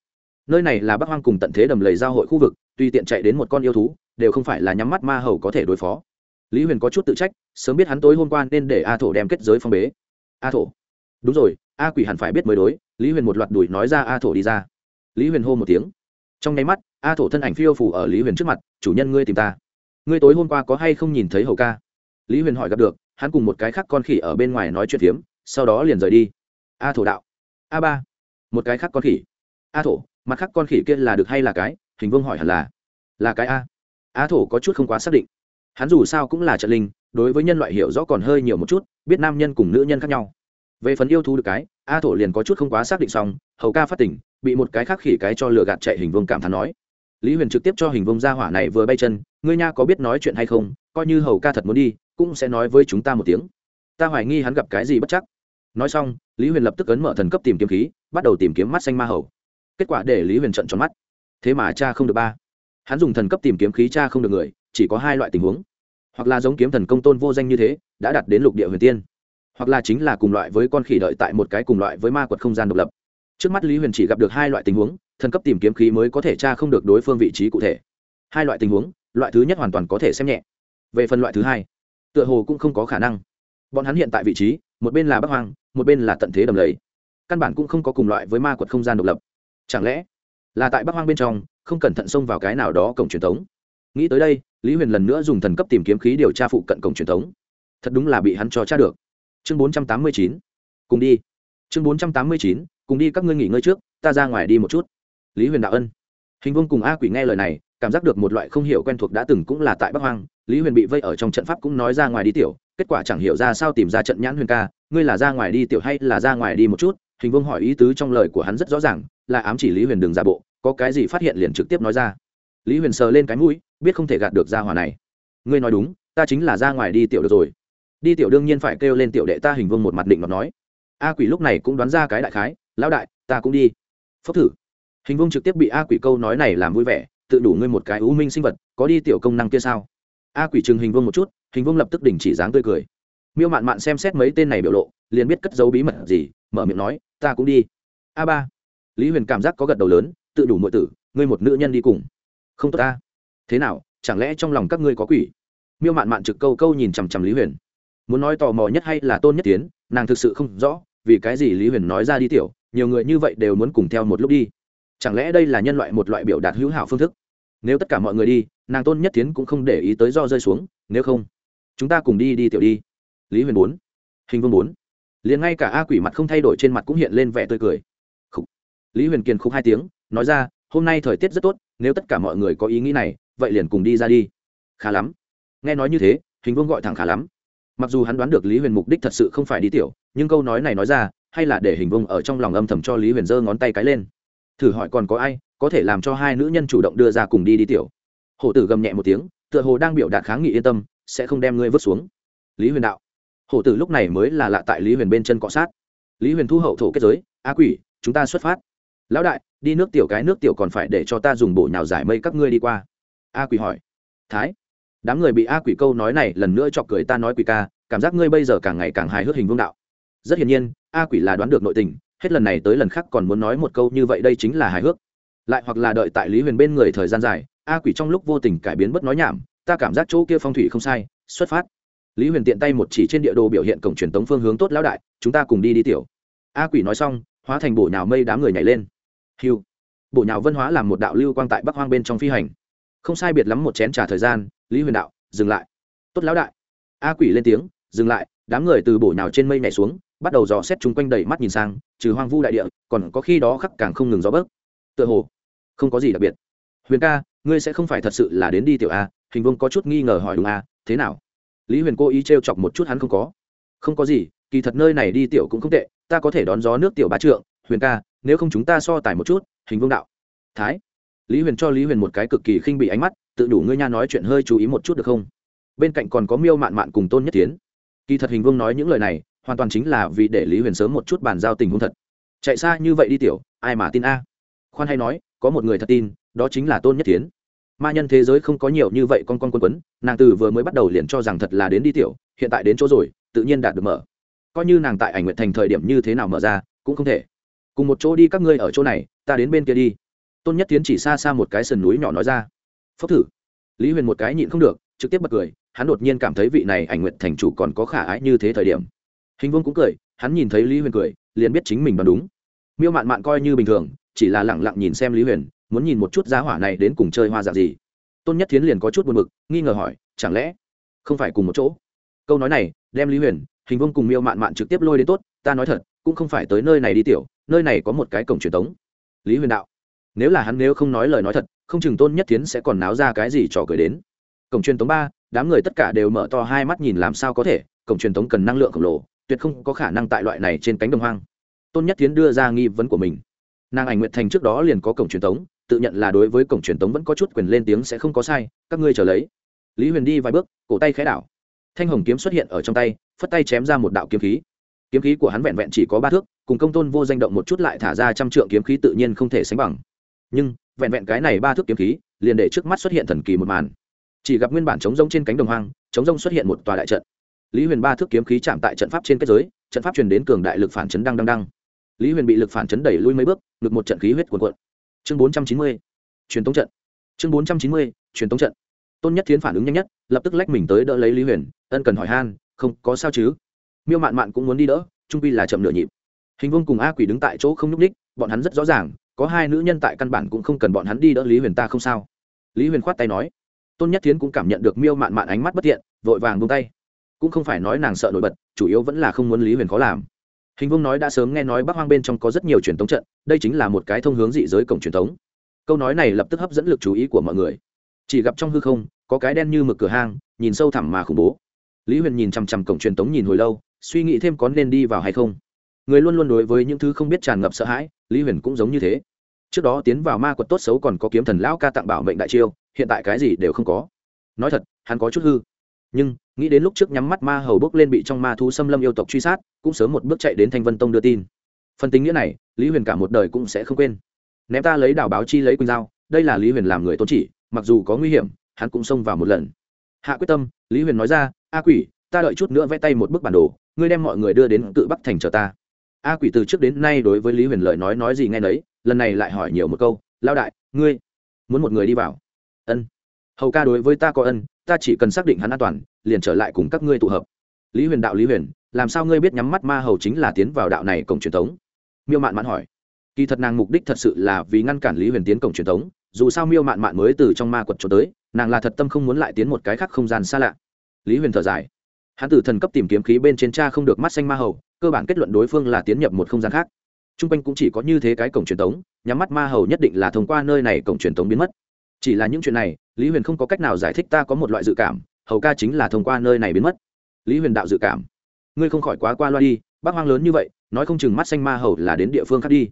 Nơi này là bắc hoang cùng tận thế đầm lầy giao hội khu vực tuy tiện chạy đến một con yêu thú, đều không phải là nhắm mắt ma hầu có thể đối phó. Lý huyền có chút tự trách, sớm biết hắn tối hôm qua nên để a thổ đem kết giới phong bế. A thổ. Đúng rồi, a quỷ hẳn phải biết mới đối. Lý huyền một loạt đùi nói ra a thổ đi ra. Lý huyền hô một tiếng trong nháy mắt, a thổ thân ảnh phiêu phủ ở lý huyền trước mặt, chủ nhân ngươi tìm ta. Ngươi tối hôm qua có hay không nhìn thấy hầu ca? Lý huyền hỏi gặp được, hắn cùng một cái khác con khỉ ở bên ngoài nói chuyện phiếm, sau đó liền rời đi. A thổ đạo. A ba. Một cái khác con khỉ. A thổ, mặt khác con khỉ kia là được hay là cái? Hình vương hỏi hẳn là. Là cái a. A thổ có chút không quá xác định. Hắn dù sao cũng là trận linh, đối với nhân loại hiểu rõ còn hơi nhiều một chút, biết nam nhân cùng nữ nhân khác nhau. Về phần yêu thú được cái, a thổ liền có chút không quá xác định xong, hầu ca phát tỉnh bị một cái khác khỉ cái cho lừa gạt chạy hình vương cảm thán nói. Lý huyền trực tiếp cho hình vương ra hỏa này vừa bay chân, ngươi nha có biết nói chuyện hay không, coi như hầu ca thật muốn đi, cũng sẽ nói với chúng ta một tiếng. Ta hoài nghi hắn gặp cái gì bất chắc. Nói xong, lý huyền lập tức ấn mở thần cấp tìm kiếm khí, bắt đầu tìm kiếm mắt xanh ma hầu. Kết quả để lý huyền trận tròn mắt. Thế mà cha không được ba. Hắn dùng thần cấp tìm kiếm khí cha không được người, chỉ có hai loại tình huống. Hoặc là giống kiếm thần công tôn vô danh như thế, đã đặt đến lục địa huyền tiên. Hoặc là chính là cùng loại với con khỉ đợi tại một cái cùng loại với ma quật không gian độc lập trước mắt lý huyền chỉ gặp được hai loại tình huống, thần cấp tìm kiếm khí mới có thể tra không được đối phương vị trí cụ thể. Hai loại tình huống, loại thứ nhất hoàn toàn có thể xem nhẹ. Về phần loại thứ hai, tựa hồ cũng không có khả năng. Bọn hắn hiện tại vị trí, một bên là bắc hoang, một bên là tận thế đầm lầy. Căn bản cũng không có cùng loại với ma quật không gian độc lập. Chẳng lẽ là tại bắc hoang bên trong, không cẩn thận xông vào cái nào đó cổng truyền thống? Nghĩ tới đây, lý huyền lần nữa dùng thần cấp tìm kiếm khí điều tra phụ cận cổng truyền thống. Thật đúng là bị hắn cho tra được. Chương bốn trăm tám mươi chín. Cùng đi. Chương bốn trăm tám mươi chín cùng đi các ngươi nghỉ ngơi trước, ta ra ngoài đi một chút. Lý huyền đạo ân. Hình vương cùng a quỷ nghe lời này, cảm giác được một loại không hiểu quen thuộc đã từng cũng là tại bắc hoang, lý huyền bị vây ở trong trận pháp cũng nói ra ngoài đi tiểu, kết quả chẳng hiểu ra sao tìm ra trận nhãn huyền ca, ngươi là ra ngoài đi tiểu hay là ra ngoài đi một chút? Hình vương hỏi ý tứ trong lời của hắn rất rõ ràng, là ám chỉ lý huyền đừng giả bộ, có cái gì phát hiện liền trực tiếp nói ra. Lý huyền sờ lên cái mũi, biết không thể gạt được ra hòa này. Ngươi nói đúng, ta chính là ra ngoài đi tiểu được rồi. Đi tiểu đương nhiên phải kêu lên tiểu đệ ta hình vương một mặt định nó nói. A quỷ lúc này cũng đoán ra cái đại khái lão đại, ta cũng đi. Phốc thử. Hình vương trực tiếp bị a quỷ câu nói này làm vui vẻ, tự đủ ngươi một cái ưu minh sinh vật, có đi tiểu công năng kia sao? A quỷ chừng hình vương một chút, hình vương lập tức đình chỉ dáng tươi cười. Miêu mạn mạn xem xét mấy tên này biểu lộ, liền biết cất dấu bí mật gì, mở miệng nói, ta cũng đi. A ba. Lý huyền cảm giác có gật đầu lớn, tự đủ mọi tử, ngươi một nữ nhân đi cùng. Không tốt ta. Thế nào, chẳng lẽ trong lòng các ngươi có quỷ? Miêu mạn mạn trực câu câu nhìn chằm chằm lý huyền. Muốn nói tò mò nhất hay là tôn nhất tiến, nàng thực sự không rõ, vì cái gì lý huyền nói ra đi tiểu nhiều người như vậy đều muốn cùng theo một lúc đi. Chẳng lẽ đây là nhân loại một loại biểu đạt hữu hảo phương thức? Nếu tất cả mọi người đi, nàng tôn nhất tiến cũng không để ý tới do rơi xuống, nếu không, chúng ta cùng đi đi tiểu đi. Lý huyền bốn, hình vương bốn. Liền ngay cả a quỷ mặt không thay đổi trên mặt cũng hiện lên vẻ tươi cười. Khúc lý huyền kiên khúc hai tiếng, nói ra, hôm nay thời tiết rất tốt, nếu tất cả mọi người có ý nghĩ này, vậy liền cùng đi ra đi. Khá lắm. Nghe nói như thế, hình vương gọi thẳng khá lắm. Mặc dù hắn đoán được lý huyền mục đích thật sự không phải đi tiểu, nhưng câu nói này nói ra hay là để hình vương ở trong lòng âm thầm cho lý huyền giơ ngón tay cái lên. Thử hỏi còn có ai có thể làm cho hai nữ nhân chủ động đưa ra cùng đi đi tiểu? Hổ tử gầm nhẹ một tiếng, tựa hồ đang biểu đạt kháng nghị yên tâm, sẽ không đem ngươi vứt xuống. Lý huyền đạo. Hổ tử lúc này mới là lạ tại lý huyền bên chân cọ sát. Lý huyền thu hậu thổ kết giới, a quỷ, chúng ta xuất phát. Lão đại, đi nước tiểu cái nước tiểu còn phải để cho ta dùng bộ nhào giải mây các ngươi đi qua. A quỷ hỏi. Thái. Đám người bị a quỷ câu nói này lần nữa chọc cười ta nói quỷ ca, cảm giác ngươi bây giờ càng ngày càng hài hước hình vương đạo rất hiển nhiên, a quỷ là đoán được nội tình, hết lần này tới lần khác còn muốn nói một câu như vậy đây chính là hài hước. Lại hoặc là đợi tại lý huyền bên người thời gian dài, a quỷ trong lúc vô tình cải biến bất nói nhảm, ta cảm giác chỗ kia phong thủy không sai, xuất phát. Lý huyền tiện tay một chỉ trên địa đồ biểu hiện cổng truyền tống phương hướng tốt lão đại, chúng ta cùng đi đi tiểu. A quỷ nói xong, hóa thành bổ nhào mây đám người nhảy lên. Hiu bổ nhào vân hóa làm một đạo lưu quang tại bắc hoang bên trong phi hành. Không sai biệt lắm một chén t thời gian, lý huyền đạo, dừng lại. Tốt lão đại. A quỷ lên tiếng, dừng lại. Đám người từ bổ nhào trên mây nhảy xuống bắt đầu dò xét chung quanh đầy mắt nhìn sang, trừ hoang vu đại địa, còn có khi đó khắc càng không ngừng gió bớt tựa hồ, không có gì đặc biệt. Huyền ca, ngươi sẽ không phải thật sự là đến đi tiểu a, hình vương có chút nghi ngờ hỏi đúng a, thế nào? Lý huyền cố ý t r e o chọc một chút hắn không có. Không có gì, kỳ thật nơi này đi tiểu cũng không tệ, ta có thể đón gió nước tiểu bá trượng. Huyền ca, nếu không chúng ta so tài một chút, hình vương đạo. Thái. Lý huyền cho lý huyền một cái cực kỳ khinh bị ánh mắt, tự đủ ngươi nha nói chuyện hơi chú ý một chút được không? Bên cạnh còn có miêu mạn mạn cùng tôn nhất tiến kỳ thật hình vương nói những lời này hoàn toàn chính là vì để lý huyền sớm một chút bàn giao tình huống thật. Chạy xa như vậy đi tiểu, ai mà tin a? Khoan hay nói, có một người thật tin, đó chính là tôn nhất tiến ma nhân thế giới không có nhiều như vậy con con quân quấn, nàng từ vừa mới bắt đầu liền cho rằng thật là đến đi tiểu, hiện tại đến chỗ rồi, tự nhiên đạt được mở. Coi như nàng tại ảnh nguyện thành thời điểm như thế nào mở ra, cũng không thể. Cùng một chỗ đi các ngươi ở chỗ này, ta đến bên kia đi. Tôn nhất tiến chỉ xa xa một cái sườn núi nhỏ nói ra. Phốc thử. Lý huyền một cái nhịn không được, trực tiếp bật cười, hắn đột nhiên cảm thấy vị này ảnh nguyện thành chủ còn có khả ái như thế thời điểm hình vương cũng cười, hắn nhìn thấy lý huyền cười, liền biết chính mình đoán đúng. Miêu mạn mạn coi như bình thường, chỉ là lẳng lặng nhìn xem lý huyền, muốn nhìn một chút giá hỏa này đến cùng chơi hoa dạng gì. Tôn nhất thiến liền có chút buồn mực nghi ngờ hỏi, chẳng lẽ không phải cùng một chỗ? Câu nói này đem lý huyền, hình vương cùng miêu mạn mạn trực tiếp lôi đến tốt, ta nói thật, cũng không phải tới nơi này đi tiểu, nơi này có một cái cổng truyền thống lý huyền đạo, nếu là hắn nếu không nói lời nói thật, không chừng tôn nhất thiến sẽ còn náo ra cái gì trò cười đến. Cổng truyền thống ba, đám người tất cả đều mở to hai mắt nhìn làm sao có thể, cổng truyền thống cần năng lượng khổng lồ tuyệt không có khả năng tại loại này trên cánh đồng hoang. Tôn nhất tiến đưa ra nghi vấn của mình. Nàng ảnh nguyện thành trước đó liền có cổng truyền thống tự nhận là đối với cổng truyền thống vẫn có chút quyền lên tiếng sẽ không có sai, các ngươi trở lấy. Lý huyền đi vài bước, cổ tay khẽ đảo. Thanh hồng kiếm xuất hiện ở trong tay, phất tay chém ra một đạo kiếm khí. Kiếm khí của hắn vẹn vẹn chỉ có ba thước, cùng công tôn vô danh động một chút lại thả ra trăm trượng kiếm khí tự nhiên không thể sánh bằng. Nhưng, vẹn vẹn cái này ba thước kiếm khí, liền để trước mắt xuất hiện thần kỳ một màn. Chỉ gặp nguyên bản chống rông trên cánh đồng hoang chống rông xuất hiện một tòa đại trận lý huyền ba thước kiếm khí chạm tại trận pháp trên kết giới, trận pháp truyền đến cường đại lực phản chấn đăng đăng đăng lý huyền bị lực phản chấn đẩy lui mấy bước, ngực một trận khí huyết cuồn cuộn. Chương bốn trăm chín mươi, truyền tống trận. Chương bốn trăm chín mươi, truyền tống trận. Tôn nhất thiến phản ứng nhanh nhất, lập tức lách mình tới đỡ lấy lý huyền, ân cần hỏi han, không, có sao chứ? Miêu mạn mạn cũng muốn đi đỡ, trung quy là chậm nửa nhịp. Hình vương cùng a quỷ đứng tại chỗ không nhúc ních bọn hắn rất rõ ràng, có hai nữ nhân tại căn bản cũng không cần bọn hắn đi đỡ lý huyền ta không sao. Lý huyền khoát tay nói. Tôn nhất thiến cũng cảm nhận được miêu mạn mạn ánh mắt bất thiện, vội vàng buông tay cũng không phải nói nàng sợ nổi bật, chủ yếu vẫn là không muốn lý huyền khó làm. Hình vương nói đã sớm nghe nói bắc hoang bên trong có rất nhiều truyền thống trận, đây chính là một cái thông hướng dị giới cổng truyền thống câu nói này lập tức hấp dẫn lực chú ý của mọi người. Chỉ gặp trong hư không, có cái đen như mực cửa hang, nhìn sâu thẳm mà khủng bố. Lý huyền nhìn chằm chằm cổng truyền thống nhìn hồi lâu, suy nghĩ thêm có nên đi vào hay không. Người luôn luôn đối với những thứ không biết tràn ngập sợ hãi, lý huyền cũng giống như thế. Trước đó tiến vào ma quật tốt xấu còn có kiếm thần lão ca tặng bảo mệnh đại chiêu, hiện tại cái gì đều không có. Nói thật, hắn có chút hư nhưng, nghĩ đến lúc trước nhắm mắt ma hầu bước lên bị trong ma thú xâm lâm yêu tộc truy sát, cũng sớm một bước chạy đến thanh vân tông đưa tin. Phần tính nghĩa này, lý huyền cả một đời cũng sẽ không quên. Ném ta lấy đảo báo chi lấy quỳnh dao đây là lý huyền làm người tôn chỉ, mặc dù có nguy hiểm, hắn cũng xông vào một lần. Hạ quyết tâm, lý huyền nói ra, a quỷ, ta đợi chút nữa vẽ tay một bức bản đồ, ngươi đem mọi người đưa đến cự bắc thành chờ ta. A quỷ từ trước đến nay đối với lý huyền lời nói nói gì nghe nấy, lần này lại hỏi nhiều một câu lao đại, ngươi muốn một người đi vào? Ân hầu ca đối với ta có ân, ta chỉ cần xác định hắn an toàn, liền trở lại cùng các ngươi tụ hợp. Lý huyền đạo lý huyền, làm sao ngươi biết nhắm mắt ma hầu chính là tiến vào đạo này cổng truyền thống? Miêu mạn mạn hỏi. Kỳ thật nàng mục đích thật sự là vì ngăn cản lý huyền tiến cổng truyền thống, dù sao miêu mạn mạn mới từ trong ma quật trốn tới, nàng là thật tâm không muốn lại tiến một cái khác không gian xa lạ. Lý huyền thở dài. Hắn từ thần cấp tìm kiếm khí bên trên cha không được mắt xanh ma hầu, cơ bản kết luận đối phương là tiến nhập một không gian khác. T r u n g quanh cũng chỉ có như thế cái cổng truyền thống, nhắm mắt ma hầu nhất định là thông qua nơi này cổng truyền thống biến mất. Chỉ là những chuyện này lý huyền không có cách nào giải thích ta có một loại dự cảm, hầu ca chính là thông qua nơi này biến mất. Lý huyền đạo dự cảm. Ngươi không khỏi quá qua loa đi, bác hoang lớn như vậy, nói không chừng mắt xanh ma hầu là đến địa phương khác đi.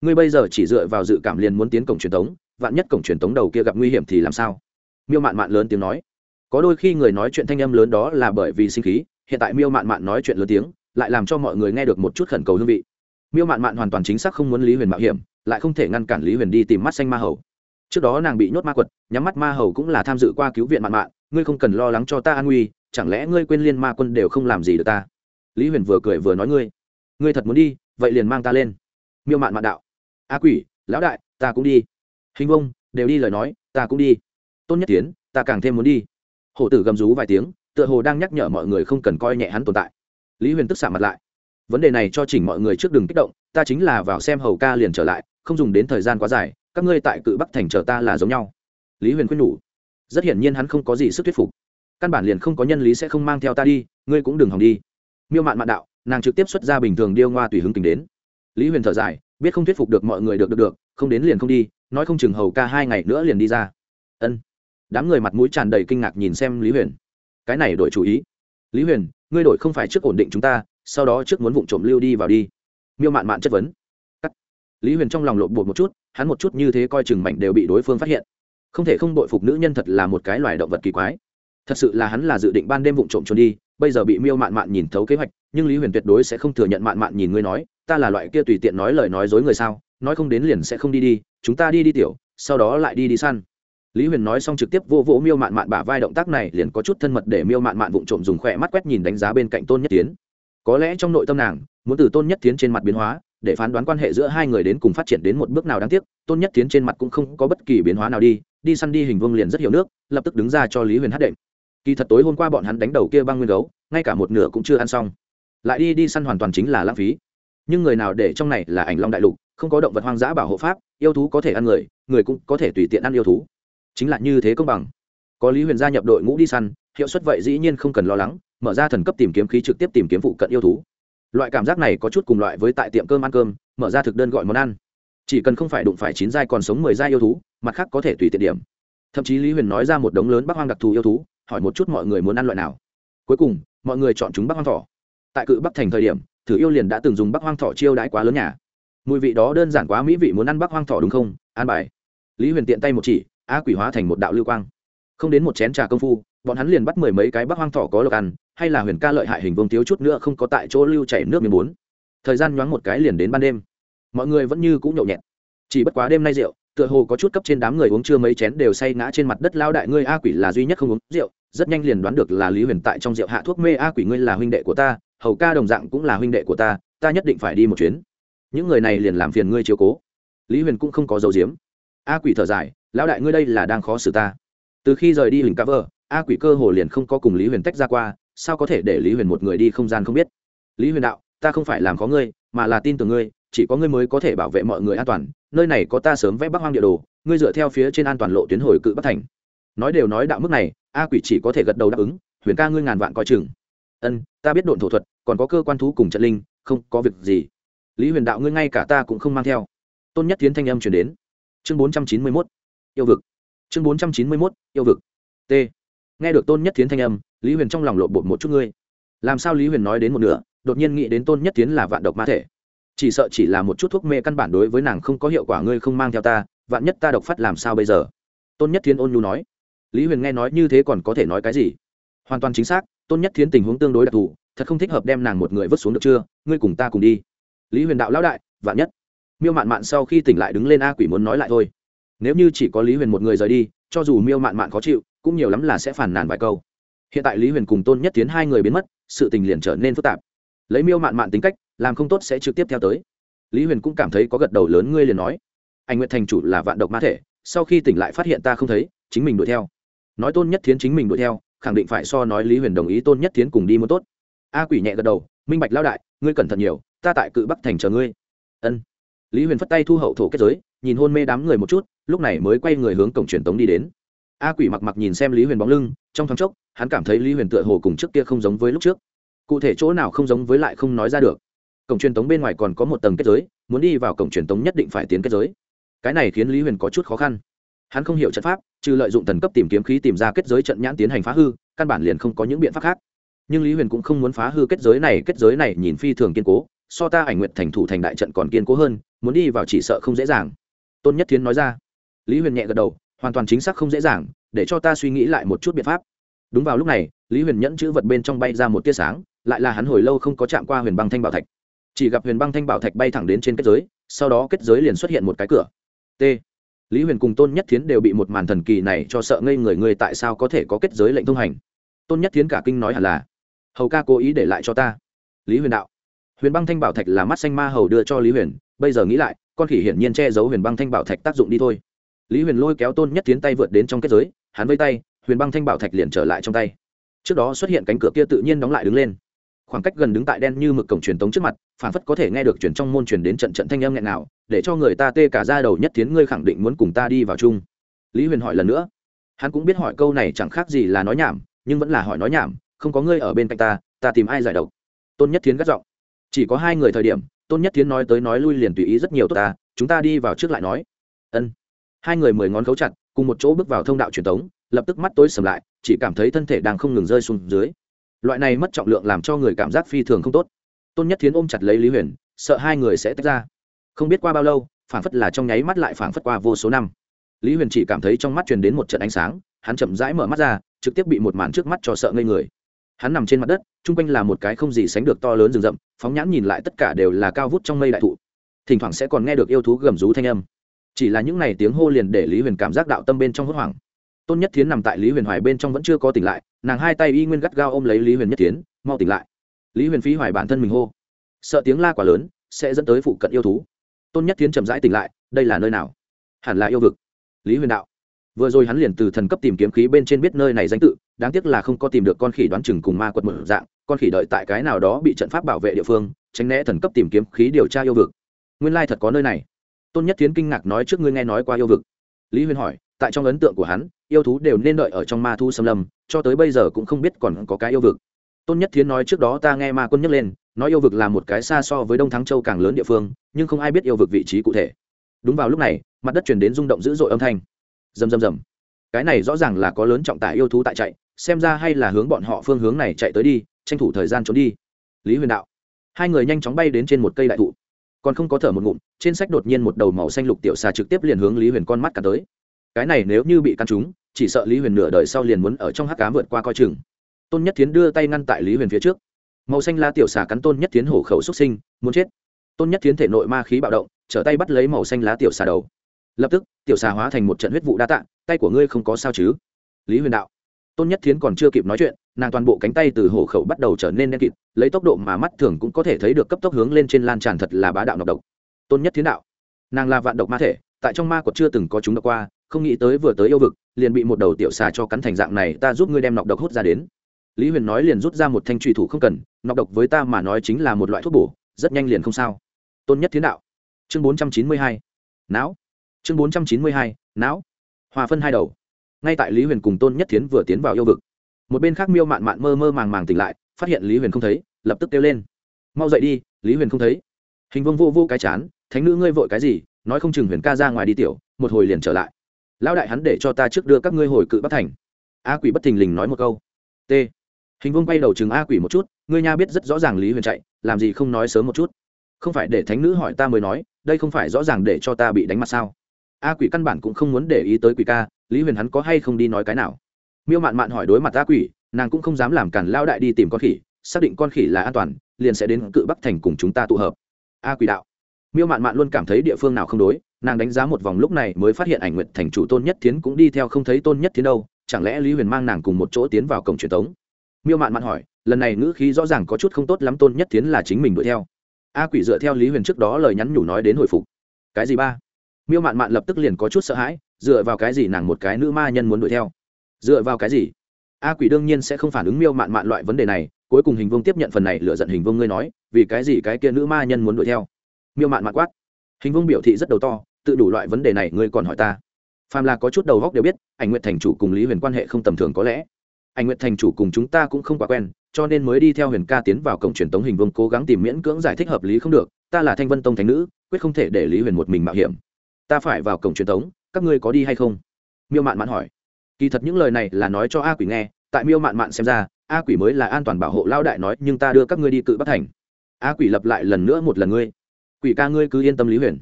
Ngươi bây giờ chỉ dựa vào dự cảm liền muốn tiến cổng truyền thống vạn nhất cổng truyền thống đầu kia gặp nguy hiểm thì làm sao? Miêu mạn mạn lớn tiếng nói. Có đôi khi người nói chuyện thanh âm lớn đó là bởi vì sinh khí, hiện tại miêu mạn mạn nói chuyện lớn tiếng, lại làm cho mọi người nghe được một chút khẩn cầu hương vị. Miêu mạn mạn hoàn toàn chính xác không muốn lý huyền mạo hiểm, lại không thể ngăn cản lý huyền đi tìm mắt xanh ma hầu trước đó nàng bị nhốt ma quật, nhắm mắt ma hầu cũng là tham dự qua cứu viện mạn mạn, ngươi không cần lo lắng cho ta an nguy, chẳng lẽ ngươi quên liên ma quân đều không làm gì được ta? Lý huyền vừa cười vừa nói ngươi ngươi thật muốn đi, vậy liền mang ta lên. Miêu mạn mạn đạo, a quỷ, lão đại, ta cũng đi. Hình vông, đều đi lời nói, ta cũng đi. Tôn nhất tiến, ta càng thêm muốn đi. Hổ tử gầm rú vài tiếng, tựa hồ đang nhắc nhở mọi người không cần coi nhẹ hắn tồn tại. Lý huyền tức xạ mặt lại. Vấn đề này cho chỉnh mọi người trước đừng kích động, ta chính là vào xem hầu ca liền trở lại, không dùng đến thời gian quá dài các ngươi tại cự bắc thành chờ ta là giống nhau. Lý huyền khuyên nhủ. Rất hiển nhiên hắn không có gì sức thuyết phục. Căn bản liền không có nhân lý sẽ không mang theo ta đi, ngươi cũng đừng hòng đi. Miêu mạn mạn đạo, nàng trực tiếp xuất ra bình thường điêu ngoa tùy hứng tính đến. Lý huyền thở dài, biết không thuyết phục được mọi người được được được, không đến liền không đi, nói không chừng hầu ca hai ngày nữa liền đi ra. Ân. Đám người mặt mũi tràn đầy kinh ngạc nhìn xem lý huyền. Cái này đổi chủ ý. Lý huyền, ngươi đổi không phải trước ổn định chúng ta, sau đó trước muốn vụ trộm lưu đi vào đi. Miêu mạn mạn chất vấn lý huyền trong lòng lộn bột một chút, hắn một chút như thế coi chừng mảnh đều bị đối phương phát hiện. Không thể không đội phục nữ nhân thật là một cái loài động vật kỳ quái. Thật sự là hắn là dự định ban đêm vụ trộm trốn đi, bây giờ bị miêu mạn mạn nhìn thấu kế hoạch, nhưng lý huyền tuyệt đối sẽ không thừa nhận mạn mạn nhìn ngươi nói, ta là loại kia tùy tiện nói lời nói dối người sao, nói không đến liền sẽ không đi đi, chúng ta đi đi tiểu, sau đó lại đi đi săn. Lý huyền nói xong trực tiếp vô vỗ miêu mạn mạn bả vai động tác này, liền có chút thân mật để miêu mạn mạn vụng trộm dùng khỏe mắt quét nhìn đánh giá bên cạnh tôn nhất tiến. Có lẽ trong nội tâm nàng, muốn từ tôn nhất tiến trên mặt biến hóa để phán đoán quan hệ giữa hai người đến cùng phát triển đến một bước nào đáng tiếc, tôn nhất tiến trên mặt cũng không có bất kỳ biến hóa nào đi đi săn đi hình vương liền rất hiểu nước, lập tức đứng ra cho lý huyền hát đệm. Kỳ thật tối hôm qua bọn hắn đánh đầu kia băng nguyên gấu, ngay cả một nửa cũng chưa ăn xong. Lại đi đi săn hoàn toàn chính là lãng phí. Nhưng người nào để trong này là ảnh long đại lục, không có động vật hoang dã bảo hộ pháp, yêu thú có thể ăn người người cũng có thể tùy tiện ăn yêu thú. Chính là như thế công bằng. Có lý huyền gia nhập đội ngũ đi săn, hiệu suất vậy dĩ nhiên không cần lo lắng, mở ra thần cấp tìm kiếm khí trực tiếp tìm kiếm phụ cận yêu thú loại cảm giác này có chút cùng loại với tại tiệm cơm ăn cơm, mở ra thực đơn gọi món ăn. Chỉ cần không phải đụng phải chín giai còn sống mười giai yêu thú, mặt khác có thể tùy tiện điểm. Thậm chí lý huyền nói ra một đống lớn bắc hoang đặc thù yêu thú, hỏi một chút mọi người muốn ăn loại nào. Cuối cùng, mọi người chọn chúng bắc hoang thỏ. Tại cự bắc thành thời điểm, thử yêu liền đã từng dùng bắc hoang thỏ chiêu đãi quá lớn nhà. Mùi vị đó đơn giản quá mỹ vị muốn ăn bắc hoang thỏ đúng không? An bài. Lý huyền tiện tay một chỉ, a quỷ hóa thành một đạo lưu quang. Không đến một chén trà công phu, bọn hắn liền bắt mười mấy cái bắc hoang thỏ có lộc ăn hay là huyền ca lợi hại hình vương thiếu chút nữa không có tại chỗ lưu chảy nước miếng bốn. Thời gian nhoáng một cái liền đến ban đêm. Mọi người vẫn như cũng nhậu nhẹt. Chỉ bất quá đêm nay rượu, tựa hồ có chút cấp trên đám người uống chưa mấy chén đều say ngã trên mặt đất lao đại ngươi a quỷ là duy nhất không uống rượu, rất nhanh liền đoán được là lý huyền tại trong rượu hạ thuốc mê a quỷ ngươi là huynh đệ của ta, hầu ca đồng dạng cũng là huynh đệ của ta ta nhất định phải đi một chuyến. Những người này liền làm phiền ngươi chiếu cố. Lý huyền cũng không có dấu diếm a quỷ thở dài, lão đại ngươi đây là đang khó xử ta. Từ khi rời đi hình cover a quỷ cơ hồ liền không có cùng lý huyền tách ra qua sao có thể để lý huyền một người đi không gian không biết? Lý huyền đạo, ta không phải làm khó ngươi, mà là tin tưởng ngươi, chỉ có ngươi mới có thể bảo vệ mọi người an toàn, nơi này có ta sớm vẽ bắc hoang địa đồ, ngươi dựa theo phía trên an toàn lộ tuyến hồi cự bắc thành. Nói đều nói đạo mức này, a quỷ chỉ có thể gật đầu đáp ứng, huyền ca ngươi ngàn vạn coi chừng. Ân, ta biết độn thổ thuật, còn có cơ quan thú cùng trận linh, không có việc gì. Lý huyền đạo ngươi ngay cả ta cũng không mang theo. Tôn nhất tiến thanh âm chuyển đến. Chương bốn trăm chín mươi mốt, yêu vực. Chương bốn trăm chín mươi mốt, yêu vực. T nghe được tôn nhất tiến thanh âm, lý huyền trong lòng lộ bột một chút ngươi. Làm sao lý huyền nói đến một nửa, đột nhiên nghĩ đến tôn nhất tiến là vạn độc ma thể. Chỉ sợ chỉ là một chút thuốc mê căn bản đối với nàng không có hiệu quả, ngươi không mang theo ta, vạn nhất ta độc phát làm sao bây giờ? Tôn nhất tiến ôn nhu nói. Lý huyền nghe nói như thế còn có thể nói cái gì? Hoàn toàn chính xác, tôn nhất tiến tình huống tương đối đặc thù, thật không thích hợp đem nàng một người vứt xuống được chưa? Ngươi cùng ta cùng đi. Lý huyền đạo lão đại, vạn nhất. Miêu mạn mạn sau khi tỉnh lại đứng lên a quỷ muốn nói lại thôi. Nếu như chỉ có lý huyền một người rời đi, cho dù miêu mạn mạn khó chịu cũng nhiều lắm là sẽ phản nàn vài câu. Hiện tại lý huyền cùng tôn nhất tiến hai người biến mất, sự tình liền trở nên phức tạp. Lấy miêu mạn mạn tính cách, làm không tốt sẽ trực tiếp theo tới. Lý huyền cũng cảm thấy có gật đầu lớn, ngươi liền nói. Anh nguyện thành chủ là vạn độc ma thể, sau khi tỉnh lại phát hiện ta không thấy, chính mình đuổi theo. Nói tôn nhất thiến chính mình đuổi theo, khẳng định phải so nói lý huyền đồng ý tôn nhất thiến cùng đi muốn tốt. A quỷ nhẹ gật đầu, minh bạch lao đại, ngươi cẩn thận nhiều, ta tại cự bắc thành chờ ngươi. Ân. Lý huyền phất tay thu hậu thổ kết giới, nhìn hôn mê đám người một chút, lúc này mới quay người hướng cổng truyền tống đi đến a quỷ mặc mặc nhìn xem lý huyền bóng lưng, trong thoáng chốc, hắn cảm thấy lý huyền tựa hồ cùng trước kia không giống với lúc trước. Cụ thể chỗ nào không giống với lại không nói ra được. Cổng truyền tống bên ngoài còn có một tầng kết giới, muốn đi vào cổng truyền tống nhất định phải tiến kết giới. Cái này khiến lý huyền có chút khó khăn. Hắn không hiểu trận pháp, trừ lợi dụng thần cấp tìm kiếm khí tìm ra kết giới trận nhãn tiến hành phá hư, căn bản liền không có những biện pháp khác. Nhưng lý huyền cũng không muốn phá hư kết giới này, kết giới này nhìn phi thường kiên cố, so ta ảnh nguyện thành thủ thành đại trận còn kiên cố hơn, muốn đi vào chỉ sợ không dễ dàng. Tôn nhất thiến nói ra. Lý huyền nhẹ gật đầu hoàn toàn chính xác không dễ dàng, để cho ta suy nghĩ lại một chút biện pháp. Đúng vào lúc này, lý huyền nhẫn chữ vật bên trong bay ra một tia sáng, lại là hắn hồi lâu không có chạm qua huyền băng thanh bảo thạch. Chỉ gặp huyền băng thanh bảo thạch bay thẳng đến trên kết giới, sau đó kết giới liền xuất hiện một cái cửa. T. Lý huyền cùng tôn nhất thiến đều bị một màn thần kỳ này cho sợ ngây người người tại sao có thể có kết giới lệnh thông hành? Tôn nhất thiến cả kinh nói hẳn là, hầu ca cố ý để lại cho ta. Lý huyền đạo, huyền băng thanh bảo thạch là mắt xanh ma hầu đưa cho lý huyền, bây giờ nghĩ lại, con khỉ hiển nhiên che giấu huyền băng thanh bảo thạch tác dụng đi thôi lý huyền lôi kéo tôn nhất tiến tay vượt đến trong kết giới, hắn vây tay, huyền băng thanh bảo thạch liền trở lại trong tay. Trước đó xuất hiện cánh cửa kia tự nhiên đóng lại đứng lên. Khoảng cách gần đứng tại đen như mực cổng truyền tống trước mặt, phản phất có thể nghe được truyền trong môn truyền đến trận trận thanh âm nghẹn nào để cho người ta tê cả ra đầu nhất tiến ngươi khẳng định muốn cùng ta đi vào chung. Lý huyền hỏi lần nữa. Hắn cũng biết hỏi câu này chẳng khác gì là nói nhảm, nhưng vẫn là hỏi nói nhảm, không có ngươi ở bên cạnh ta ta tìm ai giải độc? Tôn nhất tiến gắt giọng. Chỉ có hai người thời điểm, tôn nhất tiến nói tới nói lui liền tùy ý rất nhiều tốt ta, chúng ta đi vào trước lại nói. Ân hai người mười ngón cấu chặt, cùng một chỗ bước vào thông đạo truyền thống lập tức mắt tối sầm lại, chỉ cảm thấy thân thể đang không ngừng rơi xuống dưới. Loại này mất trọng lượng làm cho người cảm giác phi thường không tốt. Tôn nhất thiến ôm chặt lấy lý huyền, sợ hai người sẽ tách ra. Không biết qua bao lâu, phảng phất là trong nháy mắt lại phảng phất qua vô số năm. Lý huyền chỉ cảm thấy trong mắt truyền đến một trận ánh sáng, hắn chậm rãi mở mắt ra, trực tiếp bị một màn trước mắt cho sợ ngây người. Hắn nằm trên mặt đất, chung quanh là một cái không gì sánh được to lớn rừng rậm, phóng nhãn nhìn lại tất cả đều là cao vút trong mây đại thụ. Thỉnh thoảng sẽ còn nghe được yêu thú gầm rú thanh âm chỉ là những n à y tiếng hô liền để lý huyền cảm giác đạo tâm bên trong hốt hoảng. Tôn nhất thiến nằm tại lý huyền hoài bên trong vẫn chưa có tỉnh lại, nàng hai tay y nguyên gắt gao ôm lấy lý huyền nhất thiến, mau tỉnh lại. Lý huyền phí hoài bản thân mình hô. Sợ tiếng la quá lớn, sẽ dẫn tới phụ cận yêu thú. Tôn nhất thiến chậm rãi tỉnh lại, đây là nơi nào? Hẳn là yêu vực. Lý huyền đạo. Vừa rồi hắn liền từ thần cấp tìm kiếm khí bên trên biết nơi này danh tự, đáng tiếc là không có tìm được con khỉ đoán chừng cùng ma quật mở dạng, con khỉ đợi tại cái nào đó bị trận pháp bảo vệ địa phương, tránh né thần cấp tìm kiếm khí điều tra yêu vực. Nguyên lai thật có nơi này tôn nhất Thiến kinh ngạc nói trước ngươi nghe nói qua yêu vực. Lý huyền hỏi, tại trong ấn tượng của hắn, yêu thú đều nên đợi ở trong ma thu xâm lâm, cho tới bây giờ cũng không biết còn có cái yêu vực. Tôn nhất thiến nói trước đó ta nghe ma quân nhắc lên, nói yêu vực là một cái xa so với đông thắng châu càng lớn địa phương, nhưng không ai biết yêu vực vị trí cụ thể. Đúng vào lúc này, mặt đất chuyển đến rung động dữ dội âm thanh. Rầm rầm rầm. Cái này rõ ràng là có lớn trọng tải yêu thú tại chạy, xem ra hay là hướng bọn họ phương hướng này chạy tới đi, tranh thủ thời gian trốn đi. Lý huyền đạo. Hai người nhanh chóng bay đến trên một cây đại thụ còn không có thở một ngụm, trên sách đột nhiên một đầu màu xanh lục tiểu xà trực tiếp liền hướng lý huyền con mắt cả tới. Cái này nếu như bị căn trúng, chỉ sợ lý huyền nửa đời sau liền muốn ở trong hắc cám vượt qua coi chừng. Tôn nhất tiến đưa tay ngăn tại lý huyền phía trước. Màu xanh la tiểu xà cắn tôn nhất tiến hổ khẩu xuất sinh, muốn chết. Tôn nhất tiến thể nội ma khí bạo động, trở tay bắt lấy màu xanh lá tiểu xà đầu. Lập tức, tiểu xà hóa thành một trận huyết vụ đa tạ, tay của ngươi không có sao chứ? Lý huyền đạo. Tôn nhất thiến còn chưa kịp nói chuyện nàng toàn bộ cánh tay từ hổ khẩu bắt đầu trở nên đen kịt, lấy tốc độ mà mắt thường cũng có thể thấy được cấp tốc hướng lên trên lan tràn thật là bá đạo nọc độc. Tôn nhất thiến đạo. Nàng là vạn độc ma thể, tại trong ma quật chưa từng có chúng đọc qua, không nghĩ tới vừa tới yêu vực, liền bị một đầu tiểu xà cho cắn thành dạng này, ta giúp ngươi đem nọc độc hút ra đến. Lý huyền nói liền rút ra một thanh trùy thủ không cần, nọc độc với ta mà nói chính là một loại thuốc bổ, rất nhanh liền không sao. Tôn nhất thiến đạo. Chương bốn trăm chín mươi hai. Não. Chương bốn trăm chín mươi hai. Não. Hòa phân hai đầu. Ngay tại lý huyền cùng tôn nhất thiến vừa tiến vào yêu vực một bên khác miêu mạn mạn mơ mơ màng màng tỉnh lại, phát hiện lý huyền không thấy, lập tức kêu lên. Mau dậy đi, lý huyền không thấy. Hình vương vô vô cái chán, thánh nữ ngươi vội cái gì? Nói không chừng huyền ca ra ngoài đi tiểu, một hồi liền trở lại. Lão đại hắn để cho ta trước đưa các ngươi hồi cự bắc thành. A quỷ bất thình lình nói một câu. T. Hình vương bay đầu chừng a quỷ một chút, ngươi nha biết rất rõ ràng lý huyền chạy, làm gì không nói sớm một chút? Không phải để thánh nữ hỏi ta mới nói, đây không phải rõ ràng để cho ta bị đánh mặt sao? A quỷ căn bản cũng không muốn để ý tới quỷ ca, lý huyền hắn có hay không đi nói cái nào? Miêu mạn mạn hỏi đối mặt a quỷ, nàng cũng không dám làm cản lao đại đi tìm con khỉ, xác định con khỉ là an toàn, liền sẽ đến cự bắc thành cùng chúng ta tụ hợp. A quỷ đạo. Miêu mạn mạn luôn cảm thấy địa phương nào không đối, nàng đánh giá một vòng lúc này mới phát hiện ảnh nguyện thành chủ tôn nhất tiến cũng đi theo không thấy tôn nhất tiến đâu, chẳng lẽ lý huyền mang nàng cùng một chỗ tiến vào cổng truyền thống miêu mạn mạn hỏi, lần này ngữ khí rõ ràng có chút không tốt lắm, tôn nhất tiến là chính mình đuổi theo. A quỷ dựa theo lý huyền trước đó lời nhắn nhủ nói đến hồi phục. Cái gì ba? Miêu mạn mạn lập tức liền có chút sợ hãi, dựa vào cái gì nàng một cái nữ ma nhân muốn đuổi theo? Dựa vào cái gì? A quỷ đương nhiên sẽ không phản ứng miêu mạn mạn loại vấn đề này, cuối cùng hình vương tiếp nhận phần này lựa giận hình vương ngươi nói, vì cái gì cái kia nữ ma nhân muốn đuổi theo? Miêu mạn mạn quát. Hình vương biểu thị rất đầu to, tự đủ loại vấn đề này ngươi còn hỏi ta. Phàm là có chút đầu góc đều biết, ảnh nguyện thành chủ cùng lý huyền quan hệ không tầm thường có lẽ. Ảnh nguyện thành chủ cùng chúng ta cũng không quá quen, cho nên mới đi theo huyền ca tiến vào cổng truyền tống hình vương cố gắng tìm miễn cưỡng giải thích hợp lý không được, ta là thanh vân tông thánh nữ, quyết không thể để lý huyền một mình mạo hiểm. Ta phải vào cổng truyền tống, các ngươi có đi hay không? Miêu mạn mạn hỏi kỳ thật những lời này là nói cho a quỷ nghe, tại miêu mạn mạn xem ra, a quỷ mới là an toàn bảo hộ lao đại nói, nhưng ta đưa các ngươi đi cự bắc thành. A quỷ lập lại lần nữa một lần ngươi. Quỷ ca ngươi cứ yên tâm lý huyền.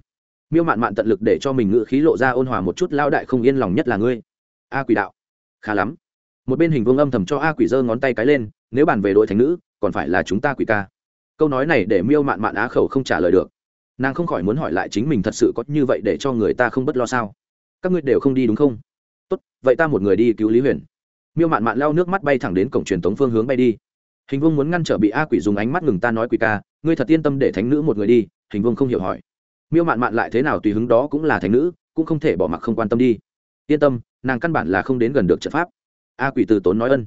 Miêu mạn mạn tận lực để cho mình ngự khí lộ ra ôn hòa một chút lao đại không yên lòng nhất là ngươi. A quỷ đạo. Khá lắm. Một bên hình vương âm thầm cho a quỷ giơ ngón tay cái lên, nếu bàn về đội thành nữ, còn phải là chúng ta quỷ ca. Câu nói này để miêu mạn mạn á khẩu không trả lời được. Nàng không khỏi muốn hỏi lại chính mình thật sự có như vậy để cho người ta không bất lo sao? Các ngươi đều không đi đúng không? Vậy ta một người đi cứu lý huyền miêu mạn mạn lao nước mắt bay thẳng đến cổng truyền tống phương hướng bay đi hình vương muốn ngăn trở bị a quỷ dùng ánh mắt ngừng ta nói quỷ ca ngươi thật yên tâm để thánh nữ một người đi hình vương không hiểu hỏi miêu mạn mạn lại thế nào tùy hứng đó cũng là thánh nữ cũng không thể bỏ mặc không quan tâm đi yên tâm nàng căn bản là không đến gần được trận pháp a quỷ từ tốn nói ân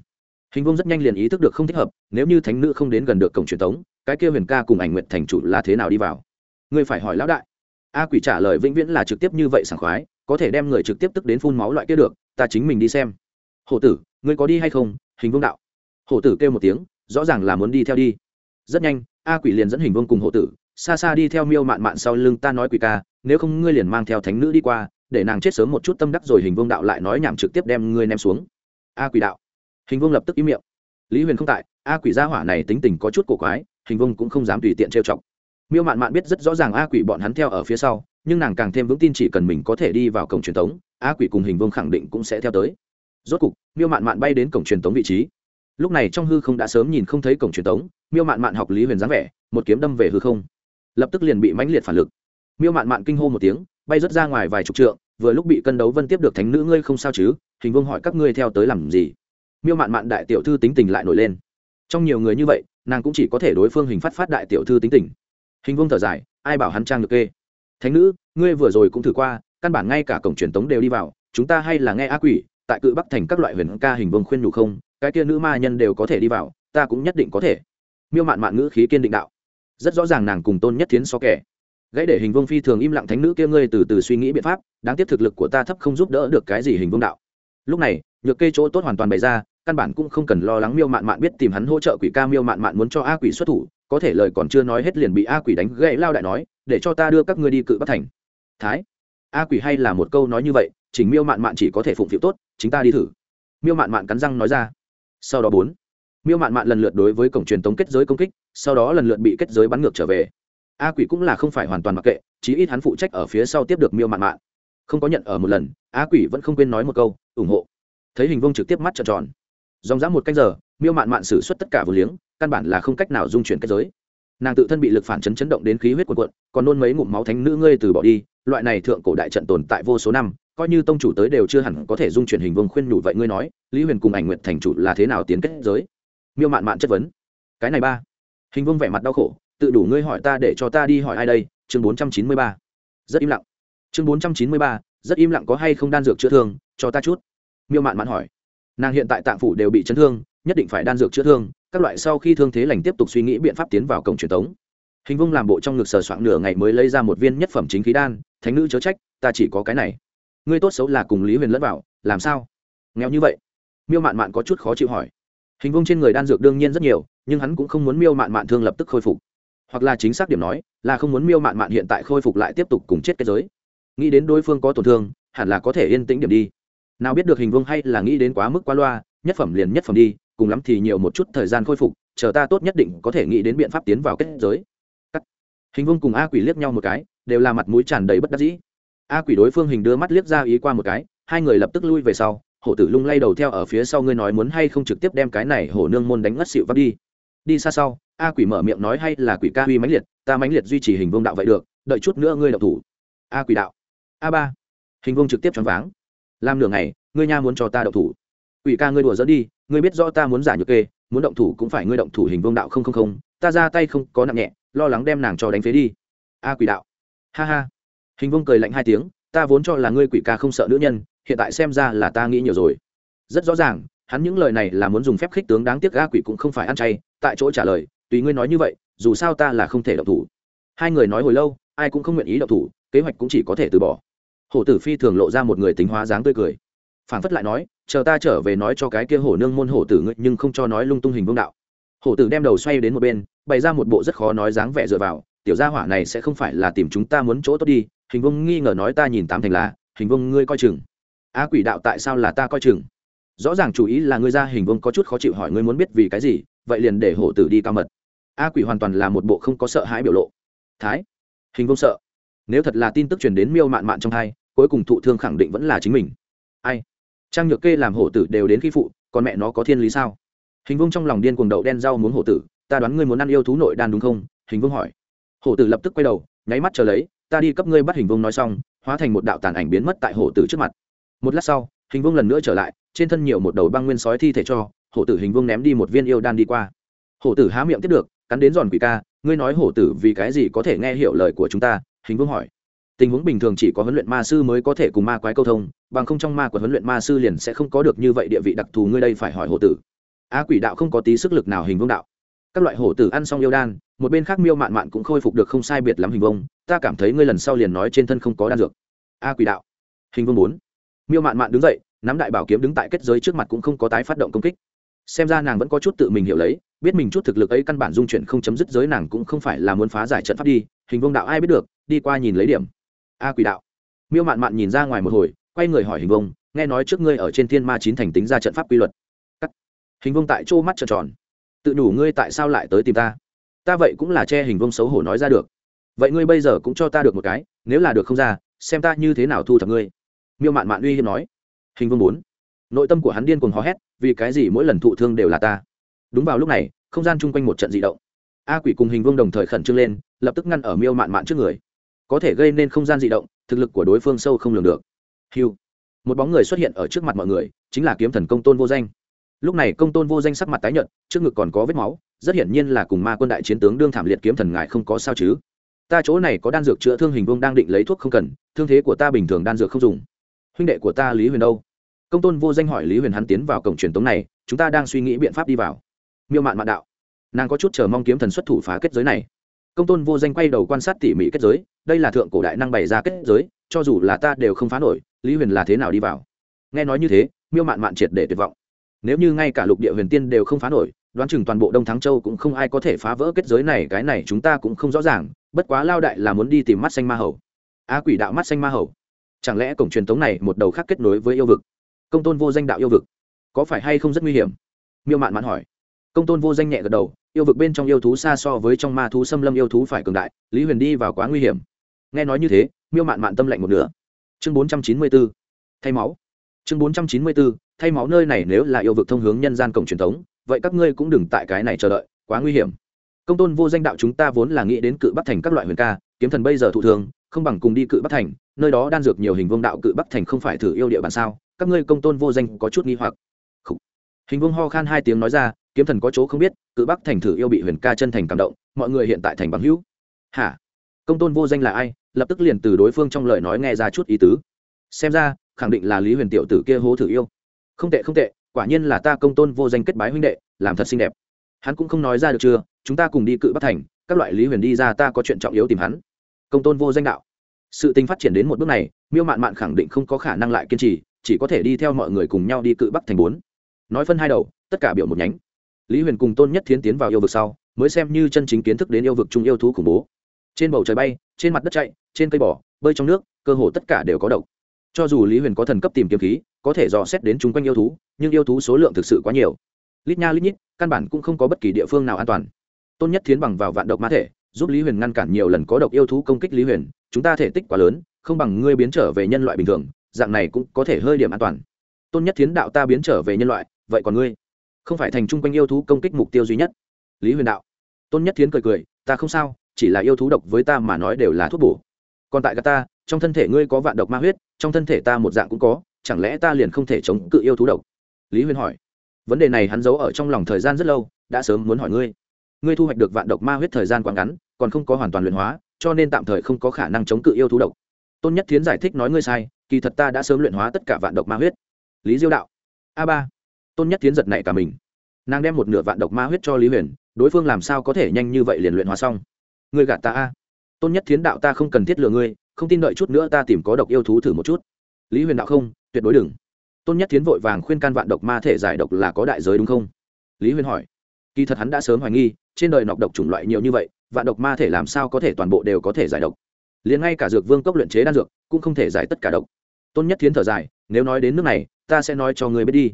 hình vương rất nhanh liền ý thức được không thích hợp nếu như thánh nữ không đến gần được cổng truyền tống cái kia huyền ca cùng ảnh nguyện thành chủ là thế nào đi vào ngươi phải hỏi lão đại a quỷ trả lời vĩnh viễn là trực tiếp như vậy sảng khoái có thể đem người trực tiếp tức đến phun máu loại kia được ta chính mình đi xem. Hổ tử, ngươi có đi hay không? Hình vương đạo. Hổ tử kêu một tiếng, rõ ràng là muốn đi theo đi. Rất nhanh, a quỷ liền dẫn hình vương cùng hổ tử, xa xa đi theo miêu mạn mạn sau lưng ta nói quỷ ca, nếu không ngươi liền mang theo thánh nữ đi qua, để nàng chết sớm một chút tâm đắc rồi hình vương đạo lại nói nhảm trực tiếp đem ngươi ném xuống. A quỷ đạo. Hình vương lập tức im miệng. Lý huyền không tại, a quỷ gia hỏa này tính tình có chút cổ quái, hình vương cũng không dám tùy tiện trêu chọc. Miêu mạn mạn biết rất rõ ràng a quỷ bọn hắn theo ở phía sau nhưng nàng càng thêm vững tin chỉ cần mình có thể đi vào cổng truyền thống á quỷ cùng hình vương khẳng định cũng sẽ theo tới. Rốt cục, miêu mạn mạn bay đến cổng truyền thống vị trí. Lúc này trong hư không đã sớm nhìn không thấy cổng truyền thống, miêu mạn mạn học lý huyền dáng vẻ, một kiếm đâm về hư không. Lập tức liền bị mãnh liệt phản lực. Miêu mạn mạn kinh hô một tiếng, bay rớt ra ngoài vài chục trượng, vừa lúc bị cân đấu vân tiếp được thánh nữ ngươi không sao chứ? Hình vương hỏi các ngươi theo tới làm gì? Miêu mạn mạn đại tiểu thư tính tình lại nổi lên. Trong nhiều người như vậy, nàng cũng chỉ có thể đối phương hình phát phát đại tiểu thư tính tình. Hình vương thở dài, ai bảo hắn trang được kê? Thánh nữ, ngươi vừa rồi cũng thử qua, căn bản ngay cả cổng truyền tống đều đi vào, chúng ta hay là nghe á quỷ, tại cự bắc thành các loại huyền ca hình vương khuyên nhủ không, cái kia nữ ma nhân đều có thể đi vào, ta cũng nhất định có thể. Miêu mạn mạn ngữ khí kiên định đạo. Rất rõ ràng nàng cùng tôn nhất thiến so kẻ. Gãy để hình vương phi thường im lặng thánh nữ kia ngươi từ từ suy nghĩ biện pháp, đáng tiếc thực lực của ta thấp không giúp đỡ được cái gì hình vương đạo. Lúc này, nhược kê chỗ tốt hoàn toàn bày ra, căn bản cũng không cần lo lắng miêu mạn mạn biết tìm hắn hỗ trợ quỷ ca miêu mạn mạn muốn cho a quỷ xuất thủ, có thể lời còn chưa nói hết liền bị a quỷ đánh gãy lao đại nói để cho ta đưa các ngươi đi cự bắc thành. Thái, a quỷ hay là một câu nói như vậy, chỉnh miêu mạn mạn chỉ có thể phụng phịu tốt, chính ta đi thử. Miêu mạn mạn cắn răng nói ra. Sau đó bốn, miêu mạn mạn lần lượt đối với cổng truyền tống kết giới công kích, sau đó lần lượt bị kết giới bắn ngược trở về. A quỷ cũng là không phải hoàn toàn mặc kệ, chí ít hắn phụ trách ở phía sau tiếp được miêu mạn mạn. Không có nhận ở một lần, a quỷ vẫn không quên nói một câu, ủng hộ. Thấy hình vông trực tiếp mắt trợn tròn. Dòng dã một canh giờ, miêu mạn mạn xử suất tất cả vừa liếng, căn bản là không cách nào dung chuyển kết giới nàng tự thân bị lực phản chấn chấn động đến khí huyết quần quận còn nôn mấy ngụm máu thánh nữ ngươi từ bỏ đi, loại này thượng cổ đại trận tồn tại vô số năm, coi như tông chủ tới đều chưa hẳn có thể dung chuyển hình vương khuyên nhủ vậy ngươi nói, lý huyền cùng ảnh nguyện thành chủ là thế nào tiến kết giới? Miêu mạn mạn chất vấn. Cái này ba. Hình vương vẻ mặt đau khổ, tự đủ ngươi hỏi ta để cho ta đi hỏi ai đây? Chương bốn trăm chín mươi ba. Rất im lặng. Chương bốn trăm chín mươi ba, rất im lặng có hay không đan dược chữa thương, cho ta chút. Miêu mạn mạn hỏi. Nàng hiện tại tạng phủ đều bị chấn thương nhất định phải đan dược chữa thương, các loại sau khi thương thế lành tiếp tục suy nghĩ biện pháp tiến vào cổng truyền thống hình vung làm bộ trong ngực sờ soạng nửa ngày mới lấy ra một viên nhất phẩm chính khí đan, thánh nữ chớ trách, ta chỉ có cái này. Ngươi tốt xấu là cùng lý huyền lẫn vào, làm sao? Nghèo như vậy. Miêu mạn mạn có chút khó chịu hỏi. Hình vung trên người đan dược đương nhiên rất nhiều, nhưng hắn cũng không muốn miêu mạn mạn thương lập tức khôi phục. Hoặc là chính xác điểm nói, là không muốn miêu mạn mạn hiện tại khôi phục lại tiếp tục cùng chết cái giới. Nghĩ đến đối phương có tổn thương, hẳn là có thể yên tĩnh điểm đi. Nào biết được hình vương hay là nghĩ đến quá mức quá loa, nhất phẩm liền nhất phẩm đi cùng lắm thì nhiều một chút thời gian khôi phục, chờ ta tốt nhất định có thể nghĩ đến biện pháp tiến vào kết giới. Cắt. hình vương cùng a quỷ liếc nhau một cái, đều là mặt mũi tràn đầy bất đắc dĩ. A quỷ đối phương hình đưa mắt liếc ra ý qua một cái, hai người lập tức lui về sau, hổ tử lung lay đầu theo ở phía sau ngươi nói muốn hay không trực tiếp đem cái này hổ nương môn đánh ngất xịu vắt đi. Đi xa sau, a quỷ mở miệng nói hay là quỷ ca huy mãnh liệt, ta mãnh liệt duy trì hình vương đạo vậy được, đợi chút nữa ngươi đậu thủ. A quỷ đạo. A ba. Hình vương trực tiếp choáng váng. Làm nửa ngày, ngươi nha muốn cho ta đậu thủ quỷ ca ngươi đùa dẫn đi, ngươi biết rõ ta muốn giả nhược kê, muốn động thủ cũng phải ngươi động thủ hình vương đạo không không không, ta ra tay không có nặng nhẹ, lo lắng đem nàng cho đánh phế đi. A quỷ đạo. Ha ha. Hình vương cười lạnh hai tiếng, ta vốn cho là ngươi quỷ ca không sợ nữ nhân, hiện tại xem ra là ta nghĩ nhiều rồi. Rất rõ ràng, hắn những lời này là muốn dùng phép khích tướng đáng tiếc a quỷ cũng không phải ăn chay, tại chỗ trả lời, tùy ngươi nói như vậy, dù sao ta là không thể động thủ. Hai người nói hồi lâu, ai cũng không nguyện ý động thủ, kế hoạch cũng chỉ có thể từ bỏ. Hổ tử phi thường lộ ra một người tính hóa dáng tươi cười phản phất lại nói, chờ ta trở về nói cho cái kia hổ nương môn hổ tử ngươi, nhưng không cho nói lung tung hình vương đạo. Hổ tử đem đầu xoay đến một bên, bày ra một bộ rất khó nói dáng vẻ dựa vào, tiểu gia hỏa này sẽ không phải là tìm chúng ta muốn chỗ tốt đi, hình vương nghi ngờ nói ta nhìn tám thành là, hình vương ngươi coi chừng. A quỷ đạo tại sao là ta coi chừng? Rõ ràng chủ ý là ngươi ra hình vương có chút khó chịu hỏi ngươi muốn biết vì cái gì, vậy liền để hổ tử đi cao mật. A quỷ hoàn toàn là một bộ không có sợ hãi biểu lộ. Thái, hình vương sợ. Nếu thật là tin tức truyền đến miêu mạn mạn trong hai, cuối cùng thụ thương khẳng định vẫn là chính mình. Ai? Trang nhược kê làm hổ tử đều đến khi phụ, còn mẹ nó có thiên lý sao? Hình vương trong lòng điên cuồng đậu đen rau muốn hổ tử, ta đoán ngươi muốn ăn yêu thú nội đan đúng không? Hình vương hỏi. Hổ tử lập tức quay đầu, nháy mắt chờ lấy, ta đi cấp ngươi bắt hình vương nói xong, hóa thành một đạo tàn ảnh biến mất tại hổ tử trước mặt. Một lát sau, hình vương lần nữa trở lại, trên thân nhiều một đầu băng nguyên sói thi thể cho, hổ tử hình vương ném đi một viên yêu đan đi qua. Hổ tử há miệng tiếp được, cắn đến giòn quỷ ca, ngươi nói hổ tử vì cái gì có thể nghe hiểu lời của chúng ta? Hình vương hỏi tình huống bình thường chỉ có huấn luyện ma sư mới có thể cùng ma quái câu thông, bằng không trong ma của huấn luyện ma sư liền sẽ không có được như vậy địa vị đặc thù ngươi đây phải hỏi hổ tử. Á quỷ đạo không có tí sức lực nào hình vương đạo. Các loại hổ tử ăn xong yêu đan, một bên khác miêu mạn mạn cũng khôi phục được không sai biệt lắm hình vông ta cảm thấy ngươi lần sau liền nói trên thân không có đan dược. A quỷ đạo. Hình vương bốn. Miêu mạn mạn đứng dậy, nắm đại bảo kiếm đứng tại kết giới trước mặt cũng không có tái phát động công kích. Xem ra nàng vẫn có chút tự mình hiểu lấy, biết mình chút thực lực ấy căn bản dung chuyển không chấm dứt giới nàng cũng không phải là muốn phá giải trận pháp đi, hình vông đạo ai biết được, đi qua nhìn lấy điểm a quỷ đạo. Miêu mạn mạn nhìn ra ngoài một hồi, quay người hỏi hình vông, nghe nói trước ngươi ở trên thiên ma chín thành tính ra trận pháp quy luật. Cắt. hình vông tại chỗ mắt trợn tròn. Tự đủ ngươi tại sao lại tới tìm ta? Ta vậy cũng là che hình vông xấu hổ nói ra được. Vậy ngươi bây giờ cũng cho ta được một cái, nếu là được không ra, xem ta như thế nào thu thập ngươi. Miêu mạn mạn uy hiếp nói. Hình vương bốn nội tâm của hắn điên cuồng hò hét, vì cái gì mỗi lần thụ thương đều là ta? Đúng vào lúc này, không gian chung quanh một trận d ị động. A quỷ cùng hình vương đồng thời khẩn trương lên, lập tức ngăn ở miêu mạn mạn trước người có thể gây nên không gian di động, thực lực của đối phương sâu không lường được. Hiu một bóng người xuất hiện ở trước mặt mọi người, chính là kiếm thần công tôn vô danh. Lúc này công tôn vô danh sắc mặt tái nhợt, trước ngực còn có vết máu, rất hiển nhiên là cùng ma quân đại chiến tướng đương thảm liệt kiếm thần ngại không có sao chứ. Ta chỗ này có đan dược chữa thương hình vương đang định lấy thuốc không cần, thương thế của ta bình thường đan dược không dùng. Huynh đệ của ta lý huyền đâu? Công tôn vô danh hỏi lý huyền hắn tiến vào cổng truyền tống này, chúng ta đang suy nghĩ biện pháp đi vào. Miêu mạn mạn đạo. Nàng có chút chờ mong kiếm thần xuất thủ phá kết giới này công tôn vô danh quay đầu quan sát tỉ mỉ kết giới, đây là thượng cổ đại năng bày ra kết giới, cho dù là ta đều không phá nổi, lý huyền là thế nào đi vào? Nghe nói như thế, miêu mạn mạn triệt để tuyệt vọng. Nếu như ngay cả lục địa huyền tiên đều không phá nổi, đoán chừng toàn bộ đông thắng châu cũng không ai có thể phá vỡ kết giới này, cái này chúng ta cũng không rõ ràng, bất quá lao đại là muốn đi tìm mắt xanh ma hầu. A quỷ đạo mắt xanh ma hầu. Chẳng lẽ cổng truyền tống này một đầu khác kết nối với yêu vực? Công tôn vô danh đạo yêu vực, có phải hay không rất nguy hiểm? Miêu mạn mạn hỏi công tôn vô danh nhẹ gật đầu, yêu vực bên trong yêu thú xa so với trong ma thú xâm lâm yêu thú phải cường đại, lý huyền đi vào quá nguy hiểm. Nghe nói như thế, miêu mạn mạn tâm lạnh một nửa. Chương bốn trăm chín mươi b ố thay máu. Chương bốn trăm chín mươi b ố thay máu nơi này nếu là yêu vực thông hướng nhân gian cổng truyền thống, vậy các ngươi cũng đừng tại cái này chờ đợi, quá nguy hiểm. Công tôn vô danh đạo chúng ta vốn là nghĩ đến cự bắc thành các loại huyền ca, kiếm thần bây giờ thụ thường, không bằng cùng đi cự bắc thành, nơi đó đan dược nhiều hình vương đạo cự bắc thành không phải thử yêu địa bàn sao? Các ngươi công tôn vô danh có chút nghi hoặc. Hình vương ho khan hai tiếng nói ra kiếm thần có chỗ không biết, cự bắc thành thử yêu bị huyền ca chân thành cảm động, mọi người hiện tại thành bằng hữu. Hả? Công tôn vô danh là ai? Lập tức liền từ đối phương trong lời nói nghe ra chút ý tứ. Xem ra, khẳng định là lý huyền tiểu tử kia hố thử yêu. Không tệ không tệ, quả nhiên là ta công tôn vô danh kết bái huynh đệ, làm thật xinh đẹp. Hắn cũng không nói ra được chưa, chúng ta cùng đi cự bắc thành, các loại lý huyền đi ra ta có chuyện trọng yếu tìm hắn. Công tôn vô danh đạo. Sự tình phát triển đến một bước này, miêu mạn mạn khẳng định không có khả năng lại kiên trì, chỉ có thể đi theo mọi người cùng nhau đi cự bắc thành bốn. Nói phân hai đầu, tất cả biểu một nhánh lý huyền cùng tôn nhất thiến tiến vào yêu vực sau, mới xem như chân chính kiến thức đến yêu vực chung yêu thú khủng bố. Trên bầu trời bay, trên mặt đất chạy, trên cây bỏ bơi trong nước, cơ hồ tất cả đều có độc. Cho dù lý huyền có thần cấp tìm kiếm khí, có thể dò xét đến chung quanh yêu thú, nhưng yêu thú số lượng thực sự quá nhiều. Lít nha lít nhít, căn bản cũng không có bất kỳ địa phương nào an toàn. Tôn nhất thiến bằng vào vạn độc ma thể, giúp lý huyền ngăn cản nhiều lần có độc yêu thú công kích lý huyền, chúng ta thể tích quá lớn, không bằng ngươi biến trở về nhân loại bình thường, dạng này cũng có thể hơi điểm an toàn. Tôn nhất thiến đạo ta biến trở về nhân loại, vậy còn ngươi? Không phải thành chung quanh yêu thú công kích mục tiêu duy nhất. Lý huyền đạo, tôn nhất thiến cười cười, ta không sao, chỉ là yêu thú độc với ta mà nói đều là thuốc bổ. Còn tại gà ta, trong thân thể ngươi có vạn độc ma huyết, trong thân thể ta một dạng cũng có, chẳng lẽ ta liền không thể chống cự yêu thú độc? Lý huyền hỏi. Vấn đề này hắn giấu ở trong lòng thời gian rất lâu, đã sớm muốn hỏi ngươi. Ngươi thu hoạch được vạn độc ma huyết thời gian quá ngắn, còn không có hoàn toàn luyện hóa, cho nên tạm thời không có khả năng chống cự yêu thú độc. Tôn nhất thiến giải thích nói ngươi sai, kỳ thật ta đã sớm luyện hóa tất cả vạn độc ma huyết. Lý diêu đạo, a ba tôn nhất thiến giật này cả mình. Nàng đem một nửa vạn độc ma huyết cho lý huyền, đối phương làm sao có thể nhanh như vậy liền luyện hóa xong? Ngươi gạt ta a. Tôn nhất thiến đạo ta không cần thiết lừa ngươi, không tin đợi chút nữa ta tìm có độc yêu thú thử một chút. Lý huyền đạo không, tuyệt đối đừng. Tôn nhất thiến vội vàng khuyên can vạn độc ma thể giải độc là có đại giới đúng không? Lý huyền hỏi. Kỳ thật hắn đã sớm hoài nghi, trên đời nọc độc chủng loại nhiều như vậy, vạn độc ma thể làm sao có thể toàn bộ đều có thể giải độc? Liền ngay cả dược vương cốc luyện chế đan dược, cũng không thể giải tất cả độc. Tôn nhất thiến thở dài, nếu nói đến nước này, ta sẽ nói cho người biết đi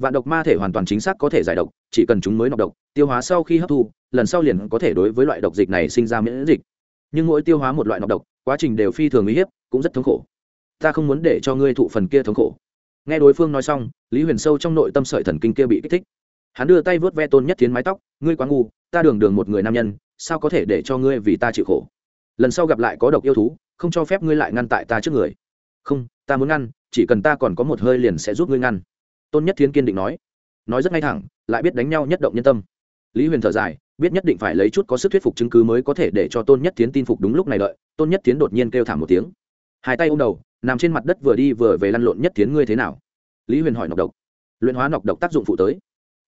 vạn độc ma thể hoàn toàn chính xác có thể giải độc, chỉ cần chúng mới nọc độc, tiêu hóa sau khi hấp thu, lần sau liền có thể đối với loại độc dịch này sinh ra miễn dịch. Nhưng mỗi tiêu hóa một loại nọc độc, quá trình đều phi thường uy hiếp, cũng rất thống khổ. Ta không muốn để cho ngươi thụ phần kia thống khổ. Nghe đối phương nói xong, lý huyền sâu trong nội tâm sợi thần kinh kia bị kích thích. Hắn đưa tay vớt ve tôn nhất tiến mái tóc, ngươi quá ngu, ta đường đường một người nam nhân, sao có thể để cho ngươi vì ta chịu khổ? Lần sau gặp lại có độc yêu thú, không cho phép ngươi lại ngăn tại ta trước người. Không, ta muốn ngăn, chỉ cần ta còn có một hơi liền sẽ giúp ngươi ngăn tôn nhất thiến kiên định nói nói rất ngay thẳng, lại biết đánh nhau nhất động nhân tâm. Lý huyền thở dài, biết nhất định phải lấy chút có sức thuyết phục chứng cứ mới có thể để cho tôn nhất thiến tin phục đúng lúc này đợi, tôn nhất thiến đột nhiên kêu thảm một tiếng. Hai tay ô m đầu, nằm trên mặt đất vừa đi vừa về lăn lộn nhất thiến ngươi thế nào? Lý huyền hỏi nọc độc. Luyện hóa nọc độc tác dụng phụ tới.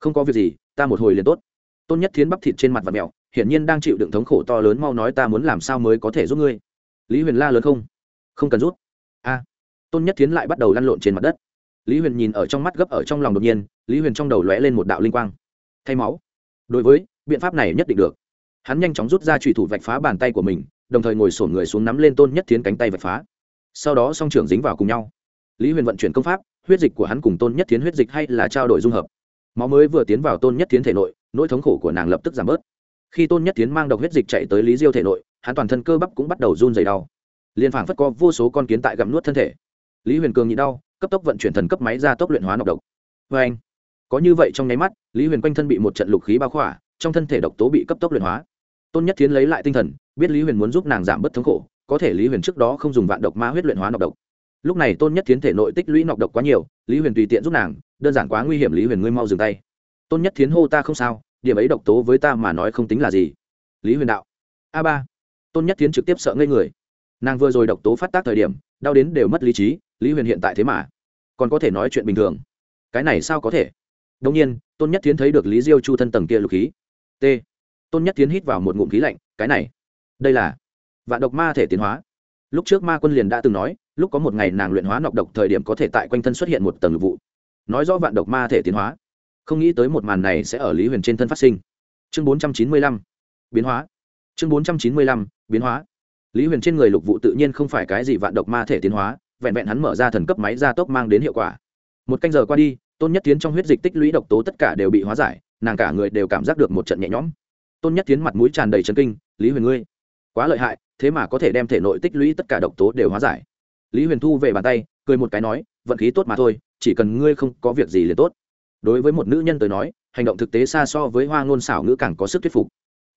Không có việc gì, ta một hồi liền tốt. Tôn nhất thiến bắp thịt trên mặt và mẹo hiển nhiên đang chịu đựng thống khổ to lớn mau nói ta muốn làm sao mới có thể giúp ngươi. Lý huyền la lớn không. Không cần rút a. Tôn nhất thiến lại bắt đầu lăn lộn trên mặt đất lý huyền nhìn ở trong mắt gấp ở trong lòng đột nhiên, lý huyền trong đầu lóe lên một đạo linh quang. Thay máu. Đối với, biện pháp này nhất định được. Hắn nhanh chóng rút ra trùy thủ vạch phá bàn tay của mình, đồng thời ngồi sổn người xuống nắm lên tôn nhất thiến cánh tay vạch phá. Sau đó song trưởng dính vào cùng nhau. Lý huyền vận chuyển công pháp, huyết dịch của hắn cùng tôn nhất thiến huyết dịch hay là trao đổi dung hợp. Máu mới vừa tiến vào tôn nhất thiến thể nội, nỗi thống khổ của nàng lập tức giảm bớt. Khi tôn nhất thiến mang độc huyết dịch chạy tới lý diêu thể nội, hắn toàn thân cơ bắp cũng bắt đầu run dày đau. Liền phảng phất có vô số con kiến tại gặm nuốt thân thể. Lý huyền cường nhị đau cấp tốc vận chuyển thần cấp máy ra tốc luyện hóa nọc độc. Vê anh, có như vậy trong nháy mắt, lý huyền quanh thân bị một trận lục khí bao khỏa, trong thân thể độc tố bị cấp tốc luyện hóa. Tôn nhất thiến lấy lại tinh thần, biết lý huyền muốn giúp nàng giảm bớt thống khổ, có thể lý huyền trước đó không dùng vạn độc ma huyết luyện hóa nọc độc. Lúc này tôn nhất thiến thể nội tích lũy nọc độc quá nhiều, lý huyền tùy tiện giúp nàng, đơn giản quá nguy hiểm lý huyền ngươi mau dừng tay. Tôn nhất thiến hô ta không sao, điểm ấy độc tố với ta mà nói không tính là gì. Lý huyền đạo. A ba. Tôn nhất thiến trực tiếp sợ ngây người. Nàng vừa rồi độc tố phát tác thời điểm, đau đến đều mất lý trí lý huyền hiện tại thế mà còn có thể nói chuyện bình thường cái này sao có thể đông nhiên tôn nhất tiến thấy được lý diêu chu thân tầng kia lục khí t tôn nhất tiến hít vào một ngụm khí lạnh cái này đây là vạn độc ma thể tiến hóa lúc trước ma quân liền đã từng nói lúc có một ngày nàng luyện hóa nọc độc thời điểm có thể tại quanh thân xuất hiện một tầng lục vụ nói rõ vạn độc ma thể tiến hóa không nghĩ tới một màn này sẽ ở lý huyền trên thân phát sinh chương bốn trăm chín mươi lăm biến hóa chương bốn trăm chín mươi lăm biến hóa lý huyền trên người lục vụ tự nhiên không phải cái gì vạn độc ma thể tiến hóa vẹn vẹn hắn mở ra thần cấp máy gia tốc mang đến hiệu quả. Một canh giờ qua đi, tôn nhất tiến trong huyết dịch tích lũy độc tố tất cả đều bị hóa giải, nàng cả người đều cảm giác được một trận nhẹ nhõm. Tôn nhất tiến mặt mũi tràn đầy chân kinh, lý huyền ngươi, quá lợi hại, thế mà có thể đem thể nội tích lũy tất cả độc tố đều hóa giải. Lý huyền thu về bàn tay, cười một cái nói, vận khí tốt mà thôi, chỉ cần ngươi không có việc gì liền tốt. Đối với một nữ nhân tới nói, hành động thực tế xa so với hoa ngôn xảo ngữ càng có sức thuyết phục.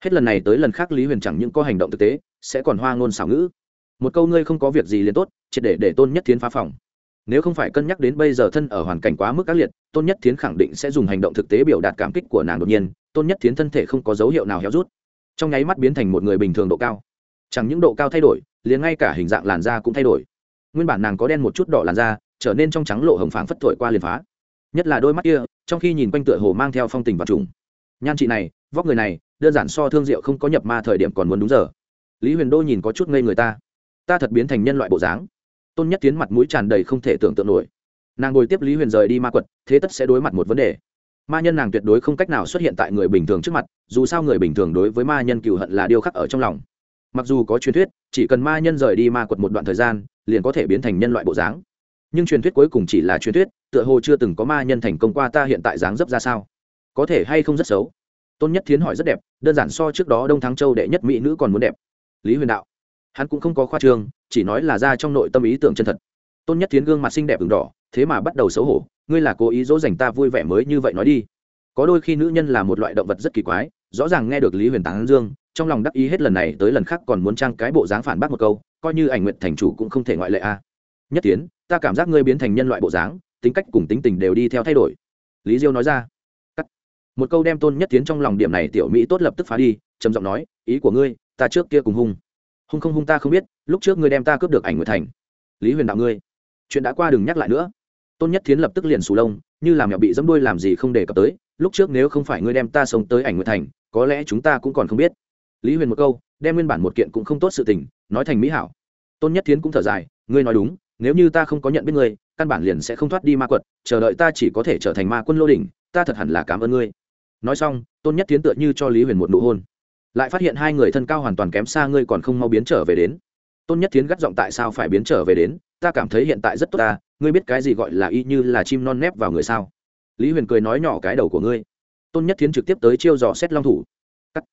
Hết lần này tới lần khác lý huyền chẳng những có hành động thực tế, sẽ còn hoa ngôn xảo ngữ một câu ngươi không có việc gì liền tốt, triệt để để tôn nhất thiến phá phòng. Nếu không phải cân nhắc đến bây giờ thân ở hoàn cảnh quá mức ác liệt, tôn nhất thiến khẳng định sẽ dùng hành động thực tế biểu đạt cảm kích của nàng đột nhiên, tôn nhất thiến thân thể không có dấu hiệu nào héo rút. Trong nháy mắt biến thành một người bình thường độ cao. Chẳng những độ cao thay đổi, liền ngay cả hình dạng làn da cũng thay đổi. Nguyên bản nàng có đen một chút đỏ làn da, trở nên trong trắng lộ hồng phảng phất thổi qua liền phá. Nhất là đôi mắt kia, trong khi nhìn quanh tựa hồ mang theo phong tình và trùng. Nhan chị này, vóc người này, đơn giản so thương diệu không có nhập ma thời điểm còn muốn đúng giờ. Lý huyền đô nhìn có chút ngây người ta ta thật biến thành nhân loại bộ dáng. Tôn nhất tiến mặt mũi tràn đầy không thể tưởng tượng nổi. Nàng ngồi tiếp lý huyền rời đi ma quật, thế tất sẽ đối mặt một vấn đề. Ma nhân nàng tuyệt đối không cách nào xuất hiện tại người bình thường trước mặt, dù sao người bình thường đối với ma nhân cựu hận là điều khắc ở trong lòng. Mặc dù có truyền thuyết, chỉ cần ma nhân rời đi ma quật một đoạn thời gian, liền có thể biến thành nhân loại bộ dáng. Nhưng truyền thuyết cuối cùng chỉ là truyền thuyết, tựa hồ chưa từng có ma nhân thành công qua ta hiện tại dáng dấp ra sao? Có thể hay không rất xấu? Tôn nhất thiến hỏi rất đẹp, đơn giản so trước đó đông thắng châu đệ nhất mỹ nữ còn muốn đẹp. Lý huyền đạo hắn cũng không có khoa trương, chỉ nói là ra trong nội tâm ý tưởng chân thật. Tôn nhất thiến gương mặt xinh đẹp ửng đỏ, thế mà bắt đầu xấu hổ, ngươi là cố ý dỗ dành ta vui vẻ mới như vậy nói đi. Có đôi khi nữ nhân là một loại động vật rất kỳ quái, rõ ràng nghe được lý huyền tán dương, trong lòng đắc ý hết lần này tới lần khác còn muốn trang cái bộ dáng phản bác một câu, coi như ảnh nguyện thành chủ cũng không thể ngoại lệ a. Nhất tiến ta cảm giác ngươi biến thành nhân loại bộ dáng, tính cách cùng tính tình đều đi theo thay đổi. Lý diêu nói ra. Cắt. một câu đem tôn nhất tiến trong lòng điểm này tiểu mỹ tốt lập tức phá đi, trầm giọng nói, ý của ngươi, ta trước kia cùng hung hung không hung ta không biết, lúc trước ngươi đem ta cướp được ảnh nguyệt thành. Lý huyền đạo ngươi, chuyện đã qua đừng nhắc lại nữa. Tôn nhất thiến lập tức liền sù lông, như làm mẹo bị dẫm đuôi làm gì không để cập tới, lúc trước nếu không phải ngươi đem ta sống tới ảnh nguyệt thành, có lẽ chúng ta cũng còn không biết. Lý huyền một câu, đem nguyên bản một kiện cũng không tốt sự tình, nói thành mỹ hảo. Tôn nhất thiến cũng thở dài, ngươi nói đúng, nếu như ta không có nhận biết ngươi, căn bản liền sẽ không thoát đi ma quật, chờ đợi ta chỉ có thể trở thành ma quân lô đỉnh, ta thật hẳn là cảm ơn ngươi. Nói xong, tôn nhất thiến tựa như cho lý huyền một nụ hôn lại phát hiện hai người thân cao hoàn toàn kém xa ngươi còn không mau biến trở về đến. Tôn nhất tiến gắt giọng tại sao phải biến trở về đến? Ta cảm thấy hiện tại rất tốt ta, ngươi biết cái gì gọi là y như là chim non nép vào người sao? Lý huyền cười nói nhỏ cái đầu của ngươi. Tôn nhất tiến trực tiếp tới chiêu dò xét long thủ. Cắt.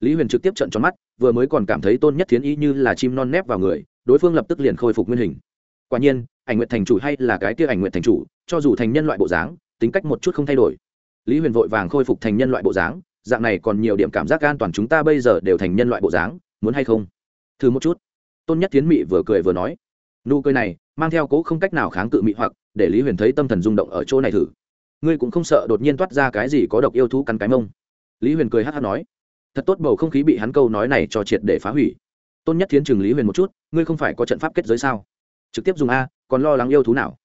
lý huyền trực tiếp trận tròn mắt, vừa mới còn cảm thấy tôn nhất tiến y như là chim non nép vào người, đối phương lập tức liền khôi phục nguyên hình. Quả nhiên, ảnh nguyện thành chủ hay là cái kia ảnh nguyện thành chủ, cho dù thành nhân loại bộ dáng, tính cách một chút không thay đổi. Lý huyền vội vàng khôi phục thành nhân loại bộ dáng dạng này còn nhiều điểm cảm giác an toàn chúng ta bây giờ đều thành nhân loại bộ dáng, muốn hay không? Thử một chút. Tôn nhất tiến mị vừa cười vừa nói. Nụ cười này, mang theo cố không cách nào kháng cự mị hoặc, để lý huyền thấy tâm thần rung động ở chỗ này thử. Ngươi cũng không sợ đột nhiên toát ra cái gì có độc yêu thú cắn cái mông? Lý huyền cười hát hát nói. Thật tốt bầu không khí bị hắn câu nói này cho triệt để phá hủy. Tôn nhất tiến chừng lý huyền một chút, ngươi không phải có trận pháp kết giới sao? Trực tiếp dùng a, còn lo lắng yêu thú nào?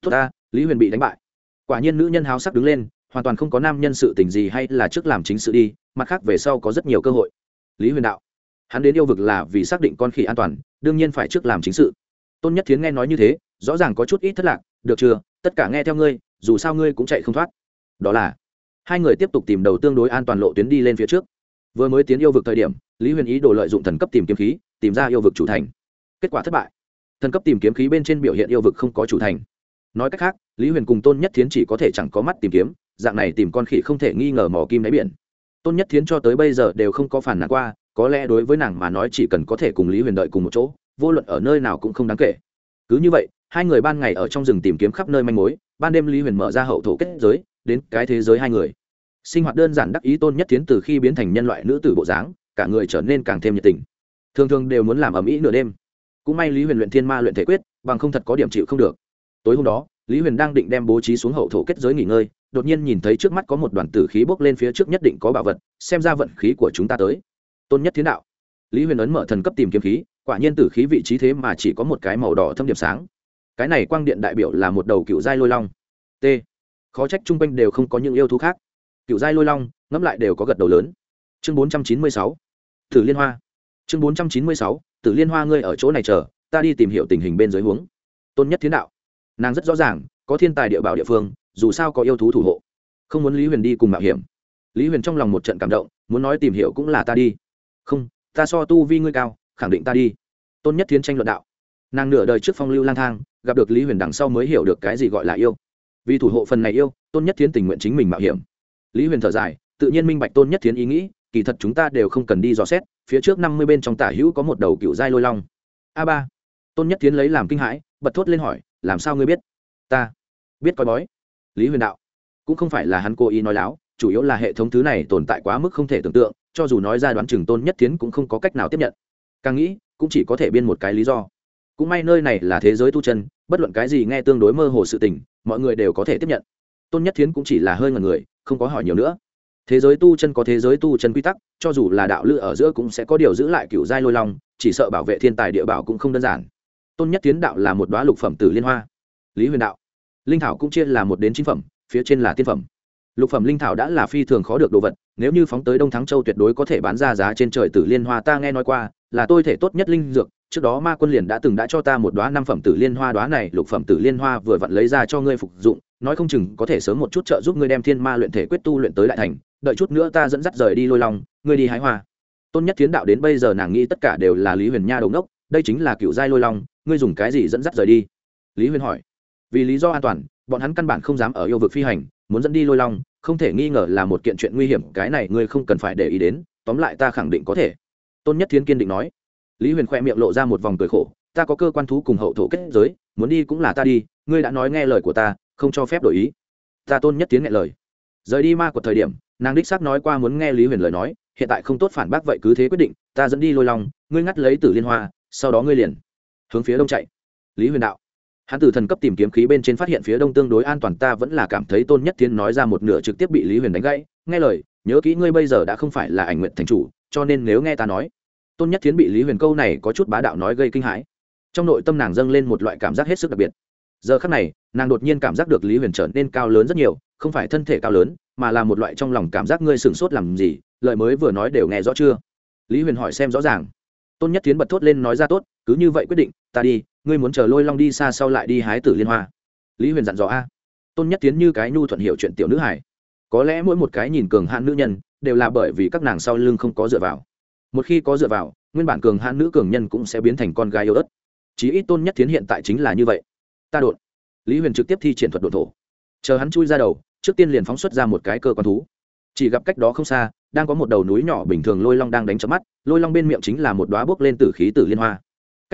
Tốt a, lý huyền bị đánh bại. Quả nhiên nữ nhân háo sắc đứng lên hoàn toàn không có nam nhân sự tình gì hay là trước làm chính sự đi, mặt khác về sau có rất nhiều cơ hội. Lý huyền đạo, hắn đến yêu vực là vì xác định con khỉ an toàn, đương nhiên phải trước làm chính sự. Tôn nhất thiến nghe nói như thế, rõ ràng có chút ít thất lạc, được chưa, tất cả nghe theo ngươi, dù sao ngươi cũng chạy không thoát. Đó là, hai người tiếp tục tìm đầu tương đối an toàn lộ tuyến đi lên phía trước. Vừa mới tiến yêu vực thời điểm, lý huyền ý đồ lợi dụng thần cấp tìm kiếm khí, tìm ra yêu vực chủ thành. Kết quả thất bại. Thần cấp tìm kiếm khí bên trên biểu hiện yêu vực không có chủ thành. Nói cách khác, lý huyền cùng tôn nhất thiến chỉ có thể chẳng có mắt tìm kiếm dạng này tìm con khỉ không thể nghi ngờ mỏ kim đáy biển. Tôn nhất thiến cho tới bây giờ đều không có phản nàn qua, có lẽ đối với nàng mà nói chỉ cần có thể cùng lý huyền đợi cùng một chỗ, vô luận ở nơi nào cũng không đáng kể. Cứ như vậy, hai người ban ngày ở trong rừng tìm kiếm khắp nơi manh mối, ban đêm lý huyền mở ra hậu thổ kết giới, đến cái thế giới hai người. Sinh hoạt đơn giản đắc ý tôn nhất thiến từ khi biến thành nhân loại nữ tử bộ dáng, cả người trở nên càng thêm nhiệt tình. Thường thường đều muốn làm ầm ĩ nửa đêm. Cũng may lý huyền luyện thiên ma luyện thể quyết, bằng không thật có điểm chịu không được. Tối hôm đó, lý huyền đang định đem bố trí xuống hậu thổ kết giới nghỉ ngơi đột nhiên nhìn thấy trước mắt có một đoàn tử khí bốc lên phía trước nhất định có bảo vật, xem ra vận khí của chúng ta tới. Tôn nhất thiên đạo. Lý huyền ấn mở thần cấp tìm kiếm khí, quả nhiên tử khí vị trí thế mà chỉ có một cái màu đỏ thâm điểm sáng. Cái này quang điện đại biểu là một đầu cựu giai lôi long. T. Khó trách chung quanh đều không có những yêu thú khác. Cựu giai lôi long, ngẫm lại đều có gật đầu lớn. Chương bốn trăm chín mươi sáu. Tử liên hoa. Chương bốn trăm chín mươi sáu. Tử liên hoa ngươi ở chỗ này chờ, ta đi tìm hiểu tình hình bên dưới huống. Tôn nhất thiên đạo. Nàng rất rõ ràng có thiên tài địa bảo địa phương, dù sao có yêu thú thủ hộ. Không muốn lý huyền đi cùng mạo hiểm. Lý huyền trong lòng một trận cảm động, muốn nói tìm hiểu cũng là ta đi. Không, ta so tu vi ngươi cao, khẳng định ta đi. Tôn nhất thiến tranh luận đạo. Nàng nửa đời trước phong lưu lang thang, gặp được lý huyền đằng sau mới hiểu được cái gì gọi là yêu. Vì thủ hộ phần này yêu, tôn nhất thiến tình nguyện chính mình mạo hiểm. Lý huyền thở dài, tự nhiên minh bạch tôn nhất thiến ý nghĩ, kỳ thật chúng ta đều không cần đi dò xét, phía trước năm mươi bên trong tả hữu có một đầu cựu giai lôi long. A ba. Tôn nhất thiến lấy làm kinh hãi, bật thốt lên hỏi, làm sao ngươi biết? Ta biết coi bói. Lý huyền đạo, cũng không phải là hắn cố ý nói láo, chủ yếu là hệ thống thứ này tồn tại quá mức không thể tưởng tượng, cho dù nói ra đoán chừng tôn nhất Thiến cũng không có cách nào tiếp nhận. Càng nghĩ, cũng chỉ có thể biên một cái lý do. Cũng may nơi này là thế giới tu chân, bất luận cái gì nghe tương đối mơ hồ sự tình, mọi người đều có thể tiếp nhận. Tôn nhất Thiến cũng chỉ là hơi ngần người, không có hỏi nhiều nữa. Thế giới tu chân có thế giới tu chân quy tắc, cho dù là đạo lữ ở giữa cũng sẽ có điều giữ lại cựu giai lôi long, chỉ sợ bảo vệ thiên tài địa bảo cũng không đơn giản. Tôn nhất tiến đạo là một đoá lục phẩm tử liên hoa lý huyền đạo linh thảo cũng chia là một đến chín phẩm, phía trên là tiên phẩm. lục phẩm linh thảo đã là phi thường khó được đồ vật, nếu như phóng tới đông thắng châu tuyệt đối có thể bán ra giá trên trời tử liên hoa, ta nghe nói qua, là tôi thể tốt nhất linh dược, trước đó ma quân liền đã từng đã cho ta một đoá năm phẩm tử liên hoa đoá này lục phẩm tử liên hoa vừa vặn lấy ra cho ngươi phục dụng, nói không chừng có thể sớm một chút trợ giúp ngươi đem thiên ma luyện thể quyết tu luyện tới đại thành, đợi chút nữa ta dẫn dắt rời đi lôi lòng ngươi đi hái hoa. Tôn nhất thiến đạo đến bây giờ nàng nghĩ tất cả đều là lý huyền nha đầu đốc, đây chính là cựu giai lôi long, ngươi dùng cái gì dẫn dắt rời đi? Lý huyền hỏi vì lý do an toàn, bọn hắn căn bản không dám ở yêu vực phi hành, muốn dẫn đi lôi long, không thể nghi ngờ là một kiện chuyện nguy hiểm, cái này ngươi không cần phải để ý đến, tóm lại ta khẳng định có thể. Tôn nhất thiến kiên định nói. Lý huyền khoe miệng lộ ra một vòng cười khổ, ta có cơ quan thú cùng hậu thổ kết giới, muốn đi cũng là ta đi, ngươi đã nói nghe lời của ta, không cho phép đổi ý. Ta tôn nhất tiến nghe lời. Rời đi ma của thời điểm, nàng đích xác nói qua muốn nghe lý huyền lời nói, hiện tại không tốt phản bác vậy cứ thế quyết định, ta dẫn đi lôi long, ngươi ngắt lấy tử liên hoa, sau đó ngươi liền hướng phía đông chạy. Lý huyền đạo hắn từ thần cấp tìm kiếm khí bên trên phát hiện phía đông tương đối an toàn, ta vẫn là cảm thấy tôn nhất tiến nói ra một nửa trực tiếp bị lý huyền đánh gãy. Nghe lời, nhớ kỹ ngươi bây giờ đã không phải là ảnh nguyện thành chủ, cho nên nếu nghe ta nói, tôn nhất tiến bị lý huyền câu này có chút bá đạo nói gây kinh hãi. Trong nội tâm nàng dâng lên một loại cảm giác hết sức đặc biệt. Giờ khắc này, nàng đột nhiên cảm giác được lý huyền trở nên cao lớn rất nhiều, không phải thân thể cao lớn, mà là một loại trong lòng cảm giác ngươi sửng sốt làm gì, lời mới vừa nói đều nghe rõ chưa? Lý huyền hỏi xem rõ ràng. Tôn nhất tiến bật thốt lên nói ra tốt, cứ như vậy quyết định, ta đi ngươi muốn chờ lôi long đi xa sau lại đi hái tử liên hoa. Lý huyền dặn dò a. Tôn nhất tiến như cái nhu thuận hiệu chuyện tiểu nữ hải có lẽ mỗi một cái nhìn cường hạn nữ nhân, đều là bởi vì các nàng sau lưng không có dựa vào. Một khi có dựa vào, nguyên bản cường hạn nữ cường nhân cũng sẽ biến thành con gái yêu ớt. Chí ít tôn nhất tiến hiện tại chính là như vậy. Ta đột. Lý huyền trực tiếp thi triển thuật đột thổ. Chờ hắn chui ra đầu, trước tiên liền phóng xuất ra một cái cơ quan thú. Chỉ gặp cách đó không xa, đang có một đầu núi nhỏ bình thường lôi long đang đánh chớp mắt, lôi long bên miệng chính là một đoá bước lên tử khí tử liên hoa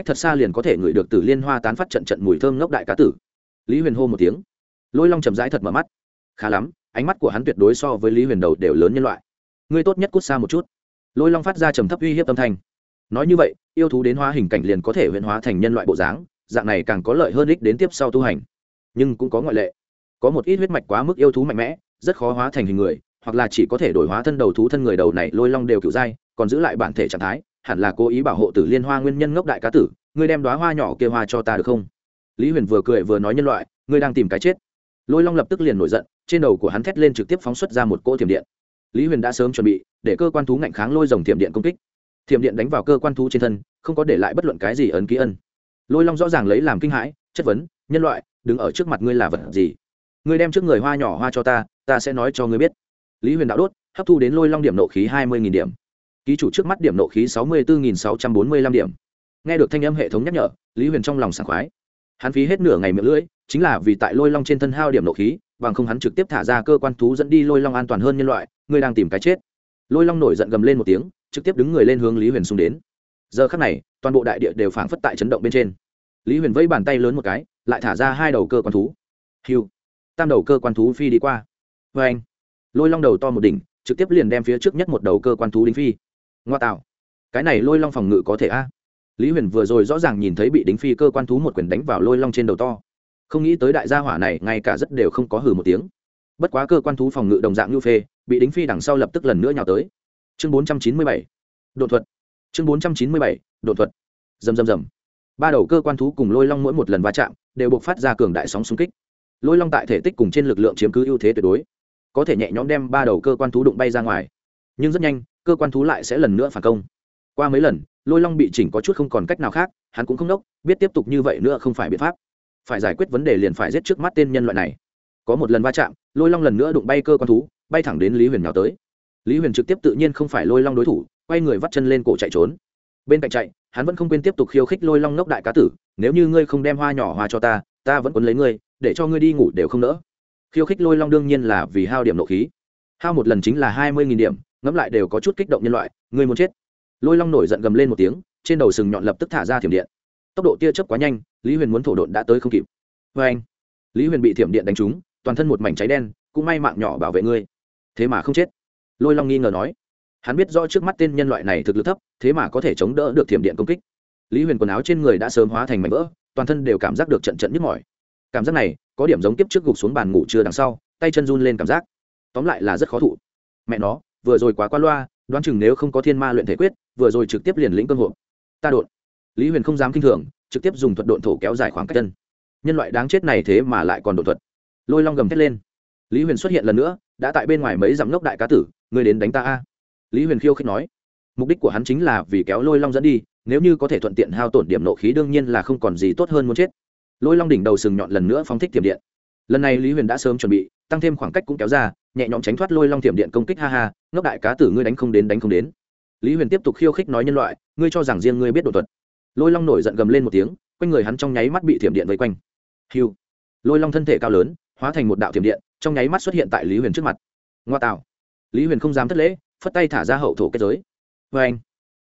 cách thật xa liền có thể ngửi được từ liên hoa tán phát trận trận mùi thơm ngốc đại cá tử. Lý huyền hô một tiếng. Lôi long chậm rãi thật mở mắt. Khá lắm, ánh mắt của hắn tuyệt đối so với lý huyền đầu đều lớn nhân loại. Ngươi tốt nhất cút xa một chút. Lôi long phát ra trầm thấp uy hiếp âm thanh. Nói như vậy, yêu thú đến hóa hình cảnh liền có thể huyễn hóa thành nhân loại bộ dáng, dạng này càng có lợi hơn ích đến tiếp sau tu hành. Nhưng cũng có ngoại lệ. Có một ít huyết mạch quá mức yêu thú mạnh mẽ, rất khó hóa thành hình người, hoặc là chỉ có thể đổi hóa thân đầu thú thân người đầu này, lôi long đều kiểu dai, còn giữ lại bản thể trạng thái hẳn là cố ý bảo hộ tử liên hoa nguyên nhân ngốc đại cá tử, ngươi đem đoá hoa nhỏ kia hoa cho ta được không? Lý huyền vừa cười vừa nói nhân loại, ngươi đang tìm cái chết. Lôi long lập tức liền nổi giận, trên đầu của hắn thét lên trực tiếp phóng xuất ra một cỗ thiểm điện. Lý huyền đã sớm chuẩn bị để cơ quan thú ngạnh kháng lôi dòng thiểm điện công kích. Thiểm điện đánh vào cơ quan thú trên thân, không có để lại bất luận cái gì ấn ký ân. Lôi long rõ ràng lấy làm kinh hãi, chất vấn, nhân loại, đứng ở trước mặt ngươi là vật gì? Ngươi đem trước người hoa nhỏ hoa cho ta ta sẽ nói cho ngươi biết. Lý huyền đạo đốt, hấp thu đến lôi long điểm nộ khí hai mươi điểm ký chủ trước mắt điểm nộ khí sáu mươi bốn sáu trăm bốn mươi lăm điểm. Nghe được thanh âm hệ thống nhắc nhở, lý huyền trong lòng sảng khoái. Hắn phí hết nửa ngày miệng lưỡi, chính là vì tại lôi long trên thân hao điểm nộ khí, bằng không hắn trực tiếp thả ra cơ quan thú dẫn đi lôi long an toàn hơn nhân loại ngươi đang tìm cái chết. Lôi long nổi giận gầm lên một tiếng, trực tiếp đứng người lên hướng lý huyền xung đến. Giờ khắc này, toàn bộ đại địa đều phảng phất tại chấn động bên trên. Lý huyền vẫy bàn tay lớn một cái, lại thả ra hai đầu cơ quan thú. Hiu. Tam đầu cơ quan thú phi đi qua. Vê anh lôi long đầu to một đỉnh, trực tiếp liền đem phía trước nhất một đầu cơ quan thú đính phi ngoa tạo cái này lôi long phòng ngự có thể a? Lý huyền vừa rồi rõ ràng nhìn thấy bị đính phi cơ quan thú một quyền đánh vào lôi long trên đầu to. Không nghĩ tới đại gia hỏa này ngay cả rất đều không có hử một tiếng. Bất quá cơ quan thú phòng ngự đồng dạng như phê, bị đính phi đằng sau lập tức lần nữa nhào tới. Chương bốn trăm chín mươi bảy. Đột thuật. Chương bốn trăm chín mươi bảy. Đột thuật. Dầm dầm dầm ba đầu cơ quan thú cùng lôi long mỗi một lần va chạm đều buộc phát ra cường đại sóng xung kích. Lôi long tại thể tích cùng trên lực lượng chiếm cứ ưu thế tuyệt đối. Có thể nhẹ nhõm đem ba đầu cơ quan thú đụng bay ra ngoài. Nhưng rất nhanh cơ quan thú lại sẽ lần nữa phản công. Qua mấy lần, lôi long bị chỉnh có chút không còn cách nào khác, hắn cũng không đốc, biết tiếp tục như vậy nữa không phải biện pháp. Phải giải quyết vấn đề liền phải giết trước mắt tên nhân loại này. Có một lần va chạm, lôi long lần nữa đụng bay cơ quan thú, bay thẳng đến lý huyền nào tới. Lý huyền trực tiếp tự nhiên không phải lôi long đối thủ, quay người vắt chân lên cổ chạy trốn. Bên cạnh chạy, hắn vẫn không quên tiếp tục khiêu khích lôi long nốc đại cá tử, nếu như ngươi không đem hoa nhỏ hoa cho ta ta vẫn quấn lấy ngươi, để cho ngươi đi ngủ đều không nỡ. Khiêu khích lôi long đương nhiên là vì hao điểm nộ khí. Hao một lần chính là hai mươi điểm ngẫm lại đều có chút kích động nhân loại, ngươi muốn chết. Lôi long nổi giận gầm lên một tiếng, trên đầu sừng nhọn lập tức thả ra thiểm điện. Tốc độ tia chớp quá nhanh, lý huyền muốn thổ độn đã tới không kịp. Vê anh, lý huyền bị thiểm điện đánh trúng, toàn thân một mảnh cháy đen, cũng may mạng nhỏ bảo vệ ngươi. Thế mà không chết. Lôi long nghi ngờ nói. Hắn biết rõ trước mắt tên nhân loại này thực lực thấp, thế mà có thể chống đỡ được thiểm điện công kích. Lý huyền quần áo trên người đã sớm hóa thành mảnh vỡ, toàn thân đều cảm giác được trận trận nhức mỏi. Cảm giác này, có điểm giống kiếp trước gục xuống bàn ngủ trưa đằng sau, tay chân run lên cảm giác. Tóm lại là rất khó thụ. Mẹ nó vừa rồi quá qua loa, đoán chừng nếu không có thiên ma luyện thể quyết, vừa rồi trực tiếp liền lĩnh cơn hội ta đột. Lý huyền không dám kinh thường, trực tiếp dùng thuật độn thổ kéo dài khoảng cách chân. Nhân loại đáng chết này thế mà lại còn đột thuật. Lôi long gầm thét lên. Lý huyền xuất hiện lần nữa, đã tại bên ngoài mấy dặm ngốc đại cá tử người đến đánh ta a. Lý huyền khiêu khích nói. Mục đích của hắn chính là vì kéo lôi long dẫn đi, nếu như có thể thuận tiện hao tổn điểm nộ khí đương nhiên là không còn gì tốt hơn muốn chết. Lôi long đỉnh đầu sừng nhọn lần nữa phóng thích tiềm điện. Lần này lý huyền đã sớm chuẩn bị, tăng thêm khoảng cách cũng kéo ra nhẹ nhõm tránh thoát lôi long thiểm điện công kích, ha ha, ngốc đại cá tử ngươi đánh không đến, đánh không đến. Lý huyền tiếp tục khiêu khích nói nhân loại, ngươi cho rằng riêng ngươi biết đột thuật. Lôi long nổi giận gầm lên một tiếng, quanh người hắn trong nháy mắt bị thiểm điện vây quanh. Hiu lôi long thân thể cao lớn, hóa thành một đạo thiểm điện, trong nháy mắt xuất hiện tại lý huyền trước mặt. Ngoa tạo. Lý huyền không dám thất lễ, phất tay thả ra hậu thổ kết giới. Vê anh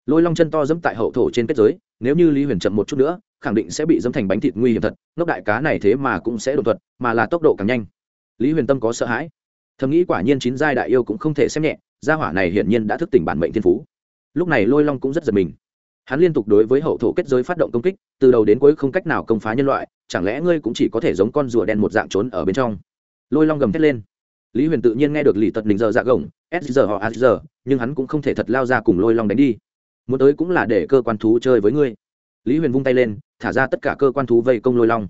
lôi long chân to dẫm tại hậu thổ trên kết giới, nếu như lý huyền chậm một chút nữa, khẳng định sẽ bị dẫm thành bánh thịt nguy hiểm thật, ngốc đại cá này thế mà cũng sẽ đột thuật, mà là tốc độ càng nhanh. Lý huyền tâm có sợ hãi thầm nghĩ quả nhiên chín giai đại yêu cũng không thể xem nhẹ, gia hỏa này hiển nhiên đã thức tỉnh bản mệnh thiên phú. Lúc này lôi long cũng rất giật mình. Hắn liên tục đối với hậu thổ kết giới phát động công kích, từ đầu đến cuối không cách nào công phá nhân loại, chẳng lẽ ngươi cũng chỉ có thể giống con rùa đen một dạng trốn ở bên trong? Lôi long gầm thét lên. Lý huyền tự nhiên nghe được lì tật đình giờ dạ gồng, s giờ họ s giờ nhưng hắn cũng không thể thật lao ra cùng lôi long đánh đi. Muốn tới cũng là để cơ quan thú chơi với ngươi. Lý huyền vung tay lên, thả ra tất cả cơ quan thú vây công lôi long.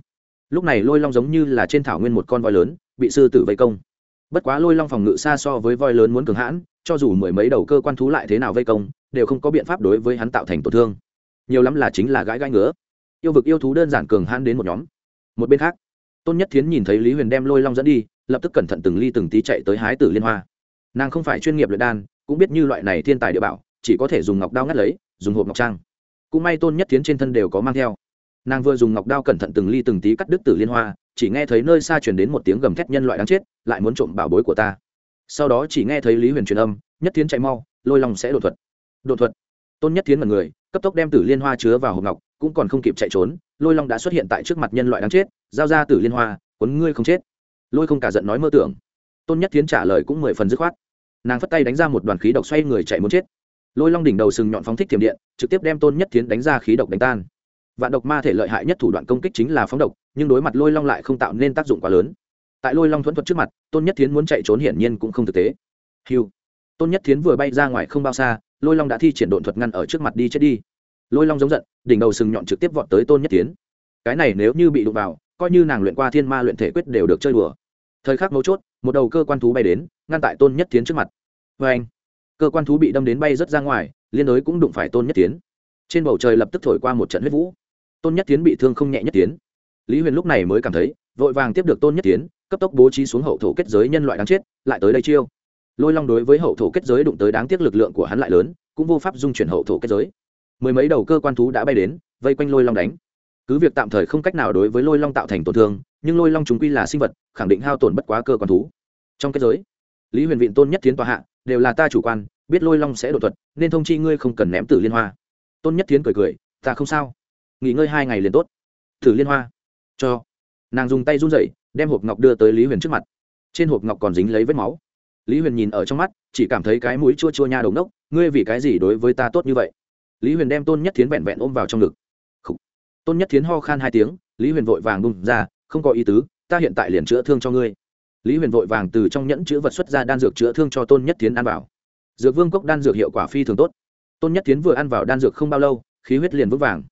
Lúc này lôi long giống như là trên thảo nguyên một con voi lớn, bị sư tử vây công bất quá lôi long phòng ngự xa so với voi lớn muốn cường hãn, cho dù mười mấy đầu cơ quan thú lại thế nào vây công, đều không có biện pháp đối với hắn tạo thành tổn thương. Nhiều lắm là chính là gãi gãi ngứa. Yêu vực yêu thú đơn giản cường hãn đến một nhóm. Một bên khác, tôn nhất thiến nhìn thấy lý huyền đem lôi long dẫn đi, lập tức cẩn thận từng ly từng tí chạy tới hái tử liên hoa. Nàng không phải chuyên nghiệp luyện đan, cũng biết như loại này thiên tài địa bảo, chỉ có thể dùng ngọc đao ngắt lấy, dùng hộp ngọc trang. Cũng may tôn nhất thiến trên thân đều có mang theo nàng vừa dùng ngọc đao cẩn thận từng ly từng tí cắt đứt tử liên hoa, chỉ nghe thấy nơi xa truyền đến một tiếng gầm thét nhân loại đáng chết, lại muốn trộm bảo bối của ta. Sau đó chỉ nghe thấy lý huyền truyền âm, nhất thiến chạy mau, lôi lòng sẽ đột thuật. Đột thuật? Tôn nhất thiến mật người, cấp tốc đem tử liên hoa chứa vào hộp ngọc, cũng còn không kịp chạy trốn, lôi long đã xuất hiện tại trước mặt nhân loại đáng chết, giao ra tử liên hoa quấn ngươi không chết. Lôi không cả giận nói mơ tưởng. Tôn nhất thiến trả lời cũng mười phần dứt khoát. Nàng phất tay đánh ra một đoàn khí độc xoay người chạy muốn chết. Lôi long đỉnh đầu sừng nhọn phóng thích thiểm điện, trực tiếp đem tôn nhất thiến đánh ra khí độc đánh tan vạn độc ma thể lợi hại nhất thủ đoạn công kích chính là phóng độc, nhưng đối mặt lôi long lại không tạo nên tác dụng quá lớn. Tại lôi long thuẫn thuật trước mặt, tôn nhất thiến muốn chạy trốn hiển nhiên cũng không thực tế. Hiu tôn nhất thiến vừa bay ra ngoài không bao xa, lôi long đã thi triển độn thuật ngăn ở trước mặt đi chết đi. Lôi long giống giận, đỉnh đầu sừng nhọn trực tiếp vọt tới tôn nhất thiến. Cái này nếu như bị đụng vào, coi như nàng luyện qua thiên ma luyện thể quyết đều được chơi đùa. Thời khắc mấu chốt, một đầu cơ quan thú bay đến, ngăn tại tôn nhất tiến trước mặt. Vê anh, cơ quan thú bị đâm đến bay rớt ra ngoài, liên đối cũng đụng phải tôn nhất tiến trên bầu trời lập tức thổi qua một trận huyết vũ tôn nhất tiến bị thương không nhẹ nhất tiến. Lý huyền lúc này mới cảm thấy, vội vàng tiếp được tôn nhất tiến, cấp tốc bố trí xuống hậu thổ kết giới nhân loại đáng chết, lại tới đây chiêu. Lôi long đối với hậu thổ kết giới đụng tới đáng tiếc lực lượng của hắn lại lớn, cũng vô pháp dung chuyển hậu thổ kết giới. Mười mấy đầu cơ quan thú đã bay đến, vây quanh lôi long đánh. Cứ việc tạm thời không cách nào đối với lôi long tạo thành tổn thương, nhưng lôi long chúng quy là sinh vật, khẳng định hao tổn bất quá cơ quan thú. Trong kết giới, lý huyền viện tôn nhất tiến tòa hạ, đều là ta chủ quan, biết lôi long sẽ đột thuật, nên thông chi ngươi không cần ném tử liên hoa. Tôn nhất tiến cười cười, ta không sao nghỉ ngơi hai ngày liền tốt. Thử liên hoa. Cho. Nàng dùng tay run dậy đem hộp ngọc đưa tới lý huyền trước mặt. Trên hộp ngọc còn dính lấy vết máu. Lý huyền nhìn ở trong mắt, chỉ cảm thấy cái mũi chua chua nha đầu nốc ngươi vì cái gì đối với ta tốt như vậy? Lý huyền đem tôn nhất thiến vẹn vẹn ôm vào trong ngực. Tôn nhất thiến ho khan hai tiếng, lý huyền vội vàng bung ra, không có ý tứ, ta hiện tại liền chữa thương cho ngươi. Lý huyền vội vàng từ trong nhẫn chữ vật xuất ra đan dược chữa thương cho tôn nhất thiến ăn vào. Dược vương cốc đan dược hiệu quả phi thường tốt. Tôn nhất thiến vừa ăn vào đan dược không bao lâu, khí huyết liền vững vàng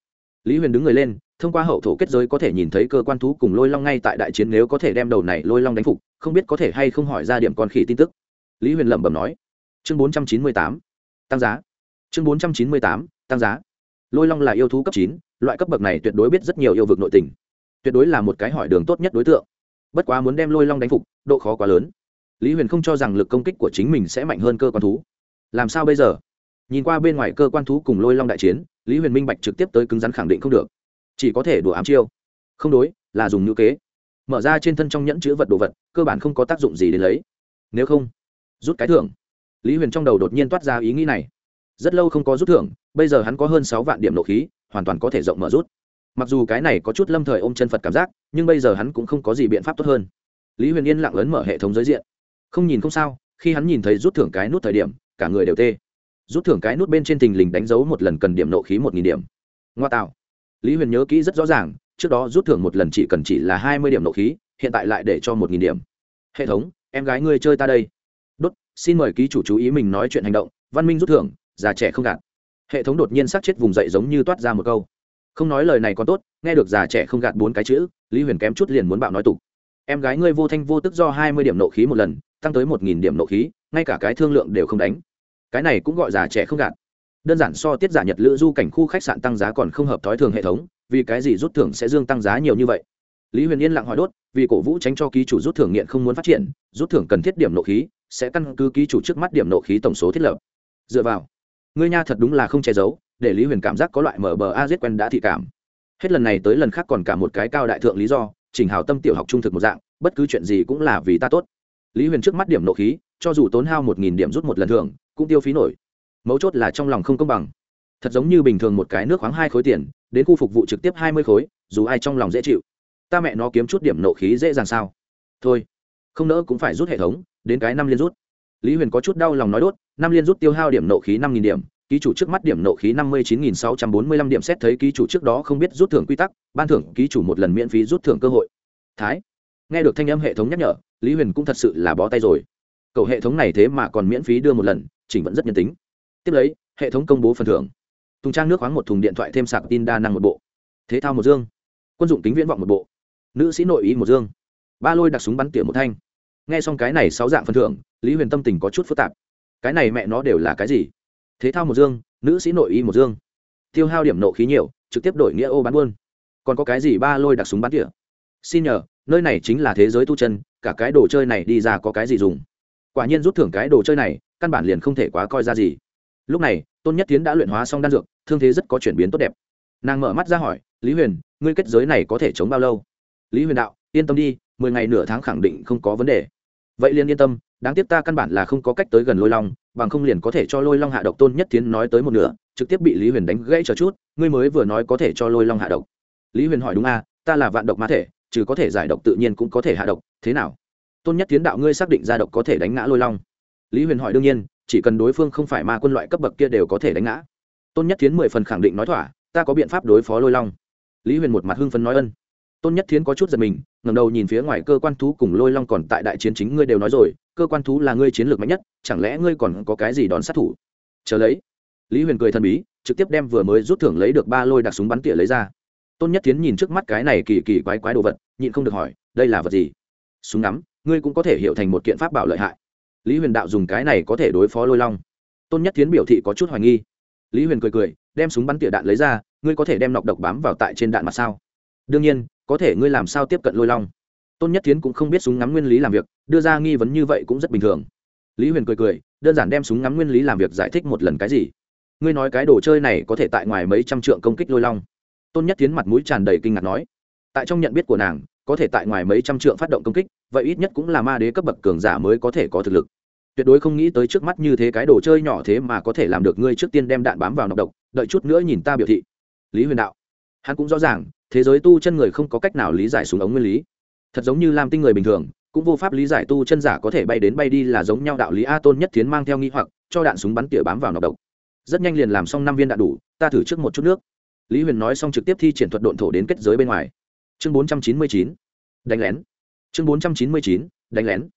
lý huyền đứng người lên, thông qua hậu thổ kết giới có thể nhìn thấy cơ quan thú cùng lôi long ngay tại đại chiến nếu có thể đem đầu này lôi long đánh phục, không biết có thể hay không hỏi ra điểm con khỉ tin tức. Lý huyền lẩm bẩm nói. Chương bốn trăm chín mươi tám, tăng giá. Chương bốn trăm chín mươi tám, tăng giá. Lôi long là yêu thú cấp chín, loại cấp bậc này tuyệt đối biết rất nhiều yêu vực nội tình. Tuyệt đối là một cái hỏi đường tốt nhất đối tượng. Bất quá muốn đem lôi long đánh phục, độ khó quá lớn. Lý huyền không cho rằng lực công kích của chính mình sẽ mạnh hơn cơ quan thú. Làm sao bây giờ? Nhìn qua bên ngoài cơ quan thú cùng lôi long đại chiến lý huyền minh bạch trực tiếp tới cứng rắn khẳng định không được. Chỉ có thể đùa ám chiêu. Không đối, là dùng ngữ kế. Mở ra trên thân trong nhẫn chữ vật đồ vật, cơ bản không có tác dụng gì để lấy. Nếu không, rút cái thưởng. Lý huyền trong đầu đột nhiên toát ra ý nghĩ này. Rất lâu không có rút thưởng, bây giờ hắn có hơn sáu vạn điểm nộ khí, hoàn toàn có thể rộng mở rút. Mặc dù cái này có chút lâm thời ôm chân phật cảm giác, nhưng bây giờ hắn cũng không có gì biện pháp tốt hơn. Lý huyền yên lặng lớn mở hệ thống giới diện. Không nhìn không sao, khi hắn nhìn thấy rút thưởng cái nút thời điểm, cả người đều tê rút thưởng cái nút bên trên tình lình đánh dấu một lần cần điểm nộ khí một nghìn điểm. Ngoa tạo. Lý huyền nhớ kỹ rất rõ ràng, trước đó rút thưởng một lần chỉ cần chỉ là hai mươi điểm nộ khí, hiện tại lại để cho một nghìn điểm. Hệ thống, em gái ngươi chơi ta đây. Đốt, xin mời ký chủ chú ý mình nói chuyện hành động, văn minh rút thưởng, già trẻ không gạt. Hệ thống đột nhiên sát chết vùng dậy giống như toát ra một câu. Không nói lời này còn tốt, nghe được già trẻ không gạt bốn cái chữ, lý huyền kém chút liền muốn bạo nói tục. Em gái ngươi vô thanh vô tức do hai mươi điểm nộ khí một lần, tăng tới một nghìn điểm nộ khí, ngay cả cái thương lượng đều không đánh cái này cũng gọi già trẻ không gạt. Đơn giản so tiết giả nhật lữ du cảnh khu khách sạn tăng giá còn không hợp thói thường hệ thống, vì cái gì rút thưởng sẽ dương tăng giá nhiều như vậy? Lý huyền yên lặng hỏi đốt, vì cổ vũ tránh cho ký chủ rút thưởng nghiện không muốn phát triển, rút thưởng cần thiết điểm nộ khí, sẽ căn cứ ký chủ trước mắt điểm nộ khí tổng số thiết lập. Dựa vào, ngươi nha thật đúng là không che giấu, để lý huyền cảm giác có loại mở bờ a z quen đã thị cảm. Hết lần này tới lần khác còn cả một cái cao đại thượng lý do, chỉnh hào tâm tiểu học trung thực một dạng, bất cứ chuyện gì cũng là vì ta tốt. Lý huyền trước mắt điểm nộ khí, cho dù tốn hao một nghìn điểm rút một lần thưởng cũng tiêu phí nổi. Mấu chốt là trong lòng không công bằng. Thật giống như bình thường một cái nước khoáng hai khối tiền, đến khu phục vụ trực tiếp hai mươi khối, dù ai trong lòng dễ chịu, ta mẹ nó kiếm chút điểm nộ khí dễ dàng sao? Thôi, không nỡ cũng phải rút hệ thống, đến cái năm liên rút. Lý huyền có chút đau lòng nói đốt, năm liên rút tiêu hao điểm nộ khí năm nghìn điểm, ký chủ trước mắt điểm nộ khí năm mươi chín nghìn sáu trăm bốn mươi lăm điểm xét thấy ký chủ trước đó không biết rút thưởng quy tắc, ban thưởng ký chủ một lần miễn phí rút thưởng cơ hội. Thái, nghe được thanh âm hệ thống nhắc nhở, lý huyền cũng thật sự là bó tay rồi. Cậu hệ thống này thế mà còn miễn phí đưa một lần chỉnh vẫn rất nhân tính. Tiếp lấy, hệ thống công bố phần thưởng. Thùng trang nước khoáng một thùng điện thoại thêm sạc tin đa năng một bộ. Thế thao một dương. Quân dụng kính viễn vọng một bộ. Nữ sĩ nội ý một dương. Ba lôi đặc súng bắn tỉa một thanh. Nghe xong cái này sáu dạng phần thưởng, lý huyền tâm tình có chút phức tạp. Cái này mẹ nó đều là cái gì? Thế thao một dương, nữ sĩ nội y một dương. Tiêu hao điểm nộ khí nhiều, trực tiếp đổi nghĩa ô bán buôn. Còn có cái gì ba lôi đặc súng bắn tỉa? Xin nhờ, nơi này chính là thế giới tu chân, cả cái đồ chơi này đi ra có cái gì dùng? Quả nhiên rút thưởng cái đồ chơi này căn bản liền không thể quá coi ra gì. Lúc này tôn nhất tiến đã luyện hóa xong đan dược thương thế rất có chuyển biến tốt đẹp. Nàng mở mắt ra hỏi lý huyền ngươi kết giới này có thể chống bao lâu? Lý huyền đạo yên tâm đi mười ngày nửa tháng khẳng định không có vấn đề. Vậy liền yên tâm đáng tiếc ta căn bản là không có cách tới gần lôi long bằng không liền có thể cho lôi long hạ độc. Tôn nhất tiến nói tới một nửa trực tiếp bị lý huyền đánh gãy chờ chút ngươi mới vừa nói có thể cho lôi long hạ độc. Lý huyền hỏi đúng a à, ta là vạn độc ma thể trừ có thể giải độc tự nhiên cũng có thể hạ độc thế nào? Tôn nhất tiến đạo ngươi xác định ra độc có thể đánh ngã lôi long lý huyền hỏi đương nhiên, chỉ cần đối phương không phải ma quân loại cấp bậc kia đều có thể đánh ngã. Tôn nhất Thiến mười phần khẳng định nói thỏa, ta có biện pháp đối phó lôi long. Lý huyền một mặt hưng phấn nói ân. Tôn nhất thiến có chút giật mình ngầm đầu nhìn phía ngoài cơ quan thú cùng lôi long còn tại đại chiến chính ngươi đều nói rồi, cơ quan thú là ngươi chiến lược mạnh nhất, chẳng lẽ ngươi còn có cái gì đón sát thủ? Chờ lấy. Lý huyền cười thần bí, trực tiếp đem vừa mới rút thưởng lấy được ba lôi đặc súng bắn tỉa lấy ra. Tôn nhất Thiến nhìn trước mắt cái này kỳ kỳ quái quái đồ vật, nhịn không được hỏi, đây là vật gì? Súng ngắm, ngươi cũng có thể hiểu thành một kiện pháp bảo lợi hại lý huyền đạo dùng cái này có thể đối phó lôi long. Tôn nhất Thiến biểu thị có chút hoài nghi. Lý huyền cười cười, đem súng bắn tỉa đạn lấy ra, ngươi có thể đem nọc độc bám vào tại trên đạn mặt sao? Đương nhiên, có thể ngươi làm sao tiếp cận lôi long? Tôn nhất Thiến cũng không biết súng ngắm nguyên lý làm việc, đưa ra nghi vấn như vậy cũng rất bình thường. Lý huyền cười cười, đơn giản đem súng ngắm nguyên lý làm việc giải thích một lần cái gì? Ngươi nói cái đồ chơi này có thể tại ngoài mấy trăm trượng công kích lôi long. Tôn nhất Thiến mặt mũi tràn đầy kinh ngạc nói, tại trong nhận biết của nàng, có thể tại ngoài mấy trăm trượng phát động công kích vậy ít nhất cũng là ma đế cấp bậc cường giả mới có thể có thực lực. Tuyệt đối không nghĩ tới trước mắt như thế cái đồ chơi nhỏ thế mà có thể làm được ngươi trước tiên đem đạn bám vào nọc độc, đợi chút nữa nhìn ta biểu thị. Lý huyền đạo. Hắn cũng rõ ràng, thế giới tu chân người không có cách nào lý giải súng ống nguyên lý. Thật giống như làm tinh người bình thường, cũng vô pháp lý giải tu chân giả có thể bay đến bay đi là giống nhau đạo lý a tôn nhất thiến mang theo nghi hoặc, cho đạn súng bắn tỉa bám vào nọc độc. Rất nhanh liền làm xong năm viên đạn đủ, ta thử trước một chút nước. Lý huyền nói xong trực tiếp thi triển thuật độn thổ đến kết giới bên ngoài. Chương bốn trăm chín mươi chín. Đánh lén chương bốn trăm chín mươi chín, đánh lén.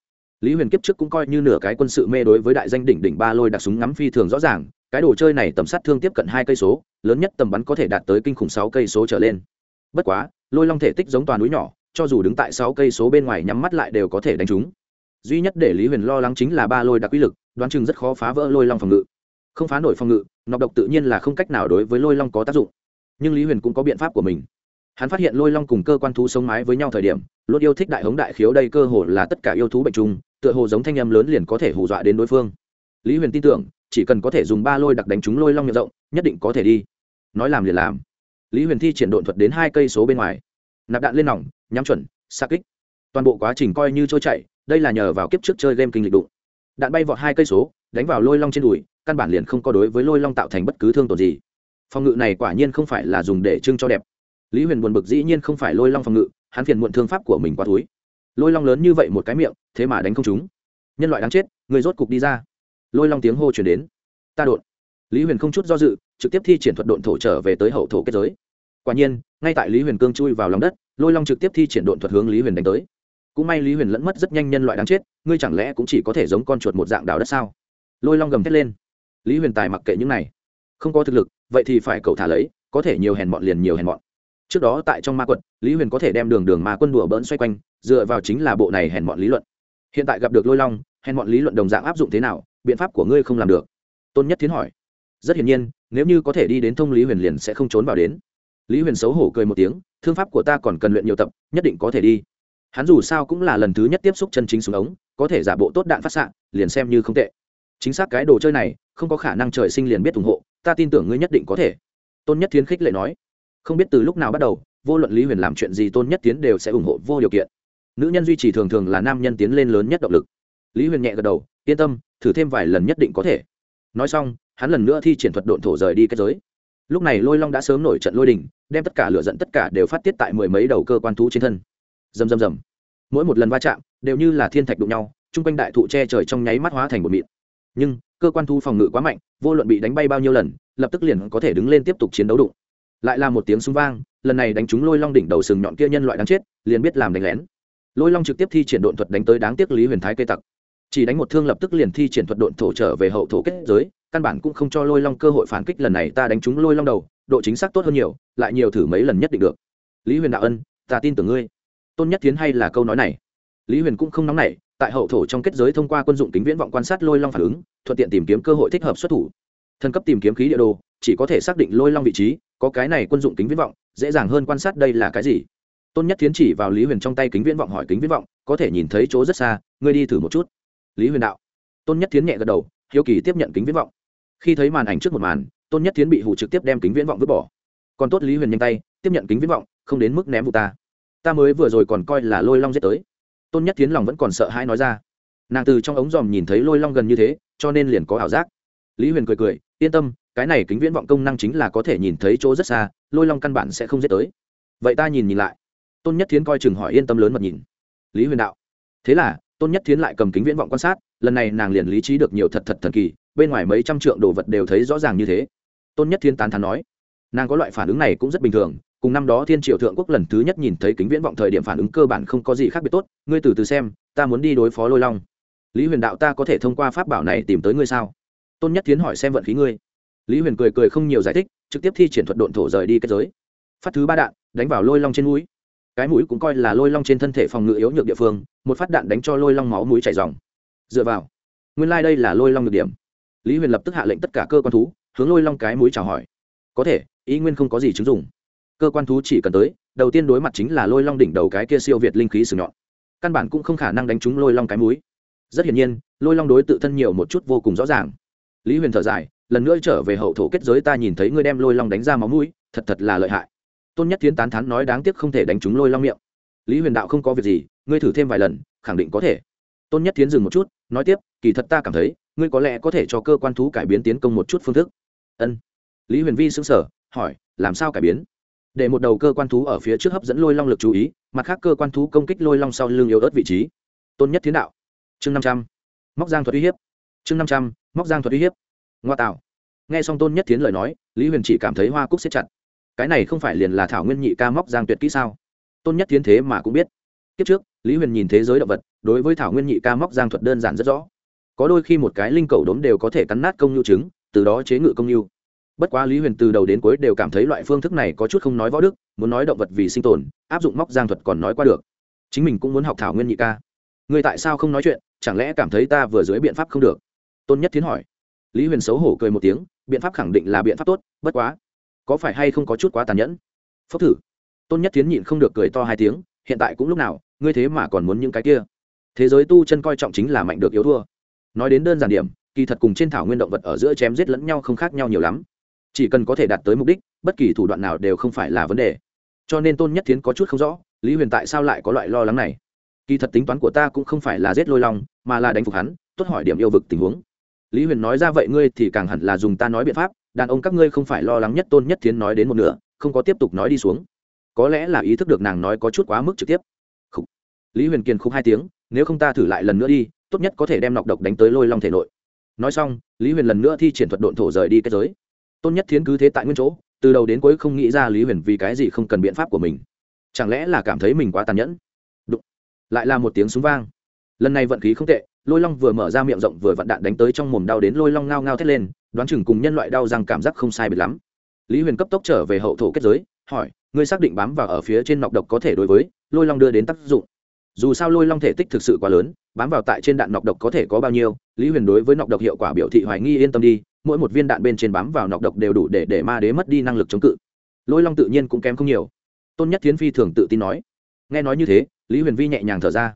Lý huyền kiếp trước cũng coi như nửa cái quân sự mê đối với đại danh đỉnh đỉnh ba lôi đặc súng ngắm phi thường rõ ràng, cái đồ chơi này tầm sát thương tiếp cận hai cây số, lớn nhất tầm bắn có thể đạt tới kinh khủng sáu cây số trở lên. Bất quá, lôi long thể tích giống toàn núi nhỏ, cho dù đứng tại sáu cây số bên ngoài nhắm mắt lại đều có thể đánh trúng. Duy nhất để lý huyền lo lắng chính là ba lôi đặc uy lực, đoán chừng rất khó phá vỡ lôi long phòng ngự. Không phá nổi phòng ngự, nọc độc tự nhiên là không cách nào đối với lôi long có tác dụng. Nhưng lý huyền cũng có biện pháp của mình hắn phát hiện lôi long cùng cơ quan thú sống mái với nhau thời điểm, luôn yêu thích đại hống đại khiếu đây cơ hồ là tất cả yêu thú bệnh chung, tựa hồ giống thanh âm lớn liền có thể hù dọa đến đối phương. Lý huyền tin tưởng, chỉ cần có thể dùng ba lôi đặc đánh trúng lôi long miệng rộng, nhất định có thể đi. Nói làm liền làm. Lý huyền thi triển độn thuật đến hai cây số bên ngoài. Nạp đạn lên nòng, nhắm chuẩn xa kích. Toàn bộ quá trình coi như trôi chạy đây là nhờ vào kiếp trước chơi game kinh lịch đụng. Đạn bay vọt hai cây số, đánh vào lôi long trên đùi, căn bản liền không có đối với lôi long tạo thành bất cứ thương tổn gì. Phòng ngự này quả nhiên không phải là dùng để trưng cho đẹp lý huyền buồn bực dĩ nhiên không phải lôi long phòng ngự, hắn phiền muộn thương pháp của mình quá túi lôi long lớn như vậy một cái miệng, thế mà đánh không chúng nhân loại đáng chết, người rốt cục đi ra. Lôi long tiếng hô chuyển đến. Ta đột. Lý huyền không chút do dự, trực tiếp thi triển thuật độn thổ trở về tới hậu thổ kết giới. Quả nhiên, ngay tại lý huyền cương chui vào lòng đất, lôi long trực tiếp thi triển độn thuật hướng lý huyền đánh tới. Cũng may lý huyền lẫn mất rất nhanh nhân loại đáng chết, ngươi chẳng lẽ cũng chỉ có thể giống con chuột một dạng đào đất sao? Lôi long gầm thét lên. Lý huyền tài mặc kệ những này. Không có thực lực, vậy thì phải cầu thả lấy, có thể nhiều hèn mọn liền nhiều hèn mọn trước đó tại trong ma quật, lý huyền có thể đem đường đường ma quân đùa bỡn xoay quanh, dựa vào chính là bộ này hèn mọn lý luận. Hiện tại gặp được lôi long, hèn mọn lý luận đồng dạng áp dụng thế nào, biện pháp của ngươi không làm được. Tôn nhất thiến hỏi. Rất hiển nhiên, nếu như có thể đi đến thông lý huyền liền sẽ không trốn vào đến. Lý huyền xấu hổ cười một tiếng, thương pháp của ta còn cần luyện nhiều tập, nhất định có thể đi. Hắn dù sao cũng là lần thứ nhất tiếp xúc chân chính súng ống, có thể giả bộ tốt đạn phát xạ, liền xem như không tệ. Chính xác cái đồ chơi này, không có khả năng trời sinh liền biết ủng hộ, ta tin tưởng ngươi nhất định có thể. Tôn nhất thiến khích lệ nói không biết từ lúc nào bắt đầu, vô luận lý huyền làm chuyện gì tôn nhất tiến đều sẽ ủng hộ vô điều kiện. Nữ nhân duy trì thường thường là nam nhân tiến lên lớn nhất động lực. Lý huyền nhẹ gật đầu, yên tâm, thử thêm vài lần nhất định có thể. Nói xong, hắn lần nữa thi triển thuật độn thổ rời đi kết giới. Lúc này lôi long đã sớm nổi trận lôi đình, đem tất cả lửa dẫn tất cả đều phát tiết tại mười mấy đầu cơ quan thú trên thân. Dầm dầm dầm mỗi một lần va chạm đều như là thiên thạch đụng nhau, chung quanh đại thụ che trời trong nháy mắt hóa thành một mịn. Nhưng, cơ quan thu phòng ngự quá mạnh, vô luận bị đánh bay bao nhiêu lần, lập tức liền có thể đứng lên tiếp tục chiến đấu đụng lại là một tiếng súng vang, lần này đánh trúng lôi long đỉnh đầu sừng nhọn kia nhân loại đáng chết, liền biết làm đánh lén. Lôi long trực tiếp thi triển độn thuật đánh tới đáng tiếc lý huyền thái cây tặc. Chỉ đánh một thương lập tức liền thi triển thuật độn thổ trở về hậu thổ kết giới, căn bản cũng không cho lôi long cơ hội phản kích, lần này ta đánh trúng lôi long đầu, độ chính xác tốt hơn nhiều, lại nhiều thử mấy lần nhất định được. Lý huyền đạo ân, ta tin tưởng ngươi. Tôn nhất tiến hay là câu nói này? Lý huyền cũng không nóng nảy, tại hậu thổ trong kết giới thông qua quân dụng tính viễn vọng quan sát lôi long phản ứng, thuận tiện tìm kiếm cơ hội thích hợp xuất thủ thần cấp tìm kiếm khí địa đồ, chỉ có thể xác định lôi long vị trí, có cái này quân dụng kính viễn vọng, dễ dàng hơn quan sát đây là cái gì. Tôn nhất tiến chỉ vào lý huyền trong tay kính viễn vọng hỏi kính viễn vọng, có thể nhìn thấy chỗ rất xa, ngươi đi thử một chút. Lý huyền đạo. Tôn nhất tiến nhẹ gật đầu, hiếu kỳ tiếp nhận kính viễn vọng. Khi thấy màn ảnh trước một màn, tôn nhất tiến bị hủ trực tiếp đem kính viễn vọng vứt bỏ. Còn tốt lý huyền nhanh tay, tiếp nhận kính viễn vọng, không đến mức ném vụ ta. Ta mới vừa rồi còn coi là lôi long giết tới. Tôn nhất tiến lòng vẫn còn sợ hãi nói ra. Nàng từ trong ống dòm nhìn thấy lôi long gần như thế, cho nên liền có ảo giác. Lý huyền cười cười yên tâm, cái này kính viễn vọng công năng chính là có thể nhìn thấy chỗ rất xa, lôi long căn bản sẽ không giết tới. Vậy ta nhìn nhìn lại. Tôn nhất thiến coi chừng hỏi yên tâm lớn mật nhìn. Lý huyền đạo. Thế là, tôn nhất thiến lại cầm kính viễn vọng quan sát, lần này nàng liền lý trí được nhiều thật thật thần kỳ, bên ngoài mấy trăm trượng đồ vật đều thấy rõ ràng như thế. Tôn nhất thiến tán thán nói, nàng có loại phản ứng này cũng rất bình thường, cùng năm đó thiên triều thượng quốc lần thứ nhất nhìn thấy kính viễn vọng thời điểm phản ứng cơ bản không có gì khác biệt tốt, ngươi từ từ xem, ta muốn đi đối phó lôi long. Lý huyền đạo ta có thể thông qua pháp bảo này tìm tới ngươi sao? Tôn nhất tiến hỏi xem vận khí ngươi. Lý huyền cười cười không nhiều giải thích, trực tiếp thi triển thuật độn thổ rời đi kết giới. Phát thứ ba đạn, đánh vào lôi long trên mũi. Cái mũi cũng coi là lôi long trên thân thể phòng ngự yếu nhược địa phương, một phát đạn đánh cho lôi long máu mũi chảy dòng dựa vào. Nguyên lai、like、đây là lôi long nhược điểm. Lý huyền lập tức hạ lệnh tất cả cơ quan thú, hướng lôi long cái mũi chào hỏi. Có thể, ý nguyên không có gì chứng dụng. Cơ quan thú chỉ cần tới, đầu tiên đối mặt chính là lôi long đỉnh đầu cái kia siêu việt linh khí sử nhọn. Căn bản cũng không khả năng đánh trúng lôi long cái mũi. Rất hiển nhiên, lôi long đối tự thân nhiều một chút vô cùng rõ ràng lý huyền thở dài, lần nữa trở về hậu thổ kết giới ta nhìn thấy ngươi đem lôi long đánh ra máu mũi, thật thật là lợi hại. Tôn nhất thiến tán thán nói đáng tiếc không thể đánh trúng lôi long miệng. Lý huyền đạo không có việc gì, ngươi thử thêm vài lần, khẳng định có thể. Tôn nhất thiến dừng một chút, nói tiếp, kỳ thật ta cảm thấy, ngươi có lẽ có thể cho cơ quan thú cải biến tiến công một chút phương thức. Ân. Lý huyền vi xứng sở hỏi, làm sao cải biến? Để một đầu cơ quan thú ở phía trước hấp dẫn lôi long lực chú ý, mặt khác cơ quan thú công kích lôi long sau lưng yếu ớt vị trí. Tôn nhất thiến đạo. Chương năm trăm. Móc giang thuật uy hiếp chương năm trăm, móc giang thuật uy hiếp. Ngoa tạo. Nghe xong tôn nhất tiến lời nói, lý huyền chỉ cảm thấy hoa cúc xếp chặt. Cái này không phải liền là thảo nguyên nhị ca móc giang tuyệt kỹ sao? Tôn nhất tiến thế mà cũng biết. Kiếp trước, lý huyền nhìn thế giới động vật, đối với thảo nguyên nhị ca móc giang thuật đơn giản rất rõ. Có đôi khi một cái linh cầu đốm đều có thể cắn nát công nhu trứng, từ đó chế ngự công nhu. Bất quá lý huyền từ đầu đến cuối đều cảm thấy loại phương thức này có chút không nói võ đức, muốn nói động vật vì sinh tồn, áp dụng móc giang thuật còn nói qua được. Chính mình cũng muốn học thảo nguyên nhị ca. Người tại sao không nói chuyện? Chẳng lẽ cảm thấy ta vừa dưới biện pháp không được? Tôn nhất Thiến hỏi. Lý huyền xấu hổ cười một tiếng, biện pháp khẳng định là biện pháp tốt, bất quá, có phải hay không có chút quá tàn nhẫn? Phốc thử. Tôn nhất Thiến nhịn không được cười to hai tiếng, hiện tại cũng lúc nào, ngươi thế mà còn muốn những cái kia? Thế giới tu chân coi trọng chính là mạnh được yếu thua. Nói đến đơn giản điểm, kỳ thật cùng trên thảo nguyên động vật ở giữa chém giết lẫn nhau không khác nhau nhiều lắm. Chỉ cần có thể đạt tới mục đích, bất kỳ thủ đoạn nào đều không phải là vấn đề. Cho nên tôn nhất Thiến có chút không rõ, lý huyền tại sao lại có loại lo lắng này? Kỳ thật tính toán của ta cũng không phải là giết lôi long, mà là đánh phục hắn, tốt hỏi điểm yêu vực tình huống lý huyền nói ra vậy ngươi thì càng hẳn là dùng ta nói biện pháp, đàn ông các ngươi không phải lo lắng nhất tôn nhất thiến nói đến một nửa, không có tiếp tục nói đi xuống. Có lẽ là ý thức được nàng nói có chút quá mức trực tiếp. Khúc. lý huyền kiên khúc hai tiếng, nếu không ta thử lại lần nữa đi, tốt nhất có thể đem nọc độc đánh tới lôi long thể nội. Nói xong, lý huyền lần nữa thi triển thuật độn thổ rời đi kết giới. Tôn nhất thiến cứ thế tại nguyên chỗ, từ đầu đến cuối không nghĩ ra lý huyền vì cái gì không cần biện pháp của mình. Chẳng lẽ là cảm thấy mình quá tàn nhẫn? Đụng. lại là một tiếng súng vang. Lần này vận khí không tệ lôi long vừa mở ra miệng rộng vừa vặn đạn đánh tới trong mồm đau đến lôi long ngao ngao thét lên, đoán chừng cùng nhân loại đau rằng cảm giác không sai biệt lắm. Lý huyền cấp tốc trở về hậu thổ kết giới, hỏi, ngươi xác định bám vào ở phía trên nọc độc có thể đối với lôi long đưa đến tác dụng? Dù sao lôi long thể tích thực sự quá lớn, bám vào tại trên đạn nọc độc có thể có bao nhiêu, lý huyền đối với nọc độc hiệu quả biểu thị hoài nghi yên tâm đi, mỗi một viên đạn bên trên bám vào nọc độc đều đủ để để ma đế mất đi năng lực chống cự. Lôi long tự nhiên cũng kém không nhiều. Tôn nhất thiến phi thường tự tin nói. Nghe nói như thế, lý huyền vi nhẹ nhàng thở ra.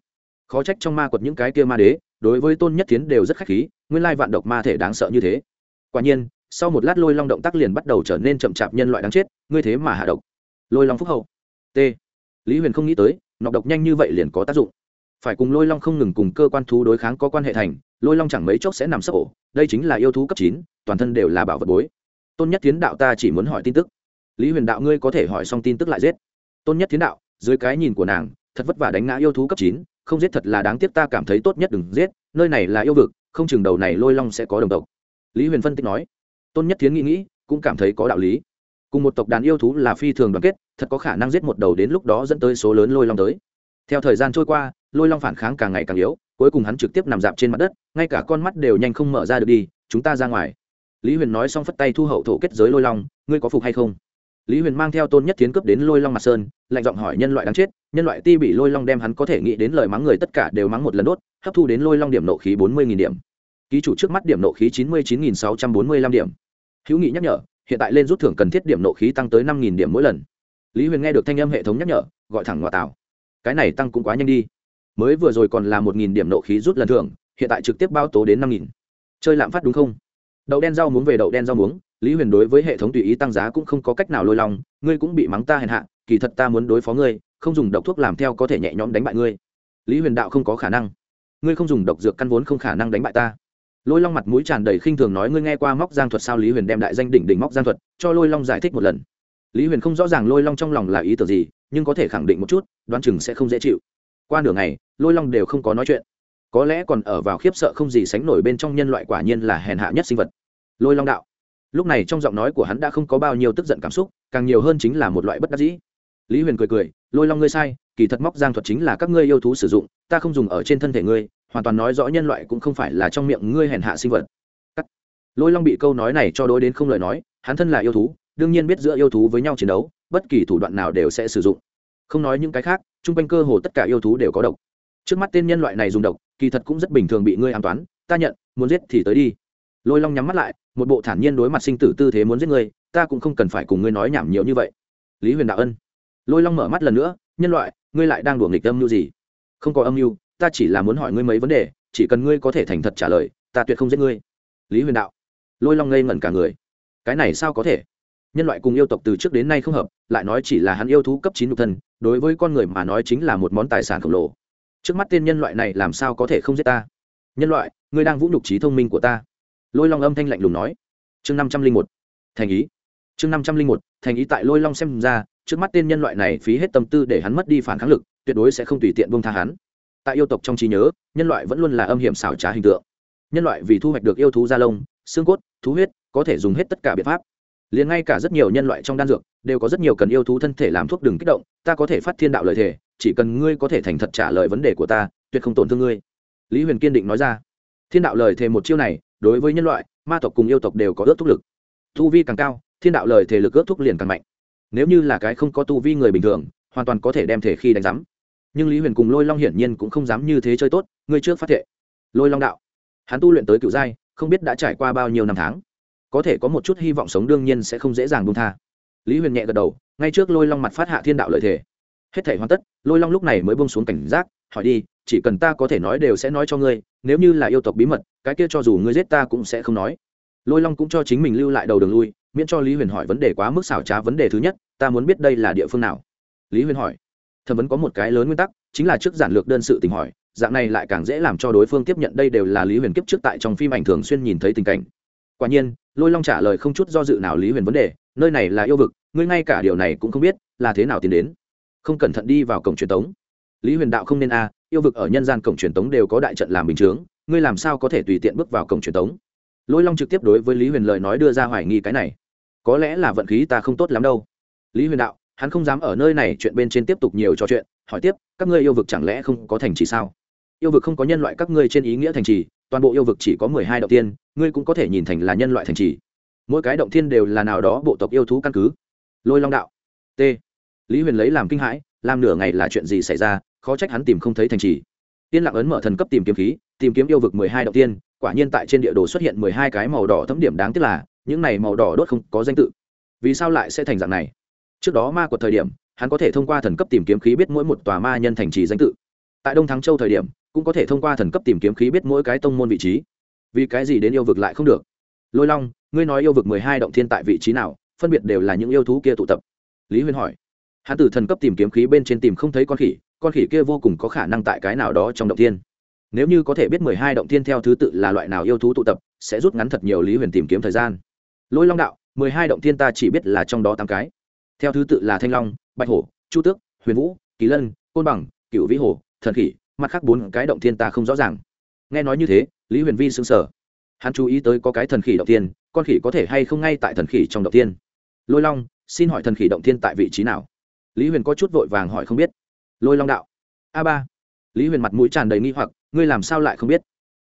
Khó trách trong ma quật những cái kia ma đế đối với tôn nhất tiến đều rất khách khí, nguyên lai vạn độc ma thể đáng sợ như thế. Quả nhiên, sau một lát lôi long động tác liền bắt đầu trở nên chậm chạp nhân loại đáng chết, ngươi thế mà hạ độc. Lôi long phúc hậu. T. Lý huyền không nghĩ tới, nọc độc nhanh như vậy liền có tác dụng. Phải cùng lôi long không ngừng cùng cơ quan thú đối kháng có quan hệ thành, lôi long chẳng mấy chốc sẽ nằm sấp ổ, đây chính là yêu thú cấp chín, toàn thân đều là bảo vật bối. Tôn nhất tiến đạo ta chỉ muốn hỏi tin tức. Lý huyền đạo ngươi có thể hỏi xong tin tức lại giết. Tôn nhất tiến đạo, dưới cái nhìn của nàng, thật vất vả đánh ngã yêu thú cấp chín không giết thật là đáng tiếc ta cảm thấy tốt nhất đừng giết, nơi này là yêu vực, không chừng đầu này lôi long sẽ có đồng tộc. Lý huyền phân tích nói, tôn nhất thiến nghĩ nghĩ, cũng cảm thấy có đạo lý. Cùng một tộc đàn yêu thú là phi thường đoàn kết, thật có khả năng giết một đầu đến lúc đó dẫn tới số lớn lôi long tới. Theo thời gian trôi qua, lôi long phản kháng càng ngày càng yếu, cuối cùng hắn trực tiếp nằm dạp trên mặt đất, ngay cả con mắt đều nhanh không mở ra được đi, chúng ta ra ngoài. Lý huyền nói xong phất tay thu hậu thổ kết giới lôi long, ngươi có phục hay không? Lý huyền mang theo tôn nhất tiến cướp đến lôi long mặt sơn, lạnh giọng hỏi nhân loại đáng chết, nhân loại ti bị lôi long đem hắn có thể nghĩ đến lời mắng người tất cả đều mắng một lần đốt, hấp thu đến lôi long điểm nộ khí bốn mươi điểm. Ký chủ trước mắt điểm nộ khí chín mươi chín sáu trăm bốn mươi lăm điểm. Hữu nghị nhắc nhở, hiện tại lên rút thưởng cần thiết điểm nộ khí tăng tới năm điểm mỗi lần. Lý huyền nghe được thanh âm hệ thống nhắc nhở, gọi thẳng ngoại tảo. Cái này tăng cũng quá nhanh đi. Mới vừa rồi còn là một điểm nộ khí rút lần thưởng, hiện tại trực tiếp bao tố đến năm chơi lạm phát đúng không? Đậu đen rau muống về đậu đen rau muống lý huyền đối với hệ thống tùy ý tăng giá cũng không có cách nào lôi lòng ngươi cũng bị mắng ta hèn hạ, kỳ thật ta muốn đối phó ngươi, không dùng độc thuốc làm theo có thể nhẹ nhõm đánh bại ngươi. Lý huyền đạo không có khả năng. Ngươi không dùng độc dược căn vốn không khả năng đánh bại ta. Lôi long mặt mũi tràn đầy khinh thường nói ngươi nghe qua móc giang thuật sao? Lý huyền đem đại danh đỉnh đỉnh móc giang thuật cho lôi long giải thích một lần. Lý huyền không rõ ràng lôi long trong lòng là ý tưởng gì, nhưng có thể khẳng định một chút, đoán chừng sẽ không dễ chịu. Qua nửa ngày, lôi long đều không có nói chuyện. Có lẽ còn ở vào khiếp sợ không gì sánh nổi bên trong nhân loại quả nhiên là hèn hạ nhất sinh vật. Lôi long đạo lúc này trong giọng nói của hắn đã không có bao nhiêu tức giận cảm xúc, càng nhiều hơn chính là một loại bất đắc dĩ. Lý huyền cười cười, lôi long ngươi sai, kỳ thật móc giang thuật chính là các ngươi yêu thú sử dụng, ta không dùng ở trên thân thể ngươi, hoàn toàn nói rõ nhân loại cũng không phải là trong miệng ngươi hèn hạ sinh vật. Cắt. lôi long bị câu nói này cho đối đến không lời nói, hắn thân là yêu thú, đương nhiên biết giữa yêu thú với nhau chiến đấu, bất kỳ thủ đoạn nào đều sẽ sử dụng. Không nói những cái khác, chung quanh cơ hồ tất cả yêu thú đều có độc. Trước mắt tên nhân loại này dùng độc, kỳ thật cũng rất bình thường bị ngươi an toán, ta nhận, muốn giết thì tới đi. Lôi long nhắm mắt lại một bộ thản nhiên đối mặt sinh tử tư thế muốn giết ngươi, ta cũng không cần phải cùng ngươi nói nhảm nhiều như vậy. Lý huyền đạo ân. Lôi long mở mắt lần nữa, nhân loại, ngươi lại đang đùa nghịch âm mưu gì? Không có âm mưu, ta chỉ là muốn hỏi ngươi mấy vấn đề, chỉ cần ngươi có thể thành thật trả lời, ta tuyệt không giết ngươi. Lý huyền đạo. Lôi long ngây ngẩn cả người. Cái này sao có thể? Nhân loại cùng yêu tộc từ trước đến nay không hợp, lại nói chỉ là hắn yêu thú cấp chín nhục thân, đối với con người mà nói chính là một món tài sản khổng lồ. Trước mắt tên nhân loại này làm sao có thể không giết ta? Nhân loại, ngươi đang vũ nhục trí thông minh của ta lôi long âm thanh lạnh lùng nói. Chương năm trăm linh một, thành ý. Chương năm trăm linh một, thành ý tại lôi long xem ra, trước mắt tên nhân loại này phí hết tâm tư để hắn mất đi phản kháng lực, tuyệt đối sẽ không tùy tiện buông tha hắn. Tại yêu tộc trong trí nhớ, nhân loại vẫn luôn là âm hiểm xảo trá hình tượng. Nhân loại vì thu hoạch được yêu thú da lông, xương cốt, thú huyết, có thể dùng hết tất cả biện pháp. Liền ngay cả rất nhiều nhân loại trong đan dược, đều có rất nhiều cần yêu thú thân thể làm thuốc đừng kích động, ta có thể phát thiên đạo lời thề, chỉ cần ngươi có thể thành thật trả lời vấn đề của ta, tuyệt không tổn thương ngươi. Lý huyền kiên định nói ra. Thiên đạo lời thề một chiêu này đối với nhân loại, ma tộc cùng yêu tộc đều có ước thúc lực. Tu vi càng cao, thiên đạo lời thể lực ước thúc liền càng mạnh. Nếu như là cái không có tu vi người bình thường, hoàn toàn có thể đem thể khi đánh giám. Nhưng lý huyền cùng lôi long hiển nhiên cũng không dám như thế chơi tốt, ngươi trước phát thệ. Lôi long đạo, hắn tu luyện tới cựu giai, không biết đã trải qua bao nhiêu năm tháng. Có thể có một chút hy vọng sống đương nhiên sẽ không dễ dàng buông tha. Lý huyền nhẹ gật đầu, ngay trước lôi long mặt phát hạ thiên đạo lợi thể. Hết thể hoàn tất, lôi long lúc này mới bông xuống cảnh giác hỏi đi, chỉ cần ta có thể nói đều sẽ nói cho ngươi, nếu như là yêu tộc bí mật, cái kia cho dù ngươi giết ta cũng sẽ không nói. Lôi long cũng cho chính mình lưu lại đầu đường lui, miễn cho lý huyền hỏi vấn đề quá mức xảo trá vấn đề thứ nhất, ta muốn biết đây là địa phương nào. Lý huyền hỏi. Thẩm vấn có một cái lớn nguyên tắc, chính là trước giản lược đơn sự tình hỏi, dạng này lại càng dễ làm cho đối phương tiếp nhận, đây đều là lý huyền kiếp trước tại trong phim ảnh thường xuyên nhìn thấy tình cảnh. Quả nhiên, lôi long trả lời không chút do dự nào lý huyền vấn đề, nơi này là yêu vực, ngươi ngay cả điều này cũng không biết, là thế nào tiến đến. Không cẩn thận đi vào cổng truyền tống lý huyền đạo không nên a, yêu vực ở nhân gian cổng truyền tống đều có đại trận làm bình chướng, ngươi làm sao có thể tùy tiện bước vào cổng truyền tống? Lôi long trực tiếp đối với lý huyền lời nói đưa ra hoài nghi cái này. Có lẽ là vận khí ta không tốt lắm đâu. Lý huyền đạo, hắn không dám ở nơi này chuyện bên trên tiếp tục nhiều trò chuyện, hỏi tiếp, các ngươi yêu vực chẳng lẽ không có thành trì sao? Yêu vực không có nhân loại các ngươi trên ý nghĩa thành trì, toàn bộ yêu vực chỉ có mười hai động tiên ngươi cũng có thể nhìn thành là nhân loại thành trì. Mỗi cái động thiên đều là nào đó bộ tộc yêu thú căn cứ. Lôi long đạo, t. Lý huyền lấy làm kinh hãi làm nửa ngày là chuyện gì xảy ra, khó trách hắn tìm không thấy thành trì. Tiên lặng ấn mở thần cấp tìm kiếm khí, tìm kiếm yêu vực mười hai động tiên, quả nhiên tại trên địa đồ xuất hiện mười hai cái màu đỏ thấm điểm đáng tiếc là, những này màu đỏ đốt không có danh tự. Vì sao lại sẽ thành dạng này? Trước đó ma của thời điểm, hắn có thể thông qua thần cấp tìm kiếm khí biết mỗi một tòa ma nhân thành trì danh tự. Tại đông thắng châu thời điểm, cũng có thể thông qua thần cấp tìm kiếm khí biết mỗi cái tông môn vị trí. Vì cái gì đến yêu vực lại không được? Lôi long, ngươi nói yêu vực mười hai động thiên tại vị trí nào, phân biệt đều là những yêu thú kia tụ tập. Lý Huyên hỏi hắn từ thần cấp tìm kiếm khí bên trên tìm không thấy con khỉ con khỉ kia vô cùng có khả năng tại cái nào đó trong động thiên. Nếu như có thể biết mười hai động thiên theo thứ tự là loại nào yêu thú tụ tập, sẽ rút ngắn thật nhiều lý huyền tìm kiếm thời gian. Lôi long đạo, mười hai động thiên ta chỉ biết là trong đó tám cái. Theo thứ tự là thanh long, bạch hổ, chu tước, huyền vũ, kỳ lân, côn bằng cựu vĩ hồ thần khỉ, mặt khác bốn cái động thiên ta không rõ ràng. Nghe nói như thế, lý huyền vi sững sờ. Hắn chú ý tới có cái thần khỉ động tiên con khỉ có thể hay không ngay tại thần khỉ trong động tiên lôi long, xin hỏi thần khỉ động tiên tại vị trí nào? Lý huyền có chút vội vàng hỏi không biết. Lôi long đạo. A ba. Lý huyền mặt mũi tràn đầy nghi hoặc, ngươi làm sao lại không biết?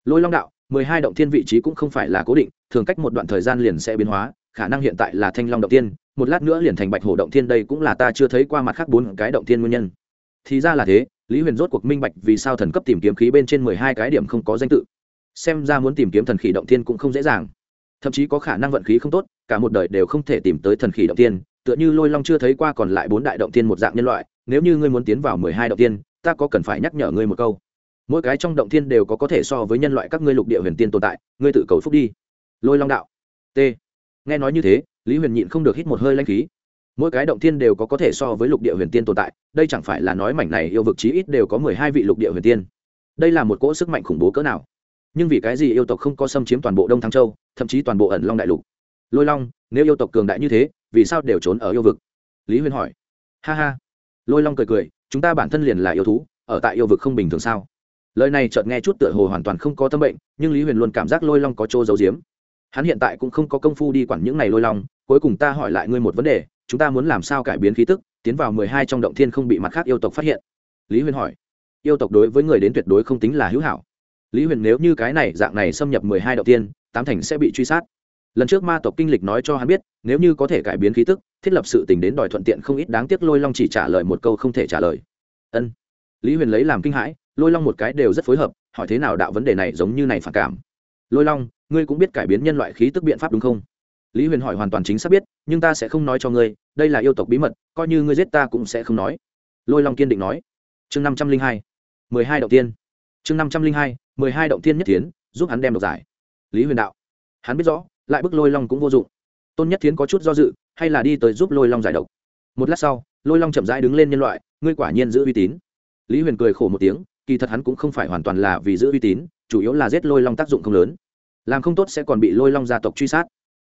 Lôi long đạo, mười hai động thiên vị trí cũng không phải là cố định, thường cách một đoạn thời gian liền sẽ biến hóa, khả năng hiện tại là thanh long động tiên một lát nữa liền thành bạch hổ động thiên đây cũng là ta chưa thấy qua mặt khác bốn cái động thiên nguyên nhân. Thì ra là thế, lý huyền rốt cuộc minh bạch vì sao thần cấp tìm kiếm khí bên trên mười hai cái điểm không có danh tự. Xem ra muốn tìm kiếm thần khỉ động thiên cũng không dễ dàng. Thậm chí có khả năng vận khí không tốt, cả một đời đều không thể tìm tới thần khỉ động tiên tựa như lôi long chưa thấy qua còn lại bốn đại động tiên một dạng nhân loại, nếu như ngươi muốn tiến vào mười hai động tiên ta có cần phải nhắc nhở ngươi một câu. Mỗi cái trong động tiên đều có có thể so với nhân loại các ngươi lục địa huyền tiên tồn tại, ngươi tự cầu phúc đi. Lôi long đạo. T. Nghe nói như thế, lý huyền nhịn không được hít một hơi lanh khí. Mỗi cái động tiên đều có có thể so với lục địa huyền tiên tồn tại, đây chẳng phải là nói mảnh này yêu vực chí ít đều có mười hai vị lục địa huyền tiên. Đây là một cỗ sức mạnh khủng bố cỡ nào. Nhưng vì cái gì yêu tộc không có xâm chiếm toàn bộ đông thăng châu, thậm chí toàn bộ ẩn long đại lục? Lôi long, nếu yêu tộc cường đại như thế vì sao đều trốn ở yêu vực? Lý huyền hỏi. Ha ha. Lôi long cười cười, chúng ta bản thân liền là yêu thú, ở tại yêu vực không bình thường sao? Lời này chợt nghe chút tựa hồ hoàn toàn không có tâm bệnh, nhưng lý huyền luôn cảm giác lôi long có chỗ giấu giếm. Hắn hiện tại cũng không có công phu đi quản những này lôi long, cuối cùng ta hỏi lại ngươi một vấn đề, chúng ta muốn làm sao cải biến khí tức, tiến vào mười hai trong động thiên không bị mặt khác yêu tộc phát hiện? Lý huyền hỏi. Yêu tộc đối với người đến tuyệt đối không tính là hữu hảo. Lý huyền nếu như cái này, dạng này xâm nhập mười hai động tiên tám thành sẽ bị truy sát lần trước ma tộc kinh lịch nói cho hắn biết, nếu như có thể cải biến khí tức, thiết lập sự tình đến đòi thuận tiện không ít đáng tiếc lôi long chỉ trả lời một câu không thể trả lời. Ân. Lý huyền lấy làm kinh hãi, lôi long một cái đều rất phối hợp, hỏi thế nào đạo vấn đề này giống như này phản cảm. Lôi long, ngươi cũng biết cải biến nhân loại khí tức biện pháp đúng không? Lý huyền hỏi hoàn toàn chính xác biết, nhưng ta sẽ không nói cho ngươi, đây là yêu tộc bí mật, coi như ngươi giết ta cũng sẽ không nói. Lôi long kiên định nói. Chương năm trăm linh hai. mười hai đầu tiên. Chương năm trăm linh hai, mười hai động thiên nhất tiến, giúp hắn đem độc giải. Lý huyền đạo. Hắn biết rõ lại bức lôi long cũng vô dụng. Tôn nhất thiến có chút do dự, hay là đi tới giúp lôi long giải độc. Một lát sau, lôi long chậm rãi đứng lên nhân loại, ngươi quả nhiên giữ uy tín. Lý huyền cười khổ một tiếng, kỳ thật hắn cũng không phải hoàn toàn là vì giữ uy tín, chủ yếu là giết lôi long tác dụng không lớn. Làm không tốt sẽ còn bị lôi long gia tộc truy sát.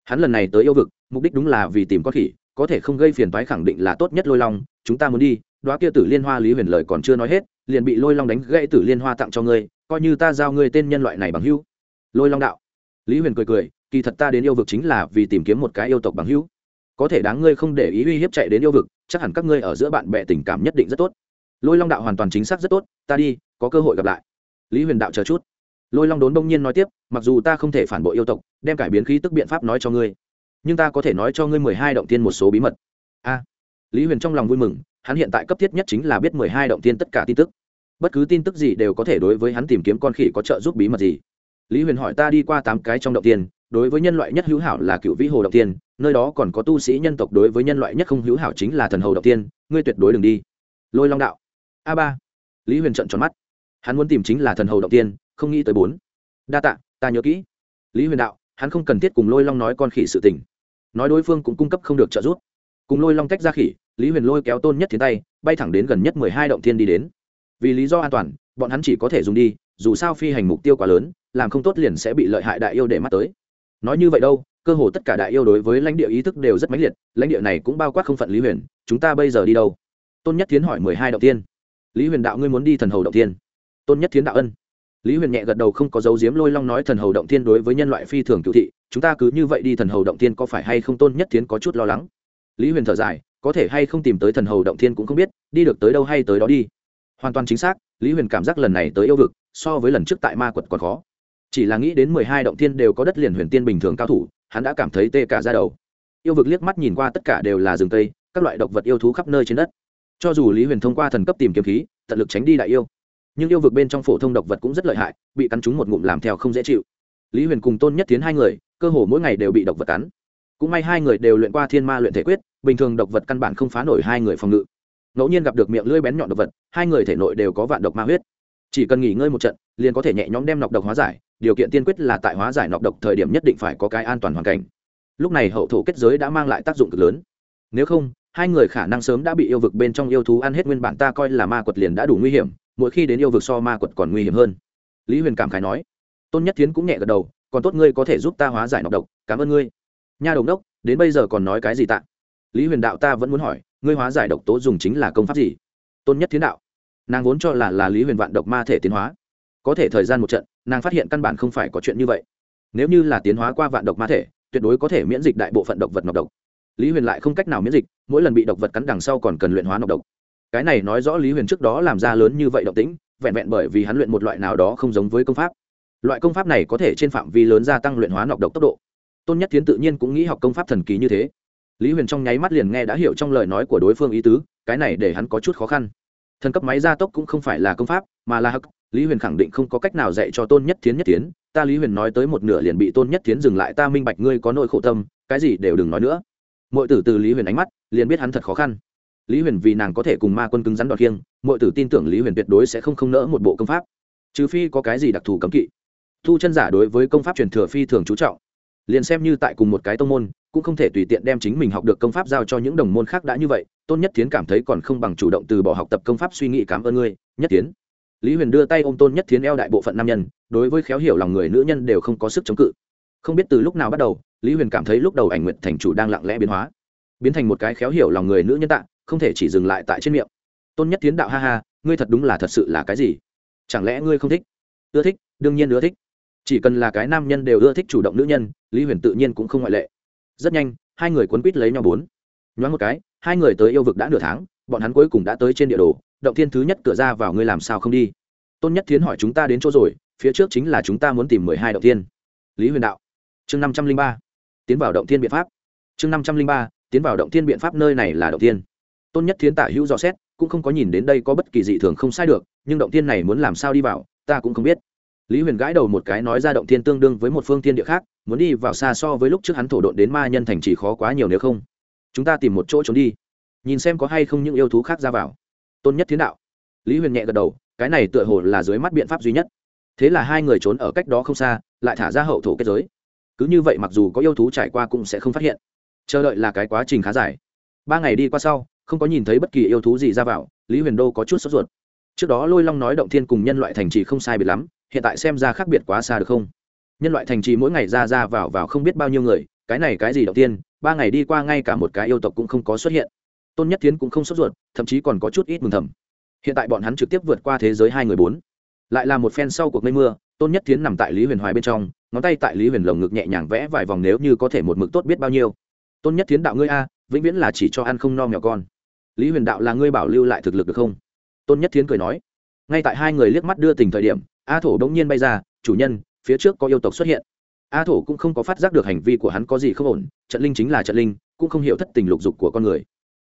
Hắn lần này tới yêu vực, mục đích đúng là vì tìm con khỉ, có thể không gây phiền toái khẳng định là tốt nhất lôi long, chúng ta muốn đi đoá kia tử liên hoa lý huyền lời còn chưa nói hết, liền bị lôi long đánh gãy tử liên hoa tặng cho ngươi, coi như ta giao ngươi tên nhân loại này bằng hữu. Lôi long đạo. Lý huyền cười cười kỳ thật ta đến yêu vực chính là vì tìm kiếm một cái yêu tộc bằng hữu. Có thể đáng ngươi không để ý uy hiếp chạy đến yêu vực, chắc hẳn các ngươi ở giữa bạn bè tình cảm nhất định rất tốt. Lôi long đạo hoàn toàn chính xác rất tốt, ta đi, có cơ hội gặp lại. Lý huyền đạo chờ chút. Lôi long đốn đông nhiên nói tiếp, mặc dù ta không thể phản bội yêu tộc, đem cải biến khí tức biện pháp nói cho ngươi, nhưng ta có thể nói cho ngươi mười hai động tiên một số bí mật. A. Lý huyền trong lòng vui mừng, hắn hiện tại cấp thiết nhất chính là biết mười hai động tiên tất cả tin tức. Bất cứ tin tức gì đều có thể đối với hắn tìm kiếm con khỉ có trợ giúp bí mật gì. Lý huyền hỏi ta đi qua tám cái trong động tiên đối với nhân loại nhất hữu hảo là cựu vĩ hồ động tiên, nơi đó còn có tu sĩ nhân tộc đối với nhân loại nhất không hữu hảo chính là thần hầu động tiên, ngươi tuyệt đối đừng đi. Lôi long đạo. A ba. Lý huyền trận tròn mắt. Hắn muốn tìm chính là thần hầu động tiên, không nghĩ tới bốn. Đa tạ, ta nhớ kỹ. Lý huyền đạo, hắn không cần thiết cùng lôi long nói con khỉ sự tình. Nói đối phương cũng cung cấp không được trợ giúp. Cùng lôi long tách ra khỉ, lý huyền lôi kéo tôn nhất thiên tay, bay thẳng đến gần nhất mười hai động thiên đi đến. Vì lý do an toàn, bọn hắn chỉ có thể dùng đi, dù sao phi hành mục tiêu quá lớn, làm không tốt liền sẽ bị lợi hại đại yêu để mắt tới nói như vậy đâu, cơ hồ tất cả đại yêu đối với lãnh địa ý thức đều rất mãnh liệt, lãnh địa này cũng bao quát không phận lý huyền, chúng ta bây giờ đi đâu? Tôn nhất tiến hỏi mười hai đạo tiên lý huyền đạo ngươi muốn đi thần hầu động tiên tôn nhất tiến đạo ân. Lý huyền nhẹ gật đầu không có dấu diếm lôi long nói thần hầu động tiên đối với nhân loại phi thường cựu thị, chúng ta cứ như vậy đi thần hầu động tiên có phải hay không? Tôn nhất tiến có chút lo lắng. Lý huyền thở dài, có thể hay không tìm tới thần hầu động thiên cũng không biết, đi được tới đâu hay tới đó đi. Hoàn toàn chính xác, lý huyền cảm giác lần này tới yêu vực, so với lần trước tại ma quật còn khó chỉ là nghĩ đến mười hai động thiên đều có đất liền huyền tiên bình thường cao thủ, hắn đã cảm thấy tê cả ra đầu. Yêu vực liếc mắt nhìn qua tất cả đều là rừng tây các loại động vật yêu thú khắp nơi trên đất. Cho dù lý huyền thông qua thần cấp tìm kiếm khí, tận lực tránh đi đại yêu, nhưng yêu vực bên trong phổ thông độc vật cũng rất lợi hại, bị cắn trúng một ngụm làm theo không dễ chịu. Lý huyền cùng tôn nhất tiến hai người, cơ hồ mỗi ngày đều bị độc vật cắn. Cũng may hai người đều luyện qua thiên ma luyện thể quyết, bình thường độc vật căn bản không phá nổi hai người phòng ngự. Ngẫu nhiên gặp được miệng lưỡi bén nhọn độc vật, hai người thể nội đều có vạn độc ma huyết. Chỉ cần nghỉ ngơi một trận, liền có thể nhẹ nhõm đem nọc độc hóa giải điều kiện tiên quyết là tại hóa giải nọc độc thời điểm nhất định phải có cái an toàn hoàn cảnh. Lúc này hậu thổ kết giới đã mang lại tác dụng cực lớn. Nếu không, hai người khả năng sớm đã bị yêu vực bên trong yêu thú ăn hết nguyên bản ta coi là ma quật liền đã đủ nguy hiểm, mỗi khi đến yêu vực so ma quật còn nguy hiểm hơn. Lý huyền cảm khái nói. Tôn nhất Thiến cũng nhẹ gật đầu, còn tốt ngươi có thể giúp ta hóa giải nọc độc, cảm ơn ngươi. Nha đồng đốc, đến bây giờ còn nói cái gì tạ? Lý huyền đạo ta vẫn muốn hỏi, ngươi hóa giải độc tố dùng chính là công pháp gì? Tôn nhất Thiến đạo, nàng vốn cho là là lý huyền vạn độc ma thể tiến hóa. Có thể thời gian một trận nàng phát hiện căn bản không phải có chuyện như vậy. Nếu như là tiến hóa qua vạn độc ma thể, tuyệt đối có thể miễn dịch đại bộ phận độc vật nọc độc. Lý huyền lại không cách nào miễn dịch, mỗi lần bị độc vật cắn đằng sau còn cần luyện hóa nọc độc. Cái này nói rõ lý huyền trước đó làm ra lớn như vậy độc tính vẹn vẹn bởi vì hắn luyện một loại nào đó không giống với công pháp. Loại công pháp này có thể trên phạm vi lớn gia tăng luyện hóa nọc độc tốc độ. Tôn nhất tiến tự nhiên cũng nghĩ học công pháp thần kỳ như thế. Lý huyền trong nháy mắt liền nghe đã hiểu trong lời nói của đối phương ý tứ, cái này để hắn có chút khó khăn. Thần cấp máy gia tốc cũng không phải là công pháp, mà là hắc lý huyền khẳng định không có cách nào dạy cho tôn nhất thiến nhất tiến ta lý huyền nói tới một nửa liền bị tôn nhất thiến dừng lại. Ta minh bạch ngươi có nỗi khổ tâm, cái gì đều đừng nói nữa. Mọi tử từ lý huyền ánh mắt, liền biết hắn thật khó khăn. Lý huyền vì nàng có thể cùng ma quân cứng rắn đoạt kiêng mọi tử tin tưởng lý huyền tuyệt đối sẽ không không nỡ một bộ công pháp. Trừ phi có cái gì đặc thù cấm kỵ. Thu chân giả đối với công pháp truyền thừa phi thường chú trọng. Liền xem như tại cùng một cái tông môn, cũng không thể tùy tiện đem chính mình học được công pháp giao cho những đồng môn khác đã như vậy. Tôn nhất tiến cảm thấy còn không bằng chủ động từ bỏ học tập công pháp suy nghĩ cảm ơn ngươi, nhất tiến lý huyền đưa tay ô m tôn nhất thiến eo đại bộ phận nam nhân, đối với khéo hiểu lòng người nữ nhân đều không có sức chống cự. Không biết từ lúc nào bắt đầu, lý huyền cảm thấy lúc đầu ảnh nguyện thành chủ đang lặng lẽ biến hóa, biến thành một cái khéo hiểu lòng người nữ nhân tạ không thể chỉ dừng lại tại trên miệng. Tôn nhất thiến đạo ha ha, ngươi thật đúng là thật sự là cái gì? Chẳng lẽ ngươi không thích? Ưa thích, đương nhiên ưa thích. Chỉ cần là cái nam nhân đều ưa thích chủ động nữ nhân, lý huyền tự nhiên cũng không ngoại lệ. Rất nhanh, hai người quấn quýt lấy nhau bốn. Nhoáng một cái, hai người tới yêu vực đã nửa tháng, bọn hắn cuối cùng đã tới trên địa đồ động thiên thứ nhất cửa ra vào ngươi làm sao không đi? Tôn nhất thiến hỏi chúng ta đến chỗ rồi, phía trước chính là chúng ta muốn tìm mười hai động thiên. Lý huyền đạo. Chương năm trăm linh ba, tiến vào động thiên biện pháp. Chương năm trăm linh ba, tiến vào động thiên biện pháp nơi này là động thiên. Tôn nhất thiến tả hữu dò xét, cũng không có nhìn đến đây có bất kỳ dị thường không sai được, nhưng động thiên này muốn làm sao đi vào, ta cũng không biết. Lý huyền gãi đầu một cái nói ra động thiên tương đương với một phương thiên địa khác, muốn đi vào xa so với lúc trước hắn thổ độn đến ma nhân thành chỉ khó quá nhiều nếu không. Chúng ta tìm một chỗ trốn đi. Nhìn xem có hay không những yêu thú khác ra vào tôn nhất thiên đạo. Lý huyền nhẹ gật đầu, cái này tựa hồ là dưới mắt biện pháp duy nhất. Thế là hai người trốn ở cách đó không xa, lại thả ra hậu thổ kết giới. Cứ như vậy mặc dù có yêu thú trải qua cũng sẽ không phát hiện. Chờ đợi là cái quá trình khá dài. Ba ngày đi qua sau, không có nhìn thấy bất kỳ yêu thú gì ra vào, lý huyền đô có chút sốt ruột. Trước đó lôi long nói động thiên cùng nhân loại thành trì không sai biệt lắm, hiện tại xem ra khác biệt quá xa được không? Nhân loại thành trì mỗi ngày ra ra vào vào không biết bao nhiêu người, cái này cái gì đầu tiên ba ngày đi qua ngay cả một cái yêu tộc cũng không có xuất hiện tôn nhất Thiến cũng không sốt ruột, thậm chí còn có chút ít mừng thầm. Hiện tại bọn hắn trực tiếp vượt qua thế giới hai người bốn. Lại là một phen sau cuộc mây mưa, tôn nhất Thiến nằm tại lý huyền hoài bên trong, ngón tay tại lý huyền lồng ngực nhẹ nhàng vẽ vài vòng nếu như có thể một mực tốt biết bao nhiêu. Tôn nhất Thiến đạo ngươi a, vĩnh viễn là chỉ cho ăn không no mèo con. Lý huyền đạo là ngươi bảo lưu lại thực lực được không? Tôn nhất Thiến cười nói. Ngay tại hai người liếc mắt đưa tình thời điểm, a thổ đ ỗ n g nhiên bay ra, chủ nhân, phía trước có yêu tộc xuất hiện. A thổ cũng không có phát giác được hành vi của hắn có gì không ổn, trận linh chính là trận linh, cũng không hiểu thất tình lục dục của con người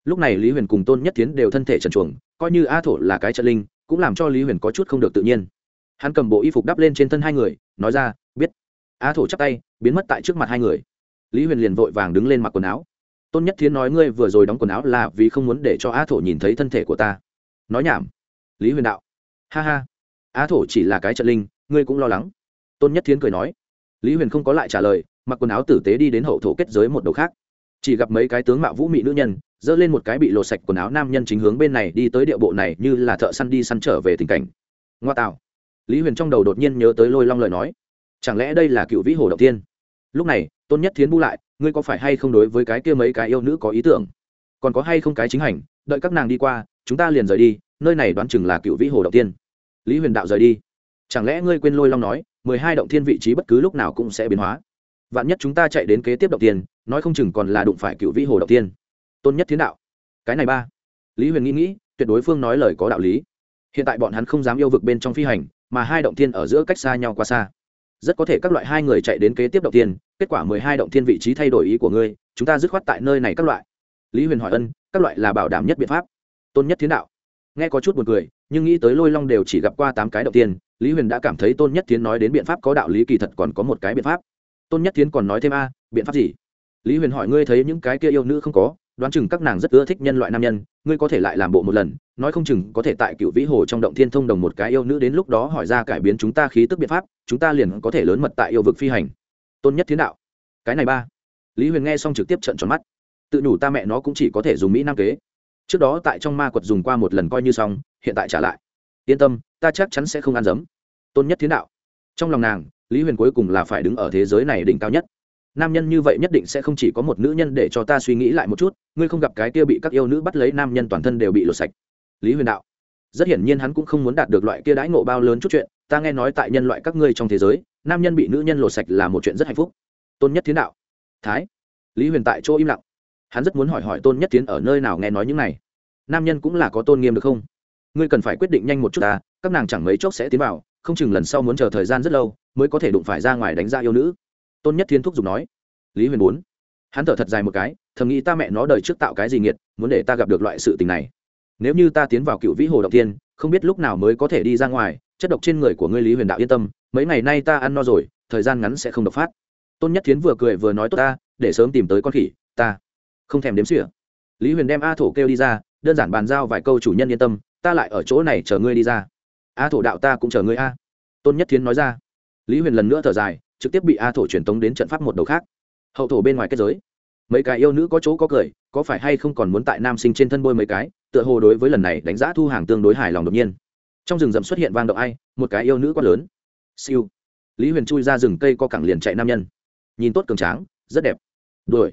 lúc này lý huyền cùng tôn nhất tiến đều thân thể trần chuồng coi như a thổ là cái trận linh, cũng làm cho lý huyền có chút không được tự nhiên. Hắn cầm bộ y phục đắp lên trên thân hai người, nói ra, biết. A thổ chắp tay, biến mất tại trước mặt hai người. Lý huyền liền vội vàng đứng lên mặc quần áo. Tôn nhất thiến nói, ngươi vừa rồi đóng quần áo là vì không muốn để cho a thổ nhìn thấy thân thể của ta. Nói nhảm. Lý huyền đạo, ha ha, a thổ chỉ là cái trận linh, ngươi cũng lo lắng. Tôn nhất thiến cười nói. Lý huyền không có lại trả lời, mặc quần áo tử tế đi đến hậu thổ kết giới một đầu khác chỉ gặp mấy cái tướng mạo vũ mị nữ nhân dỡ lên một cái bị lột sạch quần áo nam nhân chính hướng bên này đi tới địa bộ này như là thợ săn đi săn trở về tình cảnh. Ngoa tạo. Lý huyền trong đầu đột nhiên nhớ tới lôi long lời nói. Chẳng lẽ đây là cựu vĩ hồ động tiên lúc này, tôn nhất thiến bu lại, ngươi có phải hay không đối với cái kia mấy cái yêu nữ có ý tưởng? Còn có hay không cái chính hành, đợi các nàng đi qua, chúng ta liền rời đi, nơi này đoán chừng là cựu vĩ hồ động tiên lý huyền đạo rời đi. Chẳng lẽ ngươi quên lôi long nói, mười hai động thiên vị trí bất cứ lúc nào cũng sẽ biến hóa? Vạn nhất chúng ta chạy đến kế tiếp động tiên nói không chừng còn là đụng phải cựu vĩ hồ động tiên. Tôn nhất thiên đạo. Cái này ba. Lý huyền nghĩ nghĩ, tuyệt đối phương nói lời có đạo lý. Hiện tại bọn hắn không dám yêu vực bên trong phi hành, mà hai động thiên ở giữa cách xa nhau quá xa. Rất có thể các loại hai người chạy đến kế tiếp động tiên kết quả mười hai động thiên vị trí thay đổi ý của ngươi, chúng ta dứt khoát tại nơi này các loại. Lý huyền hỏi ân, các loại là bảo đảm nhất biện pháp. Tôn nhất thiên đạo. Nghe có chút b u ồ n cười, nhưng nghĩ tới lôi long đều chỉ gặp qua tám cái động tiên lý huyền đã cảm thấy tôn nhất thiên nói đến biện pháp có đạo lý kỳ thật còn có một cái biện pháp. Tôn nhất thiên còn nói thêm a, biện pháp gì? Lý huyền hỏi, ngươi thấy những cái kia yêu nữ không có? Đoán chừng các nàng rất ưa thích nhân loại nam nhân. Ngươi có thể lại làm bộ một lần. Nói không chừng có thể tại cựu vĩ hồ trong động thiên thông đồng một cái yêu nữ đến lúc đó hỏi ra cải biến chúng ta khí tức biện pháp, chúng ta liền có thể lớn mật tại yêu vực phi hành. Tôn nhất thiên đạo. Cái này ba. Lý huyền nghe xong trực tiếp trận tròn mắt. Tự nhủ ta mẹ nó cũng chỉ có thể dùng mỹ nam kế. Trước đó tại trong ma quật dùng qua một lần coi như xong, hiện tại trả lại. Yên tâm, ta chắc chắn sẽ không ăn dấm. Tôn nhất thiên đạo. Trong lòng nàng, lý huyền cuối cùng là phải đứng ở thế giới này đỉnh cao nhất nam nhân như vậy nhất định sẽ không chỉ có một nữ nhân để cho ta suy nghĩ lại một chút, ngươi không gặp cái kia bị các yêu nữ bắt lấy nam nhân toàn thân đều bị lột sạch. Lý huyền đạo. Rất hiển nhiên hắn cũng không muốn đạt được loại kia đãi ngộ bao lớn chút chuyện, ta nghe nói tại nhân loại các ngươi trong thế giới, nam nhân bị nữ nhân lột sạch là một chuyện rất hạnh phúc. Tôn nhất thiến đạo. Thái. Lý huyền tại chỗ im lặng. Hắn rất muốn hỏi hỏi tôn nhất tiến ở nơi nào nghe nói những này. Nam nhân cũng là có tôn nghiêm được không? Ngươi cần phải quyết định nhanh một chút ta, các nàng chẳng mấy chốc sẽ tiến vào, không chừng lần sau muốn chờ thời gian rất lâu, mới có thể đụng phải ra ngoài đánh ra yêu nữ tôn nhất thiên thúc giục nói, lý huyền bốn hắn thở thật dài một cái, thầm nghĩ ta mẹ nó đời trước tạo cái gì nghiệt, muốn để ta gặp được loại sự tình này. Nếu như ta tiến vào cựu vĩ hồ động tiên không biết lúc nào mới có thể đi ra ngoài, chất độc trên người của ngươi lý huyền đạo yên tâm, mấy ngày nay ta ăn no rồi, thời gian ngắn sẽ không độc phát. Tôn nhất thiến vừa cười vừa nói tốt ta, để sớm tìm tới con khỉ, ta không thèm đếm xỉa. Lý huyền đem a thổ kêu đi ra, đơn giản bàn giao vài câu chủ nhân yên tâm, ta lại ở chỗ này chờ ngươi đi ra. A thổ đạo ta cũng chờ ngươi a. Tôn nhất thiến nói ra. Lý huyền lần nữa thở dài trực tiếp bị a thổ truyền tống đến trận pháp một đầu khác. Hậu thổ bên ngoài kết giới. Mấy cái yêu nữ có chỗ có cười, có phải hay không còn muốn tại nam sinh trên thân bôi mấy cái, tựa hồ đối với lần này đánh giá thu hàng tương đối hài lòng đột nhiên. Trong rừng rậm xuất hiện vang động ai, một cái yêu nữ quá lớn. Siêu. Lý huyền chui ra rừng cây co cẳng liền chạy nam nhân. Nhìn tốt cường tráng, rất đẹp. Đuổi.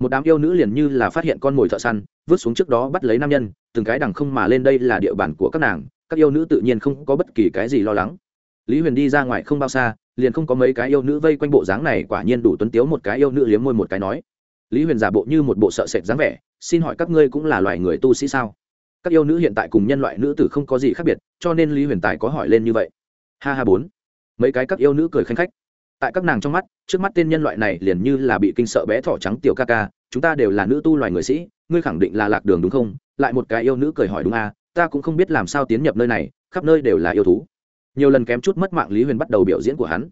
Một đám yêu nữ liền như là phát hiện con mồi thợ săn, vứt xuống trước đó bắt lấy nam nhân, từng cái đằng không mà lên đây là địa bàn của các nàng, các yêu nữ tự nhiên không có bất kỳ cái gì lo lắng lý huyền đi ra ngoài không bao xa, liền không có mấy cái yêu nữ vây quanh bộ dáng này, quả nhiên đủ tuấn tiếu một cái yêu nữ liếm môi một cái nói. Lý huyền giả bộ như một bộ sợ sệt dáng vẻ, xin hỏi các ngươi cũng là loài người tu sĩ sao? Các yêu nữ hiện tại cùng nhân loại nữ tử không có gì khác biệt, cho nên lý huyền tài có hỏi lên như vậy. Ha ha bốn. Mấy cái các yêu nữ cười khanh khách. Tại các nàng trong mắt, trước mắt tên nhân loại này liền như là bị kinh sợ bé thỏ trắng tiểu ca ca, chúng ta đều là nữ tu loài người sĩ, ngươi khẳng định là lạc đường đúng không? Lại một cái yêu nữ cười hỏi đúng à ta cũng không biết làm sao tiến nhập nơi này, khắp nơi đều là yêu thú nhiều lần kém chút mất mạng lý huyền bắt đầu biểu diễn của hắn